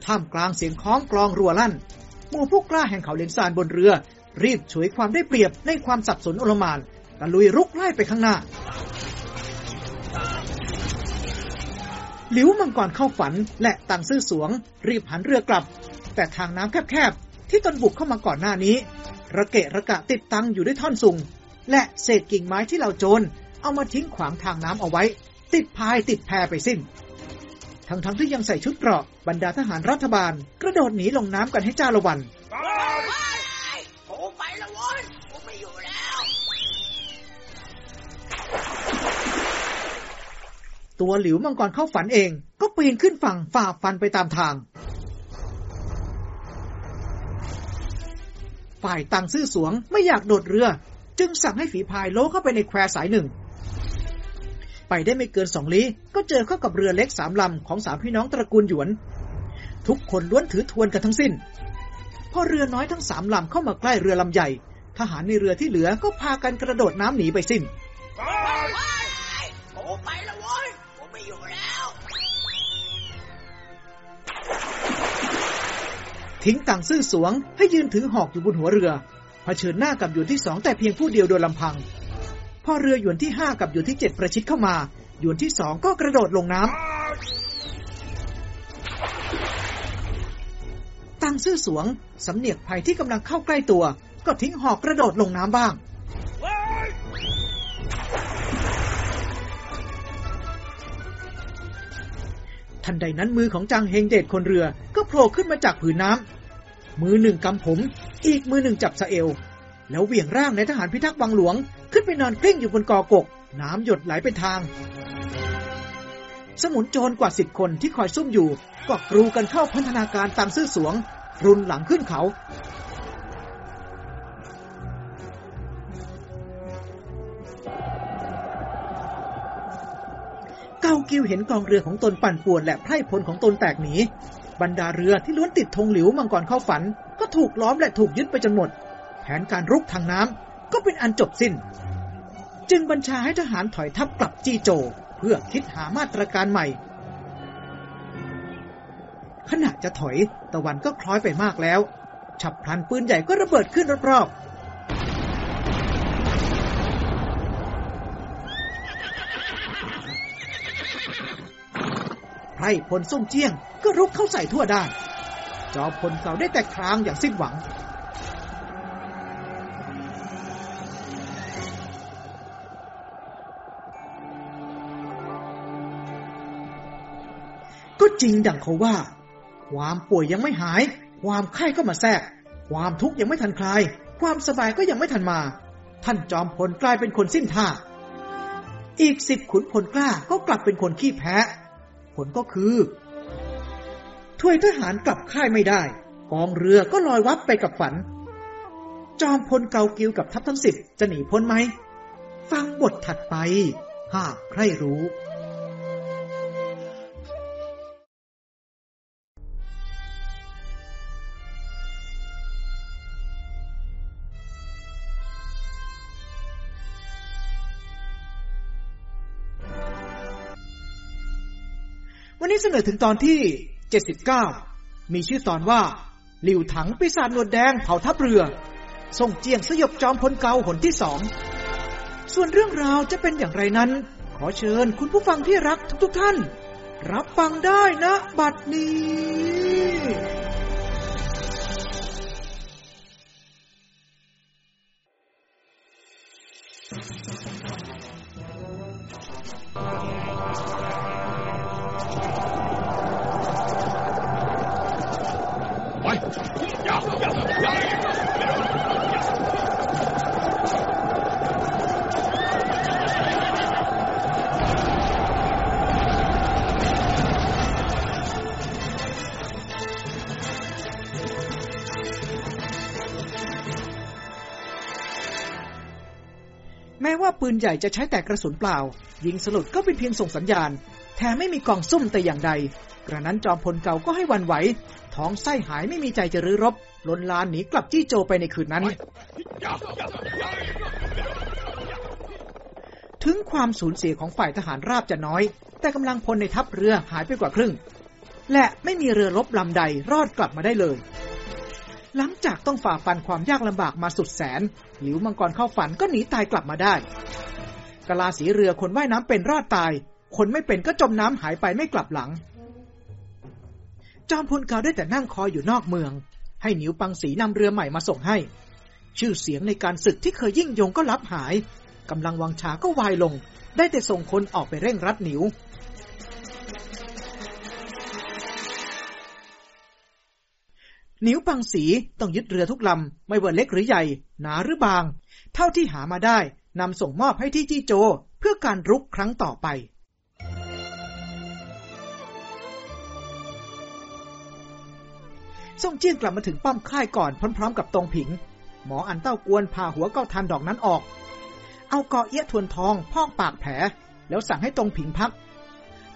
ท่ามกลางเสียงคล้องกลองรัวลั่นหมู่ผู้กล้าแห่งเขาเลนซานบนเรือ รีบฉวยความได้เปรียบในความสับสนโอลมานตะลุยรุกไล่ไปข้างหน้า หลิวมังกรเข้าฝันและตังซื่อสวง รีบหันเรือกลับ แต่ทางน้ำแคบๆ ที่ตนบุกเข้ามาก่อนหน้านี้ ระเกะระกะติดตังอยู่ด้วยท่อนสุง และเศษกิ่งไม้ที่เราโจรเอามาทิ้งขวางทางน้ำเอาไว้ ติดพายติดแพไปสิ้น ทั้งๆทที่ยังใส่ชุดเกราะบรรดาทหารรัฐบาล กระโดดหนีลงน้ำกันให้จ้าละวันกูไปแล้วว้ย ตัวหลิวมังกรเข้าฝันเอง ก็ปีนขึ้นฝั่งฝ่าฟันไปตามทาง ฝ่ายตังซื่อสวงไม่อยากโดดเรือ จึงสั่งให้ฝีพายโลเข้าไปในแควสายหนึ่ง ไปได้ไม่เกินสองลี้ก็เจอเข้ากับเรือเล็กสามลำของสามพี่น้องตระกูลหยวน ทุกคนล้วนถือทวนกันทั้งสิ้นพอเรือน้อยทั้งสามลำเข้ามาใกล้เรือลำใหญ่ ทหารในเรือที่เหลือก็พากันกระโดดน้ำหนีไปสิ้นกูไปแล้วเว้ยกูไม่อยู่ ทิ้งต่างซื่อสวง ให้ยืนถือหอกอยู่บนหัวเรือเผชิญหน้ากับหยวนที่สองแต่เพียงผู้เดียวโดยลำพัง พอเรือหยวนที่ห้ากับหยวนที่เจ็ดประชิดเข้ามาหยวนที่สองก็กระโดดลงน้ำตังซื่อสวงสำเนียกภัยที่กำลังเข้าใกล้ตัว ก็ทิ้งหอกกระโดดลงน้ำบ้าง ทันใดนั้นมือของจางเฮงเดชคนเรือก็โผล่ขึ้นมาจากผืนน้ำ มือหนึ่งกำผม อีกมือหนึ่งจับสะเอว แล้วเหวี่ยงร่างในทหารพิทักษ์วังหลวง ขึ้นไปนอนกลิ้งอยู่บนกอกก น้ำหยดไหลเป็นทาง สมุนโจรกว่าสิบคนที่คอยซุ่มอยู่ ก็กรูกันเข้าพันธนาการตามซื่อสวงรุนหลังขึ้นเขา เกากิวเห็นกองเรือของตนปั่นป่วนและไพร่พลของตนแตกหนี บรรดาเรือที่ล้วนติดธงหลิวมังกรเข้าฝัน ก็ถูกล้อมและถูกยึดไปจนหมด แผนการรุกทางน้ำก็เป็นอันจบสิ้น จึงบัญชาให้ทหารถอยทัพกลับจีโจ เพื่อคิดหามาตรการใหม่ ขณะจะถอยตะวันก็คล้อยไปมากแล้ว ฉับพลันปืนใหญ่ก็ระเบิดขึ้นรอบๆ พรพลส่งเจียง ก็รุกเข้าใส่ทั่วด้าน จอมพลเก่าได้แต่ครางอย่างสิ้นหวัง ก็จริงดังเขาว่า ความป่วยยังไม่หาย ความไข้ก็มาแทรก ความทุกข์ยังไม่ทันคลาย ความสบายก็ยังไม่ทันมา ท่านจอมพลกลายเป็นคนสิ้นท่าอีกสิบขุนพลกล้าก็กลับเป็นคนขี้แพ้ ผลก็คือถ้วยทหารกลับค่ายไม่ได้ กองเรือก็ลอยวับไปกับฝัน จอมพลเกากิวกับทัพทั้งสิบจะหนีพ้นไหม ฟังบทถัดไป หากใครรู้ นี้เสนอถึงตอนที่ 79 มีชื่อตอนว่า หลิวถังปีศาจหนวดแดงเผาทัพเรือ ส่งเจียงสยบจอมพลเกาหนที่สอง ส่วนเรื่องราวจะเป็นอย่างไรนั้น ขอเชิญคุณผู้ฟังที่รักทุกๆทท่าน รับฟังได้นะบัดนี้ ว่าปืนใหญ่จะใช้แต่กระสุนเปล่า ยิงสลุดก็เป็นเพียงส่งสัญญาณ แถมไม่มีกล่องซุ่มแต่อย่างใด กระนั้นจอมพลเก่าก็ให้วันไหว ท้องไส้หายไม่มีใจจะรื้อรบลนลานหนีกลับจี้โจไปในคืนนั้น ถึงความสูญเสียของฝ่ายทหารราบจะน้อย แต่กำลังพลในทัพเรือหายไปกว่าครึ่ง และไม่มีเรือรบลำใดรอดกลับมาได้เลย หลังจากต้องฝ่าฟันความยากลำบากมาสุดแสน หลิวมังกรเข้าฝันก็หนีตายกลับมาได้กะลาสีเรือคนว่ายน้ำเป็นรอดตาย คนไม่เป็นก็จมน้ำหายไปไม่กลับหลัง จอมพลเกาได้แต่นั่งคอยอยู่นอกเมือง ให้หนิวปังสีนำเรือใหม่มาส่งให้ ชื่อเสียงในการศึกที่เคยยิ่งยงก็ลับหายกำลังวังชาก็วายลง ได้แต่ส่งคนออกไปเร่งรัดหนิว นิ้วปังสีต้องยึดเรือทุกลำ ไม่ว่าเล็กหรือใหญ่ หนาหรือบาง เท่าที่หามาได้นำส่งมอบให้ที่จี้โจ เพื่อการรุกครั้งต่อไป ส่งเจี้ยงกลับมาถึงป้อมค่ายก่อนพร้อม ๆ กับตรงผิง หมออันเต้ากวนพาหัวเก้าทันดอกนั้นออก เอาเกาะเอี้ยทวนทองพอกปากแผล แล้วสั่งให้ตรงผิงพัก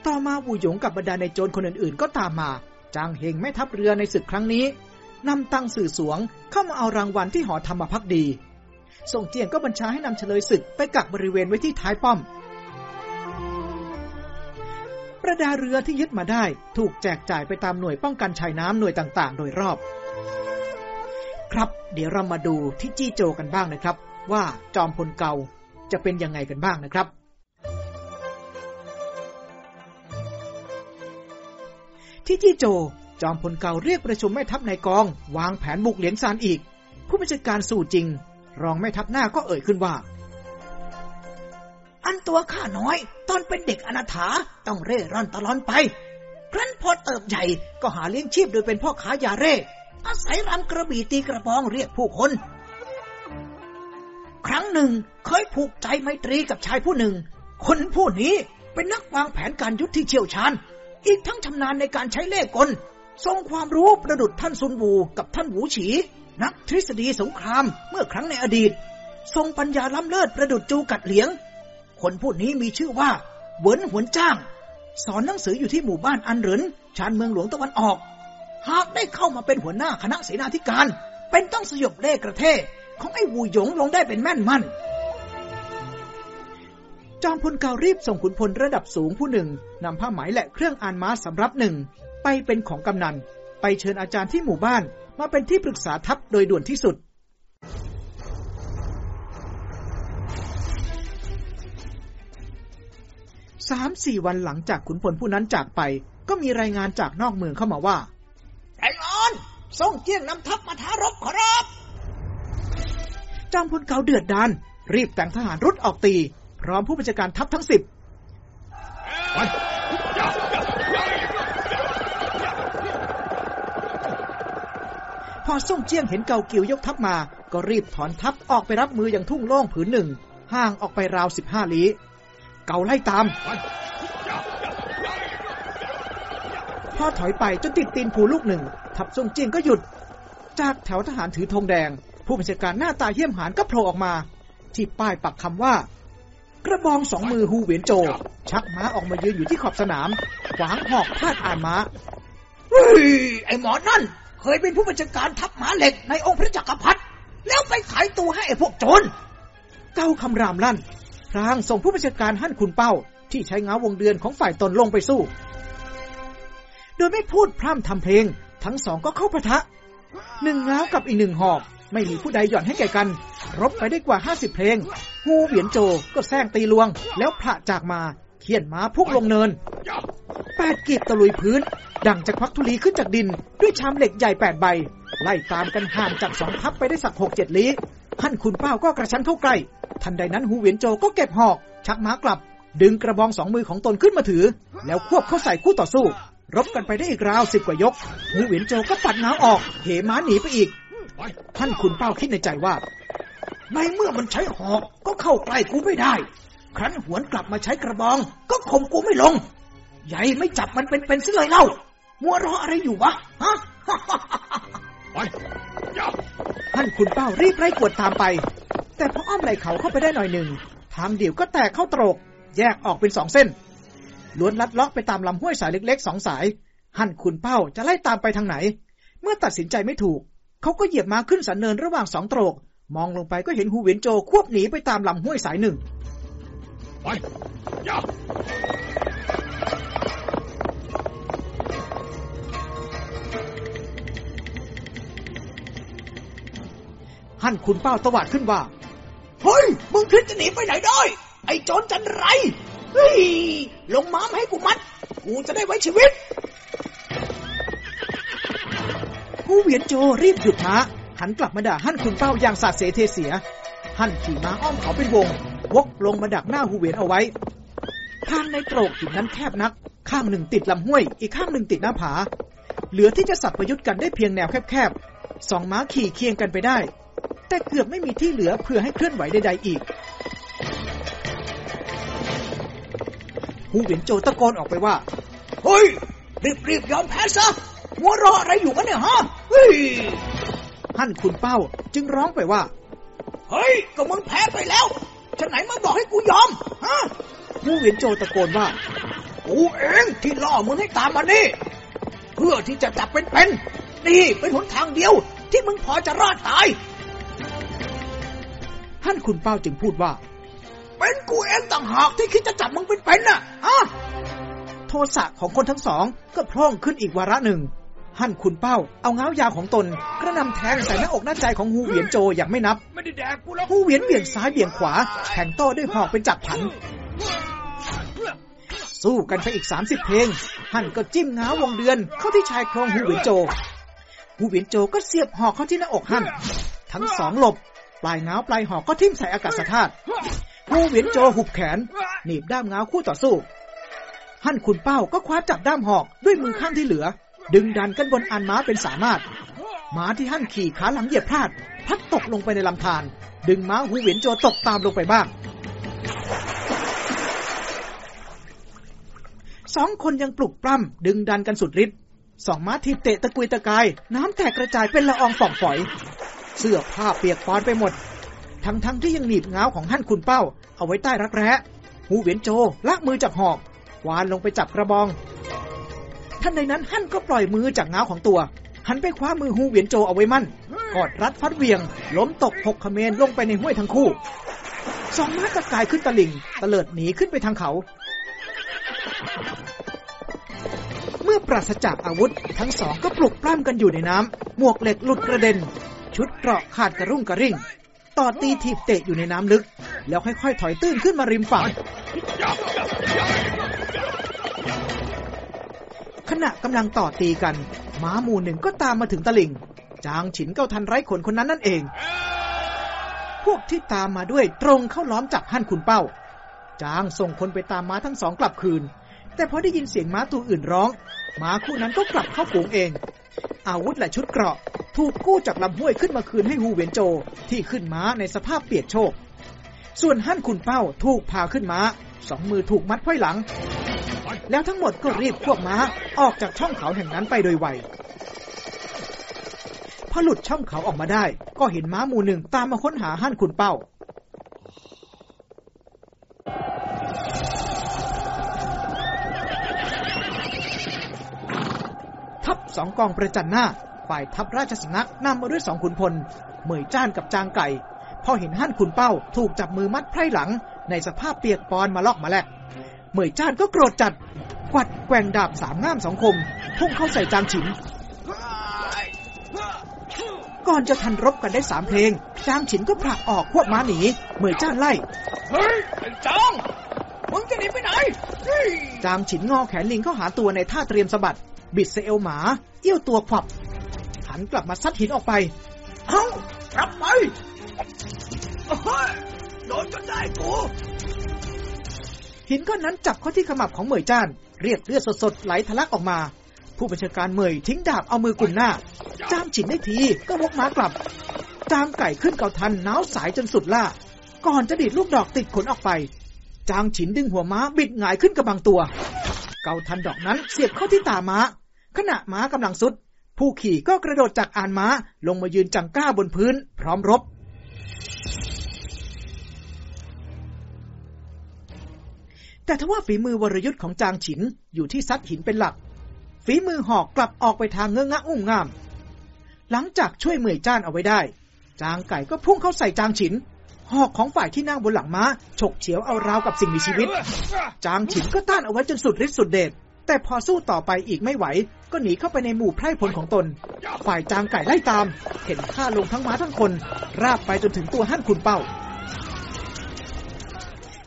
ต่อมาวูหยงกับบรรดาในโจรคนอื่นๆ ก็ตามมาจางเฮงแม่ทัพเรือในศึกครั้งนี้ นำตังสื่อสวงเข้ามาเอารางวัลที่หอธรรมพักดีส่งเจียงก็บัญชาให้นำเฉลยศึกไปกักบริเวณไว้ที่ท้ายป้อม ประดาเรือที่ยึดมาได้ถูกแจกจ่ายไปตามหน่วยป้องกันชายน้ำหน่วยต่างๆ โดยรอบ ครับเดี๋ยวเรามาดูที่จี้โจกันบ้างนะครับ ว่าจอมพลเก่าจะเป็นยังไงกันบ้างนะครับ ที่จี้โจ จอมพลเก่าเรียกประชุมแม่ทัพในกอง วางแผนบุกเหลียงซานอีก ผู้บัญชาการสู่จริง รองแม่ทัพหน้าก็เอ่ยขึ้นว่า อันตัวข้าน้อย ตอนเป็นเด็กอนาถาต้องเร่ร่อนตลอนไป ครั้นพอเติบใหญ่ก็หาเลี้ยงชีพโดยเป็นพ่อค้ายาเร่ อาศัยรำกระบี่ตีกระบองเรียกผู้คน ครั้งหนึ่งเคยผูกใจไมตรีกับชายผู้หนึ่ง คนผู้นี้เป็นนักวางแผนการยุทธที่เชี่ยวชาญ อีกทั้งชำนาญในการใช้เล่ห์กล ทรงความรู้ประดุดท่านซุนวูกับท่านหูฉี นักทฤษฎีสงครามเมื่อครั้งในอดีต ทรงปัญญาล้ำเลิศประดุดจูกัดเหลียง คนผู้นี้มีชื่อว่าเหวินหวนจ้าง สอนหนังสืออยู่ที่หมู่บ้านอันเหรินชานเมืองหลวงตะวันออก หากได้เข้ามาเป็นหัวหน้าคณะเสนาธิการ เป็นต้องสยบเล่กระเทของไอ้วูหยงลงได้เป็นแม่นมั่นจอมพลเการีบส่งขุนพลระดับสูงผู้หนึ่งนำผ้าไหมและเครื่องอ่านม้าสำรับหนึ่ง ไปเป็นของกำนัน ไปเชิญอาจารย์ที่หมู่บ้านมาเป็นที่ปรึกษาทัพโดยด่วนที่สุด สามสี่วันหลังจากขุนพลผู้นั้นจากไป ก็มีรายงานจากนอกเมืองเข้ามาว่าไอ้ออนส่งเจียงนำทัพมาท้ารบขอรับจอมพลเกาเดือดดานรีบแต่งทหารรุดออกตี พร้อมผู้บัญชาการทัพทั้งสิบไป พอส่งเจียงเห็นเกากิวยกทัพมา ก็รีบถอนทัพออกไปรับมืออย่างทุ่งโล่งผืนหนึ่ง ห่างออกไปราวสิบห้าลี้ เกาไล่ตามไปอย่อย่าอย่าพอถอยไปจนติดตีนภูลูกหนึ่ง ทัพส่งเจียงก็หยุด จากแถวทหารถือธงแดง ผู้บัญชาการหน้าตาเยี่ยมหานก็โผล่ออกมา ที่ป้ายปักคำว่า กระบองสองมือฮูเหวียนโจ ชักม้าออกมายืนอยู่ที่ขอบสนามขวางหอกพาดอ่านม้าเฮ้ยไอหมอนั่น เคยเป็นผู้บัญชาการทัพหมาเหล็กในองค์พระจักรพรรดิแล้วไปขายตัวให้ไอ้พวกโจรเก้าคำรามลั่น พรางส่งผู้บัญชาการหั่นคุณเป้า ที่ใช้เงาวงเดือนของฝ่ายตนลงไปสู้ โดยไม่พูดพร่ำทำเพลง ทั้งสองก็เข้าปะทะหนึ่งเงาวกับอีกหนึ่งหอกไม่มีผู้ใดหย่อนให้แก่กัน รบไปได้กว่าห้าสิบเพลง ฮูเหวียนโจก็แซงตีลวง แล้วพระจากมา เขียนม้าพุ่งลงเนินแปดกีบตะลุยพื้น ดังจะควักธุลีขึ้นจากดิน ด้วยชามเหล็กใหญ่แปดใบ ไล่ตามกันห่างจากสองทัพไปได้สักหกเจ็ดลี้หั่นคุณเป้าก็กระชั้นเข้าใกล้ ทันใดนั้นฮูเหวียนโจก็เก็บหอก ชักม้ากลับ ดึงกระบองสองมือของตนขึ้นมาถือ แล้วควบเข้าใส่คู่ต่อสู้ รบกันไปได้อีกราวสิบกว่ายกฮูเหวียนโจก็ปัดง้าออกเหม้าหนีไปอีก ท่านคุณเป้าคิดในใจว่าในเมื่อมันใช้หอกก็เข้าใกล้กูไม่ได้ ครั้นหวนกลับมาใช้กระบอง ก็ข่มกูไม่ลง ใหญ่ไม่จับมันเป็นเป็นๆซะเลยเล่า มัวรออะไรอยู่วะ ฮะไปอย่าท่านคุณเป้ารีบไล่กวดตามไป แต่พออ้อมไหล่เขาเข้าไปได้หน่อยหนึ่ง ทางเดี่ยวก็แตกเข้าตรก แยกออกเป็นสองเส้น ล้วนลัดเลาะไปตามลำห้วยสายเล็กๆสองสาย หั่นคุณเป้าจะไล่ตามไปทางไหน เมื่อตัดสินใจไม่ถูก เขาก็เหยียบมาขึ้นสันเนินระหว่างสองตรก มองลงไปก็เห็นฮูเวียนโจควบหนีไปตามลำห้วยสายหนึ่ง ไปอย่าหั่นคุณเป้าตวาดขึ้นว่า เฮ้ย มึงคิดจะหนีไปไหนได้ ไอ้โจรจันไร เฮ้ย ลงม้ามาให้กูมัด กูจะได้ไว้ชีวิตฮูเวียนโจรีบหยุดม้าหันกลับมาด่าหั่นคุณเป้าอย่างสาดเสเทเสีย หั่นขี่ม้าอ้อมเขาเป็นวง วกลงมาดักหน้าฮูเวียนเอาไว้ ทางในโตรกหินนั้นแคบนัก ข้างหนึ่งติดลำห้วย อีกข้างหนึ่งติดหน้าผา เหลือที่จะสับประยุทธ์กันได้เพียงแนวแคบๆสองม้าขี่เคียงกันไปได้ แต่เกือบไม่มีที่เหลือเพื่อให้เคลื่อนไหวใดๆอีกฮูเวียนโจตะโกนออกไปว่า เฮ้ย รีบรีบๆยอมแพ้ซะมัวรออะไรอยู่วะเนี่ยฮะเฮ้ยหั่นคุณเป้าจึงร้องไปว่า เฮ้ย ก็มึงแพ้ไปแล้วฉันไหนมาบอกให้กูยอม ฮะฮูเวียนโจตะโกนว่า กูเองที่ล่อมึงให้ตามมานี่ เพื่อที่จะจับเป็นเป็นๆนี่เป็นหนทางเดียวที่มึงพอจะรอดตาย ท่านคุณเป้าจึงพูดว่า เป็นกูเองต่างหากที่คิดจะจับมึงเป็นเป็นๆน่ะ ฮะ โทสะของคนทั้งสองก็พร่องขึ้นอีกวาระหนึ่ง หั่นคุณเป้า เอาเงาวยาวของตนกระหนำแทงใส่หน้าอกหน้าใจของฮูเหวียนโจอย่างไม่นับไม่ได้แดกกูหรอกฮูเหวียนเบี่ยงซ้ายเบี่ยงขวาแทงโต้ด้วยหอกเป็นจับผัน สู้กันไปอีก30เพลง หั่นก็จิ้มเงาวงเดือนเข้าที่ชายโครงฮูเหวียนโจฮูเหวียนโจก็เสียบหอกเข้าที่หน้าอกหั่นทั้งสองหลบ ปลายเงาปลายหอกก็ทิ่มใส่อากาศธาตุฮูเหวียนโจหุบแขนหนีบด้ามเงาคู่ต่อสู้ หั่นคุณเป้าก็คว้าจับด้ามหอกด้วยมือข้างที่เหลือ ดึงดันกันบนอันม้าเป็นสามารถม้าที่หั่นขี่ขาหลังเหยียบพลาด พัดตกลงไปในลำธารดึงม้าหูเหวียนโจตกตามลงไปบ้างสองคนยังปลุกปล้ำดึงดันกันสุดฤทธิ์สองม้าทีบเตะตะกุยตะกาย น้ำแตกกระจายเป็นละอองฝ่องฝอย เสื้อผ้าเปียกปอนไปหมด ทั้งทั้งๆที่ยังหนีบเงาของหั่นคุณเป้า เอาไว้ใต้รักแร้หูเหวียนโจละมือจากหอกวานลงไปจับกระบอง ท่านใดนั้นฮั่นก็ปล่อยมือจากเงาของตัวหันไปคว้ามือฮูเวียนโจเอาไว้มั่น กอดรัดฟัดเวียง ล้มตกหกขเมนลงไปในห้วยทั้งคู่ สองม้าตะกายขึ้นตะลิ่งตะเลิดหนีขึ้นไปทางเขา เมื่อปราศจากอาวุธ ทั้งสองก็ปลุกปล้ำกันอยู่ในน้ำ หมวกเหล็กหลุดกระเด็น ชุดเกราะขาดกระรุ่งกระริ่ง ต่อตีถีบเตะอยู่ในน้ำลึก แล้วค่อยๆ ถอยตื้นขึ้นมาริมฝั่ง ขณะกำลังต่อตีกัน ม้าหมู่หนึ่งก็ตามมาถึงตะลิ่ง จางฉินก้าทันไร้ขนคนนั้นนั่นเอง พวกที่ตามมาด้วยตรงเข้าล้อมจับหั่นคุณเป้า จางส่งคนไปตามม้าทั้งสองกลับคืน แต่พอได้ยินเสียงม้าตัวอื่นร้อง ม้าคู่นั้นก็กลับเข้าฝูงเอง อาวุธและชุดเกราะ ถูกกู้จากลำห้วยขึ้นมาคืนให้ฮูเวียนโจ ที่ขึ้นม้าในสภาพเปียกโชก ส่วนหั่นคุณเป้าถูกพาขึ้นม้า สองมือถูกมัดไขว้หลัง แล้วทั้งหมดก็รีบควบม้าออกจากช่องเขาแห่งนั้นไปโดยไวพอหลุดช่องเขาออกมาได้ ก็เห็นม้าหมู่หนึ่งตามมาค้นหาหั่นคุณเป้า ทัพสองกองประจันหน้า ฝ่ายทัพราชสำนักนำมาด้วยสองขุนพล เหมยจ้านกับจางไก่ พอเห็นหั่นคุณเป้าถูกจับมือมัดไพร่หลัง ในสภาพเปียกปอนมาลอกมาแลก เหมยจ้านก็โกรธจัด กวัดแกว่งดาบสามง่ามสองคม พุ่งเข้าใส่จางฉิน ก่อนจะทันรบกันได้สามเพลง จางฉินก็ผลักออกควบม้าหนี เหมยจ้านไล่ เฮ้ยไอ้จองมึงจะหนีไปไหนเฮ้ยจางฉินงอแขนลิงเข้าหาตัวในท่าเตรียมสะบัด บิดเซเอลหมา เอี้ยวตัวขวับ หันกลับมาซัดหินออกไป เอ้ากลับไปเฮ้ยโดนจนได้กู หินก้อนนั้นจับเข้าที่ขมับของเหมยจ้าน เรียกเลือดสดๆไหลทะลักออกมา ผู้บัญชาการเหมยทิ้งดาบเอามือกลุ่มหน้าจามฉินได้ทีก็วกม้ากลับ จามไก่ขึ้นเกาทันน้าวสายจนสุดล่า ก่อนจะดีดลูกดอกติดขนออกไป จางฉินดึงหัวม้าบิดหงายขึ้นกระบังตัว เกาทันดอกนั้นเสียบเข้าที่ตาม้า ขณะม้ากำลังสุด ผู้ขี่ก็กระโดดจากอานม้าลงมายืนจังก้าบนพื้น พร้อมรบ แต่ทว่าฝีมือวรยุทธ์ของจางฉินอยู่ที่ซัดหินเป็นหลัก ฝีมือหอกกลับออกไปทางเงื้องะอุ้มงาม หลังจากช่วยเหมยจ้านเอาไว้ได้ จางไก่ก็พุ่งเข้าใส่จางฉิน หอกของฝ่ายที่นั่งบนหลังม้า ฉกเฉียวเอาราวกับสิ่งมีชีวิต จางฉินก็ต้านเอาไว้จนสุดฤทธิ์สุดเดชแต่พอสู้ต่อไปอีกไม่ไหว ก็หนีเข้าไปในหมู่ไพร่พลของตน ฝ่ายจางไก่ไล่ตาม เห็นฆ่าลงทั้งม้าทั้งคน ราบไปจนถึงตัวหั่นคุณเป้า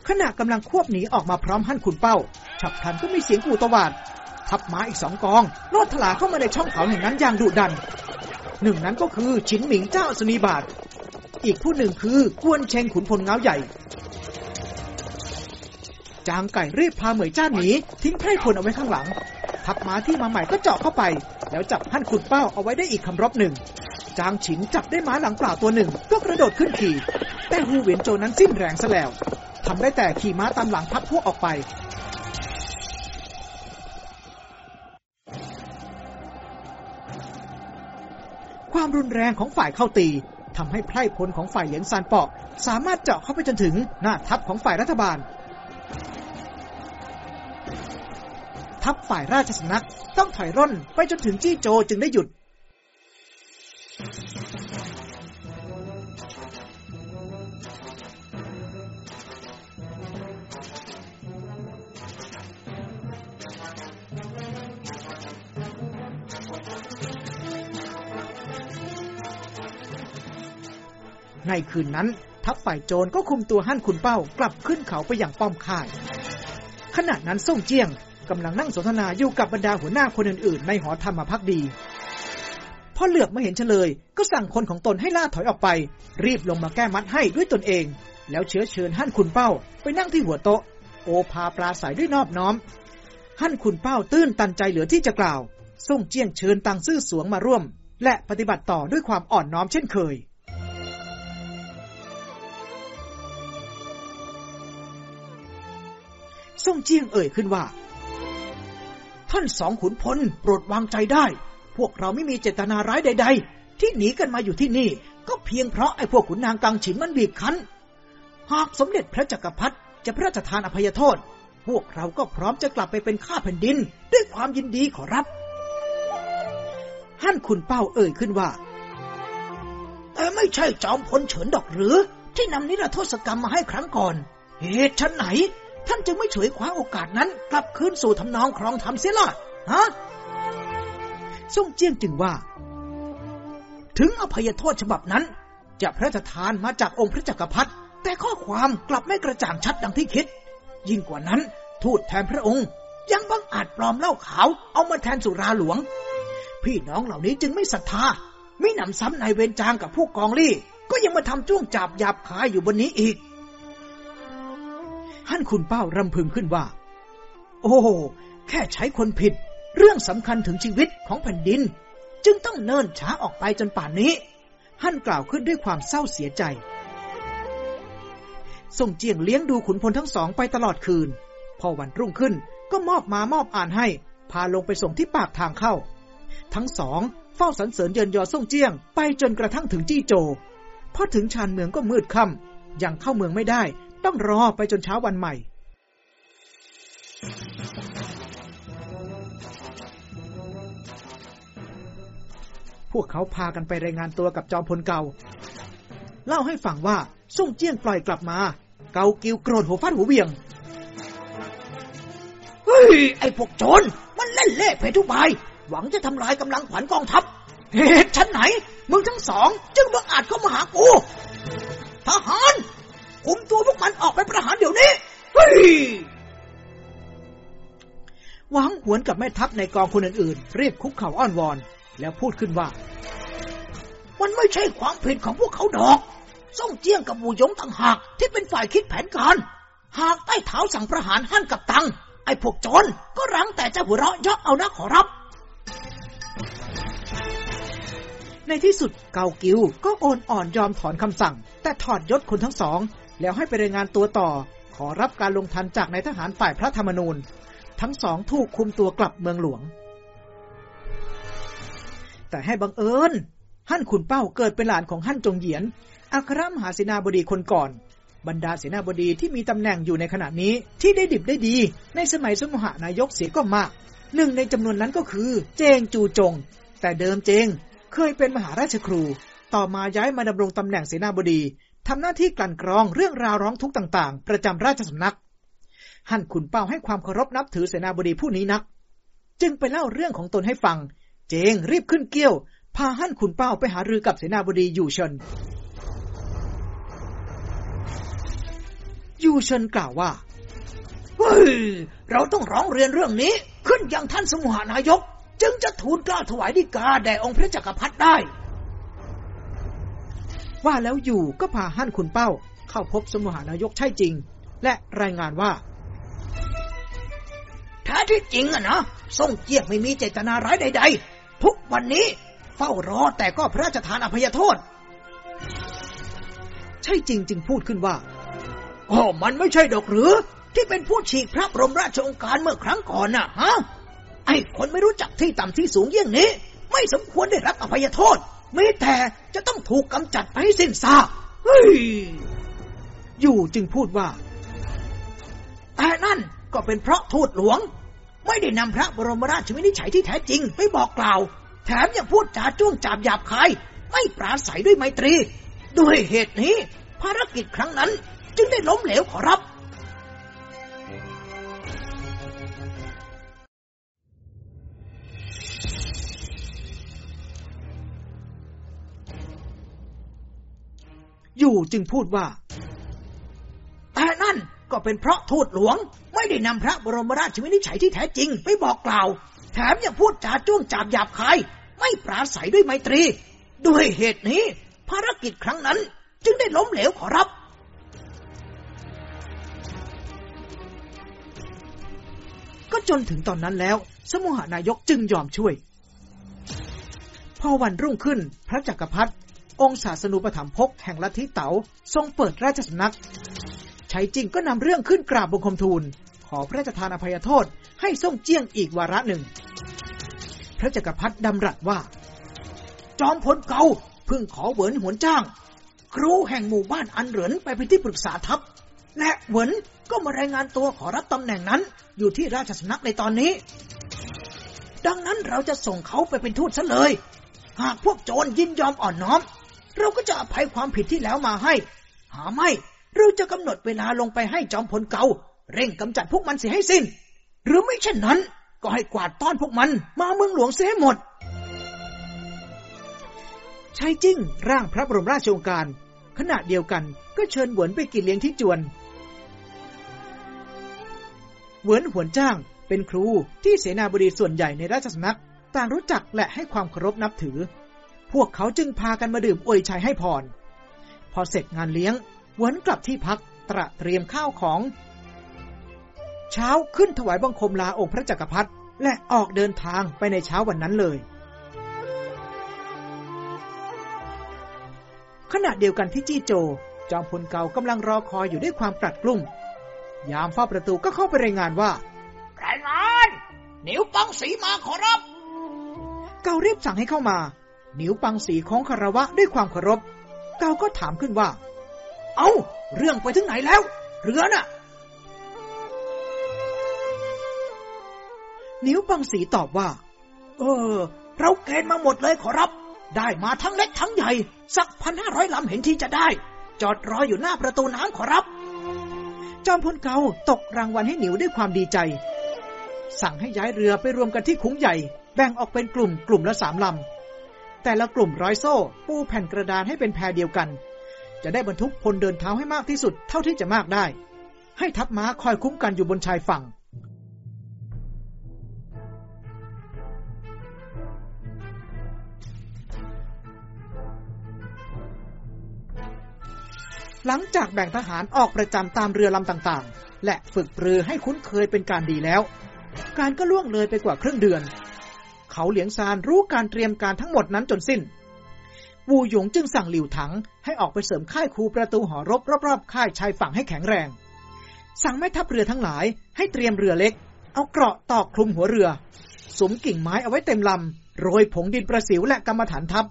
ขณะกำลังควบหนีออกมาพร้อมหั่นคุณเป้า ฉับพลันก็มีเสียงกูตวาด ทัพม้าอีกสองกองโลดถลาเข้ามาในช่องเขาแห่งนั้นอย่างดุดัน หนึ่งนั้นก็คือฉินหมิงเจ้าสนีบาท อีกผู้หนึ่งคือกวนเชงขุนพลเงาใหญ่ จางไก่รีบพาเหมยจ้าหนีทิ้งไพร่พลเอาไว้ข้างหลัง ทัพม้าที่มาใหม่ก็เจาะเข้าไป แล้วจับหั่นขุนเป้าเอาไว้ได้อีกคำรบหนึ่ง จางฉินจับได้ม้าหลังเปล่าตัวหนึ่งก็กระโดดขึ้นขี่ แต่ฮูเหวียนโจนั้นสิ้นแรงซะแล้ว ทำได้แต่ขี่ม้าตามหลังพักพวกออกไป ความรุนแรงของฝ่ายเข้าตีทำให้ไพร่พลของฝ่ายเหลียงซานเปาะสามารถเจาะเข้าไปจนถึงหน้าทัพของฝ่ายรัฐบาล ทัพฝ่ายราชสำนักต้องถอยร่นไปจนถึงจี้โจจึงได้หยุด ในคืนนั้น ทัพฝ่ายโจรก็คุมตัวหั่นขุนเป้ากลับขึ้นเขาไปอย่างป้อมค่าย ขณะนั้นส่งเจียงกำลังนั่งสนทนาอยู่กับบรรดาหัวหน้าคนอื่นๆ ในหอธรรมพักดีพอเหลือบมาเห็นเฉลย ก็สั่งคนของตนให้ล่าถอยออกไป รีบลงมาแก้มัดให้ด้วยตนเอง แล้วเชื้อเชิญหั่นขุนเป้าไปนั่งที่หัวโต๊ะ โอภาปราศัยด้วยนอบน้อมหั่นขุนเป้าตื้นตันใจเหลือที่จะกล่าวส่งเจียงเชิญตังซื่อสวงมาร่วม และปฏิบัติต่อด้วยความอ่อนน้อมเช่นเคย ส่งเจียงเอ่ยขึ้นว่า ท่านสองขุนพลโปรดวางใจได้ พวกเราไม่มีเจตนาร้ายใด ๆ ที่หนีกันมาอยู่ที่นี่ ก็เพียงเพราะไอ้พวกขุนนางกังฉินมันบีบคั้น หากสมเด็จพระจักรพรรดิจะพระราชทานอภัยโทษ พวกเราก็พร้อมจะกลับไปเป็นข้าแผ่นดิน ด้วยความยินดีขอรับฮั่นคุณเป้าเอ่ยขึ้นว่า แต่ไม่ใช่จอมพลเฉินดอกหรือ ที่นำนิรโทษกรรมมาให้ครั้งก่อน เหตุฉันไหน ท่านจึงไม่เฉยคว้าโอกาสนั้น กลับคืนสู่ทำนองครองธรรมเสียล่ะฮะซ่งเจียงจึงว่า ถึงอภัยโทษฉบับนั้น จะพระราชทานมาจากองค์พระจักรพรรดิแต่ข้อความกลับไม่กระจ่างชัดดังที่คิด ยิ่งกว่านั้น ทูตแทนพระองค์ ยังบังอาจปลอมเหล้าขาว เอามาแทนสุราหลวง พี่น้องเหล่านี้จึงไม่ศรัทธาไม่หนำซ้ำนายเวรจางกับผู้กองลี่ ก็ยังมาทำจ้วงจับหยาบคายอยู่บนนี้อีก ฮั่นคุณเป้ารำพึงขึ้นว่า โอ้แค่ใช้คนผิด เรื่องสำคัญถึงชีวิตของแผ่นดิน จึงต้องเนิ่นช้าออกไปจนป่านนี้ฮั่นกล่าวขึ้นด้วยความเศร้าเสียใจส่งเจียงเลี้ยงดูขุนพลทั้งสองไปตลอดคืน พอวันรุ่งขึ้นก็มอบมามอบอ่านให้ พาลงไปส่งที่ปากทางเข้า ทั้งสองเฝ้าสรรเสริญเยินยอส่งเจียง ไปจนกระทั่งถึงจี้โจพอถึงชานเมืองก็มืดค่ำยังเข้าเมืองไม่ได้ ต้องรอไปจนเช้าวันใหม่ พวกเขาพากันไปรายงานตัวกับจอมพลเก่าเล่าให้ฟังว่าส่งเจี้ยงปล่อยกลับมา เกากิวโกรธหัวฟาดหัวเวียง เฮ้ย ไอ้พวกโจรมันเล่นเล่เพทุบาย หวังจะทำลายกำลังขวัญกองทัพ เหตุชั้นไหน มึงทั้งสอง จึงบังอาจเข้ามาหากูทหาร คุมตัวพวกมันออกไปประหารเดี๋ยวนี้เฮ้ยหวังหวนกับแม่ทัพในกองคนอื่นๆรีบคุกเข่าอ้อนวอน แล้วพูดขึ้นว่า มันไม่ใช่ความผิดของพวกเขาดอก ส่งเจียงกับบูยงต่างหากที่เป็นฝ่ายคิดแผนการ หากใต้เท้าสั่งประหารหั่นกับตัง ไอ้พวกโจรก็รังแต่จะหัวเราะย่อเอานะขอรับ ในที่สุดเกากิวก็โอนอ่อนยอมถอนคำสั่ง แต่ถอดยศคนทั้งสอง แล้วให้ไปรายงานตัวต่อ ขอรับการลงทันจากนายทหารฝ่ายพระธรรมนูญ ทั้งสองถูกคุมตัวกลับเมืองหลวง แต่ให้บังเอิญฮั่นขุนเป้าเกิดเป็นหลานของฮั่นจงเหยียน อัครมหาเสนาบดีคนก่อน บรรดาเสนาบดีที่มีตำแหน่งอยู่ในขณะนี้ที่ได้ดิบได้ดี ในสมัยสมหานายกเสียก็มาก หนึ่งในจำนวนนั้นก็คือ เจงจูจง แต่เดิมเจงเคยเป็นมหาราชครู ต่อมาย้ายมาดำรงตำแหน่งเสนาบดี ทำหน้าที่กลั่นกรองเรื่องราวร้องทุกข์ต่างๆ ประจำราชสำนักหั่นขุนเป้าให้ความเคารพนับถือเสนาบดีผู้นี้นัก จึงไปเล่าเรื่องของตนให้ฟัง เจงรีบขึ้นเกี้ยว พาหั่นขุนเป้าไปหารือกับเสนาบดีอยู่เชิญยูเชินกล่าวว่า เฮ้ย เราต้องร้องเรียนเรื่องนี้ ขึ้นยังท่านสมุหานายก จึงจะทูลกล้าถวายดีกาแด่องค์พระจักรพรรดิได้ ว่าแล้วอยู่ก็พาหั่นคุณเป้า เข้าพบสมุหานายกใช่จริง และรายงานว่าแท้ที่จริงอะนะส่งเจียกไม่มีเจตนาร้ายใด ๆ ทุกวันนี้เฝ้ารอแต่ก็พระราชทานอภัยโทษ ใช่จริงจึงพูดขึ้นว่าอ๋อมันไม่ใช่ดอกหรือ ที่เป็นผู้ฉีกพระบรมราชโองการเมื่อครั้งก่อนน่ะฮะไอ้คนไม่รู้จักที่ต่ำที่สูงเยี่ยงนี้ ไม่สมควรได้รับอภัยโทษไม่แต่จะต้องถูกกำจัดไปให้สิ้นซากเฮ้ย อยู่จึงพูดว่า แต่นั่นก็เป็นเพราะทูตหลวง ไม่ได้นำพระบรมราชวินิจฉัยที่แท้จริงไม่บอกกล่าว แถมยังพูดจาจ้วงจาบหยาบคาย ไม่ปราศัยด้วยไมตรี ด้วยเหตุนี้ ภารกิจครั้งนั้น จึงได้ล้มเหลวขอรับ อยู่จึงพูดว่า แต่นั่นก็เป็นเพราะทูตหลวง ไม่ได้นำพระบรมราชวินิจฉัยที่แท้จริงไปบอกกล่าว แถมยังพูดจาจ้วงจาบหยาบคาย ไม่ปราศัยด้วยไมตรี ด้วยเหตุนี้ ภารกิจครั้งนั้น จึงได้ล้มเหลวขอรับ ก็จนถึงตอนนั้นแล้ว สมุหานายกจึงยอมช่วย พอวันรุ่งขึ้น พระจักรพรรดิ องค์ศาสนูปถัมภกแห่งลัทธิเต๋าทรงเปิดราชสำนักชัยจริงก็นำเรื่องขึ้นกราบบังคมทูล ขอพระราชทานอภัยโทษให้ส่งเจียงอีกวาระหนึ่ง พระจักรพรรดิดำรัสว่า จอมพลเก่าพึ่งขอเหวินหวนจ้าง ครูแห่งหมู่บ้านอันเหรินไปเป็นที่ปรึกษาทัพ และเหวินก็มารายงานตัวขอรับตำแหน่งนั้นอยู่ที่ราชสำนักในตอนนี้ ดังนั้นเราจะส่งเขาไปเป็นทูตซะเลย หากพวกโจรยินยอมอ่อนน้อม เราก็จะอภัยความผิดที่แล้วมาให้ หาไม่ เราจะกำหนดเวลาลงไปให้จอมพลเกาเร่งกำจัดพวกมันเสียให้สิ้น หรือไม่เช่นนั้น ก็ให้กวาดต้อนพวกมันมาเมืองหลวงเสียหมดใชายจิ้งร่างพระบรมราชโองการขณะเดียวกันก็เชิญหวนไปกินเลี้ยงที่จวนเหวนหวนจ้างเป็นครูที่เสนาบดีส่วนใหญ่ในราชสำนัก ต่างรู้จักและให้ความเคารพนับถือ พวกเขาจึงพากันมาดื่มอวยชัยให้พร พอเสร็จงานเลี้ยงหวนกลับที่พักตระเตรียมข้าวของ เช้าขึ้นถวายบังคมลาองค์พระจักรพรรดิและออกเดินทางไปในเช้าวันนั้นเลย ขณะเดียวกันที่จี้โจ จอมพลเก่ากำลังรอคอยอยู่ด้วยความปรัดกลุ้มยามเฝ้าประตูก็เข้าไปรายงานว่ารายงานนิวปังสีมาขอรับ เการีบสั่งให้เข้ามา นิวปังสีของคารวะด้วยความเคารพ เกาก็ถามขึ้นว่า เอา้า เรื่องไปถึงไหนแล้ว เรือน่ะนิวปังสีตอบว่า เออ เราเกณฑ์มาหมดเลยขอรับ ได้มาทั้งเล็กทั้งใหญ่ สักพันห้าร้อยลำเห็นที่จะได้ จอดรออยู่หน้าประตูน้ำขอรับ จอมพลเกาตกรางวัลให้หนิวด้วยความดีใจ สั่งให้ย้ายเรือไปรวมกันที่คุ้งใหญ่ แบ่งออกเป็นกลุ่มกลุ่มละสามลำ แต่ละกลุ่มร้อยโซ่ ปูแผ่นกระดานให้เป็นแพรเดียวกัน จะได้บรรทุกพลเดินเท้าให้มากที่สุดเท่าที่จะมากได้ ให้ทัพม้าคอยคุ้มกันอยู่บนชายฝั่งหลังจากแบ่งทหารออกประจำตามเรือลำต่างๆ และฝึกเรือให้คุ้นเคยเป็นการดีแล้ว การก็ล่วงเลยไปกว่าครึ่งเดือน เขาเหลียงซานรู้การเตรียมการทั้งหมดนั้นจนสิ้น วูหยงจึงสั่งหลิวถังให้ออกไปเสริมค่ายคูประตูหอรบรอบๆค่ายชายฝั่งให้แข็งแรง สั่งแม่ทัพเรือทั้งหลายให้เตรียมเรือเล็ก เอาเกราะตอกคลุมหัวเรือสมกิ่งไม้เอาไว้เต็มลำ โรยผงดินประสิวและกรรมฐานทัพ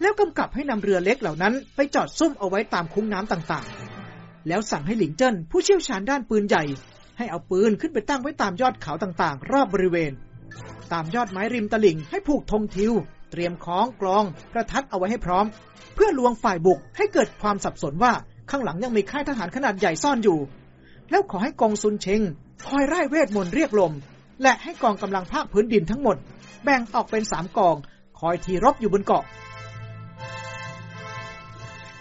แล้วกำกับให้นำเรือเล็กเหล่านั้นไปจอดซุ่มเอาไว้ตามคุ้งน้ำต่างๆ แล้วสั่งให้หลิงเจิ้นผู้เชี่ยวชาญด้านปืนใหญ่ ให้เอาปืนขึ้นไปตั้งไว้ตามยอดเขาต่างๆ รอบบริเวณ ตามยอดไม้ริมตลิ่งให้ผูกธงทิว เตรียมคล้องกลองประทัดเอาไว้ให้พร้อม เพื่อลวงฝ่ายบุกให้เกิดความสับสนว่าข้างหลังยังมีค่ายทหารขนาดใหญ่ซ่อนอยู่ แล้วขอให้กองซุนเชงคอยไล่เวทมนต์เรียกลม และให้กองกำลังภาคพื้นดินทั้งหมด แบ่งออกเป็นสามกอง คอยทีรบอยู่บนเกาะ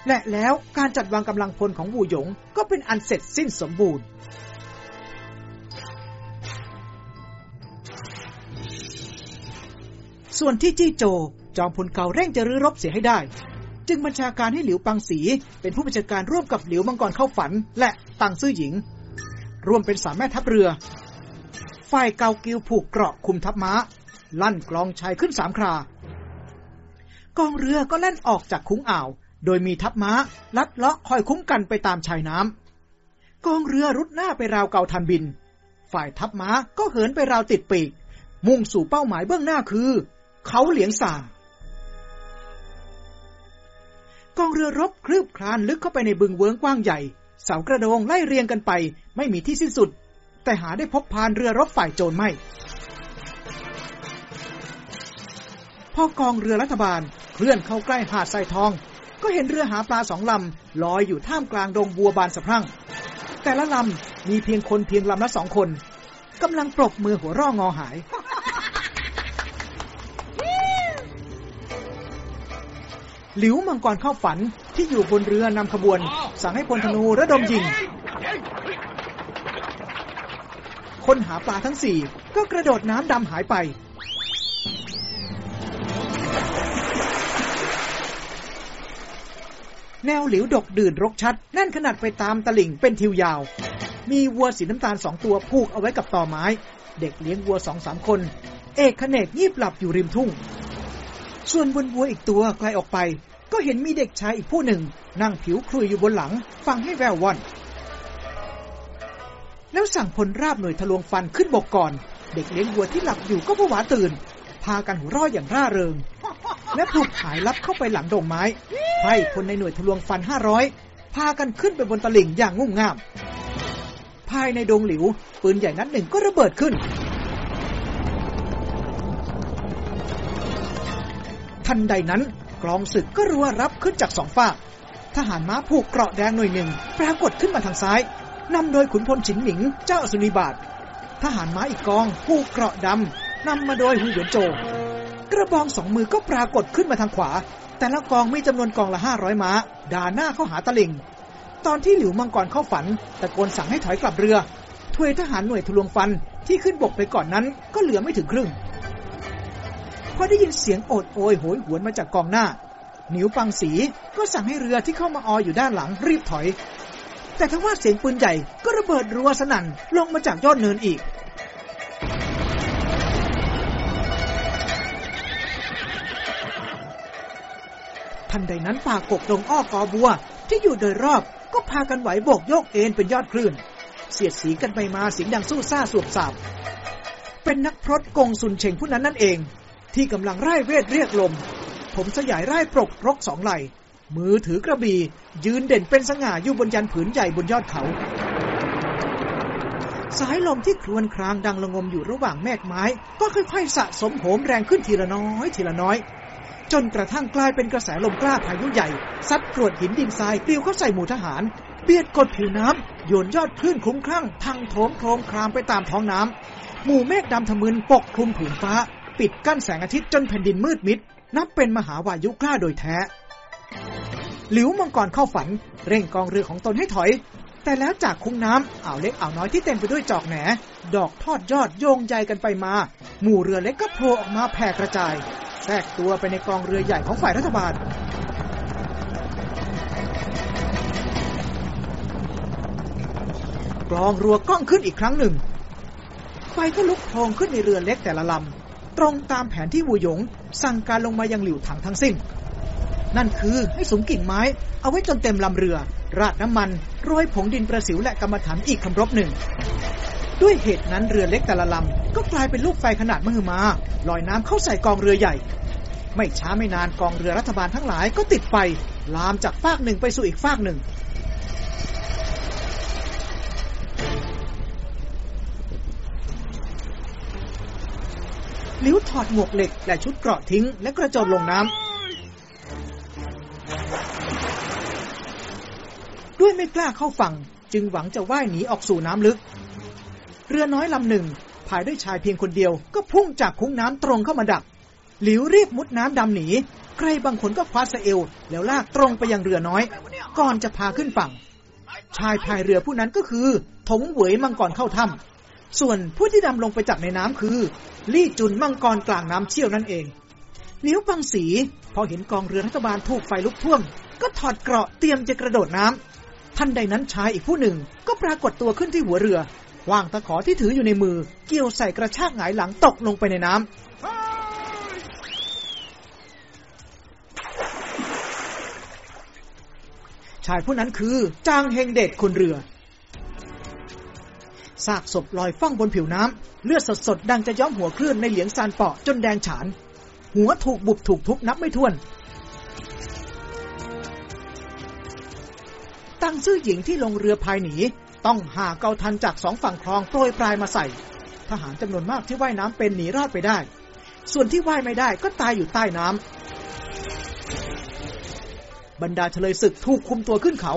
และแล้วการจัดวางกำลังพลของวูหยงก็เป็นอันเสร็จสิ้นสมบูรณ์ ส่วนที่จี้โจ จอมพลเก่าเร่งจะรื้อรบเสียให้ได้ จึงบัญชาการให้หลิวปังสี เป็นผู้บัญชาการร่วมกับหลิวมังกรเข้าฝัน และตังซื่อหญิง ร่วมเป็นสามแม่ทัพเรือ ฝ่ายเกากิวผูกเกราะคุมทัพม้า ลั่นกลองชัยขึ้นสามครากองเรือก็แล่นออกจากคุ้งอ่าว โดยมีทัพม้า ลัดเลาะคอยคุ้มกันไปตามชายน้ำกองเรือรุดหน้าไปราวเกาทันบิน ฝ่ายทัพม้าก็เหินไปราวติดปีก มุ่งสู่เป้าหมายเบื้องหน้าคือ เขาเหลียงสางกองเรือรบคลืบคลานลึกเข้าไปในบึงเวิงกว้างใหญ่ เสากระโดงไล่เรียงกันไป ไม่มีที่สิ้นสุด แต่หาได้พบพานเรือรบฝ่ายโจรไม่ พอกองเรือรัฐบาลเคลื่อนเข้าใกล้หาดทรายทอง ก็เห็นเรือหาปลาสองลำลอยอยู่ท่ามกลางดงบัวบานสะพรั่ง แต่ละลำมีเพียงคนเพียงลำละสองคนกำลังปรบมือหัวร่องอหาย หลิวมังกรเข้าฝันที่อยู่บนเรือนำขบวน สั่งให้พลธนูระดมยิง คนหาปลาทั้งสี่ก็กระโดดน้ำดำหายไป แนวหลิวดกดื่นรกชัด แน่นขนาดไปตามตลิ่งเป็นทิวยาว มีวัวสีน้ำตาลสองตัวผูกเอาไว้กับต่อไม้ เด็กเลี้ยงวัวสองสามคน เอกขเนกยีบหลับอยู่ริมทุ่งส่วนบนวัวอีกตัวไกลออกไป ก็เห็นมีเด็กชายอีกผู้หนึ่ง นั่งผิวคลุยอยู่บนหลัง ฟังให้แวววอน แล้วสั่งพลราบหน่วยทะลวงฟันขึ้นบกก่อน เด็กเลี้ยงวัวที่หลับอยู่ก็ผวาตื่น พากันหัวเราะอย่างร่าเริง และถูกหายลับเข้าไปหลังดงไม้ไพร่คนในหน่วยทะลวงฟันห้าร้อยพากันขึ้นไปบนตลิ่งอย่างงุ่มง่าม ภายในดงหลิว ปืนใหญ่นัดหนึ่งก็ระเบิดขึ้น ทันใดนั้น กลองศึกก็รัวรับขึ้นจากสองฝาก ทหารม้าผูกเกราะแดงหน่วยหนึ่ง ปรากฏขึ้นมาทางซ้ายนำโดยขุนพลฉินหมิงเจ้าสุนิบาตทหารม้าอีกกองผูกเกราะดำนำมาโดยฮูเหวียนโจ กระบองสองมือก็ปรากฏขึ้นมาทางขวา แต่ละกองมีจำนวนกองละห้าร้อยม้าด่าหน้าเข้าหาตะลิง ตอนที่หลิวมังกรเข้าฝันตะโกนสั่งให้ถอยกลับเรือ ทวยทหารหน่วยทะลวงฟันที่ขึ้นบกไปก่อนนั้นก็เหลือไม่ถึงครึ่ง พอได้ยินเสียงโอดโอยโหยหวนมาจากกองหน้า หนิวปังสีก็สั่งให้เรือที่เข้ามาอออยู่ด้านหลังรีบถอย แต่ทว่าเสียงปืนใหญ่ก็ระเบิดรัวสนั่นลงมาจากยอดเนินอีก ทันใดนั้นป่ากกดงอ้อกอบัวที่อยู่โดยรอบก็พากันไหวโบกโยกเอ็นเป็นยอดคลื่น เสียดสีกันไปมาเสียงดังสู้ซ่าสวบสาบเป็นนักพรตกงสุนเชงผู้นั้นนั่นเอง ที่กำลังไร้เวทเรียกลม ผมสยายไร้ปรกรกสองไหล มือถือกระบี่ยืนเด่นเป็นสง่าอยู่บนยันผืนใหญ่บนยอดเขา สายลมที่ครวนครางดังระงมอยู่ระหว่างแมกไม้ ก็ค่อยๆสะสมโหมแรงขึ้นทีละน้อยทีละน้อย จนกระทั่งกลายเป็นกระแสลมกล้าพายุใหญ่ซัดกรวดหินดินทรายปลิวเข้าใส่หมู่ทหาร เบียดกดผิวน้ำโยนยอดคลื่นคลุ้มคลั่ง พังโถมโครมครามไปตามท้องน้ำหมู่เมฆดำทะมึนปกคลุมผืนฟ้า ปิดกั้นแสงอาทิตย์จนแผ่นดินมืดมิด นับเป็นมหาวายุกล้าโดยแท้ หลิวมังกรเข้าฝัน เร่งกองเรือของตนให้ถอย แต่แล้วจากคุ้งน้ำอ่าวเล็กอ่าวน้อยที่เต็มไปด้วยจอกแหน ดอกทอดยอดโยงใยกันไปมา หมู่เรือเล็กก็โผล่ออกมาแผ่กระจาย แทรกตัวไปในกองเรือใหญ่ของฝ่ายรัฐบาลกลองรัวกล้องขึ้นอีกครั้งหนึ่ง ไฟก็ลุกโพลงขึ้นในเรือเล็กแต่ละลำ ตรงตามแผนที่วูหยง สั่งการลงมายังหลิวถังทั้งสิ้น นั่นคือให้สุมกิ่งไม้ เอาไว้จนเต็มลำเรือ ราดน้ำมันโรยผงดินประสิวและกรรมฐานอีกคำรบหนึ่ง ด้วยเหตุนั้นเรือเล็กแต่ละลำก็กลายเป็นลูกไฟขนาดมหึมาลอยน้ำเข้าใส่กองเรือใหญ่ ไม่ช้าไม่นานกองเรือรัฐบาลทั้งหลายก็ติดไฟลามจากฟากหนึ่งไปสู่อีกฟากหนึ่ง ลิ้วถอดหมวกเหล็กและชุดเกราะทิ้ง และกระโจนลงน้ำด้วยไม่กล้าเข้าฝั่ง จึงหวังจะว่ายหนีออกสู่น้ำลึก เรือน้อยลำหนึ่งพายด้วยชายเพียงคนเดียว ก็พุ่งจากคุ้งน้ำตรงเข้ามาดัก หลิวรีบมุดน้ำดำหนี ใครบางคนก็คว้าสะเอว แล้วลากตรงไปยังเรือน้อย ก่อนจะพาขึ้นฝั่ง ชายพายเรือผู้นั้นก็คือ ถงเหวยมังกรเข้าถ้ำ ส่วนผู้ที่ดำลงไปจับในน้ำคือ ลี่จุนมังกรกลางน้ำเชี่ยวนั่นเองหลิวปังสี พอเห็นกองเรือรัฐบาลถูกไฟลุกท่วม ก็ถอดเกราะเตรียมจะกระโดดน้ำทันใดนั้นชายอีกผู้หนึ่งก็ปรากฏตัวขึ้นที่หัวเรือวางตะขอที่ถืออยู่ในมือ เกี่ยวใส่กระชากหงายหลังตกลงไปในน้ำชายผู้นั้นคือจางเฮงเดชคนเรือ ซากศพลอยฟ้องบนผิวน้ำ เลือดสดๆดังจะย้อมหัวคลื่นในเหลียงซานเปาะจนแดงฉาน หัวถูกบุบถูกทุบนับไม่ถ้วน ตั้งซื่อหญิงที่ลงเรือพายหนี ต้องหาเกาทันจากสองฝั่งคลองโปรยปลายมาใส่ ทหารจำนวนมากที่ว่ายน้ำเป็นหนีรอดไปได้ ส่วนที่ว่ายไม่ได้ก็ตายอยู่ใต้น้ำบรรดาเฉลยศึกถูกคุมตัวขึ้นเขา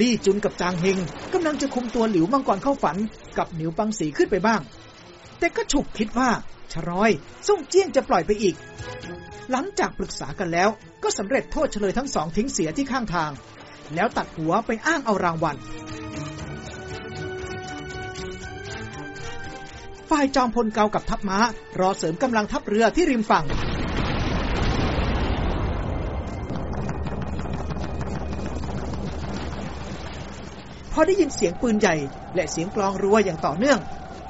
ลี่จุนกับจางเฮงกำลังจะคุมตัวหลิวมังกรเข้าฝันกับหนิวปังสีขึ้นไปบ้าง แต่ก็ฉุกคิดว่าชรอยส่งเจี้ยงจะปล่อยไปอีก หลังจากปรึกษากันแล้วก็สำเร็จโทษเฉลยทั้งสองทิ้งเสียที่ข้างทาง แล้วตัดหัวไปอ้างเอารางวัลฝ่ายจอมพลเกากับทัพม้ารอเสริมกำลังทัพเรือที่ริมฝั่ง พอได้ยินเสียงปืนใหญ่ และเสียงกลองรัวอย่างต่อเนื่อง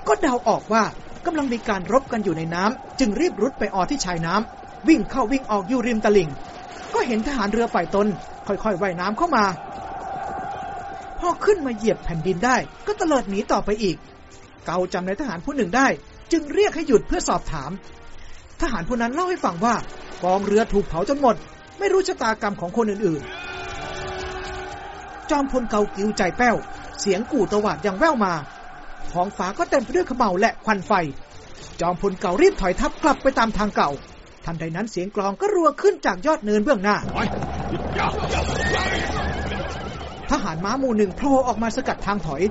ก็เดาออกว่ากำลังมีการรบกันอยู่ในน้ำจึงรีบรุดไปออที่ชายน้ำวิ่งเข้าวิ่งออกอยู่ริมตลิ่ง ก็เห็นทหารเรือฝ่ายตน ค่อยๆว่ายน้ำเข้ามา พอขึ้นมาเหยียบแผ่นดินได้ ก็เตลิดหนีต่อไปอีก เกาจำในทหารผู้หนึ่งได้ จึงเรียกให้หยุดเพื่อสอบถาม ทหารผู้นั้นเล่าให้ฟังว่ากองเรือถูกเผาจนหมด ไม่รู้ชะตากรรมของคนอื่นๆ จอมพลเกากิวใจแป้ว เสียงกู่ตวาดยังแว่วมา ท้องฟ้าก็เต็มไปด้วยขมเหลาและควันไฟ จอมพลเก่ารีบถอยทัพกลับไปตามทางเก่า ทันใดนั้นเสียงกลองก็รัวขึ้นจากยอดเนินเบื้องหน้า ทหารม้าหมู่หนึ่งโผล่ออกมาสกัดทางถอย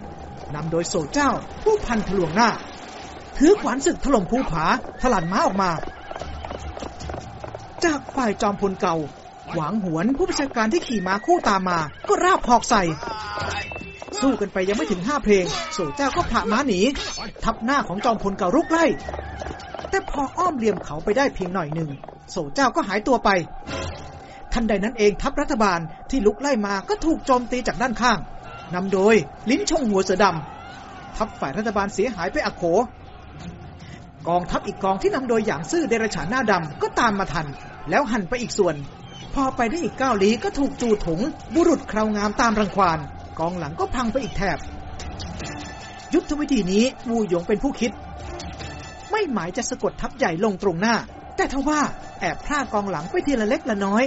นำโดยโซเจ้า ผู้พันทะลวงหน้า ถือขวานศึกถล่มภูผา ถลันม้าออกมา จากฝ่ายจอมพลเก่า หวังหวนผู้ประชาการที่ขี่ม้าคู่ตามมา ก็ราบหอกใส่ สู้กันไปยังไม่ถึงห้าเพลงโซเจ้าก็ผ่าม้าหนี ทับหน้าของจอมพลเก่ารุกไล่ แต่พออ้อมเหลี่ยมเขาไปได้เพียงหน่อยหนึ่งโซเจ้าก็หายตัวไป ทันใดนั้นเองทัพรัฐบาลที่ลุกไล่มาก็ถูกโจมตีจากด้านข้างนำโดยลิ้นชงหัวเสือดำทัพฝ่ายรัฐบาลเสียหายไปอโข กองทัพอีกกองที่นำโดยอย่างซื่อเดรฉานหน้าดำก็ตามมาทัน แล้วหันไปอีกส่วน อไปได้อีกเก้าลี้ก็ถูกจูถงบุรุษคราวงามตามรังควาน กองหลังก็พังไปอีกแถบ ยุทธวิธีนี้วูหยงเป็นผู้คิด ไม่หมายจะสะกดทัพใหญ่ลงตรงหน้า แต่ทว่าแอบพลากองหลังไปทีละเล็กละน้อย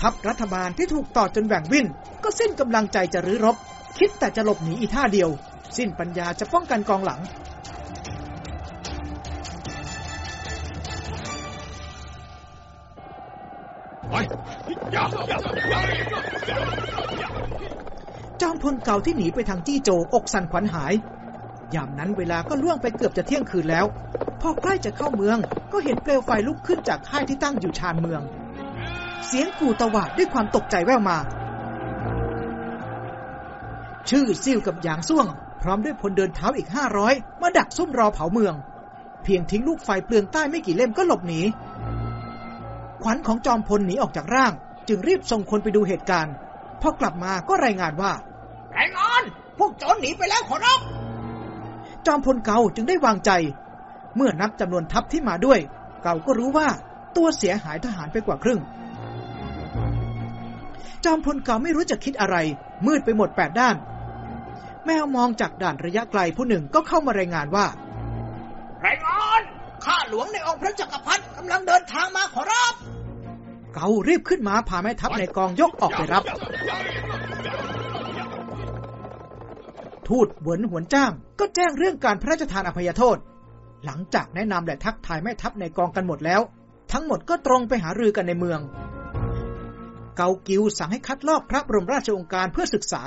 ทัพรัฐบาลที่ถูกต่อจนแบ่งวิ่น ก็สิ้นกำลังใจจะรื้อรบ คิดแต่จะหลบหนีอีท่าเดียว สิ้นปัญญาจะป้องกันกองหลัง จอมพลเก่าที่หนีไปทางจี้โจอกสั่นขวัญหาย ยามนั้นเวลาก็ล่วงไปเกือบจะเที่ยงคืนแล้ว พอใกล้จะเข้าเมืองก็เห็นเปลวไฟลุกขึ้นจากค่ายที่ตั้งอยู่ชานเมือง เสียงกู่ตวาดด้วยความตกใจแว่วมา ชื่อซิ่วกับหยางซ่วง พร้อมด้วยพลเดินเท้าอีกห้าร้อยมาดักซุ่มรอเผาเมือง เพียงทิ้งลูกไฟเปลืองใต้ไม่กี่เล่มก็หลบหนี ขวัญของจอมพลหนีออกจากร่าง จึงรีบส่งคนไปดูเหตุการณ์พอกลับมาก็รายงานว่ารายงานพวกโจรหนีไปแล้วขอรับจอมพลเก่าจึงได้วางใจ เมื่อนับจำนวนทัพที่มาด้วย เก่าก็รู้ว่าตัวเสียหายทหารไปกว่าครึ่ง จอมพลเก่าไม่รู้จะคิดอะไร มืดไปหมดแปดด้าน แมวมองจากด่านระยะไกลผู้หนึ่งก็เข้ามารายงานว่ารายงาน ข้าหลวงในองค์พระจักรพรรดิกำลังเดินทางมาขอรับ เการีบขึ้นมาพาแม่ทัพในกองยกออกไปรับ ทูตเหวินหวนจ้าง ก็แจ้งเรื่องการพระราชทานอภัยโทษ หลังจากแนะนำและทักทายแม่ทัพในกองกันหมดแล้ว ทั้งหมดก็ตรงไปหารือกันในเมือง เกากิวสั่งให้คัดลอกพระบรมราชโองการเพื่อศึกษา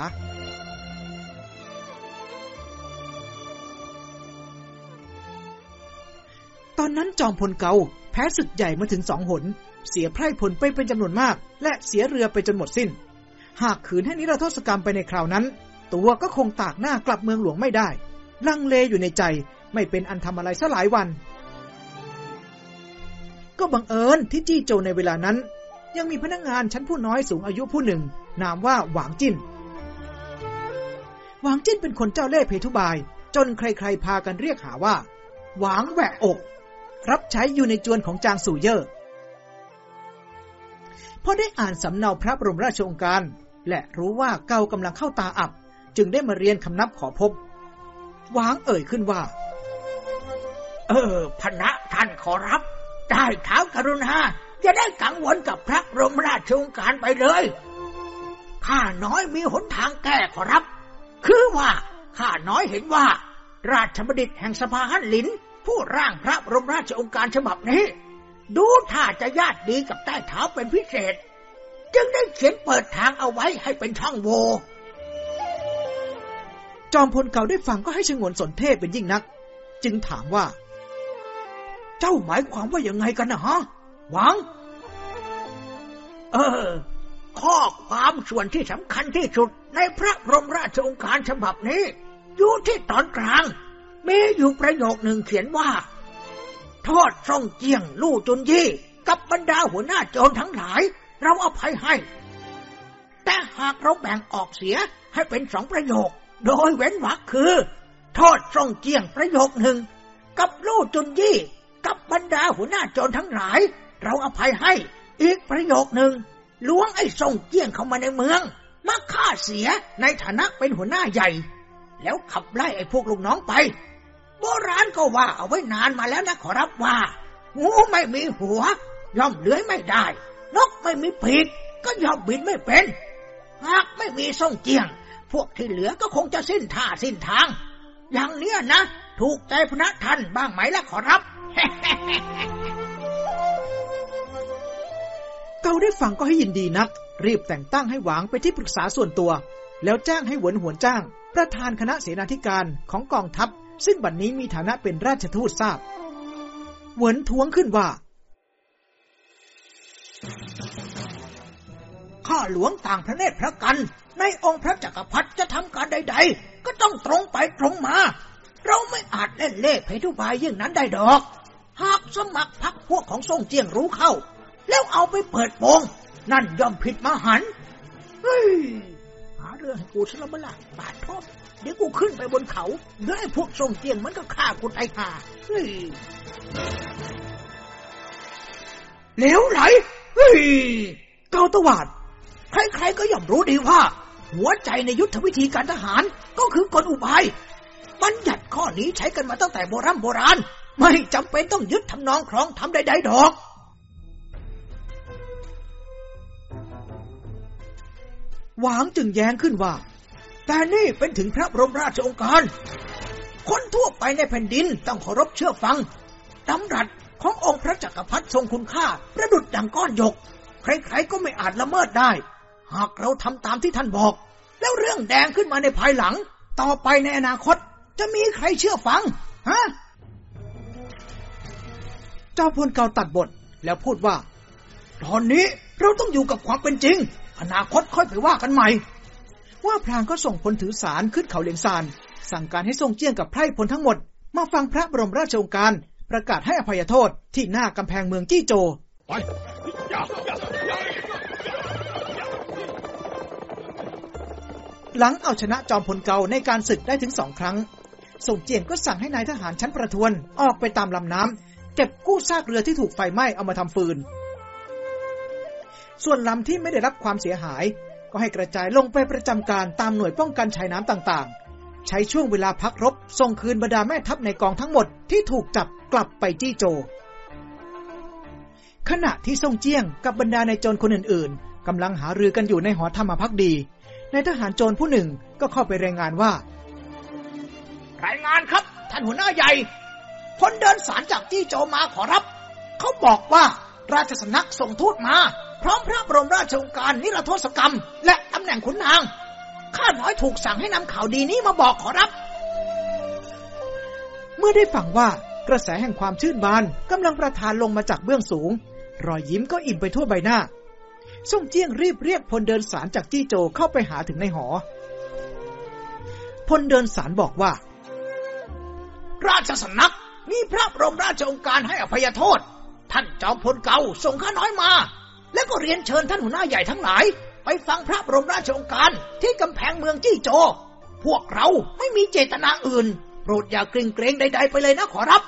ตอนนั้นจอมพลเกาแพ้ศึกใหญ่มาถึงสองหน เสียไพร่พลไปเป็นจำนวนมาก และเสียเรือไปจนหมดสิ้น หากขืนให้นิรโทษกรรมไปในคราวนั้น ตัวก็คงตากหน้ากลับเมืองหลวงไม่ได้ ลังเลอยู่ในใจไม่เป็นอันทำอะไรซะหลายวัน ก็บังเอิญที่จี้โจในเวลานั้น ยังมีพนักงงานชั้นผู้น้อยสูงอายุผู้หนึ่ง นามว่าหวางจิ้นหวางจิ้นเป็นคนเจ้าเล่ห์เพทุบาย จนใครๆพากันเรียกหาว่า หวางแหวกอก รับใช้อยู่ในจวนของจางสู่เย่อพอได้อ่านสำเนาพระบรมราชโองการ และรู้ว่าเกากำลังเข้าตาอับ จึงได้มาเรียนคำนับขอพบหวางเอ่ยขึ้นว่า เออพนะท่านขอรับ ได้เท้ากรุณาจะได้กังวลกับพระบรมราชโองการไปเลยข้าน้อยมีหนทางแก้ขอรับ คือว่าข้าน้อยเห็นว่า ราชบัณฑิตแห่งสภาหันลิน ผู้ร่างพระบรมราชองค์การฉบับนี้ ดูท่าจะญาติดีกับใต้เท้าเป็นพิเศษ จึงได้เขียนเปิดทางเอาไว้ให้เป็นช่องโหว่จอมพลเก่าได้ฟังก็ให้ชงนสนเทพเป็นยิ่งนัก จึงถามว่า เจ้าหมายความว่ายังไงกันนะฮะ หวัง เออ ข้อความส่วนที่สำคัญที่สุดในพระบรมราชองค์การฉบับนี้ อยู่ที่ตอนกลาง มีอยู่ประโยคหนึ่งเขียนว่าทอดทรงเจียงลู่จุนยี่ กับบรรดาหัวหน้าโจรทั้งหลาย เราอภัยให้ แต่หากเราแบ่งออกเสียให้เป็นสองประโยค โดยเว้นวรรคคือทอดทรงเจียงประโยคหนึ่ง กับลู่จุนยี่ กับบรรดาหัวหน้าโจรทั้งหลาย เราอภัยให้ อีกประโยคหนึ่งล้วงไอ้ทรงเจียงเข้ามาในเมืองมาฆ่าเสียในฐานะเป็นหัวหน้าใหญ่ แล้วขับไล่ไอ้พวกลูกน้องไป โบราณก็ว่าเอาไว้นานมาแล้วนะขอรับว่า งูไม่มีหัว ย่อมเลื้อยไม่ได้ นกไม่มีปีกก็ย่อมบินไม่เป็น หากไม่มีส่งเจียง พวกที่เหลือก็คงจะสิ้นท่าสิ้นทาง อย่างเนี้ยนะ ถูกใจพระท่านบ้างไหมล่ะขอรับเกาได้ฟังก็ให้ยินดีนัก รีบแต่งตั้งให้หวางไปที่ปรึกษาส่วนตัว แล้วจ้างให้หวนหวนจ้าง ประธานคณะเสนาธิการของกองทัพ ซึ่งบัดนนี้มีฐานะเป็นราชทูตทราบ เหวินท้วงขึ้นว่า ข้าหลวงต่างพระเนตรพระกัน ในองค์พระจักรพรรดิจะทำการใด ๆ ก็ต้องตรงไปตรงมา เราไม่อาจเล่นเล่ห์เพทุบายยิ่งนั้นได้ดอก หากสมัครพักพวกของทรงเจียงรู้เข้า แล้วเอาไปเปิดโปง นั่นย่อมผิดมหันต์เฮ้ยหาเรื่องให้กูสละบละบาดทบ เดี๋ยวกูขึ้นไปบนเขาเดี๋ยวไอ้พวกทรงเจียงมันก็ฆ่ากูตายห่าเหลวไหลเฮ้ยเกาตวาด ใครๆก็ย่อมรู้ดีว่า หัวใจในยุทธวิธีการทหารก็คือกลอุบายบัญญัติข้อนี้ใช้กันมาตั้งแต่โบราณโบราณ ไม่จำเป็นต้องยึดทำนองครองทำใดๆดอกหวางจึงแย้งขึ้นว่า แต่นี่เป็นถึงพระบรมราชองค์การ คนทั่วไปในแผ่นดินต้องเคารพเชื่อฟังดำรัสขององค์พระจักรพรรดิทรงคุณค่า ประดุจดังก้อนหยก ใครๆก็ไม่อาจละเมิดได้ หากเราทำตามที่ท่านบอก แล้วเรื่องแดงขึ้นมาในภายหลัง ต่อไปในอนาคต จะมีใครเชื่อฟัง ฮะ เจ้าพลเกาตัดบทแล้วพูดว่า ตอนนี้เราต้องอยู่กับความเป็นจริง อนาคตค่อยไปว่ากันใหม่ ว่าพลางก็ส่งพลถือสารขึ้นเขาเหลียงซาน สั่งการให้ทรงเจียงกับไพร่พลทั้งหมด มาฟังพระบรมราชโองการ ประกาศให้อภัยโทษที่หน้ากำแพงเมืองจี้โจหลังเอาชนะจอมพลเกาในการศึกได้ถึงสองครั้งทรงเจียงก็สั่งให้นายทหารชั้นประทวนออกไปตามลำน้ำเก็บกู้ซากเรือที่ถูกไฟไหม้เอามาทำฟืน ส่วนลำที่ไม่ได้รับความเสียหาย ก็ให้กระจายลงไปประจำการตามหน่วยป้องกันชายน้ำต่างๆ ใช้ช่วงเวลาพักรบ ส่งคืนบรรดาแม่ทัพในกองทั้งหมดที่ถูกจับกลับไปจี้โจ ขณะที่ทรงเจียงกับบรรดาในโจรคนอื่นๆกำลังหารือกันอยู่ในหอธรรมพักดีในทหารโจรผู้หนึ่งก็เข้าไปรายงานว่า รายงานครับ ท่านหัวหน้าใหญ่ คนเดินสารจากจี้โจมาขอรับ เขาบอกว่า ราชสำนักส่งทูตมา พร้อมพระบรมราชโองการนิรโทษกรรม และตำแหน่งขุนนาง ข้าน้อยถูกสั่งให้นำข่าวดีนี้มาบอกขอรับ เมื่อได้ฟังว่ากระแสแห่งความชื่นบานกำลังประทานลงมาจากเบื้องสูง รอยยิ้มก็อิ่มไปทั่วใบหน้าส่งเจียงรีบเรียกพลเดินสารจากจี้โจเข้าไปหาถึงในหอ พลเดินสารบอกว่า ราชสำนักมีพระบรมราชโองการให้อภัยโทษ ท่านจอมพลเก่าส่งข้าน้อยมา แล้วก็เรียนเชิญท่านหัวหน้าใหญ่ทั้งหลาย ไปฟังพระบรมราชโองการที่กำแพงเมืองจี้โจ พวกเราไม่มีเจตนาอื่น โปรดอย่าเกรงเกรงใด ๆ ไปเลยนะขอรับ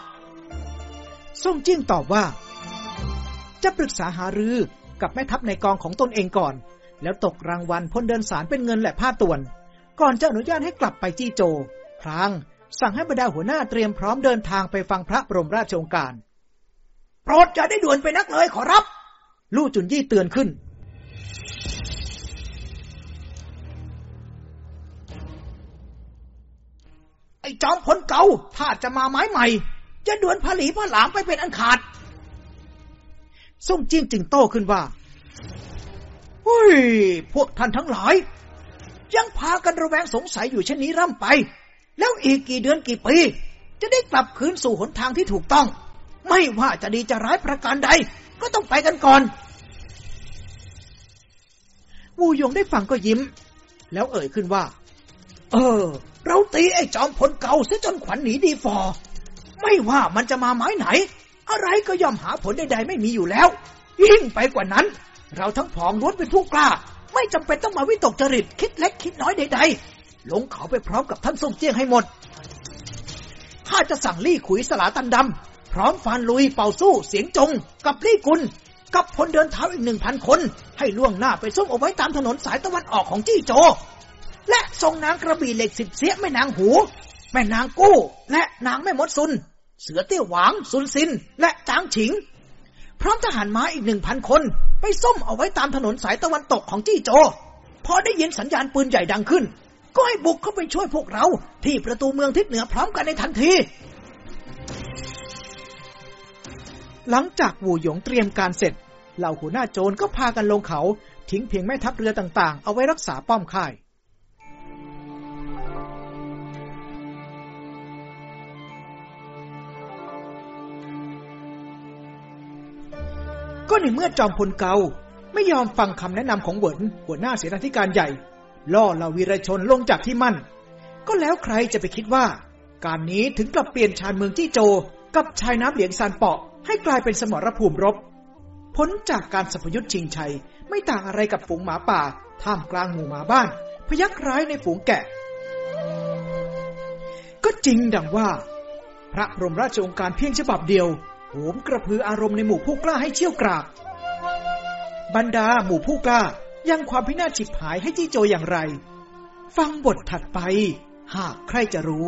ส่งจียงตอบว่า จะปรึกษาหารือกับแม่ทัพในกองของตนเองก่อน แล้วตกรางวัลพลเดินสารเป็นเงินและผ้าตวน ก่อนจะอนุญาตให้กลับไปจี้โจ พรางสั่งให้บรรดาหัวหน้าเตรียมพร้อมเดินทางไปฟังพระบรมราชโองการ โปรดอย่าได้ด่วนไปนักเลยขอรับ ลู่จุนยี่เตือนขึ้น ไอ้จอมพลเก่าถ้าจะมาไม้ใหม่ จะด่วนผลีผลามไปเป็นอันขาดส่งจียงจึงโต้ขึ้นว่าเฮ้ย พวกท่านทั้งหลาย ยังพากันระแวงสงสัยอยู่เช่นนี้ร่ำไป แล้วอีกกี่เดือนกี่ปี จะได้กลับคืนสู่หนทางที่ถูกต้อง ไม่ว่าจะดีจะร้ายประการใด ก็ต้องไปกันก่อนวูยงได้ฟังก็ยิ้ม แล้วเอ่ยขึ้นว่า เออ เราตีไอ้จอมพลเก่าเสียจนขวัญหนีดีฟอ ไม่ว่ามันจะมาไม้ไหน อะไรก็ย่อมหาผลใดๆไม่มีอยู่แล้ว ยิ่งไปกว่านั้น เราทั้งผองล้วนเป็นผู้กล้า ไม่จำเป็นต้องมาวิตกจริตคิดเล็กคิดน้อยใด ๆ ลงเขาไปพร้อมกับท่านทรงเจียงให้หมดข้าจะสั่งลี่ขุยสลาตันดำ พร้อมฟานลุยเป่าสู้เสียงจงกับลี่กุล กับพลเดินเท้าอีกหนึ่งพันคน ให้ล่วงหน้าไปซุ่มเอาไว้ตามถนนสายตะวันออกของจี้โจ และทรงนางกระบี่เหล็กสิบเสียแม่นางหู แม่นางกู้ และนางแม่มดซุน เสือเตี้ยหวางซุนซิน และจางฉิง พร้อมทหารม้าอีกหนึ่งพันคน ไปส้มเอาไว้ตามถนนสายตะวันตกของจี้โจพอได้ยินสัญญาณปืนใหญ่ดังขึ้น ก็ให้บุกเข้าไปช่วยพวกเรา ที่ประตูเมืองทิศเหนือพร้อมกันในทันที หลังจากวูหยงเตรียมการเสร็จ เหล่าหัวหน้าโจรก็พากันลงเขา ทิ้งเพียงแม่ทัพเรือต่างๆ เอาไว้รักษาป้อมค่ายก็ในเมื่อจอมพลเกาไม่ยอมฟังคำแนะนำของเหวินหัวหน้าเสนาธิการใหญ่ ล่อเหล่าวีรชนลงจากที่มั่น ก็แล้วใครจะไปคิดว่า การนี้ถึงกลับเปลี่ยนชานเมืองจี้โจ กับชายน้ำเหลียงซานเปาะ ให้กลายเป็นสมรภูมิรบ พ้นจากการสัพยุทธ์ชิงชัย ไม่ต่างอะไรกับฝูงหมาป่า ท่ามกลางหมู่หมาบ้าน พยักร้ายในฝูงแกะ ก็จริงดังว่า พระบรมราชองการเพียงฉบับเดียวโหมกระพืออารมณ์ในหมู่ผู้กล้าให้เชี่ยวกราบ บรรดาหมู่ผู้กล้ายังความพินาศฉิบหายให้จี้โจอย่างไร ฟังบทถัดไป หากใครจะรู้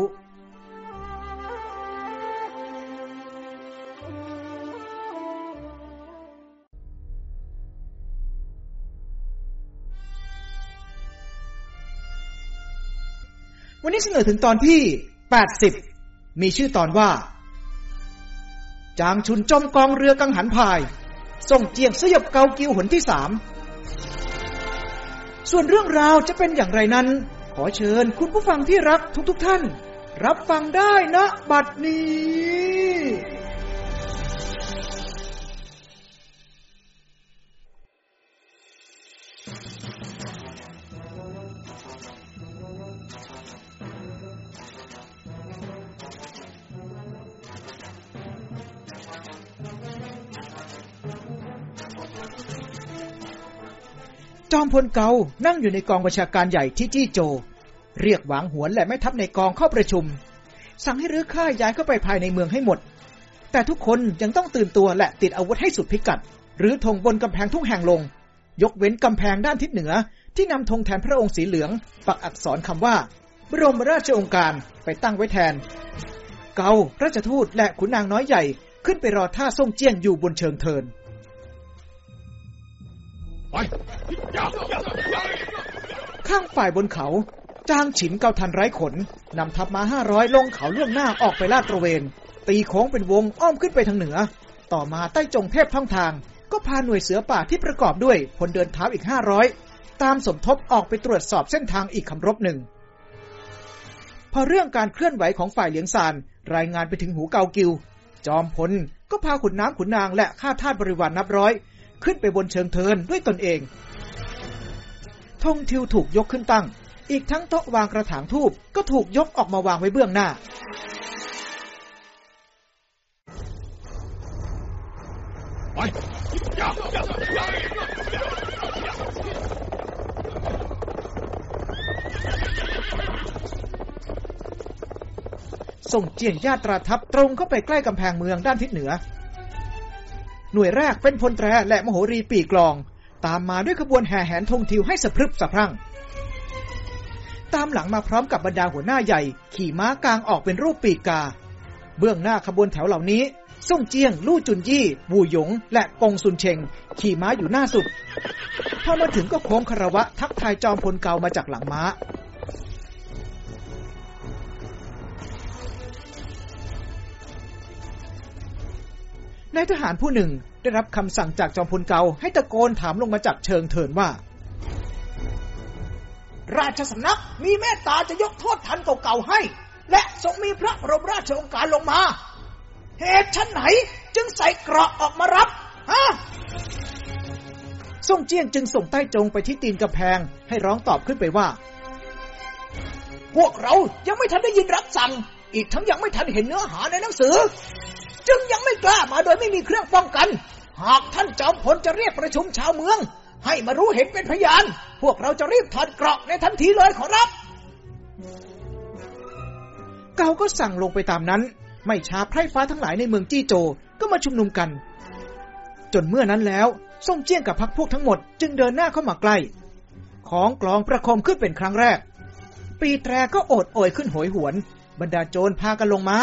วันนี้เสนอถึงตอนที่ 80 มีชื่อตอนว่า จางชุนจมกองเรือกังหันพาย ส่งเจียงสยบเกากิวหนที่สามส่วนเรื่องราวจะเป็นอย่างไรนั้น ขอเชิญคุณผู้ฟังที่รักทุกๆทท่าน รับฟังได้นะบัดนี้ จอมพลเกานั่งอยู่ในกองประชาการใหญ่ที่จี้โจ เรียกหวางหวนและแม่ทัพในกองเข้าประชุม สั่งให้รื้อค่ายย้ายเข้าไปภายในเมืองให้หมด แต่ทุกคนยังต้องตื่นตัวและติดอาวุธให้สุดพิกัด หรือธงบนกำแพงทุกแห่งลง ยกเว้นกำแพงด้านทิศเหนือ ที่นำธงแทนพระองค์สีเหลือง ปักอักษรคำว่า บรมราชโองการไปตั้งไว้แทน เการาชทูตและขุนนางน้อยใหญ่ขึ้นไปรอท่าส่งเจียงอยู่บนเชิงเทิน ข้างฝ่ายบนเขาจางฉินเกาทันไร้ขนนำทัพมาห้าร้อยลงเขาล่วงหน้าออกไปลาดตระเวน ตีโค้งเป็นวงอ้อมขึ้นไปทางเหนือ ต่อมาใต้จงเทพท่องทาง ก็พาหน่วยเสือป่าที่ประกอบด้วยพลเดินเท้าอีกห้าร้อยตามสมทบออกไปตรวจสอบเส้นทางอีกคำรบหนึ่งพอเรื่องการเคลื่อนไหวของฝ่ายเหลียงซานรายงานไปถึงหูเกากิว จอมพลก็พาขุนน้ำขุนนางและข้าทาสบริวารนนับร้อย ขึ้นไปบนเชิงเทินด้วยตนเองธงทิวถูกยกขึ้นตั้ง อีกทั้งโต๊ะวางกระถางทูบก็ถูกยกออกมาวางไว้เบื้องหน้าส่งเจียงญาตราทัพตรงเข้าไปใกล้กำแพงเมืองด้านทิศเหนือ หน่วยแรกเป็นพลแตรและมโหรีปีกลอง ตามมาด้วยขบวนแห่แหนธงทิวให้สะพรึบสะพรั่ง ตามหลังมาพร้อมกับบรรดาหัวหน้าใหญ่ ขี่ม้ากลางออกเป็นรูปปีกกาเบื้องหน้าขบวนแถวเหล่านี้ส่งเจียง ลู่จุนยี่วูหยง และกงซุนเชง ขี่ม้าอยู่หน้าสุด พอมาถึงก็โค้งคารวะทักทายจอมพลเกามาจากหลังม้า นายทหารผู้หนึ่งได้รับคำสั่งจากจอมพลเกาให้ตะโกนถามลงมาจากเชิงเทินว่า ราชสำนักมีเมตตาจะยกโทษทันเก่าๆให้ และทรงมีพระบรมราชโองการลงมา เหตุชั้นไหนจึงใส่เกราะออกมารับฮะส่งเจียงจึงส่งใต้จงไปที่ตีนกำแพงให้ร้องตอบขึ้นไปว่า พวกเรายังไม่ทันได้ยินรับสั่ง อีกทั้งยังไม่ทันเห็นเนื้อหาในหนังสือ จึงยังไม่กล้ามาโดยไม่มีเครื่องป้องกัน หากท่านจอมพลจะเรียกประชุมชาวเมือง ให้มารู้เห็นเป็นพยาน พวกเราจะรีบถอดเกราะในทันทีเลยขอรับ เกาก็สั่งลงไปตามนั้น ไม่ช้าไพร่ฟ้าทั้งหลายในเมืองจี้โจก็มาชุมนุมกัน จนเมื่อนั้นแล้วส่งเจี้ยงกับพักพวกทั้งหมด จึงเดินหน้าเข้ามาใกล้ ของกลองประคมขึ้นเป็นครั้งแรก ปีแตรก็โอดโอยขึ้นโหยหวน บรรดาโจรพากันลงม้า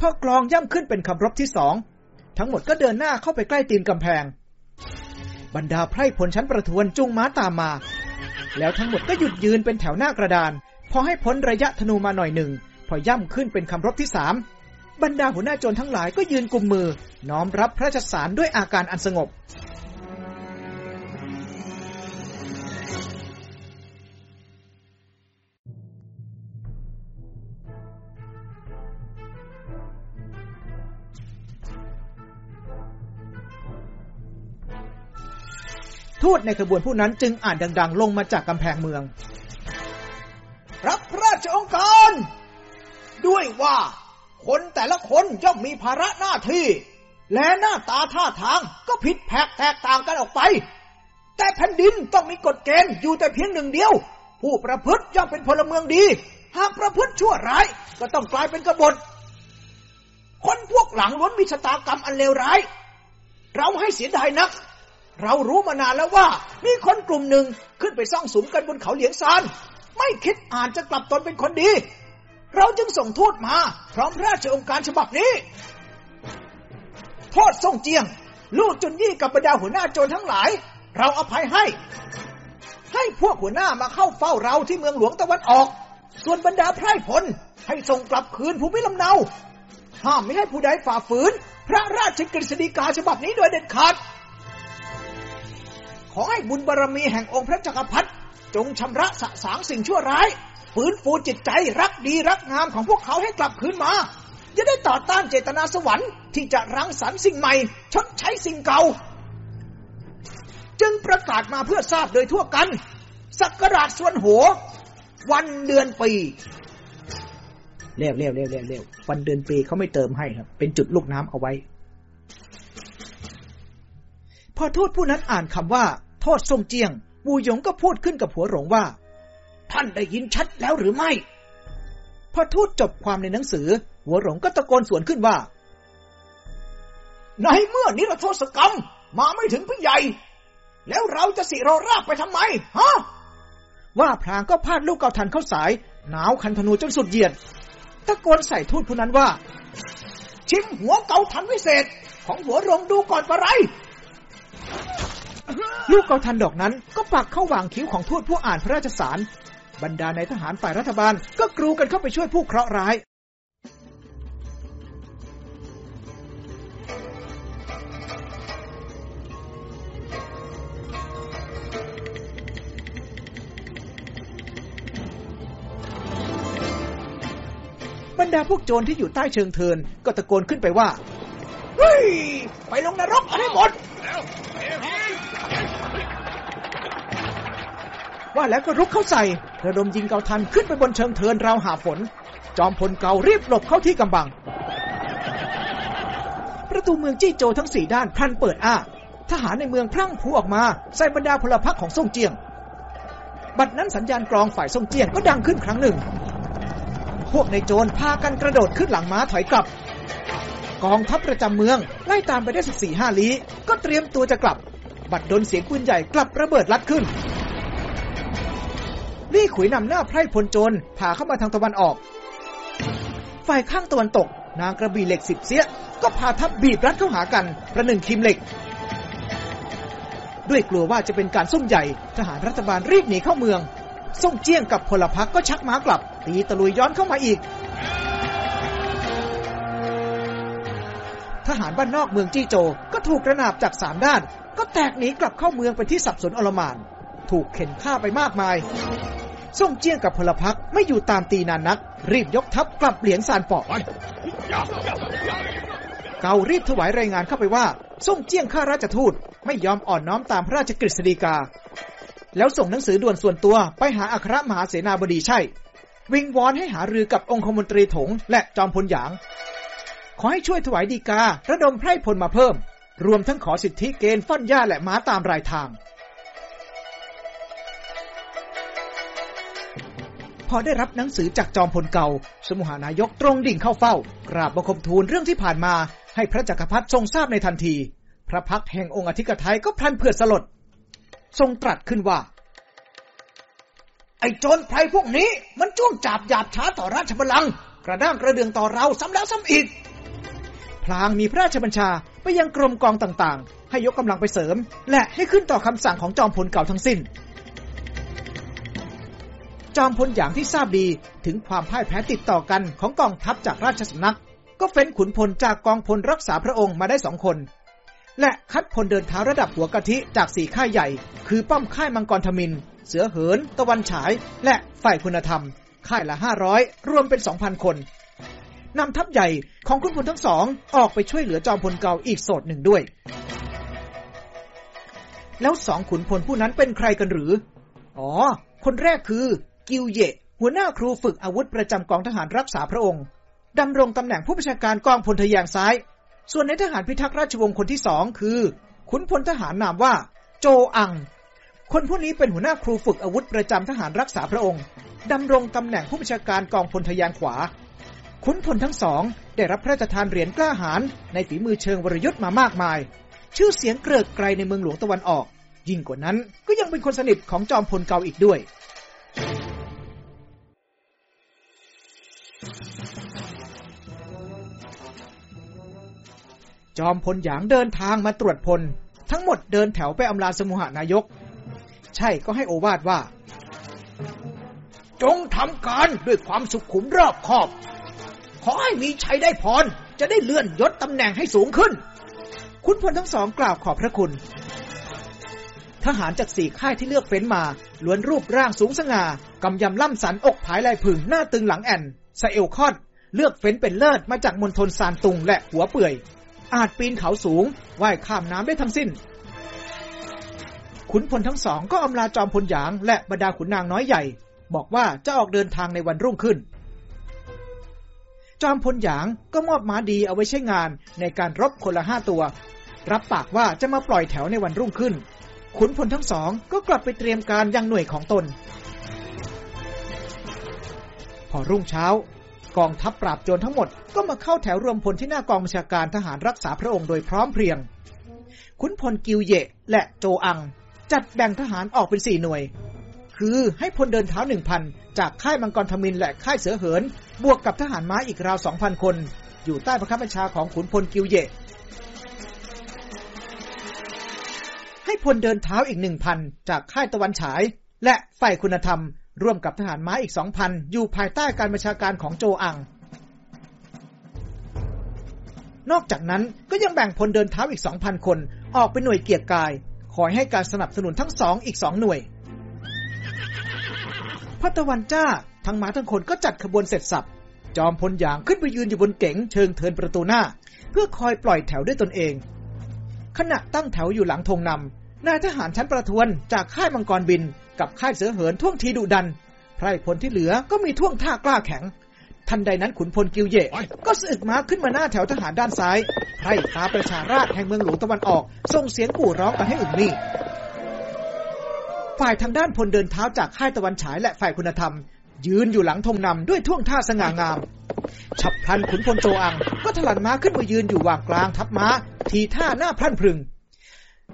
พอกลองย่ำขึ้นเป็นคำรบที่สอง ทั้งหมดก็เดินหน้าเข้าไปใกล้ตีนกำแพง บรรดาไพร่พลชั้นประทวนจุงม้าตามมา แล้วทั้งหมดก็หยุดยืนเป็นแถวหน้ากระดาน พอให้พ้นระยะธนูมาหน่อยหนึ่ง พอย่ำขึ้นเป็นคำรบที่สามบรรดาหัวหน้าโจรทั้งหลายก็ยืนกุมมือ น้อมรับพระราชสารด้วยอาการอันสงบ ทูตในขบวนผู้นั้นจึงอ่านดัง ๆ ลงมาจากกำแพงเมือง รับพระราชองค์การ ด้วยว่าคนแต่ละคนย่อมมีภาระหน้าที่ และหน้าตาท่าทางก็ผิดแผกแตกต่างกันออกไป แต่แผ่นดินต้องมีกฎเกณฑ์อยู่แต่เพียงหนึ่งเดียว ผู้ประพฤติย่อมเป็นพลเมืองดี หากประพฤติชั่วร้ายก็ต้องกลายเป็นกบฏคนพวกหลังล้วนมีชะตากรรมอันเลวร้าย เราให้เสียดายนัก เรารู้มานานแล้วว่า มีคนกลุ่มหนึ่งขึ้นไปซ่องสุมกันบนเขาเหลียงซานไม่คิดอ่านจะกลับตนเป็นคนดี เราจึงส่งทูตมา พร้อมพระราชองค์การฉบับนี้ โทษส่งเจียง ลูกจุนยี่กับบรรดาหัวหน้าโจรทั้งหลาย เราอภัยให้ ให้พวกหัวหน้ามาเข้าเฝ้าเราที่เมืองหลวงตะวันออก ส่วนบรรดาไพร่พลให้ส่งกลับคืนภูมิลำเนา ห้ามไม่ให้ผู้ใดฝ่าฝืน พระราชกฤษฎีกาฉบับนี้โดยเด็ดขาด ขอให้บุญบารรมีแห่งองค์พระจักรพรรดิจงชำระสะสางสิ่งชั่วร้ายฟื้นฟูจิตใจรักดีรักงามของพวกเขาให้กลับคืนมา จะได้ต่อต้านเจตนาสวรรค์ที่จะรังสรรค์สิ่งใหม่ ชดใช้สิ่งเก่า จึงประกาศมาเพื่อทราบโดยทั่วกัน สักการะส่วนหัว วันเดือนปีเร็วเร็วเร็วเร็วเร็ววันเดือนปีเขาไม่เติมให้ครับ เป็นจุดลูกน้ำเอาไว้ พอทูตผู้นั้นอ่านคำว่า โทษทรงเจียงวูหยงก็พูดขึ้นกับหัวหลงว่า ท่านได้ยินชัดแล้วหรือไม่ พอทูตจบความในหนังสือ หัวหลงก็ตะโกนสวนขึ้นว่า ในเมื่อนิรโทษกรรมมาไม่ถึงพี่ใหญ่ แล้วเราจะสิโรราบไปทำไม ฮะ ว่าพลางก็พาดลูกเกาทันเข้าสาย หนาวคันธนูจนสุดเหยียด ตะโกนใส่ทูตผู้นั้นว่า ชิมหัวเกาทันวิเศษของหัวรงดูก่อนปะไร ลูกเกาทันดอกนั้นก็ปักเข้าหว่างคิ้วของทูตผู้อ่านพระราชสาร บรรดาในทหารฝ่ายรัฐบาลก็กรูกันเข้าไปช่วยผู้เคราะห์ร้าย บรรดาพวกโจรที่อยู่ใต้เชิงเทินก็ตะโกนขึ้นไปว่า เฮ้ย ไปลงนรกกันให้หมด ว่าแล้วก็รุกเข้าใส่ระดมยิงเกาทันขึ้นไปบนเชิงเทินราวหาฝน จอมพลเการีบหลบเข้าที่กำบัง ประตูเมืองจี้โจทั้งสี่ด้านพลันเปิดอ้า ทหารในเมืองพลั่งพูออกมา ใส่บรรดาพลพรรคของซ่งเจียง บัดนั้นสัญญาณกรองฝ่ายซ่งเจียงก็ดังขึ้นครั้งหนึ่ง พวกในโจรพากันกระโดดขึ้นหลังม้าถอยกลับ กองทัพประจำเมืองไล่ตามไปได้สิบสี่ห้าลี้ก็เตรียมตัวจะกลับ บัดดลเสียงปืนใหญ่กลับระเบิดลัดขึ้น ลี่ขุยนำหน้าไพร่พลโจรพาเข้ามาทางตะวันออก ฝ่ายข้างตะวันตก นางกระบี่เหล็กสิบเสียก็พาทัพบีบรัดเข้าหากัน ประหนึ่งคิมเหล็ก ด้วยกลัวว่าจะเป็นการซุ่มใหญ่ ทหารรัฐบาลรีบหนีเข้าเมือง ส่งเจี้ยงกับพลพรรคก็ชักม้ากลับ ตีตะลุยย้อนเข้ามาอีก ทหารบ้านนอกเมืองจี้โจ ก็ถูกกระนาบจากสามด้าน ก็แตกหนีกลับเข้าเมืองไปที่สับสนอลมานถูกเข็นฆ่าไปมากมาย ส่งเจี้ยงกับพลพรรคไม่อยู่ตามตีนานนัก รีบยกทัพกลับเหลียงซานปอกเการีบถวายรายงานเข้าไปว่าส่งเจี้ยงข้าราชทูตไม่ยอมอ่อนน้อมตามพระราชกฤษฎีกา แล้วส่งหนังสือด่วนส่วนตัวไปหาอัครมหาเสนาบดีใช่ วิงวอนให้หารือกับองคมนตรีถงและจอมพลหยาง ขอให้ช่วยถวายดีการะดมไพร่พลมาเพิ่ม รวมทั้งขอสิทธิเกณฑ์ฟั่นย่าและม้าตามรายทาง อได้รับหนังสือจากจอมพลเก่า สมุหานายกตรงดิ่งเข้าเฝ้า กราบบังคมทูลเรื่องที่ผ่านมา ให้พระจักรพรรดิทรงทราบในทันที พระพักแห่งองค์อธิกไทยก็พลันเพื่อสลด ทรงตรัสขึ้นว่า ไอ้โจรไพรพวกนี้ มันจ้วงจับหยาบช้าต่อราชบัลลังก์กระด้างกระเดืองต่อเราซ้ำแล้วซ้ำอีก พลางมีพระราชบัญชาไปยังกรมกองต่างๆ ให้ยกกำลังไปเสริม และให้ขึ้นต่อคำสั่งของจอมพลเก่าทั้งสิ้น จอมพลอย่างที่ทราบดีถึงความพ่ายแพ้ติดต่อกันของกองทัพจากราชสำนัก ก็เฟ้นขุนพลจากกองพลรักษาพระองค์มาได้สองคน และคัดพลเดินเท้าระดับหัวกะทิจากสี่ค่ายใหญ่ คือป้อมค่ายมังกรทมิน เสือเหิน ตะวันฉาย และฝ่ายคุณธรรม ค่ายละห้าร้อยรวมเป็นสองพันคนนำทัพใหญ่ของขุนพลทั้งสองออกไปช่วยเหลือจอมพลเก่าอีกโสดหนึ่งด้วย แล้วสองขุนพลผู้นั้นเป็นใครกันหรือ อ๋อ คนแรกคือ กิวเยหัวหน้าครูฝึกอาวุธประจำกองทหารรักษาพระองค์ดำรงตำแหน่งผู้บัญชาการกองพลทยางซ้าย ส่วนในทหารพิทักษ์ราชวงศ์คนที่สองคือ ขุนพลทหารนามว่า โจอัง คนผู้นี้เป็นหัวหน้าครูฝึกอาวุธประจำทหารรักษาพระองค์ดำรงตำแหน่งผู้บัญชาการกองพลทยานขวา ขุนพลทั้งสองได้รับพระราชทานเหรียญกล้าหาญในฝีมือเชิงวรยุทธ์มามากมาย ชื่อเสียงเกริกไกรในเมืองหลวงตะวันออก ยิ่งกว่านั้นก็ยังเป็นคนสนิทของจอมพลเก่าอีกด้วย จอมพลหยางเดินทางมาตรวจพล ทั้งหมดเดินแถวไปอำลาสมุหานายก ใช่ก็ให้โอวาดว่า จงทำการด้วยความสุขขุมรอบคอบ ขอให้มีชัยได้พร จะได้เลื่อนยศตำแหน่งให้สูงขึ้น คุณพลทั้งสองกล่าวขอบพระคุณ ทหารจากสี่ค่ายที่เลือกเฟ้นมาล้วนรูปร่างสูงสง่ากำยำล่ำสันอกผายลายผึ่งหน้าตึงหลังแอน สะเอวคอดเลือกเฟ้นเป็นเลิศมาจากมณฑลซานตุงและหัวเปื่อย อาจปีนเขาสูงว่ายข้ามน้ำได้ทั้งสิ้น ขุนพลทั้งสองก็อำลาจอมพลหยางและบรรดาขุนนางน้อยใหญ่ บอกว่าจะออกเดินทางในวันรุ่งขึ้น จอมพลหยางก็มอบม้าดีเอาไว้ใช้งานในการรบคนละห้าตัว รับปากว่าจะมาปล่อยแถวในวันรุ่งขึ้น ขุนพลทั้งสองก็กลับไปเตรียมการยังหน่วยของตน อรุ่งเช้ากองทัพปราบโจรทั้งหมดก็มาเข้าแถวรวมพลที่หน้ากองบัญชาการทหารรักษาพระองค์โดยพร้อมเพรียง ขุนพลกิวเยและโจอัง จัดแบ่งทหารออกเป็นสี่หน่วย คือให้พลเดินเท้าหนึ่งพันจากค่ายมังกรทมินและค่ายเสือเหิน บวกกับทหารม้าอีกราวสองพันคน อยู่ใต้บังคับบัญชาของขุนพลกิวเยให้พลเดินเท้าอีกหนึ่งพันจากค่ายตะวันฉาย และฝ่ายคุณธรรม ร่วมกับทหารม้าอีกสองพันอยู่ภายใต้การบัญชาการของโจอัง นอกจากนั้นก็ยังแบ่งพลเดินเท้าอีกสองพันคนออกเป็นหน่วยเกียรติกาย คอยให้การสนับสนุนทั้งสองอีกสองหน่วยพระตวันจ้าทั้งม้าทั้งคนก็จัดขบวนเสร็จสับ จอมพลอย่างขึ้นไปยืนอยู่บนเก๋งเชิงเทินประตูหน้า เพื่อคอยปล่อยแถวด้วยตนเอง ขณะตั้งแถวอยู่หลังธงนำนายทหารชั้นประทวนจากค่ายมังกรบิน กับค่ายเสือเหินท่วงทีดุดัน ไพรพลที่เหลือก็มีท่วงท่ากล้าแข็ง ทันใดนั้นขุนพลกิวเย่ก็สึกม้าขึ้นมาหน้าแถวทหารด้านซ้าย ไพร่ตาประชาราชแห่งเมืองหลวงตะวันออก ส่งเสียงกู่ร้องกันให้อึ่งมี่ฝ่ายทางด้านพลเดินเท้าจากค่ายตะวันฉายและฝ่ายคุณธรรม ยืนอยู่หลังธงนำด้วยท่วงท่าสง่างาม ฉับพลันขุนพลโจอัง ก็ถลันม้าขึ้นมายืนอยู่วางกลางทัพม้า ทีท่าหน้าพลั่นพรึง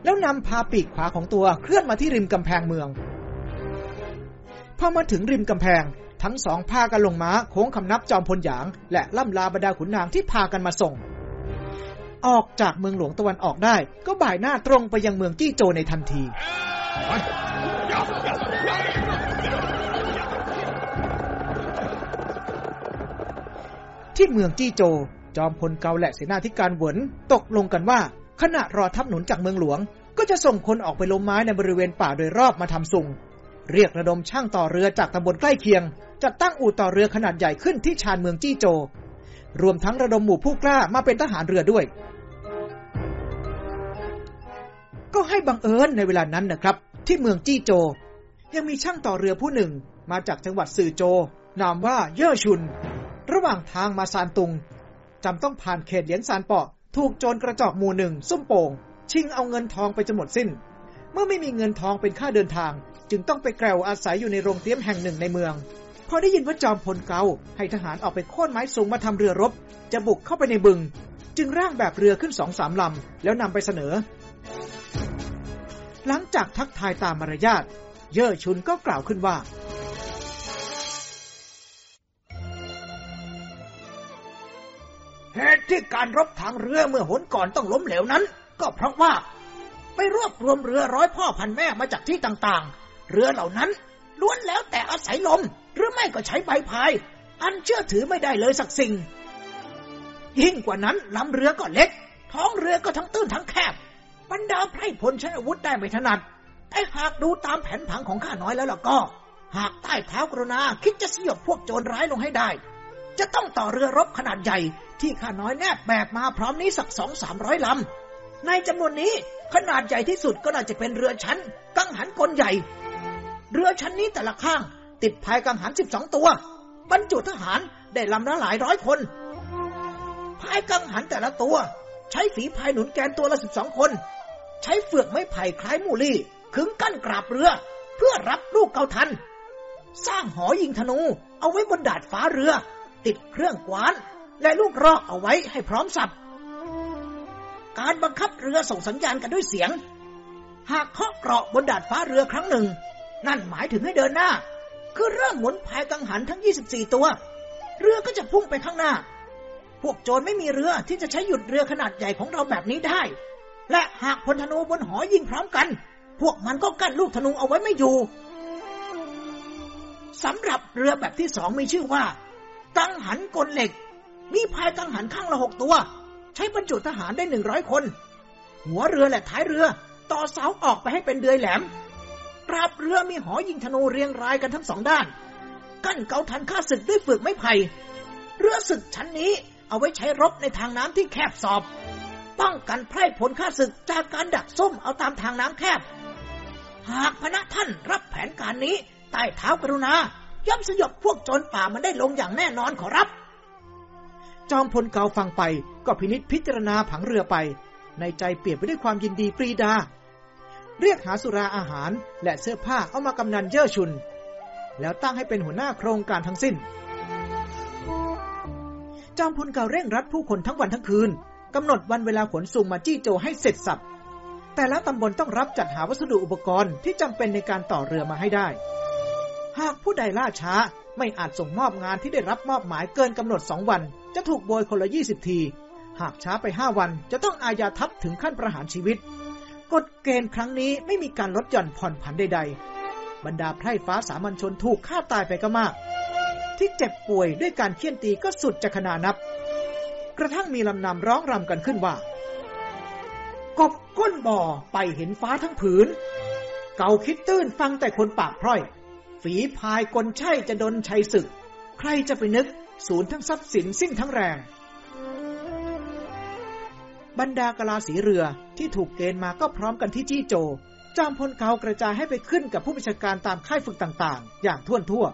แล้วนำพาปีกขวาของตัวเคลื่อนมาที่ริมกำแพงเมือง พอมาถึงริมกำแพง ทั้งสองพากันลงม้าโค้งคำนับจอมพลหยาง และล่ำลาบรรดาขุนนางที่พากันมาส่ง ออกจากเมืองหลวงตะวันออกได้ ก็บ่ายหน้าตรงไปยังเมืองจี้โจในทันทีที่เมืองจี้โจ จอมพลเกาและเสนาธิการหวนตกลงกันว่า ขณะรอทัพหนุนจากเมืองหลวง ก็จะส่งคนออกไปล้มไม้ในบริเวณป่าโดยรอบมาทำสุง เรียกระดมช่างต่อเรือจากตำบลใกล้เคียง จัดตั้งอู่ต่อเรือขนาดใหญ่ขึ้นที่ชานเมืองจี้โจ รวมทั้งระดมหมู่ผู้กล้ามาเป็นทหารเรือด้วย ก็ให้บังเอิญในเวลานั้นนะครับ ที่เมืองจี้โจ ยังมีช่างต่อเรือผู้หนึ่งมาจากจังหวัดซือโจ นามว่าเย่อชุน ระหว่างทางมาซานตุงจำต้องผ่านเขตเหลียนซานเปาะ ถูกโจรกระจอกหมู่หนึ่งซุ่มโป่งชิงเอาเงินทองไปจนหมดสิ้น เมื่อไม่มีเงินทองเป็นค่าเดินทาง จึงต้องไปแกวอาศัยอยู่ในโรงเตี้ยมแห่งหนึ่งในเมือง พอได้ยินว่าจอมพลเกาให้ทหารออกไปโค่นไม้สูงมาทำเรือรบ จะบุกเข้าไปในบึง จึงร่างแบบเรือขึ้นสองสามลำ แล้วนำไปเสนอ หลังจากทักทายตามมารยาท เย่อชุนก็กล่าวขึ้นว่าเหตุที่การรบทางเรือเมื่อหนก่อนต้องล้มเหลวนั้น ก็เพราะว่า ไปรวบรวมเรือร้อยพ่อพันแม่มาจากที่ต่างๆ เรือเหล่านั้นล้วนแล้วแต่อาศัยลม หรือไม่ก็ใช้ใบพาย อันเชื่อถือไม่ได้เลยสักสิ่ง ยิ่งกว่านั้นลำเรือก็เล็ก ท้องเรือก็ทั้งตื้นทั้งแคบบรรดาไพร่พลใช้อาวุธได้ไม่ถนัด แต่หากดูตามแผนผังของข้าน้อยแล้วล่ะก็ หากใต้เท้ากรณาคิดจะสยบพวกโจรร้ายลงให้ได้ จะต้องต่อเรือรบขนาดใหญ่ที่ข้าน้อยแนบแบบมาพร้อมนี้สักสองสามร้อยลำ ในจำนวนนี้ขนาดใหญ่ที่สุดก็น่าจะเป็นเรือชั้น กังหันกลใหญ่ เรือชั้นนี้แต่ละข้าง ติดพายกังหันสิบสองตัว บรรจุทหารได้ลำละหลายร้อยคนพายกังหันแต่ละตัว ใช้ฝีพายหนุนแกนตัวละสิบสองคน ใช้เฟือกไม้ไผ่คล้ายมูลี่ขึงกั้นกราบเรือ เพื่อรับลูกเกาทัน สร้างหอยิงธนูเอาไว้บนดาดฟ้าเรือ ติดเครื่องกวาน และลูกรอกเอาไว้ให้พร้อมสับ การบังคับเรือส่งสัญญาณกันด้วยเสียง หากเคาะเกราะบนดาดฟ้าเรือครั้งหนึ่ง นั่นหมายถึงให้เดินหน้า คือเริ่มหมุนพายกังหันทั้ง 24 ตัว เรือก็จะพุ่งไปข้างหน้า พวกโจรไม่มีเรือที่จะใช้หยุดเรือขนาดใหญ่ของเราแบบนี้ได้ และหากพลธนูบนหอยิงพร้อมกัน พวกมันก็กั้นลูกธนูเอาไว้ไม่อยู่สำหรับเรือแบบที่สองมีชื่อว่า กังหันกลเหล็ก มีพายกังหันข้างละหกตัว ใช้บรรจุทหารได้หนึ่งร้อยคน หัวเรือและท้ายเรือต่อเสาออกไปให้เป็นเดือยแหลมกราบเรือมีหอยิงธนูเรียงรายกันทั้งสองด้าน กั้นเกาทันข้าศึกด้วยฝึกไม้ไผ่เรือศึกชั้นนี้เอาไว้ใช้รบในทางน้ำที่แคบสอบ ป้องกันไพร่ผลข้าศึกจากการดักซุ่มเอาตามทางน้ำแคบ หากพระท่านรับแผนการนี้ใต้เท้ากรุณาย่อมสยบพวกโจรป่ามันได้ลงอย่างแน่นอนขอรับ จอมพลเกาฟังไป ก็พินิษพิจารณาผังเรือไป ในใจเปลี่ยนไปด้วยความยินดีปรีดา เรียกหาสุราอาหารและเสื้อผ้าเอามากำนันเย่อชุน แล้วตั้งให้เป็นหัวหน้าโครงการทั้งสิ้น จอมพลเกาเร่งรัดผู้คนทั้งวันทั้งคืนกำหนดวันเวลาขนส่งมาจี้โจให้เสร็จสับแต่ละตำบลต้องรับจัดหาวัสดุอุปกรณ์ที่จำเป็นในการต่อเรือมาให้ได้ หากผู้ใดล่าช้าไม่อาจส่งมอบงานที่ได้รับมอบหมายเกินกำหนดสองวัน จะถูกโบยคนละยี่สิบที หากช้าไปห้าวันจะต้องอาญาทับถึงขั้นประหารชีวิต กฎเกณฑ์ครั้งนี้ไม่มีการลดหย่อนผ่อนผันใด ๆ บรรดาไพร่ฟ้าสามัญชนถูกฆ่าตายไปก็มาก ที่เจ็บป่วยด้วยการเคี่ยนตีก็สุดจะขนานับ กระทั่งมีลำนำร้องรำกันขึ้นว่า กบก้นบ่อไปเห็นฟ้าทั้งผืน เก่าคิดตื้นฟังแต่คนปากพร่อย ฝีพายกลใช่จะดนชัยศึก ใครจะไปนึก ศูนย์ทั้งทรัพย์สินสิ้นทั้งแรง บรรดากลาสีเรือที่ถูกเกณฑ์มาก็พร้อมกันที่จี้โจ จอมพลเกากระจายให้ไปขึ้นกับผู้บัญชาการตามค่ายฝึกต่างๆ อย่างท่วนทั่ว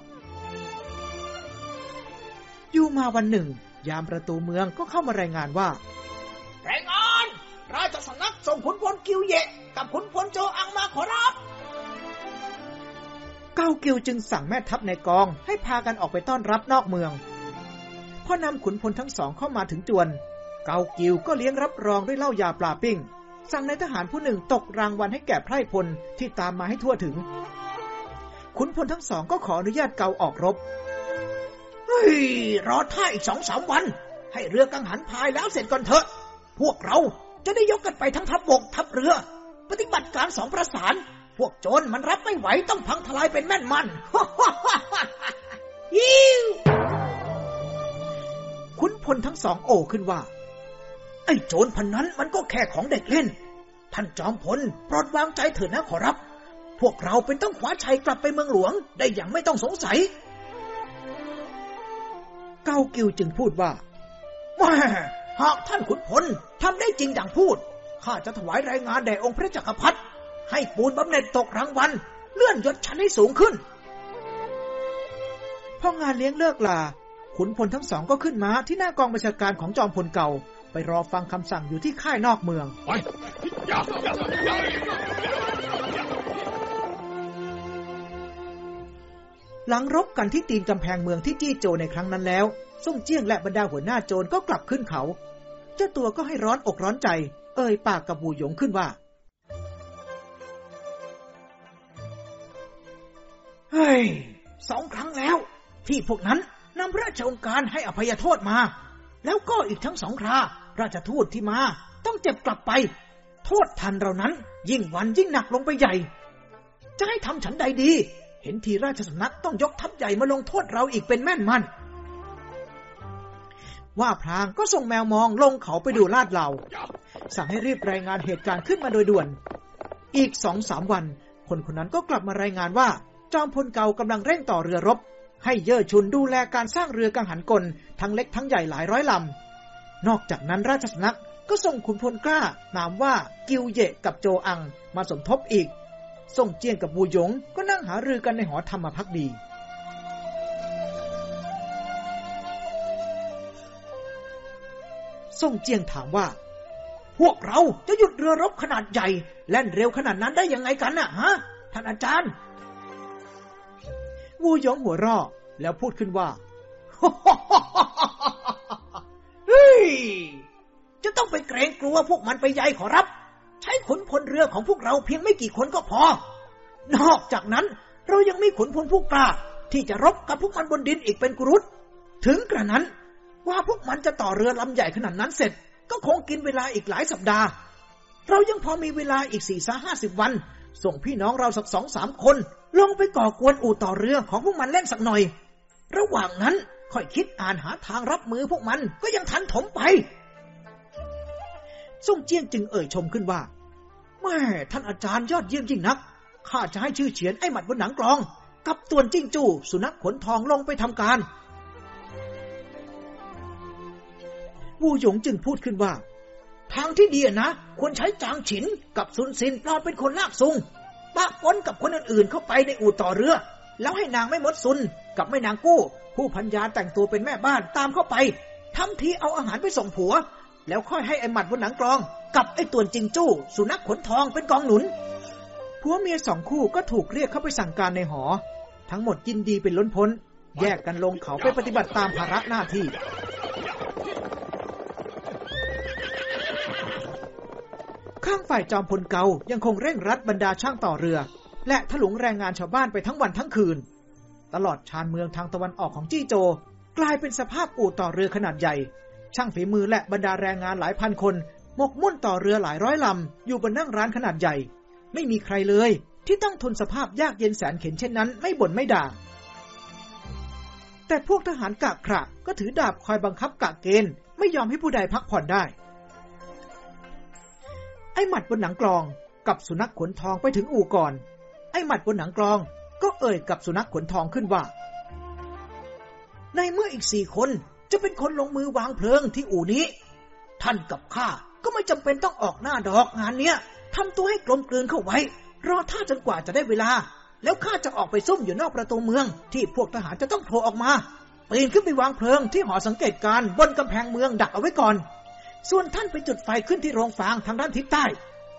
อยู่มาวันหนึ่ง ยามประตูเมืองก็เข้ามารายงานว่าแรงงานราชสำนักส่งขุนพลกิวเยะ กับขุนพลโจอังมาขอรับเก้ากิวจึงสั่งแม่ทัพในกองให้พากันออกไปต้อนรับนอกเมือง พอนำขุนพลทั้งสองเข้ามาถึงจวน เกากิวก็เลี้ยงรับรองด้วยเหล้ายาปลาปิ้ง สั่งในทหารผู้หนึ่งตกรางวัลให้แก่ไพร่พลที่ตามมาให้ทั่วถึง ขุนพลทั้งสองก็ขออนุญาตเกาออกรบ เฮ้ย รอท่าอีกสองสามวัน ให้เรือกังหันพายแล้วเสร็จก่อนเถอะ พวกเราจะได้ยกกันไปทั้งทัพบกทัพเรือ ปฏิบัติการสองประสาน พวกโจรมันรับไม่ไหวต้องพังทลายเป็นแม่นมันยิว ขุนพลทั้งสองโอขึ้นว่า ไอ้โจรพันนั้นมันก็แค่ของเด็กเล่น ท่านจอมพลโปรดวางใจเถิดนะขอรับ พวกเราเป็นต้องขวาชัยกลับไปเมืองหลวงได้อย่างไม่ต้องสงสัย เก้ากิวจึงพูดว่าแม่หากท่านขุนพลทำได้จริงดังพูด ข้าจะถวายรายงานแด่องค์พระจักรพรรดิให้ปูนบำเหน็จตกรางวัลเลื่อนยศชั้นให้สูงขึ้นพองานเลี้ยงเลิกลา ขุนพลทั้งสองก็ขึ้นม้าที่หน้ากองบัญชาการของจอมพลเก่า ไปรอฟังคำสั่งอยู่ที่ค่ายนอกเมืองหลังรบกันที่ตีนกำแพงเมืองที่จี้โจในครั้งนั้นแล้วส่งเจี้ยงและบรรดาหัวหน้าโจรก็กลับขึ้นเขา เจ้าตัวก็ให้ร้อนอกร้อนใจ เอ่ยปากกับบูหยงขึ้นว่าเฮ้ยสองครั้งแล้ว ที่พวกนั้น นำพระราชองค์การให้อภัยโทษมา แล้วก็อีกทั้งสองครา ราชทูตที่มา ต้องเจ็บกลับไป โทษทันเรานั้น ยิ่งวันยิ่งหนักลงไปใหญ่ จะให้ทำฉันใดดี เห็นทีราชสำนักต้องยกทัพใหญ่มาลงโทษเราอีกเป็นแม่นมันว่าพลางก็ส่งแมวมองลงเขาไปดูลาดเหล่า สั่งให้รีบรายงานเหตุการณ์ขึ้นมาโดยด่วน อีกสองสามวัน คนคนนั้นก็กลับมารายงานว่า จอมพลเก่ากำลังเร่งต่อเรือรบ ให้เย่อชุนดูแลการสร้างเรือกังหันกลทั้งเล็กทั้งใหญ่หลายร้อยลำ นอกจากนั้นราชสำนักก็ส่งขุนพลกล้านามว่ากิวเยะกับโจอังมาสมทบอีก ส่งเจียงกับบูยงก็นั่งหารือกันในหอธรรมพักดีส่งเจียงถามว่า พวกเราจะหยุดเรือรบขนาดใหญ่ แล่นเร็วขนาดนั้นได้ยังไงกันน่ะฮะ ท่านอาจารย์ วูยองหัวราะแล้วพูดขึ้นว่าเฮ้ยจะต้องไปเกรงกลัวพวกมันไปใหญ่ขอรับ ใช้ขนพลเรือของพวกเราเพียงไม่กี่คนก็พอ นอกจากนั้นเรายังมีขนพลผู้กล้าที่จะรบกับพวกมันบนดินอีกเป็นกรุดถึงกระนั้นว่าพวกมันจะต่อเรือลำใหญ่ขนาดนั้นเสร็จ ก็คงกินเวลาอีกหลายสัปดาห์ เรายังพอมีเวลาอีกสี่สห้าสิบวัน ส่งพี่น้องเราสักสองสามคน ลงไปก่อกวนอู่ต่อเรือของพวกมันเล่นสักหน่อย ระหว่างนั้นค่อยคิดอ่านหาทางรับมือพวกมันก็ยังทันถมไปส่งเจียงจึงเอ่ยชมขึ้นว่าแม่ท่านอาจารย์ยอดเยี่ยมยิ่งนักข้าจะให้ชื่อเฉียนไอ้หมัดบนหนังกลอง กับตวนจิ้งจู้สุนัขขนทองลงไปทำการวูหยงจึงพูดขึ้นว่า ทางที่ดีนะ ควรใช้จางฉินกับซุนซินปลอมเป็นคนลากซุง ปะปนกับคนอื่นๆเข้าไปในอู่ต่อเรือ แล้วให้นางไม่มดซุนกับแม่นางกู้ ผู้พันยาแต่งตัวเป็นแม่บ้านตามเข้าไปทำทีเอาอาหารไปส่งผัว แล้วค่อยให้ไอ้หมัดบนหนังกลอง กับไอ้ตวนจิงจู้ สุนัขขนทองเป็นกองหนุนผัวเมียสองคู่ก็ถูกเรียกเข้าไปสั่งการในหอ ทั้งหมดยินดีเป็นล้นพ้น แยกกันลงเขาไปปฏิบัติตามภาระหน้าที่ ข้างฝ่ายจอมพลเกายังคงเร่งรัดบรรดาช่างต่อเรือ และถลุงแรงงานชาวบ้านไปทั้งวันทั้งคืน ตลอดชานเมืองทางตะวันออกของจี้โจ กลายเป็นสภาพอู่ต่อเรือขนาดใหญ่ ช่างฝีมือและบรรดาแรงงานหลายพันคนหมกมุ่นต่อเรือหลายร้อยลำ อยู่บนนั่งร้านขนาดใหญ่ ไม่มีใครเลย ที่ต้องทนสภาพยากเย็นแสนเข็นเช่นนั้น ไม่บ่นไม่ด่า แต่พวกทหารกะขระก็ถือดาบคอยบังคับกะเกณฑ์ไม่ยอมให้ผู้ใดพักผ่อนได้ ไอ้หมัดบนหนังกลอง กับสุนัขขนทองไปถึงอู่ก่อน ไอ้หมัดบนหนังกลอง ก็เอ่ยกับสุนัขขนทองขึ้นว่า ในเมื่ออีกสี่คนจะเป็นคนลงมือวางเพลิงที่อู่นี้ ท่านกับข้าก็ไม่จำเป็นต้องออกหน้าดอกงานเนี้ยทำตัวให้กลมกลืนเข้าไว้ รอท่าจนกว่าจะได้เวลา แล้วข้าจะออกไปซุ่มอยู่นอกประตูเมือง ที่พวกทหารจะต้องโผล่ออกมาปีนขึ้นไปวางเพลิงที่หอสังเกตการบนกำแพงเมืองดักเอาไว้ก่อน ส่วนท่านไปจุดไฟขึ้นที่โรงฟางทางด้านทิศใต้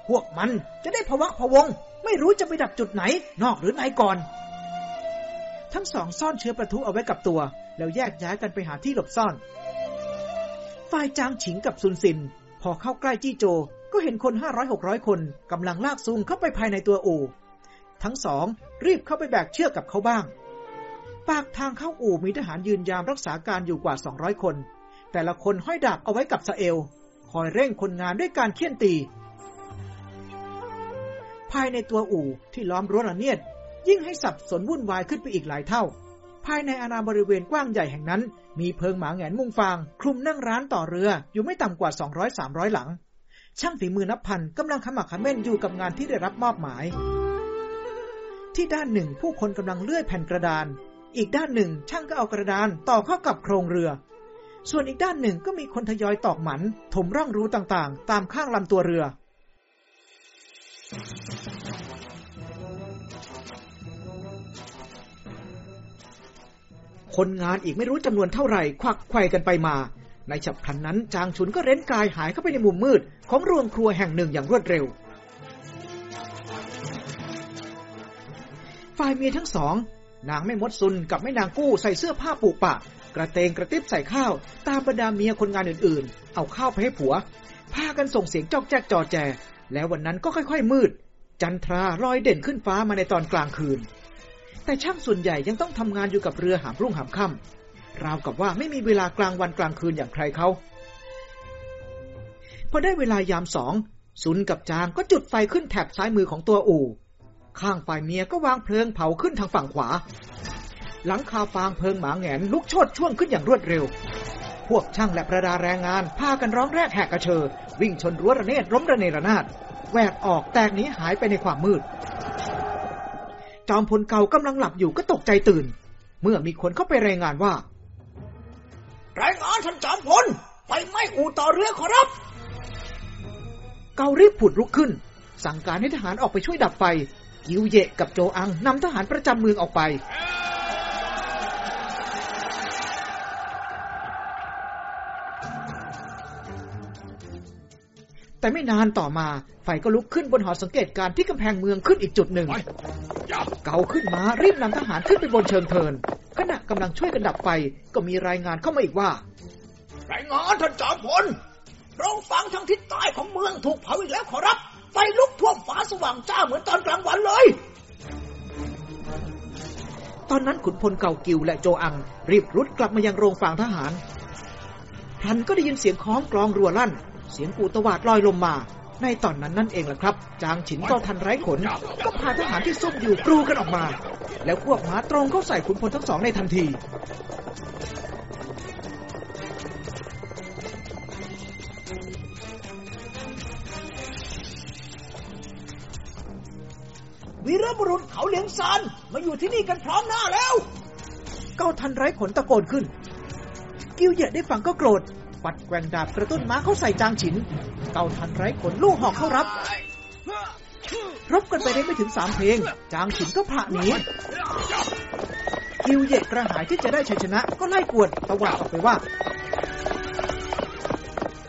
พวกมันจะได้พะวะพวง ไม่รู้จะไปดับจุดไหน นอกหรือในก่อน ทั้งสองซ่อนเชื้อประทุเอาไว้กับตัว แล้วแยกย้ายกันไปหาที่หลบซ่อน ฝ่ายจางฉิงกับซุนซิน พอเข้าใกล้จี้โจ ก็เห็นคนห้าร้อยหกร้อยคนกำลังลากซุงเข้าไปภายในตัวอู่ ทั้งสองรีบเข้าไปแบกเชือกกับเขาบ้าง ปากทางเข้าอู่มีทหารยืนยามรักษาการอยู่กว่าสองร้อยคน แต่ละคนห้อยดาบเอาไว้กับสะเอว คอยเร่งคนงานด้วยการเคี่ยนตี ภายในตัวอู่ที่ล้อมรั้วระเนียด ยิ่งให้สับสนวุ่นวายขึ้นไปอีกหลายเท่า ภายในอาณาบริเวณกว้างใหญ่แห่งนั้น มีเพิงหมาแงนมุงฟาง คลุมนั่งร้านต่อเรืออยู่ไม่ต่ำกว่า 200-300 หลัง ช่างฝีมือนับพันกำลังขมักขม้นอยู่กับงานที่ได้รับมอบหมาย ที่ด้านหนึ่งผู้คนกำลังเลื่อยแผ่นกระดาน อีกด้านหนึ่งช่างก็เอากระดานต่อเข้ากับโครงเรือ ส่วนอีกด้านหนึ่งก็มีคนทยอยตอกหมัน ถมร่องรูต่างๆ ตามข้างลำตัวเรือ คนงานอีกไม่รู้จำนวนเท่าไหร่ ควักไขว่กันไปมา ในฉับพลันนั้นจางฉุนก็เร้นกายหายเข้าไปในมุมมืด ของโรงครัวแห่งหนึ่งอย่างรวดเร็ว ฝ่ายเมียทั้งสอง นางไม่มดซุนกับไม่นางกู้ใส่เสื้อผ้าปูปะ กระเตงกระติบใส่ข้าว ตามบรรดาเมียคนงานอื่นๆ เอาข้าวไปให้ผัว พากันส่งเสียงจอกแจ๊กจอแจ แล้ววันนั้นก็ค่อยๆมืด จันทราลอยเด่นขึ้นฟ้ามาในตอนกลางคืน แต่ช่างส่วนใหญ่ยังต้องทำงานอยู่กับเรือหามรุ่งหามค่ำราวกับว่าไม่มีเวลากลางวันกลางคืนอย่างใครเขาพอได้เวลายามสองซุนกับจางก็จุดไฟขึ้นแถบซ้ายมือของตัวอู่ ข้างฝ่ายเมียก็วางเพลิงเผาขึ้นทางฝั่งขวา หลังคาฟางเพลิงหมาแงนลุกโชดช่วงขึ้นอย่างรวดเร็ว พวกช่างและประดาแรงงานพากันร้องแรกแหกกระเชอ วิ่งชนรั้วระเนตร้มระเนระนาดแหวกออกแตกหนีหายไปในความมืด จอมพลเก่ากำลังหลับอยู่ก็ตกใจตื่น เมื่อมีคนเข้าไปรายงานว่ารายงานท่านจอมพลไฟไหม้อู่ต่อเรือขอรับ เการีบผุดลุกขึ้น สั่งการให้ทหารออกไปช่วยดับไฟกิวเยะกับโจอังนำทหารประจำเมืองออกไป แต่ไม่นานต่อมา ไฟก็ลุกขึ้นบนหอสังเกตการที่กำแพงเมืองขึ้นอีกจุดหนึ่ง เกาขึ้นมารีบนำทหารขึ้นไปบนเชิงเทิน ขณะกำลังช่วยกันดับไฟก็มีรายงานเข้ามาอีกว่ารายงานท่านจอมพลโรงฟังทางทิศใต้ของเมืองถูกเผาอีกแล้วขอรับ ไฟลุกท่วมฟ้าสว่างจ้าเหมือนตอนกลางวันเลย ตอนนั้นขุนพลเก่ากิวและโจอัง รีบรุดกลับมายังโรงฝั่งทหารพลันก็ได้ยินเสียงคล้องกลองรัวลั่น เสียงปูตวาดลอยลมมา ในตอนนั้นนั่นเองแหละครับ จางฉินก็ทันไร้ขน ก็พาทหารที่ซุ่มอยู่กรูกันออกมา แล้วควบม้าตรงเข้าใส่ขุนพลทั้งสองในทันทีวีรบุรุษเขาเหลียงซานมาอยู่ที่นี่กันพร้อมหน้าแล้ว เก้าทันไร้ขนตะโกนขึ้น กิวเหยะได้ฟังก็โกรธ ปัดแกว่งดาบกระตุ้นม้าเข้าใส่จางฉิน เก้าทันไร้ขนลู่หอกเข้ารับ รบกันไปได้ไม่ถึงสามเพลง จางฉินก็พระหนีกิวเหยะกระหายที่จะได้ชัยชนะก็ไล่กวดตะวาดออกไปว่า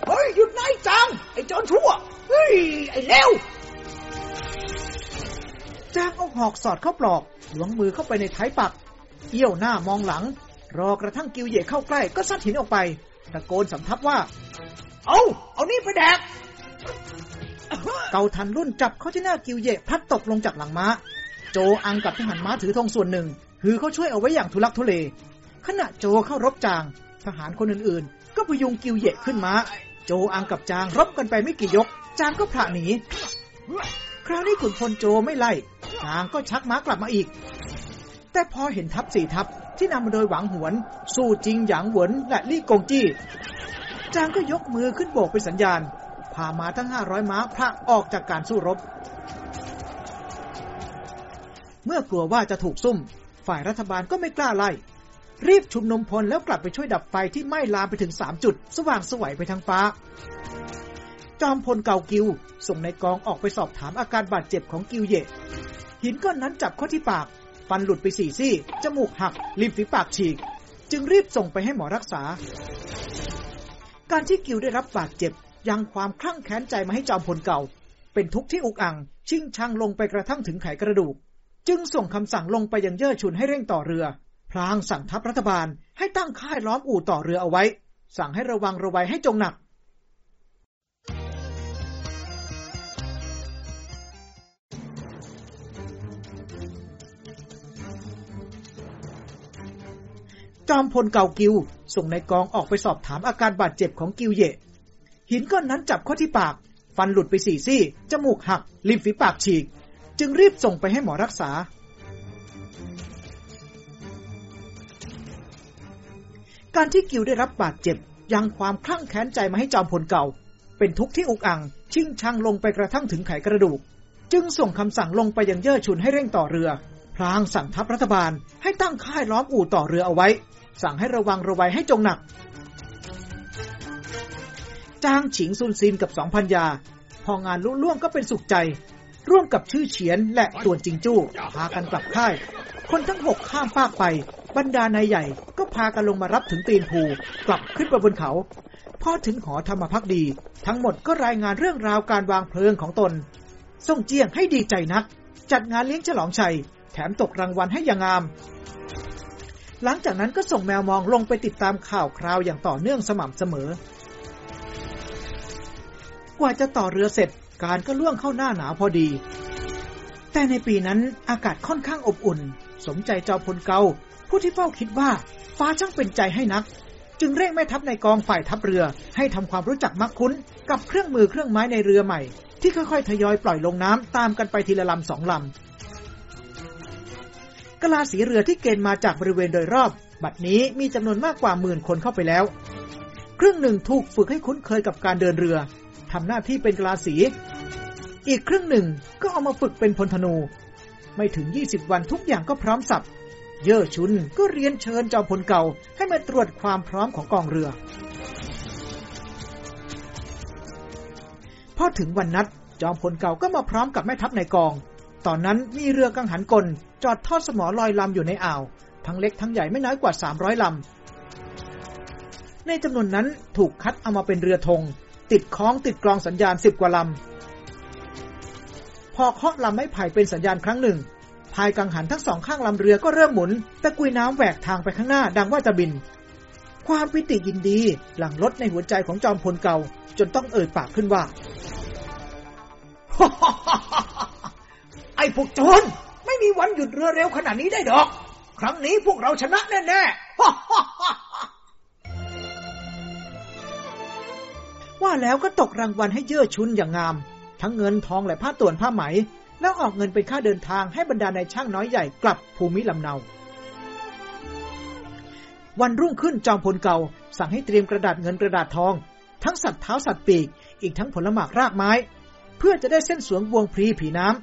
เฮ้ย หยุดนายจัง ไอ้โจรชั่ว เฮ้ย ไอ้เลวจางเอาหอกสอดเข้าปลอกหลวงมือเข้าไปในท้ายปัก เอี้ยวหน้ามองหลัง รอกระทั่งกิวเย่เข้าใกล้ก็ซัดหินออกไป ตะโกนสำทับว่า เอาเอานี่ไปแดก เกาทันรุ่นจับเข้าที่หน้ากิวเหย่พลัดตกลงจากหลังม้า โจอังกับทหารม้าถือธงส่วนหนึ่งคือเขาช่วยเอาไว้อย่างทุลักทุเล ขณะโจเข้ารบจาง ทหารคนอื่นๆ ก็พยุงกิวเหย่ขึ้นม้า โจอังกับจางรบกันไปไม่กี่ยก จางก็พระหนี คราวนี้ขุนพลโจไม่ไล่ จางก็ชักม้ากลับมาอีก แต่พอเห็นทัพสี่ทัพ ที่นำมาโดยหวังหวน สู้จริงหยางหวนและลี่กงจี้ จางก็ยกมือขึ้นโบกเป็นสัญญาณ พามาทั้งห้าร้อยม้าพระออกจากการสู้รบ เมื่อกลัวว่าจะถูกซุ่ม ฝ่ายรัฐบาลก็ไม่กล้าไล่ รีบชุมนุมพลแล้วกลับไปช่วยดับไฟที่ไหม้ลามไปถึงสามจุด สว่างสวัยไปทางฟ้า จอมพลเก่ากิว ส่งในกองออกไปสอบถามอาการบาดเจ็บของกิวเยหินก้อนนั้นจับเข้าที่ปาก ฟันหลุดไปสี่ซี่ จมูกหัก ริมฝีปากฉีก จึงรีบส่งไปให้หมอรักษา การที่กิวได้รับบาดเจ็บ ยังความคลั่งแค้นใจมาให้จอมพลเก่า เป็นทุกข์ที่อุกอัง ชิงชังลงไปกระทั่งถึงไขกระดูก จึงส่งคำสั่งลงไปยังเย่อชุนให้เร่งต่อเรือ พลางสั่งทัพรัฐบาลให้ตั้งค่ายล้อมอู่ต่อเรือเอาไว้ สั่งให้ระวังระวัยให้จงหนัก จอมพลเก่ากิว ส่งในกองออกไปสอบถามอาการบาดเจ็บของกิวเย่หินก้อนนั้นจับเข้าที่ปาก ฟันหลุดไปสี่ซี่ จมูกหัก ริมฝีปากฉีก จึงรีบส่งไปให้หมอรักษา การที่กิวได้รับบาดเจ็บ ยังความคลั่งแค้นใจมาให้จอมพลเก่า เป็นทุกข์ที่อุกอัง ชิงชังลงไปกระทั่งถึงไขกระดูก จึงส่งคำสั่งลงไปยังเย่อชุนให้เร่งต่อเรือพลางสั่งทัพรัฐบาลให้ตั้งค่ายล้อมอู่ต่อเรือเอาไว้ สั่งให้ระวังระวัยให้จงหนักจ้างฉิงซุนซินกับสองพันยา พองานลุล่วงก็เป็นสุขใจ ร่วมกับชื่อเฉียนและต่วนจิงจู้พากันกลับค่าย คนทั้งหกข้ามฟากไป บรรดานายใหญ่ก็พากันลงมารับถึงตีนภูกลับขึ้นไปบนเขาพอถึงหอธรรมพักดี ทั้งหมดก็รายงานเรื่องราวการวางเพลิงของตนส่งเจียงให้ดีใจนัก จัดงานเลี้ยงฉลองชัย แถมตกรางวัลให้อย่างงาม หลังจากนั้นก็ส่งแมวมองลงไปติดตามข่าวคราวอย่างต่อเนื่องสม่ำเสมอ กว่าจะต่อเรือเสร็จการก็ล่วงเข้าหน้าหนาวพอดี แต่ในปีนั้นอากาศค่อนข้างอบอุ่น สมใจเจอมพลเกาผู้ที่เฝ้าคิดว่าฟ้าช่างเป็นใจให้นัก จึงเร่งแม่ทัพในกองฝ่ายทัพเรือให้ทำความรู้จักมักคุ้น กับเครื่องมือเครื่องไม้ในเรือใหม่ ที่ค่อยๆทยอยปล่อยลงน้ำตามกันไปทีละลำสองลำ กลาสีเรือที่เกณฑ์มาจากบริเวณโดยรอบ บัดนี้มีจำนวนมากกว่าหมื่นคนเข้าไปแล้ว ครึ่งหนึ่งถูกฝึกให้คุ้นเคยกับการเดินเรือทำหน้าที่เป็นกลาสี อีกครึ่งหนึ่งก็เอามาฝึกเป็นพลธนู ไม่ถึง 20 วันทุกอย่างก็พร้อมสับ เย่อชุนก็เรียนเชิญจอมพลเก่าให้มาตรวจความพร้อมของกองเรือ พอถึงวันนัดจอมพลเก่าก็มาพร้อมกับแม่ทัพในกอง ตอนนั้นมีเรือกังหันกล จอดทอดสมอลอยลำอยู่ในอ่าว ทั้งเล็กทั้งใหญ่ไม่น้อยกว่า 300ลำ ในจำนวนนั้นถูกคัดเอามาเป็นเรือธง ติดคล้องติดกลองสัญญาณสิบกว่าลำ พอเคาะลำไม้ไผ่เป็นสัญญาณครั้งหนึ่งภายกังหันทั้งสองข้างลำเรือก็เริ่มหมุน ตะกุยน้ำแหวกทางไปข้างหน้าดังว่าจะบิน ความปิติยินดีหลั่งลดในหัวใจของจอมพลเก่า จนต้องเอ่ยปากขึ้นว่า ไอ้พวกโจร ไม่มีวันหยุดเรือเร็วขนาดนี้ได้ดอก ครั้งนี้พวกเราชนะแน่ๆว่าแล้วก็ตกรางวัลให้เย่อชุนอย่างงาม ทั้งเงินทองและผ้าต่วนผ้าไหม แล้วออกเงินเป็นค่าเดินทางให้บรรดาในช่างน้อยใหญ่กลับภูมิลำเนา วันรุ่งขึ้นจอมพลเก่า สั่งให้เตรียมกระดาษเงินกระดาษทอง ทั้งสัตว์เท้าสัตว์ปีก อีกทั้งผลหมากรากไม้ เพื่อจะได้เส้นสวงบวงพรีผีน้ำ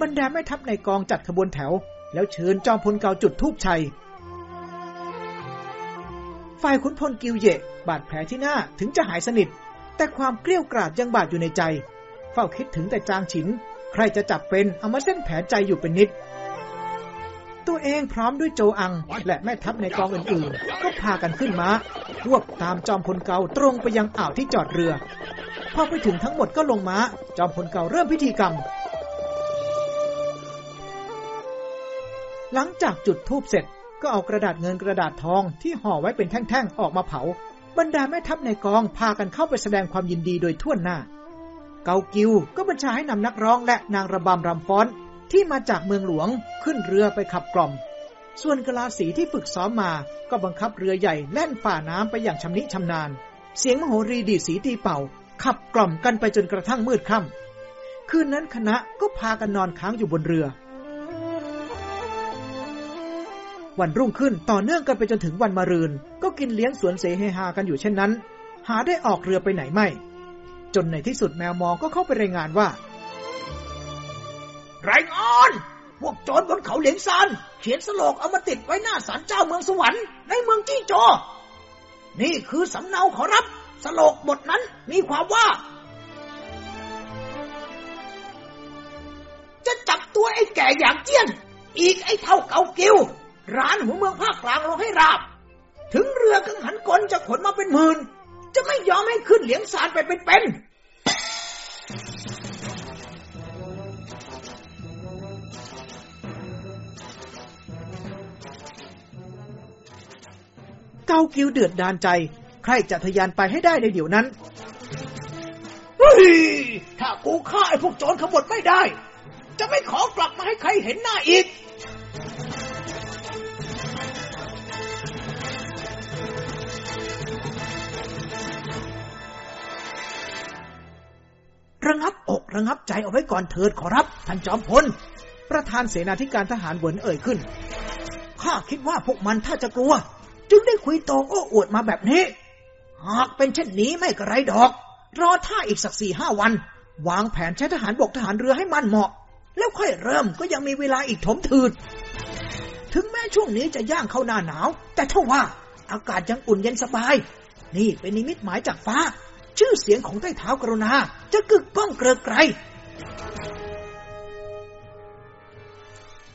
บรรดาแม่ทัพในกองจัดขบวนแถว แล้วเชิญจอมพลเก่าจุดทูบชัย ฝ่ายขุนพลกิวเยะบาดแผลที่หน้าถึงจะหายสนิท แต่ความเกลี้ยวกราดยังบาดอยู่ในใจ เฝ้าคิดถึงแต่จางฉิน ใครจะจับเป็นเอามาเส้นแผลใจอยู่เป็นนิด ตัวเองพร้อมด้วยโจอัง และแม่ทัพในกองอื่นๆ ก็พากันขึ้นมา้ารวบตามจอมพลเก่าตรงไปยังอ่าวที่จอดเรือพอไปถึงทั้งหมดก็ลงมา้า จอมพลเก่าเริ่มพิธีกรรม หลังจากจุดทูบเสร็จก็เอากระดาษเงินกระดาษทองที่ห่อไว้เป็นแท่งๆ ออกมาเผา บรรดาแม่ทัพในกองพากันเข้าไปแสดงความยินดีโดยทั่วหน้า เกากิวก็บัญชาให้นำนักร้องและนางระบำรำฟ้อนที่มาจากเมืองหลวงขึ้นเรือไปขับกล่อม ส่วนกลาสีที่ฝึกซ้อมมาก็บังคับเรือใหญ่แล่นฝ่าน้ำไปอย่างชำนิชำนาญ เสียงมโหรีดีสีตีเป่า ขับกล่อมกันไปจนกระทั่งมืดค่ำคืนนั้นคณะก็พากันนอนค้างอยู่บนเรือ วันรุ่งขึ้นต่อเนื่องกันไปจนถึงวันมะรืน ก็กินเลี้ยงสวนเสเฮฮากันอยู่เช่นนั้น หาได้ออกเรือไปไหนไม่ จนในที่สุดแมวมองก็เข้าไปรายงานว่ารายงานพวกโจรบนเขาเหลียงซานเขียนสโลกเอามาติดไว้หน้าศาลเจ้าเมืองสวรรค์ในเมืองจี้โจนี่คือสำเนาขอรับ สโลกบทนั้นมีความว่า จะจับตัวไอ้แก่อย่างเจี้ยน อีกไอ้เท่าเกากิว ร้านหัวเมืองภาคกลางลงให้ราบ ถึงเรือกังหันกลจะขนมาเป็นหมื่น จะไม่ยอมให้ขึ้นเหลียงซานไปเป็นๆเกากิวเดือดดานใจ ใครจะทะยานไปให้ได้ในเดี๋ยวนั้นเฮ้ยถ้ากูฆ่าไอ้พวกโจรขบฏไม่ได้ จะไม่ขอกลับมาให้ใครเห็นหน้าอีก ระงับอกระงับใจเอาไว้ก่อนเถิดขอรับ ท่านจอมพล ประธานเสนาธิการทหารเหวินเอ่ยขึ้น ข้าคิดว่าพวกมันถ้าจะกลัว จึงได้คุยโตโอ้อวดมาแบบนี้ หากเป็นเช่นนี้ไม่กระไรดอก รอท่าอีกสักสี่ห้าวัน วางแผนใช้ทหารบกทหารเรือให้มันเหมาะ แล้วค่อยเริ่มก็ยังมีเวลาอีกถมถืด ถึงแม้ช่วงนี้จะย่างเข้าหน้าหนาว แต่ถ้าว่าอากาศยังอุ่นเย็นสบาย นี่เป็นนิมิตหมายจากฟ้า ชื่อเสียงของใต้เท้ากรุณา จะกึกก้องเกริกไกร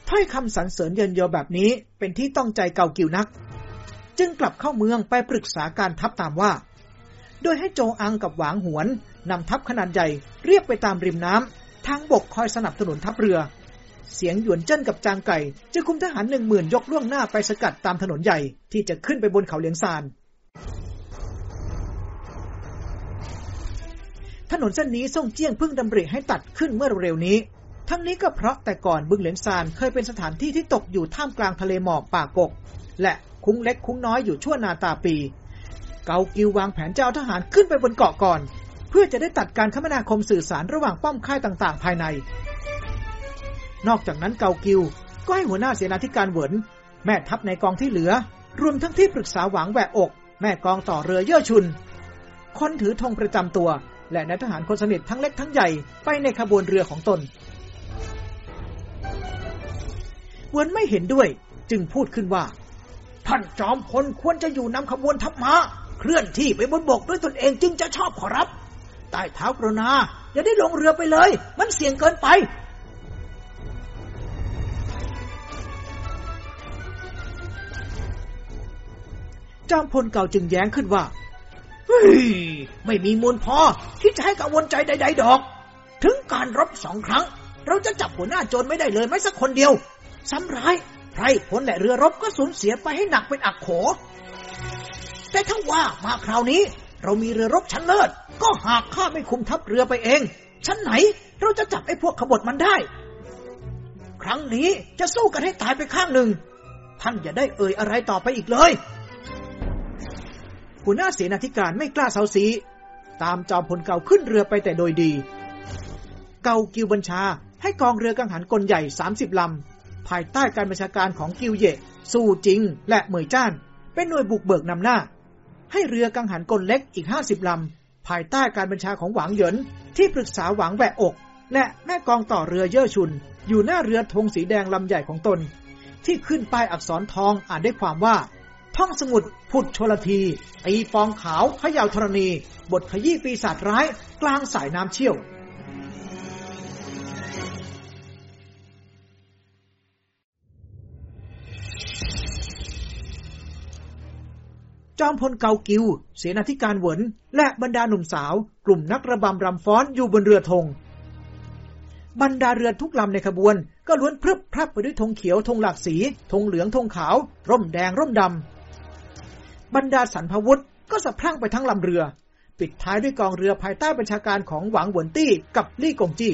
ถ้อยคำสรรเสริญเยินยอแบบนี้เป็นที่ต้องใจเก่ากิวนัก จึงกลับเข้าเมืองไปปรึกษาการทัพตามว่า โดยให้โจอังกับหวางหวนนำทัพขนาดใหญ่เรียบไปตามริมน้ำทางบกคอยสนับสนุนทัพเรือ เสียงหยวนเจิ้นกับจางไก่ จะคุมทหารหนึ่งหมื่นยกล่วงหน้าไปสกัดตามถนนใหญ่ที่จะขึ้นไปบนเขาเลียงซาน ถนนเส้นนี้ส่งเจี้ยงพิ่งดำริให้ตัดขึ้นเมื่อเร็วนี้ ทั้งนี้ก็เพราะแต่ก่อนบึงเหลียนซานเคยเป็นสถานที่ที่ตกอยู่ท่ามกลางทะเลหมอกป่ากก และคุ้งเล็กคุ้งน้อยอยู่ชั่วนาตาปี เกากิววางแผนจะเอาทหารขึ้นไปบนเกาะก่อน เพื่อจะได้ตัดการคมนาคมสื่อสารระหว่างป้อมค่ายต่างๆ ภายใน นอกจากนั้นเกากิวก็ให้หัวหน้าเสนาธิการเหวินแม่ทัพในกองที่เหลือ รวมทั้งที่ปรึกษาหวังแหวกอก แม่กองต่อเรือเย่อชุน คนถือธงประจำตัว และนายทหารคนสนิททั้งเล็กทั้งใหญ่ไปในขบวนเรือของตนเวินไม่เห็นด้วย จึงพูดขึ้นว่า ท่านจอมพลควรจะอยู่นำขบวนทัพมา้าเคลื่อนที่ไปบนบกด้วยตนเองจึงจะชอบขอรับใต้เท้ากรณาอย่าได้ลงเรือไปเลย มันเสี่ยงเกินไป จอมพลเก่าจึงแย้งขึ้นว่า ไม่มีมูลพอที่จะให้กังวลใจใด ๆ ดอก ถึงการรบสองครั้ง เราจะจับหัวหน้าโจรไม่ได้เลยแม้สักคนเดียว ซ้ำร้ายไพรพลและเรือรบก็สูญเสียไปให้หนักเป็นอักโข แต่ถ้าว่ามาคราวนี้ เรามีเรือรบชั้นเลิศ ก็หากข้าไม่คุมทัพเรือไปเอง ชั้นไหนเราจะจับไอ้พวกขบฏมันได้ ครั้งนี้จะสู้กันให้ตายไปข้างหนึ่ง ท่านอย่าได้เอ่ยอะไรต่อไปอีกเลย หัวหน้าเสนาธิการไม่กล้าเซาซี ตามจอมพลเก่าขึ้นเรือไปแต่โดยดี เก่ากิวบัญชาให้กองเรือกังหันกลใหญ่ 30 ลำ ภายใต้การบัญชาการของกิวเย่สู้จริง และเหมยจ้าน เป็นหน่วยบุกเบิกนำหน้า ให้เรือกังหันกลเล็กอีก 50 ลำ ภายใต้การบัญชาของหวังเหยินที่ปรึกษาหวังแหวกอก และแม่กองต่อเรือเย่อชุน อยู่หน้าเรือธงสีแดงลำใหญ่ของตน ที่ขึ้นป้ายอักษรทองอ่านได้ความว่า ท่องสมุดผุดชลทีตีฟองขาวขยาวธรณี บทขยี้ปีศาจร้ายกลางสายน้ำเชี่ยวจอมพลเกากิว เสนาธิการเหวินและบรรดาหนุ่มสาว กลุ่มนักระบำรำฟ้อนอยู่บนเรือธง บรรดาเรือทุกลำในขบวน ก็ล้วนพรึบพรับไปด้วยธงเขียวธงหลากสีธงเหลืองธงขาว ร่มแดงร่มดำ บรรดาสรรพวุธก็สะพรั่งไปทั้งลำเรือ ปิดท้ายด้วยกองเรือภายใต้บัญชาการของหวังหวนตี้กับลี่กงจี้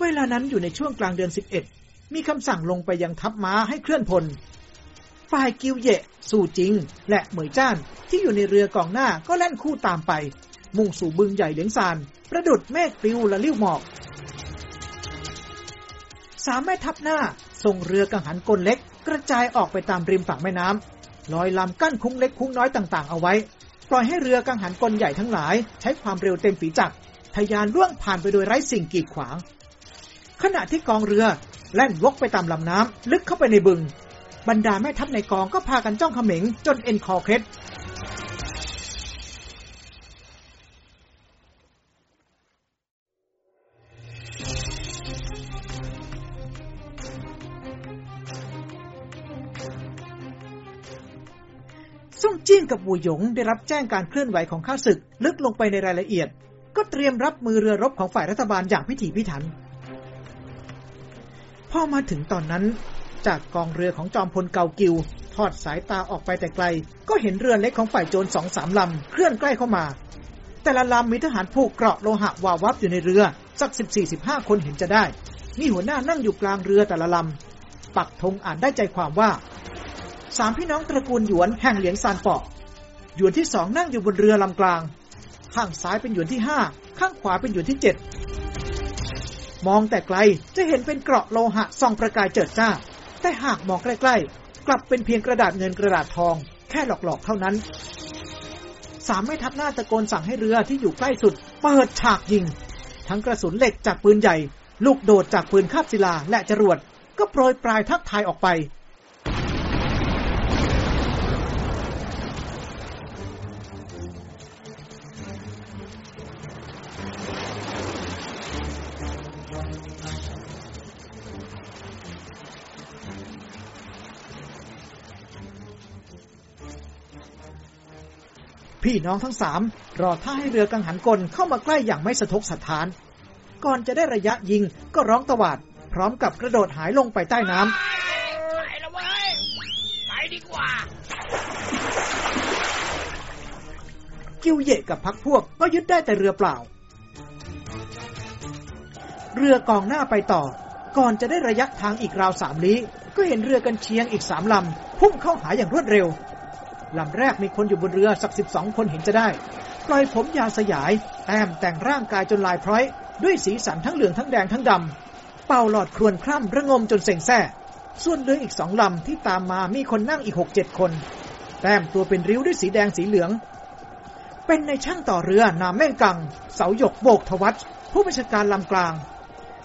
เวลานั้นอยู่ในช่วงกลางเดือน 11 มีคำสั่งลงไปยังทัพม้าให้เคลื่อนพล ฝ่ายกิวเยะสู่จิง และเหมยจ้านที่อยู่ในเรือกองหน้าก็แล่นคู่ตามไป มุ่งสู่บึงใหญ่เหลียงซาน ประดุดเมฆปลิวและลิ้วหมอกสามแม่ทัพหน้าส่งเรือกังหันกลเล็ก กระจายออกไปตามริมฝั่งแม่น้ำลอยลำกั้นคุ้งเล็กคุ้งน้อยต่างๆ เอาไว้ ปล่อยให้เรือกังหันกลใหญ่ทั้งหลาย ใช้ความเร็วเต็มฝีจักรทยานล่วงผ่านไปโดยไร้สิ่งกีดขวาง ขณะที่กองเรือแล่นวกไปตามลำน้ำลึกเข้าไปในบึง บรรดาแม่ทัพในกองก็พากันจ้องเขม็งจนเอ็นคอเคล็ด จิ้นกับวูหยงได้รับแจ้งการเคลื่อนไหวของข้าศึก ลึกลงไปในรายละเอียด ก็เตรียมรับมือเรือรบของฝ่ายรัฐบาลอย่างพิถีพิถัน พอมาถึงตอนนั้น จากกองเรือของจอมพลเกากิว ทอดสายตาออกไปแต่ไกล ก็เห็นเรือเล็กของฝ่ายโจรสองสามลำเคลื่อนใกล้เข้ามา แต่ละลำมีทหารผูกเกราะโลหะวาวับอยู่ในเรือสักสิบสี่สิบห้าคนเห็นจะได้ มีหัวหน้านั่งอยู่กลางเรือแต่ละลำปักธงอ่านได้ใจความว่า สามพี่น้องตระกูลหยวนแห่งเหลียงซานเปอกหยวนที่สองนั่งอยู่บนเรือลำกลาง ข้างซ้ายเป็นหยวนที่ห้าข้างขวาเป็นหยวนที่เจ็ดมองแต่ไกลจะเห็นเป็นเกราะโลหะส่องประกายเจิดจ้า แต่หากมองใกล้ๆ กลับเป็นเพียงกระดาษเงินกระดาษทอง แค่หลอกๆเท่านั้น สามไม่ทัพหน้าตะโกนสั่งให้เรือที่อยู่ใกล้สุดเปิดฉากยิง ทั้งกระสุนเหล็กจากปืนใหญ่ ลูกโดดจากปืนคาบศิลาและจรวด ก็โปรยปลายทักทายออกไป พี่น้องทั้งสามรอท่าให้เรือกังหันกลเข้ามาใกล้อย่างไม่สะทกสะท้าน ก่อนจะได้ระยะยิงก็ร้องตวาด พร้อมกับกระโดดหายลงไปใต้น้ำไปแล้วเว้ยไปดีกว่า กิ้วเย่กับพักพวกก็ยึดได้แต่เรือเปล่า เรือกองหน้าไปต่อ ก่อนจะได้ระยะทางอีกราวสามลี้ ก็เห็นเรือกันเชียงอีกสามลำพุ่งเข้าหาอย่างรวดเร็ว ลำแรกมีคนอยู่บนเรือสักสิบสองคนเห็นจะได้ ปล่อยผมยาวสยายแต้มแต่งร่างกายจนลายพร้อย ด้วยสีสันทั้งเหลืองทั้งแดงทั้งดำ เป่าหลอดครวนคร่ำระงมจนเส่งแซ่ส่วนเรืออีกสองลำที่ตามมามีคนนั่งอีกหกเจ็ดคน แต้มตัวเป็นริ้วด้วยสีแดงสีเหลือง เป็นในช่างต่อเรือนามแม่งกัง เสาหยกโบกทวัตผู้บัญชาการลำกลาง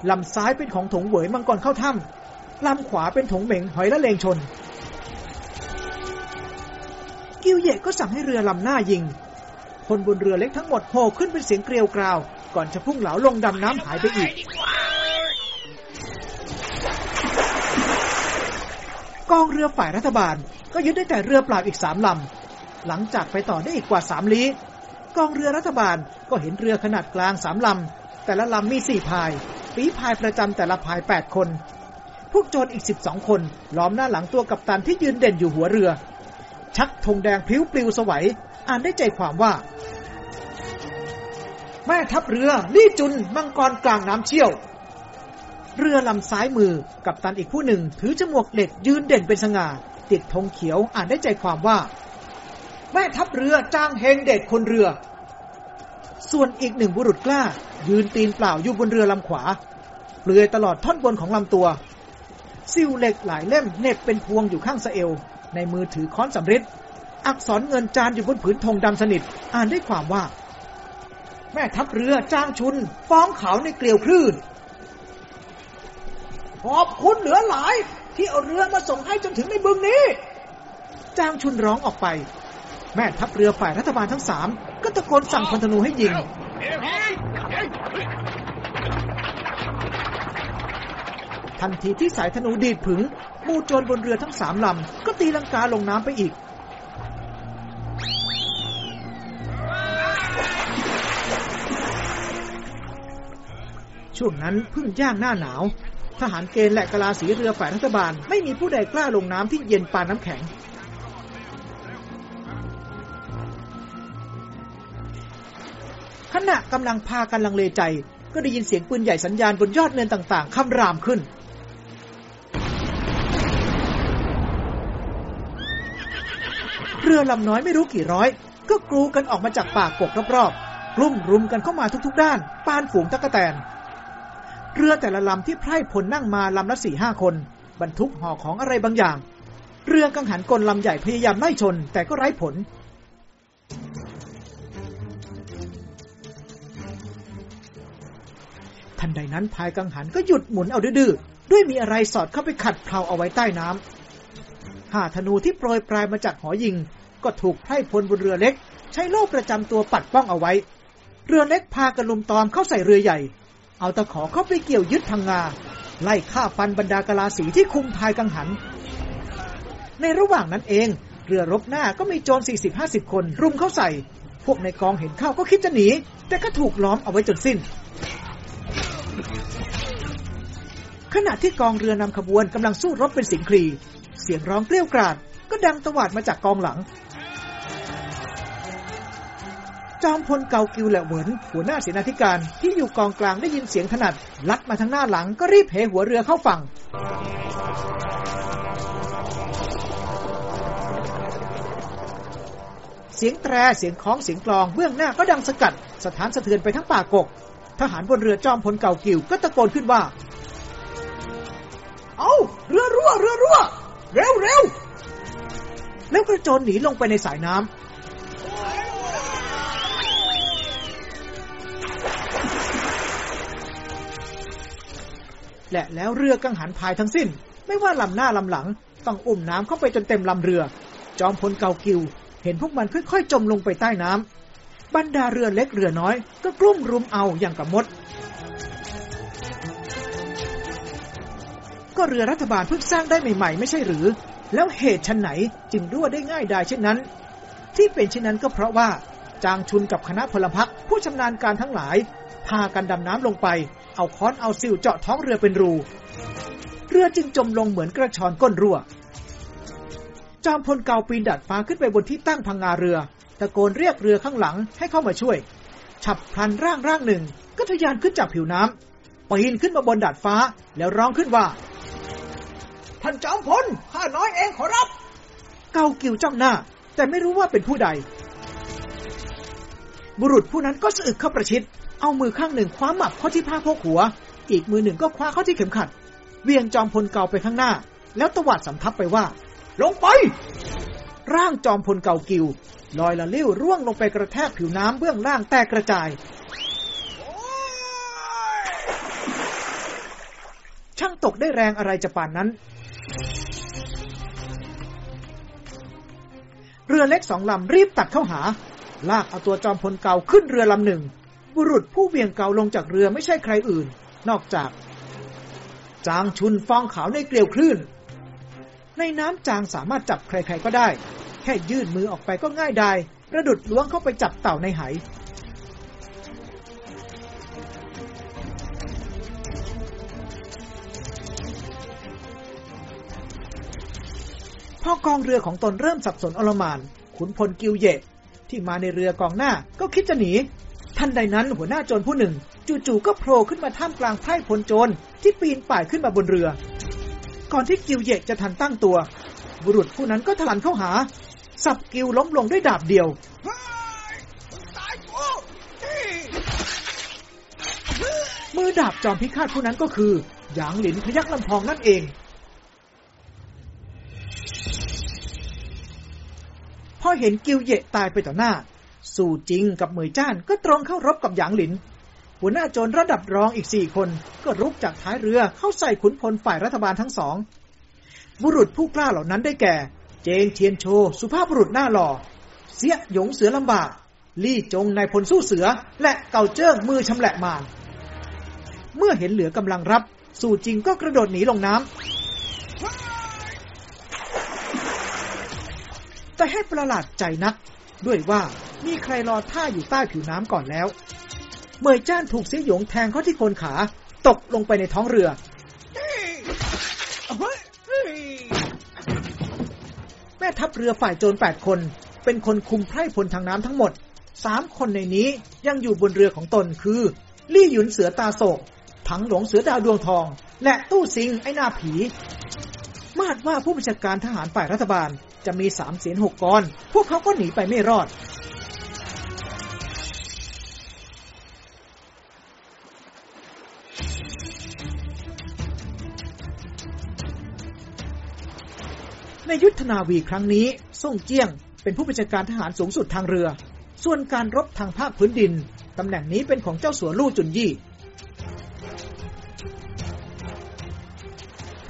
ลำซ้ายเป็นของถงเหวยมังกรเข้าถ้ำลำขวาเป็นถงเหม่งหอยละเลงชน กิวเย่ก็สั่งให้เรือลำหน้ายิง คนบนเรือเล็กทั้งหมดโห่ขึ้นเป็นเสียงเกลียวกราว ก่อนจะพุ่งเหลาลงดำน้ำหายไปอีก กองเรือฝ่ายรัฐบาลก็ยึดได้แต่เรือเปล่าอีกสามลำ หลังจากไปต่อได้อีกกว่าสามลี้กองเรือรัฐบาลก็เห็นเรือขนาดกลางสามลำ แต่ละลำมีสี่พายฝีพายประจำแต่ละพายแปดคน พวกโจรอีกสิบสองคนล้อมหน้าหลังตัวกัปตันที่ยืนเด่นอยู่หัวเรือ ชักธงแดงพลิ้วปลิวสวัย อ่านได้ใจความว่า แม่ทัพเรือลี่จุนมังกรกลางน้ำเชี่ยว เรือลำซ้ายมือกับตันอีกผู้หนึ่ง ถือจมวกเหล็กยืนเด่นเป็นสง่า ติดธงเขียวอ่านได้ใจความว่า แม่ทัพเรือจ้างเฮงเดชคนเรือ ส่วนอีกหนึ่งบุรุษกล้า ยืนตีนเปล่าอยู่บนเรือลำขวาเปลือยตลอดท่อนบนของลำตัวซิวเหล็กหลายเล่มเน็บเป็นพวงอยู่ข้างสะเอว ในมือถือค้อนสำริดอักษรเงินจานอยู่บนผืนธงดำสนิท อ่านได้ความว่า แม่ทัพเรือจ้างชุน ฟ้องขาวในเกลียวคลื่นขอบคุณเหลือหลาย ที่เอาเรือมาส่งให้จนถึงในบึงนี้ จ้างชุนร้องออกไป แม่ทัพเรือฝ่ายรัฐบาลทั้งสามก็ตะโกนสั่งพลธนูให้ยิง ทันทีที่สายธนูดีดผึง มู่โจรบนเรือทั้งสามลำ ก็ตีลังกาลงน้ำไปอีก ช่วงนั้นเพิ่งย่างหน้าหนาว ทหารเกณฑ์และกลาสีเรือฝ่ายรัฐบาล ไม่มีผู้ใดกล้าลงน้ำที่เย็นปานน้ำแข็งขณะกำลังพากันลังเลใจ ก็ได้ยินเสียงปืนใหญ่สัญญาณบนยอดเนินต่างๆคำรามขึ้น เรือลำน้อยไม่รู้กี่ร้อย ก็กรูกันออกมาจากป่ากกรอบๆกลุ่มรุมกันเข้ามาทุกๆด้าน ปานฝูงตะกะแตน เรือแต่ละลำที่ไพร่พลนั่งมาลำละสี่ห้าคน บรรทุกห่อของอะไรบางอย่าง เรือกังหันกลลำใหญ่พยายามไล่ชน แต่ก็ไร้ผลทันใดนั้นพายกังหันก็หยุดหมุนเอาดื้อๆด้วยมีอะไรสอดเข้าไปขัดเพลาเอาไว้ใต้น้ำ ห่าธนูที่โปรยปลายมาจากหอยิง ก็ถูกไพร่พลบนเรือเล็ก ใช้โล่ประจำตัวปัดป้องเอาไว้ เรือเล็กพากันลุมตอมเข้าใส่เรือใหญ่ เอาตะขอเข้าไปเกี่ยวยึดพังงา ไล่ฆ่าฟันบรรดากลาสีที่คุมพายกังหัน ในระหว่างนั้นเอง เรือรบหน้าก็มีโจร40-50 คน รุมเข้าใส่ พวกในกองเห็นเข้าก็คิดจะหนี แต่ก็ถูกล้อมเอาไว้จนสิ้นขณะที่กองเรือนำขบวนกำลังสู้รบเป็นสิงครี เสียงร้องเกลี้ยวกราด ก็ดังตวาดมาจากกองหลัง จอมพลเกากิวและเหวินหัวหน้าเสนาธิการที่อยู่กองกลางได้ยินเสียงถนัด ลัดมาทางหน้าหลังก็รีบเหหัวเรือเข้าฝั่งเสียงแตร เสียงคล้อง เสียงกลอง เบื้องหน้าก็ดังสกัด สถานสะเทือนไปทั้งป่ากก ทหารบนเรือจอมพลเก่ากิวก็ตะโกนขึ้นว่า เอาเรือรั่ว เรือรั่ว เร็วเร็วแล้วกระโจนหนีลงไปในสายน้ำและแล้วเรือกังหันพายทั้งสิ้น ไม่ว่าลำหน้าลำหลัง ต้องอุ้มน้ำเข้าไปจนเต็มลำเรือ จอมพลเกากิว เห็นพวกมันค่อยๆจมลงไปใต้น้ำบรรดาเรือเล็กเรือน้อย ก็กลุ่มรุมเอาอย่างกับมด ก็เรือรัฐบาลเพิ่งสร้างได้ใหม่ๆ ไม่ใช่หรือ แล้วเหตุชันไหนจึงรั่วได้ง่ายดายเช่นนั้น ที่เป็นเช่นนั้นก็เพราะว่า จางชุนกับคณะพลพรรคผู้ชำนาญการทั้งหลาย พากันดำน้ำลงไป เอาค้อนเอาซิวเจาะท้องเรือเป็นรู เรือจึงจมลงเหมือนกระชอนก้นรั่ว จอมพลเกาปีนดัดฟ้าขึ้นไปบนที่ตั้งพังงาเรือ ตะโกนเรียกเรือข้างหลังให้เข้ามาช่วย ฉับพลันร่างร่างหนึ่ง ก็ทะยานขึ้นจากผิวน้ำปีนขึ้นมาบนดาดฟ้าแล้วร้องขึ้นว่า ท่านจอมพลข้าน้อยเองขอรับ เกากิวจ้องหน้า แต่ไม่รู้ว่าเป็นผู้ใด บุรุษผู้นั้นก็สะอึกเข้าประชิด เอามือข้างหนึ่งคว้าหมับเข้าที่ผ้าโพกหัว อีกมือหนึ่งก็คว้าเข้าที่เข็มขัด เวียงจอมพลเก่าไปข้างหน้า แล้วตวัดสำทับไปว่า ลงไป ร่างจอมพลเก่ากิวลอยละลิ้วร่วงลงไปกระแทกผิวน้ำเบื้องล่างแตกกระจายช่างตกได้แรงอะไรจะป่านนั้น เรือเล็กสองลำรีบตัดเข้าหา ลากเอาตัวจอมพลเก่าขึ้นเรือลำหนึ่ง บุรุษผู้เวียงเก่าลงจากเรือไม่ใช่ใครอื่น นอกจาก จางชุนฟองขาวในเกลียวคลื่น ในน้ำจางสามารถจับใครๆก็ได้ แค่ยื่นมือออกไปก็ง่ายได้ระดุดล้วงเข้าไปจับเต่าในไห พอกองเรือของตนเริ่มสับสนอลมาน ขุนพลกิวเยะที่มาในเรือกองหน้าก็คิดจะหนี ทันใดนั้นหัวหน้าโจรผู้หนึ่ง จู่ๆก็โผล่ขึ้นมาท่ามกลางไพร่พลโจรที่ปีนป่ายขึ้นมาบนเรือ ก่อนที่กิวเยะจะทันตั้งตัว บุรุษผู้นั้นก็ถลันเข้าหา สับกิวล้มลงด้วยดาบเดียวมือดาบจอมพิฆาตผู้นั้นก็คือหยางหลินพยักลำพองนั่นเอง พอเห็นกิวเยะตายไปต่อหน้า สู่จริงกับเหมยจ้านก็ตรงเข้ารบกับหยางหลิน หัวหน้าโจรระดับรองอีกสี่คน ก็รุกจากท้ายเรือเข้าใส่ขุนพลฝ่ายรัฐบาลทั้งสองบุรุษผู้กล้าเหล่านั้นได้แก่ เจงเทียนโช สุภาพบุรุษหน้าหล่อ เสียหยงเสือลำบาก ลี่จงนายพลสู้เสือ และเก่าเจิ้งมือชำแหละมารเมื่อเห็นเหลือกำลังรับ สู่จริงก็กระโดดหนีลงน้ำ แต่ให้ประหลาดใจนัก ด้วยว่ามีใครรอท่าอยู่ใต้ผิวน้ำก่อนแล้ว เมยจ้านถูกเสียหยงแทงเข้าที่โคนขา ตกลงไปในท้องเรือ แม่ทัพเรือฝ่ายโจรแปดคน เป็นคนคุมไพร่พลทางน้ำทั้งหมดสามคนในนี้ยังอยู่บนเรือของตนคือ ลี่หยุนเสือตาโศก ถังหลงเสือดาวดวงทอง และตู้ซิงไอ้หน้าผี มาดว่าผู้บัญชาการทหารฝ่ายรัฐบาล จะมีสามเสียนหกกรพวกเขาก็หนีไปไม่รอด ในยุทธนาวีครั้งนี้ ส่งเจียง เป็นผู้บัญชาการทหารสูงสุดทางเรือ ส่วนการรบทางภาคพื้นดิน ตำแหน่งนี้เป็นของเจ้าสัวลู่จุนยี่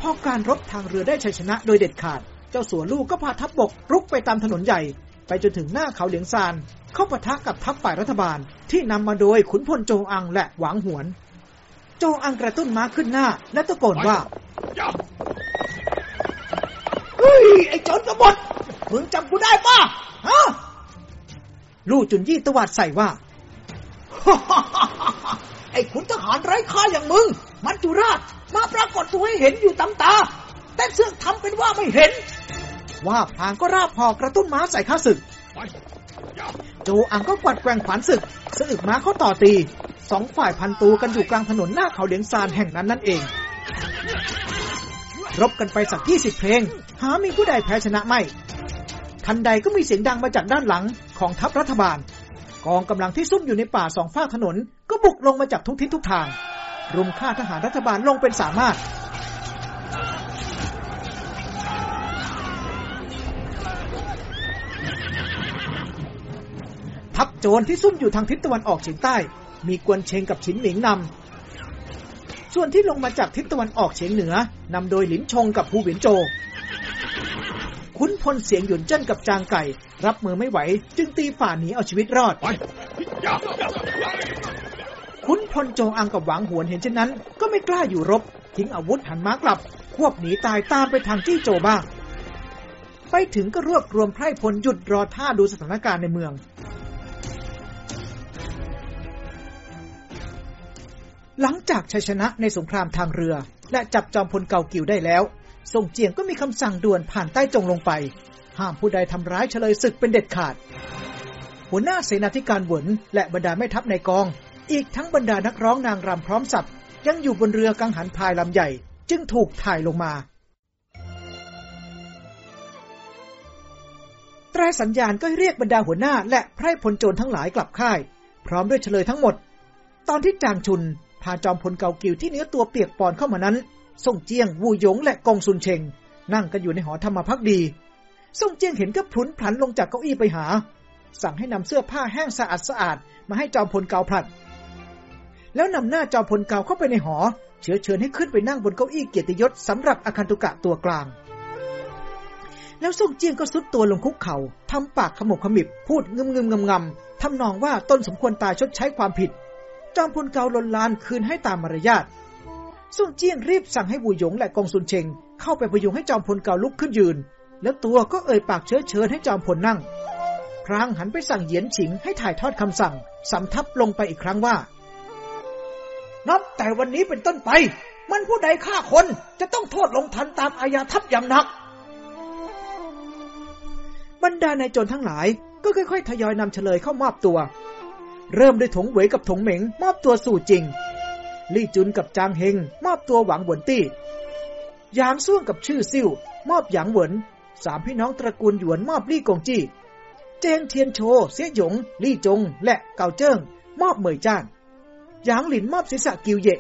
พอการรบทางเรือได้ชัยชนะโดยเด็ดขาด เจ้าสัวลู่ก็พาทัพบบกรุกไปตามถนนใหญ่ ไปจนถึงหน้าเขาเหลียงซาน เข้าปะทะกับทัพฝ่ายรัฐบาลที่นำมาโดยขุนพลโจงอังและหวางหวน โจงอังกระตุ้นม้าขึ้นหน้า และตะโกนว่าเฮ้ยไอ้โจรกบฏมึงจำกูได้ป่ะฮะลู่จุนยี่ตวาดใส่ว่าไอ้ขุนทหารไร้ค่าอย่างมึง มันจุราชมาปรากฏตัวให้เห็นอยู่ตำตา แต่เสืองทำเป็นว่าไม่เห็น ว่าพลางก็ราบพอกระตุ้นม้าใส่ข้าศึก โจอังก็กวัดแกว่งขวานศึกสะอึกม้าเข้าต่อตีสองฝ่ายพันตูกันอยู่กลางถนนหน้าเขาเหลียงซานแห่งนั้นนั่นเอง รบกันไปสักยี่สิบเพลง หามีผู้ใดแพ้ชนะไม่ ทันใดก็มีเสียงดังมาจากด้านหลังของทัพรัฐบาล กองกำลังที่ซุ่มอยู่ในป่าสองฝ้าถนน ก็บุกลงมาจากทุกทิศทุกทาง รุมฆ่าทหารรัฐบาลลงเป็นสามารถ ทัพโจรที่ซุ่มอยู่ทางทิศตะวันออกเฉียงใต้ มีกวนเชงกับฉินหมิงนำ ส่วนที่ลงมาจากทิศตะวันออกเฉียงเหนือนำโดยหลินชงกับภูหวินโจขุนพลเสียงหยุนเจิ้นกับจางไก่ รับมือไม่ไหว จึงตีฝ่าหนีเอาชีวิตรอดขุนพลโจงอังกับหวังหวนเห็นเช่นนั้น ก็ไม่กล้าอยู่รบ ทิ้งอาวุธหันม้ากลับ ควบหนีตายตามไปทางจี้โจบ้างไปถึงก็รวบรวมไพร่พลหยุดรอท่าดูสถานการณ์ในเมือง หลังจากชัยชนะในสงครามทางเรือ และจับจอมพลเก่ากิวได้แล้วส่งเจียงก็มีคำสั่งด่วนผ่านใต้จงลงไป ห้ามผู้ใดทำร้ายเฉลยศึกเป็นเด็ดขาด หัวหน้าเสนาธิการหวนและบรรดาแม่ทัพในกอง อีกทั้งบรรดานักร้องนางรำพร้อมสับยังอยู่บนเรือกังหันพายลำใหญ่ จึงถูกถ่ายลงมาตรายสัญญาณก็เรียกบรรดาหัวหน้าและไพร่พลโจรทั้งหลายกลับค่าย พร้อมด้วยเฉลยทั้งหมด ตอนที่จางชุน พาจอมพลเกากิวที่เนื้อตัวเปียกปอนเข้ามานั้น ส่งเจียง วูหยง และกองซุนเชง นั่งกันอยู่ในหอธรรมพักดี ส่งเจียงเห็นก็พลุนพลันลงจากเก้าอี้ไปหา สั่งให้นำเสื้อผ้าแห้งสะอาดสะอาดมาให้จอมพลเกาผลัด แล้วนำหน้าจอมพลเกาเข้าไปในหอ เชื้อเชิญให้ขึ้นไปนั่งบนเก้าอี้เกียรติยศสำหรับอาคันตุกะตัวกลาง แล้วส่งเจียงก็สุดตัวลงคุกเขา่าทำปากขมบขมิบพูดงึมงึมงำงำทำนองว่าตนสมควรตายชดใช้ความผิด จอมพลเกาลนลานคืนให้ตามมารยาทส่งเจียงรีบสั่งให้วูหยงและกองซุนเชงเข้าไปพยุงให้จอมพลเกาลุกขึ้นยืน แล้วตัวก็เอ่ยปากเชื้อเชิญให้จอมพลนั่ง พรางหันไปสั่งเหยียนฉิงให้ถ่ายทอดคำสั่ง สำทับลงไปอีกครั้งว่า นับแต่วันนี้เป็นต้นไป มันผู้ใดฆ่าคนจะต้องโทษลงทันตามอาญาทับอย่างหนัก บรรดานายโจรทั้งหลายก็ค่อยๆ ทยอยนำเฉลยเข้ามอบตัว เริ่มด้วยถงเหวยกับถงเหม็ง มอบตัวสู่จริง ลี่จุนกับจางเฮง มอบตัวหวังหวนตี้ยางซ่วงกับชื่อซิ่วมอบหยางเหวินสามพี่น้องตระกูลหยวนมอบลี่กงจี้ เจงเทียนโช เสียหยง ลี่จง และเกาเจิ้ง มอบเหมยจ้านหยางหลินมอบศีรษะกิวเย่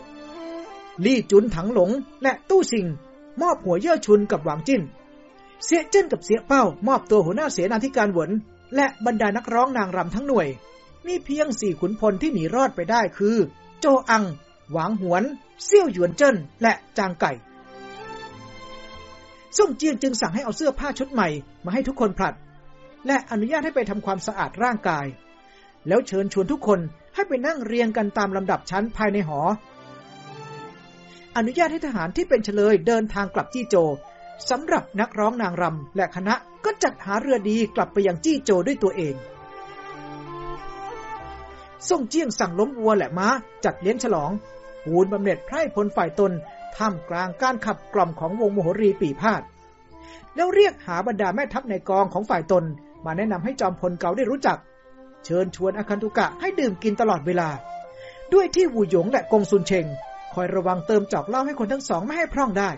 ลี่จุนถังหลง และตู้สิง มอบหัวเย่อชุนกับหวังจิ้น เสียเจิ้นกับเสียเป้ามอบตัวหัวหน้าเสนาธิการหวน และบรรดานักร้องนางรำทั้งหน่วย มีเพียงสี่ขุนพลที่หนีรอดไปได้คือ โจอัง หวางหวน เซี่ยวหยวนเจิ้น และจางไก่ส่งเจียงจึงสั่งให้เอาเสื้อผ้าชุดใหม่มาให้ทุกคนผลัด และอนุญาตให้ไปทำความสะอาดร่างกาย แล้วเชิญชวนทุกคนให้ไปนั่งเรียงกันตามลำดับชั้นภายในหอ อนุญาตให้ทหารที่เป็นเฉลยเดินทางกลับจี้โจสำหรับนักร้องนางรำและคณะก็จัดหาเรือดีกลับไปยังจี้โจด้วยตัวเอง ส่งเจียงสั่งล้มวัวและม้า จัดเลี้ยงฉลองหูนบำเหน็จไพร่พลฝ่ายตนท่ามกลางการขับกล่อมของวงโมโหรีปีพาดแล้วเรียกหาบรรดาแม่ทัพในกองของฝ่ายตน มาแนะนำให้จอมพลเก่าได้รู้จัก เชิญชวนอาคันตุกะให้ดื่มกินตลอดเวลา ด้วยที่วูหยงและกงซุนเชงคอยระวังเติมจอกเหล้าให้คนทั้งสองไม่ให้พร่องได้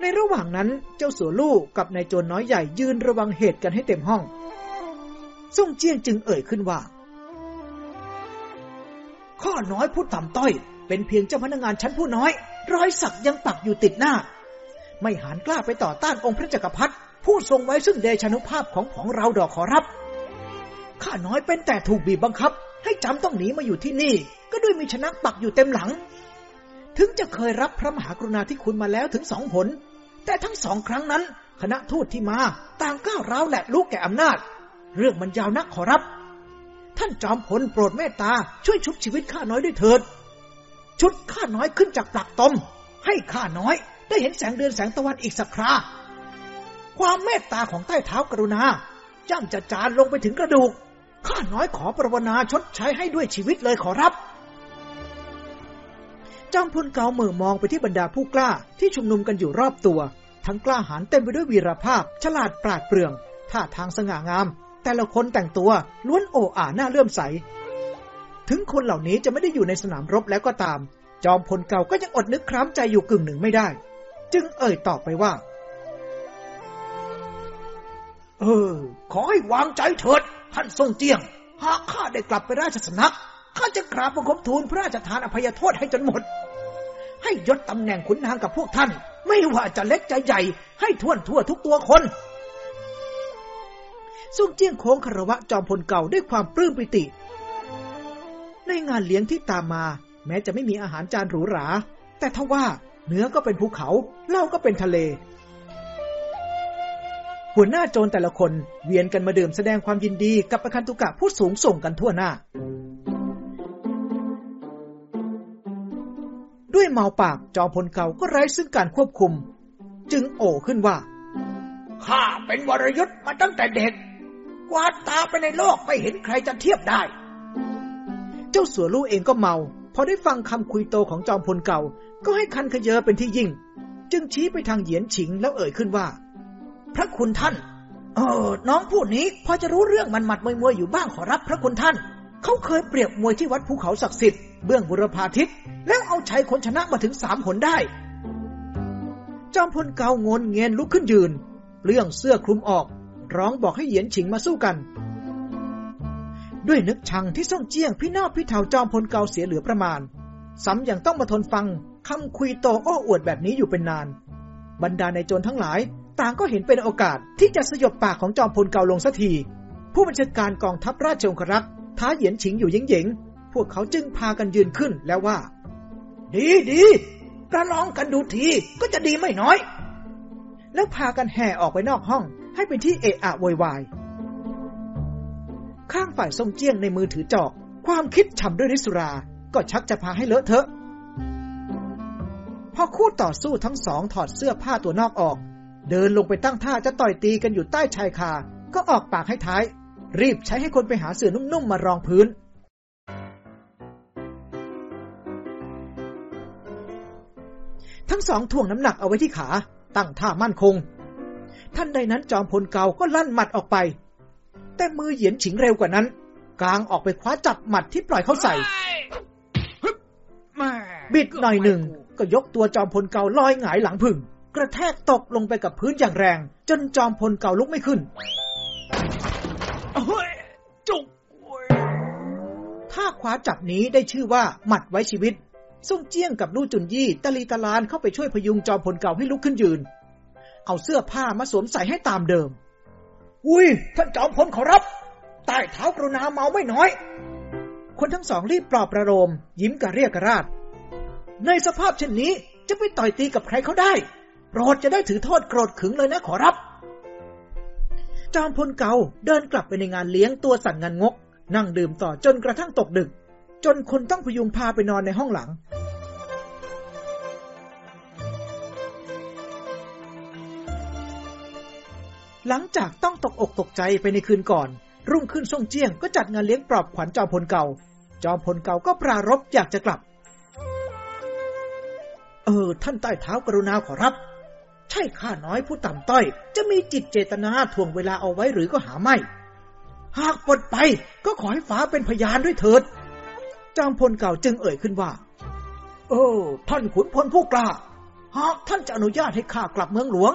ในระหว่างนั้นเจ้าสัวลู่กับนายโจรน้อยใหญ่ยืนระวังเหตุกันให้เต็มห้อง ส่งเจียงจึงเอ่ยขึ้นว่า ข้อน้อยผู้ต่ำต้อย เป็นเพียงเจ้าพนักงานชั้นผู้น้อย รอยสักยังปักอยู่ติดหน้า ไม่หานกล้าไปต่อต้านองค์พระจักรพรรดิผู้ทรงไว้ซึ่งเดชานุภาพของของเราดอกขอรับ ข้าน้อยเป็นแต่ถูกบีบบังคับ ให้จำต้องหนีมาอยู่ที่นี่ ก็ด้วยมีชนะปักอยู่เต็มหลัง ถึงจะเคยรับพระมหากรุณาธิคุณมาแล้วถึงสองหน แต่ทั้งสองครั้งนั้น คณะทูตที่มาต่างก้าวร้าวแหละลุกแก่อำนาจ เรื่องมันยาวนักขอรับ ท่านจอมพลโปรดเมตตา ช่วยชุบชีวิตข้าน้อยด้วยเถิด ชุดข้าน้อยขึ้นจากปลักตม ให้ข้าน้อยได้เห็นแสงเดือนแสงตะวันอีกสักครา ความเมตตาของใต้เท้ากรุณาย่ำจะจานลงไปถึงกระดูก ข้าน้อยขอปรวนาชดใช้ให้ด้วยชีวิตเลยขอรับจอมพลเกาเมื่อมองไปที่บรรดาผู้กล้าที่ชุมนุมกันอยู่รอบตัว ทั้งกล้าหาญเต็มไปด้วยวีรภาพ ฉลาดปราดเปรื่องท่าทางสง่างาม แต่ละคนแต่งตัวล้วนโอ้อาหน้าเลื่อมใส ถึงคนเหล่านี้จะไม่ได้อยู่ในสนามรบแล้วก็ตาม จอมพลเก่าก็ยังอดนึกคร้ำใจอยู่กึ่งหนึ่งไม่ได้ จึงเอ่ยตอบไปว่า เออ ขอให้วางใจเถิด ท่านทรงเจียง หากข้าได้กลับไปราชสำนักข้าจะกราบบังคมทูลพระราชทานอภัยโทษให้จนหมด ให้ยศตำแหน่งขุนนางกับพวกท่าน ไม่ว่าจะเล็กจะใหญ่ ให้ท่วนทั่วทุกตัวคน ซุงเจี้ยงโค้งคารวะจอมพลเก่าด้วยความปลื้มปิติ ในงานเลี้ยงที่ตามมา แม้จะไม่มีอาหารจานหรูหรา แต่ทว่าเนื้อก็เป็นภูเขาเหล้าก็เป็นทะเล หัวหน้าโจรแต่ละคนเวียนกันมาดื่มแสดงความยินดีกับประคันตุกะผู้สูงส่งกันทั่วหน้า ด้วยเมาปากจอมพลเก่าก็ไร้ซึ่งการควบคุม จึงโอขึ้นว่าข้าเป็นวรยุทธ์มาตั้งแต่เด็ก กวาดตาไปในโลกไม่เห็นใครจะเทียบได้ เจ้าสัวลู่เองก็เมา พอได้ฟังคำคุยโตของจอมพลเก่า ก็ให้คันขยเยอเป็นที่ยิ่ง จึงชี้ไปทางเหยียนฉิงแล้วเอ่ยขึ้นว่า พระคุณท่าน เออ น้องผู้นี้พอจะรู้เรื่องมันหมัดมวยมวยอยู่บ้างขอรับพระคุณท่าน เขาเคยเปรียบมวยที่วัดภูเขาศักดิ์สิทธิ์เบื้องบุรพาทิตแล้วเอาชัยคนชนะมาถึงสามหนได้ จอมพลเก่างนเงียนลุกขึ้นยืนเปลื้องเสื้อคลุมออก ร้องบอกให้เหยียนฉิงมาสู้กัน ด้วยนึกชังที่ส่งเจียงพี่นอพี่เทาจอมพลเกาเสียเหลือประมาณซ้ำยังต้องมาทนฟังคำคุยโตโอ้อวดแบบนี้อยู่เป็นนาน บรรดาในโจรทั้งหลาย ต่างก็เห็นเป็นโอกาสที่จะสยบปากของจอมพลเกาลงสักทีผู้บัญชาการกองทัพราชองครักษ์ท้าเหยียนฉิงอยู่ยิงๆพวกเขาจึงพากันยืนขึ้นแล้วว่า ดีดีประลองกันดูทีก็จะดีไม่น้อย แล้วพากันแห่ออกไปนอกห้อง ให้เป็นที่เอะอะโวยวาย ข้างฝ่ายทรงเจี้ยงในมือถือจอกความคิดฉ่ำด้วยริสุรา ก็ชักจะพาให้เลอะเทอะ พอคู่ต่อสู้ทั้งสองถอดเสื้อผ้าตัวนอกออก เดินลงไปตั้งท่าจะต่อยตีกันอยู่ใต้ชายคา ก็ออกปากให้ท้าย รีบใช้ให้คนไปหาเสื่อนุ่มๆมารองพื้นทั้งสองถ่วงน้ำหนักเอาไว้ที่ขา ตั้งท่ามั่นคง ท่านใดนั้นจอมพลเก่าก็ลั่นหมัดออกไป แต่มือเหยียนฉิงเร็วกว่านั้น กลางออกไปคว้าจับหมัดที่ปล่อยเขาใส่ บิดหน่อยหนึ่งก็ยกตัวจอมพลเก่าลอยหงายหลังพึ่ง กระแทกตกลงไปกับพื้นอย่างแรง จนจอมพลเก่าลุกไม่ขึ้นจุกท่าขวาจับนี้ได้ชื่อว่าหมัดไว้ชีวิต ส่งเจี้ยงกับลู่จุนยี่ตะลีตะลานเข้าไปช่วยพยุงจอมพลเก่าให้ลุกขึ้นยืน เอาเสื้อผ้ามาสวมใส่ให้ตามเดิม อุ้ย ท่านจอมพลขอรับ ใต้เท้ากรุณาเมาไม่น้อย คนทั้งสองรีบปลอบประโลม ยิ้มกระเรียกกระราด ในสภาพเช่นนี้จะไปต่อยตีกับใครเขาได้ โปรดจะได้ถือโทษโกรธขึงเลยนะขอรับ จอมพลเก่าเดินกลับไปในงานเลี้ยงตัวสั่นงันงก นั่งดื่มต่อจนกระทั่งตกดึก จนคนต้องพยุงพาไปนอนในห้องหลัง หลังจากต้องตกอกตกใจไปในคืนก่อน รุ่งขึ้นส่งเจียงก็จัดงานเลี้ยงปลอบขวัญจอมพลเก่า จอมพลเก่าก็ปรารบอยากจะกลับ เออ ท่านใต้เท้ากรุณาขอรับ ใช่ข้าน้อยผู้ต่ำต้อย จะมีจิตเจตนาถ่วงเวลาเอาไว้หรือก็หาไม่ หากปลดไปก็ขอให้ฟ้าเป็นพยานด้วยเถิด จอมพลเก่าจึงเอ่ยขึ้นว่าเออท่านขุนพลผู้กล้าหากท่านจะอนุญาตให้ข้ากลับเมืองหลวง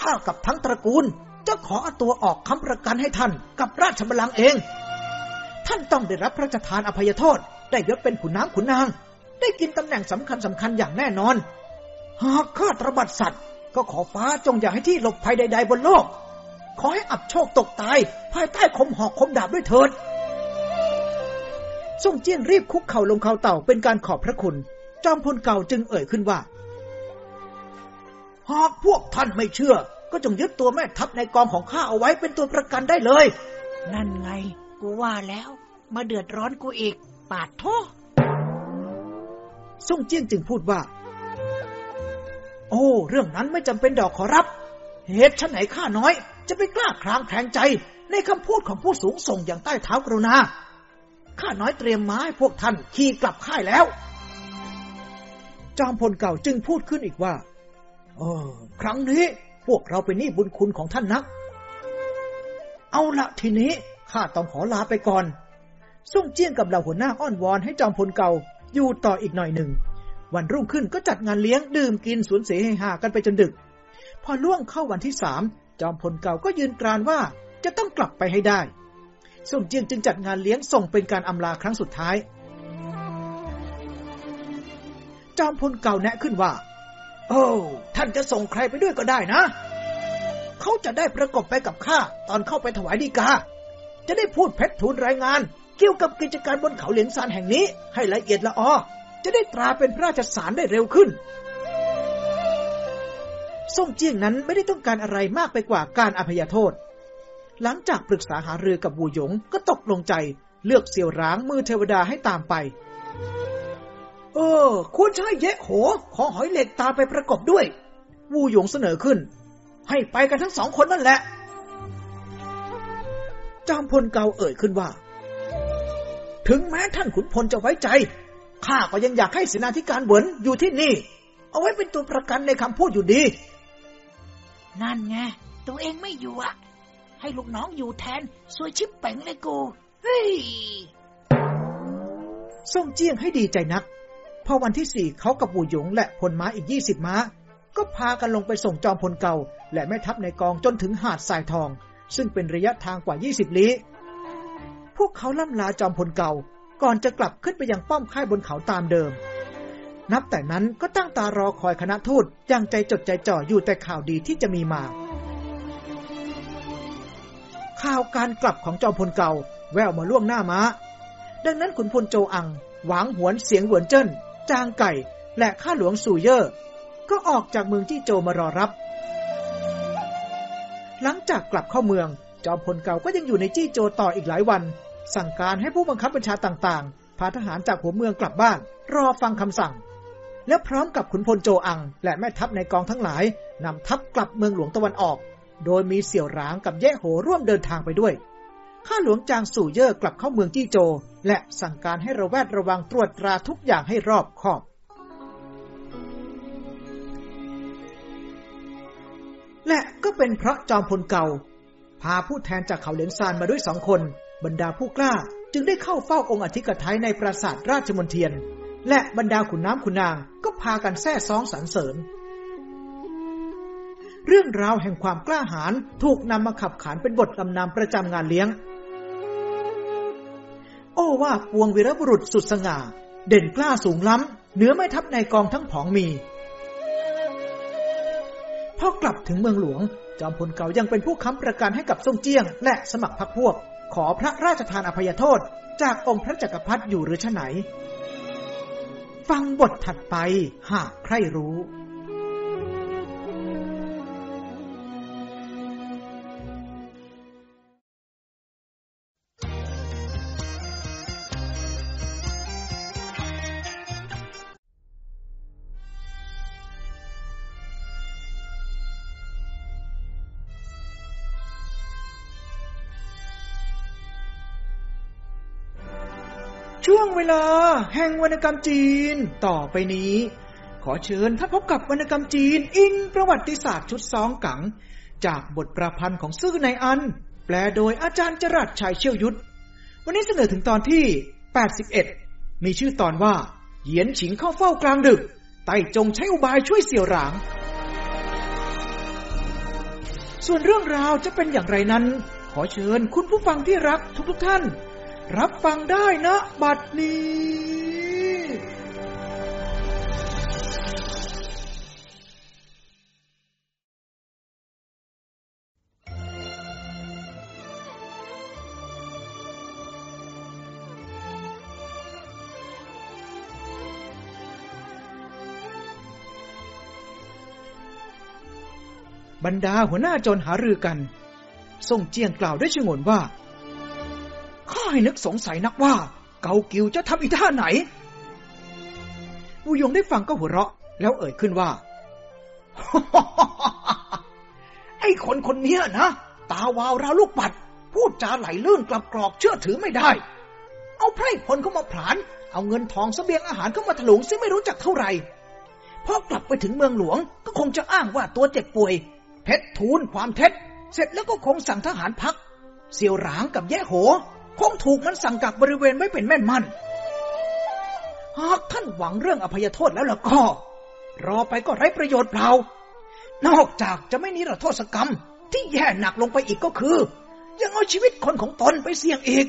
ข้ากับทั้งตระกูล จะขอเอาตัวออกค้ำประกันให้ท่านกับราชบัลลังก์เอง ท่านต้องได้รับพระราชทานอภัยโทษ ได้ยศเป็นขุนน้ำขุนนาง ได้กินตำแหน่งสำคัญสำคัญอย่างแน่นอน หากข้าตรบัดสัตว์ ก็ขอฟ้าจงอย่าให้ที่หลบภัยใด ๆ บนโลก ขอให้อับโชคตกตาย ภายใต้คมหอกคมดาบด้วยเถิดส่งเจี้ยนรีบคุกเข่าลงเขาเต่าเป็นการขอบพระคุณ จอมพลเก่าจึงเอ่ยขึ้นว่า หากพวกท่านไม่เชื่อ ก็จงยึดตัวแม่ทัพในกองของข้าเอาไว้เป็นตัวประกันได้เลย นั่นไง กูว่าแล้ว มาเดือดร้อนกูอีก ปาดโทษส่งเจี้ยนจึงพูดว่า โอ้ เรื่องนั้นไม่จำเป็นดอกขอรับ เหตุฉันไหนข้าน้อย จะไปกล้าครางแข็งใจ ในคำพูดของผู้สูงส่งอย่างใต้เท้ากรุณาข้าน้อยเตรียมม้าให้พวกท่านขี่กลับค่ายแล้ว จอมพลเก่าจึงพูดขึ้นอีกว่า เออ ครั้งนี้ พวกเราเป็นหนี้บุญคุณของท่านนัก เอาละทีนี้ข้าต้องขอลาไปก่อนส่งเจี้ยงกับเหล่าหัวหน้าอ้อนวอนให้จอมพลเก่า อยู่ต่ออีกหน่อยหนึ่ง วันรุ่งขึ้นก็จัดงานเลี้ยงดื่มกินสวนเสเฮฮากันไปจนดึก พอล่วงเข้าวันที่สามจอมพลเก่าก็ยืนกรานว่าจะต้องกลับไปให้ได้ส่งเจียงจึงจัดงานเลี้ยงส่งเป็นการอำลาครั้งสุดท้าย จอมพลเก่าแนะขึ้นว่า โอ้ท่านจะส่งใครไปด้วยก็ได้นะ เขาจะได้ประกบไปกับข้าตอนเข้าไปถวายดีกา จะได้พูดเพชรทูลรายงาน เกี่ยวกับกิจการบนเขาเหลียงซานแห่งนี้ ให้ละเอียดละออ จะได้ตราเป็นพระราชสารได้เร็วขึ้นส่งเจียงนั้นไม่ได้ต้องการอะไรมากไปกว่าการอภัยโทษ หลังจากปรึกษาหารือกับบูหยงก็ตกลงใจเลือกเสี่ยวร้างมือเทวดาให้ตามไป เออ ควรใช้เยะโห ขอหอยเหล็กตามไปประกบด้วย วูหยงเสนอขึ้น ให้ไปกันทั้งสองคนนั่นแหละ จอมพลเกาเอ่ยขึ้นว่า ถึงแม้ท่านขุนพลจะไว้ใจ ข้าก็ยังอยากให้เสนาธิการเหวินอยู่ที่นี่ เอาไว้เป็นตัวประกันในคำพูดอยู่ดี นั่นไง ตัวเองไม่อยู่อะให้ลูกน้องอยู่แทนสวยชิบเป่งเลยกู เฮ้ยส่งเจียงให้ดีใจนัก พอวันที่สี่เขากับบูหยงและพลม้าอีกยี่สิบม้า ก็พากันลงไปส่งจอมพลเก่า และแม่ทัพในกองจนถึงหาดทรายทอง ซึ่งเป็นระยะทางกว่า20ลี้ พวกเขาล่ำลาจอมพลเก่า ก่อนจะกลับขึ้นไปยังป้อมค่ายบนเขาตามเดิม นับแต่นั้นก็ตั้งตารอคอยคณะทูตอย่างใจจดใจจ่ออยู่แต่ข่าวดีที่จะมีมาข่าวการกลับของจอมพลเก่า แววมาล่วงหน้ามา้า ดังนั้นขุนพลโจอัง หวางหวนเสียงหวนเจิ้น จางไก่ และข้าหลวงสู่เย่อก็ออกจากเมืองจี้โจมารอรับ หลังจากกลับเข้าเมือง จอมพลเก่าก็ยังอยู่ในจี้โจต่ออีกหลายวัน สั่งการให้ผู้บังคับบัญชาต่างๆ พาทหารจากหัวเมืองกลับบ้าน รอฟังคำสั่ง และพร้อมกับขุนพลโจอัง และแม่ทัพในกองทั้งหลายนำทัพกลับเมืองหลวงตะวันออก โดยมีเสี่ยวหลางกับแย่โหร่วมเดินทางไปด้วยข้าหลวงจางสู่เย่อกลับเข้าเมืองจี้โจ และสั่งการให้ระแวดระวังตรวจตราทุกอย่างให้รอบคอบ และก็เป็นเพราะจอมพลเก่า พาผู้แทนจากเขาเหลียนซานมาด้วยสองคน บรรดาผู้กล้าจึงได้เข้าเฝ้าองค์อธิกไทยในปราสาทราชมนเทียน และบรรดาขุนน้ำขุนนางก็พากันแซ่ซ้องสรรเสริญ เรื่องราวแห่งความกล้าหาญถูกนำมาขับขานเป็นบทลำนำประจำงานเลี้ยง โอ้ว่าปวงวีรบุรุษสุดสง่า เด่นกล้าสูงล้ำ เหนือไม่ทัพในกองทั้งผองมี พอกลับถึงเมืองหลวง จอมพลเก่ายังเป็นผู้ค้ำประกันให้กับซ่งเจียง และสมัครพรรคพวก ขอพระราชทานอภัยโทษ จากองค์พระจักรพรรดิอยู่หรือชไหน ฟังบทถัดไปหากใครรู้ วงเวลา แห่งวรรณกรรมจีน ต่อไปนี้ ขอเชิญท่านพบกับวรรณกรรมจีน อิงประวัติศาสตร์ชุดซองกัง จากบทประพันธ์ของซื่อในอัน แปลโดยอาจารย์จรัสชัยเชี่ยวยุทธ วันนี้เสนอถึงตอนที่ 81 มีชื่อตอนว่า เหยียนฉิงเข้าเฝ้ากลางดึก ไต่จงใช้อุบายช่วยเสี่ยวหลาง ส่วนเรื่องราวจะเป็นอย่างไรนั้น ขอเชิญคุณผู้ฟังที่รักทุกๆทท่าน รับฟังได้นะบัดนี้ บรรดาหัวหน้าจรหารือกัน ส่งเจียงกล่าวด้วยชงนว่า ข้าให้นึกสงสัยนักว่า เกากิวจะทำอีท่าไหนวูยงได้ฟังก็หัวเราะ แล้วเอ่ยขึ้นว่า ไอ้คนคนนี้นะ ตาวาวราวลูกปัด พูดจาไหลลื่นกลับกรอกเชื่อถือไม่ได้ เอาไพร่พลเข้ามาผลาน เอาเงินทองเสบียงอาหารเข้ามาถลุงซึ่งไม่รู้จักเท่าไหร่พอกลับไปถึงเมืองหลวงก็คงจะอ้างว่าตัวเจ็บป่วย เพชรทูลความเท็จ เสร็จแล้วก็คงสั่งทหารพัก เสี่ยวหลางกับแย่โห คงถูกมันสั่งกักบริเวณไว้เป็นแม่นมัน หากท่านหวังเรื่องอภัยโทษแล้วล่ะก็ รอไปก็ไร้ประโยชน์เปล่านอกจากจะไม่นิรโทษกรรม ที่แย่หนักลงไปอีกก็คือ ยังเอาชีวิตคนของตนไปเสี่ยงอีก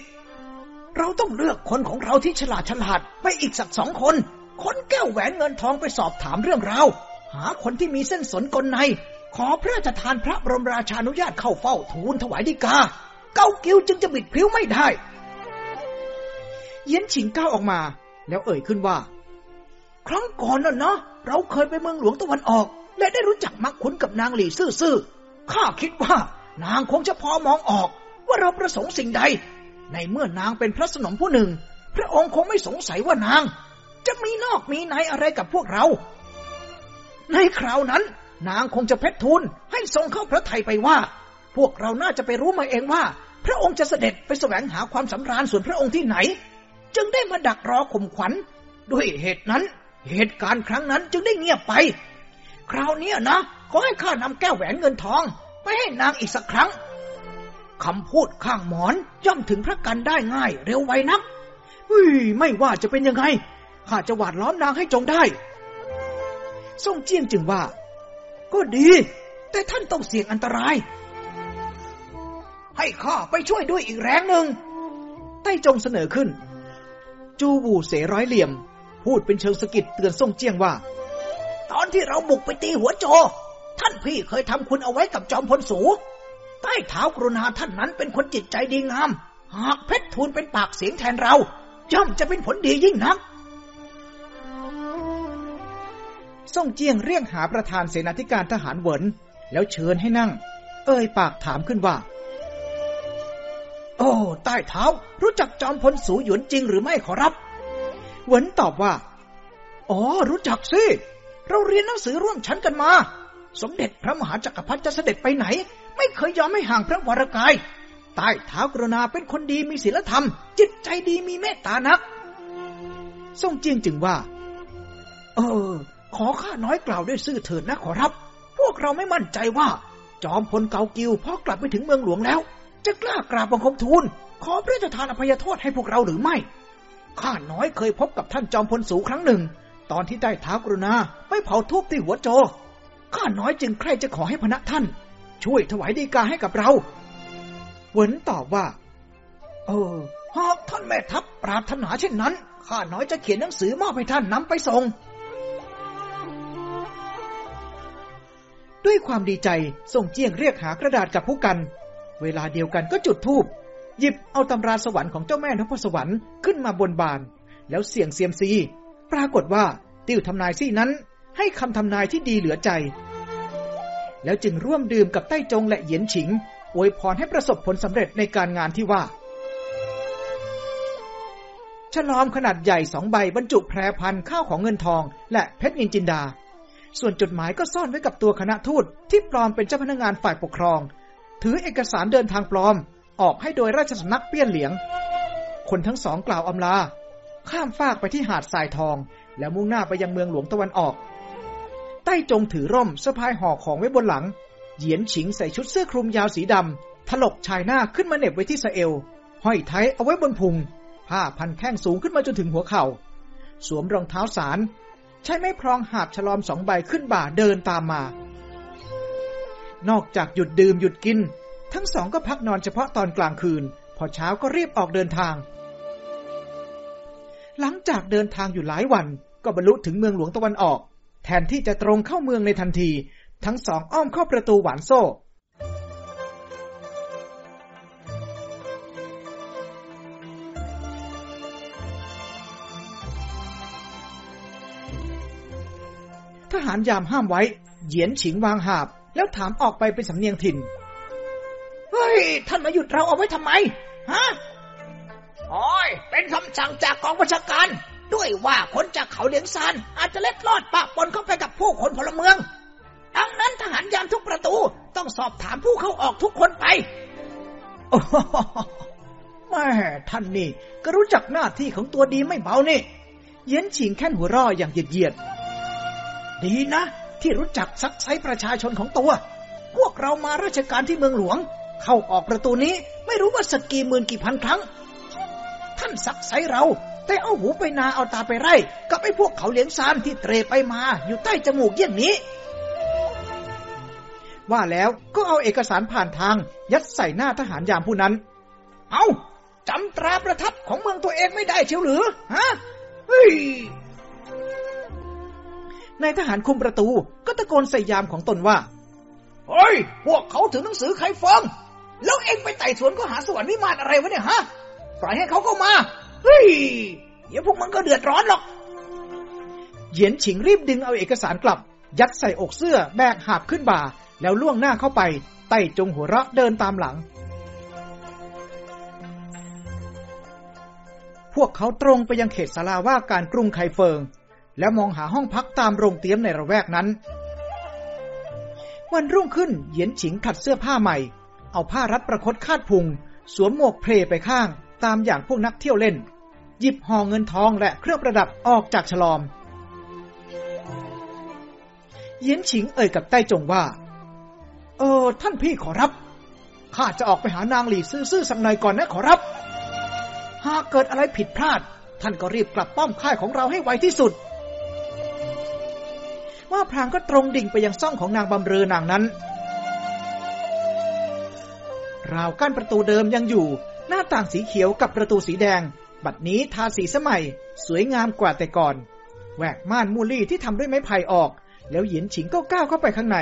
เราต้องเลือกคนของเราที่ฉลาดฉลาดไปอีกสักสองคน คนแก้วแหวนเงินทองไปสอบถามเรื่องราวหาคนที่มีเส้นสนกลใน ขอพระราชทานพระบรมราชานุญาตเข้าเฝ้าทูลถวายดีกา เก้ากิวจึงจะบิดพลิ้วไม่ได้ เย็นฉิงก้าวออกมา แล้วเอ่ยขึ้นว่า ครั้งก่อนน่ะเนาะเราเคยไปเมืองหลวงตะวันออก และได้รู้จักมักคุ้นกับนางหลี่ซื่อๆข้าคิดว่านางคงจะพอมองออก ว่าเราประสงค์สิ่งใด ในเมื่อนางเป็นพระสนมผู้หนึ่ง พระองค์คงไม่สงสัยว่านาง จะมีนอกมีในอะไรกับพวกเรา ในคราวนั้น นางคงจะเพชรทูลให้ทรงเข้าพระไทยไปว่า พวกเราน่าจะไปรู้มาเองว่า พระองค์จะเสด็จไปแสวงหาความสำราญส่วนพระองค์ที่ไหน จึงได้มาดักรอข่มขวัญ ด้วยเหตุนั้น เหตุการณ์ครั้งนั้นจึงได้เงียบไป คราวนี้นะขอให้ข้านำแก้วแหวนเงินทองไปให้นางอีกสักครั้งคำพูดข้างหมอนย่อมถึงพระกันได้ง่าย เร็วไวนักเฮ้ยไม่ว่าจะเป็นยังไงข้าจะหวาดล้อมนางให้จงได้ส่งเจียงจึงว่า ก็ดี แต่ท่านต้องเสี่ยงอันตราย ให้ข้าไปช่วยด้วยอีกแรงหนึ่งใต้จงเสนอขึ้น จูบูเสร้อยเหลี่ยม พูดเป็นเชิงสกิดเตือนส่งเจียงว่า ตอนที่เราบุกไปตีหัวโจ ท่านพี่เคยทำคุณเอาไว้กับจอมพลสูใต้เท้ากรุณาท่านนั้นเป็นคนจิตใจดีงาม หากเพชรทูลเป็นปากเสียงแทนเรา ย่อมจะเป็นผลดียิ่งนักส่งเจียงเรียกหาประธานเสนาธิการทหารเหวินแล้วเชิญให้นั่ง เอ่ยปากถามขึ้นว่าโอ้ใต้เท้า รู้จักจอมพลสูหยวนจริงหรือไม่ขอรับเหวินตอบว่า อ๋อ รู้จักสิ เราเรียนหนังสือร่วมชั้นกันมา สมเด็จพระมหาจักรพรรดิจะเสด็จไปไหน ไม่เคยยอมให้ห่างพระวรกาย ใต้เท้ากรุณาเป็นคนดีมีศีลธรรม จิตใจดีมีเมตตานักส่งเจียงจึงว่า เออ ขอข้าน้อยกล่าวด้วยซื่อเถิดนะขอรับ พวกเราไม่มั่นใจว่า จอมพลเกากิวพอกลับไปถึงเมืองหลวงแล้ว จะกล้ากราบบังคมทูล ขอพระราชทานอภัยโทษให้พวกเราหรือไม่ ข้าน้อยเคยพบกับท่านจอมพลสูครั้งหนึ่ง ตอนที่ใต้ท้ากรุณาไปเผาทุบที่หัวโจ ข้าน้อยจึงใคร่จะขอให้พนักท่าน ช่วยถวายดีกาให้กับเรา เหวินตอบว่า เออ หากท่านแม่ทัพปราถนาเช่นนั้น ข้าน้อยจะเขียนหนังสือมอบให้ท่านนำไปส่งด้วยความดีใจส่งเจียงเรียกหากระดาษกับผู้กัน เวลาเดียวกันก็จุดธูปหยิบเอาตำราสวรรค์ของเจ้าแม่นพสวรรค์ขึ้นมาบนบาน แล้วเสี่ยงเซียมซี ปรากฏว่าติวทำนายซี่นั้น ให้คำทำนายที่ดีเหลือใจ แล้วจึงร่วมดื่มกับใต้จงและเหยียนฉิงอวยพรให้ประสบผลสำเร็จในการงานที่ว่า ฉลอมขนาดใหญ่สองใบบรรจุแพรพันข้าวของเงินทอง และเพชรนินจินดา ส่วนจดหมายก็ซ่อนไว้กับตัวคณะทูตที่ปลอมเป็นเจ้าพนักงานฝ่ายปกครอง ถือเอกสารเดินทางปลอม ออกให้โดยราชสำนักเปี้ยนเหลียง คนทั้งสองกล่าวอำลา ข้ามฟากไปที่หาดทรายทอง แล้วมุ่งหน้าไปยังเมืองหลวงตะวันออก ใต้จงถือร่มสะพายห่อของไว้บนหลัง เหยียนฉิงใส่ชุดเสื้อคลุมยาวสีดำถลกชายหน้าขึ้นมาเน็บไว้ที่สะเอว ห้อยไทยเอาไว้บนพุง ผ้าพันแข้งสูงขึ้นมาจนถึงหัวเขา่า สวมรองเท้าสาร ใช้ไม้พรองหาบฉลอมสองใบขึ้นบ่าเดินตามมา นอกจากหยุดดื่มหยุดกิน ทั้งสองก็พักนอนเฉพาะตอนกลางคืน พอเช้าก็รีบออกเดินทาง หลังจากเดินทางอยู่หลายวัน ก็บรรลุถึงเมืองหลวงตะวันออก แทนที่จะตรงเข้าเมืองในทันที ทั้งสองอ้อมเข้าประตูหวานโซ่ทหารยามห้ามไว้ เหยียนฉิงวางหาบ แล้วถามออกไปเป็นสำเนียงถิ่น เฮ้ย ท่านมาหยุดเราเอาไว้ทำไม ฮะโอ้ย เป็นคำสั่งจากกองบัญชาการ ด้วยว่าคนจากเขาเหลียงซานอาจจะเล็ดลอดปะปนเข้าไปกับผู้คนพลเมือง ดังนั้นทหารยามทุกประตูต้องสอบถามผู้เข้าออกทุกคนไปโอ้โหแม่ท่านนี่ ก็รู้จักหน้าที่ของตัวดีไม่เบานี่เหยียนฉิงแค่นหัวเร่ออย่างเหยียดเหยียด ดีนะ ที่รู้จักซักไซประชาชนของตัว พวกเรามาราชการที่เมืองหลวง เข้าออกประตูนี้ไม่รู้ว่าสกกี่หมื่นกี่พันครั้ง ท่านซักไซเรา แต่เอาหูไปนาเอาตาไปไร่กับไอ้พวกเขาเลี้ยงซานที่เตรไปมาอยู่ใต้จมูกเยี่ยงนี้ ว่าแล้วก็เอาเอกสารผ่านทางยัดใส่หน้าทหารยามผู้นั้น เอาจำตราประทับของเมืองตัวเองไม่ได้เชียวหรือ ฮะ เฮ้ย นายทหารคุมประตูก็ตะโกนใส่ยามของตนว่า เฮ้ย พวกเขาถือหนังสือใครฟ้องแล้วเองไปไต่สวนก็หาสวรรค์วิมานอะไรวะเนี่ยฮะ ปล่อยให้เขาเข้ามา เฮ้ย เดี๋ยวพวกมันก็เดือดร้อนหรอก เหยียนฉิงรีบดึงเอาเอกสารกลับ ยัดใส่อกเสื้อแบกหาบขึ้นบ่า แล้วล่วงหน้าเข้าไป ไต่จงหัวเราะเดินตามหลัง พวกเขาตรงไปยังเขตสาราว่าการกรุงไคเฟิง แล้วมองหาห้องพักตามโรงเตี๊ยมในระแวกนั้น วันรุ่งขึ้นเหยียนฉิงขัดเสื้อผ้าใหม่ เอาผ้ารัดประคตคาดพุง สวมหมวกเพลไปข้าง ตามอย่างพวกนักเที่ยวเล่น หยิบห่อเงินทองและเครื่องประดับออกจากฉลอมเยียนฉิงเอ่ยกับใต้จงว่า เออ ท่านพี่ขอรับ ข้าจะออกไปหานางหลีซื่อๆสักหน่อยก่อนนะขอรับ หากเกิดอะไรผิดพลาด ท่านก็รีบกลับป้อมค่ายของเราให้ไวที่สุด ว่าพรางก็ตรงดิ่งไปยังซ่องของนางบำเรอนางนั้น ราวกั้นประตูเดิมยังอยู่ในน้าต่างสีเขียวกับประตูสีแดง บัดนี้ทาสีสมัย สวยงามกว่าแต่ก่อนแหวกม่านมูลี่ที่ทำด้วยไม้ไผ่ออก แล้วหยินฉิงก็ก้าวเข้าไปข้างใน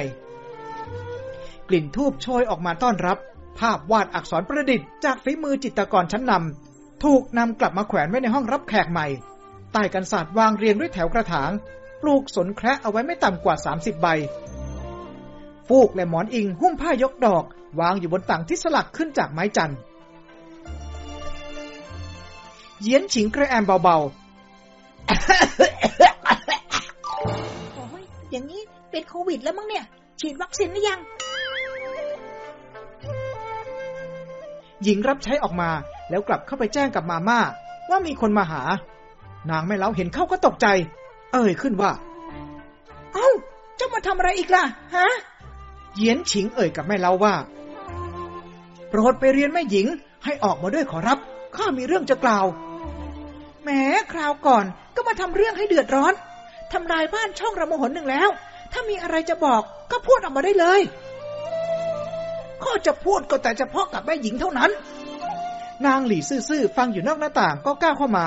กลิ่นทูบโชยออกมาต้อนรับ ภาพวาดอักษรประดิษฐ์จากฝีมือจิตรกรชั้นนำถูกนำกลับมาแขวนไว้ในห้องรับแขกใหม่ใต้กันศาสตร์วางเรียงด้วยแถวกระถาง ลูกสนแคระเอาไว้ไม่ต่ำกว่า30ใบ ฟูกและหมอนอิงหุ้มผ้ายกดอก วางอยู่บนต่างที่สลักขึ้นจากไม้จันทร์เยียนฉิงกระแอมเบาโอ้ยอย่างนี้เป็นโควิดแล้วมั้งเนี่ย ฉีดวัคซีนหรือยัง หญิงรับใช้ออกมาแล้วกลับเข้าไปแจ้งกับมาม่า ว่ามีคนมาหา นางแม่เล้าเห็นเข้าก็ตกใจ เอ่ยขึ้นว่า เอ้า เจ้ามาทำอะไรอีกล่ะ ฮะ เยียนฉิงเอ่ยกับแม่เล้าว่า โปรดไปเรียนแม่หญิง ให้ออกมาด้วยขอรับ ข้ามีเรื่องจะกล่าว แหม คราวก่อนก็มาทำเรื่องให้เดือดร้อน ทำลายบ้านช่องระโมหนหนึ่งแล้ว ถ้ามีอะไรจะบอกก็พูดออกมาได้เลยข้อจะพูดก็แต่เฉพาะกับแม่หญิงเท่านั้น นางหลี่ซื่อๆฟังอยู่นอกหน้าต่างก็ก้าวเข้ามา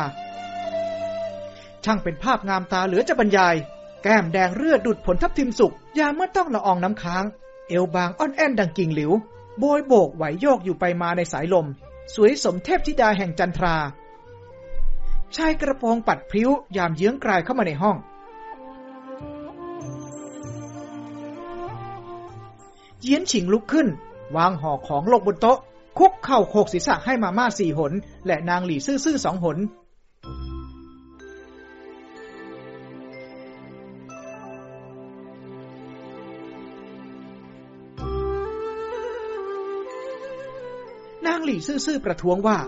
ช่างเป็นภาพงามตาเหลือจะบรรยาย แก้มแดงเลือดดุดผลทับทิมสุก ยามเมื่อต้องละอองน้ำค้าง เอวบางอ่อนแอนดังกิ่งหลิว โบยโบกไหวโยกอยู่ไปมาในสายลม สวยสมเทพธิดาแห่งจันทรา ชายกระโปรงปัดพริ้วยามเยื้องกลายเข้ามาในห้อง เยียนฉิงลุกขึ้น วางห่อของลงบนโต๊ะ คุกเข่าโขกศีรษะให้มาม่าสี่หน และนางหลี่ซื่อๆสองหน หลี่ซื่อๆประท้วงว่า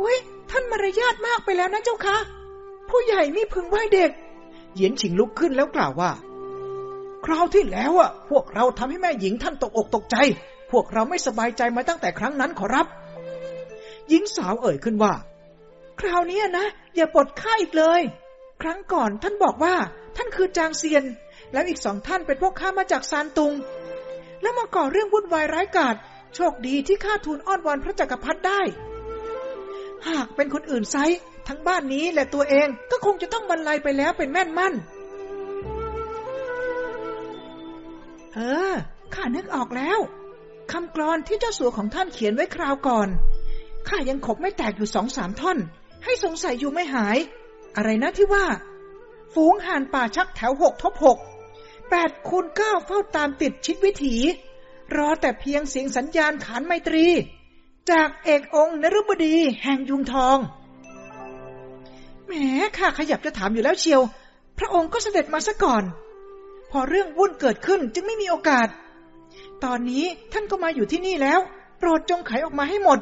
อุ้ยท่านมารยาทมากไปแล้วนะเจ้าคะ ผู้ใหญ่ไม่พึงไหวเด็ก เหยียนฉิงลุกขึ้นแล้วกล่าวว่า คราวที่แล้วอะ พวกเราทำให้แม่หญิงท่านตกอกตกใจ พวกเราไม่สบายใจมาตั้งแต่ครั้งนั้นขอรับ หญิงสาวเอ่ยขึ้นว่า คราวนี้นะ อย่าปลดข้าอีกเลย ครั้งก่อนท่านบอกว่า ท่านคือจางเซียน แล้วอีกสองท่านเป็นพวกข้ามาจากซานตุง แล้วมาก่อเรื่องวุ่นวายร้ายกาจ โชคดีที่ข้าทูลอ้อนวอนพระจักรพรรดิได้ หากเป็นคนอื่นไซทั้งบ้านนี้และตัวเองก็คงจะต้องบรรลัยไปแล้วเป็นแม่นมั่น เออ ข้านึกออกแล้วคำกรอนที่เจ้าสัวของท่านเขียนไว้คราวก่อน ข้ายังขบไม่แตกอยู่สองสามท่อน ให้สงสัยอยู่ไม่หาย อะไรนะที่ว่า ฝูงห่านป่าชักแถวหกทบหกแปดคูณเก้าเฝ้าตามติดชิดวิถี รอแต่เพียงเสียงสัญญาณขานไมตรี จากเอกองค์นรุบดีแห่งยุงทอง แหมข้าขยับจะถามอยู่แล้วเชียว พระองค์ก็เสด็จมาซะก่อน พอเรื่องวุ่นเกิดขึ้นจึงไม่มีโอกาส ตอนนี้ท่านก็มาอยู่ที่นี่แล้ว โปรดจงไขออกมาให้หมด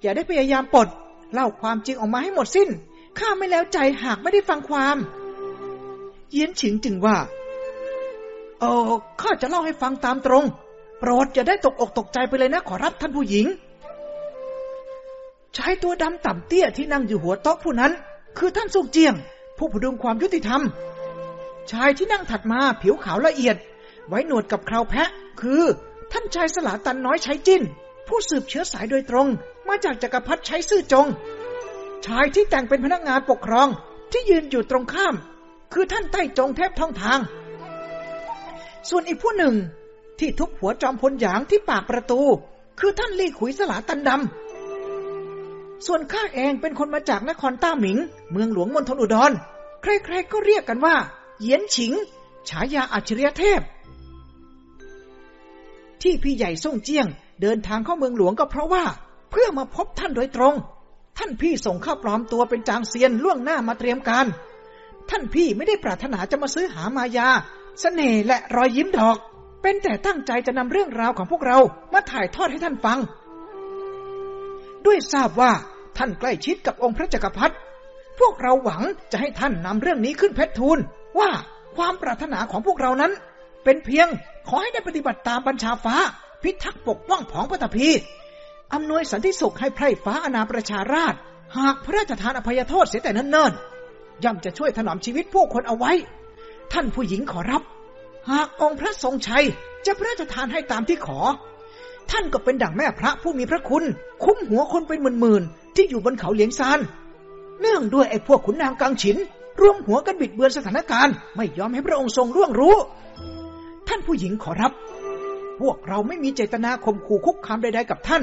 อย่าได้พยายามปลดเล่าความจริงออกมาให้หมดสิ้น ข้าไม่แล้วใจหากไม่ได้ฟังความ เยียนฉิงจึงว่า เออข้าจะเล่าให้ฟังตามตรง โปรดอย่าได้ตกอกตกใจไปเลยนะ ขอรับท่านผู้หญิงชายตัวดำต่ำเตี้ยที่นั่งอยู่หัวโต๊ะผู้นั้น คือท่านสุกเจียง ผู้พดุงความยุติธรรม ชายที่นั่งถัดมาผิวขาวละเอียด ไว้หนวดกับคราวแพะ คือ ท่านชายสลาตันน้อยใช้จิ้น ผู้สืบเชื้อสายโดยตรง มาจากจักรพรรดิใช้ซื่อจง ชายที่แต่งเป็นพนักงานปกครองที่ยืนอยู่ตรงข้าม คือท่านใต้จงเทพท่องทาง ส่วนอีกผู้หนึ่ง ที่ทุบหัวจอมพลหยางที่ปากประตู คือท่านลี่ขุยสลาตันดำ ส่วนข้าเองเป็นคนมาจากนครต้าหมิง เมืองหลวงมณฑลอุดร ใครๆก็เรียกกันว่าเหยียนฉิง ฉายาอัจฉริยเทพ ที่พี่ใหญ่ส่งเจียง เดินทางเข้าเมืองหลวงก็เพราะว่า เพื่อมาพบท่านโดยตรง ท่านพี่ส่งข้าปลอมตัวเป็นจางเซียนล่วงหน้ามาเตรียมการ ท่านพี่ไม่ได้ปรารถนาจะมาซื้อหามายาสเสน่ห์และรอยยิ้มดอก เป็นแต่ตั้งใจจะนำเรื่องราวของพวกเรามาถ่ายทอดให้ท่านฟัง ด้วยทราบว่าท่านใกล้ชิดกับองค์พระจักรพรรดิพวกเราหวังจะให้ท่านนำเรื่องนี้ขึ้นเพชรทูล ว่าความปรารถนาของพวกเรานั้น เป็นเพียงขอให้ได้ปฏิบัติตามบัญชาฟ้า พิทักษ์ปกป้องผองปฐพีอำนวยสันติสุขให้ไพร่ฟ้าอนาประชาราช หากพระราชทานอภัยโทษเสียแต่เนิ่นๆย่อมจะช่วยถนอมชีวิตผู้คนเอาไว้ ท่านผู้หญิงขอรับ หากองค์พระทรงชัยจะพระราชทานให้ตามที่ขอ ท่านก็เป็นดั่งแม่พระผู้มีพระคุณ คุ้มหัวคนเป็นหมื่นๆที่อยู่บนเขาเหลียงซาน เนื่องด้วยไอ้พวกขุนนางกังฉินร่วมหัวกันบิดเบือนสถานการณ์ ไม่ยอมให้พระองค์ทรงร่วงรู้ ท่านผู้หญิงขอรับ พวกเราไม่มีเจตนาข่มขู่คุกคามใดๆกับท่าน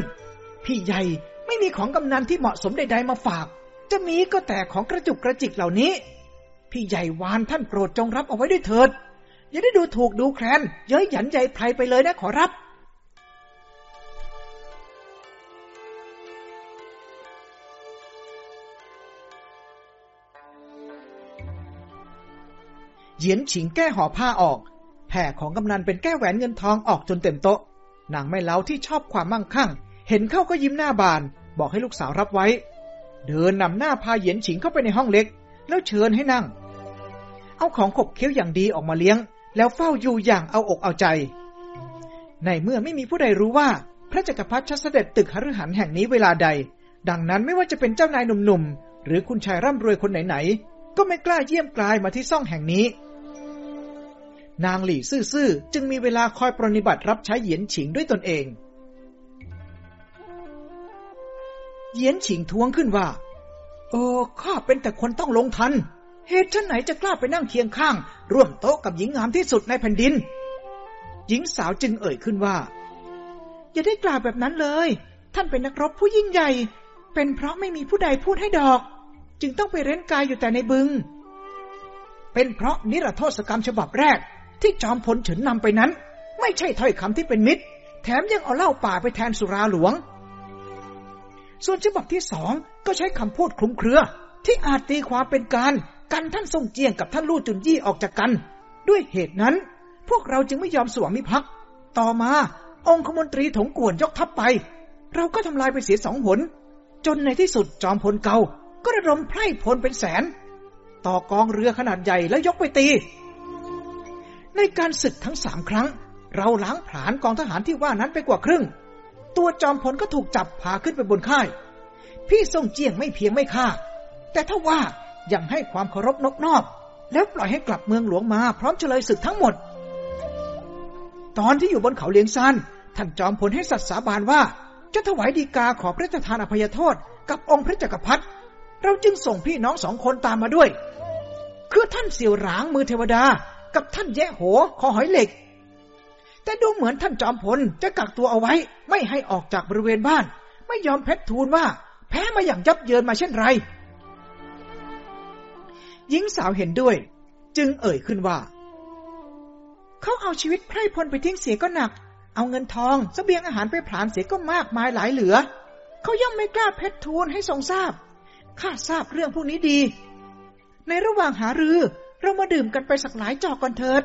พี่ใหญ่ไม่มีของกำนันที่เหมาะสมใดๆมาฝาก จะมีก็แต่ของกระจุกกระจิกเหล่านี้ พี่ใหญ่วานท่านโปรดจงรับเอาไว้ด้วยเถิด อย่าได้ดูถูกดูแคลนเย้ยหยันใหญ่ไพรไปเลยนะขอรับเหยียนฉิงแก้ห่อผ้าออกแผ่ของกำนันเป็นแก้แหวนเงินทองออกจนเต็มโต๊ะ นางไม่เล้าที่ชอบความมั่งคั่ง เห็นเข้าก็ยิ้มหน้าบาน บอกให้ลูกสาวรับไว้ เดินนำหน้าพาเหยียนฉิงเข้าไปในห้องเล็ก แล้วเชิญให้นั่ง เอาของขบเคี้ยวอย่างดีออกมาเลี้ยง แล้วเฝ้าอยู่อย่างเอาอกเอาใจ ในเมื่อไม่มีผู้ใดรู้ว่า พระจักรพรรดิชัเสด็จตึกหฤหันแห่งนี้เวลาใด ดังนั้นไม่ว่าจะเป็นเจ้านายหนุ่มๆ หรือคุณชายร่ำรวยคนไหนๆ ก็ไม่กล้าเยี่ยมกลายมาที่ซ่องแห่งนี้ นางหลี่ซื่อๆ จึงมีเวลาคอยปรนิบัติรับใช้เหยียนฉิงด้วยตนเองเหยียนฉิงท้วงขึ้นว่าเออข้าเป็นแต่คนต้องลงทัน เหตุฉันไหนจะกล้าไปนั่งเคียงข้าง ร่วมโต๊ะกับหญิงงามที่สุดในแผ่นดิน หญิงสาวจึงเอ่ยขึ้นว่า อย่าได้กล่าวแบบนั้นเลย ท่านเป็นนักรบผู้ยิ่งใหญ่ เป็นเพราะไม่มีผู้ใดพูดให้ดอก จึงต้องไปเร้นกายอยู่แต่ในบึง เป็นเพราะนิรโทษกรรมฉบับแรก ที่จอมพลเฉินนำไปนั้น ไม่ใช่ถ้อยคำที่เป็นมิตร แถมยังเอาเหล้าป่าไปแทนสุราหลวง ส่วนฉบับที่สองก็ใช้คำพูดคลุมเครือ ที่อาจตีความเป็นการ กันท่านทรงเจียงกับท่านลู่จุนยี่ออกจากกัน ด้วยเหตุนั้น พวกเราจึงไม่ยอมสวามิภักดิ์ต่อมา องคมนตรีถงกวนยกทัพไป เราก็ทำลายไปเสียสองหน จนในที่สุดจอมพลเก่าก็ระดมไพร่พลเป็นแสน ต่อกองเรือขนาดใหญ่แล้วยกไปตี ในการศึกทั้งสามครั้ง เราล้างผลาญกองทหารที่ว่านั้นไปกว่าครึ่ง ตัวจอมพลก็ถูกจับพาขึ้นไปบนค่าย พี่ทรงเจียงไม่เพียงไม่ฆ่า แต่ถ้าว่า ยังให้ความเคารพนกนอบ แล้วปล่อยให้กลับเมืองหลวงมา พร้อมเฉลยศึกทั้งหมด ตอนที่อยู่บนเขาเลียงซานท่านจอมพลให้สัตย์สาบานว่า จะถวายดีกาขอพระราชทานอภัยโทษ กับองค์พระจักรพรรดิเราจึงส่งพี่น้องสองคนตามมาด้วย คือท่านเสี่ยวหลางมือเทวดา กับท่านแย่โหคอหอยเหล็ก แต่ดูเหมือนท่านจอมพลจะกักตัวเอาไว้ ไม่ให้ออกจากบริเวณบ้าน ไม่ยอมเพชรทูลว่า แพ้มาอย่างยับเยินมาเช่นไร หญิงสาวเห็นด้วย จึงเอ่ยขึ้นว่า เขาเอาชีวิตไพร่พลไปทิ้งเสียก็หนัก เอาเงินทองสเสบียงอาหารไปผลาญเสียก็มากมายหลายเหลือ เขาย่อมไม่กล้าเพชรทูลให้ทรงทราบ ข้าทราบเรื่องพวกนี้ดี ในระหว่างหารือเรามาดื่มกันไปสักหลายจอกก่อนเถิด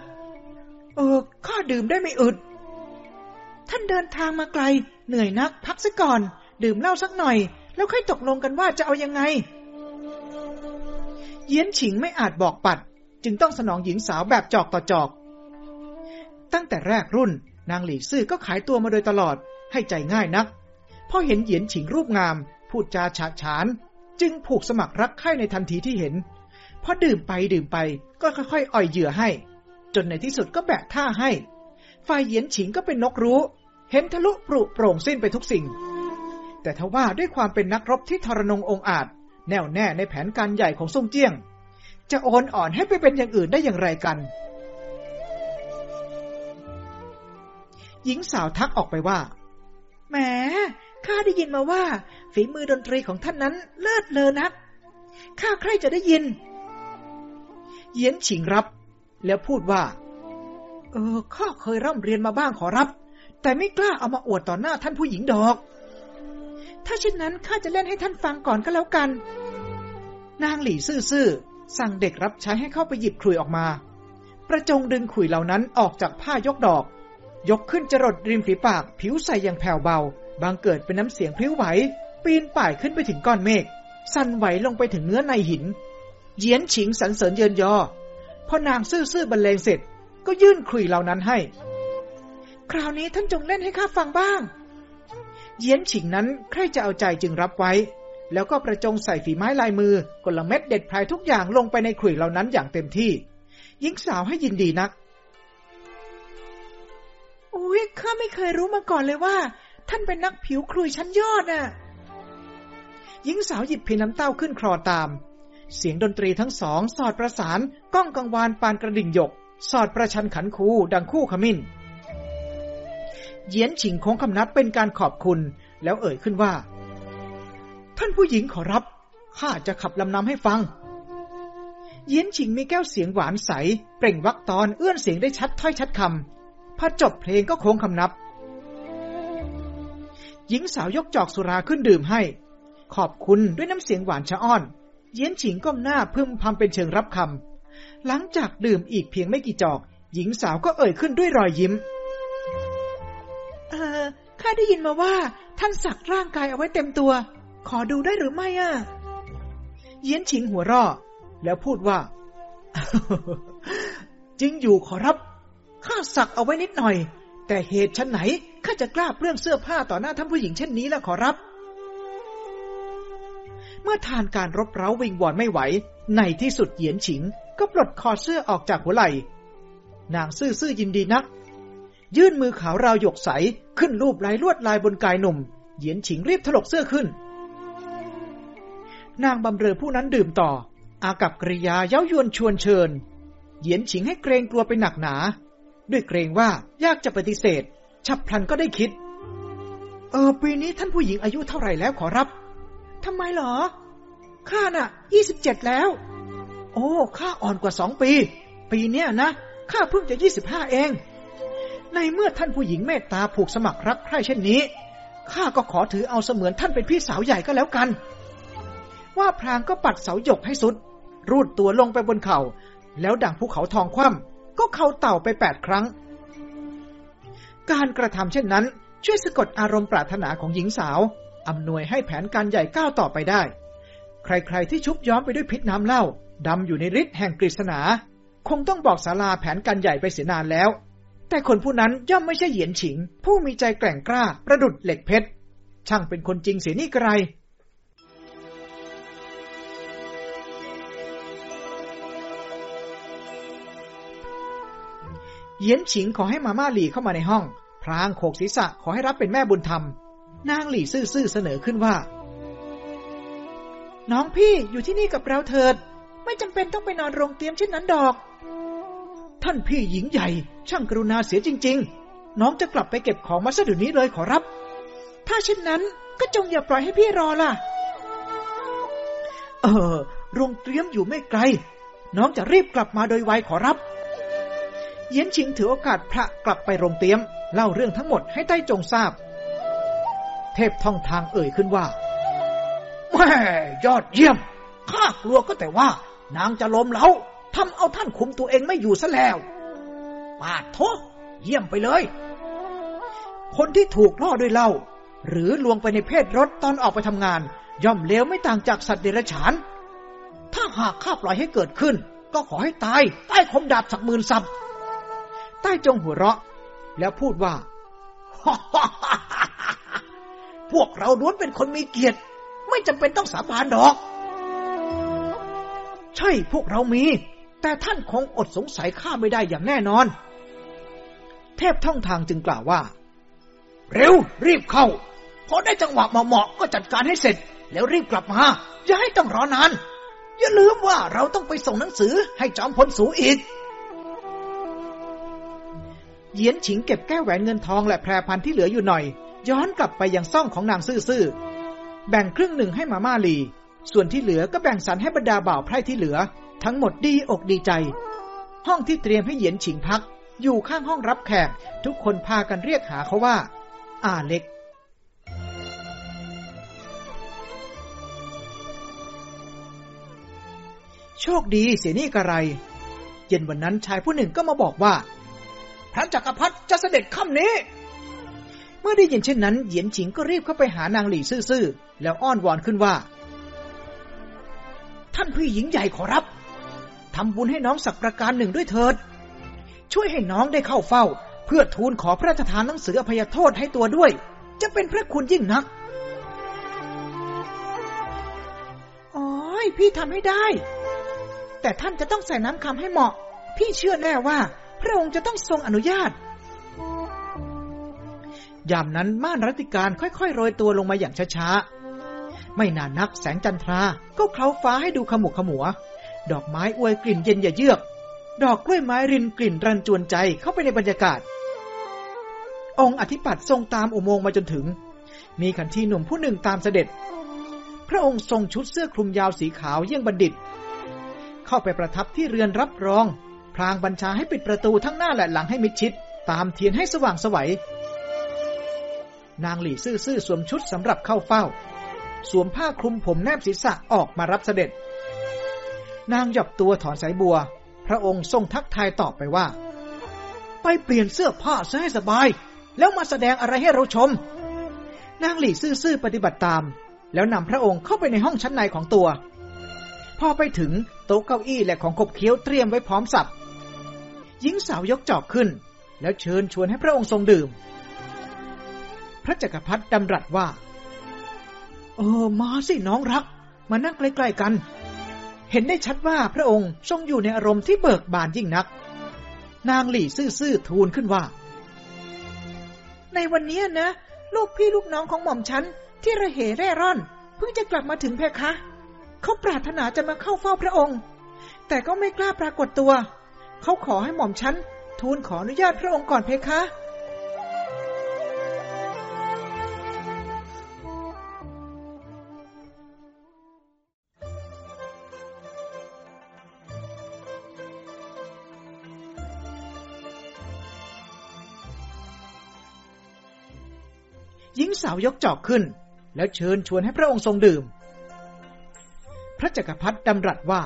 เออ ข้าดื่มได้ไม่อึด ท่านเดินทางมาไกล เหนื่อยนัก พักซะก่อน ดื่มเหล้าสักหน่อย แล้วค่อยตกลงกันว่าจะเอายังไง เยียนฉิงไม่อาจบอกปัด จึงต้องสนองหญิงสาวแบบจอกต่อจอก ตั้งแต่แรกรุ่น นางหลีซื่อก็ขายตัวมาโดยตลอดให้ใจง่ายนักพอเห็นเหยียนฉิงรูปงาม พูดจาฉาฉาน จึงผูกสมัครรักใคร่ในทันทีที่เห็นพอดื่มไปดื่มไปก็ค่อยๆ อ่อยเหยื่อให้ จนในที่สุดก็แบะท่าให้ ฝ่ายเหยียนฉิงก็เป็นนกรู้ เห็นทะลุปรุโปร่งสิ้นไปทุกสิ่ง แต่ทว่าด้วยความเป็นนักรบที่ทรนงองอาจ แน่วแน่ในแผนการใหญ่ของซ่งเจี้ยง จะโอนอ่อนให้ไปเป็นอย่างอื่นได้อย่างไรกัน หญิงสาวทักออกไปว่า แหม ข้าได้ยินมาว่า ฝีมือดนตรีของท่านนั้นเลิศเลอนัก ข้าใครจะได้ยิน เยียนฉิงรับ แล้วพูดว่า เออ ข้าเคยร่ำเรียนมาบ้างขอรับ แต่ไม่กล้าเอามาอวดต่อหน้าท่านผู้หญิงดอกถ้าเช่นนั้นข้าจะเล่นให้ท่านฟังก่อนก็แล้วกัน นางหลี่ซื่อๆสั่งเด็กรับใช้ให้เข้าไปหยิบขลุยออกมา ประจงดึงขลุยเหล่านั้นออกจากผ้ายกดอก ยกขึ้นจรดริมฝีปากผิวใสอย่างแผ่วเบา บางเกิดเป็นน้ำเสียงพลิ้วไหว ปีนป่ายขึ้นไปถึงก้อนเมฆสั่นไหวลงไปถึงเนื้อในหิน เยียนฉิงสรรเสริญเยินยอพอนางซื่อๆบรรเลงเสร็จ ก็ยื่นขลุยเหล่านั้นให้ คราวนี้ท่านจงเล่นให้ข้าฟังบ้าง เยียนฉิงนั้นใครจะเอาใจจึงรับไว้ แล้วก็ประจงใส่ฝีไม้ลายมือกลเม็ดเด็ดพลายทุกอย่างลงไปในขลุ่ยเหล่านั้นอย่างเต็มที่หญิงสาวให้ยินดีนักอุ้ยข้าไม่เคยรู้มาก่อนเลยว่า ท่านเป็นนักผิวครุยชั้นยอดน่ะหญิงสาวหยิบพินน้ำเต้าขึ้นคลอตาม เสียงดนตรีทั้งสอง สอดประสานก้องกังวานปานกระดิ่งหยก สอดประชันขันคูดังคู่ขมิ้นเยียนฉิงโค้งคำนับเป็นการขอบคุณ แล้วเอ่ยขึ้นว่า ท่านผู้หญิงขอรับ ข้าจะขับลำนำให้ฟัง เยียนฉิงมีแก้วเสียงหวานใส เปล่งวักตอนเอื้อนเสียงได้ชัดถ้อยชัดคำพอจบเพลงก็โค้งคำนับ หญิงสาวยกจอกสุราขึ้นดื่มให้ ขอบคุณด้วยน้ำเสียงหวานชะอ้อน เยียนฉิงก้มหน้าพึมพำเป็นเชิงรับคำ หลังจากดื่มอีกเพียงไม่กี่จอก หญิงสาวก็เอ่ยขึ้นด้วยรอยยิ้ม เออข้าได้ยินมาว่าท่านสักร่างกายเอาไว้เต็มตัว ขอดูได้หรือไม่อะ เยียนฉิงหัวเราะแล้วพูดว่า จริงอยู่ขอรับ ข้าสักเอาไว้นิดหน่อย แต่เหตุชั้นไหนข้าจะกล้าเปลื้องเสื้อผ้าต่อหน้าท่านผู้หญิงเช่นนี้ล่ะขอรับ เมื่อทานการรบเร้าวิงวอนไม่ไหว ในที่สุดเหยียนฉิง ก็ปลดคอเสื้อออกจากหัวไหล่ นางซื่อซื่อยินดีนัก ยื่นมือขาวราวหยกใสขึ้นรูปลายลวดลายบนกายหนุ่ม เหยียนฉิงรีบถลกเสื้อขึ้น นางบำเรอผู้นั้นดื่มต่อ อากับกริยาเย้ายวนชวนเชิญ เหยียนฉิงให้เกรงกลัวไปหนักหนา ด้วยเกรงว่ายากจะปฏิเสธ ฉับพลันก็ได้คิด เออ ปีนี้ท่านผู้หญิงอายุเท่าไหร่แล้วขอรับทำไมหรอ ข้าน่ะยี่สิบเจ็ดแล้ว โอ้ข้าอ่อนกว่าสองปี ปีเนี้ยนะข้าเพิ่งจะยี่สิบห้าเอง ในเมื่อท่านผู้หญิงเมตตาผูกสมัครรักใคร่เช่นนี้ข้าก็ขอถือเอาเสมือนท่านเป็นพี่สาวใหญ่ก็แล้วกัน ว่าพรางก็ปัดเสาหยกให้สุด รูดตัวลงไปบนเขา่า แล้วดังภูเขาทองคว่ำก็เข่าเต่าไปแปดครั้ง การกระทำเช่นนั้น ช่วยสะกดอารมณ์ปรารถนาของหญิงสาว อำนวยให้แผนการใหญ่ก้าวต่อไปได้ ใครๆที่ชุบย้อมไปด้วยพิษน้ำเหล้าดำอยู่ในฤทธิ์แห่งกฤษณา คงต้องบอกศาลาแผนการใหญ่ไปเสียนานแล้ว แต่คนผู้นั้นย่อมไม่ใช่เหยียนฉิง ผู้มีใจแกร่งกล้า ประดุดเหล็กเพชรช่างเป็นคนจริงเสียนี่ไกร เหยียนฉิงขอให้มาม่าหลี่เข้ามาในห้อง พรางโขกศีรษะขอให้รับเป็นแม่บุญธรรม นางหลี่ซื่อๆเสนอขึ้นว่า น้องพี่อยู่ที่นี่กับเราเถิด ไม่จำเป็นต้องไปนอนโรงเตรียมเช่นนั้นดอก ท่านพี่หญิงใหญ่ ช่างกรุณาเสียจริง ๆ น้องจะกลับไปเก็บของมาซะเดี๋ยวนี้เลยขอรับ ถ้าเช่นนั้นก็จงอย่าปล่อยให้พี่รอล่ะ เออ โรงเตรียมอยู่ไม่ไกล น้องจะรีบกลับมาโดยไวขอรับ เย็นชิงถือโอกาสพระกลับไปโรงเตรียม เล่าเรื่องทั้งหมดให้ใต้จงทราบ เทพท่องทางเอ่ยขึ้นว่าแม่ยอดเยี่ยม ข้ากลัวก็แต่ว่า นางจะล้มเล้าทำเอาท่านคุมตัวเองไม่อยู่ซะแล้วปาดโทเยี่ยมไปเลย คนที่ถูกล่อด้วยเหล้าหรือลวงไปในเพศรถตอนออกไปทำงาน ย่อมเลวไม่ต่างจากสัตว์เดรัจฉาน ถ้าหากข้าปล่อยให้เกิดขึ้น ก็ขอให้ตายใต้คมดาบสักหมื่นซับ ใต้จงหัวเราะ แล้วพูดว่า พวกเราล้วนเป็นคนมีเกียรติ ไม่จำเป็นต้องสาบานดอก ใช่พวกเรามี แต่ท่านคงอดสงสัยข้าไม่ได้อย่างแน่นอน เทพท่องทางจึงกล่าวว่า เร็ว รีบเข้าพอได้จังหวะเหมาะๆก็จัดการให้เสร็จ แล้วรีบกลับมา อย่าให้ต้องรอนาน อย่าลืมว่าเราต้องไปส่งหนังสือให้จอมพลสูอีก เยียนฉิงเก็บแก้วแหวนเงินทองและแพรพันที่เหลืออยู่หน่อย ย้อนกลับไปยังซ่องของนางซื่อๆแบ่งครึ่งหนึ่งให้มาม่าลี ส่วนที่เหลือก็แบ่งสรรให้บรรดาบ่าวไพร่ที่เหลือ ทั้งหมดดีอกดีใจ ห้องที่เตรียมให้เหยียนฉิงพัก อยู่ข้างห้องรับแขกทุกคนพากันเรียกหาเขาว่า อาเล็กโชคดีเสียนี่กระไร เย็นวันนั้นชายผู้หนึ่งก็มาบอกว่า พระจักรพรรดิจะเสด็จค่ำนี้ เมื่อได้ยินเช่นนั้น เหยียนฉิงก็รีบเข้าไปหานางหลี่ซื่อๆแล้วอ้อนวอนขึ้นว่า ท่านพี่หญิงใหญ่ขอรับทำบุญให้น้องสักประการหนึ่งด้วยเถิด ช่วยให้น้องได้เข้าเฝ้า เพื่อทูลขอพระราชทานหนังสืออภัยโทษให้ตัวด้วย จะเป็นพระคุณยิ่งนักอ๋อยพี่ทำให้ได้ แต่ท่านจะต้องใส่น้ำคำให้เหมาะ พี่เชื่อแน่ว่า พระองค์จะต้องทรงอนุญาต ยามนั้นม่านรัติการค่อยๆโรยตัวลงมาอย่างช้าๆ ไม่นานนักแสงจันทรา ก็เคล้าฟ้าให้ดูขมุกขมัว ดอกไม้อวยกลิ่นเย็นอย่าเยือก ดอกกล้วยไม้รินกลิ่นรันจวนใจเข้าไปในบรรยากาศ องค์อธิปัตย์ทรงตามอุโมงค์มาจนถึง มีขันทีหนุ่มผู้หนึ่งตามเสด็จ พระองค์ทรงชุดเสื้อคลุมยาวสีขาวเยี่ยงบัณฑิต เข้าไปประทับที่เรือนรับรอง พลางบัญชาให้ปิดประตูทั้งหน้าและหลังให้มิดชิด ตามเทียนให้สว่างสวัย นางหลี่ซื่อๆสวมชุดสำหรับเข้าเฝ้า สวมผ้าคลุมผมแนบศีรษะออกมารับเสด็จ นางหยับตัวถอนสายบัว พระองค์ทรงทักทายตอบไปว่า ไปเปลี่ยนเสื้อผ้าซะให้สบาย แล้วมาแสดงอะไรให้เราชม นางหลี่ซื่อๆปฏิบัติตาม แล้วนำพระองค์เข้าไปในห้องชั้นในของตัวพอไปถึงโต๊ะเก้าอี้และของขบเคี้ยวเตรียมไว้พร้อมสับ หญิงสาวยกจอกขึ้น แล้วเชิญชวนให้พระองค์ทรงดื่ม พระจักรพรรดิดำรัสว่า เออ มาสิน้องรัก มานั่งใกล้ๆกัน เห็นได้ชัดว่าพระองค์ทรงอยู่ในอารมณ์ที่เบิกบานยิ่งนัก นางหลี่ซื่อๆทูลขึ้นว่า ในวันนี้นะ ลูกพี่ลูกน้องของหม่อมฉันที่ระเหเร่ร่อน เพิ่งจะกลับมาถึงเพคะ เขาปรารถนาจะมาเข้าเฝ้าพระองค์ แต่ก็ไม่กล้าปรากฏตัว เขาขอให้หม่อมฉันทูลขออนุญาตพระองค์ก่อนเพคะ หญิงสาวยกจอกขึ้น แล้วเชิญชวนให้พระองค์ทรงดื่ม พระจักรพรรดิดำรัสว่า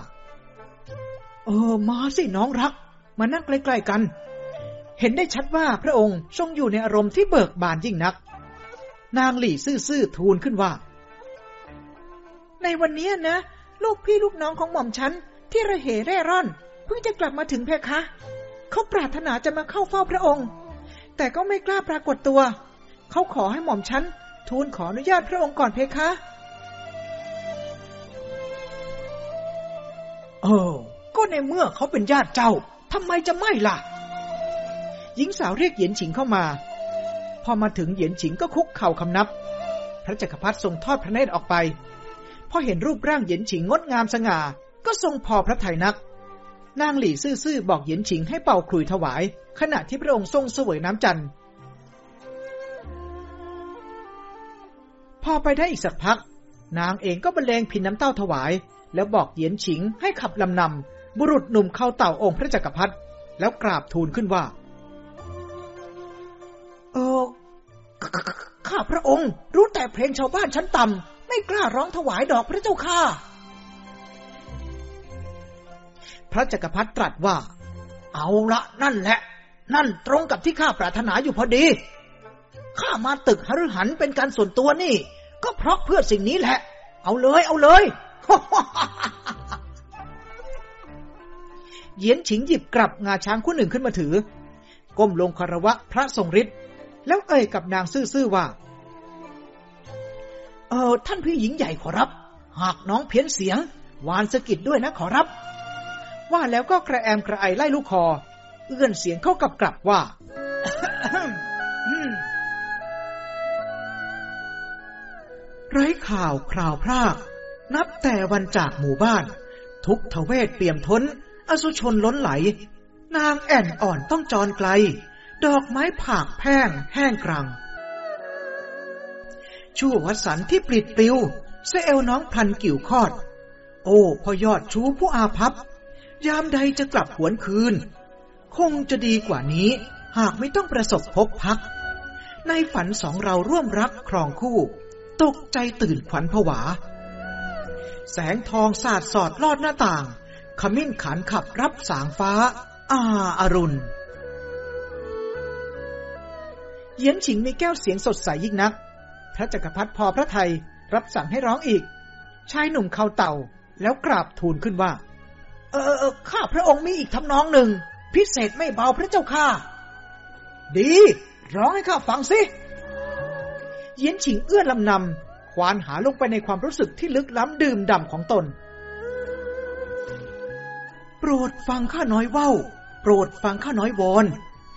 เออ มาสิน้องรัก มานั่งใกล้ๆกัน เห็นได้ชัดว่าพระองค์ทรงอยู่ในอารมณ์ที่เบิกบานยิ่งนัก นางหลี่ซื่อๆทูลขึ้นว่า ในวันนี้นะ ลูกพี่ลูกน้องของหม่อมฉันที่ระเหเร่ร่อน เพิ่งจะกลับมาถึงเพคะ เขาปรารถนาจะมาเข้าเฝ้าพระองค์ แต่ก็ไม่กล้าปรากฏตัว เขาขอให้หม่อมฉันทูลขออนุญาตพระองค์ก่อนเพคะเออ ก็ในเมื่อเขาเป็นญาติเจ้า ทำไมจะไม่ล่ะ หญิงสาวเรียกเหยียนฉิงเข้ามา พอมาถึงเหยียนฉิงก็คุกเข่าคำนับ พระจักรพรรดิทรงทอดพระเนตรออกไปพอเห็นรูปร่างเหยียนฉิงงดงามสง่า ก็ทรงพอพระทัยนัก นางหลี่ซื่อๆบอกเหยียนฉิงให้เป่าคลุยถวาย ขณะที่พระองค์ทรงเสวยน้ำจันทร์พอไปได้อีกสักพัก นางเองก็บรรเลงพินน้ำเต้าถวาย แล้วบอกเหยียนฉิงให้ขับลำนำ บุรุษหนุ่มเข้าเต่าองค์พระจักรพรรดิแล้วกราบทูลขึ้นว่า เออข้าพระองค์รู้แต่เพลงชาวบ้านชั้นต่ำไม่กล้าร้องถวายดอกพระเจ้าค่ะ พระจักรพรรดิตรัสว่า เอาละนั่นแหละ นั่นตรงกับที่ข้าปรารถนาอยู่พอดี ข้ามาตึกหฤหันเป็นการส่วนตัวนี่ ก็เพราะเพื่อสิ่งนี้แหละ เอาเลย เอาเลย เยียนฉิงหยิบกลับงาช้างคู่หนึ่งขึ้นมาถือ ก้มลงคารวะพระทรงฤทธิ์แล้วเอ่ยกับนางซื่อๆว่า เออท่านพี่หญิงใหญ่ขอรับ หากน้องเพี้ยนเสียง วานสะกิดด้วยนะขอรับ ว่าแล้วก็กระแอมกระไอไล่ลูกคอ เอื้อนเสียงเข้ากับกลับว่าไร้ข่าวคราวพราก นับแต่วันจากหมู่บ้าน ทุกทเวศเปี่ยมท้น อสุชนล้นไหล นางแอ่นอ่อนต้องจรไกล ดอกไม้ผากแพ้งแห้งกรัง ชั่ววัสันที่ปลิดปลิวเซเอลน้องพันกิ่วคอด โอ้พอยอดชูผู้อาภัพยามใดจะกลับหวนคืน คงจะดีกว่านี้ หากไม่ต้องประสบพบพัก ในฝันสองเราร่วมรักครองคู่ ตกใจตื่นขวัญผวา แสงทองสาดสอดลอดหน้าต่าง ขมิ้นขันขับรับสางฟ้า อาอารุณ เยียนฉิงมีแก้วเสียงสดใสยิ่งนัก พระจักรพรรดิพอพระไทยรับสั่งให้ร้องอีก ชายหนุ่มเข้าเต่าแล้วกราบทูลขึ้นว่า เออเออข้าพระองค์มีอีกทำนองหนึ่ง พิเศษไม่เบาพระเจ้าค่ะดี ร้องให้ข้าฟังสิเยียนฉิงเอื้อนลำนำควานหาลงไปในความรู้สึกที่ลึกล้ำดื่มด่ำของตน ปรดฟังข้าน้อยเว้า โปรดฟังข้าน้อยวอน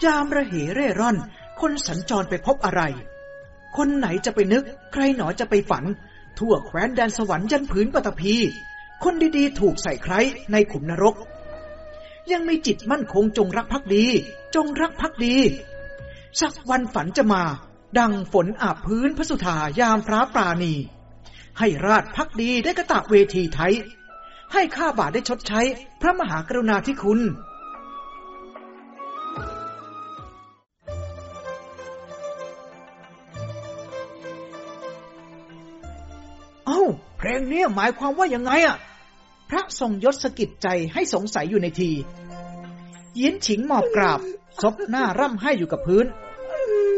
ยามระเหเร่ร่อน คนสัญจรไปพบอะไร คนไหนจะไปนึก ใครหนอจะไปฝัน ทั่วแคว้นแดนสวรรค์ยันผืนปฐพี คนดีๆ ถูกใส่ใครในขุมนรก ยังมีจิตมั่นคงจงรักภักดี จงรักภักดี สักวันฝันจะมา ดังฝนอาบพื้นพระสุธายามพระปราณี ให้ราชพักดีได้กระตะเวทีไทย ให้ข้าบาทได้ชดใช้ พระมหากรุณาธิคุณ เอ้า เพลงนี้หมายความว่ายังไงอะ พระทรงยศสกิดใจให้สงสัยอยู่ในทีเยียนฉิงหมอบกราบ ซบหน้าร่ำให้อยู่กับพื้น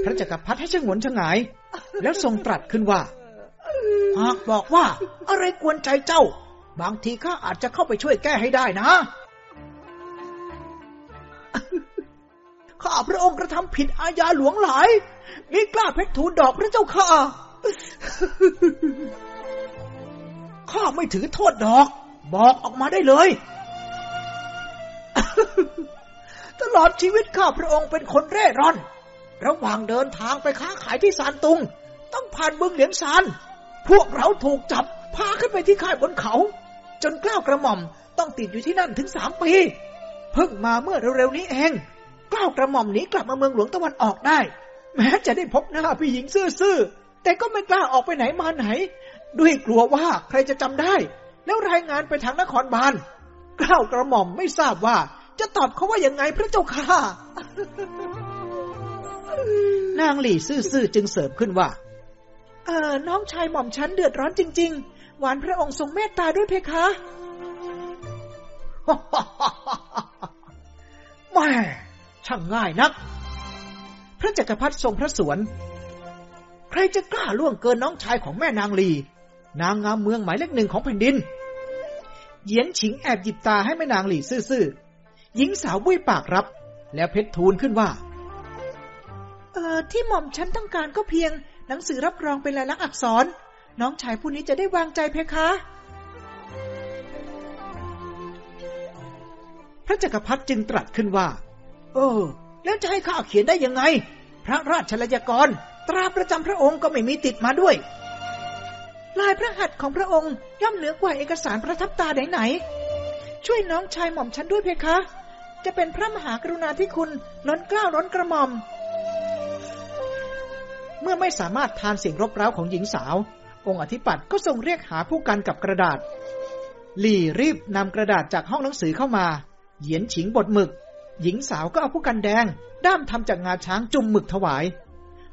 พระจักรพรรดิให้ชงนชงาย แล้วทรงตรัสขึ้นว่า หากบอกว่าอะไรกวนใจเจ้า บางทีข้าอาจจะเข้าไปช่วยแก้ให้ได้นะข้าพระองค์กระทำผิดอาญาหลวงหลายมีกล้าเพชรทูลดอกพระเจ้าข้าข้าไม่ถือโทษดอก บอกออกมาได้เลย ตลอดชีวิตข้าพระองค์เป็นคนเร่ร่อน ระหว่างเดินทางไปค้าขายที่ซานตุง ต้องผ่านบึงเหลียงซาน พวกเราถูกจับ พาขึ้นไปที่ค่ายบนเขา จนกล้าวกระหม่อมต้องติดอยู่ที่นั่นถึงสามปี เพิ่งมาเมื่อเร็วๆนี้เองกล้าวกระหม่อมหนีกลับมาเมืองหลวงตะวันออกได้ แม้จะได้พบหน้าพี่หญิงซื่อๆแต่ก็ไม่กล้าออกไปไหนมาไหน ด้วยกลัวว่าใครจะจำได้ แล้วรายงานไปทางนครบาลกล้าวกระหม่อมไม่ทราบว่า จะตอบเขาว่ายังไงพระเจ้าค่ะนางหลี่ซื่อๆจึงเสริมขึ้นว่า เออน้องชายหม่อมฉันเดือดร้อนจริง ๆ หวานพระองค์ทรงเมตตาด้วยเพคะแม่ช่างง่ายนัก พระจักรพรรดิทรงพระสวน ใครจะกล้าล่วงเกินน้องชายของแม่นางลี นางงามเมืองหมายเลขหนึ่งของแผ่นดิน เหยียนฉิงแอบหยิบตาให้แม่นางหลี่ซื่อๆหญิงสาวบุ้ยปากรับ แล้วเพชรทูลขึ้นว่า เออที่หม่อมฉันต้องการก็เพียง หนังสือรับรองเป็นลายลักษณ์อักษร น้องชายผู้นี้จะได้วางใจเพคะ พระจักรพรรดิจึงตรัสขึ้นว่า เออ แล้วจะให้ข้าเขียนได้ยังไง พระราชลัยกร ตราประจำพระองค์ก็ไม่มีติดมาด้วย ลายพระหัตถ์ของพระองค์ย่อมเหนือกว่าเอกสารประทับตาไหนๆช่วยน้องชายหม่อมฉันด้วยเพคะ จะเป็นพระมหากรุณาธิคุณล้นเกล้าล้นกระหม่อมเมื่อไม่สามารถทานเสียงรบเร้าของหญิงสาว องค์อธิปัตย์ก็ทรงเรียกหาผู้กันกับกระดาษ หลี่รีบนำกระดาษจากห้องหนังสือเข้ามา เหยียนฉิงบทหมึก หญิงสาวก็เอาผู้กันแดง ด้ามทำจากงาช้างจุ่มหมึกถวาย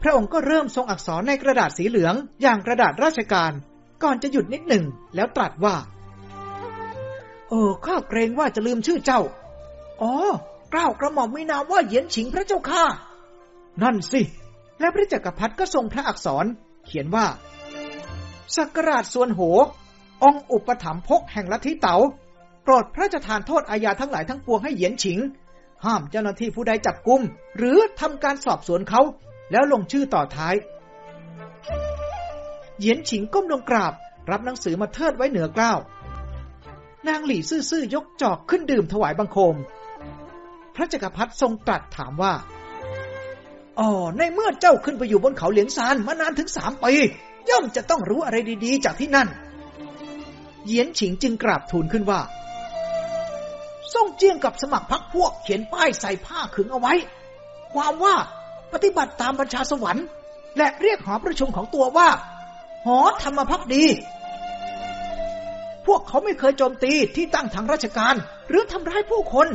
พระองค์ก็เริ่มทรงอักษรในกระดาษสีเหลือง อย่างกระดาษราชการ ก่อนจะหยุดนิดหนึ่งแล้วตรัสว่า เออข้าเกรงว่าจะลืมชื่อเจ้า อ๋อกล้าวกระหม่อมมีนามว่าเหยียนฉิงพระเจ้าค่ะ นั่นสิ และพระจักรพรรดิก็ทรงพระอักษร เขียนว่า สักราชส่วนโห องค์อุปถัมภกแห่งลัทธิเต๋าโปรดพระราชทานโทษอาญาทั้งหลายทั้งปวงให้เหยียนฉิง ห้ามเจ้าหน้าที่ผู้ใดจับกุม หรือทำการสอบสวนเขา แล้วลงชื่อต่อท้าย เหยียนฉิงก้มลงกราบ รับหนังสือมาเทิดไว้เหนือกล้าวนางหลี่ซื่อๆยกจอกขึ้นดื่มถวายบังคม พระจักรพรรดิทรงตรัสถามว่าอ๋อในเมื่อเจ้าขึ้นไปอยู่บนเขาเหลียงซานมานานถึงสามปี ย่อมจะต้องรู้อะไรดีๆ จากที่นั่นเหยียนฉิงจึงกราบทูลขึ้นว่าส่งเจียงกับสมัครพักพวกเขียนป้ายใส่ผ้าขึงเอาไว้ ความว่าปฏิบัติตามบัญชาสวรรค์ และเรียกหอประชุมของตัวว่า หอธรรมพักดี พวกเขาไม่เคยโจมตีที่ตั้งทางราชการ หรือทำร้ายผู้คน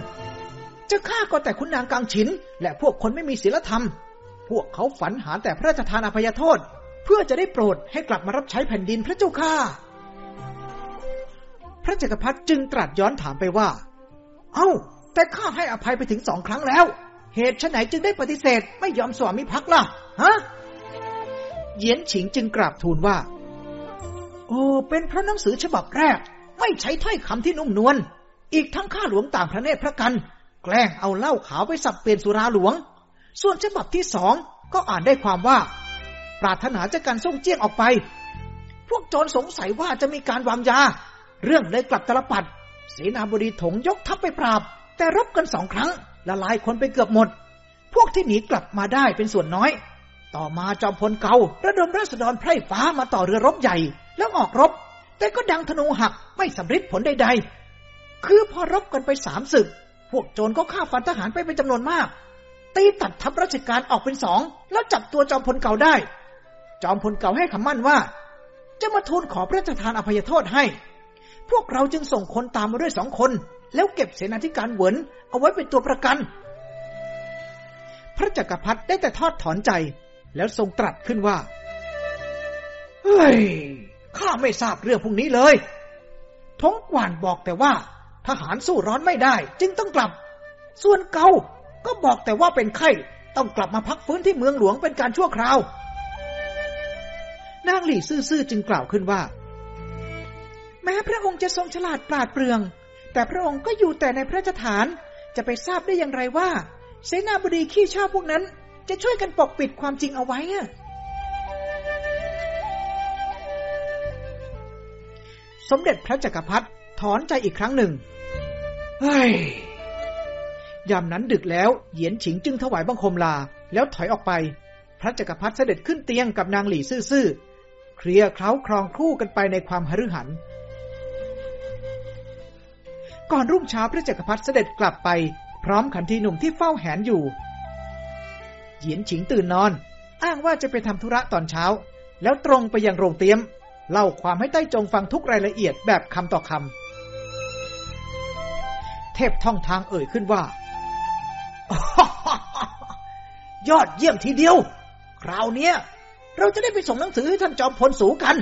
จะฆ่าก็แต่คุณนางกังฉิน และพวกคนไม่มีศีลธรรม พวกเขาฝันหาแต่พระราชทานอภัยโทษ เพื่อจะได้โปรดให้กลับมารับใช้แผ่นดินพระเจ้าข้าพระจักรพรรดิจึงตรัสย้อนถามไปว่า เอ้า แต่ข้าให้อภัยไปถึงสองครั้งแล้ว เหตุไฉนจึงได้ปฏิเสธ ไม่ยอมสวามิภักดิ์ล่ะ ฮะ เยียนฉิงจึงกราบทูลว่า โอ้ เป็นพระหนังสือฉบับแรก ไม่ใช้ถ้อยคำที่นุ่มนวล อีกทั้งข้าหลวงต่างพระเนตรพระกัน แกล้งเอาเหล้าขาวไปสับเปลี่ยนสุราหลวง ส่วนฉบับที่สองก็อ่านได้ความว่า ปรารถนาจะกันส่งเจี้ยงออกไป พวกโจรสงสัยว่าจะมีการวางยา เรื่องเลยกลับตลปัดเสนาบดีถงยกทัพไปปราบ แต่รบกันสองครั้งละลายคนไปเกือบหมด พวกที่หนีกลับมาได้เป็นส่วนน้อย ต่อมาจอมพลเก่าระดมราษฎรไพร่ฟ้ามาต่อเรือรบใหญ่ แล้วออกรบ แต่ก็ดังธนูหักไม่สำเร็จผลใดๆ คือพอรบกันไปสามศึก พวกโจรก็ฆ่าฟันทหารไปเป็นจำนวนมาก ตีตัดทัพราชการออกเป็นสองแล้วจับตัวจอมพลเก่าได้ จอมพลเก่าให้คำมั่นว่า จะมาทูลขอพระราชทานอภัยโทษให้ พวกเราจึงส่งคนตามมาด้วยสองคน แล้วเก็บเสนาธิการเหวินเอาไว้เป็นตัวประกัน พระจักรพรรดิได้แต่ทอดถอนใจ แล้วทรงตรัสขึ้นว่า เฮ้ย ข้าไม่ทราบเรื่องพวกนี้เลยทงกวานบอกแต่ว่า ทหารสู้ร้อนไม่ได้ จึงต้องกลับ ส่วนเกาก็บอกแต่ว่าเป็นไข้ต้องกลับมาพักฟื้นที่เมืองหลวงเป็นการชั่วคราว นางหลี่ซื่อๆจึงกล่าวขึ้นว่า แม้พระองค์จะทรงฉลาดปราดเปรื่อง แต่พระองค์ก็อยู่แต่ในพระราชฐาน จะไปทราบได้อย่างไรว่า เสนาบดีขี้ชอบพวกนั้น จะช่วยกันปกปิดความจริงเอาไว้อะสมเด็จพระจักรพรรดิถอนใจอีกครั้งหนึ่ง เฮ้ย ยามนั้นดึกแล้ว เหยียนฉิงจึงถวายบังคมลา แล้วถอยออกไป พระจักรพรรดิเสด็จขึ้นเตียงกับนางหลี่ซื่อๆ เคลียร์เคล้าครองคู่กันไปในความหฤหัน ก่อนรุ่งเช้าพระจักรพรรดิเสด็จกลับไป พร้อมขันทีหนุ่มที่เฝ้าแหนอยู่ เหยียนฉิงตื่นนอน อ้างว่าจะไปทำธุระตอนเช้า แล้วตรงไปยังโรงเตี๊ยม เล่าความให้ใต้จงฟังทุกรายละเอียดแบบคำต่อคำ เทพท่องทางเอ่ยขึ้นว่า ยอดเยี่ยมทีเดียว คราวเนี้ย เราจะได้ไปส่งหนังสือให้ท่านจอมพลสูกัน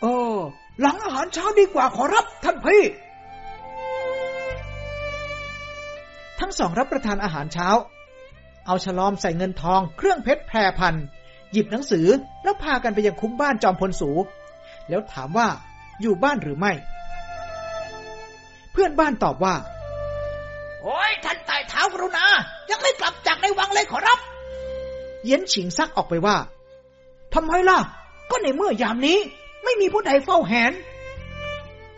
เออ หลังอาหารเช้าดีกว่าขอรับท่านพี่ ทั้งสองรับประทานอาหารเช้า เอาฉลอมใส่เงินทองเครื่องเพชรแพรพัน หยิบหนังสือแล้วพากันไปยังคุ้มบ้านจอมพลสู แล้วถามว่าอยู่บ้านหรือไม่ เพื่อนบ้านตอบว่า โอ้ยท่านไต่เท้ากรุณา ยังไม่กลับจากในวังเลยขอรับ เย็นฉิงซักออกไปว่า ทำไมล่ะ ก็ในเมื่อยามนี้ ไม่มีผู้ใดเฝ้าแหน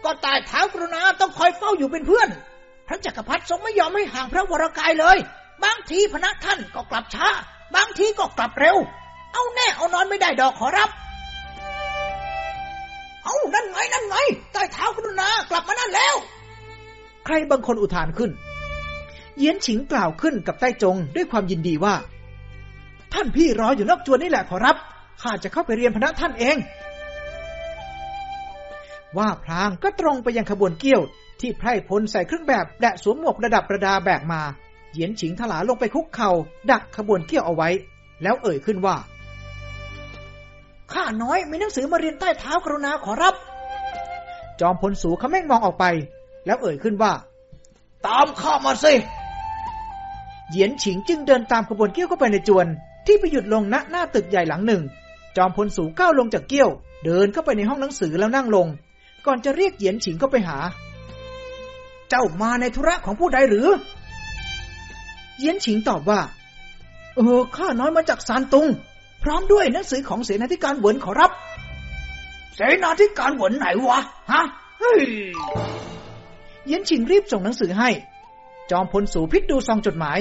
ก็ไต่เท้ากรุณาต้องคอยเฝ้าอยู่เป็นเพื่อน พระจักรพรรดิทรงไม่ยอมให้ห่างพระวรกายเลย บางทีพนักท่านก็กลับช้า บางทีก็กลับเร็ว เอาแน่เอานอนไม่ได้ดอกขอรับ เอานั่นไงนั่นไงใต้เท้ากรุณากลับมานั่นแล้ว ใครบางคนอุทานขึ้น เยียนฉิงกล่าวขึ้นกับใต้จงด้วยความยินดีว่า ท่านพี่รออยู่นอกจวนนี่แหละขอรับ ข้าจะเข้าไปเรียนพนักท่านเอง ว่าพลางก็ตรงไปยังขบวนเกี้ยว ที่ไพร่พลใส่เครื่องแบบและสวมหมวกประดับประดาแบกมาเหยียนฉิงถลาลงไปคุกเขา่าดักขบวนเกี้ยวเอาไว้ แล้วเอ่ยขึ้นว่า ข้าน้อยมีหนังสือมาเรียนใต้เท้ากรุณาขอรับ จอมพลสูเขาแม่งมองออกไป แล้วเอ่ยขึ้นว่า ตามข้ามาสิเหยียนฉิงจึงเดินตามขบวนเกี้ยวเข้าไปในจวน ที่ไปหยุดลงณหน้าตึกใหญ่หลังหนึ่ง จอมพลสูก้าวลงจากเกี้ยว เดินเข้าไปในห้องหนังสือแล้วนั่งลง ก่อนจะเรียกเหยียนฉิงเข้าไปหา เจ้ามาในธุระของผู้ใดหรือ เหยียนฉิงตอบว่า เออข้าน้อยมาจากซานตุง พร้อมด้วยหนังสือของเสนาธิการเหวินขอรับ เสนาธิการเหวินไหนวะ ฮะเฮ้ยเหยียนฉิงรีบส่งหนังสือให้ จอมพลสูพิษดูซองจดหมาย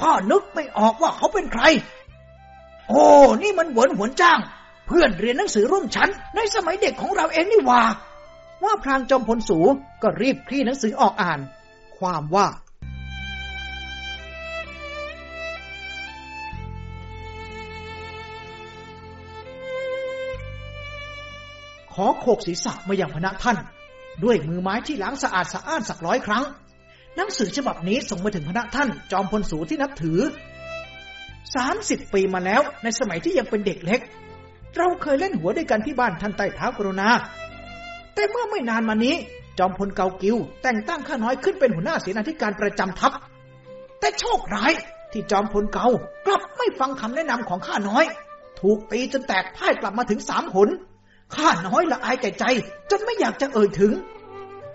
ข้านึกไม่ออกว่าเขาเป็นใคร โอ้ นี่มันหวนหวนจ้าง เพื่อนเรียนหนังสือร่วมชั้น ในสมัยเด็กของเราเองนี่ว่า ว่าพลางจอมพลสูก็รีบคลี่หนังสือออกอ่าน ความว่า ขอโขกศีรษะมาอย่างพนักท่าน ด้วยมือไม้ที่ล้างสะอาดสะอ้านสักร้อยครั้ง หนังสือฉบับนี้ส่งมาถึงพนักท่าน จอมพลสูที่นับถือ สามสิบปีมาแล้วในสมัยที่ยังเป็นเด็กเล็ก เราเคยเล่นหัวด้วยกันที่บ้านท่านใต้เท้ากรุณา แต่เมื่อไม่นานมานี้ จอมพลเกากิว แต่งตั้งข้าน้อยขึ้นเป็นหัวหน้าเสนาธิการประจำทัพ แต่โชคร้ายที่จอมพลเกากลับไม่ฟังคำแนะนำของข้าน้อย ถูกตีจนแตกพ่ายกลับมาถึงสามหนข้าน้อยละอายแก่ใจ จนไม่อยากจะเอ่ยถึง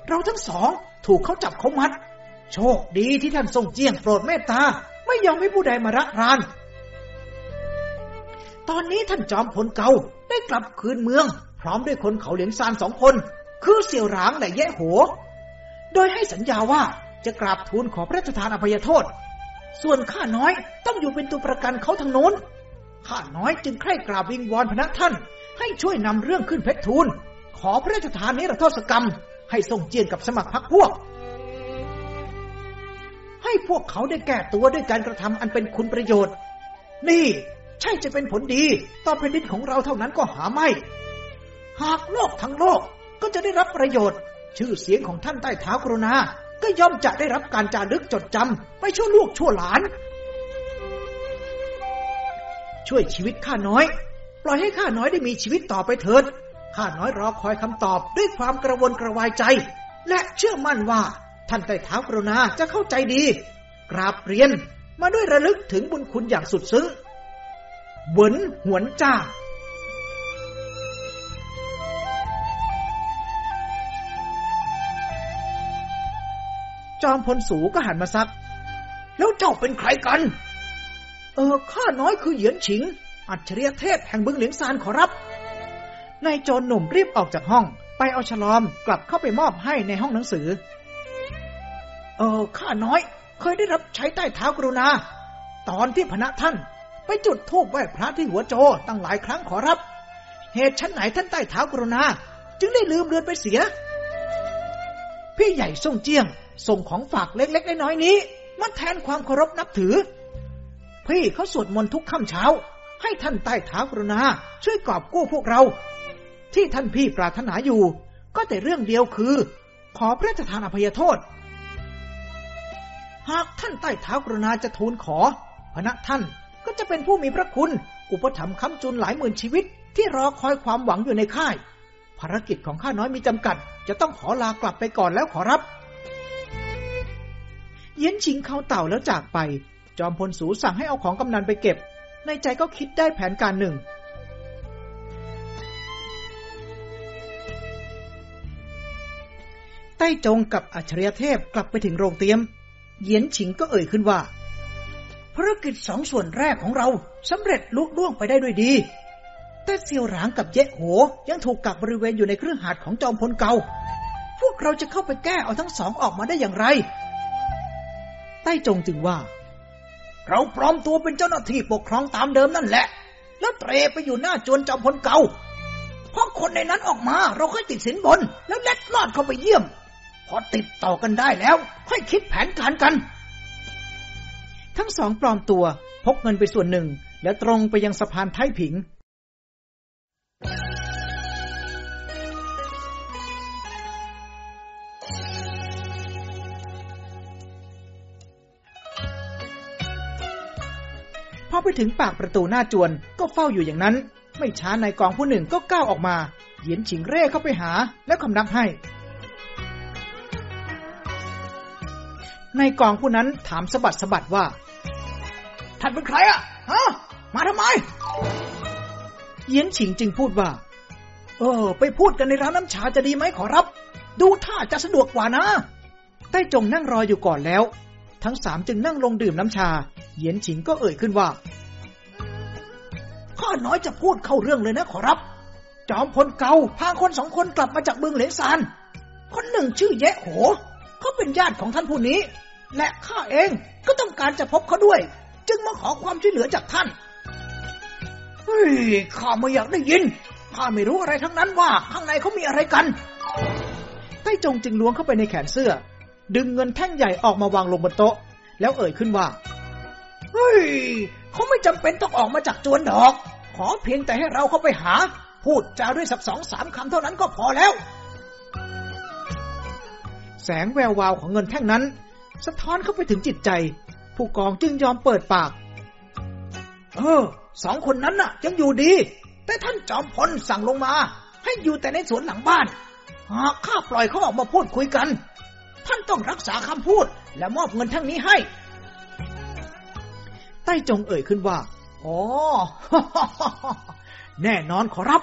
เราทั้งสองถูกเขาจับเขามัด โชคดีที่ท่านทรงเจียงโปรดเมตตา ไม่ยอมให้ผู้ใดมาระราน ตอนนี้ท่านจอมพลเกาได้กลับคืนเมือง พร้อมด้วยคนเขาเหลียงซานสองคน คือเสี่ยวหรางและแย่โห โดยให้สัญญาว่าจะกราบทูลขอพระราชทานอภัยโทษ ส่วนข้าน้อยต้องอยู่เป็นตัวประกันเขาทางโน้น ข้าน้อยจึงใคร่กราบวิงวอนพนักท่าน ให้ช่วยนำเรื่องขึ้นเพชรทูล ขอพระราชทานนิรโทษกรรม ให้ส่งเจียนกับสมัครพรรคพวก ให้พวกเขาได้แก้ตัวด้วยการกระทำอันเป็นคุณประโยชน์ นี่ ใช่จะเป็นผลดี ต่อแผ่นดินของเราเท่านั้นก็หาไม่ หากโลกทั้งโลกก็จะได้รับประโยชน์ ชื่อเสียงของท่านใต้เท้ากรุณา ก็ย่อมจะได้รับการจารึกจดจำไปชั่วลูกชั่วหลาน ช่วยชีวิตข้าน้อย ปล่อยให้ข้าน้อยได้มีชีวิตต่อไปเถิดข้าน้อยรอคอยคำตอบด้วยความกระวนกระวายใจ และเชื่อมั่นว่าท่านใต้เท้ากรุณาจะเข้าใจดี กราบเรียนมาด้วยระลึกถึงบุญคุณอย่างสุดซึ้ง เวินหวนจ้าจอมพลสูก็หันมาซัก แล้วเจ้าเป็นใครกัน เออ ข้าน้อยคือเหยียนฉิง อัจฉริยเทพแห่งบึงเหลียงซานขอรับ นายโจรหนุ่มรีบออกจากห้อง ไปเอาฉลอมกลับเข้าไปมอบให้ในห้องหนังสือ เออ ข้าน้อย เคยได้รับใช้ใต้เท้ากรุณา ตอนที่พระท่าน ไปจุดธูปไหว้พระที่หัวโจตั้งหลายครั้งขอรับ เหตุชั้นไหนท่านใต้เท้ากรุณา จึงได้ลืมเลือนไปเสีย พี่ใหญ่ส่งเจียง ส่งของฝากเล็กๆน้อยๆนี้มาแทนความเคารพนับถือ พี่เขาสวดมนต์ทุกค่ำเช้า ให้ท่านใต้เท้ากรุณา ช่วยกอบกู้พวกเรา ที่ท่านพี่ปรารถนาอยู่ ก็แต่เรื่องเดียวคือ ขอพระราชทานอภัยโทษหากท่านใต้เท้ากรุณาจะทูลขอ พระนักท่าน ก็จะเป็นผู้มีพระคุณ อุปถัมภ์ค้ำจุนหลายหมื่นชีวิต ที่รอคอยความหวังอยู่ในค่าย ภารกิจของข้าน้อยมีจำกัด จะต้องขอลากลับไปก่อนแล้วขอรับเย็นชิงเข้าเต่าแล้วจากไป จอมพลสูสั่งให้เอาของกำนันไปเก็บ ในใจก็คิดได้แผนการหนึ่งใต้จงกับอัจฉริยเทพกลับไปถึงโรงเตรียม เย็นชิงก็เอ่ยขึ้นว่าารกิจสองส่วนแรกของเราสำเร็จลุล่วงไปได้ด้วยดี แต่เซียวหลางกับเยะโหยังถูกกักบริเวณอยู่ในเครื่องหาดของจอมพลเก่าพวกเราจะเข้าไปแก้เอาทั้งสองออกมาได้อย่างไร ใต้จงจึงว่า เราปลอมตัวเป็นเจ้าหน้าที่ปกครองตามเดิมนั่นแหละ แล้วเตรไปอยู่หน้าจวนจอมพลเก่าพอคนในนั้นออกมาเราค่อยติดสินบน แล้วเล็ดลอดเข้าไปเยี่ยม พอติดต่อกันได้แล้ว ค่อยคิดแผนการกัน ทั้งสองปลอมตัว พกเงินไปส่วนหนึ่ง แล้วตรงไปยังสะพานไทผิง พอไปถึงปากประตูหน้าจวนก็เฝ้าอยู่อย่างนั้น ไม่ช้านายกองผู้หนึ่งก็ก้าวออกมา เหยียนฉิงเร่เข้าไปหาแล้วคำนับให้ นายกองผู้นั้นถามสะบัดสะบัดว่า ท่านเป็นใครอะฮะ มาทำไมเหยียนฉิงจึงพูดว่า เออ ไปพูดกันในร้านน้ำชาจะดีไหมขอรับ ดูท่าจะสะดวกกว่านะใต้จงนั่งรออยู่ก่อนแล้ว ทั้งสามจึงนั่งลงดื่มน้ำชาเหยียนฉิงก็เอ่ยขึ้นว่า ข้าน้อยจะพูดเข้าเรื่องเลยนะขอรับ จอมพลเก่าพาคนสองคนกลับมาจากเมืองเหลงซาน คนหนึ่งชื่อแยะโห เขาเป็นญาติของท่านผู้นี้ และข้าเองก็ต้องการจะพบเขาด้วย จึงมาขอความช่วยเหลือจากท่านเฮ้ยข้าไม่อยากได้ยินข้าไม่รู้อะไรทั้งนั้นว่าข้างในเขามีอะไรกันใต้จงจึงล้วงเข้าไปในแขนเสื้อ ดึงเงินแท่งใหญ่ออกมาวางลงบนโต๊ะ แล้วเอ่ยขึ้นว่าเฮ้ยเขาไม่จำเป็นต้องออกมาจากจวนดอก ขอเพียงแต่ให้เราเข้าไปหา พูดจาด้วยสักสองสามคำเท่านั้นก็พอแล้ว แสงแวววาวของเงินแท่งนั้น สะท้อนเข้าไปถึงจิตใจ ผู้กองจึงยอมเปิดปาก เออสองคนนั้นน่ะ ยังอยู่ดี แต่ท่านจอมพลสั่งลงมา ให้อยู่แต่ในสวนหลังบ้านหากข้าปล่อยเขาออกมาพูดคุยกัน ท่านต้องรักษาคำพูด และมอบเงินทั้งนี้ให้ใต้จงเอ่ยขึ้นว่า อ๋อ แน่นอนขอรับ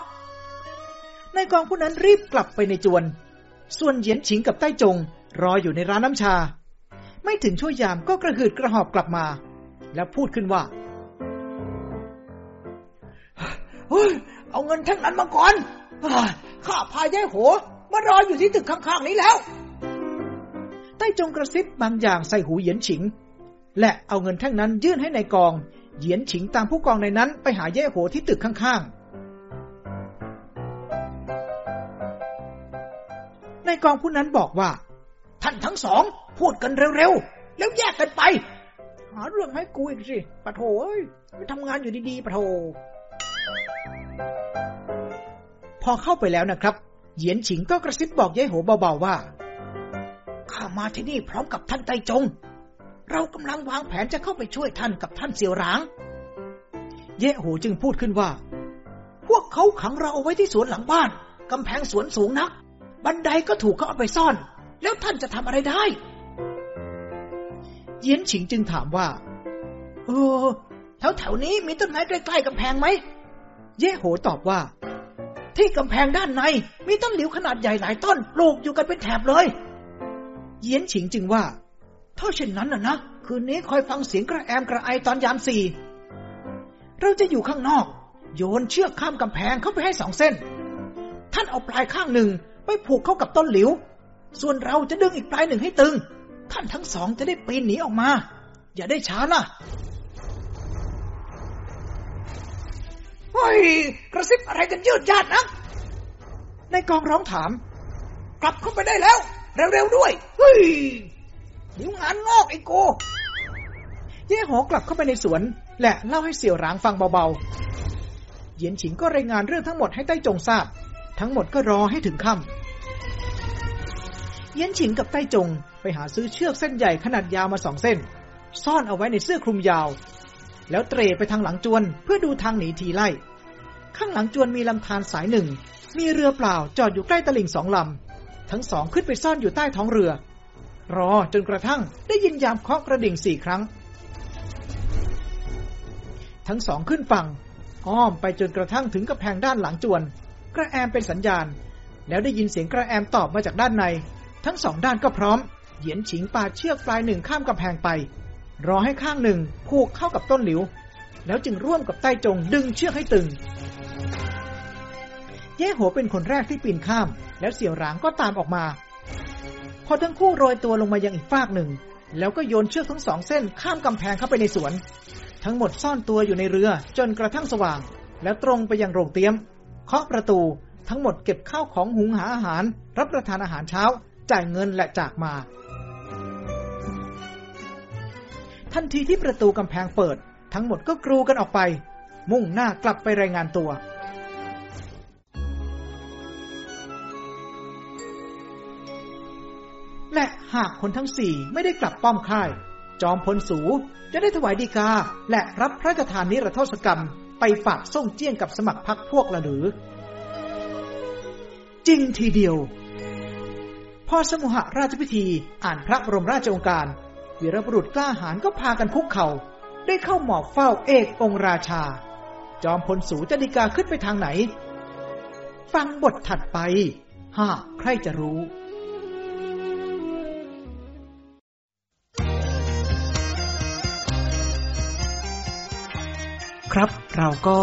ในกองผู้นั้นรีบกลับไปในจวน ส่วนเหยียนฉิงกับใต้จง รออยู่ในร้านน้ำชา ไม่ถึงช่วยยามก็กระหืดกระหอบกลับมา แล้วพูดขึ้นว่าเฮ้ยเอาเงินทั้งนั้นมาก่อนข้าพายายโหมารออยู่ที่ตึกข้าง ๆ นี้แล้ว ใต้จงกระซิบบางอย่างใส่หูเหยียนฉิง และเอาเงินแท่งนั้นยื่นให้ในายกอง เหยียนฉิงตามผู้กองในนั้นไปหาเย่โหที่ตึกข้างๆ นายกองผู้นั้นบอกว่า ท่านทั้งสอง พูดกันเร็วๆ แล้วแยกกันไป หาเรื่องให้กูอีกสิปะโถเอ้ยไม่ทำงานอยู่ดีๆปะโถพอเข้าไปแล้วนะครับ เหยียนฉิงก็กระซิบบอกเย่โหเบาๆว่าข้ามาที่นี่พร้อมกับท่านไตจง เรากำลังวางแผนจะเข้าไปช่วยท่านกับท่านเสี่ยวหลาง เย่โหจึงพูดขึ้นว่า พวกเขาขังเราเอาไว้ที่สวนหลังบ้าน กำแพงสวนสูงนัก บันไดก็ถูกเขาเอาไปซ่อน แล้วท่านจะทำอะไรได้ เยียนฉิงจึงถามว่า เออ แถวแถวนี้มีต้นไม้ใกล้ๆกำแพงไหม เย่โหตอบว่า ที่กำแพงด้านใน มีต้นหลิวขนาดใหญ่หลายต้นปลูกอยู่กันเป็นแถบเลย เยียนฉิงจึงว่าถ้าเช่นนั้นน่ะนะ คืนนี้คอยฟังเสียงกระแอมกระไอตอนยามสี่เราจะอยู่ข้างนอก โยนเชือกข้ามกำแพงเข้าไปให้สองเส้น ท่านเอาปลายข้างหนึ่ง ไปผูกเข้ากับต้นหลิว ส่วนเราจะดึงอีกปลายหนึ่งให้ตึง ท่านทั้งสองจะได้ปีนหนีออกมา อย่าได้ช้านะเฮ้ยกระซิบอะไรกันยืดยาดนะนายกองร้องถาม กลับเข้าไปได้แล้ว เร็วๆด้วย เฮ้ยเดี๋ยวงานงอกไอ้โกเย่โหกลับเข้าไปในสวน และเล่าให้เสี่ยวหลางฟังเบาๆ เหยียนฉิงก็รายงานเรื่องทั้งหมดให้ใต้จงทราบ ทั้งหมดก็รอให้ถึงค่ำเยียนฉิงกับใต้จงไปหาซื้อเชือกเส้นใหญ่ขนาดยาวมาสองเส้น ซ่อนเอาไว้ในเสื้อคลุมยาว แล้วเตรไปทางหลังจวนเพื่อดูทางหนีทีไล่ ข้างหลังจวนมีลำธารสายหนึ่ง มีเรือเปล่าจอดอยู่ใกล้ตลิ่งสองลำ ทั้งสองขึ้นไปซ่อนอยู่ใต้ท้องเรือ รอจนกระทั่งได้ยินยามเคาะกระดิ่งสี่ครั้ง ทั้งสองขึ้นฝั่งอ้อมไปจนกระทั่งถึงกระแพงด้านหลังจวน กระแอมเป็นสัญญาณ แล้วได้ยินเสียงกระแอมตอบมาจากด้านใน ทั้งสองด้านก็พร้อม เหยียนฉิงปาดเชือกปลายหนึ่งข้ามกำแพงไป รอให้ข้างหนึ่งผูกเข้ากับต้นหลิว แล้วจึงร่วมกับใต้จงดึงเชือกให้ตึง เย่โหเป็นคนแรกที่ปีนข้าม แล้วเสี่ยวหลางก็ตามออกมา พอทั้งคู่โรยตัวลงมายังอีกฟากหนึ่ง แล้วก็โยนเชือกทั้งสองเส้นข้ามกำแพงเข้าไปในสวน ทั้งหมดซ่อนตัวอยู่ในเรือจนกระทั่งสว่าง แล้วตรงไปยังโรงเตี๊ยม เคาะประตูทั้งหมดเก็บข้าวของหุงหาอาหาร รับประทานอาหารเช้า จ่ายเงินและจากมา ทันทีที่ประตูกำแพงเปิด ทั้งหมดก็กรูกันออกไป มุ่งหน้ากลับไปรายงานตัว และหากคนทั้งสี่ไม่ได้กลับป้อมค่าย จอมพลสูจะได้ถวายดีกา และรับพระราชทานนิรโทษกรรม ไปฝากส่งเจี้ยงกับสมัครพักพวกละหรือ จริงทีเดียว พอสมุหราชพิธีอ่านพระบรมราชองการวีรบุรุษกล้าหาญก็พากันคุกเขา่าได้เข้าหมอบเฝ้าเอกองราชา จอมพลสูจะดีกาขึ้นไปทางไหน ฟังบทถัดไปหากใครจะรู้ ครับ เราก็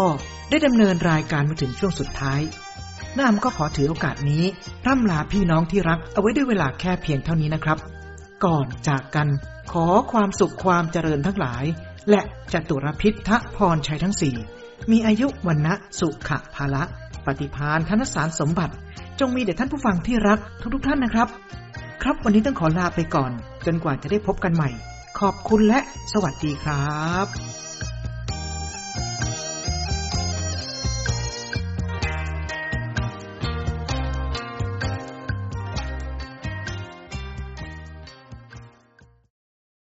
ได้ดำเนินรายการมาถึงช่วงสุดท้ายน้ำก็ขอถือโอกาสนี้ ร่ำลาพี่น้องที่รักเอาไว้ด้วยเวลาแค่เพียงเท่านี้นะครับ ก่อนจากกันขอความสุขความเจริญทั้งหลาย และจตุรพิษทะพรชัยทั้งสี่ มีอายุวันนะสุขะภาละ ปฏิพานธนสารสมบัติ จงมีเด็ดท่านผู้ฟังที่รักทุกๆท่านนะครับ ครับวันนี้ต้องขอลาไปก่อน จนกว่าจะได้พบกันใหม่ ขอบคุณและสวัสดีครับ